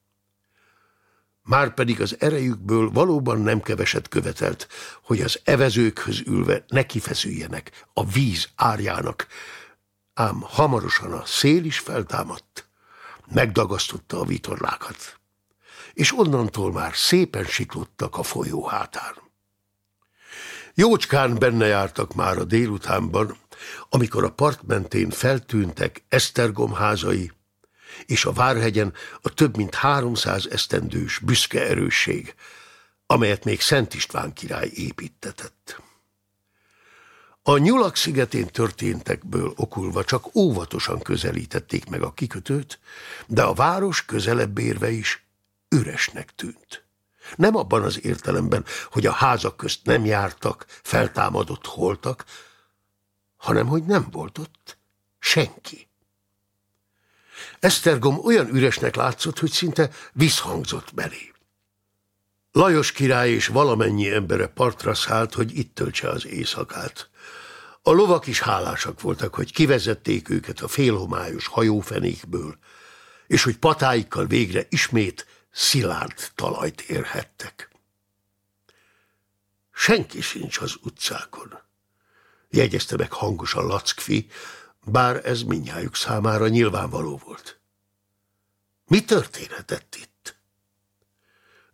Márpedig az erejükből valóban nem keveset követelt, hogy az evezőkhöz ülve nekifeszüljenek a víz árjának, ám hamarosan a szél is feltámadt, megdagasztotta a vitorlákat, és onnantól már szépen siklottak a folyó hátán. Jócskán benne jártak már a délutánban, amikor a part mentén feltűntek Esztergom házai, és a Várhegyen a több mint háromszáz esztendős büszke erősség, amelyet még Szent István király építetett. A Nyulak szigetén történtekből okulva csak óvatosan közelítették meg a kikötőt, de a város közelebb érve is üresnek tűnt. Nem abban az értelemben, hogy a házak közt nem jártak, feltámadott holtak, hanem hogy nem volt ott senki. Esztergom olyan üresnek látszott, hogy szinte visszhangzott belé. Lajos király és valamennyi embere partra szállt, hogy itt töltse az éjszakát. A lovak is hálásak voltak, hogy kivezették őket a félhomályos hajófenékből, és hogy patáikkal végre ismét szilárd talajt érhettek. Senki sincs az utcákon, jegyezte meg hangosan Lackfi, bár ez minnyájuk számára nyilvánvaló volt. Mi történhetett itt?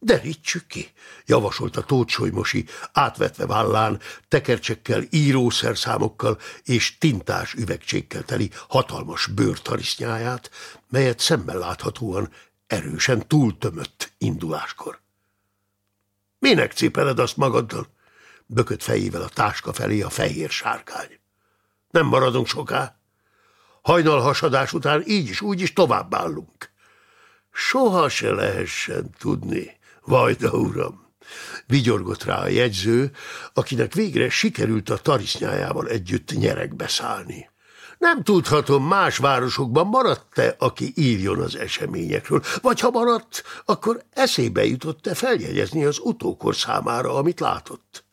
Derítsük ki, javasolta Tócsolymosi, átvetve vállán, tekercsekkel, írószerszámokkal és tintás üvegcsékkel teli hatalmas bőrtarisznyáját, melyet szemmel láthatóan erősen túltömött induláskor. Minek cipeled azt magaddal? Bökött fejével a táska felé a fehér sárkány. Nem maradunk soká. Hajnal hasadás után így is, úgy is tovább állunk. Soha se lehessen tudni, Vajda uram, vigyorgott rá a jegyző, akinek végre sikerült a tarisznyájával együtt nyerekbe szállni. Nem tudhatom, más városokban maradt-e, aki írjon az eseményekről, vagy ha maradt, akkor eszébe jutott-e feljegyezni az utókor számára, amit látott.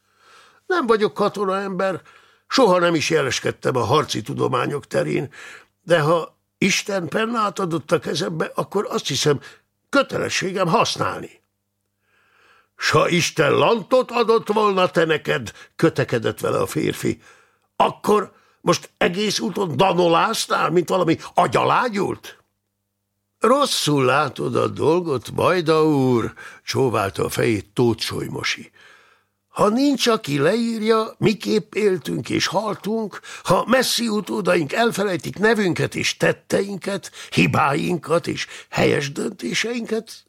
Nem vagyok katonaember, soha nem is jeleskedtem a harci tudományok terén, de ha Isten pennát adott a kezembe, akkor azt hiszem, kötelességem használni. S ha Isten lantot adott volna te neked, kötekedett vele a férfi, akkor most egész úton danolásznál, mint valami agyalágyult? Rosszul látod a dolgot, Bajda úr, csóválta a fejét Tóth Solymosi. Ha nincs, aki leírja, miképp éltünk és haltunk, ha messzi utódaink elfelejtik nevünket és tetteinket, hibáinkat és helyes döntéseinket,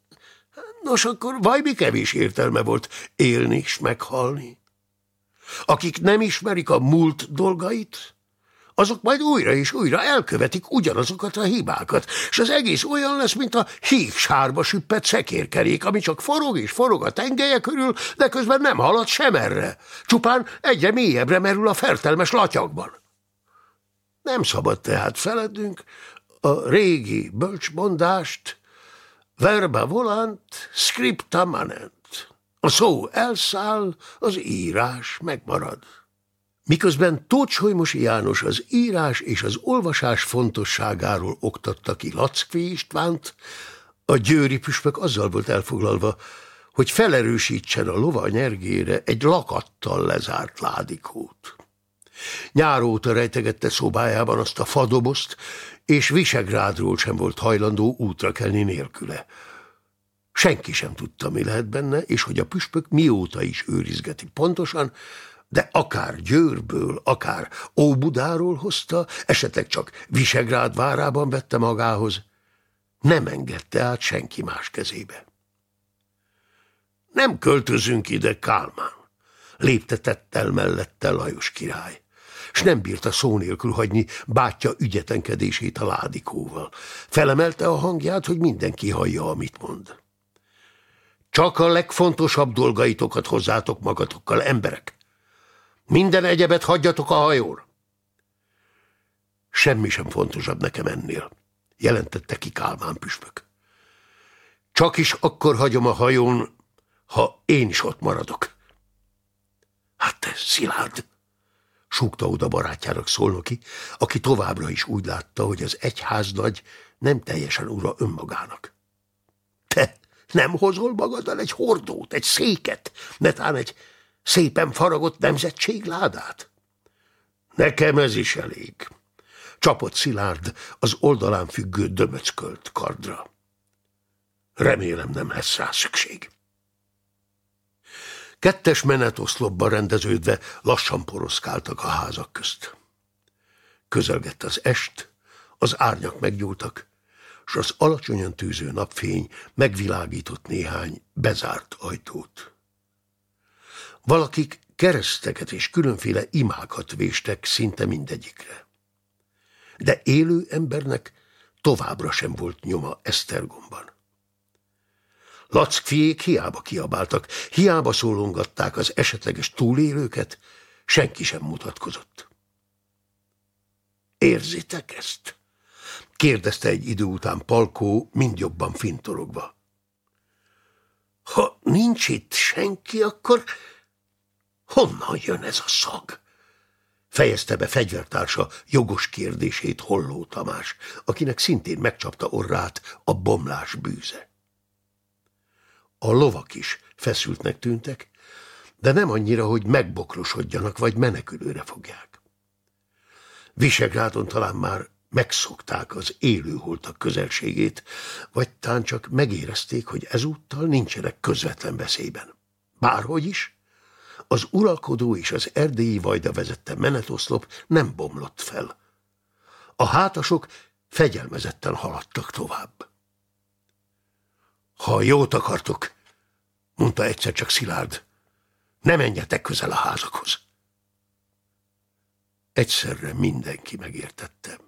nos, akkor vajmi kevés értelme volt élni és meghalni. Akik nem ismerik a múlt dolgait, azok majd újra és újra elkövetik ugyanazokat a hibákat, és az egész olyan lesz, mint a híg sárba süppett szekérkerék, ami csak forog és forog a tengelye körül, de közben nem halad sem erre. Csupán egyre mélyebbre merül a fertelmes latyagban. Nem szabad tehát felednünk a régi bölcsmondást, verba volant, scripta manent. A szó elszáll, az írás megmarad. Miközben Tócsholymosi János az írás és az olvasás fontosságáról oktatta ki Lackfi Istvánt, a győri püspök azzal volt elfoglalva, hogy felerősítsen a lova nyergére egy lakattal lezárt ládikót. Nyáróta rejtegette szobájában azt a fadobozt, és Visegrádról sem volt hajlandó útra kelni nélküle. Senki sem tudta, mi lehet benne, és hogy a püspök mióta is őrizgeti pontosan, de akár Győrből, akár Óbudáról hozta, esetleg csak Visegrád várában vette magához, nem engedte át senki más kezébe. Nem költözünk ide, Kálmán, léptetett mellette Lajos király, s nem bírta szó nélkül hagyni bátyja ügyetenkedését a ládikóval. Felemelte a hangját, hogy mindenki hallja, amit mond. Csak a legfontosabb dolgaitokat hozzátok magatokkal, emberek. Minden egyebet hagyjatok a hajón. Semmi sem fontosabb nekem ennél, jelentette ki Kálmán püspök. Csak is akkor hagyom a hajón, ha én is ott maradok. Hát te, Szilárd, súgta oda barátjának Szolnoki, aki továbbra is úgy látta, hogy az egyháznagy nem teljesen ura önmagának. Te nem hozol magaddal egy hordót, egy széket, netán egy szépen faragott nemzetségládát? Nekem ez is elég. Csapott Szilárd az oldalán függő dömöckölt kardra. Remélem nem lesz rá szükség. Kettes menetoszlopba rendeződve lassan poroszkáltak a házak közt. Közelgett az est, az árnyak meggyúltak, s az alacsonyan tűző napfény megvilágított néhány bezárt ajtót. Valakik kereszteket és különféle imákat véstek szinte mindegyikre. De élő embernek továbbra sem volt nyoma Esztergomban. Lackfiék hiába kiabáltak, hiába szólongatták az esetleges túlélőket, senki sem mutatkozott. Érzitek ezt? kérdezte egy idő után Palkó, mind jobban fintorogva. Ha nincs itt senki, akkor honnan jön ez a szag? Fejezte be fegyvertársa jogos kérdését Holló Tamás, akinek szintén megcsapta orrát a bomlás bűze. A lovak is feszültnek tűntek, de nem annyira, hogy megbokrosodjanak vagy menekülőre fogják. Visegrádon talán már megszokták az élőholtak közelségét, vagy tán csak megérezték, hogy ezúttal nincsenek közvetlen veszélyben. Bárhogy is, az uralkodó és az erdélyi vajda vezette menetoszlop nem bomlott fel. A hátasok fegyelmezetten haladtak tovább. Ha jót akartok, mondta egyszer csak Szilárd, ne menjetek közel a házakhoz. Egyszerre mindenki megértette.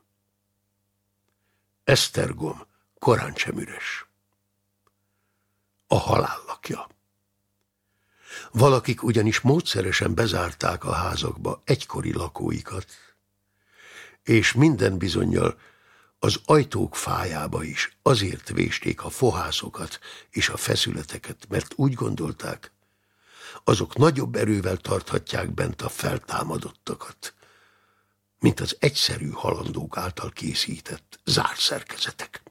Esztergom korán sem üres. A halál lakja. Valakik ugyanis módszeresen bezárták a házakba egykori lakóikat, és minden bizonyal az ajtók fájába is azért vésték a fohászokat és a feszületeket, mert úgy gondolták, azok nagyobb erővel tarthatják bent a feltámadottakat, mint az egyszerű halandók által készített zárszerkezetek.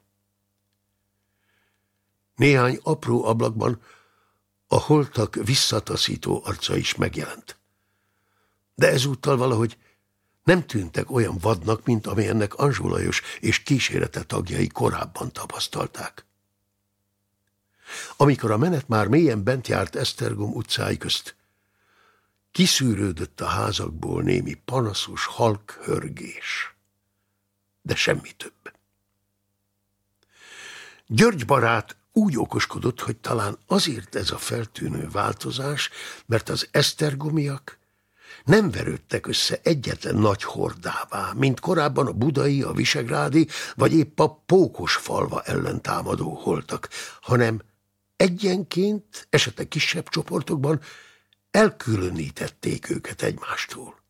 Néhány apró ablakban a holtak visszataszító arca is megjelent. De ezúttal valahogy nem tűntek olyan vadnak, mint amilyennek Anzsulajos és kísérete tagjai korábban tapasztalták. Amikor a menet már mélyen bent járt Esztergom utcái közt, kiszűrődött a házakból némi panaszos halk hörgés, de semmi több. György barát úgy okoskodott, hogy talán azért ez a feltűnő változás, mert az esztergomiak nem verődtek össze egyetlen nagy hordává, mint korábban a budai, a visegrádi, vagy épp a pókos falva ellen támadó holtak, hanem egyenként, esetleg kisebb csoportokban elkülönítették őket egymástól.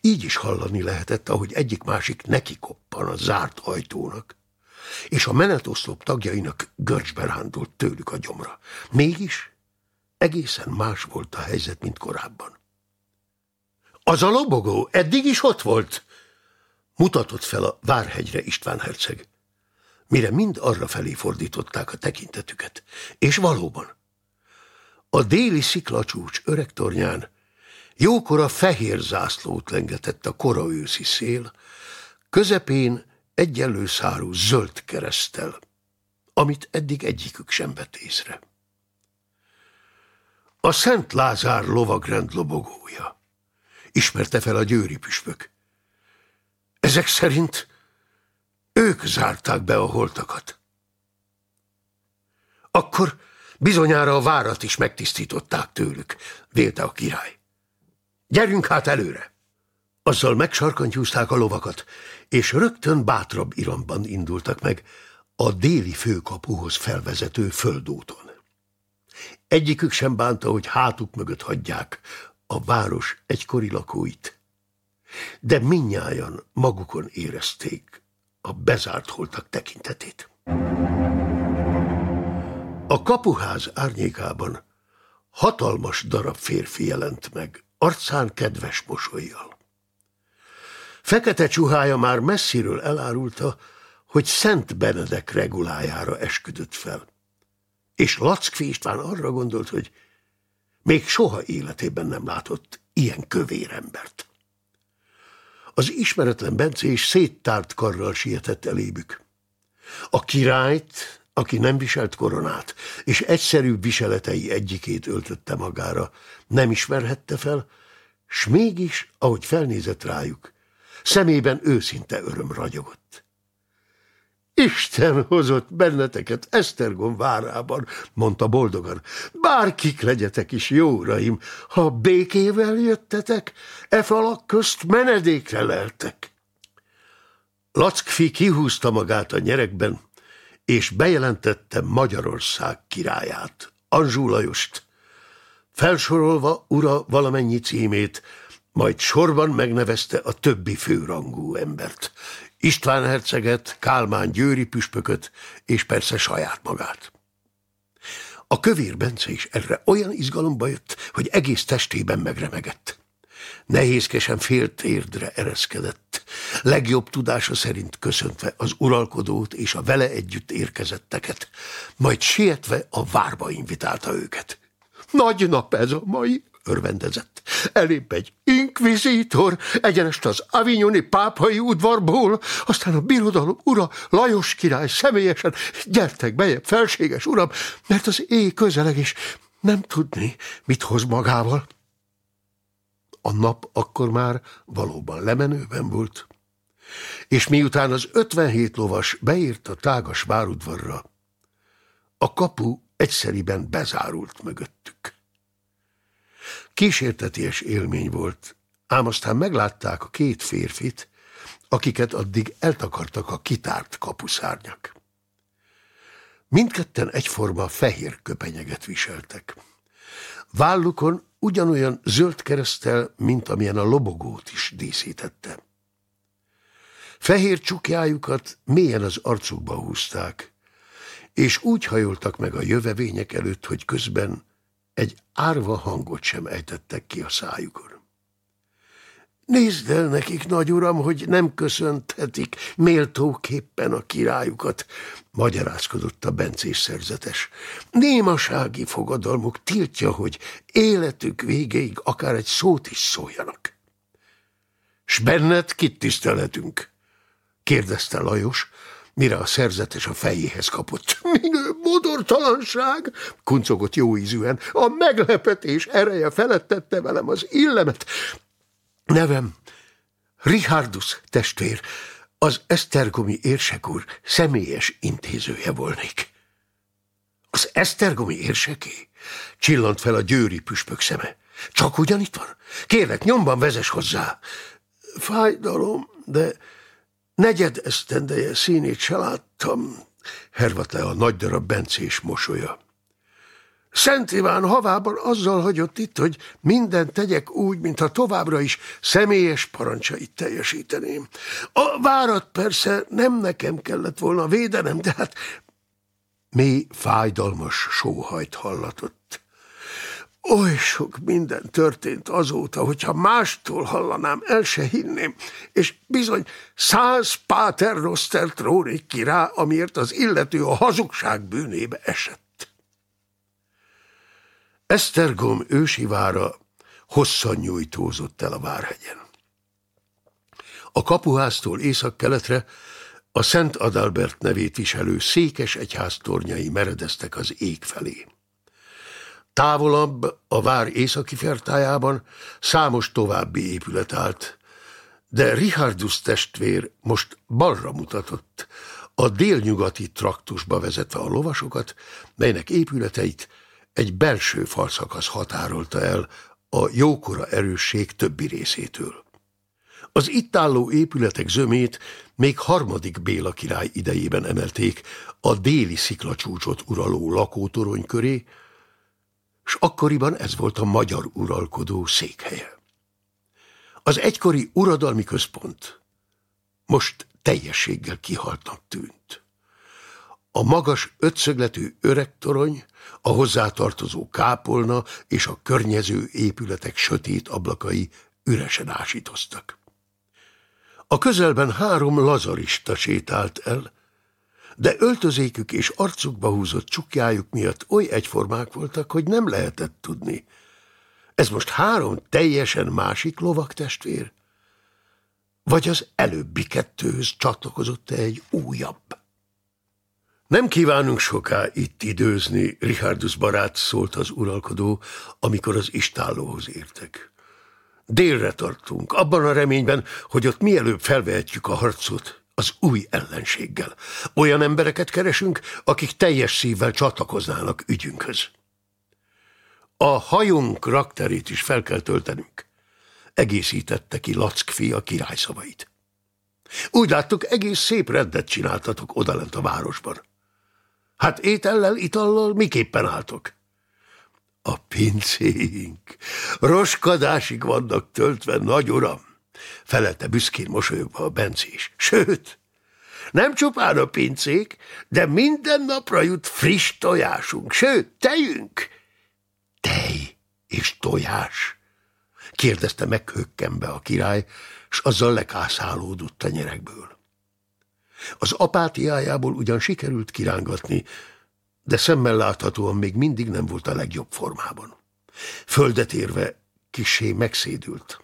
Így is hallani lehetett, ahogy egyik-másik neki koppan a zárt ajtónak, és a menetoszlop tagjainak görcsbe rándult tőlük a gyomra. Mégis egészen más volt a helyzet, mint korábban. Az a lobogó eddig is ott volt? Mutatott fel a Várhegyre István herceg. Mire mind arra felé fordították a tekintetüket. És valóban, a déli sziklacsúcs öreg tornyán jókora fehér zászlót lengetett a kora őszi szél, közepén egyenlő szárú zöld keresztel, amit eddig egyikük sem vett észre. A Szent Lázár lovagrend lobogója ismerte fel a győri püspök. Ezek szerint ők zárták be a holtakat. Akkor bizonyára a várat is megtisztították tőlük, vélte a király. Gyerünk hát előre! Azzal megsarkantyúzták a lovakat, és rögtön bátrabb iramban indultak meg a déli főkapuhoz felvezető földúton. Egyikük sem bánta, hogy hátuk mögött hagyják a város egykori lakóit. de minnyájan magukon érezték a bezárt holtak tekintetét. A kapuház árnyékában hatalmas darab férfi jelent meg, arcán kedves mosolyjal. Fekete csuhája már messziről elárulta, hogy Szent Benedek regulájára esküdött fel. És Lackfi István arra gondolt, hogy még soha életében nem látott ilyen kövér embert. Az ismeretlen Bence is széttárt karral sietett elébük. A királyt, aki nem viselt koronát, és egyszerű viseletei egyikét öltötte magára, nem ismerhette fel, s mégis, ahogy felnézett rájuk, szemében őszinte öröm ragyogott. Isten hozott benneteket Esztergom várában, mondta boldogan. Bárkik legyetek is, jó uraim, ha békével jöttetek, e falak közt menedékre leltek. Lackfi kihúzta magát a nyerekben, és bejelentette Magyarország királyát, Anzsú Lajost, felsorolva ura valamennyi címét, majd sorban megnevezte a többi főrangú embert. István herceget, Kálmán győri püspököt, és persze saját magát. A kövér Bence is erre olyan izgalomba jött, hogy egész testében megremegett. Nehézkesen fél térdre ereszkedett, legjobb tudása szerint köszöntve az uralkodót és a vele együtt érkezetteket, majd sietve a várba invitálta őket. Nagy nap ez a mai, örvendezett. Elébb egy inkvizítor, egyenest az avignoni pápai udvarból, aztán a birodalom ura Lajos király személyesen, gyertek bejebb, felséges uram, mert az éj közeleg, és nem tudni, mit hoz magával. A nap akkor már valóban lemenőben volt, és miután az 57 lovas beírt a tágas várudvarra, a kapu egyszeriben bezárult mögöttük. Kísérteties élmény volt, ám aztán meglátták a két férfit, akiket addig eltakartak a kitárt kapuszárnyak. Mindketten egyforma fehér köpenyeget viseltek. Vállukon ugyanolyan zöld keresztel, mint amilyen a lobogót is díszítette. Fehér csukjájukat mélyen az arcukba húzták, és úgy hajoltak meg a jövevények előtt, hogy közben egy árva hangot sem ejtettek ki a szájukon. Nézd el nekik, nagy uram, hogy nem köszönthetik méltóképpen a királyukat, magyarázkodott a bencés szerzetes. Némasági fogadalmuk tiltja, hogy életük végéig akár egy szót is szóljanak. S benned kit tisztelhetünk? kérdezte Lajos, mire a szerzetes a fejéhez kapott. Minő modortalanság, kuncogott jó ízűen, a meglepetés ereje felettette velem az illemet. Nevem Richardus testvér, az Esztergomi érsek úr személyes intézője volnék. Az Esztergomi érseké? Csillant fel a győri püspök szeme. Csak ugyanitt van? Kérlek, nyomban vezes hozzá. Fájdalom, de Negyed esztendeje színét se láttam, hervat le a nagy darab bencés mosolya. Szent Iván havában azzal hagyott itt, hogy mindent tegyek úgy, mintha továbbra is személyes parancsait teljesíteném. A várat persze nem nekem kellett volna védenem, de hát mély fájdalmas sóhajt hallatott. Oly sok minden történt azóta, hogyha mástól hallanám, el se hinném, és bizony száz páter rosztert rónék ki rá, amiért az illető a hazugság bűnébe esett. Esztergom ősi vára hosszan nyújtózott el a Várhegyen. A kapuháztól észak-keletre a Szent Adalbert nevét viselő székes egyház tornyai meredeztek az ég felé. Távolabb, a vár északi fertájában számos további épület állt, de Richardus testvér most balra mutatott, a délnyugati traktusba vezetve a lovasokat, melynek épületeit egy belső falszakasz határolta el a jókora erősség többi részétől. Az itt álló épületek zömét még harmadik Béla király idejében emelték a déli sziklacsúcsot uraló lakótorony köré, s akkoriban ez volt a magyar uralkodó székhelye. Az egykori uradalmi központ most teljességgel kihaltnak tűnt. A magas ötszögletű öregtorony, a hozzátartozó kápolna és a környező épületek sötét ablakai üresen ásítoztak. A közelben három lazarista sétált el, de öltözékük és arcukba húzott csukjájuk miatt oly egyformák voltak, hogy nem lehetett tudni. Ez most három teljesen másik lovak testvér? Vagy az előbbi kettőhöz csatlakozott-e egy újabb? Nem kívánunk soká itt időzni, Richardus barát szólt az uralkodó, amikor az istállóhoz értek. Délre tartunk, abban a reményben, hogy ott mielőbb felvehetjük a harcot az új ellenséggel. Olyan embereket keresünk, akik teljes szívvel csatlakoznának ügyünkhöz. A hajunk rakterét is fel kell töltenünk, egészítette ki Lack fia királyszavait. Úgy láttuk, egész szép rendet csináltatok odalent a városban. Hát étellel, itallal miképpen álltok? A pincéink roskadásig vannak töltve, nagy uram, felelte büszkén mosolyogva a bencés. Sőt, nem csupán a pincék, de minden napra jut friss tojásunk, sőt, tejünk. Tej és tojás? kérdezte meghökkenve a király, s azzal lekászálódott a nyerekből. Az apátiájából ugyan sikerült kirángatni, de szemmel láthatóan még mindig nem volt a legjobb formában. Földet érve kisé megszédült.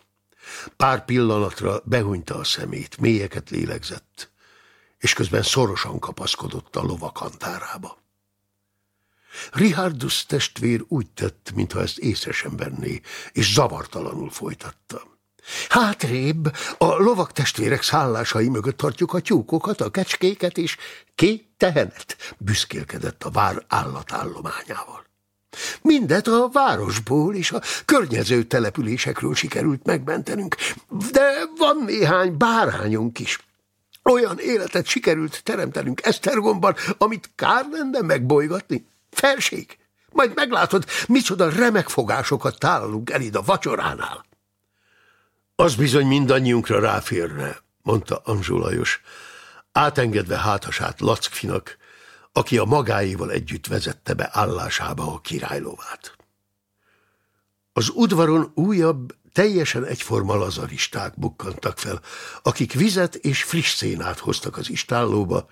Pár pillanatra behunyta a szemét, mélyeket lélegzett, és közben szorosan kapaszkodott a lovakantárába. Richardus testvér úgy tett, mintha ezt észre sem venné, és zavartalanul folytatta. Hátrébb a lovak testvérek szállásai mögött tartjuk a tyúkokat, a kecskéket és két tehenet, büszkélkedett a vár állatállományával. Mindet a városból és a környező településekről sikerült megmentenünk, de van néhány bárányunk is. Olyan életet sikerült teremtenünk Esztergomban, amit kár lenne megbolygatni. Felség, majd meglátod, micsoda remek fogásokat tálalunk el a vacsoránál. Az bizony mindannyiunkra ráférne, mondta Anzsó Lajos, átengedve hátasát Lackfinak, aki a magáéval együtt vezette be állásába a királylovát. Az udvaron újabb, teljesen egyforma lazaristák bukkantak fel, akik vizet és friss szénát hoztak az istállóba,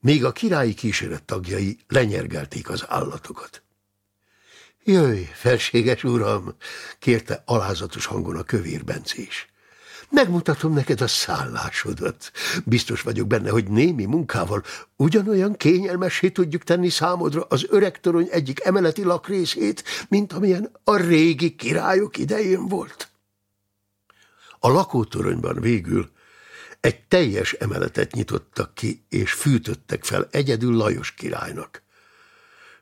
még a királyi kíséret tagjai lenyergelték az állatokat. Jöjj, felséges uram, kérte alázatos hangon a kövér bencés. Megmutatom neked a szállásodat. Biztos vagyok benne, hogy némi munkával ugyanolyan kényelmessé tudjuk tenni számodra az öreg torony egyik emeleti lakrészét, mint amilyen a régi királyok idején volt. A lakótoronyban végül egy teljes emeletet nyitottak ki, és fűtöttek fel egyedül Lajos királynak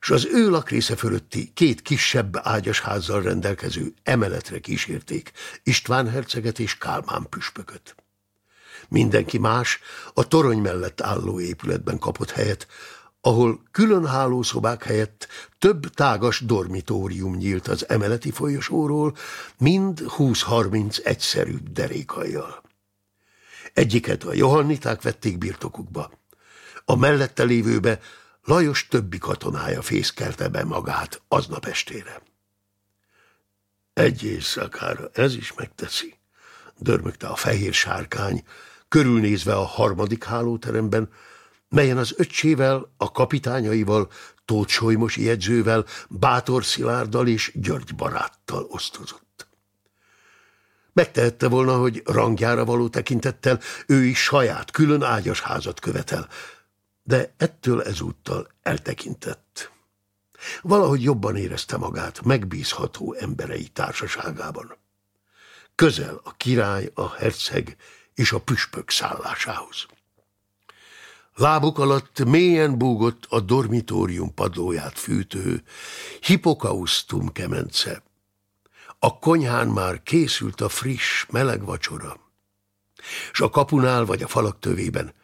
s az ő lakrésze fölötti két kisebb ágyasházzal rendelkező emeletre kísérték István herceget és Kálmán püspököt. Mindenki más a torony mellett álló épületben kapott helyet, ahol külön hálószobák helyett több tágas dormitórium nyílt az emeleti folyosóról, mind 20-30 egyszerűbb derékajjal. Egyiket a johanniták vették birtokukba, a mellette lévőbe Lajos többi katonája fészkelte be magát aznap estére. Egy éjszakára ez is megteszi, dörmögte a fehér sárkány, körülnézve a harmadik hálóteremben, melyen az öccsével, a kapitányaival, Tóth Solymosi jegyzővel, Bátor Szilárddal és György baráttal osztozott. Megtehette volna, hogy rangjára való tekintettel ő is saját külön ágyas házat követel, de ettől ezúttal eltekintett. Valahogy jobban érezte magát megbízható emberei társaságában. Közel a király, a herceg és a püspök szállásához. Lábuk alatt mélyen búgott a dormitórium padlóját fűtő hipokaustum kemence. A konyhán már készült a friss, meleg vacsora, s a kapunál vagy a falak tövében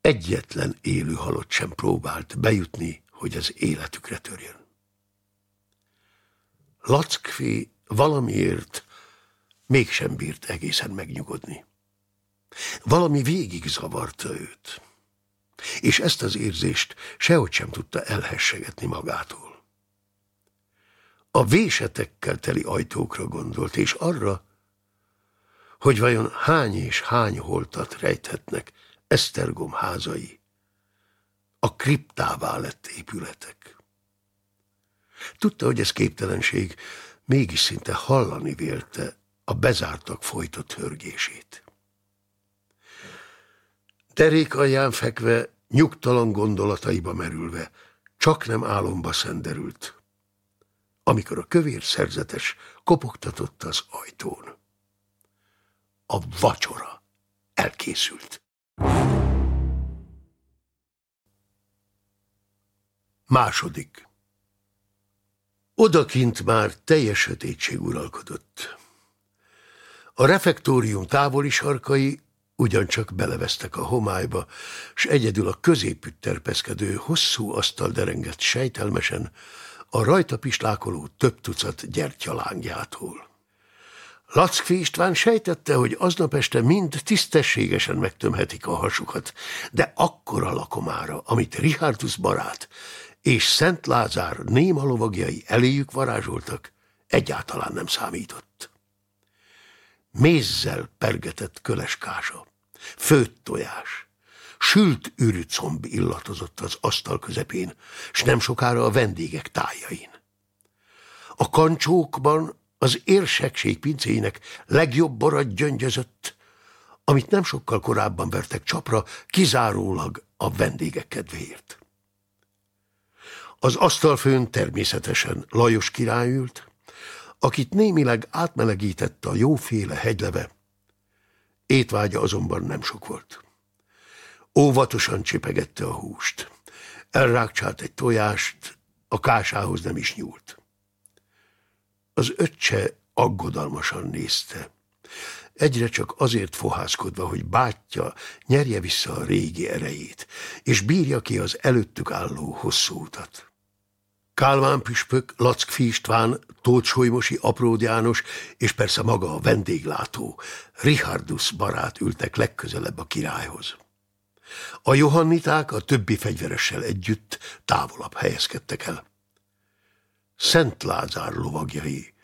Egyetlen élő halott sem próbált bejutni, hogy az életükre törjön. Lackfi valamiért mégsem bírt egészen megnyugodni. Valami végig zavarta őt, és ezt az érzést sehogy sem tudta elhessegetni magától. A vésetekkel teli ajtókra gondolt, és arra, hogy vajon hány és hány holtat rejthetnek Esztergom házai, a kriptává lett épületek. Tudta, hogy ez képtelenség, mégis szinte hallani vélte a bezártak folytott hörgését. Derék alján fekve, nyugtalan gondolataiba merülve, csak nem álomba szenderült, amikor a kövér szerzetes kopogtatott az ajtón. A vacsora elkészült. Második. Odakint már teljes sötétség uralkodott. A refektórium távoli sarkai ugyancsak belevesztek a homályba, s egyedül a középütt terpeszkedő, hosszú asztal derengett sejtelmesen a rajta pislákoló több tucat gyertyalángjától. Lackfi István sejtette, hogy aznap este mind tisztességesen megtömhetik a hasukat, de akkora lakomára, amit Richardus barát és Szent Lázár néma lovagjai eléjük varázsoltak, egyáltalán nem számított. Mézzel pergetett köles kása, főtt tojás, sült ürücomb illatozott az asztal közepén, s nem sokára a vendégek tájain. A kancsókban az érsekség pincének legjobb borat gyöngyözött, amit nem sokkal korábban vertek csapra, kizárólag a vendégek kedvéért. Az asztalfőn természetesen Lajos király ült, akit némileg átmelegítette a jóféle hegyleve. Étvágya azonban nem sok volt. Óvatosan csipegette a húst. Elrákcsált egy tojást, a kásához nem is nyúlt. Az öccse aggodalmasan nézte. Egyre csak azért fohászkodva, hogy bátyja nyerje vissza a régi erejét, és bírja ki az előttük álló hosszú utat. Kálmán püspök, Lackfi István, Tóth Apród János, és persze maga a vendéglátó, Richardus barát ültek legközelebb a királyhoz. A johanniták a többi fegyveressel együtt távolabb helyezkedtek el. Szent Lázár lovagjai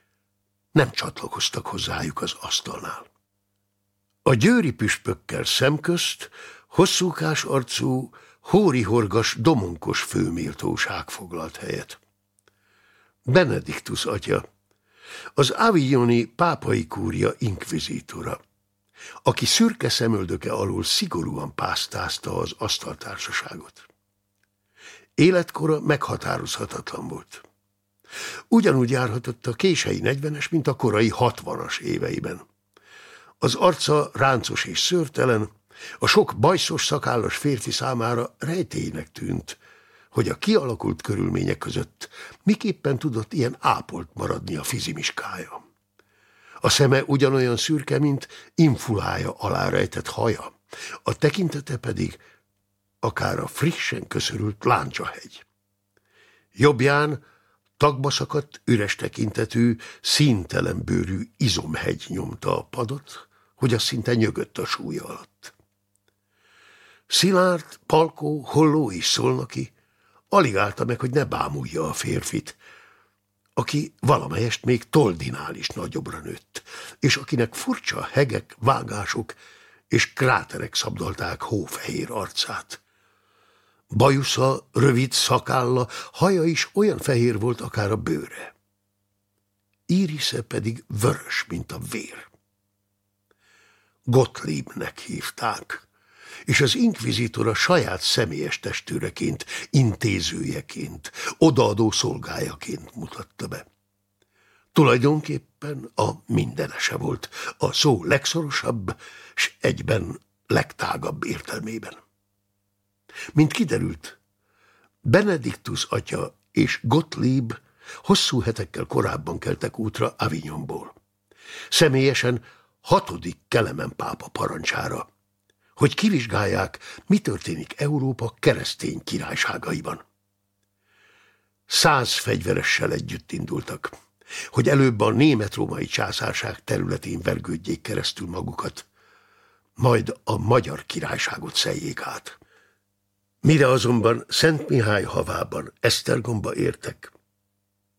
nem csatlakoztak hozzájuk az asztalnál. A győri püspökkel szemközt hosszúkás arcú, hóri-horgas, domonkos főméltóság foglalt helyet. Benediktus atya, az Avignoni pápai kúria inkvizítora, aki szürke szemöldöke alól szigorúan pásztázta az asztaltársaságot. Életkora meghatározhatatlan volt. Ugyanúgy járhatott a kései negyvenes, mint a korai hatvanas éveiben. Az arca ráncos és szörtelen, a sok bajszos szakállas férfi számára rejtélynek tűnt, hogy a kialakult körülmények között miképpen tudott ilyen ápolt maradni a fizimiskája. A szeme ugyanolyan szürke, mint infulája alá rejtett haja, a tekintete pedig akár a frissen köszörült láncsahegy. Jobbján tagba szakadt, üres tekintetű, színtelen bőrű izomhegy nyomta a padot, hogy az szinte nyögött a súlya alatt. Szilárd, Palkó, Holló és Szolnaki alig állta meg, hogy ne bámulja a férfit, aki valamelyest még Toldinál is nagyobbra nőtt, és akinek furcsa hegek, vágások és kráterek szabdalták hófehér arcát. Bajusza, rövid szakálla, haja is olyan fehér volt akár a bőre. Írisze pedig vörös, mint a vér. Gottliebnek hívták és az inkvizitor a saját személyes testőreként, intézőjeként, odaadó szolgájaként mutatta be. Tulajdonképpen a mindenese volt, a szó legszorosabb, s egyben legtágabb értelmében. Mint kiderült, Benediktus atya és Gottlieb hosszú hetekkel korábban keltek útra Avignonból. Személyesen hatodik Kelemen pápa parancsára, hogy kivizsgálják, mi történik Európa keresztény királyságaiban. Száz fegyveressel együtt indultak. hogy előbb a német-római császárság területén vergődjék keresztül magukat, majd a magyar királyságot szeljék át. Mire azonban Szent Mihály havában Esztergomba értek,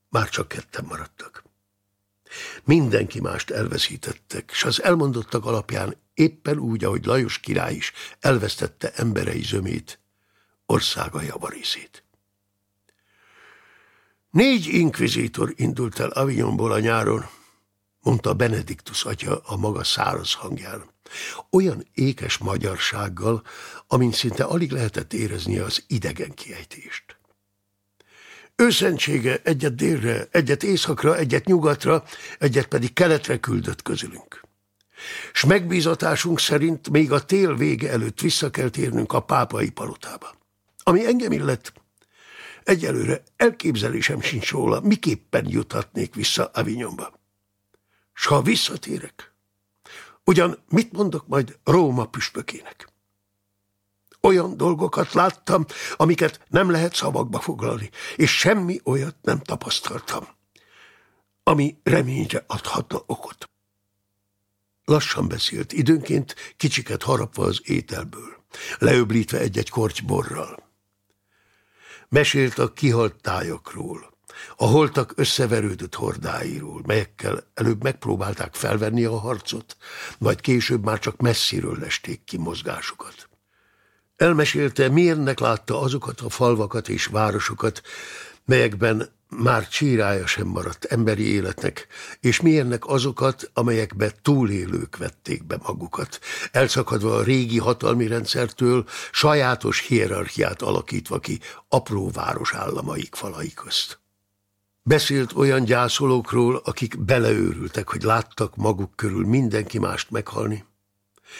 már csak ketten maradtak. Mindenki mást elveszítettek, és az elmondottak alapján éppen úgy, ahogy Lajos király is elvesztette emberei zömét, országa javarészét. Négy inkvizítor indult el Avignonból a nyáron, mondta Benediktus atya a maga száraz hangján. Olyan ékes magyarsággal, amint szinte alig lehetett érezni az idegen kiejtést. Őszentsége egyet délre, egyet északra, egyet nyugatra, egyet pedig keletre küldött közülünk. S megbízatásunk szerint még a tél vége előtt vissza kell térnünk a pápai palotába. Ami engem illet, egyelőre elképzelésem sincs róla, miképpen juthatnék vissza Avignonba. S ha visszatérek, ugyan mit mondok majd Róma püspökének? Olyan dolgokat láttam, amiket nem lehet szavakba foglalni, és semmi olyat nem tapasztaltam, ami reményre adhatna okot. Lassan beszélt, időnként kicsiket harapva az ételből, leöblítve egy-egy korty borral. Mesélt a kihalt tájakról, a holtak összeverődött hordáiról, melyekkel előbb megpróbálták felvenni a harcot, majd később már csak messziről lesték ki mozgásukat. Elmesélte, miérnek látta azokat a falvakat és városokat, melyekben már csírája sem maradt emberi életnek, és milyennek azokat, amelyekbe túlélők vették be magukat, elszakadva a régi hatalmi rendszertől, sajátos hierarchiát alakítva ki apró városállamaik falai közt. Beszélt olyan gyászolókról, akik beleőrültek, hogy láttak maguk körül mindenki mást meghalni,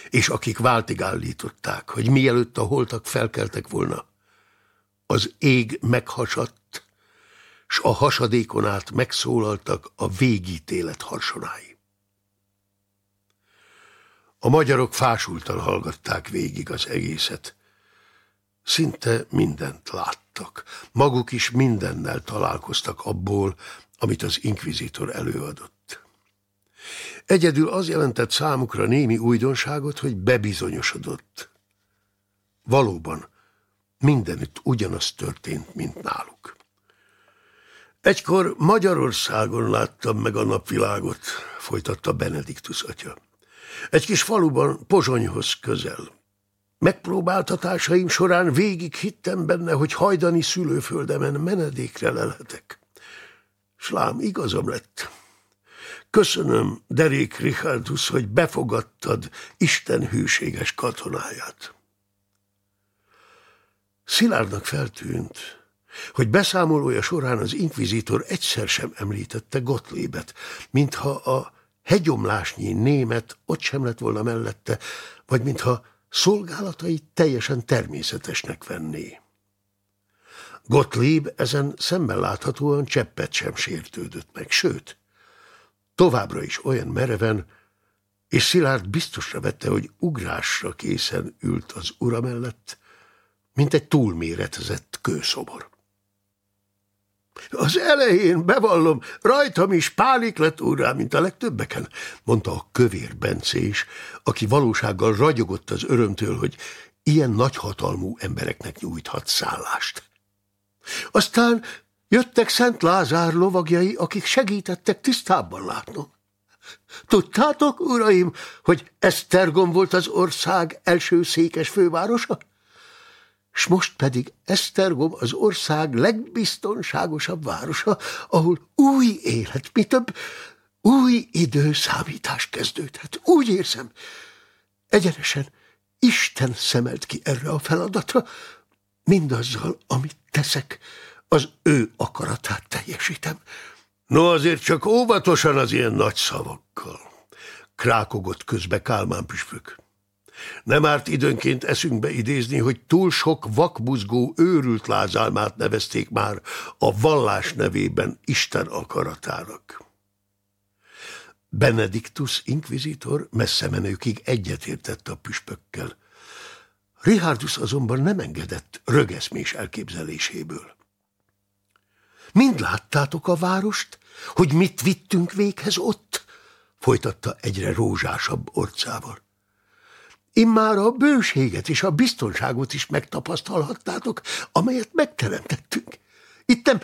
és akik váltig állították, hogy mielőtt a holtak felkeltek volna, az ég meghasadt, s a hasadékon át megszólaltak a végítélet harsonái. A magyarok fásultan hallgatták végig az egészet. Szinte mindent láttak. Maguk is mindennel találkoztak abból, amit az inkvizitor előadott. Egyedül az jelentett számukra némi újdonságot, hogy bebizonyosodott. Valóban mindenütt ugyanaz történt, mint náluk. Egykor Magyarországon láttam meg a napvilágot, folytatta Benediktus atya. Egy kis faluban, Pozsonyhoz közel. Megpróbáltatásaim során végig hittem benne, hogy hajdani szülőföldemen menedékre lelhetek. Slám, igazam lett. Köszönöm, Derék Richardus, hogy befogadtad Isten hűséges katonáját. Szilárdnak feltűnt, hogy beszámolója során az inkvizitor egyszer sem említette Gottliebet, mintha a hegyomlásnyi német ott sem lett volna mellette, vagy mintha szolgálatait teljesen természetesnek venné. Gottlieb ezen szemben láthatóan cseppet sem sértődött meg, sőt, továbbra is olyan mereven, és Szilárd biztosra vette, hogy ugrásra készen ült az ura mellett, mint egy túlméretezett kőszobor. Az elején, bevallom, rajtam is pálik lett úrrá, mint a legtöbbeken, mondta a kövér Bence is, aki valósággal ragyogott az örömtől, hogy ilyen nagyhatalmú embereknek nyújthat szállást. Aztán jöttek Szent Lázár lovagjai, akik segítettek tisztábban látnom. Tudtátok, uraim, hogy Esztergom volt az ország első székes fővárosa? S most pedig Esztergom az ország legbiztonságosabb városa, ahol új élet, mi több, új időszámítás kezdődhet. Úgy érzem, egyenesen Isten szemelt ki erre a feladatra, mindazzal, amit teszek, az ő akaratát teljesítem. No, azért csak óvatosan az ilyen nagy szavakkal. Krákogott közbe Kálmán püspök. Nem árt időnként eszünkbe idézni, hogy túl sok vakbuzgó őrült lázálmát nevezték már a vallás nevében Isten akaratának. Benediktus inkvizitor messze menőkig egyetértett a püspökkel. Richardus azonban nem engedett rögeszmés elképzeléséből. Mind láttátok a várost, hogy mit vittünk véghez ott? Folytatta egyre rózsásabb orcával. Immár a bőséget és a biztonságot is megtapasztalhattátok, amelyet megteremtettünk. Ittem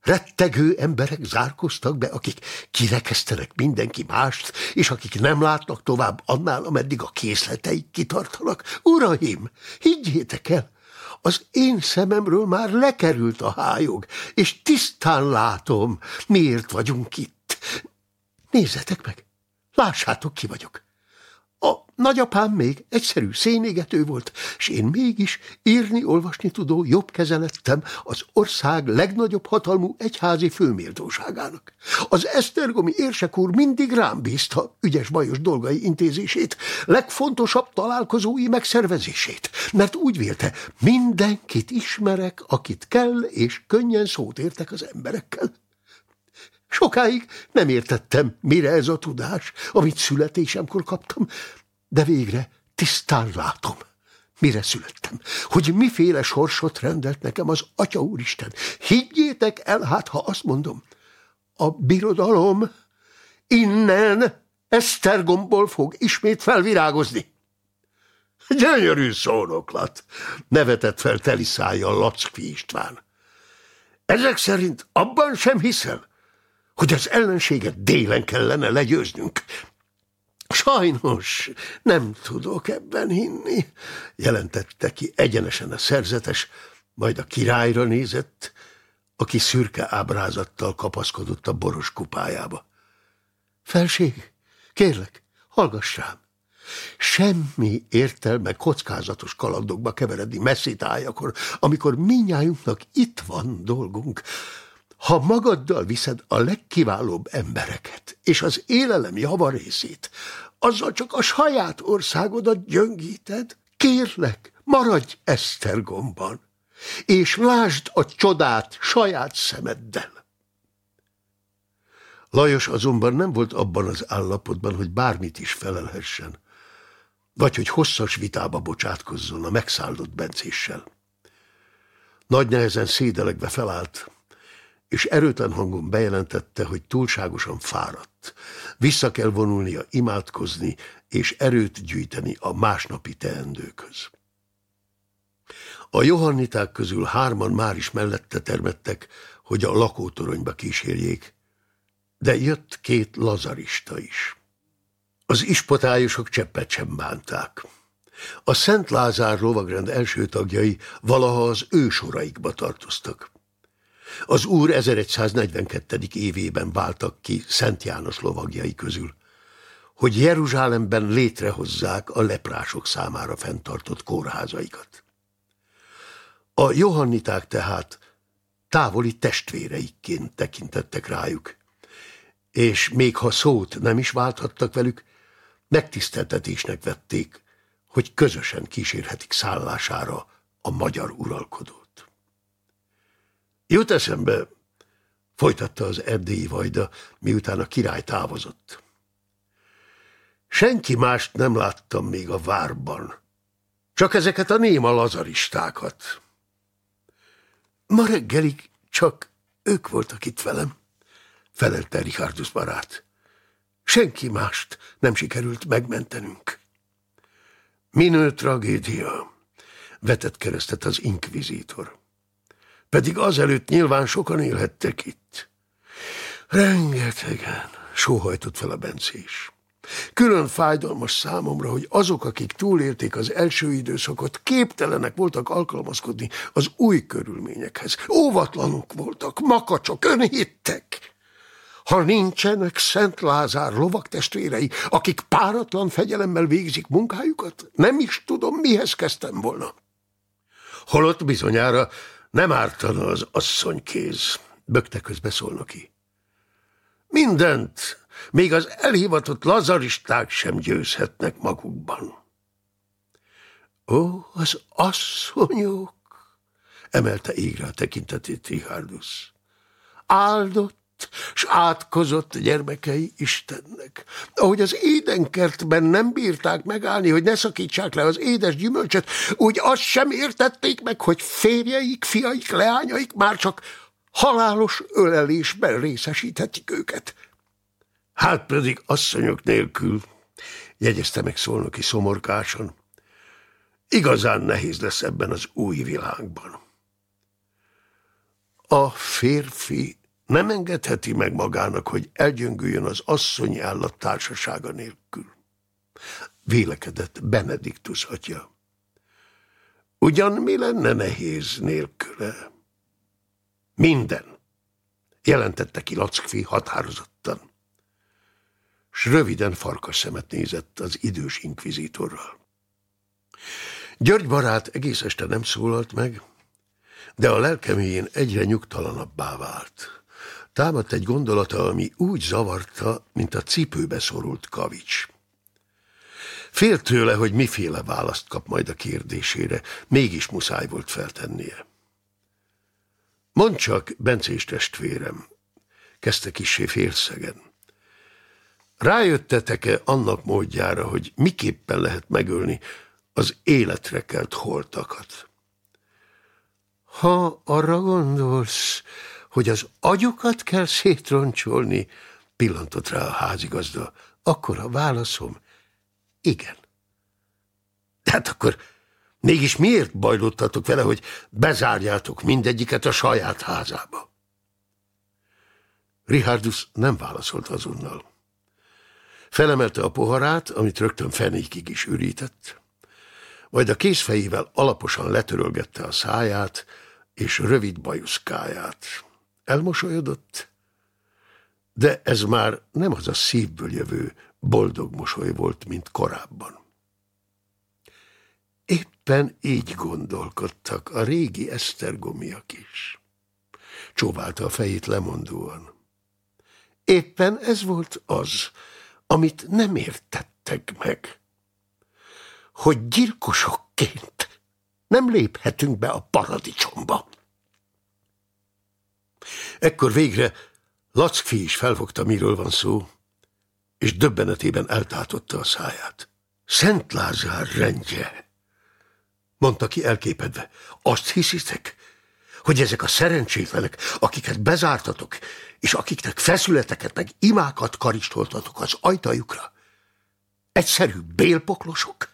rettegő emberek zárkoztak be, akik kirekesztenek mindenki mást, és akik nem látnak tovább annál, ameddig a készleteik kitartanak. Uraim, higgyétek el, az én szememről már lekerült a hájog, és tisztán látom, miért vagyunk itt. Nézzetek meg, lássátok, ki vagyok. A nagyapám még egyszerű szénégető volt, és én mégis írni-olvasni tudó jobb kezelettem az ország legnagyobb hatalmú egyházi főméltóságának. Az esztergomi érsek úr mindig rám bízta ügyes bajos dolgai intézését, legfontosabb találkozói megszervezését, mert úgy vélte, mindenkit ismerek, akit kell, és könnyen szót értek az emberekkel. Sokáig nem értettem, mire ez a tudás, amit születésemkor kaptam, de végre tisztán látom, mire születtem, hogy miféle sorsot rendelt nekem az Atya Úristen. Higgyétek el, hát ha azt mondom, a birodalom innen Esztergomból fog ismét felvirágozni. Gyönyörű szónoklat, nevetett fel teli szájjal Lackfi István. Ezek szerint abban sem hiszel, hogy az ellenséget délen kellene legyőznünk. Sajnos nem tudok ebben hinni, jelentette ki egyenesen a szerzetes, majd a királyra nézett, aki szürke ábrázattal kapaszkodott a boros kupájába. Felség, kérlek, hallgass rám. Semmi értelme kockázatos kalandokba keveredni messzi tájakor, amikor minnyájunknak itt van dolgunk. Ha magaddal viszed a legkiválóbb embereket és az élelem javarészét, azzal csak a saját országodat gyöngíted, kérlek, maradj Esztergomban, és lásd a csodát saját szemeddel. Lajos azonban nem volt abban az állapotban, hogy bármit is felelhessen, vagy hogy hosszas vitába bocsátkozzon a megszállott bencéssel. Nagy nehezen szédelegve felállt, és erőtlen hangon bejelentette, hogy túlságosan fáradt. Vissza kell vonulnia imádkozni, és erőt gyűjteni a másnapi teendőköz. A johanniták közül hárman már is mellette termettek, hogy a lakótoronyba kísérjék, de jött két lazarista is. Az ispotályosok cseppet sem bánták. A Szent Lázár lovagrend első tagjai valaha az ő soraikba tartoztak. Az úr 1142. évében váltak ki Szent János lovagjai közül, hogy Jeruzsálemben létrehozzák a leprások számára fenntartott kórházaikat. A johanniták tehát távoli testvéreikként tekintettek rájuk, és még ha szót nem is válthattak velük, megtiszteltetésnek vették, hogy közösen kísérhetik szállására a magyar uralkodót. Jut eszembe, folytatta az erdélyi vajda, miután a király távozott. Senki mást nem láttam még a várban, csak ezeket a néma lazaristákat. Ma reggelig csak ők voltak itt velem, felelte Richardus barát. Senki mást nem sikerült megmentenünk. Minő tragédia, vetett keresztet az inkvizítor pedig azelőtt nyilván sokan élhettek itt. Rengetegen, sóhajtott fel a bencés. Külön fájdalmas számomra, hogy azok, akik túlélték az első időszakot, képtelenek voltak alkalmazkodni az új körülményekhez. Óvatlanok voltak, makacsok, önhittek. Ha nincsenek Szent Lázár lovak testvérei, akik páratlan fegyelemmel végzik munkájukat, nem is tudom, mihez kezdtem volna. Holott bizonyára nem ártana az asszonykéz, bökte közbe ki. Mindent, még az elhivatott lazaristák sem győzhetnek magukban. Ó, az asszonyok, emelte égre a tekintetét Richardus. Áldott s átkozott gyermekei Istennek. Ahogy az édenkertben nem bírták megállni, hogy ne szakítsák le az édes gyümölcsöt, úgy azt sem értették meg, hogy férjeik, fiaik, leányaik már csak halálos ölelésben részesíthetik őket. Hát pedig asszonyok nélkül, jegyezte meg szolnoki szomorkásan, igazán nehéz lesz ebben az új világban. A férfi nem engedheti meg magának, hogy elgyöngüljön az asszonyi állat társasága nélkül. Vélekedett Benediktus atya. Ugyan mi lenne nehéz nélküle? Minden, jelentette ki Lackfi határozottan. S röviden farkas szemet nézett az idős inkvizitorral. György barát egész este nem szólalt meg, de a lelkeméjén egyre nyugtalanabbá vált. Támadt egy gondolata, ami úgy zavarta, mint a cipőbe szorult kavics. Félt tőle, hogy miféle választ kap majd a kérdésére, mégis muszáj volt feltennie. Mondd csak, Bencés testvérem, kezdte kissé félszegen. Rájöttetek-e annak módjára, hogy miképpen lehet megölni az életre kelt holtakat? Ha arra gondolsz, hogy az agyukat kell szétroncsolni, pillantott rá a házigazda, akkor a válaszom igen. Hát akkor mégis miért bajlódtatok vele, hogy bezárjátok mindegyiket a saját házába? Richardus nem válaszolt azonnal. Felemelte a poharát, amit rögtön fenékig is ürített, majd a kézfejével alaposan letörölgette a száját és rövid bajuszkáját. Elmosolyodott, de ez már nem az a szívből jövő boldog mosoly volt, mint korábban. Éppen így gondolkodtak a régi esztergomiak is. Csóválta a fejét lemondóan. Éppen ez volt az, amit nem értettek meg. Hogy gyilkosokként nem léphetünk be a paradicsomba. Ekkor végre Lackfi is felfogta, miről van szó, és döbbenetében eltátotta a száját. Szent Lázár rendje, mondta ki elképedve. Azt hiszitek, hogy ezek a szerencsétlenek, akiket bezártatok, és akiknek feszületeket meg imákat karistoltatok az ajtajukra, egyszerű bélpoklosok?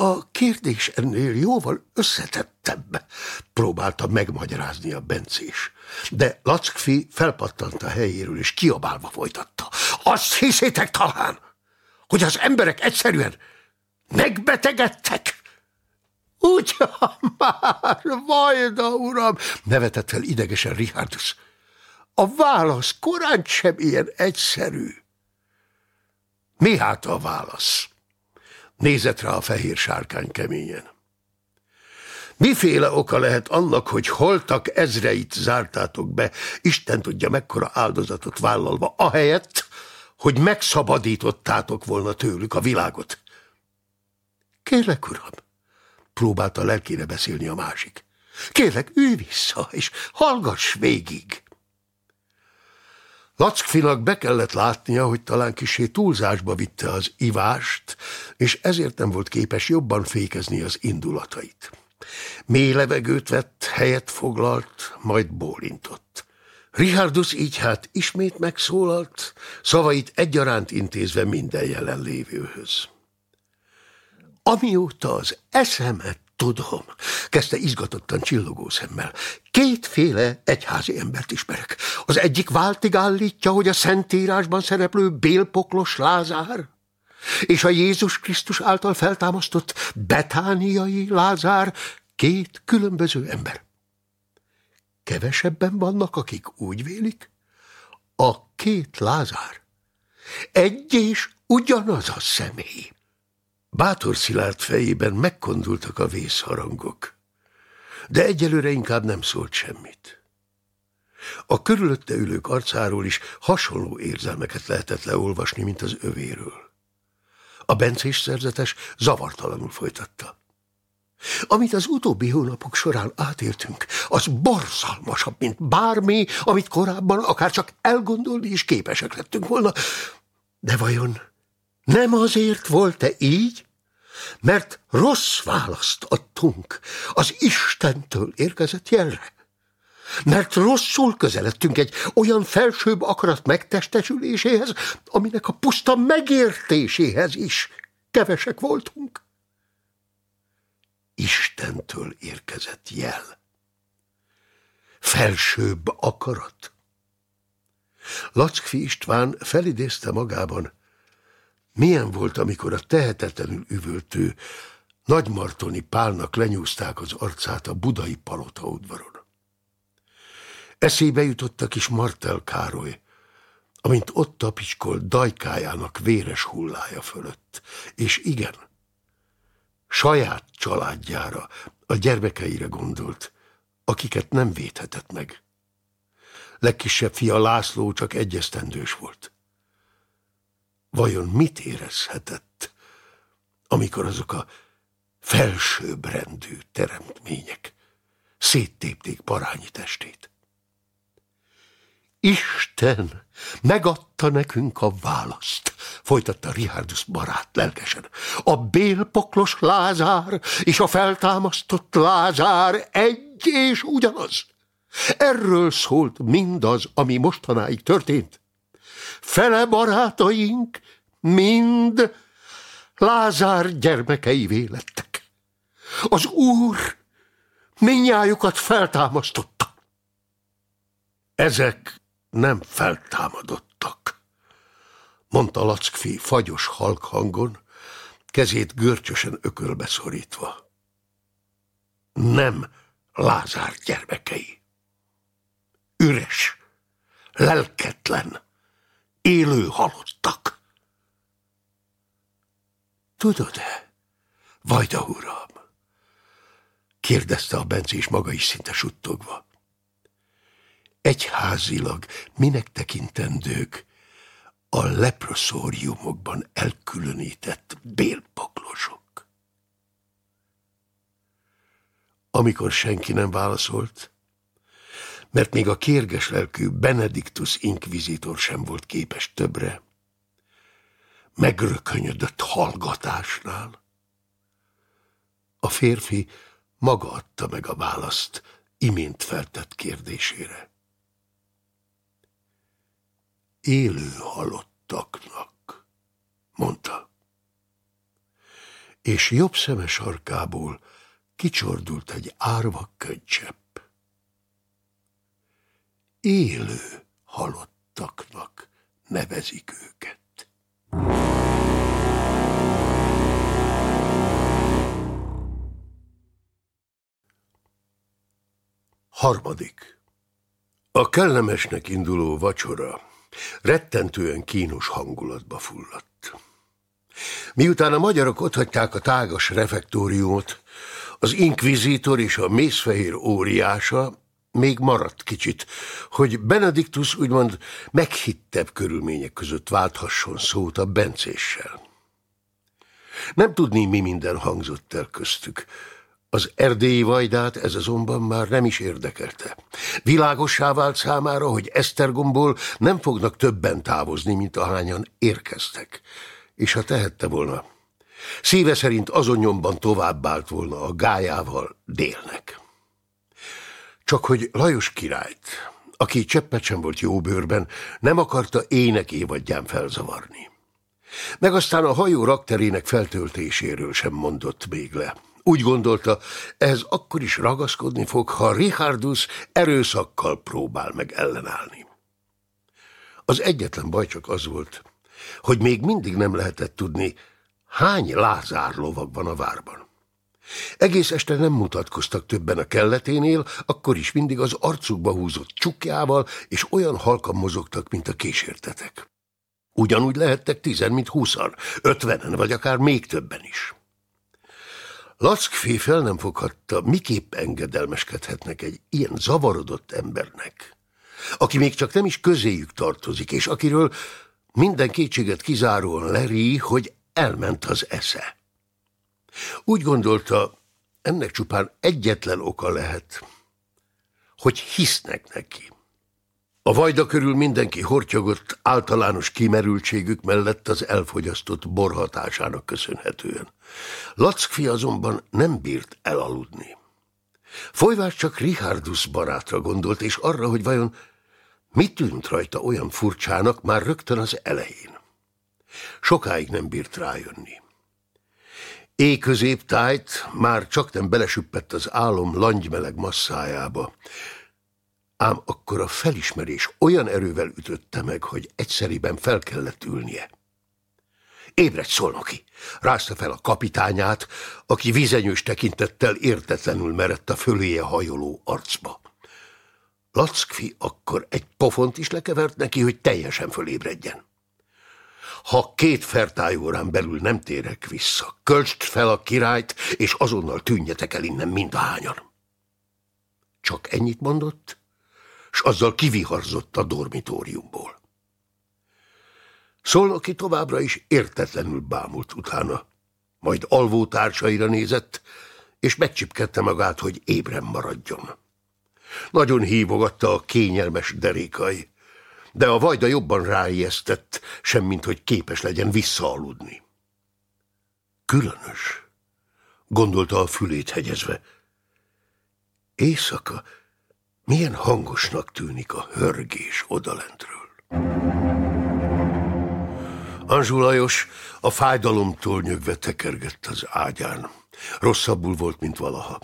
A kérdés ennél jóval összetettebb, próbálta megmagyarázni a bencés. De Lackfi felpattant a helyéről, és kiabálva folytatta. Azt hiszitek talán, hogy az emberek egyszerűen megbetegedtek? Ugyan már, Vajda uram, nevetett fel idegesen Richardus. A válasz korán sem ilyen egyszerű. Mi hát a válasz? Nézett rá a fehér sárkány keményen. Miféle oka lehet annak, hogy holtak ezreit zártátok be, Isten tudja mekkora áldozatot vállalva, ahelyett, hogy megszabadítottátok volna tőlük a világot? Kérlek, uram, próbálta lelkére beszélni a másik. Kérlek, ülj vissza, és hallgass végig. Lackfinak be kellett látnia, hogy talán kisé túlzásba vitte az ivást, és ezért nem volt képes jobban fékezni az indulatait. Mély levegőt vett, helyet foglalt, majd bólintott. Richardus így hát ismét megszólalt, szavait egyaránt intézve minden jelenlévőhöz. Amióta az eszemet tudom, kezdte izgatottan csillogó szemmel. Kétféle egyházi embert ismerek. Az egyik váltig állítja, hogy a Szentírásban szereplő bélpoklos Lázár, és a Jézus Krisztus által feltámasztott betániai Lázár két különböző ember. Kevesebben vannak, akik úgy vélik, a két Lázár egy és ugyanaz a személy. Bátor Szilárd fejében megkondultak a vészharangok, de egyelőre inkább nem szólt semmit. A körülötte ülők arcáról is hasonló érzelmeket lehetett leolvasni, mint az övéről. A bencés szerzetes zavartalanul folytatta. Amit az utóbbi hónapok során átéltünk, az borzalmasabb, mint bármi, amit korábban akár csak elgondolni is képesek lettünk volna. De vajon nem azért volt-e így, mert rossz választ adtunk az Istentől érkezett jelre? mert rosszul közeledtünk egy olyan felsőbb akarat megtestesüléséhez, aminek a puszta megértéséhez is kevesek voltunk. Istentől érkezett jel. Felsőbb akarat. Lackfi István felidézte magában, milyen volt, amikor a tehetetlenül üvöltő Nagymartoni Pálnak lenyúzták az arcát a budai palota udvaron. Eszébe jutott a kis Martel Károly, amint ott tapicskol dajkájának véres hullája fölött. És igen, saját családjára, a gyermekeire gondolt, akiket nem védhetett meg. Legkisebb fia László csak egyesztendős volt. Vajon mit érezhetett, amikor azok a felsőbbrendű teremtmények széttépték parányi testét? Isten megadta nekünk a választ, folytatta Richardus barát lelkesen. A bélpoklos Lázár és a feltámasztott Lázár egy és ugyanaz. Erről szólt mindaz, ami mostanáig történt. Fele barátaink mind Lázár gyermekeivé lettek. Az Úr minnyájukat feltámasztotta. Ezek nem feltámadottak, mondta Lackfi fagyos halk hangon, kezét görcsösen ökölbe szorítva. Nem Lázár gyermekei. Üres, lelketlen, élő halottak. Tudod-e, Vajda uram? kérdezte a bencés maga is szinte suttogva egyházilag minek tekintendők a leproszóriumokban elkülönített bélpoklosok. Amikor senki nem válaszolt, mert még a kérges lelkű Benediktus inkvizitor sem volt képes többre, megrökönyödött hallgatásnál. A férfi maga adta meg a választ imént feltett kérdésére élő halottaknak, mondta. És jobb szeme sarkából kicsordult egy árva könycsepp. Élő halottaknak nevezik őket. Harmadik. A kellemesnek induló vacsora rettentően kínos hangulatba fulladt. Miután a magyarok otthagyták a tágas refektóriumot, az inkvizítor és a mészfehér óriása még maradt kicsit, hogy Benediktus úgymond meghittebb körülmények között válthasson szót a bencéssel. Nem tudni, mi minden hangzott el köztük, az erdélyi vajdát ez azonban már nem is érdekelte. Világossá vált számára, hogy Esztergomból nem fognak többen távozni, mint ahányan érkeztek. És ha tehette volna, szíve szerint azon nyomban továbbált volna a gájával délnek. Csak hogy Lajos királyt, aki cseppet sem volt jó bőrben, nem akarta ének évadján felzavarni. Meg aztán a hajó rakterének feltöltéséről sem mondott még le. Úgy gondolta, ez akkor is ragaszkodni fog, ha Richardus erőszakkal próbál meg ellenállni. Az egyetlen baj csak az volt, hogy még mindig nem lehetett tudni, hány Lázár lovag van a várban. Egész este nem mutatkoztak többen a kelleténél, akkor is mindig az arcukba húzott csukjával, és olyan halkan mozogtak, mint a kísértetek. Ugyanúgy lehettek tizen, mint húszan, ötvenen, vagy akár még többen is. Lackfé fel nem foghatta, miképp engedelmeskedhetnek egy ilyen zavarodott embernek, aki még csak nem is közéjük tartozik, és akiről minden kétséget kizáróan leri, hogy elment az esze. Úgy gondolta, ennek csupán egyetlen oka lehet, hogy hisznek neki. A vajda körül mindenki hortyogott általános kimerültségük mellett az elfogyasztott borhatásának köszönhetően. Lackfi azonban nem bírt elaludni. Folyvás csak Richardus barátra gondolt, és arra, hogy vajon mi tűnt rajta olyan furcsának már rögtön az elején. Sokáig nem bírt rájönni. Éjközéptájt már csak nem belesüppett az álom langymeleg masszájába, ám akkor a felismerés olyan erővel ütötte meg, hogy egyszeriben fel kellett ülnie. Ébredj, szolnoki! Rázta fel a kapitányát, aki vizenyős tekintettel értetlenül merett a föléje hajoló arcba. Lackfi akkor egy pofont is lekevert neki, hogy teljesen fölébredjen. Ha két fertájórán belül nem térek vissza, költsd fel a királyt, és azonnal tűnjetek el innen mindahányan. Csak ennyit mondott, s azzal kiviharzott a dormitóriumból. Szolnoki továbbra is értetlenül bámult utána, majd alvó társaira nézett, és megcsipkedte magát, hogy ébren maradjon. Nagyon hívogatta a kényelmes derékai, de a vajda jobban ráijesztett, semmint hogy képes legyen visszaaludni. Különös, gondolta a fülét hegyezve. Éjszaka milyen hangosnak tűnik a hörgés odalentről. Anzsú a fájdalomtól nyögve tekergett az ágyán. Rosszabbul volt, mint valaha.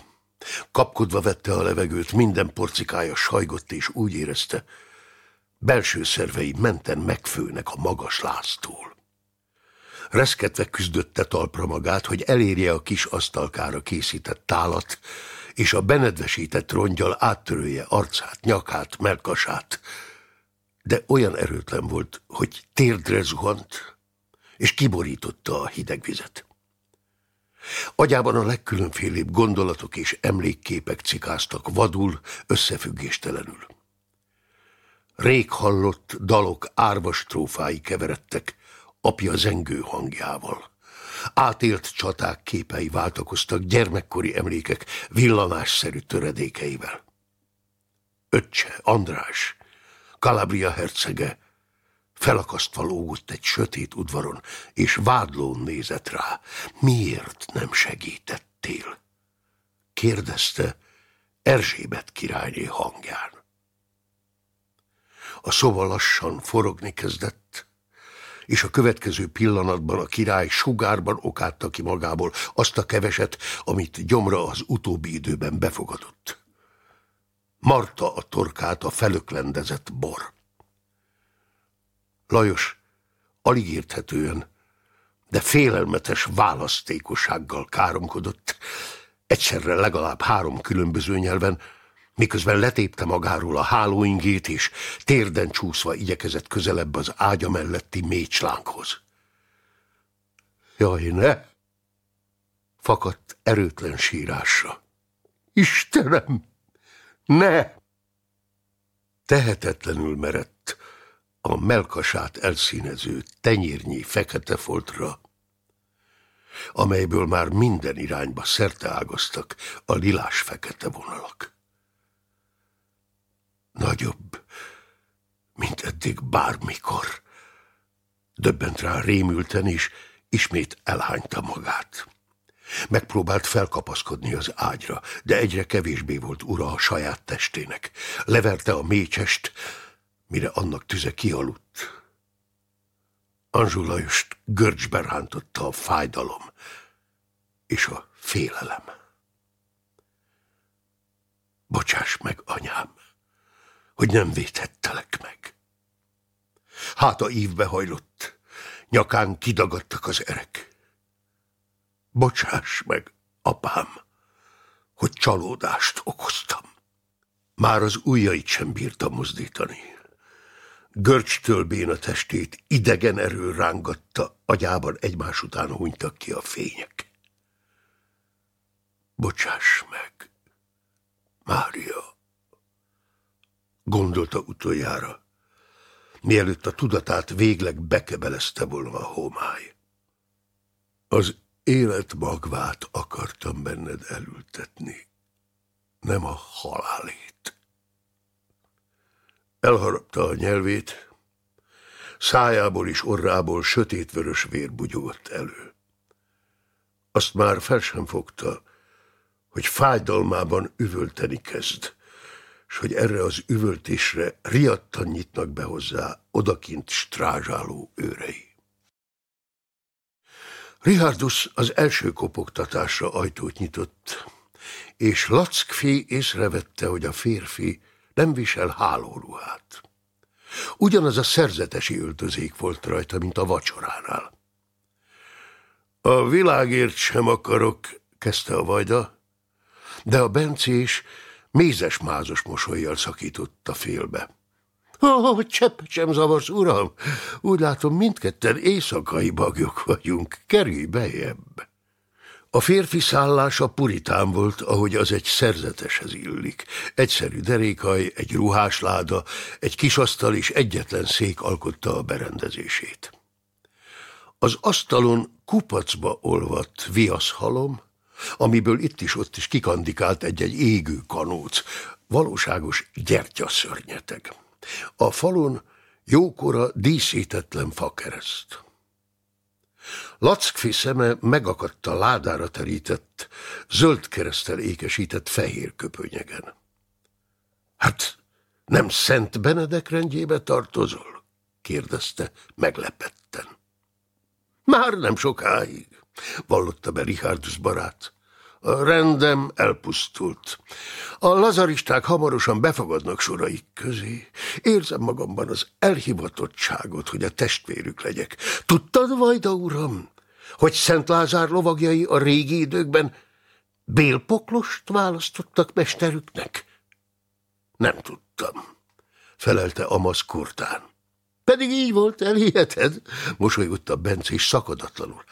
Kapkodva vette a levegőt, minden porcikája sajgott, és úgy érezte, belső szervei menten megfőnek a magas láztól. Reszketve küzdötte talpra magát, hogy elérje a kis asztalkára készített tálat, és a benedvesített rongyal áttörője arcát, nyakát, melkasát, de olyan erőtlen volt, hogy térdre zuhant, és kiborította a hideg vizet. Agyában a legkülönfélébb gondolatok és emlékképek cikáztak vadul, összefüggéstelenül. Rég hallott dalok árvas trófái keveredtek apja zengő hangjával. Átélt csaták képei váltakoztak gyermekkori emlékek villanásszerű töredékeivel. Öccse, András, Kalabria hercege, Felakasztva lógott egy sötét udvaron, és vádlón nézett rá. Miért nem segítettél? Kérdezte Erzsébet királyné hangján. A szoba lassan forogni kezdett, és a következő pillanatban a király sugárban okátta ki magából azt a keveset, amit gyomra az utóbbi időben befogadott. Marta a torkát a felöklendezett bor. Lajos alig érthetően, de félelmetes választékossággal káromkodott, egyszerre legalább három különböző nyelven, miközben letépte magáról a hálóingét, és térden csúszva igyekezett közelebb az ágya melletti mécslánkhoz. Jaj, ne! Fakadt erőtlen sírásra. Istenem, ne! Tehetetlenül merett, a melkasát elszínező tenyérnyi fekete foltra, amelyből már minden irányba ágaztak a lilás fekete vonalak. Nagyobb, mint eddig bármikor. Döbbent rá rémülten, és ismét elhányta magát. Megpróbált felkapaszkodni az ágyra, de egyre kevésbé volt ura a saját testének. Leverte a mécsest, mire annak tüze kialudt. Anzsú Lajost görcsbe rántotta a fájdalom és a félelem. Bocsáss meg, anyám, hogy nem védhettelek meg. Háta ívbe hajlott, nyakán kidagadtak az erek. Bocsáss meg, apám, hogy csalódást okoztam. Már az ujjait sem bírta mozdítani. Görcstől béna testét idegen erő rángatta, agyában egymás után hunytak ki a fények. Bocsáss meg, Mária, gondolta utoljára, mielőtt a tudatát végleg bekebelezte volna a homály. Az élet magvát akartam benned elültetni, nem a halálét. Elharapta a nyelvét, szájából és orrából sötétvörös vér bugyogott elő. Azt már fel sem fogta, hogy fájdalmában üvölteni kezd, és hogy erre az üvöltésre riadtan nyitnak be hozzá odakint strázsáló őrei. Richardus az első kopogtatásra ajtót nyitott, és Lackfi észrevette, hogy a férfi nem visel hálóruhát. Ugyanaz a szerzetesi öltözék volt rajta, mint a vacsoránál. A világért sem akarok, kezdte a vajda, de a bencés mézes-mázos mosolyjal szakította félbe. Ó, oh, cseppet sem zavarsz, uram! Úgy látom, mindketten éjszakai bagyok vagyunk. Kerülj bejebb! A férfi szállása puritán volt, ahogy az egy szerzeteshez illik. Egyszerű derékhaj, egy ruhásláda, egy kis asztal és egyetlen szék alkotta a berendezését. Az asztalon kupacba olvadt viaszhalom, amiből itt is ott is kikandikált egy-egy égő kanóc, valóságos gyertyaszörnyeteg. A falon jókora díszítetlen fakereszt. Lackfi szeme megakadt a ládára terített, zöld keresztel ékesített fehér köpönyegen. Hát, nem Szent Benedek rendjébe tartozol? kérdezte meglepetten. Már nem sokáig, vallotta be Richardus barát. A rendem elpusztult. A lazaristák hamarosan befogadnak soraik közé. Érzem magamban az elhivatottságot, hogy a testvérük legyek. Tudtad, Vajda uram, hogy Szent Lázár lovagjai a régi időkben bélpoklost választottak mesterüknek? Nem tudtam, felelte Amasz kurtán. Pedig így volt, elhiheted? Mosolygott a Bence és szakadatlanul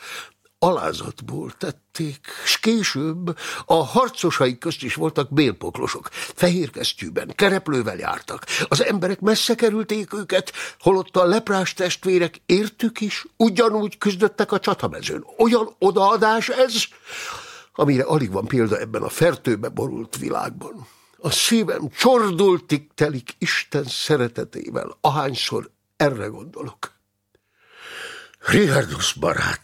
alázatból tették, s később a harcosai közt is voltak bélpoklosok, fehér kesztyűben, kereplővel jártak. Az emberek messze kerülték őket, holott a leprás testvérek értük is, ugyanúgy küzdöttek a csatamezőn. Olyan odaadás ez, amire alig van példa ebben a fertőbe borult világban. A szívem csordultig telik Isten szeretetével, ahányszor erre gondolok. Richardus barát,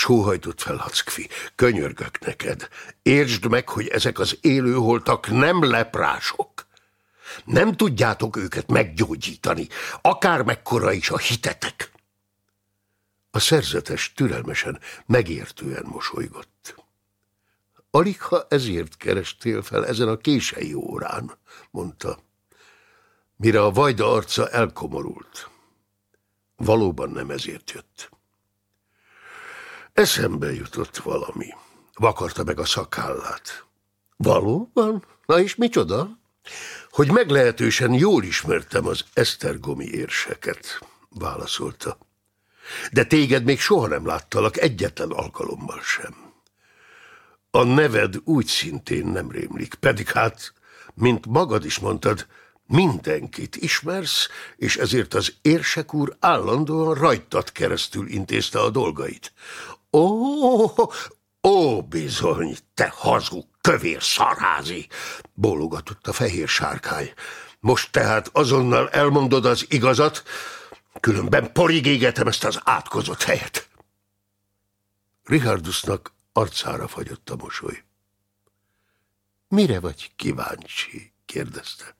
Sóhajtott fel Hackfi. Könyörgök neked. Értsd meg, hogy ezek az élőholtak nem leprások. Nem tudjátok őket meggyógyítani, akár mekkora is a hitetek. A szerzetes türelmesen, megértően mosolygott. Alig, ha ezért kerestél fel ezen a kései órán, mondta, mire a vajda arca elkomorult. Valóban nem ezért jött. Eszembe jutott valami. Vakarta meg a szakállát. Valóban? Na és micsoda? Hogy meglehetősen jól ismertem az esztergomi érseket, válaszolta. De téged még soha nem láttalak egyetlen alkalommal sem. A neved úgy szintén nem rémlik, pedig hát, mint magad is mondtad, mindenkit ismersz, és ezért az érsek úr állandóan rajtad keresztül intézte a dolgait. Ó, ó, bizony, te hazug, kövér szarházi, bólogatott a fehér sárkány. Most tehát azonnal elmondod az igazat, különben porig égetem ezt az átkozott helyet. Richardusnak arcára fagyott a mosoly. Mire vagy kíváncsi? kérdezte.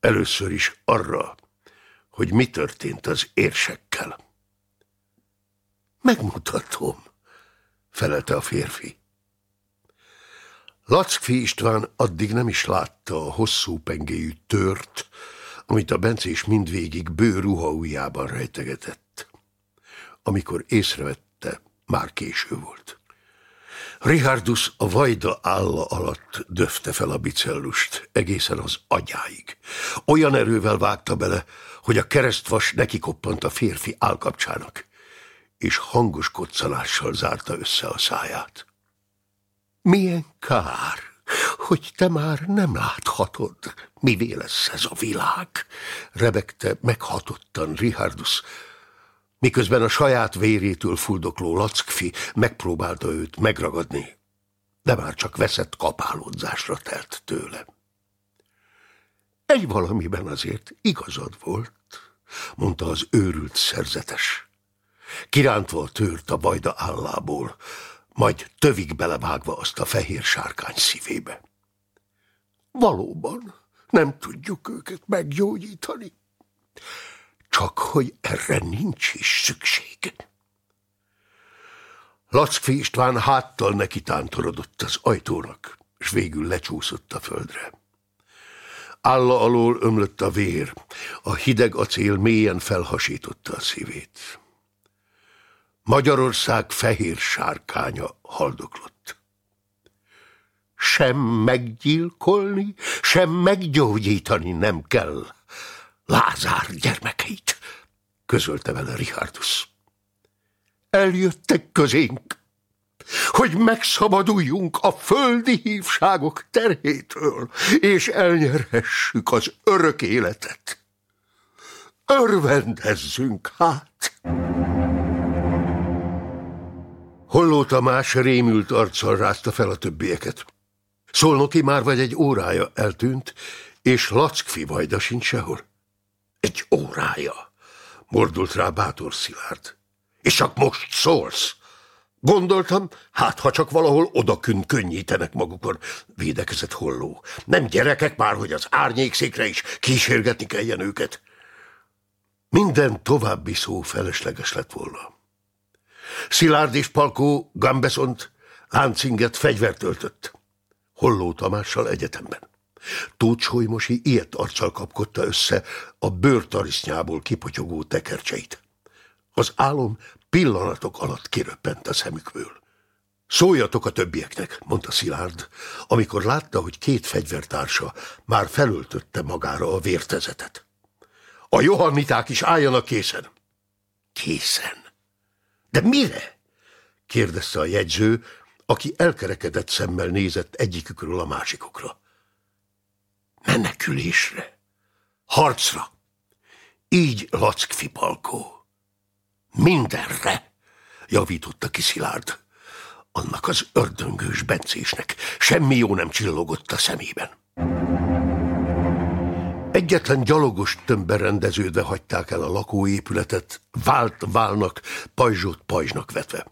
Először is arra, hogy mi történt az érsekkel. Megmutatom, felelte a férfi. Lackfi István addig nem is látta a hosszú pengéjű tört, amit a bencés mindvégig bő ruha ujjában rejtegetett. Amikor észrevette, már késő volt. Richardus a vajda álla alatt döfte fel a bicellust, egészen az agyáig. Olyan erővel vágta bele, hogy a keresztvas neki koppant a férfi állkapcsának és hangos koccanással zárta össze a száját. Milyen kár, hogy te már nem láthatod, mivé lesz ez a világ, rebegte meghatottan Richardus, miközben a saját vérétől fuldokló lackfi megpróbálta őt megragadni, de már csak veszett kapálódzásra telt tőle. Egy valamiben azért igazad volt, mondta az őrült szerzetes. Kirántva a tőrt a bajda állából, majd tövig belevágva azt a fehér sárkány szívébe. Valóban nem tudjuk őket meggyógyítani, csak hogy erre nincs is szükség. Lackfi István háttal neki tántorodott az ajtónak, és végül lecsúszott a földre. Álla alól ömlött a vér, a hideg acél mélyen felhasította a szívét. Magyarország fehér sárkánya haldoklott. Sem meggyilkolni, sem meggyógyítani nem kell Lázár gyermekeit, közölte vele Richardus. Eljöttek közénk, hogy megszabaduljunk a földi hívságok terhétől, és elnyerhessük az örök életet. Örvendezzünk hát! Holló Tamás rémült arccal rázta fel a többieket. Szolnoki már vagy egy órája eltűnt, és Lackfi vajda sincs sehol. Egy órája, mordult rá bátor Szilárd. És csak most szólsz? Gondoltam, hát ha csak valahol odakünt könnyítenek magukon, védekezett holló. Nem gyerekek már, hogy az árnyékszékre is kísérgetni kelljen őket. Minden további szó felesleges lett volna. Szilárd és Palkó Gambeszont láncinget fegyvert öltött. Holló Tamással egyetemben. Tóth Solymosi ilyet arccal kapkodta össze a bőrtarisznyából kipotyogó tekercseit. Az álom pillanatok alatt kiröppent a szemükből. Szóljatok a többieknek, mondta Szilárd, amikor látta, hogy két fegyvertársa már felöltötte magára a vértezetet. A johanniták is álljanak készen. Készen? De mire? kérdezte a jegyző, aki elkerekedett szemmel nézett egyikükről a másikokra. Menekülésre, harcra, így Lackfi Palkó. Mindenre, javította ki Szilárd. Annak az ördöngős bencésnek semmi jó nem csillogott a szemében. Egyetlen gyalogos tömbben rendeződve hagyták el a lakóépületet, vált válnak, pajzsot pajzsnak vetve.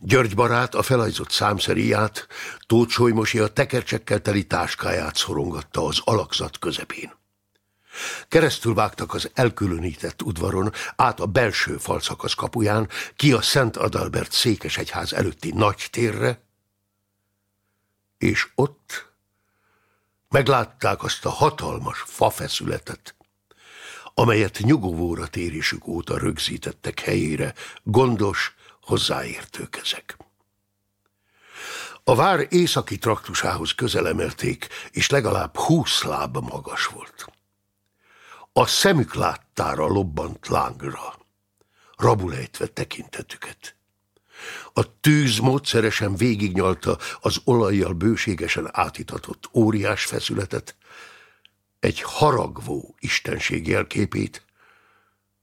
György barát a felajzott számszeríját, Tóth Solymosi a tekercsekkel teli táskáját szorongatta az alakzat közepén. Keresztül vágtak az elkülönített udvaron, át a belső falszakasz kapuján, ki a Szent Adalbert székesegyház előtti nagy térre, és ott Meglátták azt a hatalmas fafeszületet, amelyet nyugovóra térésük óta rögzítettek helyére gondos, hozzáértő kezek. A vár északi traktusához közelemelték, és legalább húsz láb magas volt. A szemük láttára lobbant lángra, rabulejtve tekintetüket. A tűz módszeresen végignyalta az olajjal bőségesen átitatott óriás feszületet, egy haragvó istenség jelképét,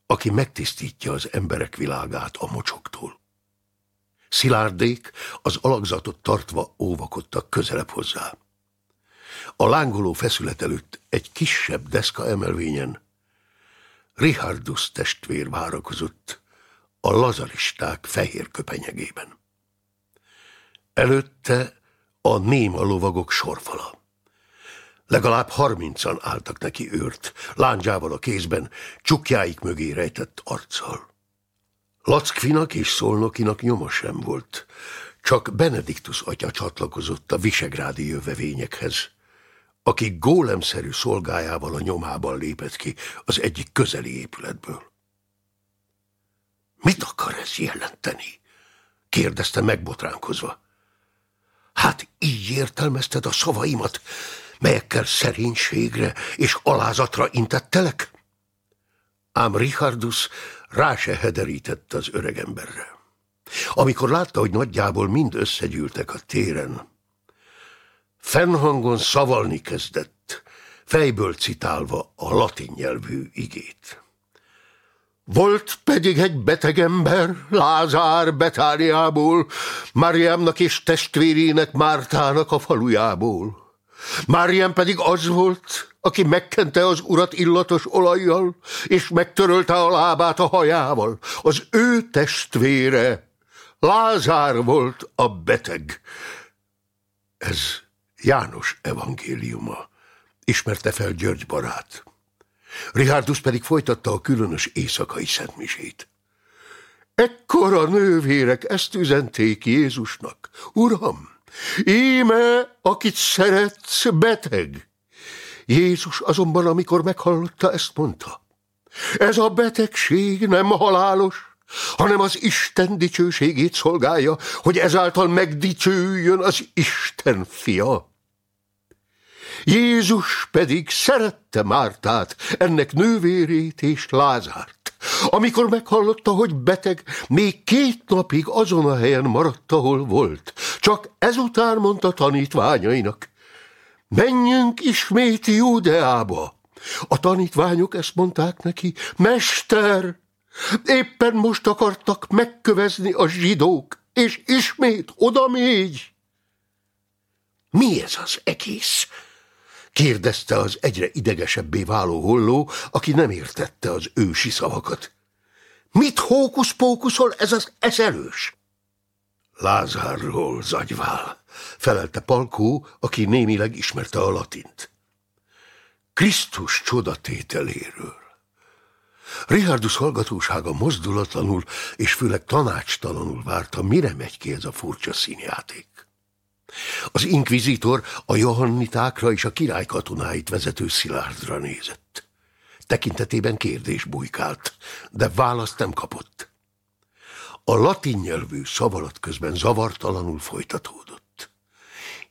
aki megtisztítja az emberek világát a mocsoktól. Szilárdék az alakzatot tartva óvakodtak közelebb hozzá. A lángoló feszület előtt egy kisebb deszka emelvényen Richardus testvér várakozott, a lazaristák fehér köpenyegében. Előtte a néma lovagok sorfala. Legalább harmincan álltak neki őrt, lándzsával a kézben, csukjáik mögé rejtett arccal. Lackfinak és Szolnokinak nyoma sem volt, csak Benediktus atya csatlakozott a visegrádi jövevényekhez, aki gólemszerű szolgájával a nyomában lépett ki az egyik közeli épületből. Mit akar ez jelenteni? kérdezte megbotránkozva. Hát így értelmezted a szavaimat, melyekkel szerénységre és alázatra intettelek? Ám Richardus rá se hederített az öregemberre. Amikor látta, hogy nagyjából mind összegyűltek a téren, fennhangon szavalni kezdett, fejből citálva a latin nyelvű igét. Volt pedig egy beteg ember, Lázár Betániából, Máriámnak és testvérének Mártának a falujából. Máriám pedig az volt, aki megkente az urat illatos olajjal, és megtörölte a lábát a hajával. Az ő testvére, Lázár volt a beteg. Ez János evangéliuma, ismerte fel György barát. Richardus pedig folytatta a különös éjszakai szentmisét. Ekkor a nővérek ezt üzenték Jézusnak. Uram, íme, akit szeretsz, beteg. Jézus azonban, amikor meghallotta, ezt mondta. Ez a betegség nem halálos, hanem az Isten dicsőségét szolgálja, hogy ezáltal megdicsőjön az Isten fia. Jézus pedig szerette Mártát, ennek nővérét és Lázárt. Amikor meghallotta, hogy beteg, még két napig azon a helyen maradt, ahol volt. Csak ezután mondta tanítványainak, menjünk ismét Júdeába. A tanítványok ezt mondták neki, Mester, éppen most akartak megkövezni a zsidók, és ismét oda mégy. Mi ez az egész? Kérdezte az egyre idegesebbé váló holló, aki nem értette az ősi szavakat. Mit hókusz-pókuszol ez az eszelős? Lázárról, zagyvál, felelte Palkó, aki némileg ismerte a latint. Krisztus csodatételéről. Richardus hallgatósága mozdulatlanul és főleg tanácstalanul várta, mire megy ki ez a furcsa színjáték. Az inkvizitor a johannitákra és a király katonáit vezető Szilárdra nézett. Tekintetében kérdés bujkált, de választ nem kapott. A latin nyelvű szavalat közben zavartalanul folytatódott.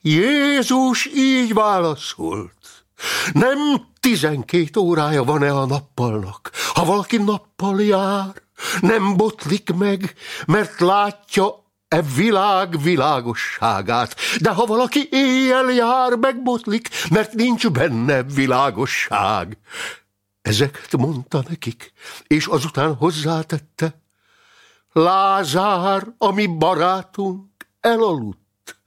Jézus így válaszolt. Nem tizenkét órája van-e a nappalnak? Ha valaki nappal jár, nem botlik meg, mert látja e világ világosságát. De ha valaki éjjel jár, megbotlik, mert nincs benne világosság. Ezeket mondta nekik, és azután hozzátette, Lázár, ami barátunk, elaludt,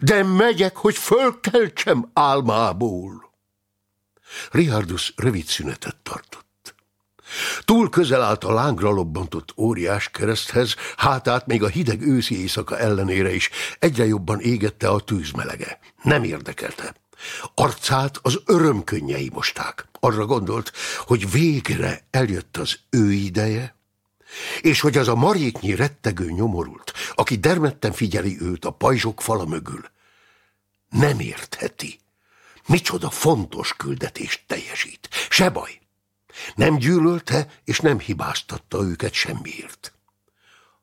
de megyek, hogy fölkeltsem álmából. Richardus rövid szünetet tartott. Túl közel állt a lángra lobbantott óriás kereszthez, hátát még a hideg őszi éjszaka ellenére is egyre jobban égette a tűzmelege. Nem érdekelte. Arcát az örömkönnyei mosták. Arra gondolt, hogy végre eljött az ő ideje, és hogy az a maréknyi rettegő nyomorult, aki dermedten figyeli őt a pajzsok fala mögül, nem értheti, micsoda fontos küldetést teljesít. Se baj, nem gyűlölte és nem hibáztatta őket semmiért.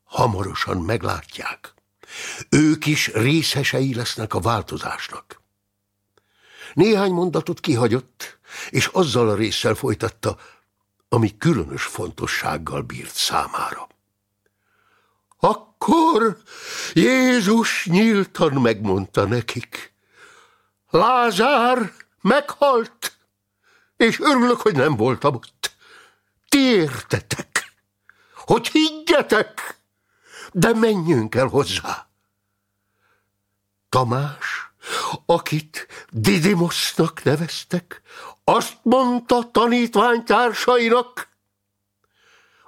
Hamarosan meglátják. Ők is részesei lesznek a változásnak. Néhány mondatot kihagyott, és azzal a résszel folytatta, ami különös fontossággal bírt számára. Akkor Jézus nyíltan megmondta nekik, Lázár meghalt és örülök, hogy nem voltam ott. Ti hogy higgyetek, de menjünk el hozzá. Tamás, akit Didimosznak neveztek, azt mondta tanítványtársainak,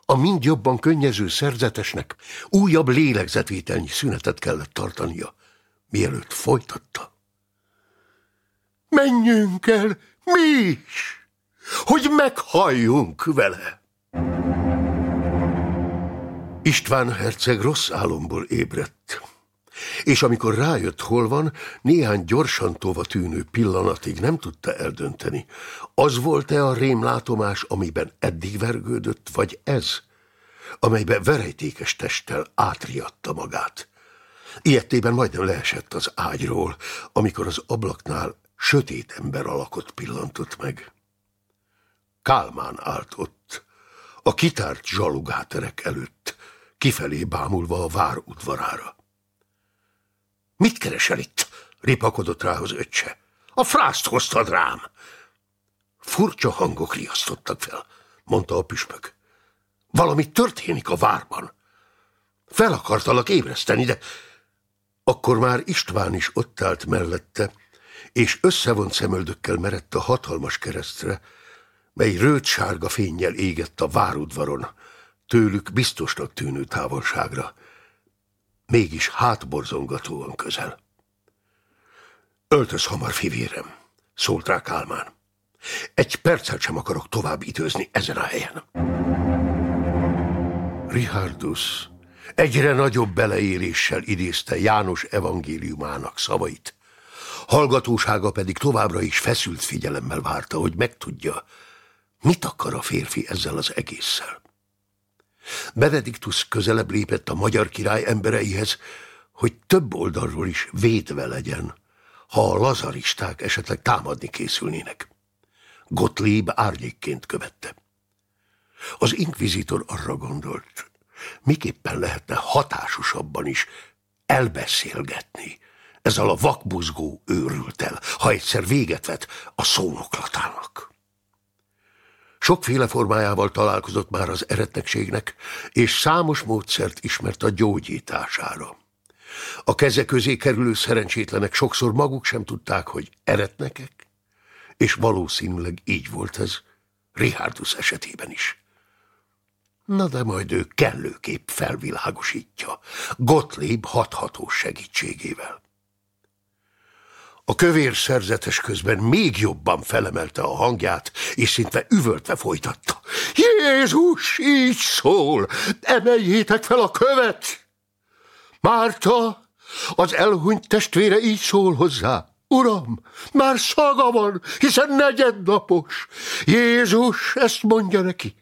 a mind jobban könnyező szerzetesnek újabb lélegzetvételnyi szünetet kellett tartania, mielőtt folytatta. Menjünk el, mi is! Hogy meghalljunk vele. István herceg rossz álomból ébredt, és amikor rájött, hol van, néhány gyorsan tova tűnő pillanatig nem tudta eldönteni, az volt-e a rémlátomás, amiben eddig vergődött, vagy ez, amelybe verejtékes testtel átriadta magát. Ilyettében majdnem leesett az ágyról, amikor az ablaknál sötét ember alakot pillantott meg. Kálmán állt ott, a kitárt zsalugáterek előtt, kifelé bámulva a vár udvarára. Mit keresel itt? ripakodott rá az öccse. A frászt hoztad rám. Furcsa hangok riasztottak fel, mondta a püspök. Valami történik a várban. Fel akartalak ébreszteni, de akkor már István is ott állt mellette, és összevont szemöldökkel merett a hatalmas keresztre, mely rőt-sárga fénnyel égett a várudvaron, tőlük biztosnak tűnő távolságra. mégis hátborzongatóan közel. Öltöz hamar, fivérem, szólt rá Kálmán. Egy percet sem akarok tovább időzni ezen a helyen. Richardus egyre nagyobb beleéléssel idézte János evangéliumának szavait. Hallgatósága pedig továbbra is feszült figyelemmel várta, hogy megtudja, mit akar a férfi ezzel az egésszel. Benediktus közelebb lépett a magyar király embereihez, hogy több oldalról is védve legyen, ha a lazaristák esetleg támadni készülnének. Gottlieb árnyékként követte. Az inkvizitor arra gondolt, miképpen lehetne hatásosabban is elbeszélgetni ezzel a vakbuzgó őrültel, ha egyszer véget vet a szónoklatának. Sokféle formájával találkozott már az eretnekségnek, és számos módszert ismert a gyógyítására. A keze közé kerülő szerencsétlenek sokszor maguk sem tudták, hogy eretnekek, és valószínűleg így volt ez Richardus esetében is. Na de majd ő kellőképp felvilágosítja, Gottlieb hathatós segítségével. A kövér szerzetes közben még jobban felemelte a hangját, és szinte üvöltve folytatta. Jézus így szól, emeljétek fel a követ! Márta, az elhunyt testvére így szól hozzá. Uram, már szaga van, hiszen negyednapos. Jézus ezt mondja neki.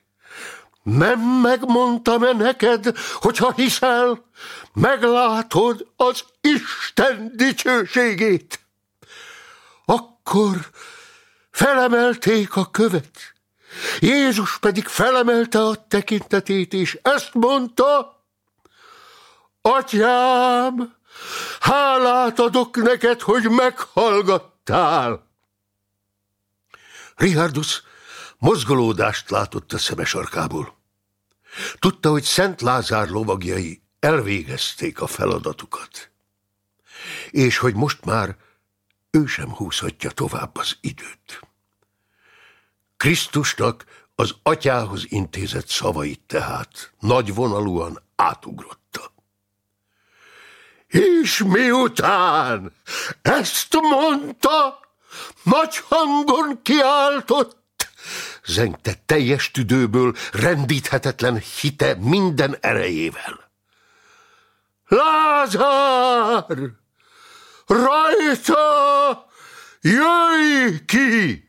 Nem megmondtam-e neked, hogyha hiszel, meglátod az Isten dicsőségét? Akkor felemelték a követ. Jézus pedig felemelte a tekintetét, és ezt mondta, Atyám, hálát adok neked, hogy meghallgattál. Richardus mozgolódást látott a szeme sarkából. Tudta, hogy Szent Lázár lovagjai elvégezték a feladatukat, és hogy most már ő sem húzhatja tovább az időt. Krisztusnak az atyához intézett szavait tehát nagyvonalúan átugrotta. És miután ezt mondta, nagy hangon kiáltott, zengte teljes tüdőből rendíthetetlen hite minden erejével. Lázár! Rajta! Jöjj ki!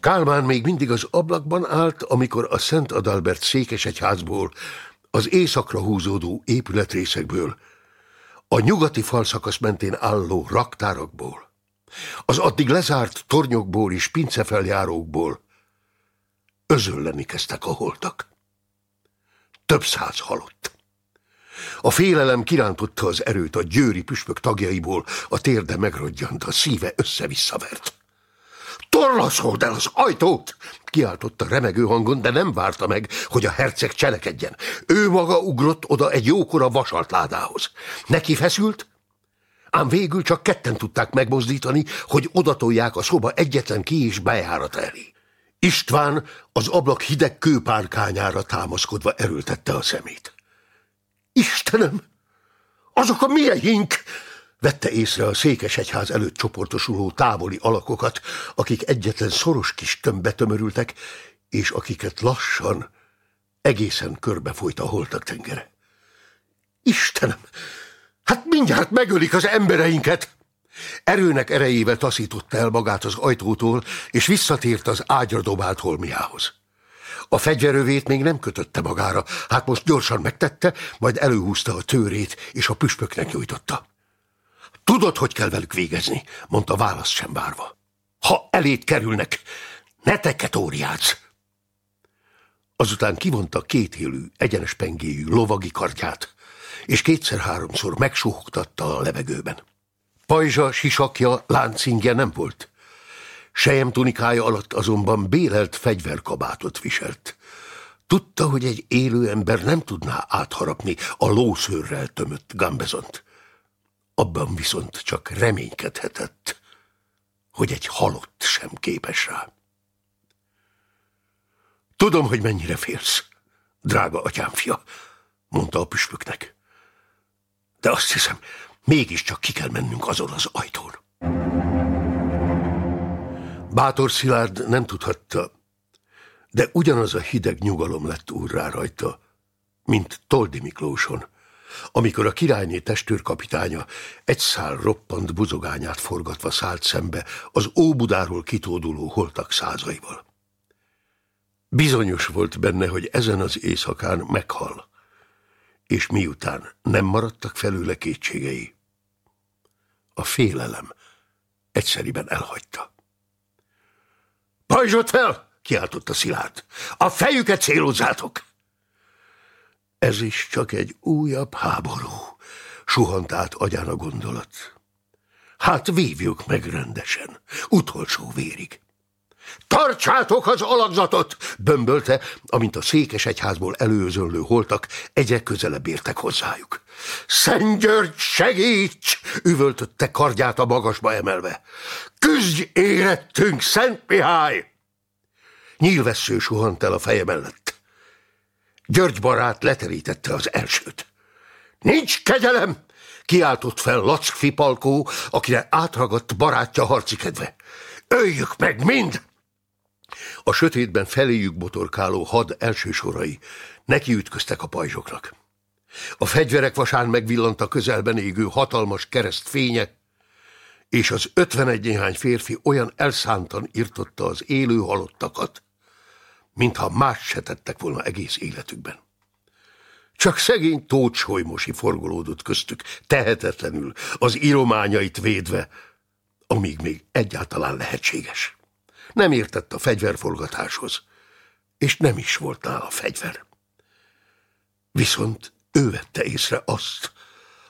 Kálmán még mindig az ablakban állt, amikor a Szent Adalbert székesegyházból, az északra húzódó épületrészekből, a nyugati falszakasz mentén álló raktárakból, az addig lezárt tornyokból és pincefeljárókból özölleni kezdtek a holtak. Több száz halott. A félelem kirántotta az erőt a győri püspök tagjaiból, a térde megrodjant, a szíve össze-visszavert. Torlaszold el az ajtót! kiáltotta remegő hangon, de nem várta meg, hogy a herceg cselekedjen. Ő maga ugrott oda egy jókora vasalt ládához. Neki feszült, ám végül csak ketten tudták megmozdítani, hogy odatolják a szoba egyetlen ki- és bejárat elé. István az ablak hideg kőpárkányára támaszkodva erőltette a szemét. Istenem, azok a mieink! Vette észre a székesegyház előtt csoportosuló távoli alakokat, akik egyetlen szoros kis tömbbe tömörültek, és akiket lassan, egészen körbefolyt a holtak tengere. Istenem, hát mindjárt megölik az embereinket! Erőnek erejével taszította el magát az ajtótól, és visszatért az ágyra dobált holmiához. A fegyverövét még nem kötötte magára, hát most gyorsan megtette, majd előhúzta a tőrét, és a püspöknek nyújtotta. Tudod, hogy kell velük végezni, mondta választ sem várva. Ha elét kerülnek, ne teket óriádsz! Azután kivonta két élő, egyenes pengéjű lovagi kardját, és kétszer-háromszor megsuhogtatta a levegőben. Pajzsa, sisakja, láncingje nem volt. Sejem tunikája alatt azonban bélelt fegyverkabátot viselt. Tudta, hogy egy élő ember nem tudná átharapni a lószőrrel tömött gambezont. Abban viszont csak reménykedhetett, hogy egy halott sem képes rá. Tudom, hogy mennyire félsz, drága atyám fia, mondta a püspöknek. De azt hiszem, mégiscsak ki kell mennünk azon az ajtón. Bátor Szilárd nem tudhatta, de ugyanaz a hideg nyugalom lett úrrá rajta, mint Toldi Miklóson, amikor a királyné testőrkapitánya egy szál roppant buzogányát forgatva szállt szembe az Óbudáról kitóduló holtak százaival. Bizonyos volt benne, hogy ezen az éjszakán meghal, és miután nem maradtak felőle kétségei, a félelem egyszeriben elhagyta. Pajzsot fel! kiáltotta Szilárd. A fejüket célozzátok! Ez is csak egy újabb háború, suhant át agyán a gondolat. Hát vívjuk meg rendesen, utolsó vérig. Tartsátok az alakzatot! bömbölte, amint a székes egyházból előzönlő holtak egyre közelebb értek hozzájuk. Szent György, segíts! üvöltötte kardját a magasba emelve. Küzdj érettünk, Szent Mihály! Nyílvessző suhant el a feje mellett. György barát leterítette az elsőt. Nincs kegyelem! kiáltott fel Lack Fipalkó, akire átragadt barátja harci kedve. Öljük meg mind! A sötétben feléjük botorkáló had első sorai nekiütköztek a pajzsoknak. A fegyverek vasán megvillant a közelben égő hatalmas kereszt fénye, és az ötvenegy néhány férfi olyan elszántan irtotta az élő halottakat, mintha más se tettek volna egész életükben. Csak szegény Tóth Solymosi forgolódott köztük, tehetetlenül, az írományait védve, amíg még egyáltalán lehetséges. Nem értett a fegyverforgatáshoz, és nem is volt nála fegyver. Viszont ő vette észre azt,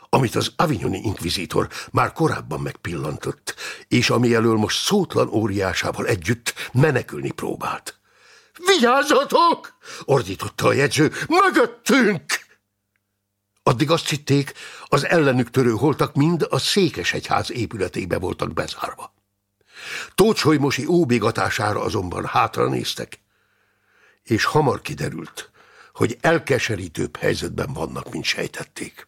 amit az avignoni inkvizitor már korábban megpillantott, és ami elől most szótlan óriásával együtt menekülni próbált. Vigyázzatok! ordította a jegyző. Mögöttünk! Addig azt hitték, az ellenük törő holtak mind a székesegyház épületébe voltak bezárva. Tócsolymosi óbégatására azonban hátra néztek, és hamar kiderült, hogy elkeserítőbb helyzetben vannak, mint sejtették.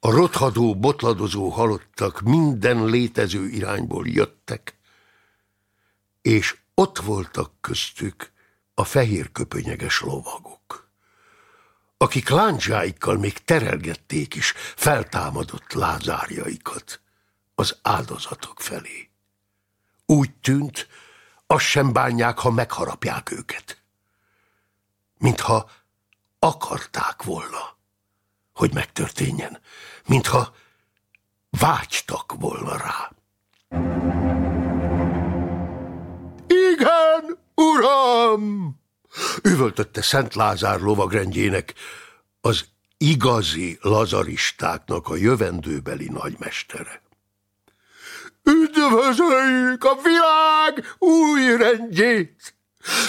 A rothadó, botladozó halottak minden létező irányból jöttek, és ott voltak köztük a fehér köpönyeges lovagok, akik láncsáikkal még terelgették is feltámadott lázárjaikat az áldozatok felé. Úgy tűnt, azt sem bánják, ha megharapják őket. Mintha akarták volna, hogy megtörténjen, mintha vágytak volna rá. Igen, uram! Üvöltötte Szent Lázár lovagrendjének az igazi lazaristáknak a jövendőbeli nagymestere. Üdvözöljük a világ új rendjét!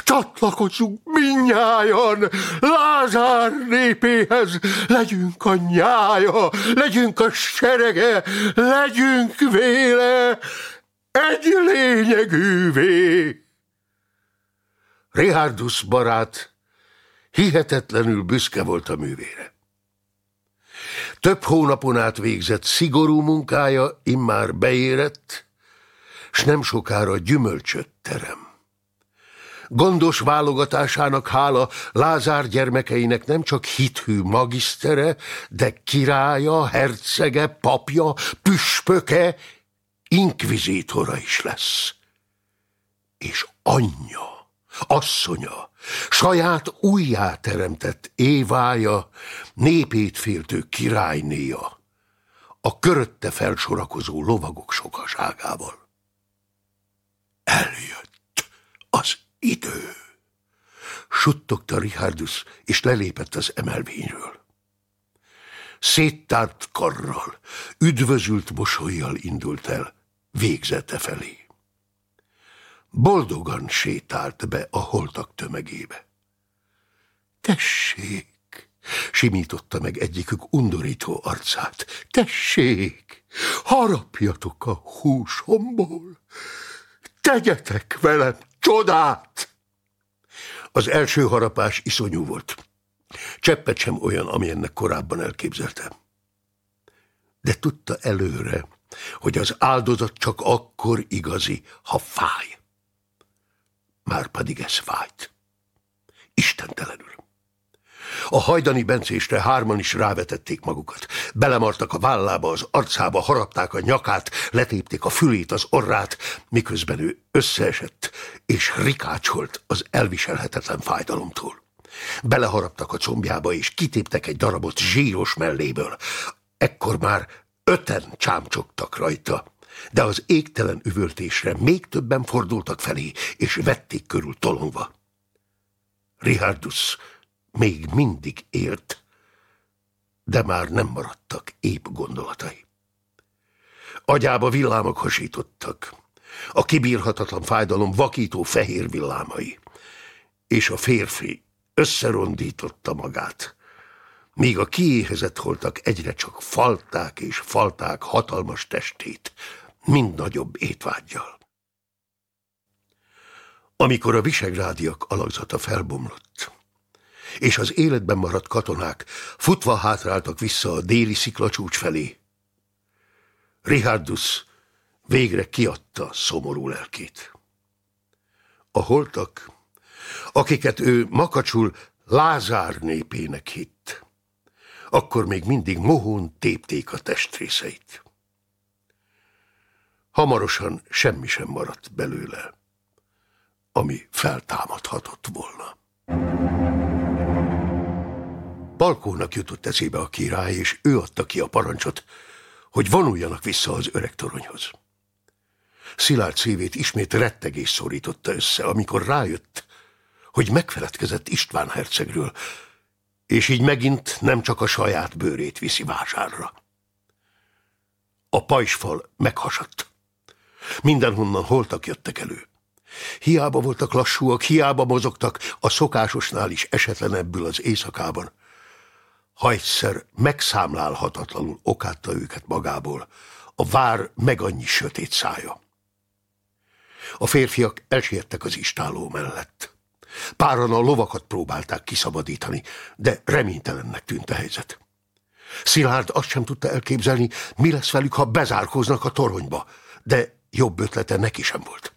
Csatlakozunk minnyájan Lázár népéhez, legyünk a nyája, legyünk a serege, legyünk véle, egy lényegűvé. Richardus barát hihetetlenül büszke volt a művére. Több hónapon át végzett szigorú munkája immár beérett, s nem sokára gyümölcsöt terem. Gondos válogatásának hála Lázár gyermekeinek nem csak hithű magisztere, de királya, hercege, papja, püspöke, inkvizítora is lesz. És anyja, asszonya, saját újjáteremtett évája, népét féltő királynéja, a körötte felsorakozó lovagok sokaságával. Eljött az idő. Suttogta Richardus, és lelépett az emelvényről. Széttárt karral, üdvözült mosolyjal indult el, végzete felé. Boldogan sétált be a holtak tömegébe. Tessék, simította meg egyikük undorító arcát. Tessék, harapjatok a húsomból, tegyetek velem csodát! Az első harapás iszonyú volt. Cseppet sem olyan, amilyennek korábban elképzeltem. De tudta előre, hogy az áldozat csak akkor igazi, ha fáj. Márpedig ez fájt. Istentelenül. A hajdani bencésre hárman is rávetették magukat. Belemartak a vállába, az arcába, harapták a nyakát, letépték a fülét, az orrát, miközben ő összeesett és rikácsolt az elviselhetetlen fájdalomtól. Beleharaptak a combjába, és kitéptek egy darabot zsíros melléből. Ekkor már öten csámcsogtak rajta, de az égtelen üvöltésre még többen fordultak felé, és vették körül tolongva. Richardus még mindig élt, de már nem maradtak épp gondolatai. Agyába villámok hasítottak, a kibírhatatlan fájdalom vakító fehér villámai, és a férfi összerondította magát, míg a kiéhezett holtak egyre csak falták és falták hatalmas testét, mind nagyobb étvágyjal. Amikor a visegrádiak alakzata felbomlott, és az életben maradt katonák futva hátráltak vissza a déli sziklacsúcs felé. Richardus végre kiadta szomorú lelkét. A holtak, akiket ő makacsul Lázár népének hitt, akkor még mindig mohón tépték a testrészeit. Hamarosan semmi sem maradt belőle, ami feltámadhatott volna. Balkónak jutott eszébe a király, és ő adta ki a parancsot, hogy vonuljanak vissza az öreg toronyhoz. Szilárd szívét ismét rettegés szorította össze, amikor rájött, hogy megfeledkezett István hercegről, és így megint nem csak a saját bőrét viszi vásárra. A pajsfal meghasadt. Mindenhonnan holtak jöttek elő. Hiába voltak lassúak, hiába mozogtak a szokásosnál is esetlenebbül az éjszakában ha egyszer megszámlálhatatlanul okátta őket magából, a vár meg annyi sötét szája. A férfiak elsiettek az istáló mellett. Páran a lovakat próbálták kiszabadítani, de reménytelennek tűnt a helyzet. Szilárd azt sem tudta elképzelni, mi lesz velük, ha bezárkóznak a toronyba, de jobb ötlete neki sem volt.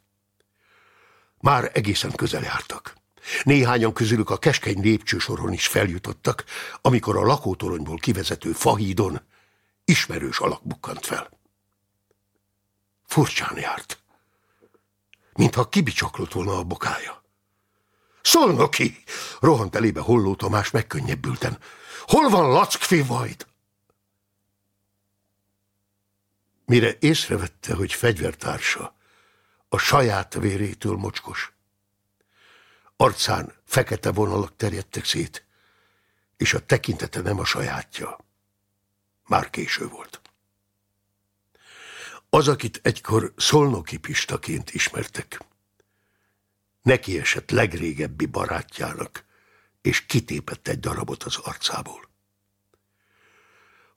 Már egészen közel jártak. Néhányan közülük a keskeny lépcsősoron is feljutottak, amikor a lakótoronyból kivezető fahídon ismerős alak bukkant fel. Furcsán járt, mintha kibicsaklott volna a bokája. Szolnoki! rohant elébe Holló Tamás megkönnyebbülten. Hol van Lackfi vajd? Mire észrevette, hogy fegyvertársa a saját vérétől mocskos, Arcán fekete vonalak terjedtek szét, és a tekintete nem a sajátja. Már késő volt. Az, akit egykor szolnoki pistaként ismertek, neki esett legrégebbi barátjának, és kitépett egy darabot az arcából.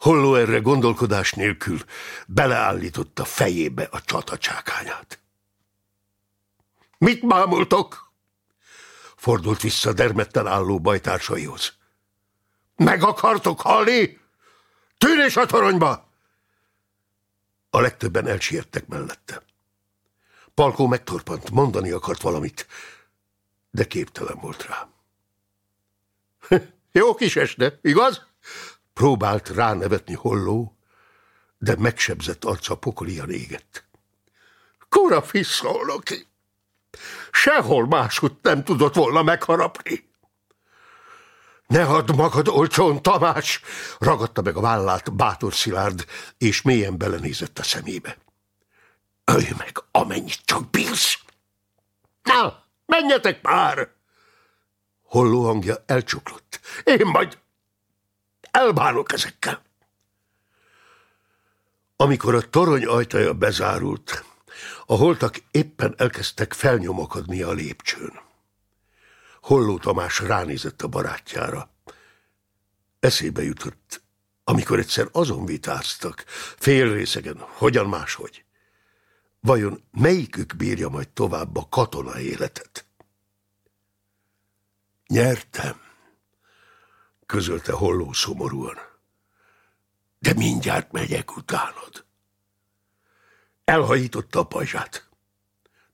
Holló erre gondolkodás nélkül beleállította fejébe a csatacsákányát. Mit mámultok? fordult vissza dermedten álló bajtársaihoz. Meg akartok halni? Tűnés a toronyba! A legtöbben elsiettek mellette. Palkó megtorpant, mondani akart valamit, de képtelen volt rá. Jó kis este, igaz? Próbált ránevetni holló, de megsebzett arca pokolian égett. Kura fiszolok ki! Sehol máshogy nem tudott volna megharapni. Ne add magad olcsón, Tamás! Ragadta meg a vállát bátor Szilárd, és mélyen belenézett a szemébe. Ölj meg, amennyit csak bírsz! Na, menjetek már! Holló hangja elcsuklott. Én majd elbánok ezekkel. Amikor a torony ajtaja bezárult, a holtak éppen elkezdtek felnyomokodni a lépcsőn. Holló Tamás ránézett a barátjára. Eszébe jutott, amikor egyszer azon vitáztak, részegen, hogyan máshogy. Vajon melyikük bírja majd tovább a katona életet? Nyertem, közölte holló szomorúan. De mindjárt megyek utánad. Elhajította a pajzsát.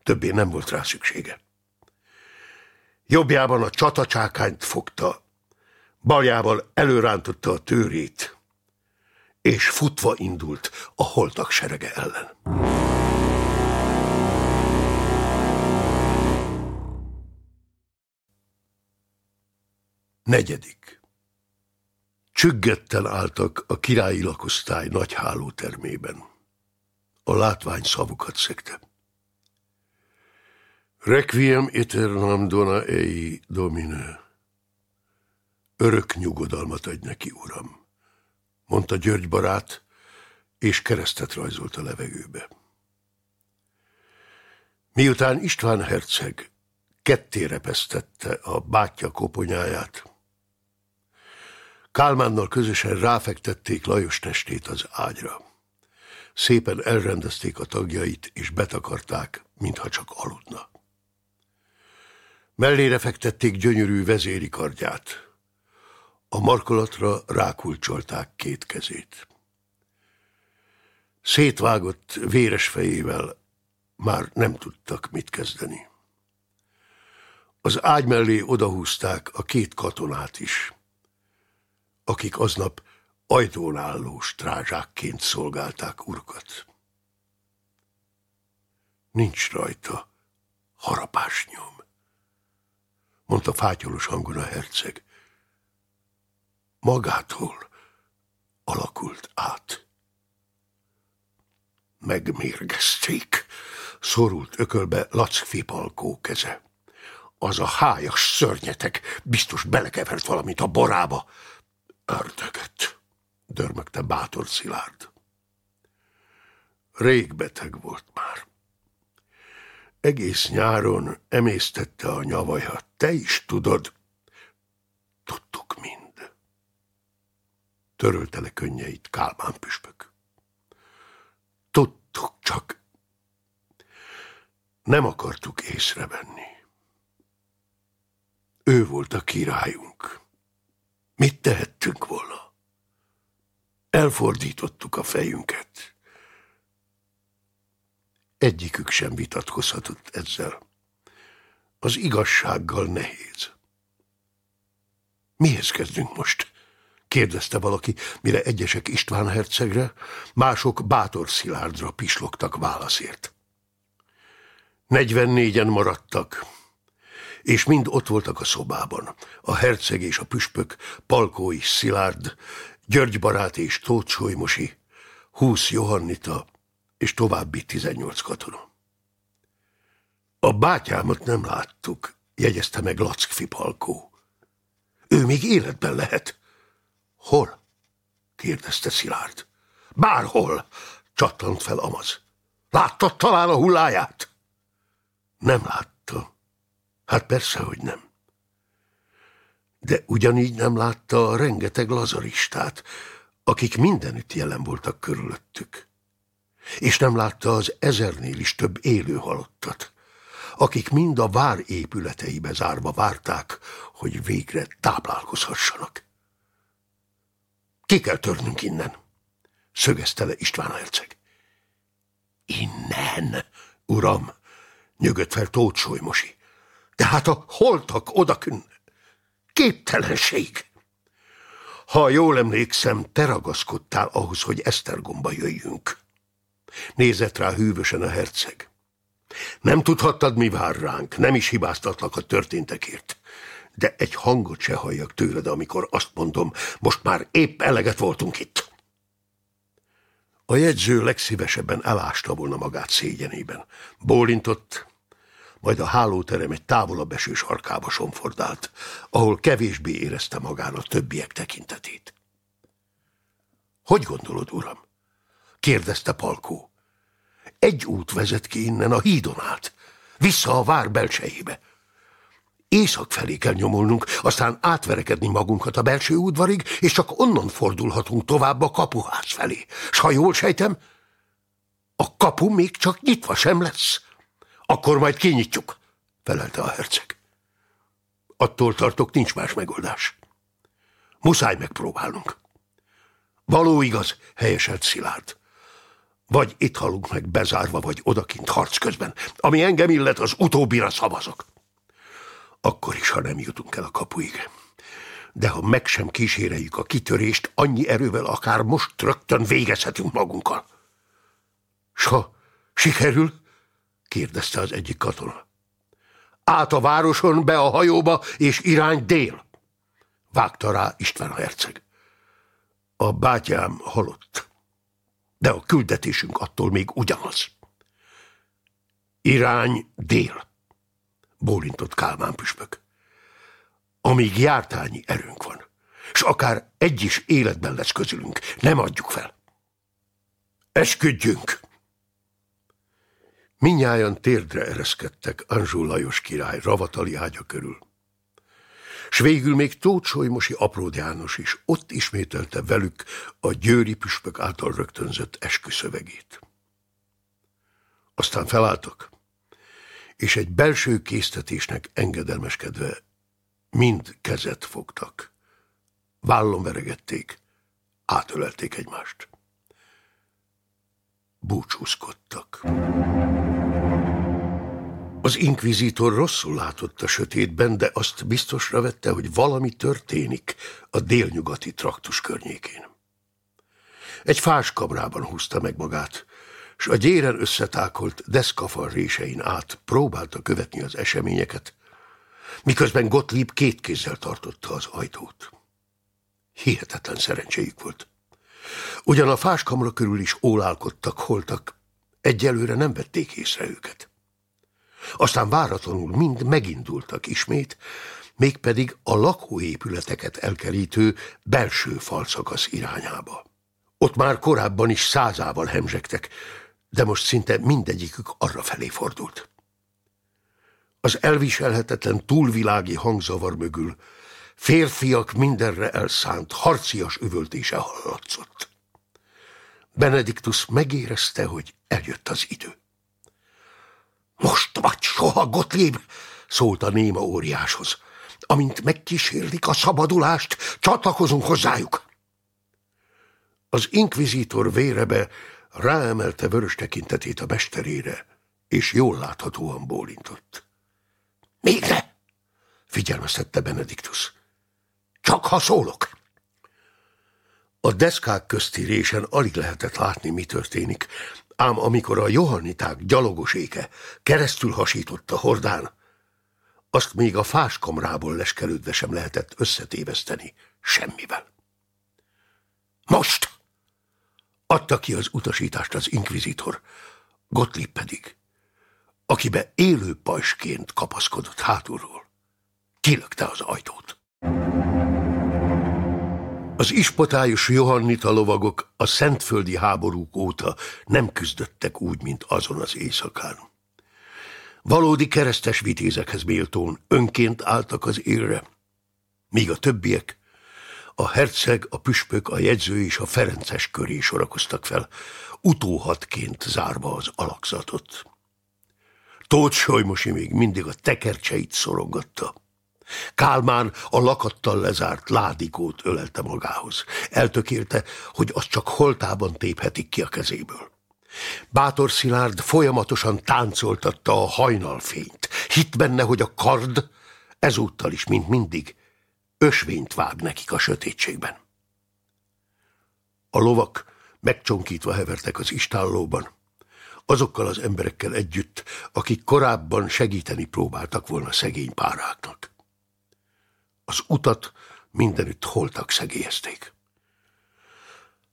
Többé nem volt rá szüksége. Jobbjában a csatacsákányt fogta, baljával előrántotta a tőrét, és futva indult a holtak serege ellen. Negyedik. Csüggetten álltak a királyi lakosztály nagy hálótermében. A látvány szavukat szekte. Requiem eternam dona ei domine. Örök nyugodalmat adj neki, uram, mondta György barát, és keresztet rajzolt a levegőbe. Miután István herceg ketté repesztette a bátyja koponyáját, Kálmánnal közösen ráfektették Lajos testét az ágyra. Szépen elrendezték a tagjait, és betakarták, mintha csak aludna. Mellére fektették gyönyörű vezéri kardját. A markolatra rákulcsolták két kezét. Szétvágott véres fejével már nem tudtak mit kezdeni. Az ágy mellé odahúzták a két katonát is, akik aznap ajtón álló strázsákként szolgálták urkat. Nincs rajta harapás nyom, mondta fátyolos hangon a herceg. Magától alakult át. Megmérgezték, szorult ökölbe Lackfi Palkó keze. Az a hájas szörnyetek biztos belekevert valamit a borába. Ördögöt, dörmögte bátor Szilárd. Rég beteg volt már. Egész nyáron emésztette a nyavajat. Te is tudod. Tudtuk mind. Törölte le könnyeit Kálmán püspök. Tudtuk csak. Nem akartuk észrevenni. Ő volt a királyunk. Mit tehettünk volna? Elfordítottuk a fejünket. Egyikük sem vitatkozhatott ezzel. Az igazsággal nehéz. Mihez kezdünk most? kérdezte valaki, mire egyesek István hercegre, mások Bátor Szilárdra pislogtak válaszért. Negyvennégyen maradtak, és mind ott voltak a szobában. A herceg és a püspök, Palkó és Szilárd, György barát és Tóth Solymosi, húsz Johannita és további tizennyolc katona. A bátyámat nem láttuk, jegyezte meg Lackfi Palkó. Ő még életben lehet. Hol? kérdezte Szilárd. Bárhol, csattant fel Amaz. Láttad talán a hulláját? Nem látta. Hát persze, hogy nem. De ugyanígy nem látta a rengeteg lazaristát, akik mindenütt jelen voltak körülöttük. És nem látta az ezernél is több élő halottat, akik mind a vár épületeibe zárva várták, hogy végre táplálkozhassanak. Ki kell törnünk innen, szögezte le István herceg. Innen, uram, nyögött fel Tóth. Tehát a holtak odakün. Képtelenség. Ha jól emlékszem, te ragaszkodtál ahhoz, hogy Esztergomba jöjjünk. Nézett rá hűvösen a herceg. Nem tudhattad, mi vár ránk, nem is hibáztatlak a történtekért. De egy hangot se halljak tőled, amikor azt mondom, most már épp eleget voltunk itt. A jegyző legszívesebben elásta volna magát szégyenében. Bólintott, majd a hálóterem egy távolabb eső sarkába somfordált, ahol kevésbé érezte magán a többiek tekintetét. Hogy gondolod, uram? kérdezte Palkó. Egy út vezet ki innen a hídon át, vissza a vár belsejébe. Észak felé kell nyomulnunk, aztán átverekedni magunkat a belső udvarig, és csak onnan fordulhatunk tovább a kapuház felé. S ha jól sejtem, a kapu még csak nyitva sem lesz. Akkor majd kinyitjuk, felelte a herceg. Attól tartok, nincs más megoldás. Muszáj megpróbálnunk. Való igaz, helyeselt Szilárd. Vagy itt halunk meg bezárva, vagy odakint harc közben. Ami engem illet, az utóbbira szavazok. Akkor is, ha nem jutunk el a kapuig. De ha meg sem kíséreljük a kitörést, annyi erővel akár most rögtön végezhetünk magunkkal. S ha sikerül? Kérdezte az egyik katona. Át a városon, be a hajóba, és irány dél. Vágta rá István herceg. A bátyám halott de a küldetésünk attól még ugyanaz. Irány dél, bólintott Kálmán püspök. Amíg jártányi erőnk van, és akár egy is életben lesz közülünk, nem adjuk fel. Esküdjünk! Minnyáján térdre ereszkedtek Anzsó Lajos király ravatali ágya körül s végül még Tóth Solymosi Apród János is ott ismételte velük a győri püspök által rögtönzött esküszövegét. Aztán felálltak, és egy belső késztetésnek engedelmeskedve mind kezet fogtak. Vállon veregették, átölelték egymást. Búcsúzkodtak. Az inkvizítor rosszul látott a sötétben, de azt biztosra vette, hogy valami történik a délnyugati traktus környékén. Egy fás kamrában húzta meg magát, s a gyéren összetákolt deszkafal résein át próbálta követni az eseményeket, miközben Gottlieb két kézzel tartotta az ajtót. Hihetetlen szerencséjük volt. Ugyan a fáskamra körül is ólálkodtak, holtak, egyelőre nem vették észre őket. Aztán váratlanul mind megindultak ismét, mégpedig a lakóépületeket elkerítő belső falszakasz irányába. Ott már korábban is százával hemzsegtek, de most szinte mindegyikük arra felé fordult. Az elviselhetetlen túlvilági hangzavar mögül férfiak mindenre elszánt, harcias üvöltése hallatszott. Benediktus megérezte, hogy eljött az idő. Most vagy soha, Gottlieb, szólt a néma óriáshoz. Amint megkísérlik a szabadulást, csatlakozunk hozzájuk. Az inkvizítor vérebe ráemelte vörös tekintetét a mesterére, és jól láthatóan bólintott. Mégre! figyelmeztette Benediktus. Csak ha szólok. A deszkák közti résen alig lehetett látni, mi történik, ám amikor a johanniták gyalogoséke keresztül hasította hordán, azt még a fáskamrából leskelődve sem lehetett összetéveszteni semmivel. Most! Adta ki az utasítást az inkvizitor, Gottlieb pedig, akibe élő pajsként kapaszkodott hátulról, kilökte az ajtót. Az ispotályos johannita lovagok a szentföldi háborúk óta nem küzdöttek úgy, mint azon az éjszakán. Valódi keresztes vitézekhez méltón önként álltak az élre, míg a többiek, a herceg, a püspök, a jegyző és a ferences köré sorakoztak fel, utóhatként zárva az alakzatot. Tóth Solymosi még mindig a tekercseit szorongatta. Kálmán a lakattal lezárt ládikót ölelte magához. Eltökélte, hogy az csak holtában téphetik ki a kezéből. Bátor Szilárd folyamatosan táncoltatta a hajnalfényt. Hitt benne, hogy a kard ezúttal is, mint mindig, ösvényt vág nekik a sötétségben. A lovak megcsonkítva hevertek az istállóban, azokkal az emberekkel együtt, akik korábban segíteni próbáltak volna szegény páráknak. Az utat mindenütt holtak szegélyezték.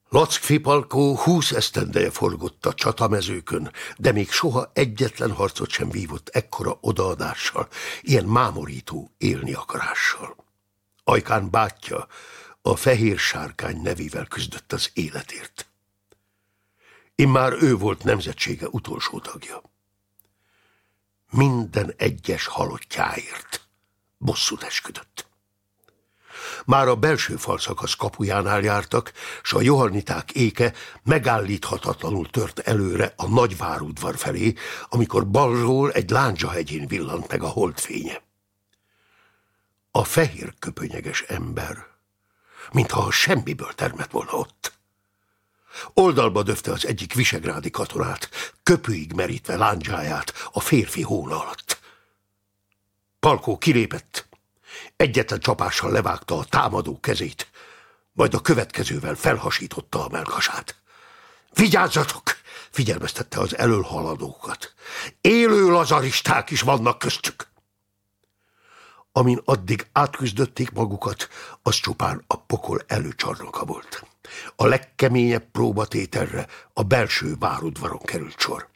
Lack Fipalkó húsz esztendeje forgott a csatamezőkön, de még soha egyetlen harcot sem vívott ekkora odaadással, ilyen mámorító élni akarással. Ajkán bátyja a fehér sárkány nevével küzdött az életért. Immár ő volt nemzetsége utolsó tagja. Minden egyes halottjáért bosszút esküdött. Már a belső falszakasz kapujánál jártak, s a johanniták éke megállíthatatlanul tört előre a nagyvárudvar felé, amikor balról egy hegyén villant meg a holdfénye. A fehér köpönyeges ember, mintha semmiből termett volna ott. Oldalba döfte az egyik visegrádi katonát, köpőig merítve lándzsáját a férfi hóna alatt. Palkó kilépett, egyetlen csapással levágta a támadó kezét, majd a következővel felhasította a melkasát. Vigyázzatok! figyelmeztette az elől haladókat. Élő lazaristák is vannak köztük. Amin addig átküzdötték magukat, az csupán a pokol előcsarnoka volt. A legkeményebb próbatételre a belső várudvaron került sor.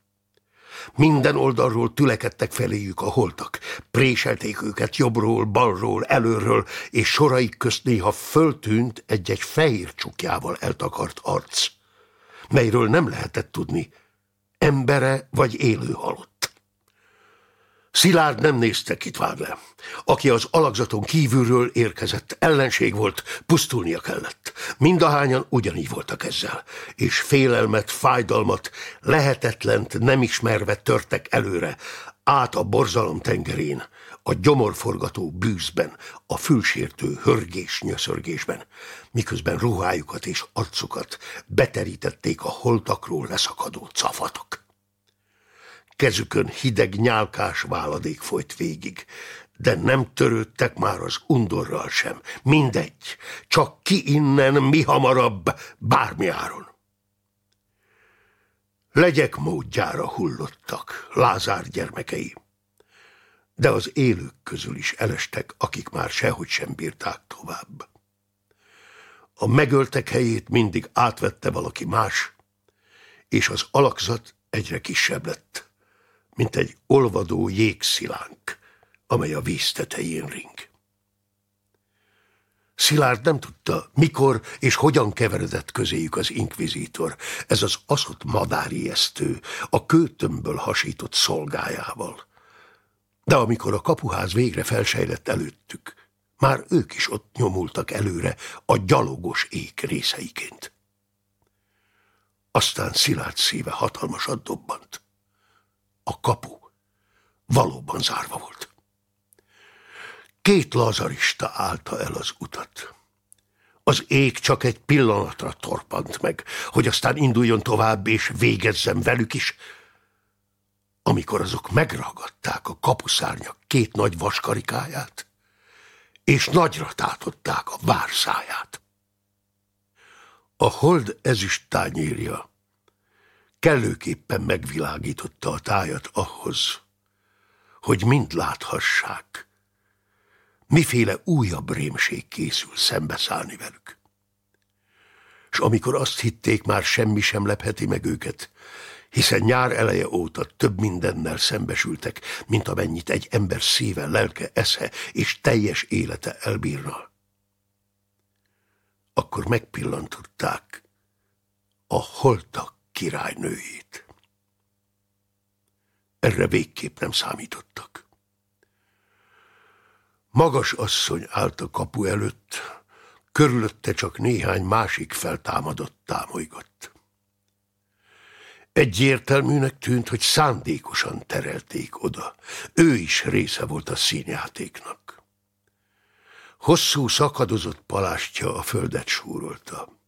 Minden oldalról tülekedtek feléjük a holtak, préselték őket jobbról, balról, előről, és soraik közt néha föltűnt egy-egy fehér csukjával eltakart arc, melyről nem lehetett tudni, embere vagy élő halott. Szilárd nem nézte kit vág le. Aki az alakzaton kívülről érkezett, ellenség volt, pusztulnia kellett. Mindahányan ugyanígy voltak ezzel, és félelmet, fájdalmat, lehetetlent nem ismerve törtek előre, át a borzalom tengerén, a gyomorforgató bűzben, a fülsértő hörgés nyöszörgésben, miközben ruhájukat és arcukat beterítették a holtakról leszakadó cafatok. Kezükön hideg nyálkás váladék folyt végig, de nem törődtek már az undorral sem. Mindegy, csak ki innen mi hamarabb, bármi áron. Legyek módjára hullottak, Lázár gyermekei. De az élők közül is elestek, akik már sehogy sem bírták tovább. A megöltek helyét mindig átvette valaki más, és az alakzat egyre kisebb lett mint egy olvadó jégszilánk, amely a víz tetején ring. Szilárd nem tudta, mikor és hogyan keveredett közéjük az inkvizítor, ez az aszott madárijesztő, a kőtömből hasított szolgájával. De amikor a kapuház végre felsejlett előttük, már ők is ott nyomultak előre a gyalogos ék részeiként. Aztán Szilárd szíve hatalmasat dobbant. A kapu valóban zárva volt. Két lazarista állta el az utat. Az ég csak egy pillanatra torpant meg, hogy aztán induljon tovább és végezzen velük is. Amikor azok megragadták a kapuszárnyak két nagy vaskarikáját, és nagyra tátották a várszáját. A hold ezüst tányérja kellőképpen megvilágította a tájat ahhoz, hogy mind láthassák, miféle újabb rémség készül szembeszállni velük. És amikor azt hitték, már semmi sem lepheti meg őket, hiszen nyár eleje óta több mindennel szembesültek, mint amennyit egy ember szíve, lelke, esze és teljes élete elbírna. Akkor megpillantották a holtak királynőjét. Erre végképp nem számítottak. Magas asszony állt a kapu előtt, körülötte csak néhány másik feltámadott támolygott. Egyértelműnek tűnt, hogy szándékosan terelték oda. Ő is része volt a színjátéknak. Hosszú szakadozott palástja a földet súrolta.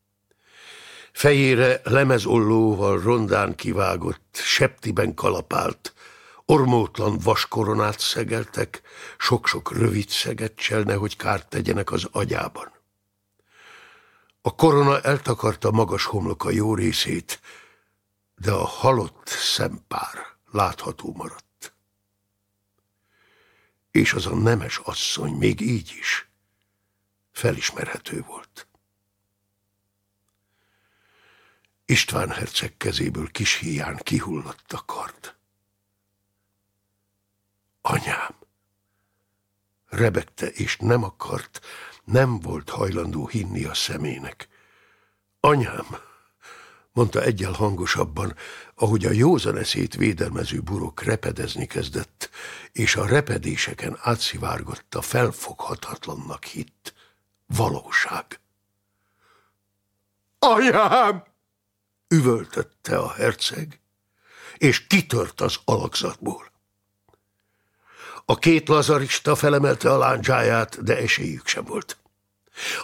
Fejére lemezollóval rondán kivágott, septiben kalapált, ormótlan vaskoronát szegeltek, sok-sok rövid szegetcsel, nehogy kárt tegyenek az agyában. A korona eltakarta magas homloka jó részét, de a halott szempár látható maradt. És az a nemes asszony még így is felismerhető volt. István herceg kezéből kis híján kihullott a kard. Anyám! Rebegte, és nem akart, nem volt hajlandó hinni a szemének. Anyám! mondta egyel hangosabban, ahogy a józan eszét védelmező burok repedezni kezdett, és a repedéseken átszivárgott a felfoghatatlannak hitt valóság. Anyám! Üvöltötte a herceg, és kitört az alakzatból. A két lazarista felemelte a láncsáját, de esélyük sem volt.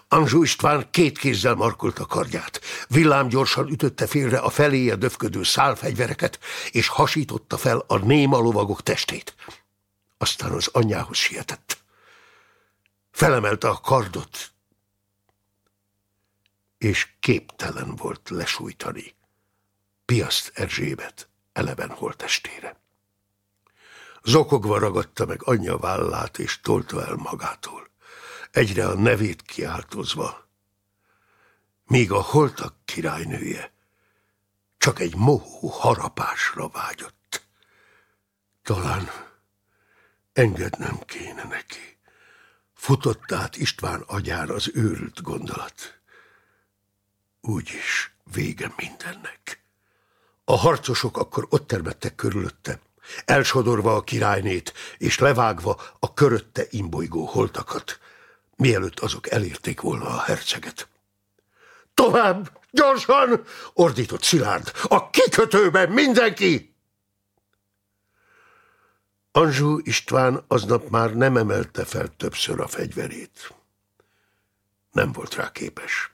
Anzsú István két kézzel markolt a kardját. Villám gyorsan ütötte félre a feléje döfködő szálfegyvereket, és hasította fel a néma lovagok testét. Aztán az anyjához sietett. Felemelte a kardot, és képtelen volt lesújtani Piaszt Erzsébet eleven holtestére. Zokogva ragadta meg anyja vállát, és tolta el magától egyre a nevét kiáltozva, míg a holtak királynője csak egy mohó harapásra vágyott. Talán engednem kéne neki. Futott át István agyán az őrült gondolat. Úgyis vége mindennek. A harcosok akkor ott termettek körülötte, elsodorva a királynét, és levágva a körötte imbolygó holtakat mielőtt azok elérték volna a herceget. Tovább, gyorsan! ordított Szilárd. A kikötőben mindenki! Anzsú István aznap már nem emelte fel többször a fegyverét. Nem volt rá képes.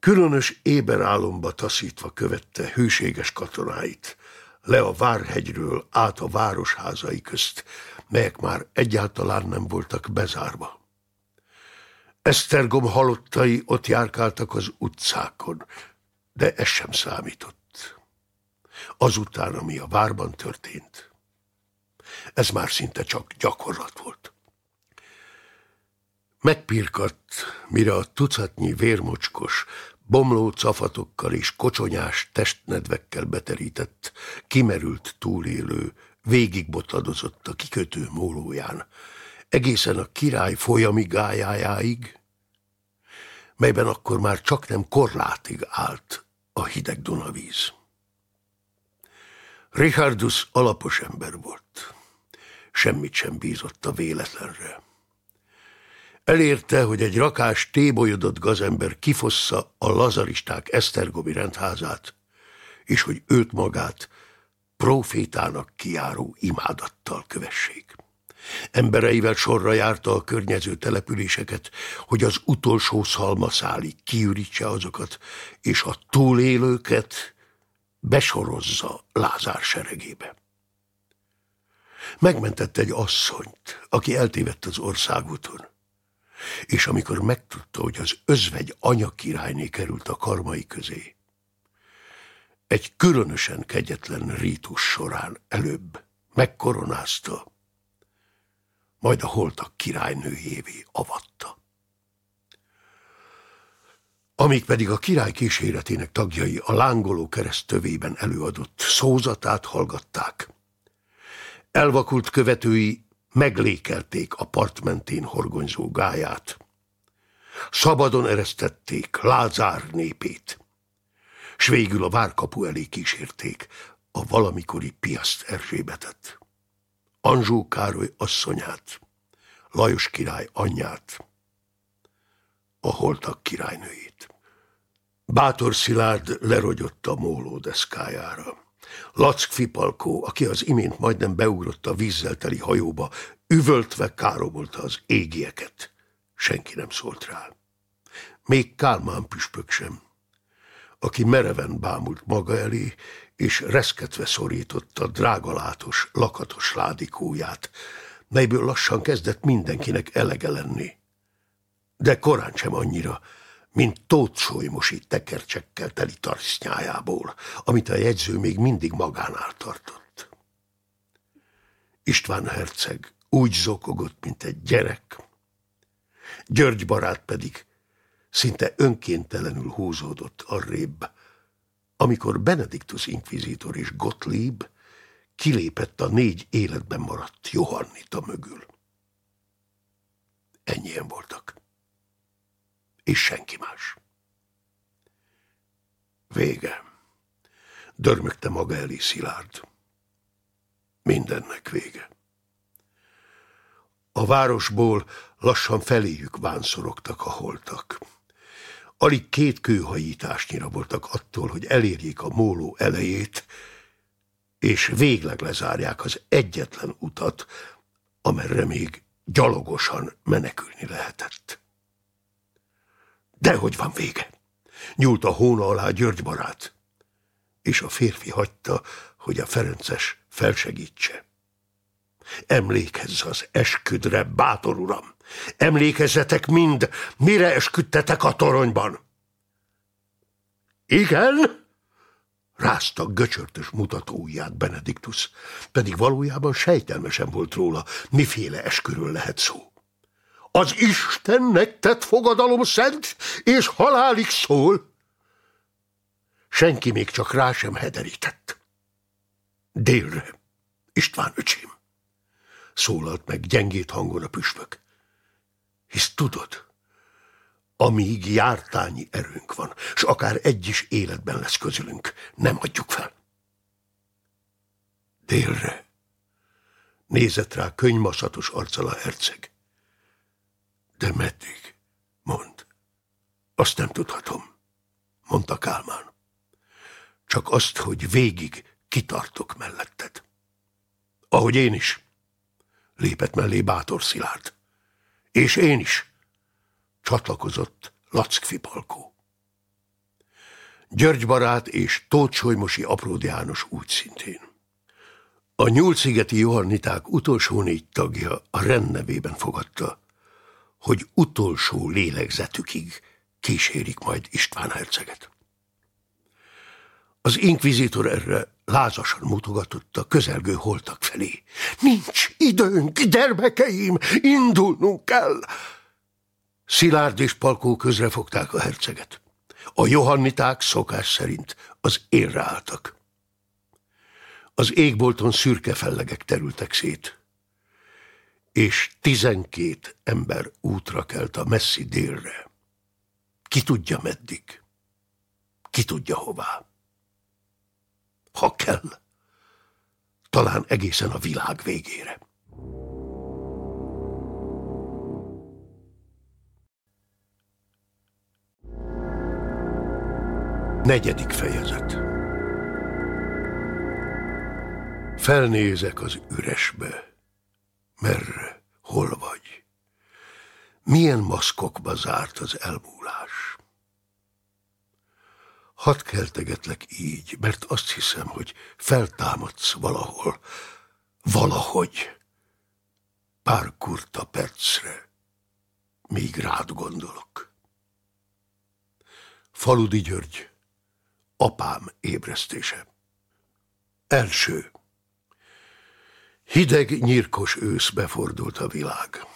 Különös éber álomba taszítva követte hűséges katonáit, le a Várhegyről át a városházai közt, melyek már egyáltalán nem voltak bezárva. Esztergom halottai ott járkáltak az utcákon, de ez sem számított. Azután, ami a várban történt, ez már szinte csak gyakorlat volt. Megpirkadt, mire a tucatnyi vérmocskos, bomló cafatokkal és kocsonyás testnedvekkel beterített, kimerült túlélő, végigbotladozott a kikötő mólóján, egészen a király folyami gályájáig, melyben akkor már csak nem korlátig állt a hideg Dunavíz. Richardus alapos ember volt. Semmit sem bízott a véletlenre. Elérte, hogy egy rakás tébolyodott gazember kifossza a lazaristák Esztergomi rendházát, és hogy őt magát profétának kiáró imádattal kövessék. Embereivel sorra járta a környező településeket, hogy az utolsó szalmaszálig kiürítse azokat, és a túlélőket besorozza Lázár seregébe. Megmentett egy asszonyt, aki eltévedt az országúton, és amikor megtudta, hogy az özvegy anya királyné került a karmai közé, egy különösen kegyetlen rítus során előbb megkoronázta, majd a holtak királynőjévé avatta. Amíg pedig a király kíséretének tagjai a lángoló kereszt tövében előadott szózatát hallgatták, elvakult követői meglékelték a part horgonyzó gáját. Szabadon eresztették Lázár népét, s végül a várkapu elé kísérték a valamikori Piaszt Erzsébetet, Anzsó Károly asszonyát, Lajos király anyját, a holtak királynőjét. Bátor Szilárd lerogyott a móló deszkájára. Lack Fipalkó, aki az imént majdnem beugrott a vízzel teli hajóba, üvöltve káromolta az égieket. Senki nem szólt rá. Még Kálmán püspök sem aki mereven bámult maga elé, és reszketve szorította drágalátos, lakatos ládikóját, melyből lassan kezdett mindenkinek elege lenni. De korán sem annyira, mint tótsolymosi tekercsekkel teli tarsznyájából, amit a jegyző még mindig magánál tartott. István herceg úgy zokogott, mint egy gyerek. György barát pedig szinte önkéntelenül húzódott arrébb, amikor Benediktus inkvizítor és Gottlieb kilépett a négy életben maradt Johannita mögül. Ennyien voltak. És senki más. Vége. Dörmögte maga elé Szilárd. Mindennek vége. A városból lassan feléjük vánszorogtak a holtak. Alig két kőhajításnyira voltak attól, hogy elérjék a móló elejét, és végleg lezárják az egyetlen utat, amerre még gyalogosan menekülni lehetett. Dehogy van vége. Nyúlt a hóna alá György barát, és a férfi hagyta, hogy a Ferences felsegítse. Emlékezz az esküdre, bátor uram! Emlékezzetek mind, mire esküdtetek a toronyban! Igen? Rázta göcsörtös mutatóujját Benediktus, pedig valójában sejtelmesen volt róla, miféle esküről lehet szó. Az Istennek tett fogadalom szent, és halálig szól. Senki még csak rá sem hederített. Délre, István öcsém, szólalt meg gyengét hangon a püspök. Hisz tudod, amíg jártányi erőnk van, s akár egy is életben lesz közülünk, nem adjuk fel. Délre nézett rá könyvmaszatos arccal a herceg. De meddig? Mond. Azt nem tudhatom, mondta Kálmán. Csak azt, hogy végig kitartok melletted. Ahogy én is, lépett mellé bátor Szilárd. És én is, csatlakozott Lackfi Palkó. György barát és Tóth Solymosi Apród János úgy szintén. A nyúlszigeti Johanniták utolsó négy tagja a rend nevében fogadta, hogy utolsó lélegzetükig kísérik majd István herceget. Az inkvizitor erre lázasan mutogatott a közelgő holtak felé. Nincs időnk, gyermekeim, indulnunk kell! Szilárd és Palkó közrefogták a herceget. A johanniták szokás szerint az élre álltak. Az égbolton szürke fellegek terültek szét, és tizenkét ember útra kelt a messzi délre. Ki tudja meddig, ki tudja hová. Ha kell, talán egészen a világ végére. Negyedik fejezet Felnézek az üresbe. Merre? Hol vagy? Milyen maszkokba zárt az elmúlás? Hadd keltegetlek így, mert azt hiszem, hogy feltámadsz valahol, valahogy, pár kurta percre, míg rád gondolok. Faludi György apám ébresztése. Első. Hideg, nyírkos ősz befordult a világ.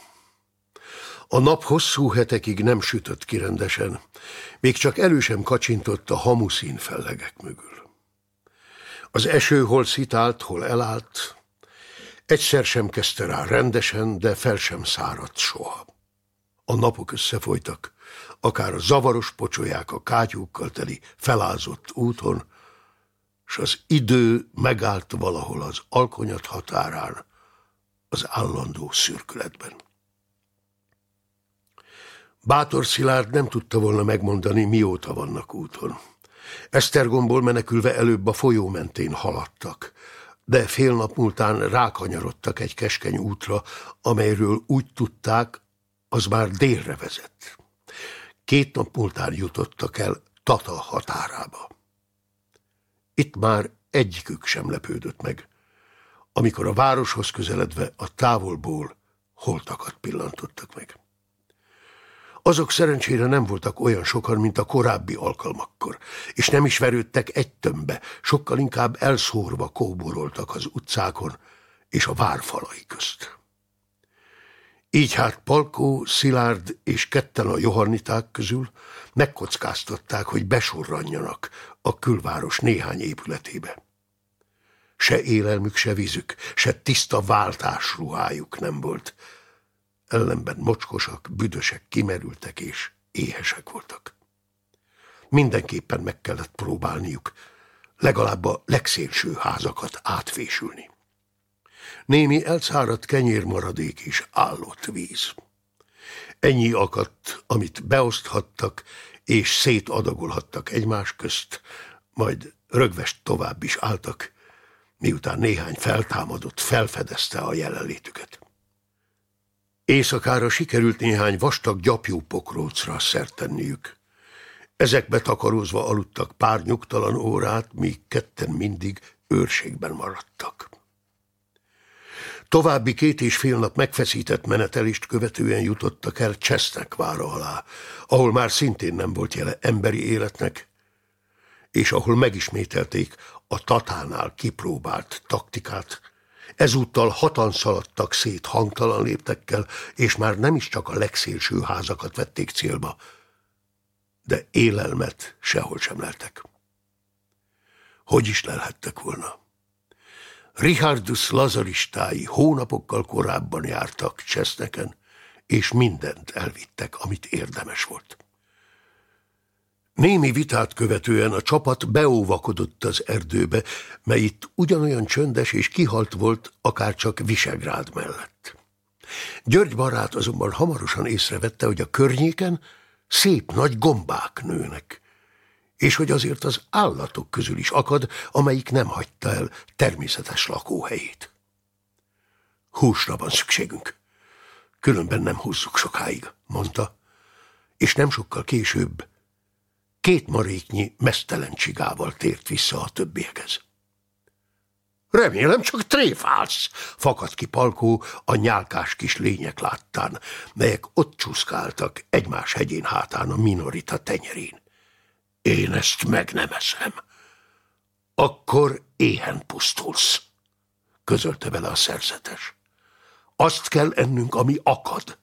A nap hosszú hetekig nem sütött ki rendesen, még csak elő sem kacsintott a hamuszín fellegek mögül. Az eső hol szitált, hol elállt, egyszer sem kezdte rá rendesen, de fel sem száradt soha. A napok összefolytak, akár a zavaros pocsolyák a kátyúkkal teli felázott úton, s az idő megállt valahol az alkonyat határán, az állandó szürkületben. Bátor Szilárd nem tudta volna megmondani, mióta vannak úton. Esztergomból menekülve előbb a folyó mentén haladtak, de fél nap múltán rákanyarodtak egy keskeny útra, amelyről úgy tudták, az már délre vezet. Két nap múltán jutottak el Tata határába. Itt már egyikük sem lepődött meg, amikor a városhoz közeledve a távolból holtakat pillantottak meg. Azok szerencsére nem voltak olyan sokan, mint a korábbi alkalmakkor, és nem is verődtek egy tömbbe, sokkal inkább elszórva kóboroltak az utcákon és a várfalai közt. Így hát Palkó, Szilárd és ketten a johanniták közül megkockáztatták, hogy besorranjanak a külváros néhány épületébe. Se élelmük, se vízük, se tiszta váltásruhájuk nem volt. Ellenben mocskosak, büdösek, kimerültek és éhesek voltak. Mindenképpen meg kellett próbálniuk legalább a legszélső házakat átfésülni némi elszáradt kenyérmaradék és állott víz. Ennyi akadt, amit beoszthattak és szétadagolhattak egymás közt, majd rögvest tovább is álltak, miután néhány feltámadott felfedezte a jelenlétüket. Éjszakára sikerült néhány vastag gyapjú pokrócra szert tenniük. Ezekbe takarózva aludtak pár nyugtalan órát, míg ketten mindig őrségben maradtak. További két és fél nap megfeszített menetelést követően jutottak el Csesznek vára alá, ahol már szintén nem volt jele emberi életnek, és ahol megismételték a Tatánál kipróbált taktikát. Ezúttal hatan szaladtak szét hangtalan léptekkel, és már nem is csak a legszélső házakat vették célba, de élelmet sehol sem leltek. Hogy is lelhettek volna? Richardus lazaristái hónapokkal korábban jártak Cseszneken, és mindent elvittek, amit érdemes volt. Némi vitát követően a csapat beóvakodott az erdőbe, mely itt ugyanolyan csöndes és kihalt volt, akár csak Visegrád mellett. György barát azonban hamarosan észrevette, hogy a környéken szép nagy gombák nőnek, és hogy azért az állatok közül is akad, amelyik nem hagyta el természetes lakóhelyét. Húsra van szükségünk, különben nem húzzuk sokáig, mondta, és nem sokkal később két maréknyi mesztelen csigával tért vissza a többiekhez. Remélem csak tréfálsz, fakadt ki Palkó a nyálkás kis lények láttán, melyek ott csúszkáltak egymás hegyén hátán a minorita tenyerén. Én ezt meg nem eszem. Akkor éhen pusztulsz, közölte vele a szerzetes. Azt kell ennünk, ami akad.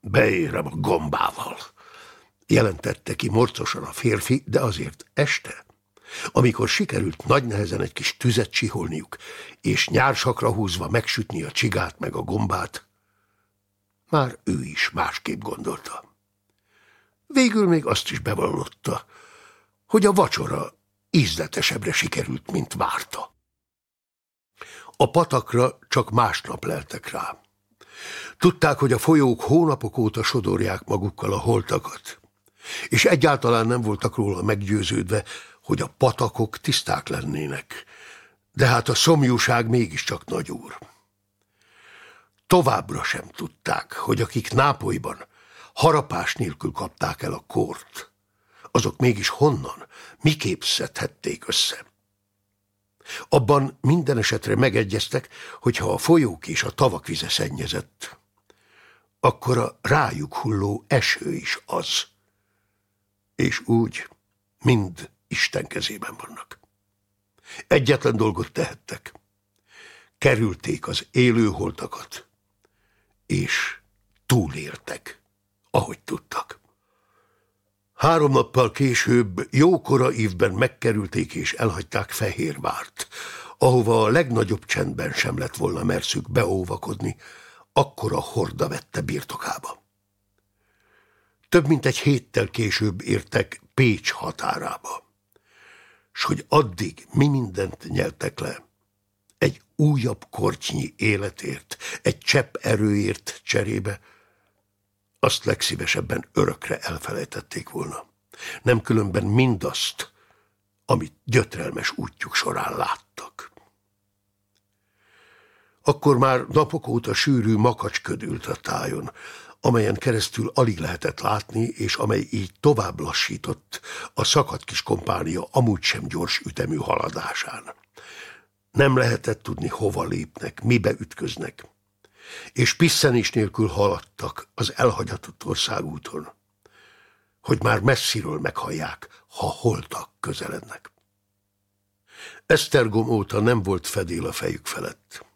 Beérem a gombával, jelentette ki morcosan a férfi, de azért este, amikor sikerült nagy nehezen egy kis tüzet csiholniuk, és nyársakra húzva megsütni a csigát meg a gombát, már ő is másképp gondolta. Végül még azt is bevallotta, hogy a vacsora ízletesebbre sikerült, mint várta. A patakra csak másnap leltek rá. Tudták, hogy a folyók hónapok óta sodorják magukkal a holtakat, és egyáltalán nem voltak róla meggyőződve, hogy a patakok tiszták lennének, de hát a szomjúság mégiscsak nagy úr. Továbbra sem tudták, hogy akik Nápolyban harapás nélkül kapták el a kort, azok mégis honnan, miképp szedhették össze. Abban minden esetre megegyeztek, hogy ha a folyók és a tavak vize szennyezett, akkor a rájuk hulló eső is az. És úgy mind Isten kezében vannak. Egyetlen dolgot tehettek. Kerülték az élőholtakat, és túléltek ahogy tudtak. Három nappal később jókora évben megkerülték és elhagyták Fehérvárt, ahova a legnagyobb csendben sem lett volna merszük beóvakodni, akkora horda vette birtokába. Több mint egy héttel később értek Pécs határába, s hogy addig mi mindent nyeltek le, egy újabb kortnyi életért, egy csepp erőért cserébe, azt legszívesebben örökre elfelejtették volna. Nem különben mindazt, amit gyötrelmes útjuk során láttak. Akkor már napok óta sűrű makacs ködült a tájon, amelyen keresztül alig lehetett látni, és amely így tovább lassított a szakadt kis kompánia amúgy sem gyors ütemű haladásán. Nem lehetett tudni, hova lépnek, mibe ütköznek és pisszenés nélkül haladtak az elhagyatott országúton, hogy már messziről meghallják, ha holtak közelednek. Esztergom óta nem volt fedél a fejük felett,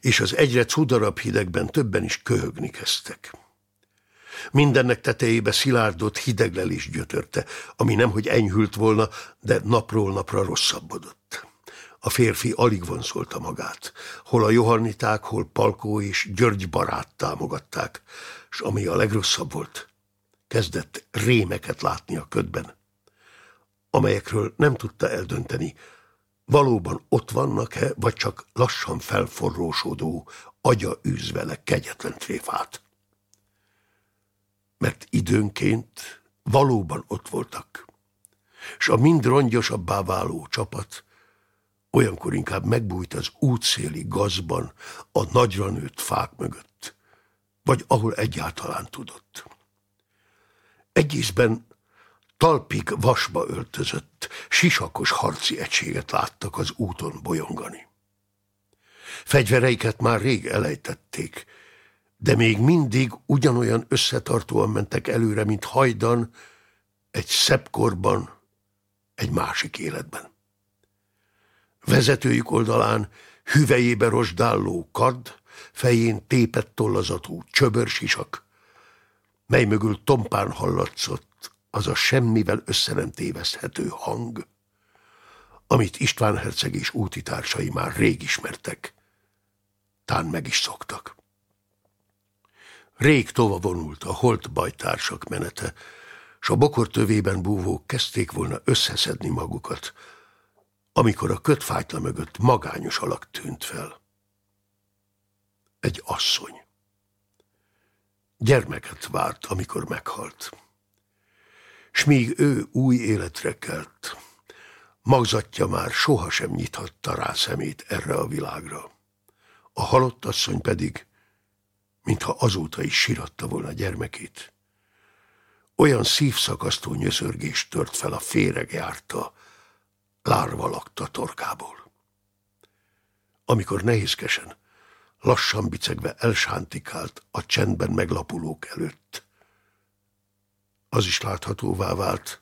és az egyre cudarabb hidegben többen is köhögni kezdtek. Mindennek tetejébe szilárdott hideglelés gyötörte, ami nemhogy enyhült volna, de napról napra rosszabbodott. A férfi alig vonzolta magát. Hol a Johanniták, hol Palkó és György barát támogatták, és ami a legrosszabb volt, kezdett rémeket látni a ködben, amelyekről nem tudta eldönteni, valóban ott vannak-e, vagy csak lassan felforrósodó, agya űz kegyetlen tréfát. Mert időnként valóban ott voltak, és a mind rongyosabbá váló csapat Olyankor inkább megbújt az útszéli gazban, a nagyra nőtt fák mögött, vagy ahol egyáltalán tudott. Egészben talpig vasba öltözött, sisakos harci egységet láttak az úton bolyongani. Fegyvereiket már rég elejtették, de még mindig ugyanolyan összetartóan mentek előre, mint hajdan, egy szebb korban, egy másik életben. Vezetőjük oldalán hüvejébe rozsdálló kard, fején tépett tollazatú csöbörsisak, mely mögül tompán hallatszott az a semmivel össze nem téveszthető hang, amit István herceg és útitársai már rég ismertek, tán meg is szoktak. Rég tova vonult a holt bajtársak menete, s a bokor tövében búvók kezdték volna összeszedni magukat, amikor a kötfájtla mögött magányos alak tűnt fel. Egy asszony. Gyermeket várt, amikor meghalt. S míg ő új életre kelt, magzatja már sohasem nyithatta rá szemét erre a világra. A halott asszony pedig, mintha azóta is siratta volna gyermekét. Olyan szívszakasztó nyöszörgés tört fel a féreg járta, lárva lakta torkából. Amikor nehézkesen, lassan bicegve elsántikált a csendben meglapulók előtt, az is láthatóvá vált,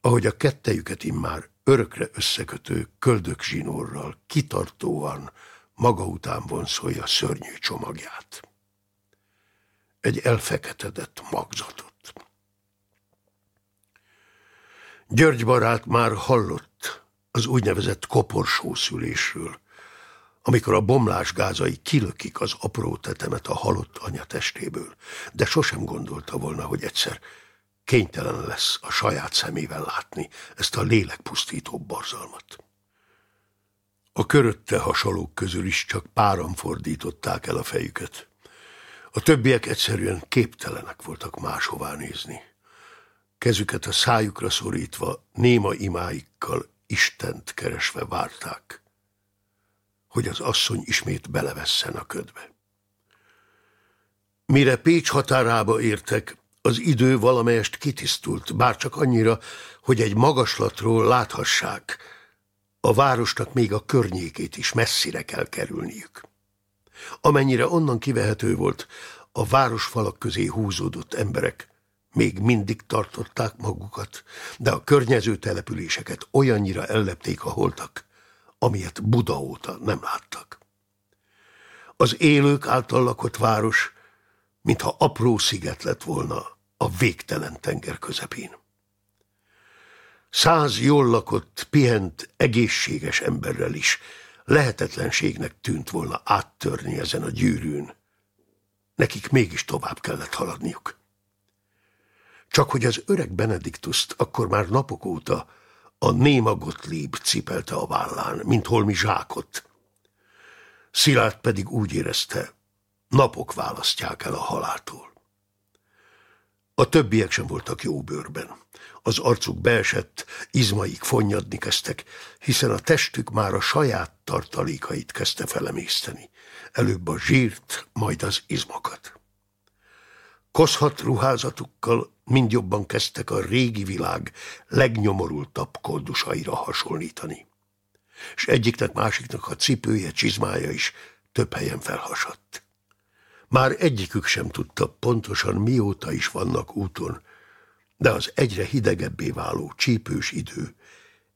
ahogy a kettejüket immár örökre összekötő köldök zsinórral kitartóan maga után vonszolja szörnyű csomagját. Egy elfeketedett magzatot. György barát már hallott az úgynevezett koporsó szülésről, amikor a bomlás gázai kilökik az apró tetemet a halott anya testéből, de sosem gondolta volna, hogy egyszer kénytelen lesz a saját szemével látni ezt a lélekpusztító borzalmat. A körötte hasonlók közül is csak páran fordították el a fejüket. A többiek egyszerűen képtelenek voltak máshová nézni. Kezüket a szájukra szorítva, néma imáikkal Istent keresve várták, hogy az asszony ismét belevesszen a ködbe. Mire Pécs határába értek, az idő valamelyest kitisztult, bár csak annyira, hogy egy magaslatról láthassák, a városnak még a környékét is messzire kell kerülniük. Amennyire onnan kivehető volt, a városfalak közé húzódott emberek még mindig tartották magukat, de a környező településeket olyannyira ellepték a holtak, amilyet Buda óta nem láttak. Az élők által lakott város, mintha apró sziget lett volna a végtelen tenger közepén. Száz jól lakott, pihent, egészséges emberrel is lehetetlenségnek tűnt volna áttörni ezen a gyűrűn. Nekik mégis tovább kellett haladniuk. Csak hogy az öreg Benediktuszt akkor már napok óta a néma Gottlieb cipelte a vállán, mint holmi zsákot. Szilárd pedig úgy érezte, napok választják el a haláltól. A többiek sem voltak jó bőrben. Az arcuk beesett, izmaik fonnyadni kezdtek, hiszen a testük már a saját tartalékait kezdte felemészteni. Előbb a zsírt, majd az izmokat. Koszhat ruházatukkal mind jobban kezdtek a régi világ legnyomorultabb koldusaira hasonlítani. És egyiknek másiknak a cipője, csizmája is több helyen felhasadt. Már egyikük sem tudta pontosan mióta is vannak úton, de az egyre hidegebbé váló csípős idő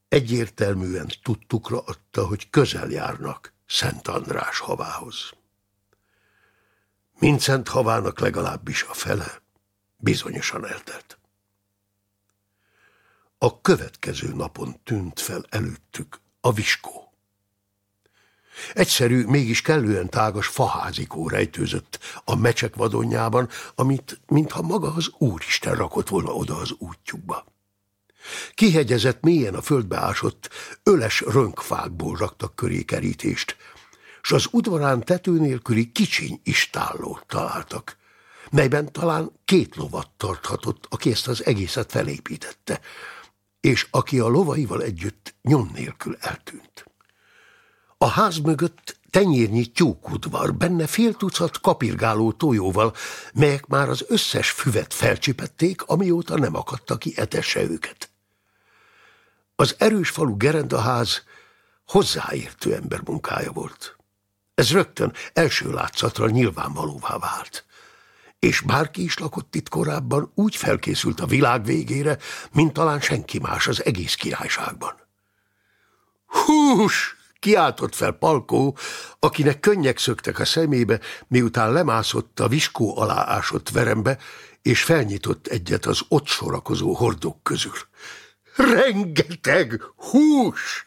egyértelműen tudtukra adta, hogy közel járnak Szent András havához. Mincent havának legalábbis a fele bizonyosan eltelt. A következő napon tűnt fel előttük a viskó. Egyszerű, mégis kellően tágas faházikó rejtőzött a mecsek vadonjában, amit mintha maga az Úristen rakott volna oda az útjukba. Kihegyezett mélyen a földbe ásott, öles rönkfákból raktak köré kerítést, s az udvarán tető nélküli kicsiny istállót találtak, melyben talán két lovat tarthatott, aki ezt az egészet felépítette, és aki a lovaival együtt nyom nélkül eltűnt. A ház mögött tenyérnyi tyúkudvar, benne fél tucat kapirgáló tojóval, melyek már az összes füvet felcsipették, amióta nem akadta ki etesse őket. Az erős falu gerendaház hozzáértő ember munkája volt. Ez rögtön első látszatra nyilvánvalóvá vált. És bárki is lakott itt korábban, úgy felkészült a világ végére, mint talán senki más az egész királyságban. Hús! Kiáltott fel Palkó, akinek könnyek szöktek a szemébe, miután lemászott a viskó alá ásott verembe, és felnyitott egyet az ott sorakozó hordók közül. Rengeteg hús!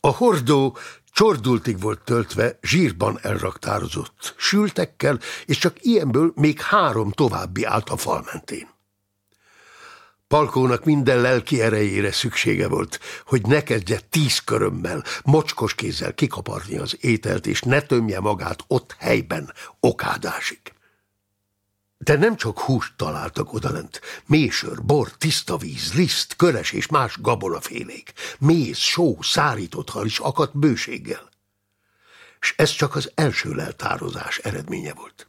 A hordó csordultig volt töltve, zsírban elraktározott, sültekkel, és csak ilyenből még három további állt a fal mentén. Palkónak minden lelki erejére szüksége volt, hogy ne kezdje tíz körömmel, mocskos kézzel kikaparni az ételt, és ne tömje magát ott helyben, okádásig. De nem csak húst találtak odalent, mésör, bor, tiszta víz, liszt, köles és más gabonafélék, méz, só, szárított hal is akadt bőséggel. És ez csak az első leltározás eredménye volt.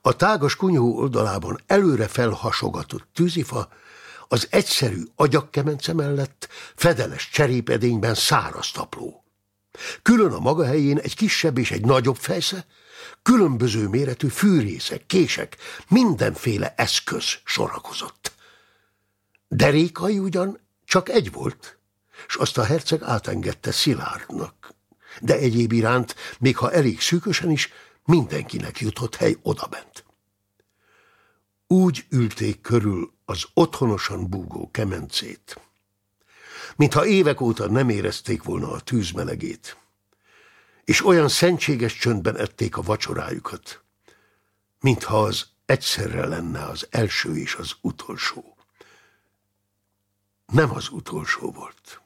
A tágas kunyhó oldalában előre felhasogatott tűzifa az egyszerű agyakkemence mellett fedeles cserépedényben száraz tapló. Külön a maga helyén egy kisebb és egy nagyobb fejsze, különböző méretű fűrészek, kések, mindenféle eszköz sorakozott. Derékai ugyan csak egy volt, és azt a herceg átengedte Szilárdnak. De egyéb iránt, még ha elég szűkösen is, mindenkinek jutott hely odabent. Úgy ülték körül az otthonosan búgó kemencét, mintha évek óta nem érezték volna a tűzmelegét, és olyan szentséges csöndben ették a vacsorájukat, mintha az egyszerre lenne az első és az utolsó. Nem az utolsó volt.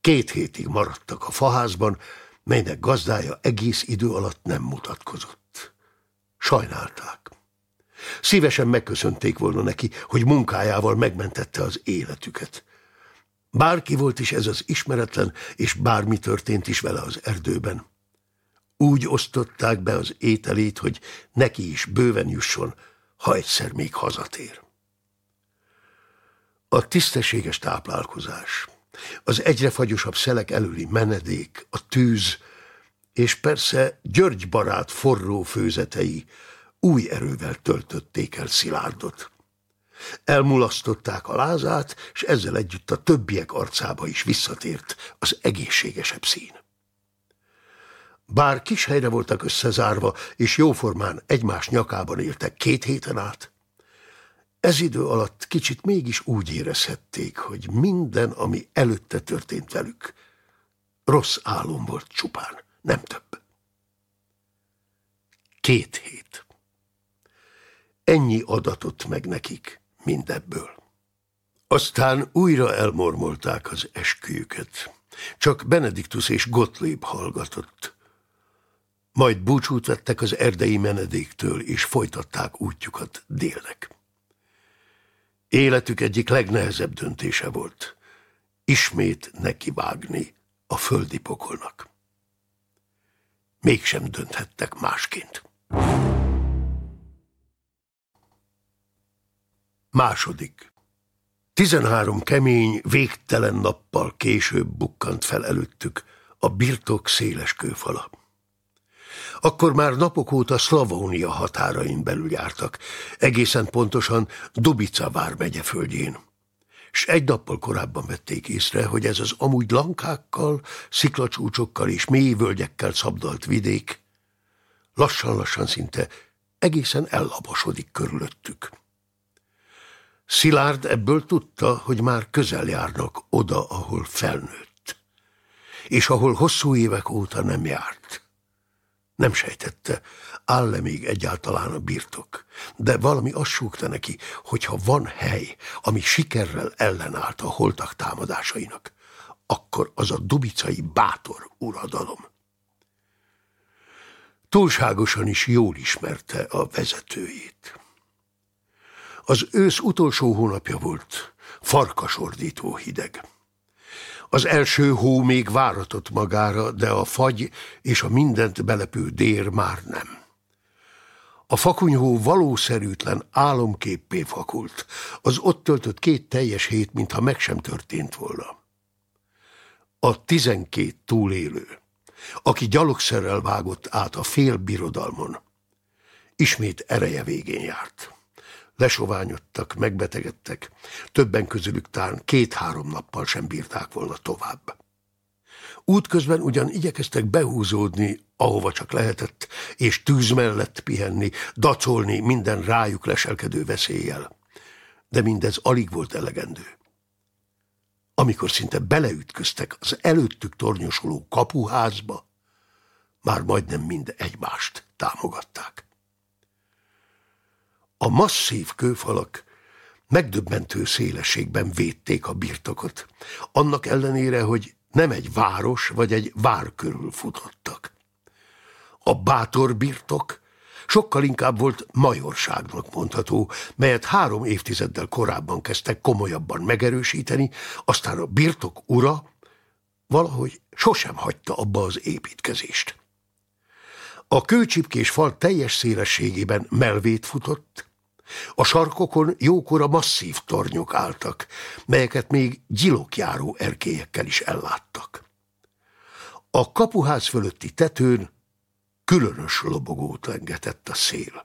Két hétig maradtak a faházban, melynek gazdája egész idő alatt nem mutatkozott. Sajnálták. Szívesen megköszönték volna neki, hogy munkájával megmentette az életüket. Bárki volt is ez az ismeretlen, és bármi történt is vele az erdőben. Úgy osztották be az ételét, hogy neki is bőven jusson, ha egyszer még hazatér. A tisztességes táplálkozás, az egyre fagyosabb szelek előli menedék, a tűz, és persze György barát forró főzetei, új erővel töltötték el Szilárdot. Elmulasztották a lázát, és ezzel együtt a többiek arcába is visszatért az egészségesebb szín. Bár kis helyre voltak összezárva, és jóformán egymás nyakában éltek két héten át, ez idő alatt kicsit mégis úgy érezhették, hogy minden, ami előtte történt velük, rossz álom volt csupán, nem több. Két hét. Ennyi adatot meg nekik mindebből. Aztán újra elmormolták az esküjüket. Csak Benediktus és Gottlieb hallgatott. Majd búcsút vettek az erdei menedéktől, és folytatták útjukat délnek. Életük egyik legnehezebb döntése volt. Ismét nekivágni a földi pokolnak. Mégsem dönthettek másként. Második. Tizenhárom kemény, végtelen nappal később bukkant fel előttük a birtok széles kőfala. Akkor már napok óta Szlavónia határain belül jártak, egészen pontosan Dubica vármegye földjén. S egy nappal korábban vették észre, hogy ez az amúgy lankákkal, sziklacsúcsokkal és mély völgyekkel szabdalt vidék lassan-lassan szinte egészen ellabosodik körülöttük. Szilárd ebből tudta, hogy már közel járnak oda, ahol felnőtt, és ahol hosszú évek óta nem járt. Nem sejtette, áll-e még egyáltalán a birtok, de valami azt súgta neki, hogyha van hely, ami sikerrel ellenállt a holtak támadásainak, akkor az a dubicai bátor uradalom. Túlságosan is jól ismerte a vezetőjét. Az ősz utolsó hónapja volt, farkasordító hideg. Az első hó még váratott magára, de a fagy és a mindent belepő dér már nem. A fakunyhó valószerűtlen álomképpé fakult, az ott töltött két teljes hét, mintha meg sem történt volna. A tizenkét túlélő, aki gyalogszerrel vágott át a fél birodalmon, ismét ereje végén járt. Lesoványodtak, megbetegedtek, többen közülük tán két-három nappal sem bírták volna tovább. Útközben ugyan igyekeztek behúzódni, ahova csak lehetett, és tűz mellett pihenni, dacolni minden rájuk leselkedő veszéllyel. De mindez alig volt elegendő. Amikor szinte beleütköztek az előttük tornyosuló kapuházba, már majdnem mind egymást támogatták. A masszív kőfalak megdöbbentő szélességben védték a birtokot, annak ellenére, hogy nem egy város vagy egy vár körül futottak. A bátor birtok sokkal inkább volt majorságnak mondható, melyet három évtizeddel korábban kezdtek komolyabban megerősíteni, aztán a birtok ura valahogy sosem hagyta abba az építkezést. A kőcsipkés fal teljes szélességében melvét futott, a sarkokon jókora masszív tornyok álltak, melyeket még gyilokjáró erkélyekkel is elláttak. A kapuház fölötti tetőn különös lobogót lengetett a szél.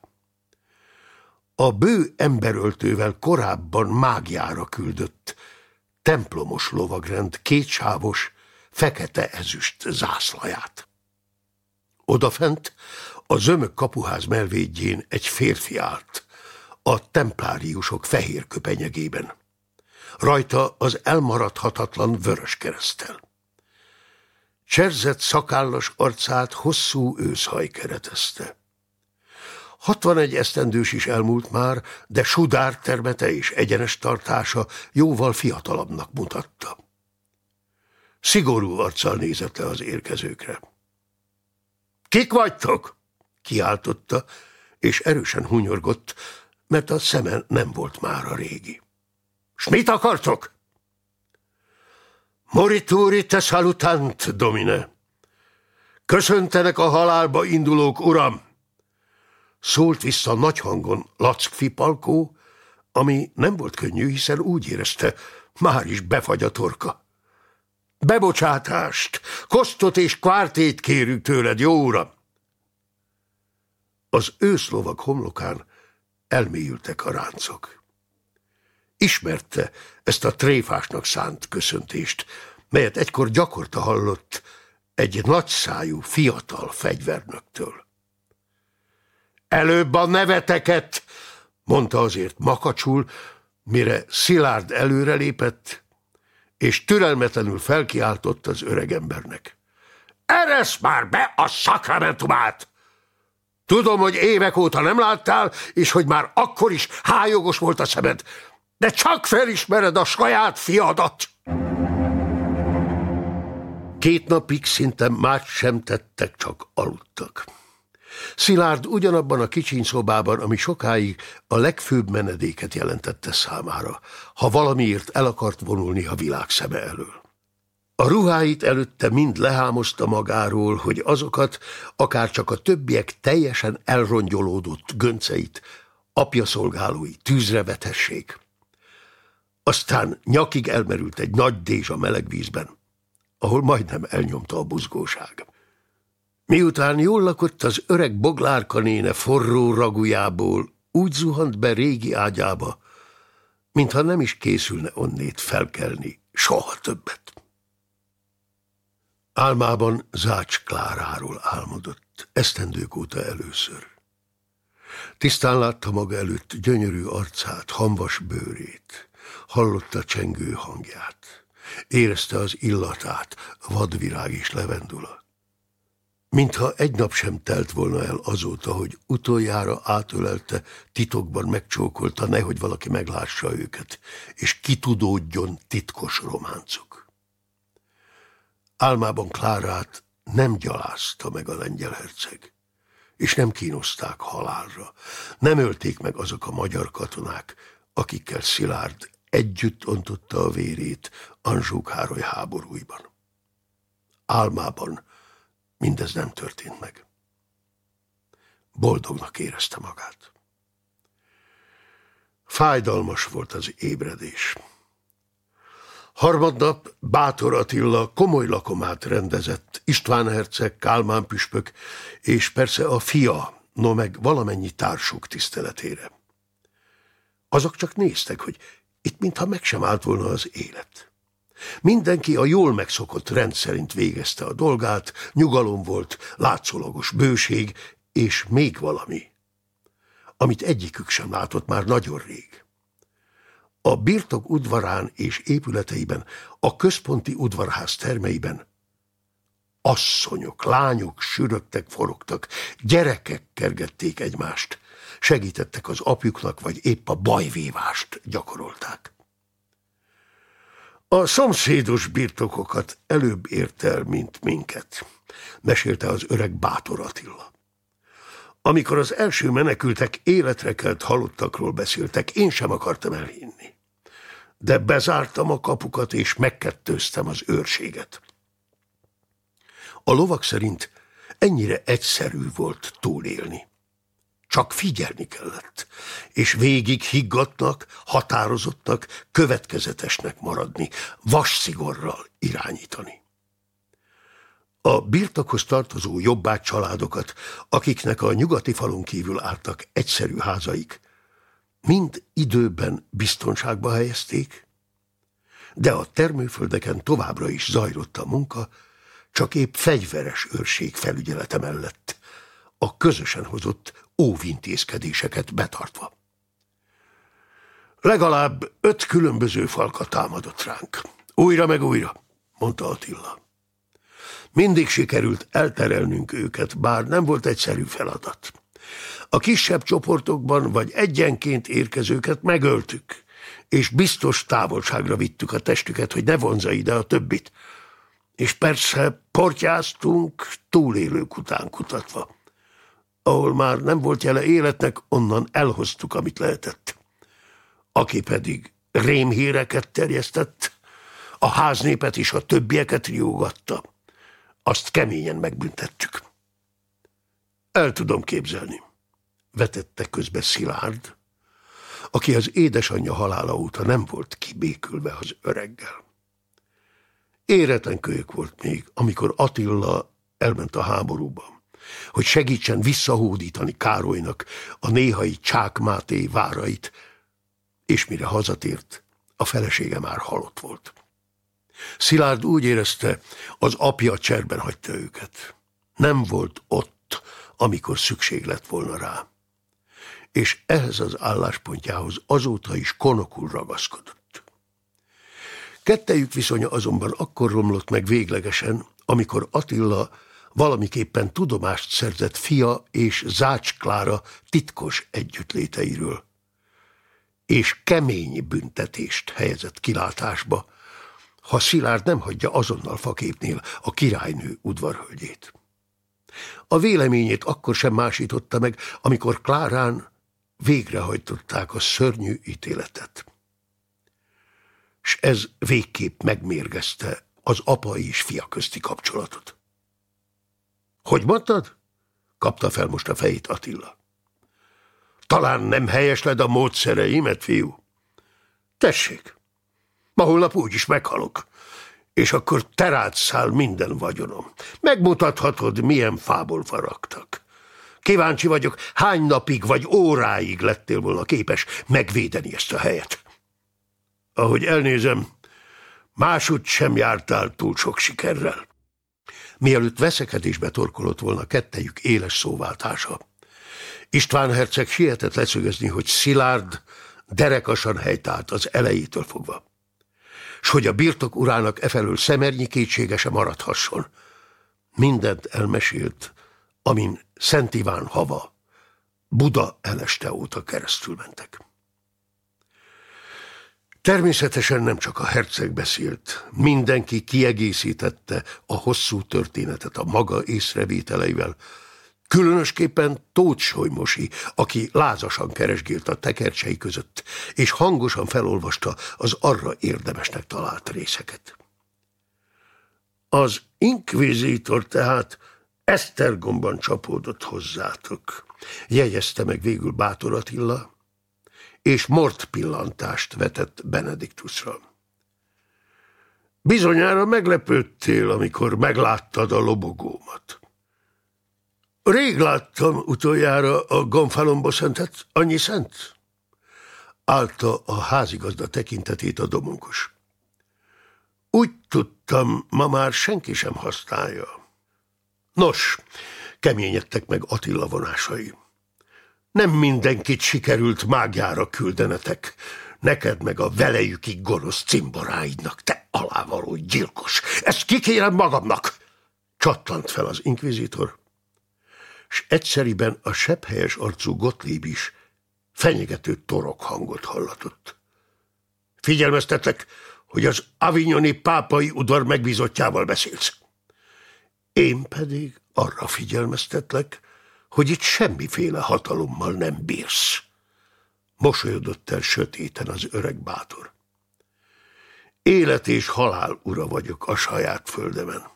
A bő emberöltővel korábban mágiára küldött templomos lovagrend kétsávos, fekete ezüst zászlaját. Odafent a zömök kapuház melvédjén egy férfi állt, a templáriusok fehér köpenyegében. Rajta az elmaradhatatlan vörös keresztel. Cserzett szakállas arcát hosszú őszhaj keretezte. 61 esztendős is elmúlt már, de sudár termete és egyenes tartása jóval fiatalabbnak mutatta. Szigorú arccal nézett le az érkezőkre. Kik vagytok? kiáltotta, és erősen hunyorgott, mert a szeme nem volt már a régi. S mit akartok? Morituri te salutant, domine. Köszöntenek a halálba indulók, uram! Szólt vissza nagy hangon Lackfi Palkó, ami nem volt könnyű, hiszen úgy érezte, már is befagy a torka. Bebocsátást, kosztot és kvártét kérünk tőled, jó uram! Az őszlovak homlokán elmélyültek a ráncok. Ismerte ezt a tréfásnak szánt köszöntést, melyet egykor gyakorta hallott egy nagyszájú fiatal fegyvernöktől. Előbb a neveteket, mondta azért makacsul, mire Szilárd előrelépett, és türelmetlenül felkiáltott az öregembernek. Eresz már be a szakramentumát! Tudom, hogy évek óta nem láttál, és hogy már akkor is hájogos volt a szemed, de csak felismered a saját fiadat. Két napig szinte más sem tettek, csak aludtak. Szilárd ugyanabban a kicsiny szobában, ami sokáig a legfőbb menedéket jelentette számára, ha valamiért el akart vonulni a világ szeme elől. A ruháit előtte mind lehámozta magáról, hogy azokat, akár csak a többiek teljesen elrongyolódott gönceit, apja szolgálói tűzre vetessék. Aztán nyakig elmerült egy nagy dézs a meleg vízben, ahol majdnem elnyomta a buzgóság. Miután jól lakott az öreg boglárkanéne forró ragujából, úgy zuhant be régi ágyába, mintha nem is készülne onnét felkelni soha többet. Álmában Zács Kláráról álmodott, esztendők óta először. Tisztán látta maga előtt gyönyörű arcát, hamvas bőrét, hallotta csengő hangját, érezte az illatát, vadvirág és levendula. Mintha egy nap sem telt volna el azóta, hogy utoljára átölelte, titokban megcsókolta, nehogy valaki meglássa őket, és kitudódjon titkos románcuk. Álmában Klárát nem gyalázta meg a lengyel herceg, és nem kínozták halálra, nem ölték meg azok a magyar katonák, akikkel Szilárd együtt ontotta a vérét Anzsó Károly háborúiban. Álmában mindez nem történt meg. Boldognak érezte magát. Fájdalmas volt az ébredés. Harmadnap Bátor Attila komoly lakomát rendezett István herceg, Kálmán püspök, és persze a fia, no meg valamennyi társuk tiszteletére. Azok csak néztek, hogy itt mintha meg sem állt volna az élet. Mindenki a jól megszokott rend szerint végezte a dolgát, nyugalom volt, látszólagos bőség, és még valami, amit egyikük sem látott már nagyon rég. A birtok udvarán és épületeiben, a központi udvarház termeiben asszonyok, lányok sürögtek, forogtak, gyerekek kergették egymást, segítettek az apjuknak, vagy épp a bajvévást gyakorolták. A szomszédos birtokokat előbb ért el, mint minket, mesélte az öreg Bátor Attila. Amikor az első menekültek életre kelt halottakról beszéltek, én sem akartam elhinni. De bezártam a kapukat, és megkettőztem az őrséget. A lovak szerint ennyire egyszerű volt túlélni. Csak figyelni kellett, és végig higgadnak, határozottak, következetesnek maradni, vasszigorral irányítani. A birtokhoz tartozó jobbák családokat, akiknek a nyugati falon kívül álltak egyszerű házaik, mind időben biztonságba helyezték, de a termőföldeken továbbra is zajlott a munka, csak épp fegyveres őrség felügyelete mellett, a közösen hozott óvintézkedéseket betartva. Legalább öt különböző falka támadott ránk. Újra meg újra, mondta Attila. Mindig sikerült elterelnünk őket, bár nem volt egyszerű feladat. A kisebb csoportokban vagy egyenként érkezőket megöltük, és biztos távolságra vittük a testüket, hogy ne vonza ide a többit. És persze portyáztunk túlélők után kutatva. Ahol már nem volt jele életnek, onnan elhoztuk, amit lehetett. Aki pedig rémhíreket terjesztett, a háznépet és a többieket riogatta azt keményen megbüntettük. El tudom képzelni, vetette közbe Szilárd, aki az édesanyja halála óta nem volt kibékülve az öreggel. Éretlen kölyök volt még, amikor Attila elment a háborúba, hogy segítsen visszahódítani Károlynak a néhai Csákmáté várait, és mire hazatért, a felesége már halott volt. Szilárd úgy érezte, az apja cserben hagyta őket. Nem volt ott, amikor szükség lett volna rá. És ehhez az álláspontjához azóta is konokul ragaszkodott. Kettejük viszonya azonban akkor romlott meg véglegesen, amikor Attila valamiképpen tudomást szerzett fia és Zács Klára titkos együttléteiről, és kemény büntetést helyezett kilátásba, ha Szilárd nem hagyja azonnal faképnél a királynő udvarhölgyét. A véleményét akkor sem másította meg, amikor Klárán végrehajtották a szörnyű ítéletet. S ez végképp megmérgezte az apa és fia közti kapcsolatot. Hogy mondtad? kapta fel most a fejét Attila. Talán nem helyesled a módszereimet, fiú? Tessék, Ma holnap úgyis meghalok. És akkor te minden vagyonom. Megmutathatod, milyen fából faragtak. Kíváncsi vagyok, hány napig vagy óráig lettél volna képes megvédeni ezt a helyet. Ahogy elnézem, máshogy sem jártál túl sok sikerrel. Mielőtt veszekedésbe torkolott volna kettejük éles szóváltása, István herceg sietett leszögezni, hogy Szilárd derekasan helytált az elejétől fogva s hogy a birtok urának efelől szemernyi kétsége se maradhasson. Mindent elmesélt, amin Szent Iván hava, Buda eleste óta keresztül mentek. Természetesen nem csak a herceg beszélt, mindenki kiegészítette a hosszú történetet a maga észrevételeivel, Különösképpen Tóth aki lázasan keresgélt a tekercsei között, és hangosan felolvasta az arra érdemesnek talált részeket. Az inkvizítor tehát Esztergomban csapódott hozzátok, jegyezte meg végül Bátor Attila, és mort pillantást vetett Benediktusra. Bizonyára meglepődtél, amikor megláttad a lobogómat. Rég láttam utoljára a gonfalomba szentet, annyi szent? Álta a házigazda tekintetét a domonkos. Úgy tudtam, ma már senki sem használja. Nos, keményedtek meg Attila vonásai. Nem mindenkit sikerült mágjára küldenetek, neked meg a velejükig gonosz cimboráidnak, te alávaló gyilkos. Ezt kikérem magamnak! Csattant fel az inkvizitor, s egyszeriben a sepphelyes arcú Gottlieb is fenyegető torok hangot hallatott. Figyelmeztetek, hogy az avignoni pápai udvar megbízottjával beszélsz. Én pedig arra figyelmeztetlek, hogy itt semmiféle hatalommal nem bírsz. Mosolyodott el sötéten az öreg bátor. Élet és halál ura vagyok a saját földemen.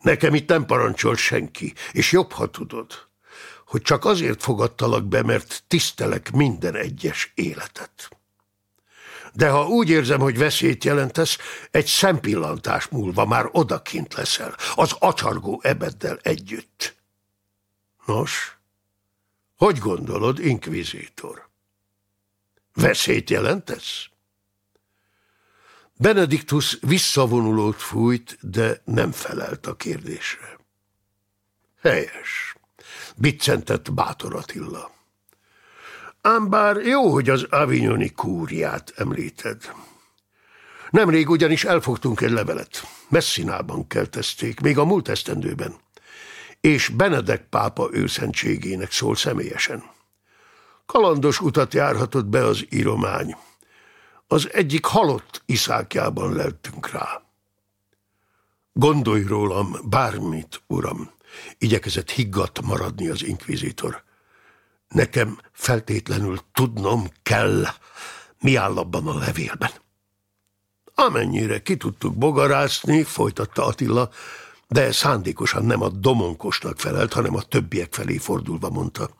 Nekem itt nem parancsol senki, és jobb, ha tudod, hogy csak azért fogadtalak be, mert tisztelek minden egyes életet. De ha úgy érzem, hogy veszélyt jelentesz, egy szempillantás múlva már odakint leszel, az acsargó ebeddel együtt. Nos, hogy gondolod, inkvizítor? Veszélyt jelentesz? Benediktus visszavonulót fújt, de nem felelt a kérdésre. Helyes, biccentett Bátor Attila. Ám bár jó, hogy az avignoni kúriát említed. Nemrég ugyanis elfogtunk egy levelet. Messzinában keltezték, még a múlt esztendőben. És Benedek pápa őszentségének szól személyesen. Kalandos utat járhatott be az íromány az egyik halott iszákjában leltünk rá. Gondolj rólam bármit, uram, igyekezett higgadt maradni az inkvizitor. Nekem feltétlenül tudnom kell, mi áll abban a levélben. Amennyire ki tudtuk bogarászni, folytatta Attila, de szándékosan nem a domonkosnak felelt, hanem a többiek felé fordulva mondta.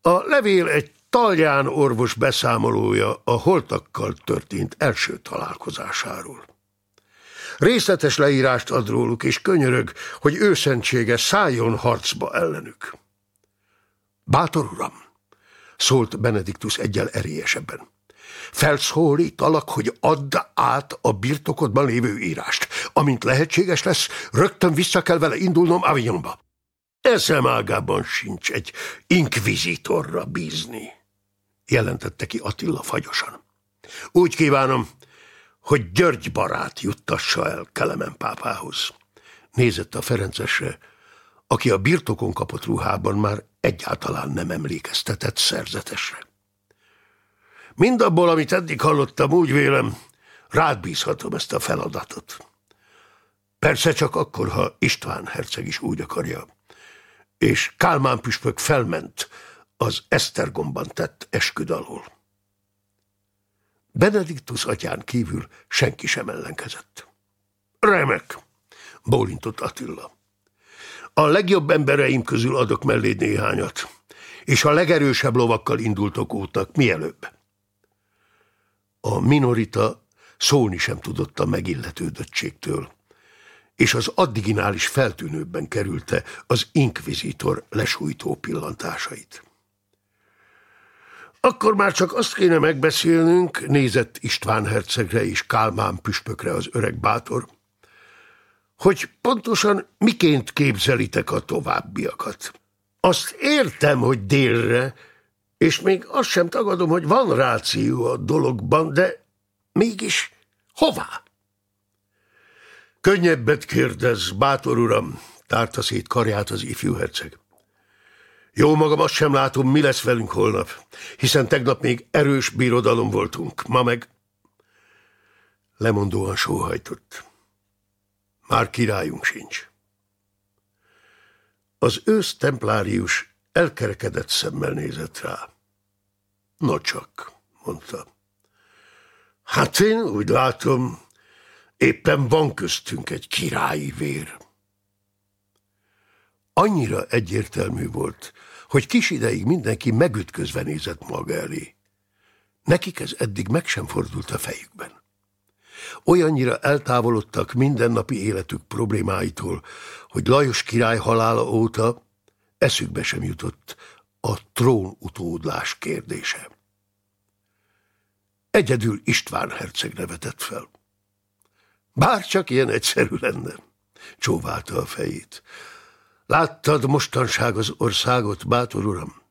A levél egy Talján orvos beszámolója a holtakkal történt első találkozásáról. Részletes leírást ad róluk, és könyörög, hogy őszentsége szálljon harcba ellenük. Bátor uram, szólt Benediktus egyel erélyesebben. Felszólítalak, hogy add át a birtokodban lévő írást. Amint lehetséges lesz, rögtön vissza kell vele indulnom Avignonba. Eszem ágában sincs egy inkvizitorra bízni jelentette ki Attila fagyosan. Úgy kívánom, hogy György barát juttassa el Kelemen pápához. Nézett a Ferencesre, aki a birtokon kapott ruhában már egyáltalán nem emlékeztetett szerzetesre. Mindabból, amit eddig hallottam, úgy vélem, rád bízhatom ezt a feladatot. Persze csak akkor, ha István herceg is úgy akarja. És Kálmán püspök felment az Esztergomban tett esküd alól. Benediktus atyán kívül senki sem ellenkezett. Remek, bólintott Attila. A legjobb embereim közül adok mellé néhányat, és a legerősebb lovakkal indultok útnak mielőbb. A minorita szólni sem tudott a megilletődöttségtől, és az addiginális feltűnőbben kerülte az inkvizitor lesújtó pillantásait. Akkor már csak azt kéne megbeszélnünk, nézett István hercegre és Kálmán püspökre az öreg bátor, hogy pontosan miként képzelitek a továbbiakat. Azt értem, hogy délre, és még azt sem tagadom, hogy van ráció a dologban, de mégis hová? Könnyebbet kérdez, bátor uram, tárta szét karját az ifjú herceg. Jó magam azt sem látom, mi lesz velünk holnap, hiszen tegnap még erős birodalom voltunk, ma meg... Lemondóan sóhajtott. Már királyunk sincs. Az ősz templárius elkerekedett szemmel nézett rá. No csak, mondta. Hát én úgy látom, éppen van köztünk egy királyi vér. Annyira egyértelmű volt, hogy kis ideig mindenki megütközve nézett maga elé. Nekik ez eddig meg sem fordult a fejükben. Olyannyira eltávolodtak mindennapi életük problémáitól, hogy Lajos király halála óta eszükbe sem jutott a trón utódlás kérdése. Egyedül István herceg nevetett fel. Bár csak ilyen egyszerű lenne, csóválta a fejét. Láttad mostanság az országot, bátor uram?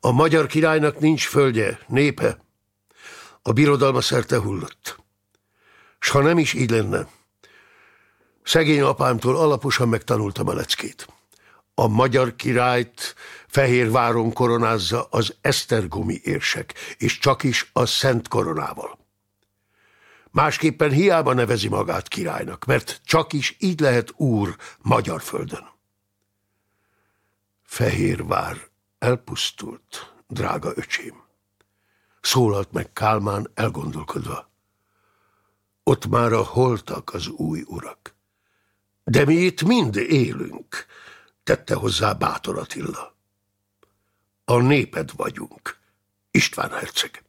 A magyar királynak nincs földje, népe. A birodalma szerte hullott. S ha nem is így lenne, szegény apámtól alaposan megtanultam a leckét. A magyar királyt Fehérváron koronázza az Esztergomi érsek, és csak is a Szent koronával. Másképpen hiába nevezi magát királynak, mert csak is így lehet úr magyar földön. Fehérvár elpusztult, drága öcsém. Szólalt meg Kálmán elgondolkodva. Ott már a holtak az új urak. De mi itt mind élünk, tette hozzá Bátor Attila. A néped vagyunk, István herceg.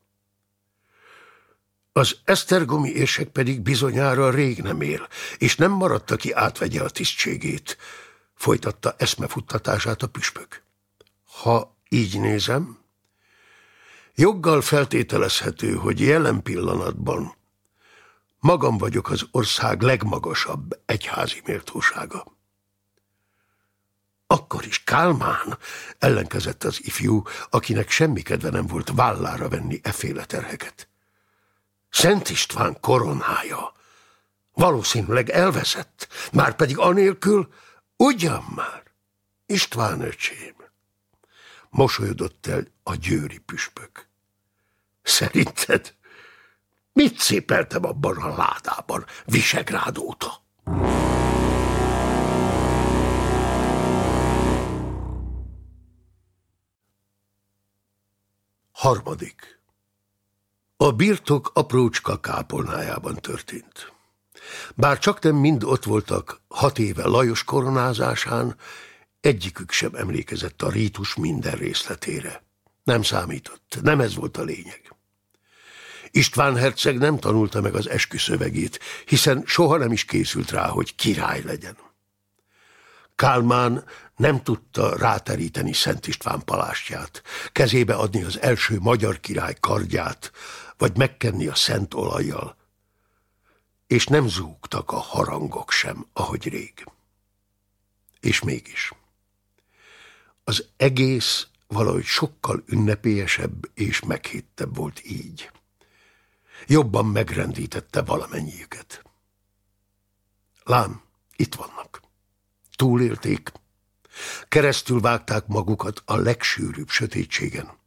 Az esztergomi érsek pedig bizonyára rég nem él, és nem maradt, aki átvegye a tisztségét, folytatta eszmefuttatását a püspök. Ha így nézem, joggal feltételezhető, hogy jelen pillanatban magam vagyok az ország legmagasabb egyházi méltósága. Akkor is Kálmán ellenkezett az ifjú, akinek semmi kedve nem volt vállára venni eféle terheket. Szent István koronája valószínűleg elveszett, már pedig anélkül, ugyan már, István öcsém, mosolyodott el a győri püspök. Szerinted mit szépeltem abban a ládában Visegrád óta? Harmadik. A birtok aprócska kápolnájában történt. Bár csak nem mind ott voltak hat éve Lajos koronázásán, egyikük sem emlékezett a rítus minden részletére. Nem számított, nem ez volt a lényeg. István herceg nem tanulta meg az esküszövegét, hiszen soha nem is készült rá, hogy király legyen. Kálmán nem tudta ráteríteni Szent István palástját, kezébe adni az első magyar király kardját, vagy megkenni a szent olajjal, és nem zúgtak a harangok sem, ahogy rég. És mégis. Az egész valahogy sokkal ünnepélyesebb és meghittebb volt így. Jobban megrendítette valamennyiüket. Lám, itt vannak. Túlélték, keresztül vágták magukat a legsűrűbb sötétségen,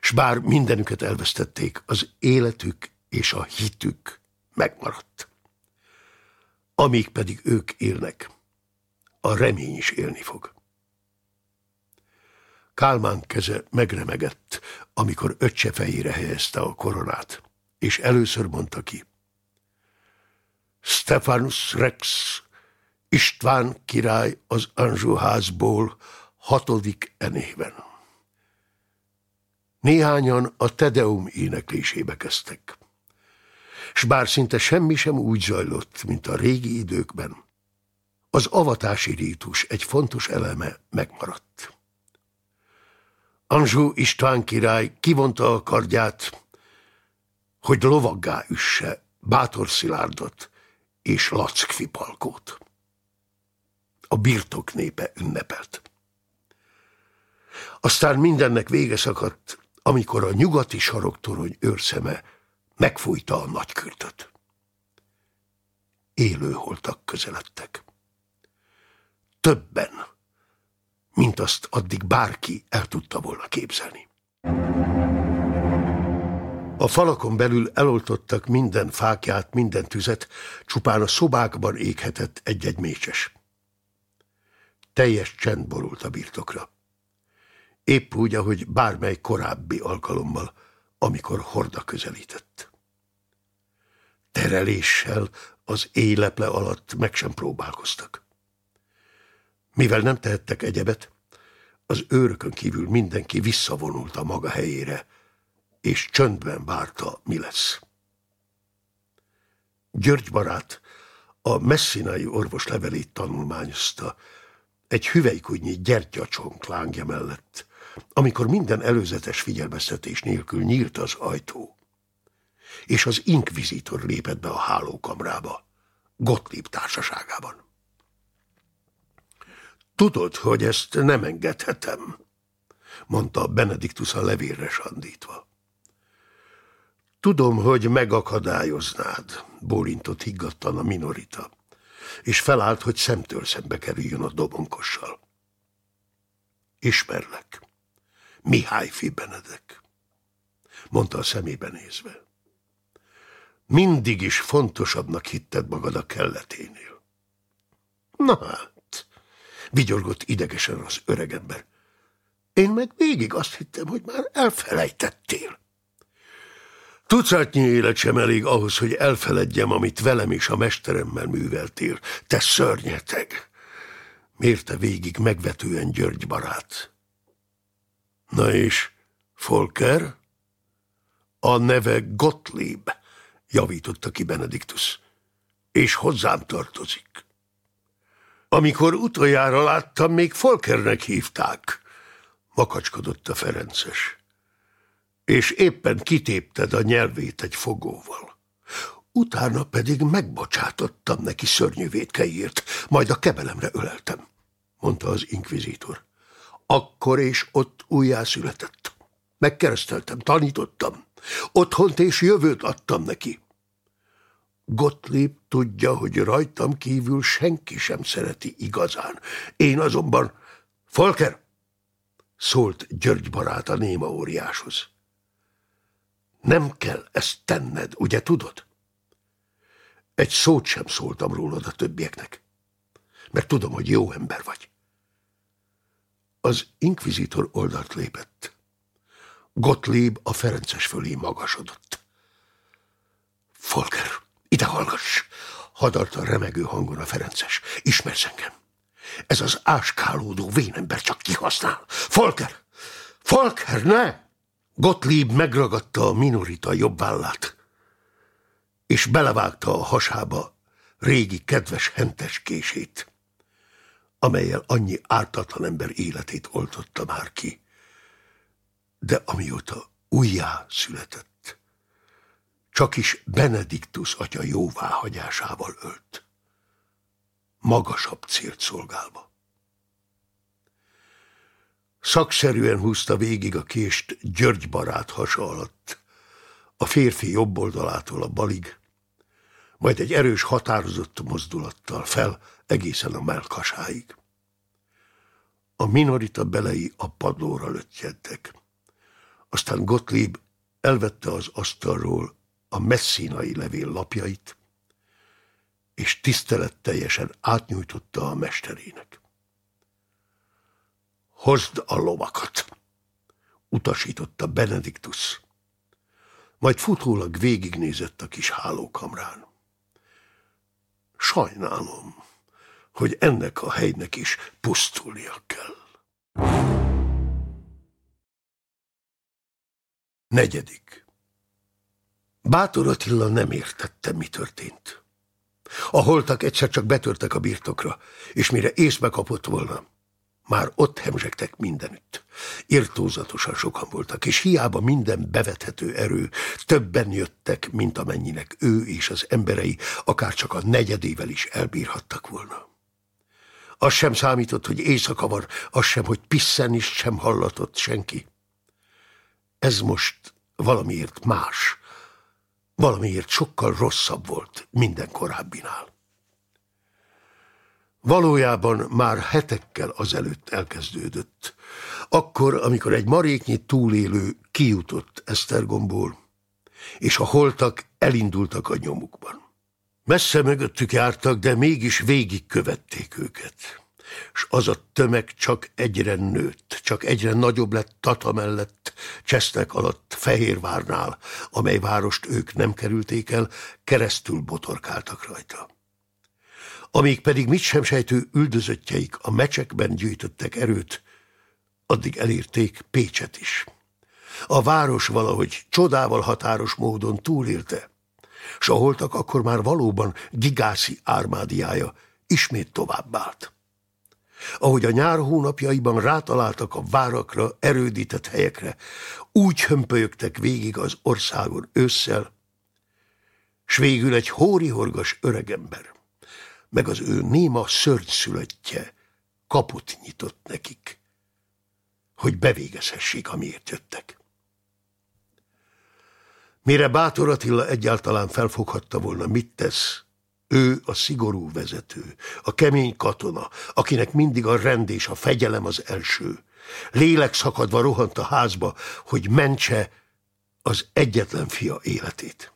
s bár mindenüket elvesztették, az életük és a hitük megmaradt. Amíg pedig ők élnek, a remény is élni fog. Kálmán keze megremegett, amikor öccse fejére helyezte a koronát, és először mondta ki. Stefanus Rex, István király az Anzsóházból hatodik enében. Néhányan a Tedeum éneklésébe kezdtek. S bár szinte semmi sem úgy zajlott, mint a régi időkben, az avatási rítus egy fontos eleme megmaradt. Anzsú István király kivonta a kardját, hogy lovaggá üsse Bátor Szilárdot és Lack Fipalkót. A birtok népe ünnepelt. Aztán mindennek vége szakadt, amikor a nyugati saroktorony őrszeme megfújta a nagykürtöt. Élőholtak közeledtek. Többen mint azt addig bárki el tudta volna képzelni. A falakon belül eloltottak minden fákját, minden tüzet, csupán a szobákban éghetett egy-egy mécses. Teljes csend borult a birtokra. Épp úgy, ahogy bármely korábbi alkalommal, amikor horda közelített. Tereléssel az éleple alatt meg sem próbálkoztak. Mivel nem tehettek egyebet, az őrökön kívül mindenki visszavonult a maga helyére, és csöndben várta, mi lesz. György barát a messzinai orvos levelét tanulmányozta, egy hüvelykújnyi gyertyacsonk lángja mellett, amikor minden előzetes figyelmeztetés nélkül nyílt az ajtó, és az inkvizitor lépett be a hálókamrába, Gottlieb társaságában. Tudod, hogy ezt nem engedhetem, mondta Benediktus a levélre sandítva. Tudom, hogy megakadályoznád, bólintott higgadtan a minorita, és felállt, hogy szemtől szembe kerüljön a dobonkossal. Ismerlek. Mihály Benedek, mondta a szemébe nézve. Mindig is fontosabbnak hitted magad a kelleténél. Na hát, vigyorgott idegesen az öregember. Én meg végig azt hittem, hogy már elfelejtettél. Tucatnyi élet sem elég ahhoz, hogy elfeledjem, amit velem és a mesteremmel műveltél. Te szörnyeteg! Mérte végig megvetően György barát. Na és Volker? A neve Gottlieb, javította ki Benediktus. És hozzám tartozik. Amikor utoljára láttam, még Folkernek hívták, makacskodott a Ferences. És éppen kitépted a nyelvét egy fogóval. Utána pedig megbocsátottam neki szörnyű vétkeiért, majd a kebelemre öleltem, mondta az inkvizitor. Akkor és ott újjászületett. Megkereszteltem, tanítottam. Otthont és jövőt adtam neki. Gottlieb tudja, hogy rajtam kívül senki sem szereti igazán. Én azonban... Folker! Szólt György barát a néma óriáshoz. Nem kell ezt tenned, ugye tudod? Egy szót sem szóltam rólad a többieknek, mert tudom, hogy jó ember vagy. Az inkvizitor oldalt lépett. Gottlieb a Ferences fölé magasodott. Folker, ide hallgass! Hadarta remegő hangon a Ferences. Ismersz engem? Ez az áskálódó vénember csak kihasznál. Folker! Folker, ne! Gottlieb megragadta a minorita jobb vállát, és belevágta a hasába régi kedves hentes kését amelyel annyi ártatlan ember életét oltotta már ki. De amióta újjá született, csak is Benediktus atya jóváhagyásával ölt. Magasabb célt szolgálva. Szakszerűen húzta végig a kést György barát hasa alatt, a férfi jobb oldalától a balig, majd egy erős, határozott mozdulattal fel egészen a melkasáig. A minorita belei a padlóra lötyedtek. Aztán Gottlieb elvette az asztalról a messzínai levél lapjait, és tiszteletteljesen átnyújtotta a mesterének. Hozd a lovakat, utasította Benediktus. Majd futólag végignézett a kis hálókamrán. Sajnálom, hogy ennek a helynek is pusztulnia kell. Negyedik. Bátor Attila nem értette, mi történt. A holtak egyszer csak betörtek a birtokra, és mire észbe kapott volna, már ott hemzsegtek mindenütt. Irtózatosan sokan voltak, és hiába minden bevethető erő, többen jöttek, mint amennyinek ő és az emberei akár csak a negyedével is elbírhattak volna. Az sem számított, hogy éjszaka van, az sem, hogy piszen is sem hallatott senki. Ez most valamiért más, valamiért sokkal rosszabb volt minden korábbinál. Valójában már hetekkel azelőtt elkezdődött. Akkor, amikor egy maréknyi túlélő kijutott Esztergomból, és a holtak elindultak a nyomukban. Messze mögöttük jártak, de mégis végigkövették őket. s az a tömeg csak egyre nőtt, csak egyre nagyobb lett Tata mellett, Csesznek alatt Fehérvárnál, amely várost ők nem kerülték el, keresztül botorkáltak rajta. Amíg pedig mit sem sejtő üldözöttjeik a mecsekben gyűjtöttek erőt, addig elérték Pécset is. A város valahogy csodával határos módon túlélte, s a holtak akkor már valóban gigászi ármádiája ismét továbbált. Ahogy a nyár hónapjaiban rátaláltak a várakra, erődített helyekre, úgy hömpölyögtek végig az országon ősszel, s végül egy hórihorgas öregember, meg az ő néma szörnyszülöttje kaput nyitott nekik, hogy bevégezhessék, amiért jöttek. Mire Bátor Attila egyáltalán felfoghatta volna, mit tesz, ő a szigorú vezető, a kemény katona, akinek mindig a rend és a fegyelem az első. Lélek szakadva rohant a házba, hogy mentse az egyetlen fia életét.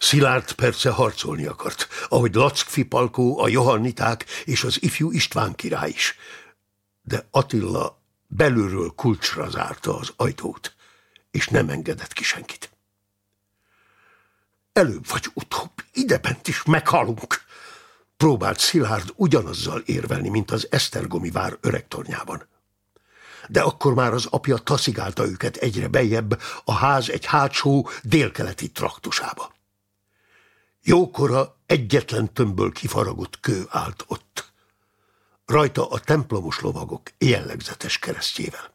Szilárd persze harcolni akart, ahogy Lackfi Palkó, a Johanniták és az ifjú István király is. De Attila belülről kulcsra zárta az ajtót, és nem engedett ki senkit. Előbb vagy utóbb idebent is meghalunk. Próbált Szilárd ugyanazzal érvelni, mint az Esztergomi vár öregtornyában. De akkor már az apja taszigálta őket egyre bejebb a ház egy hátsó délkeleti traktusába. Jókora egyetlen tömbből kifaragott kő állt ott. Rajta a templomos lovagok jellegzetes keresztjével.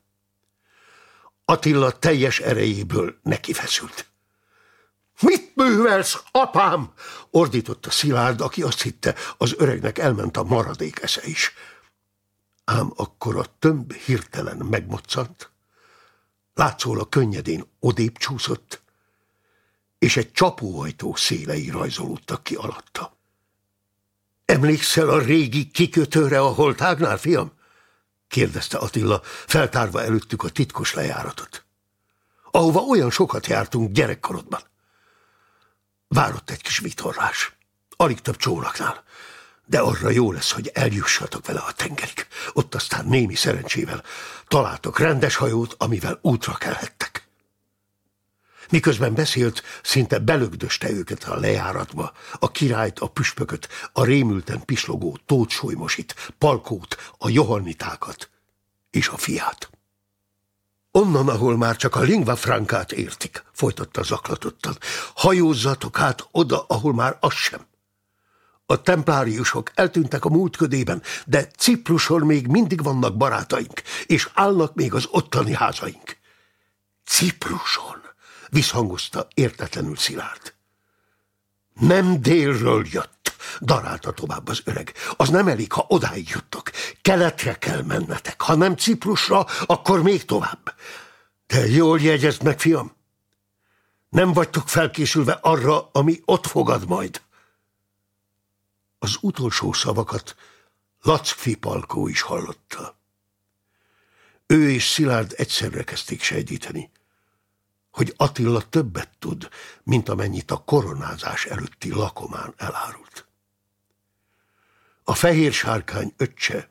Attila teljes erejéből nekifeszült. Mit művelsz, apám? ordította Szilárd, aki azt hitte, az öregnek elment a maradék esze is. Ám akkor a tömb hirtelen megmoccant, látszólag könnyedén odébb csúszott, és egy csapóajtó szélei rajzolódtak ki alatta. Emlékszel a régi kikötőre a holtágnál, fiam? kérdezte Attila, feltárva előttük a titkos lejáratot. Ahova olyan sokat jártunk gyerekkorodban. Várott egy kis vitorlás. Alig több csónaknál. De arra jó lesz, hogy eljussatok vele a tengerig. Ott aztán némi szerencsével találtok rendes hajót, amivel útra kelhettek. Miközben beszélt, szinte belögdöste őket a lejáratba, a királyt, a püspököt, a rémülten pislogó tótsolymosit, palkót, a johannitákat és a fiát. Onnan, ahol már csak a lingva frankát értik, folytatta zaklatottan. Hajózzatok át oda, ahol már az sem. A templáriusok eltűntek a múlt ködében, de Cipruson még mindig vannak barátaink, és állnak még az ottani házaink. Cipruson, visszhangozta értetlenül Szilárd. Nem délről jött, darálta tovább az öreg. Az nem elég, ha odáig juttok. Keletre kell mennetek. Ha nem Ciprusra, akkor még tovább. Te jól jegyezd meg, fiam. Nem vagytok felkészülve arra, ami ott fogad majd. Az utolsó szavakat Lackfi Palkó is hallotta. Ő és Szilárd egyszerre kezdték sejtíteni hogy Attila többet tud, mint amennyit a koronázás előtti lakomán elárult. A fehér sárkány öccse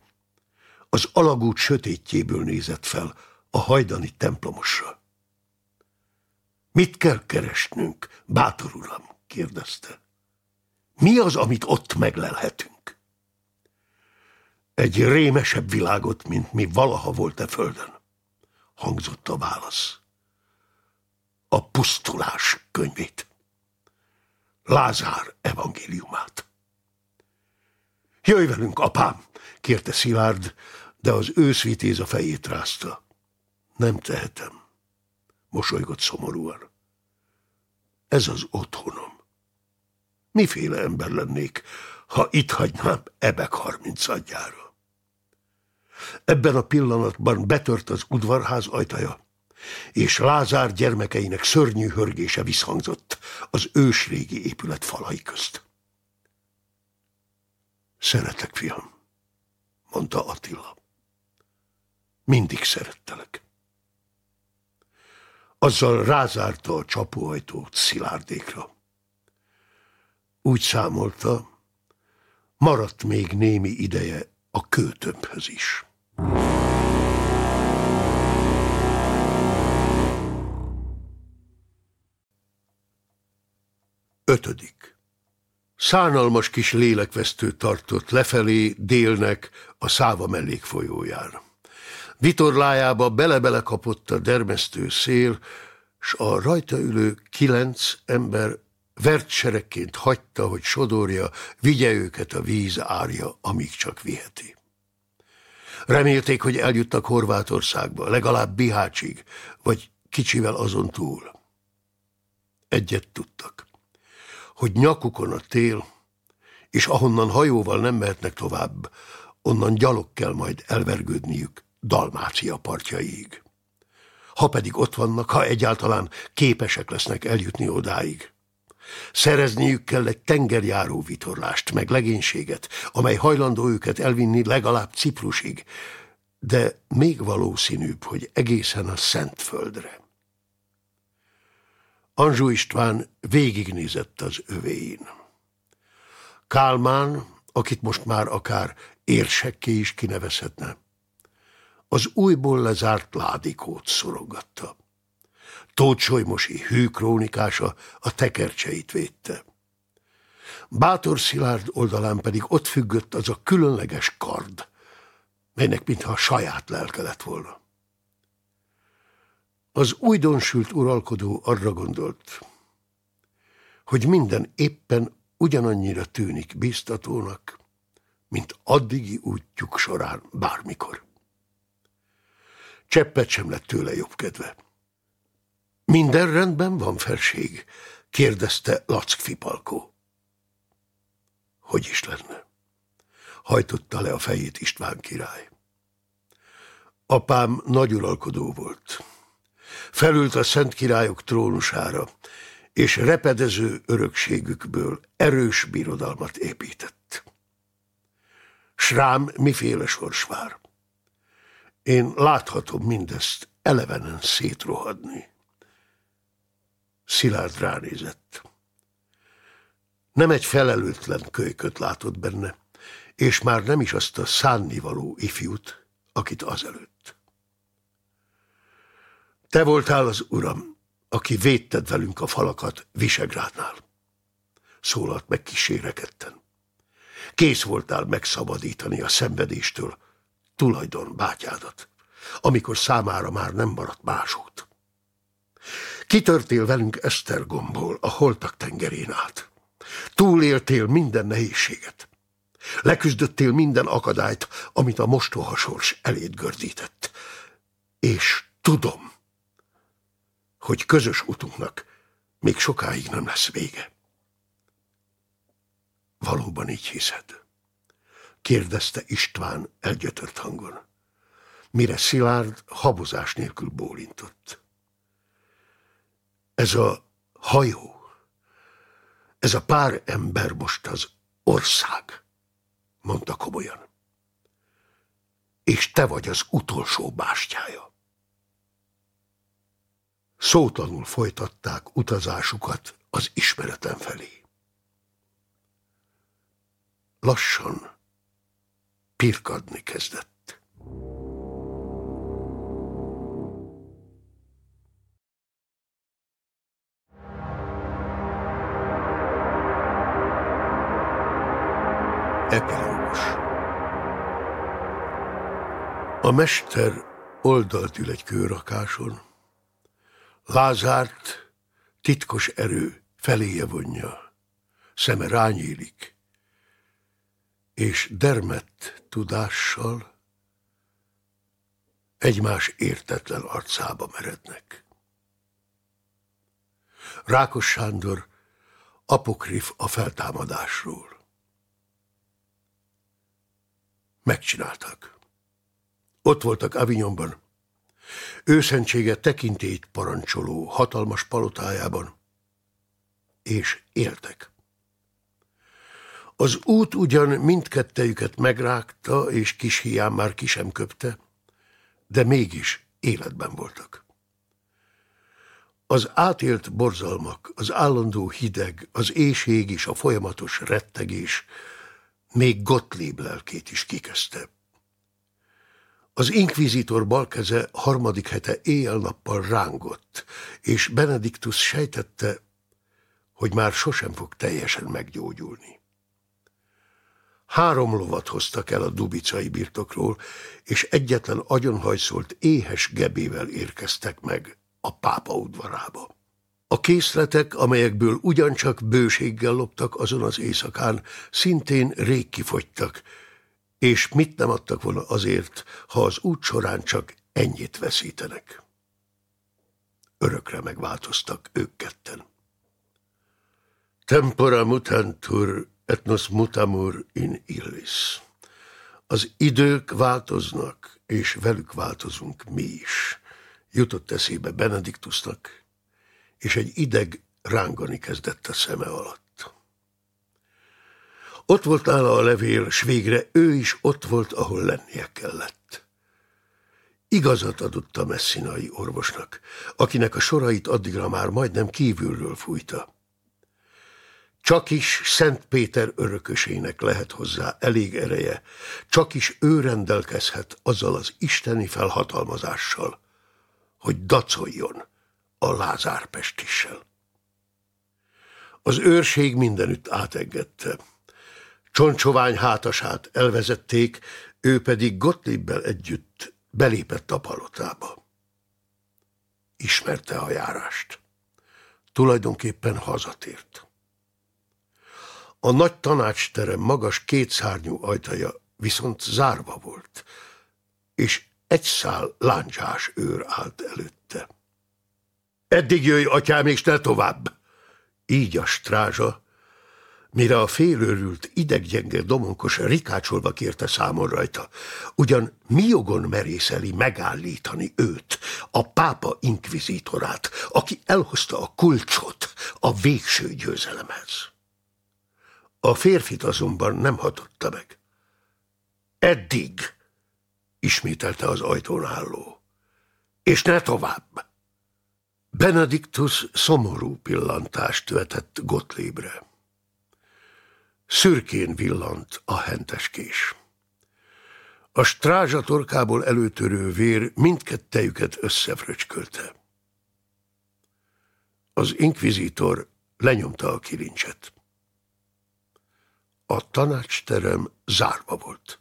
az alagút sötétjéből nézett fel a hajdani templomosra. Mit kell keresnünk, bátor uram? kérdezte. Mi az, amit ott meglelhetünk? Egy rémesebb világot, mint mi valaha volt e földön, hangzott a válasz a pusztulás könyvét. Lázár evangéliumát. Jöjj velünk, apám, kérte Szilárd, de az őszvitéz a fejét rázta. Nem tehetem, mosolygott szomorúan. Ez az otthonom. Miféle ember lennék, ha itt hagynám ebek harmincadjára? Ebben a pillanatban betört az udvarház ajtaja, és Lázár gyermekeinek szörnyű hörgése visszhangzott az ősrégi épület falai közt. Szeretek, fiam, mondta Attila. Mindig szerettelek. Azzal rázárta a csapóajtót szilárdékra. Úgy számolta, maradt még némi ideje a kőtömbhöz is. Ötödik. Szánalmas kis lélekvesztő tartott lefelé délnek a száva mellékfolyóján. Vitorlájába bele-bele kapott a dermesztő szél, s a rajta ülő kilenc ember vert seregként hagyta, hogy sodorja, vigye őket a víz árja, amíg csak viheti. Remélték, hogy eljutnak Horvátországba, legalább Bihácsig, vagy kicsivel azon túl. Egyet tudtak, hogy nyakukon a tél, és ahonnan hajóval nem mehetnek tovább, onnan gyalog kell majd elvergődniük Dalmácia partjaiig. Ha pedig ott vannak, ha egyáltalán képesek lesznek eljutni odáig. Szerezniük kell egy tengerjáró vitorlást, meg legénységet, amely hajlandó őket elvinni legalább Ciprusig, de még valószínűbb, hogy egészen a Szentföldre. Anzsó István végignézett az övéin. Kálmán, akit most már akár érsekké is kinevezhetne, az újból lezárt ládikót szorogatta. Tóth Solymosi hű krónikása a tekercseit védte. Bátor Szilárd oldalán pedig ott függött az a különleges kard, melynek mintha a saját lelke lett volna. Az újdonsült uralkodó arra gondolt, hogy minden éppen ugyanannyira tűnik biztatónak, mint addigi útjuk során bármikor. Cseppet sem lett tőle jobb kedve. Minden rendben van, felség? kérdezte Lack Fipalkó. Hogy is lenne? Hajtotta le a fejét István király. Apám nagyuralkodó volt. Felült a szent királyok trónusára, és repedező örökségükből erős birodalmat épített. Srám miféle sors vár? Én láthatom mindezt elevenen szétrohadni. Szilárd ránézett. Nem egy felelőtlen kölyköt látott benne, és már nem is azt a szánnivaló ifjút, akit azelőtt. Te voltál az uram, aki védted velünk a falakat Visegrádnál. Szólalt meg kíséreketten. Kész voltál megszabadítani a szenvedéstől tulajdon bátyádat, amikor számára már nem maradt másút. Kitörtél velünk Esztergomból, a holtak tengerén át. Túléltél minden nehézséget. Leküzdöttél minden akadályt, amit a mostoha sors eléd gördített. És tudom, hogy közös utunknak még sokáig nem lesz vége. Valóban így hiszed? kérdezte István elgyötört hangon. Mire Szilárd habozás nélkül bólintott. Ez a hajó, ez a pár ember most az ország, mondta komolyan. És te vagy az utolsó bástyája. Szótlanul folytatták utazásukat az ismeretlen felé. Lassan pirkadni kezdett. Epilógus A mester oldalt ül egy kőrakáson. Lázárt titkos erő feléje vonja, szeme rányílik és dermett tudással egymás értetlen arcába merednek. Rákos Sándor apokrif a feltámadásról. Megcsináltak. Ott voltak Avignonban, őszentsége tekintélyt parancsoló hatalmas palotájában, és éltek. Az út ugyan mindkettejüket megrágta, és kis hián már ki sem köpte, de mégis életben voltak. Az átélt borzalmak, az állandó hideg, az éjség és a folyamatos rettegés még Gottlieb lelkét is kikezdte. Az inkvizitor balkeze harmadik hete éjjel-nappal rángott, és Benediktus sejtette, hogy már sosem fog teljesen meggyógyulni. Három lovat hoztak el a dubicai birtokról, és egyetlen agyonhajszolt éhes gebével érkeztek meg a pápa udvarába. A készletek, amelyekből ugyancsak bőséggel loptak azon az éjszakán, szintén rég kifogytak, és mit nem adtak volna azért, ha az út során csak ennyit veszítenek. Örökre megváltoztak ők ketten. Tempora mutantur et nos mutamur in illis. Az idők változnak, és velük változunk mi is. Jutott eszébe Benediktusnak, és egy ideg rángani kezdett a szeme alatt. Ott volt nála a levél, s végre ő is ott volt, ahol lennie kellett. Igazat adott a messzinai orvosnak, akinek a sorait addigra már majdnem kívülről fújta. Csak is Szent Péter örökösének lehet hozzá elég ereje, csak is ő rendelkezhet azzal az isteni felhatalmazással, hogy dacoljon a Lázár pestissel. Az őrség mindenütt átengedte. Csoncsovány hátasát elvezették, ő pedig Gottlibbel együtt belépett a palotába. Ismerte a járást. Tulajdonképpen hazatért. A nagy tanácsterem magas kétszárnyú ajtaja viszont zárva volt, és egy szál láncsás őr állt előtte. Eddig jöjj, atyám, és ne tovább! Így a strázsa, mire a félőrült, ideggyenge domonkos rikácsolva kérte számon rajta. Ugyan mi jogon merészeli megállítani őt, a pápa inkvizitorát, aki elhozta a kulcsot a végső győzelemhez? A férfit azonban nem hatotta meg. Eddig, ismételte az ajtón álló, és ne tovább. Benediktus szomorú pillantást vetett Gottliebre. Szürkén villant a henteskés. A strázsa torkából előtörő vér mindkettejüket összefröcskölte. Az inkvizitor lenyomta a kilincset. A tanácsterem zárva volt.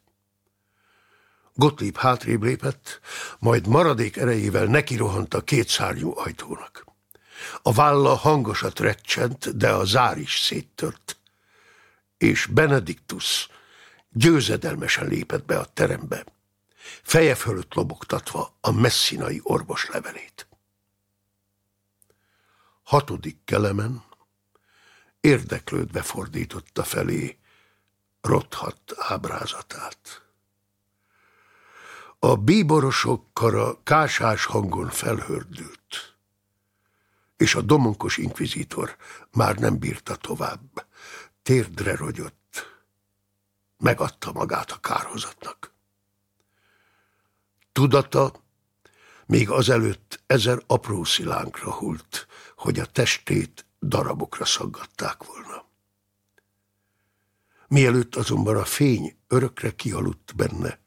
Gottlieb hátrébb lépett, majd maradék erejével nekirohant a kétszárnyú ajtónak. A válla hangosat recsent, de a zár is széttört. És Benediktus győzedelmesen lépett be a terembe, feje fölött lobogtatva a messzinai orvos levelét. Hatodik kelemen érdeklődve fordította felé rothadt ábrázatát. A bíborosok kara kásás hangon felhördült, és a domonkos inkvizitor már nem bírta tovább. Térdre rogyott, megadta magát a kárhozatnak. Tudata még azelőtt ezer apró szilánkra hult, hogy a testét darabokra szaggatták volna. Mielőtt azonban a fény örökre kialudt benne,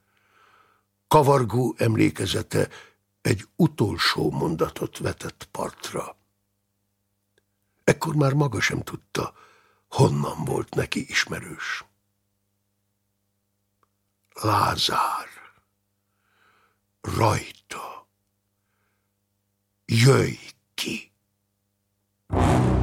kavargó emlékezete egy utolsó mondatot vetett partra. Ekkor már maga sem tudta, honnan volt neki ismerős. Lázár, rajta, jöjj ki! thank you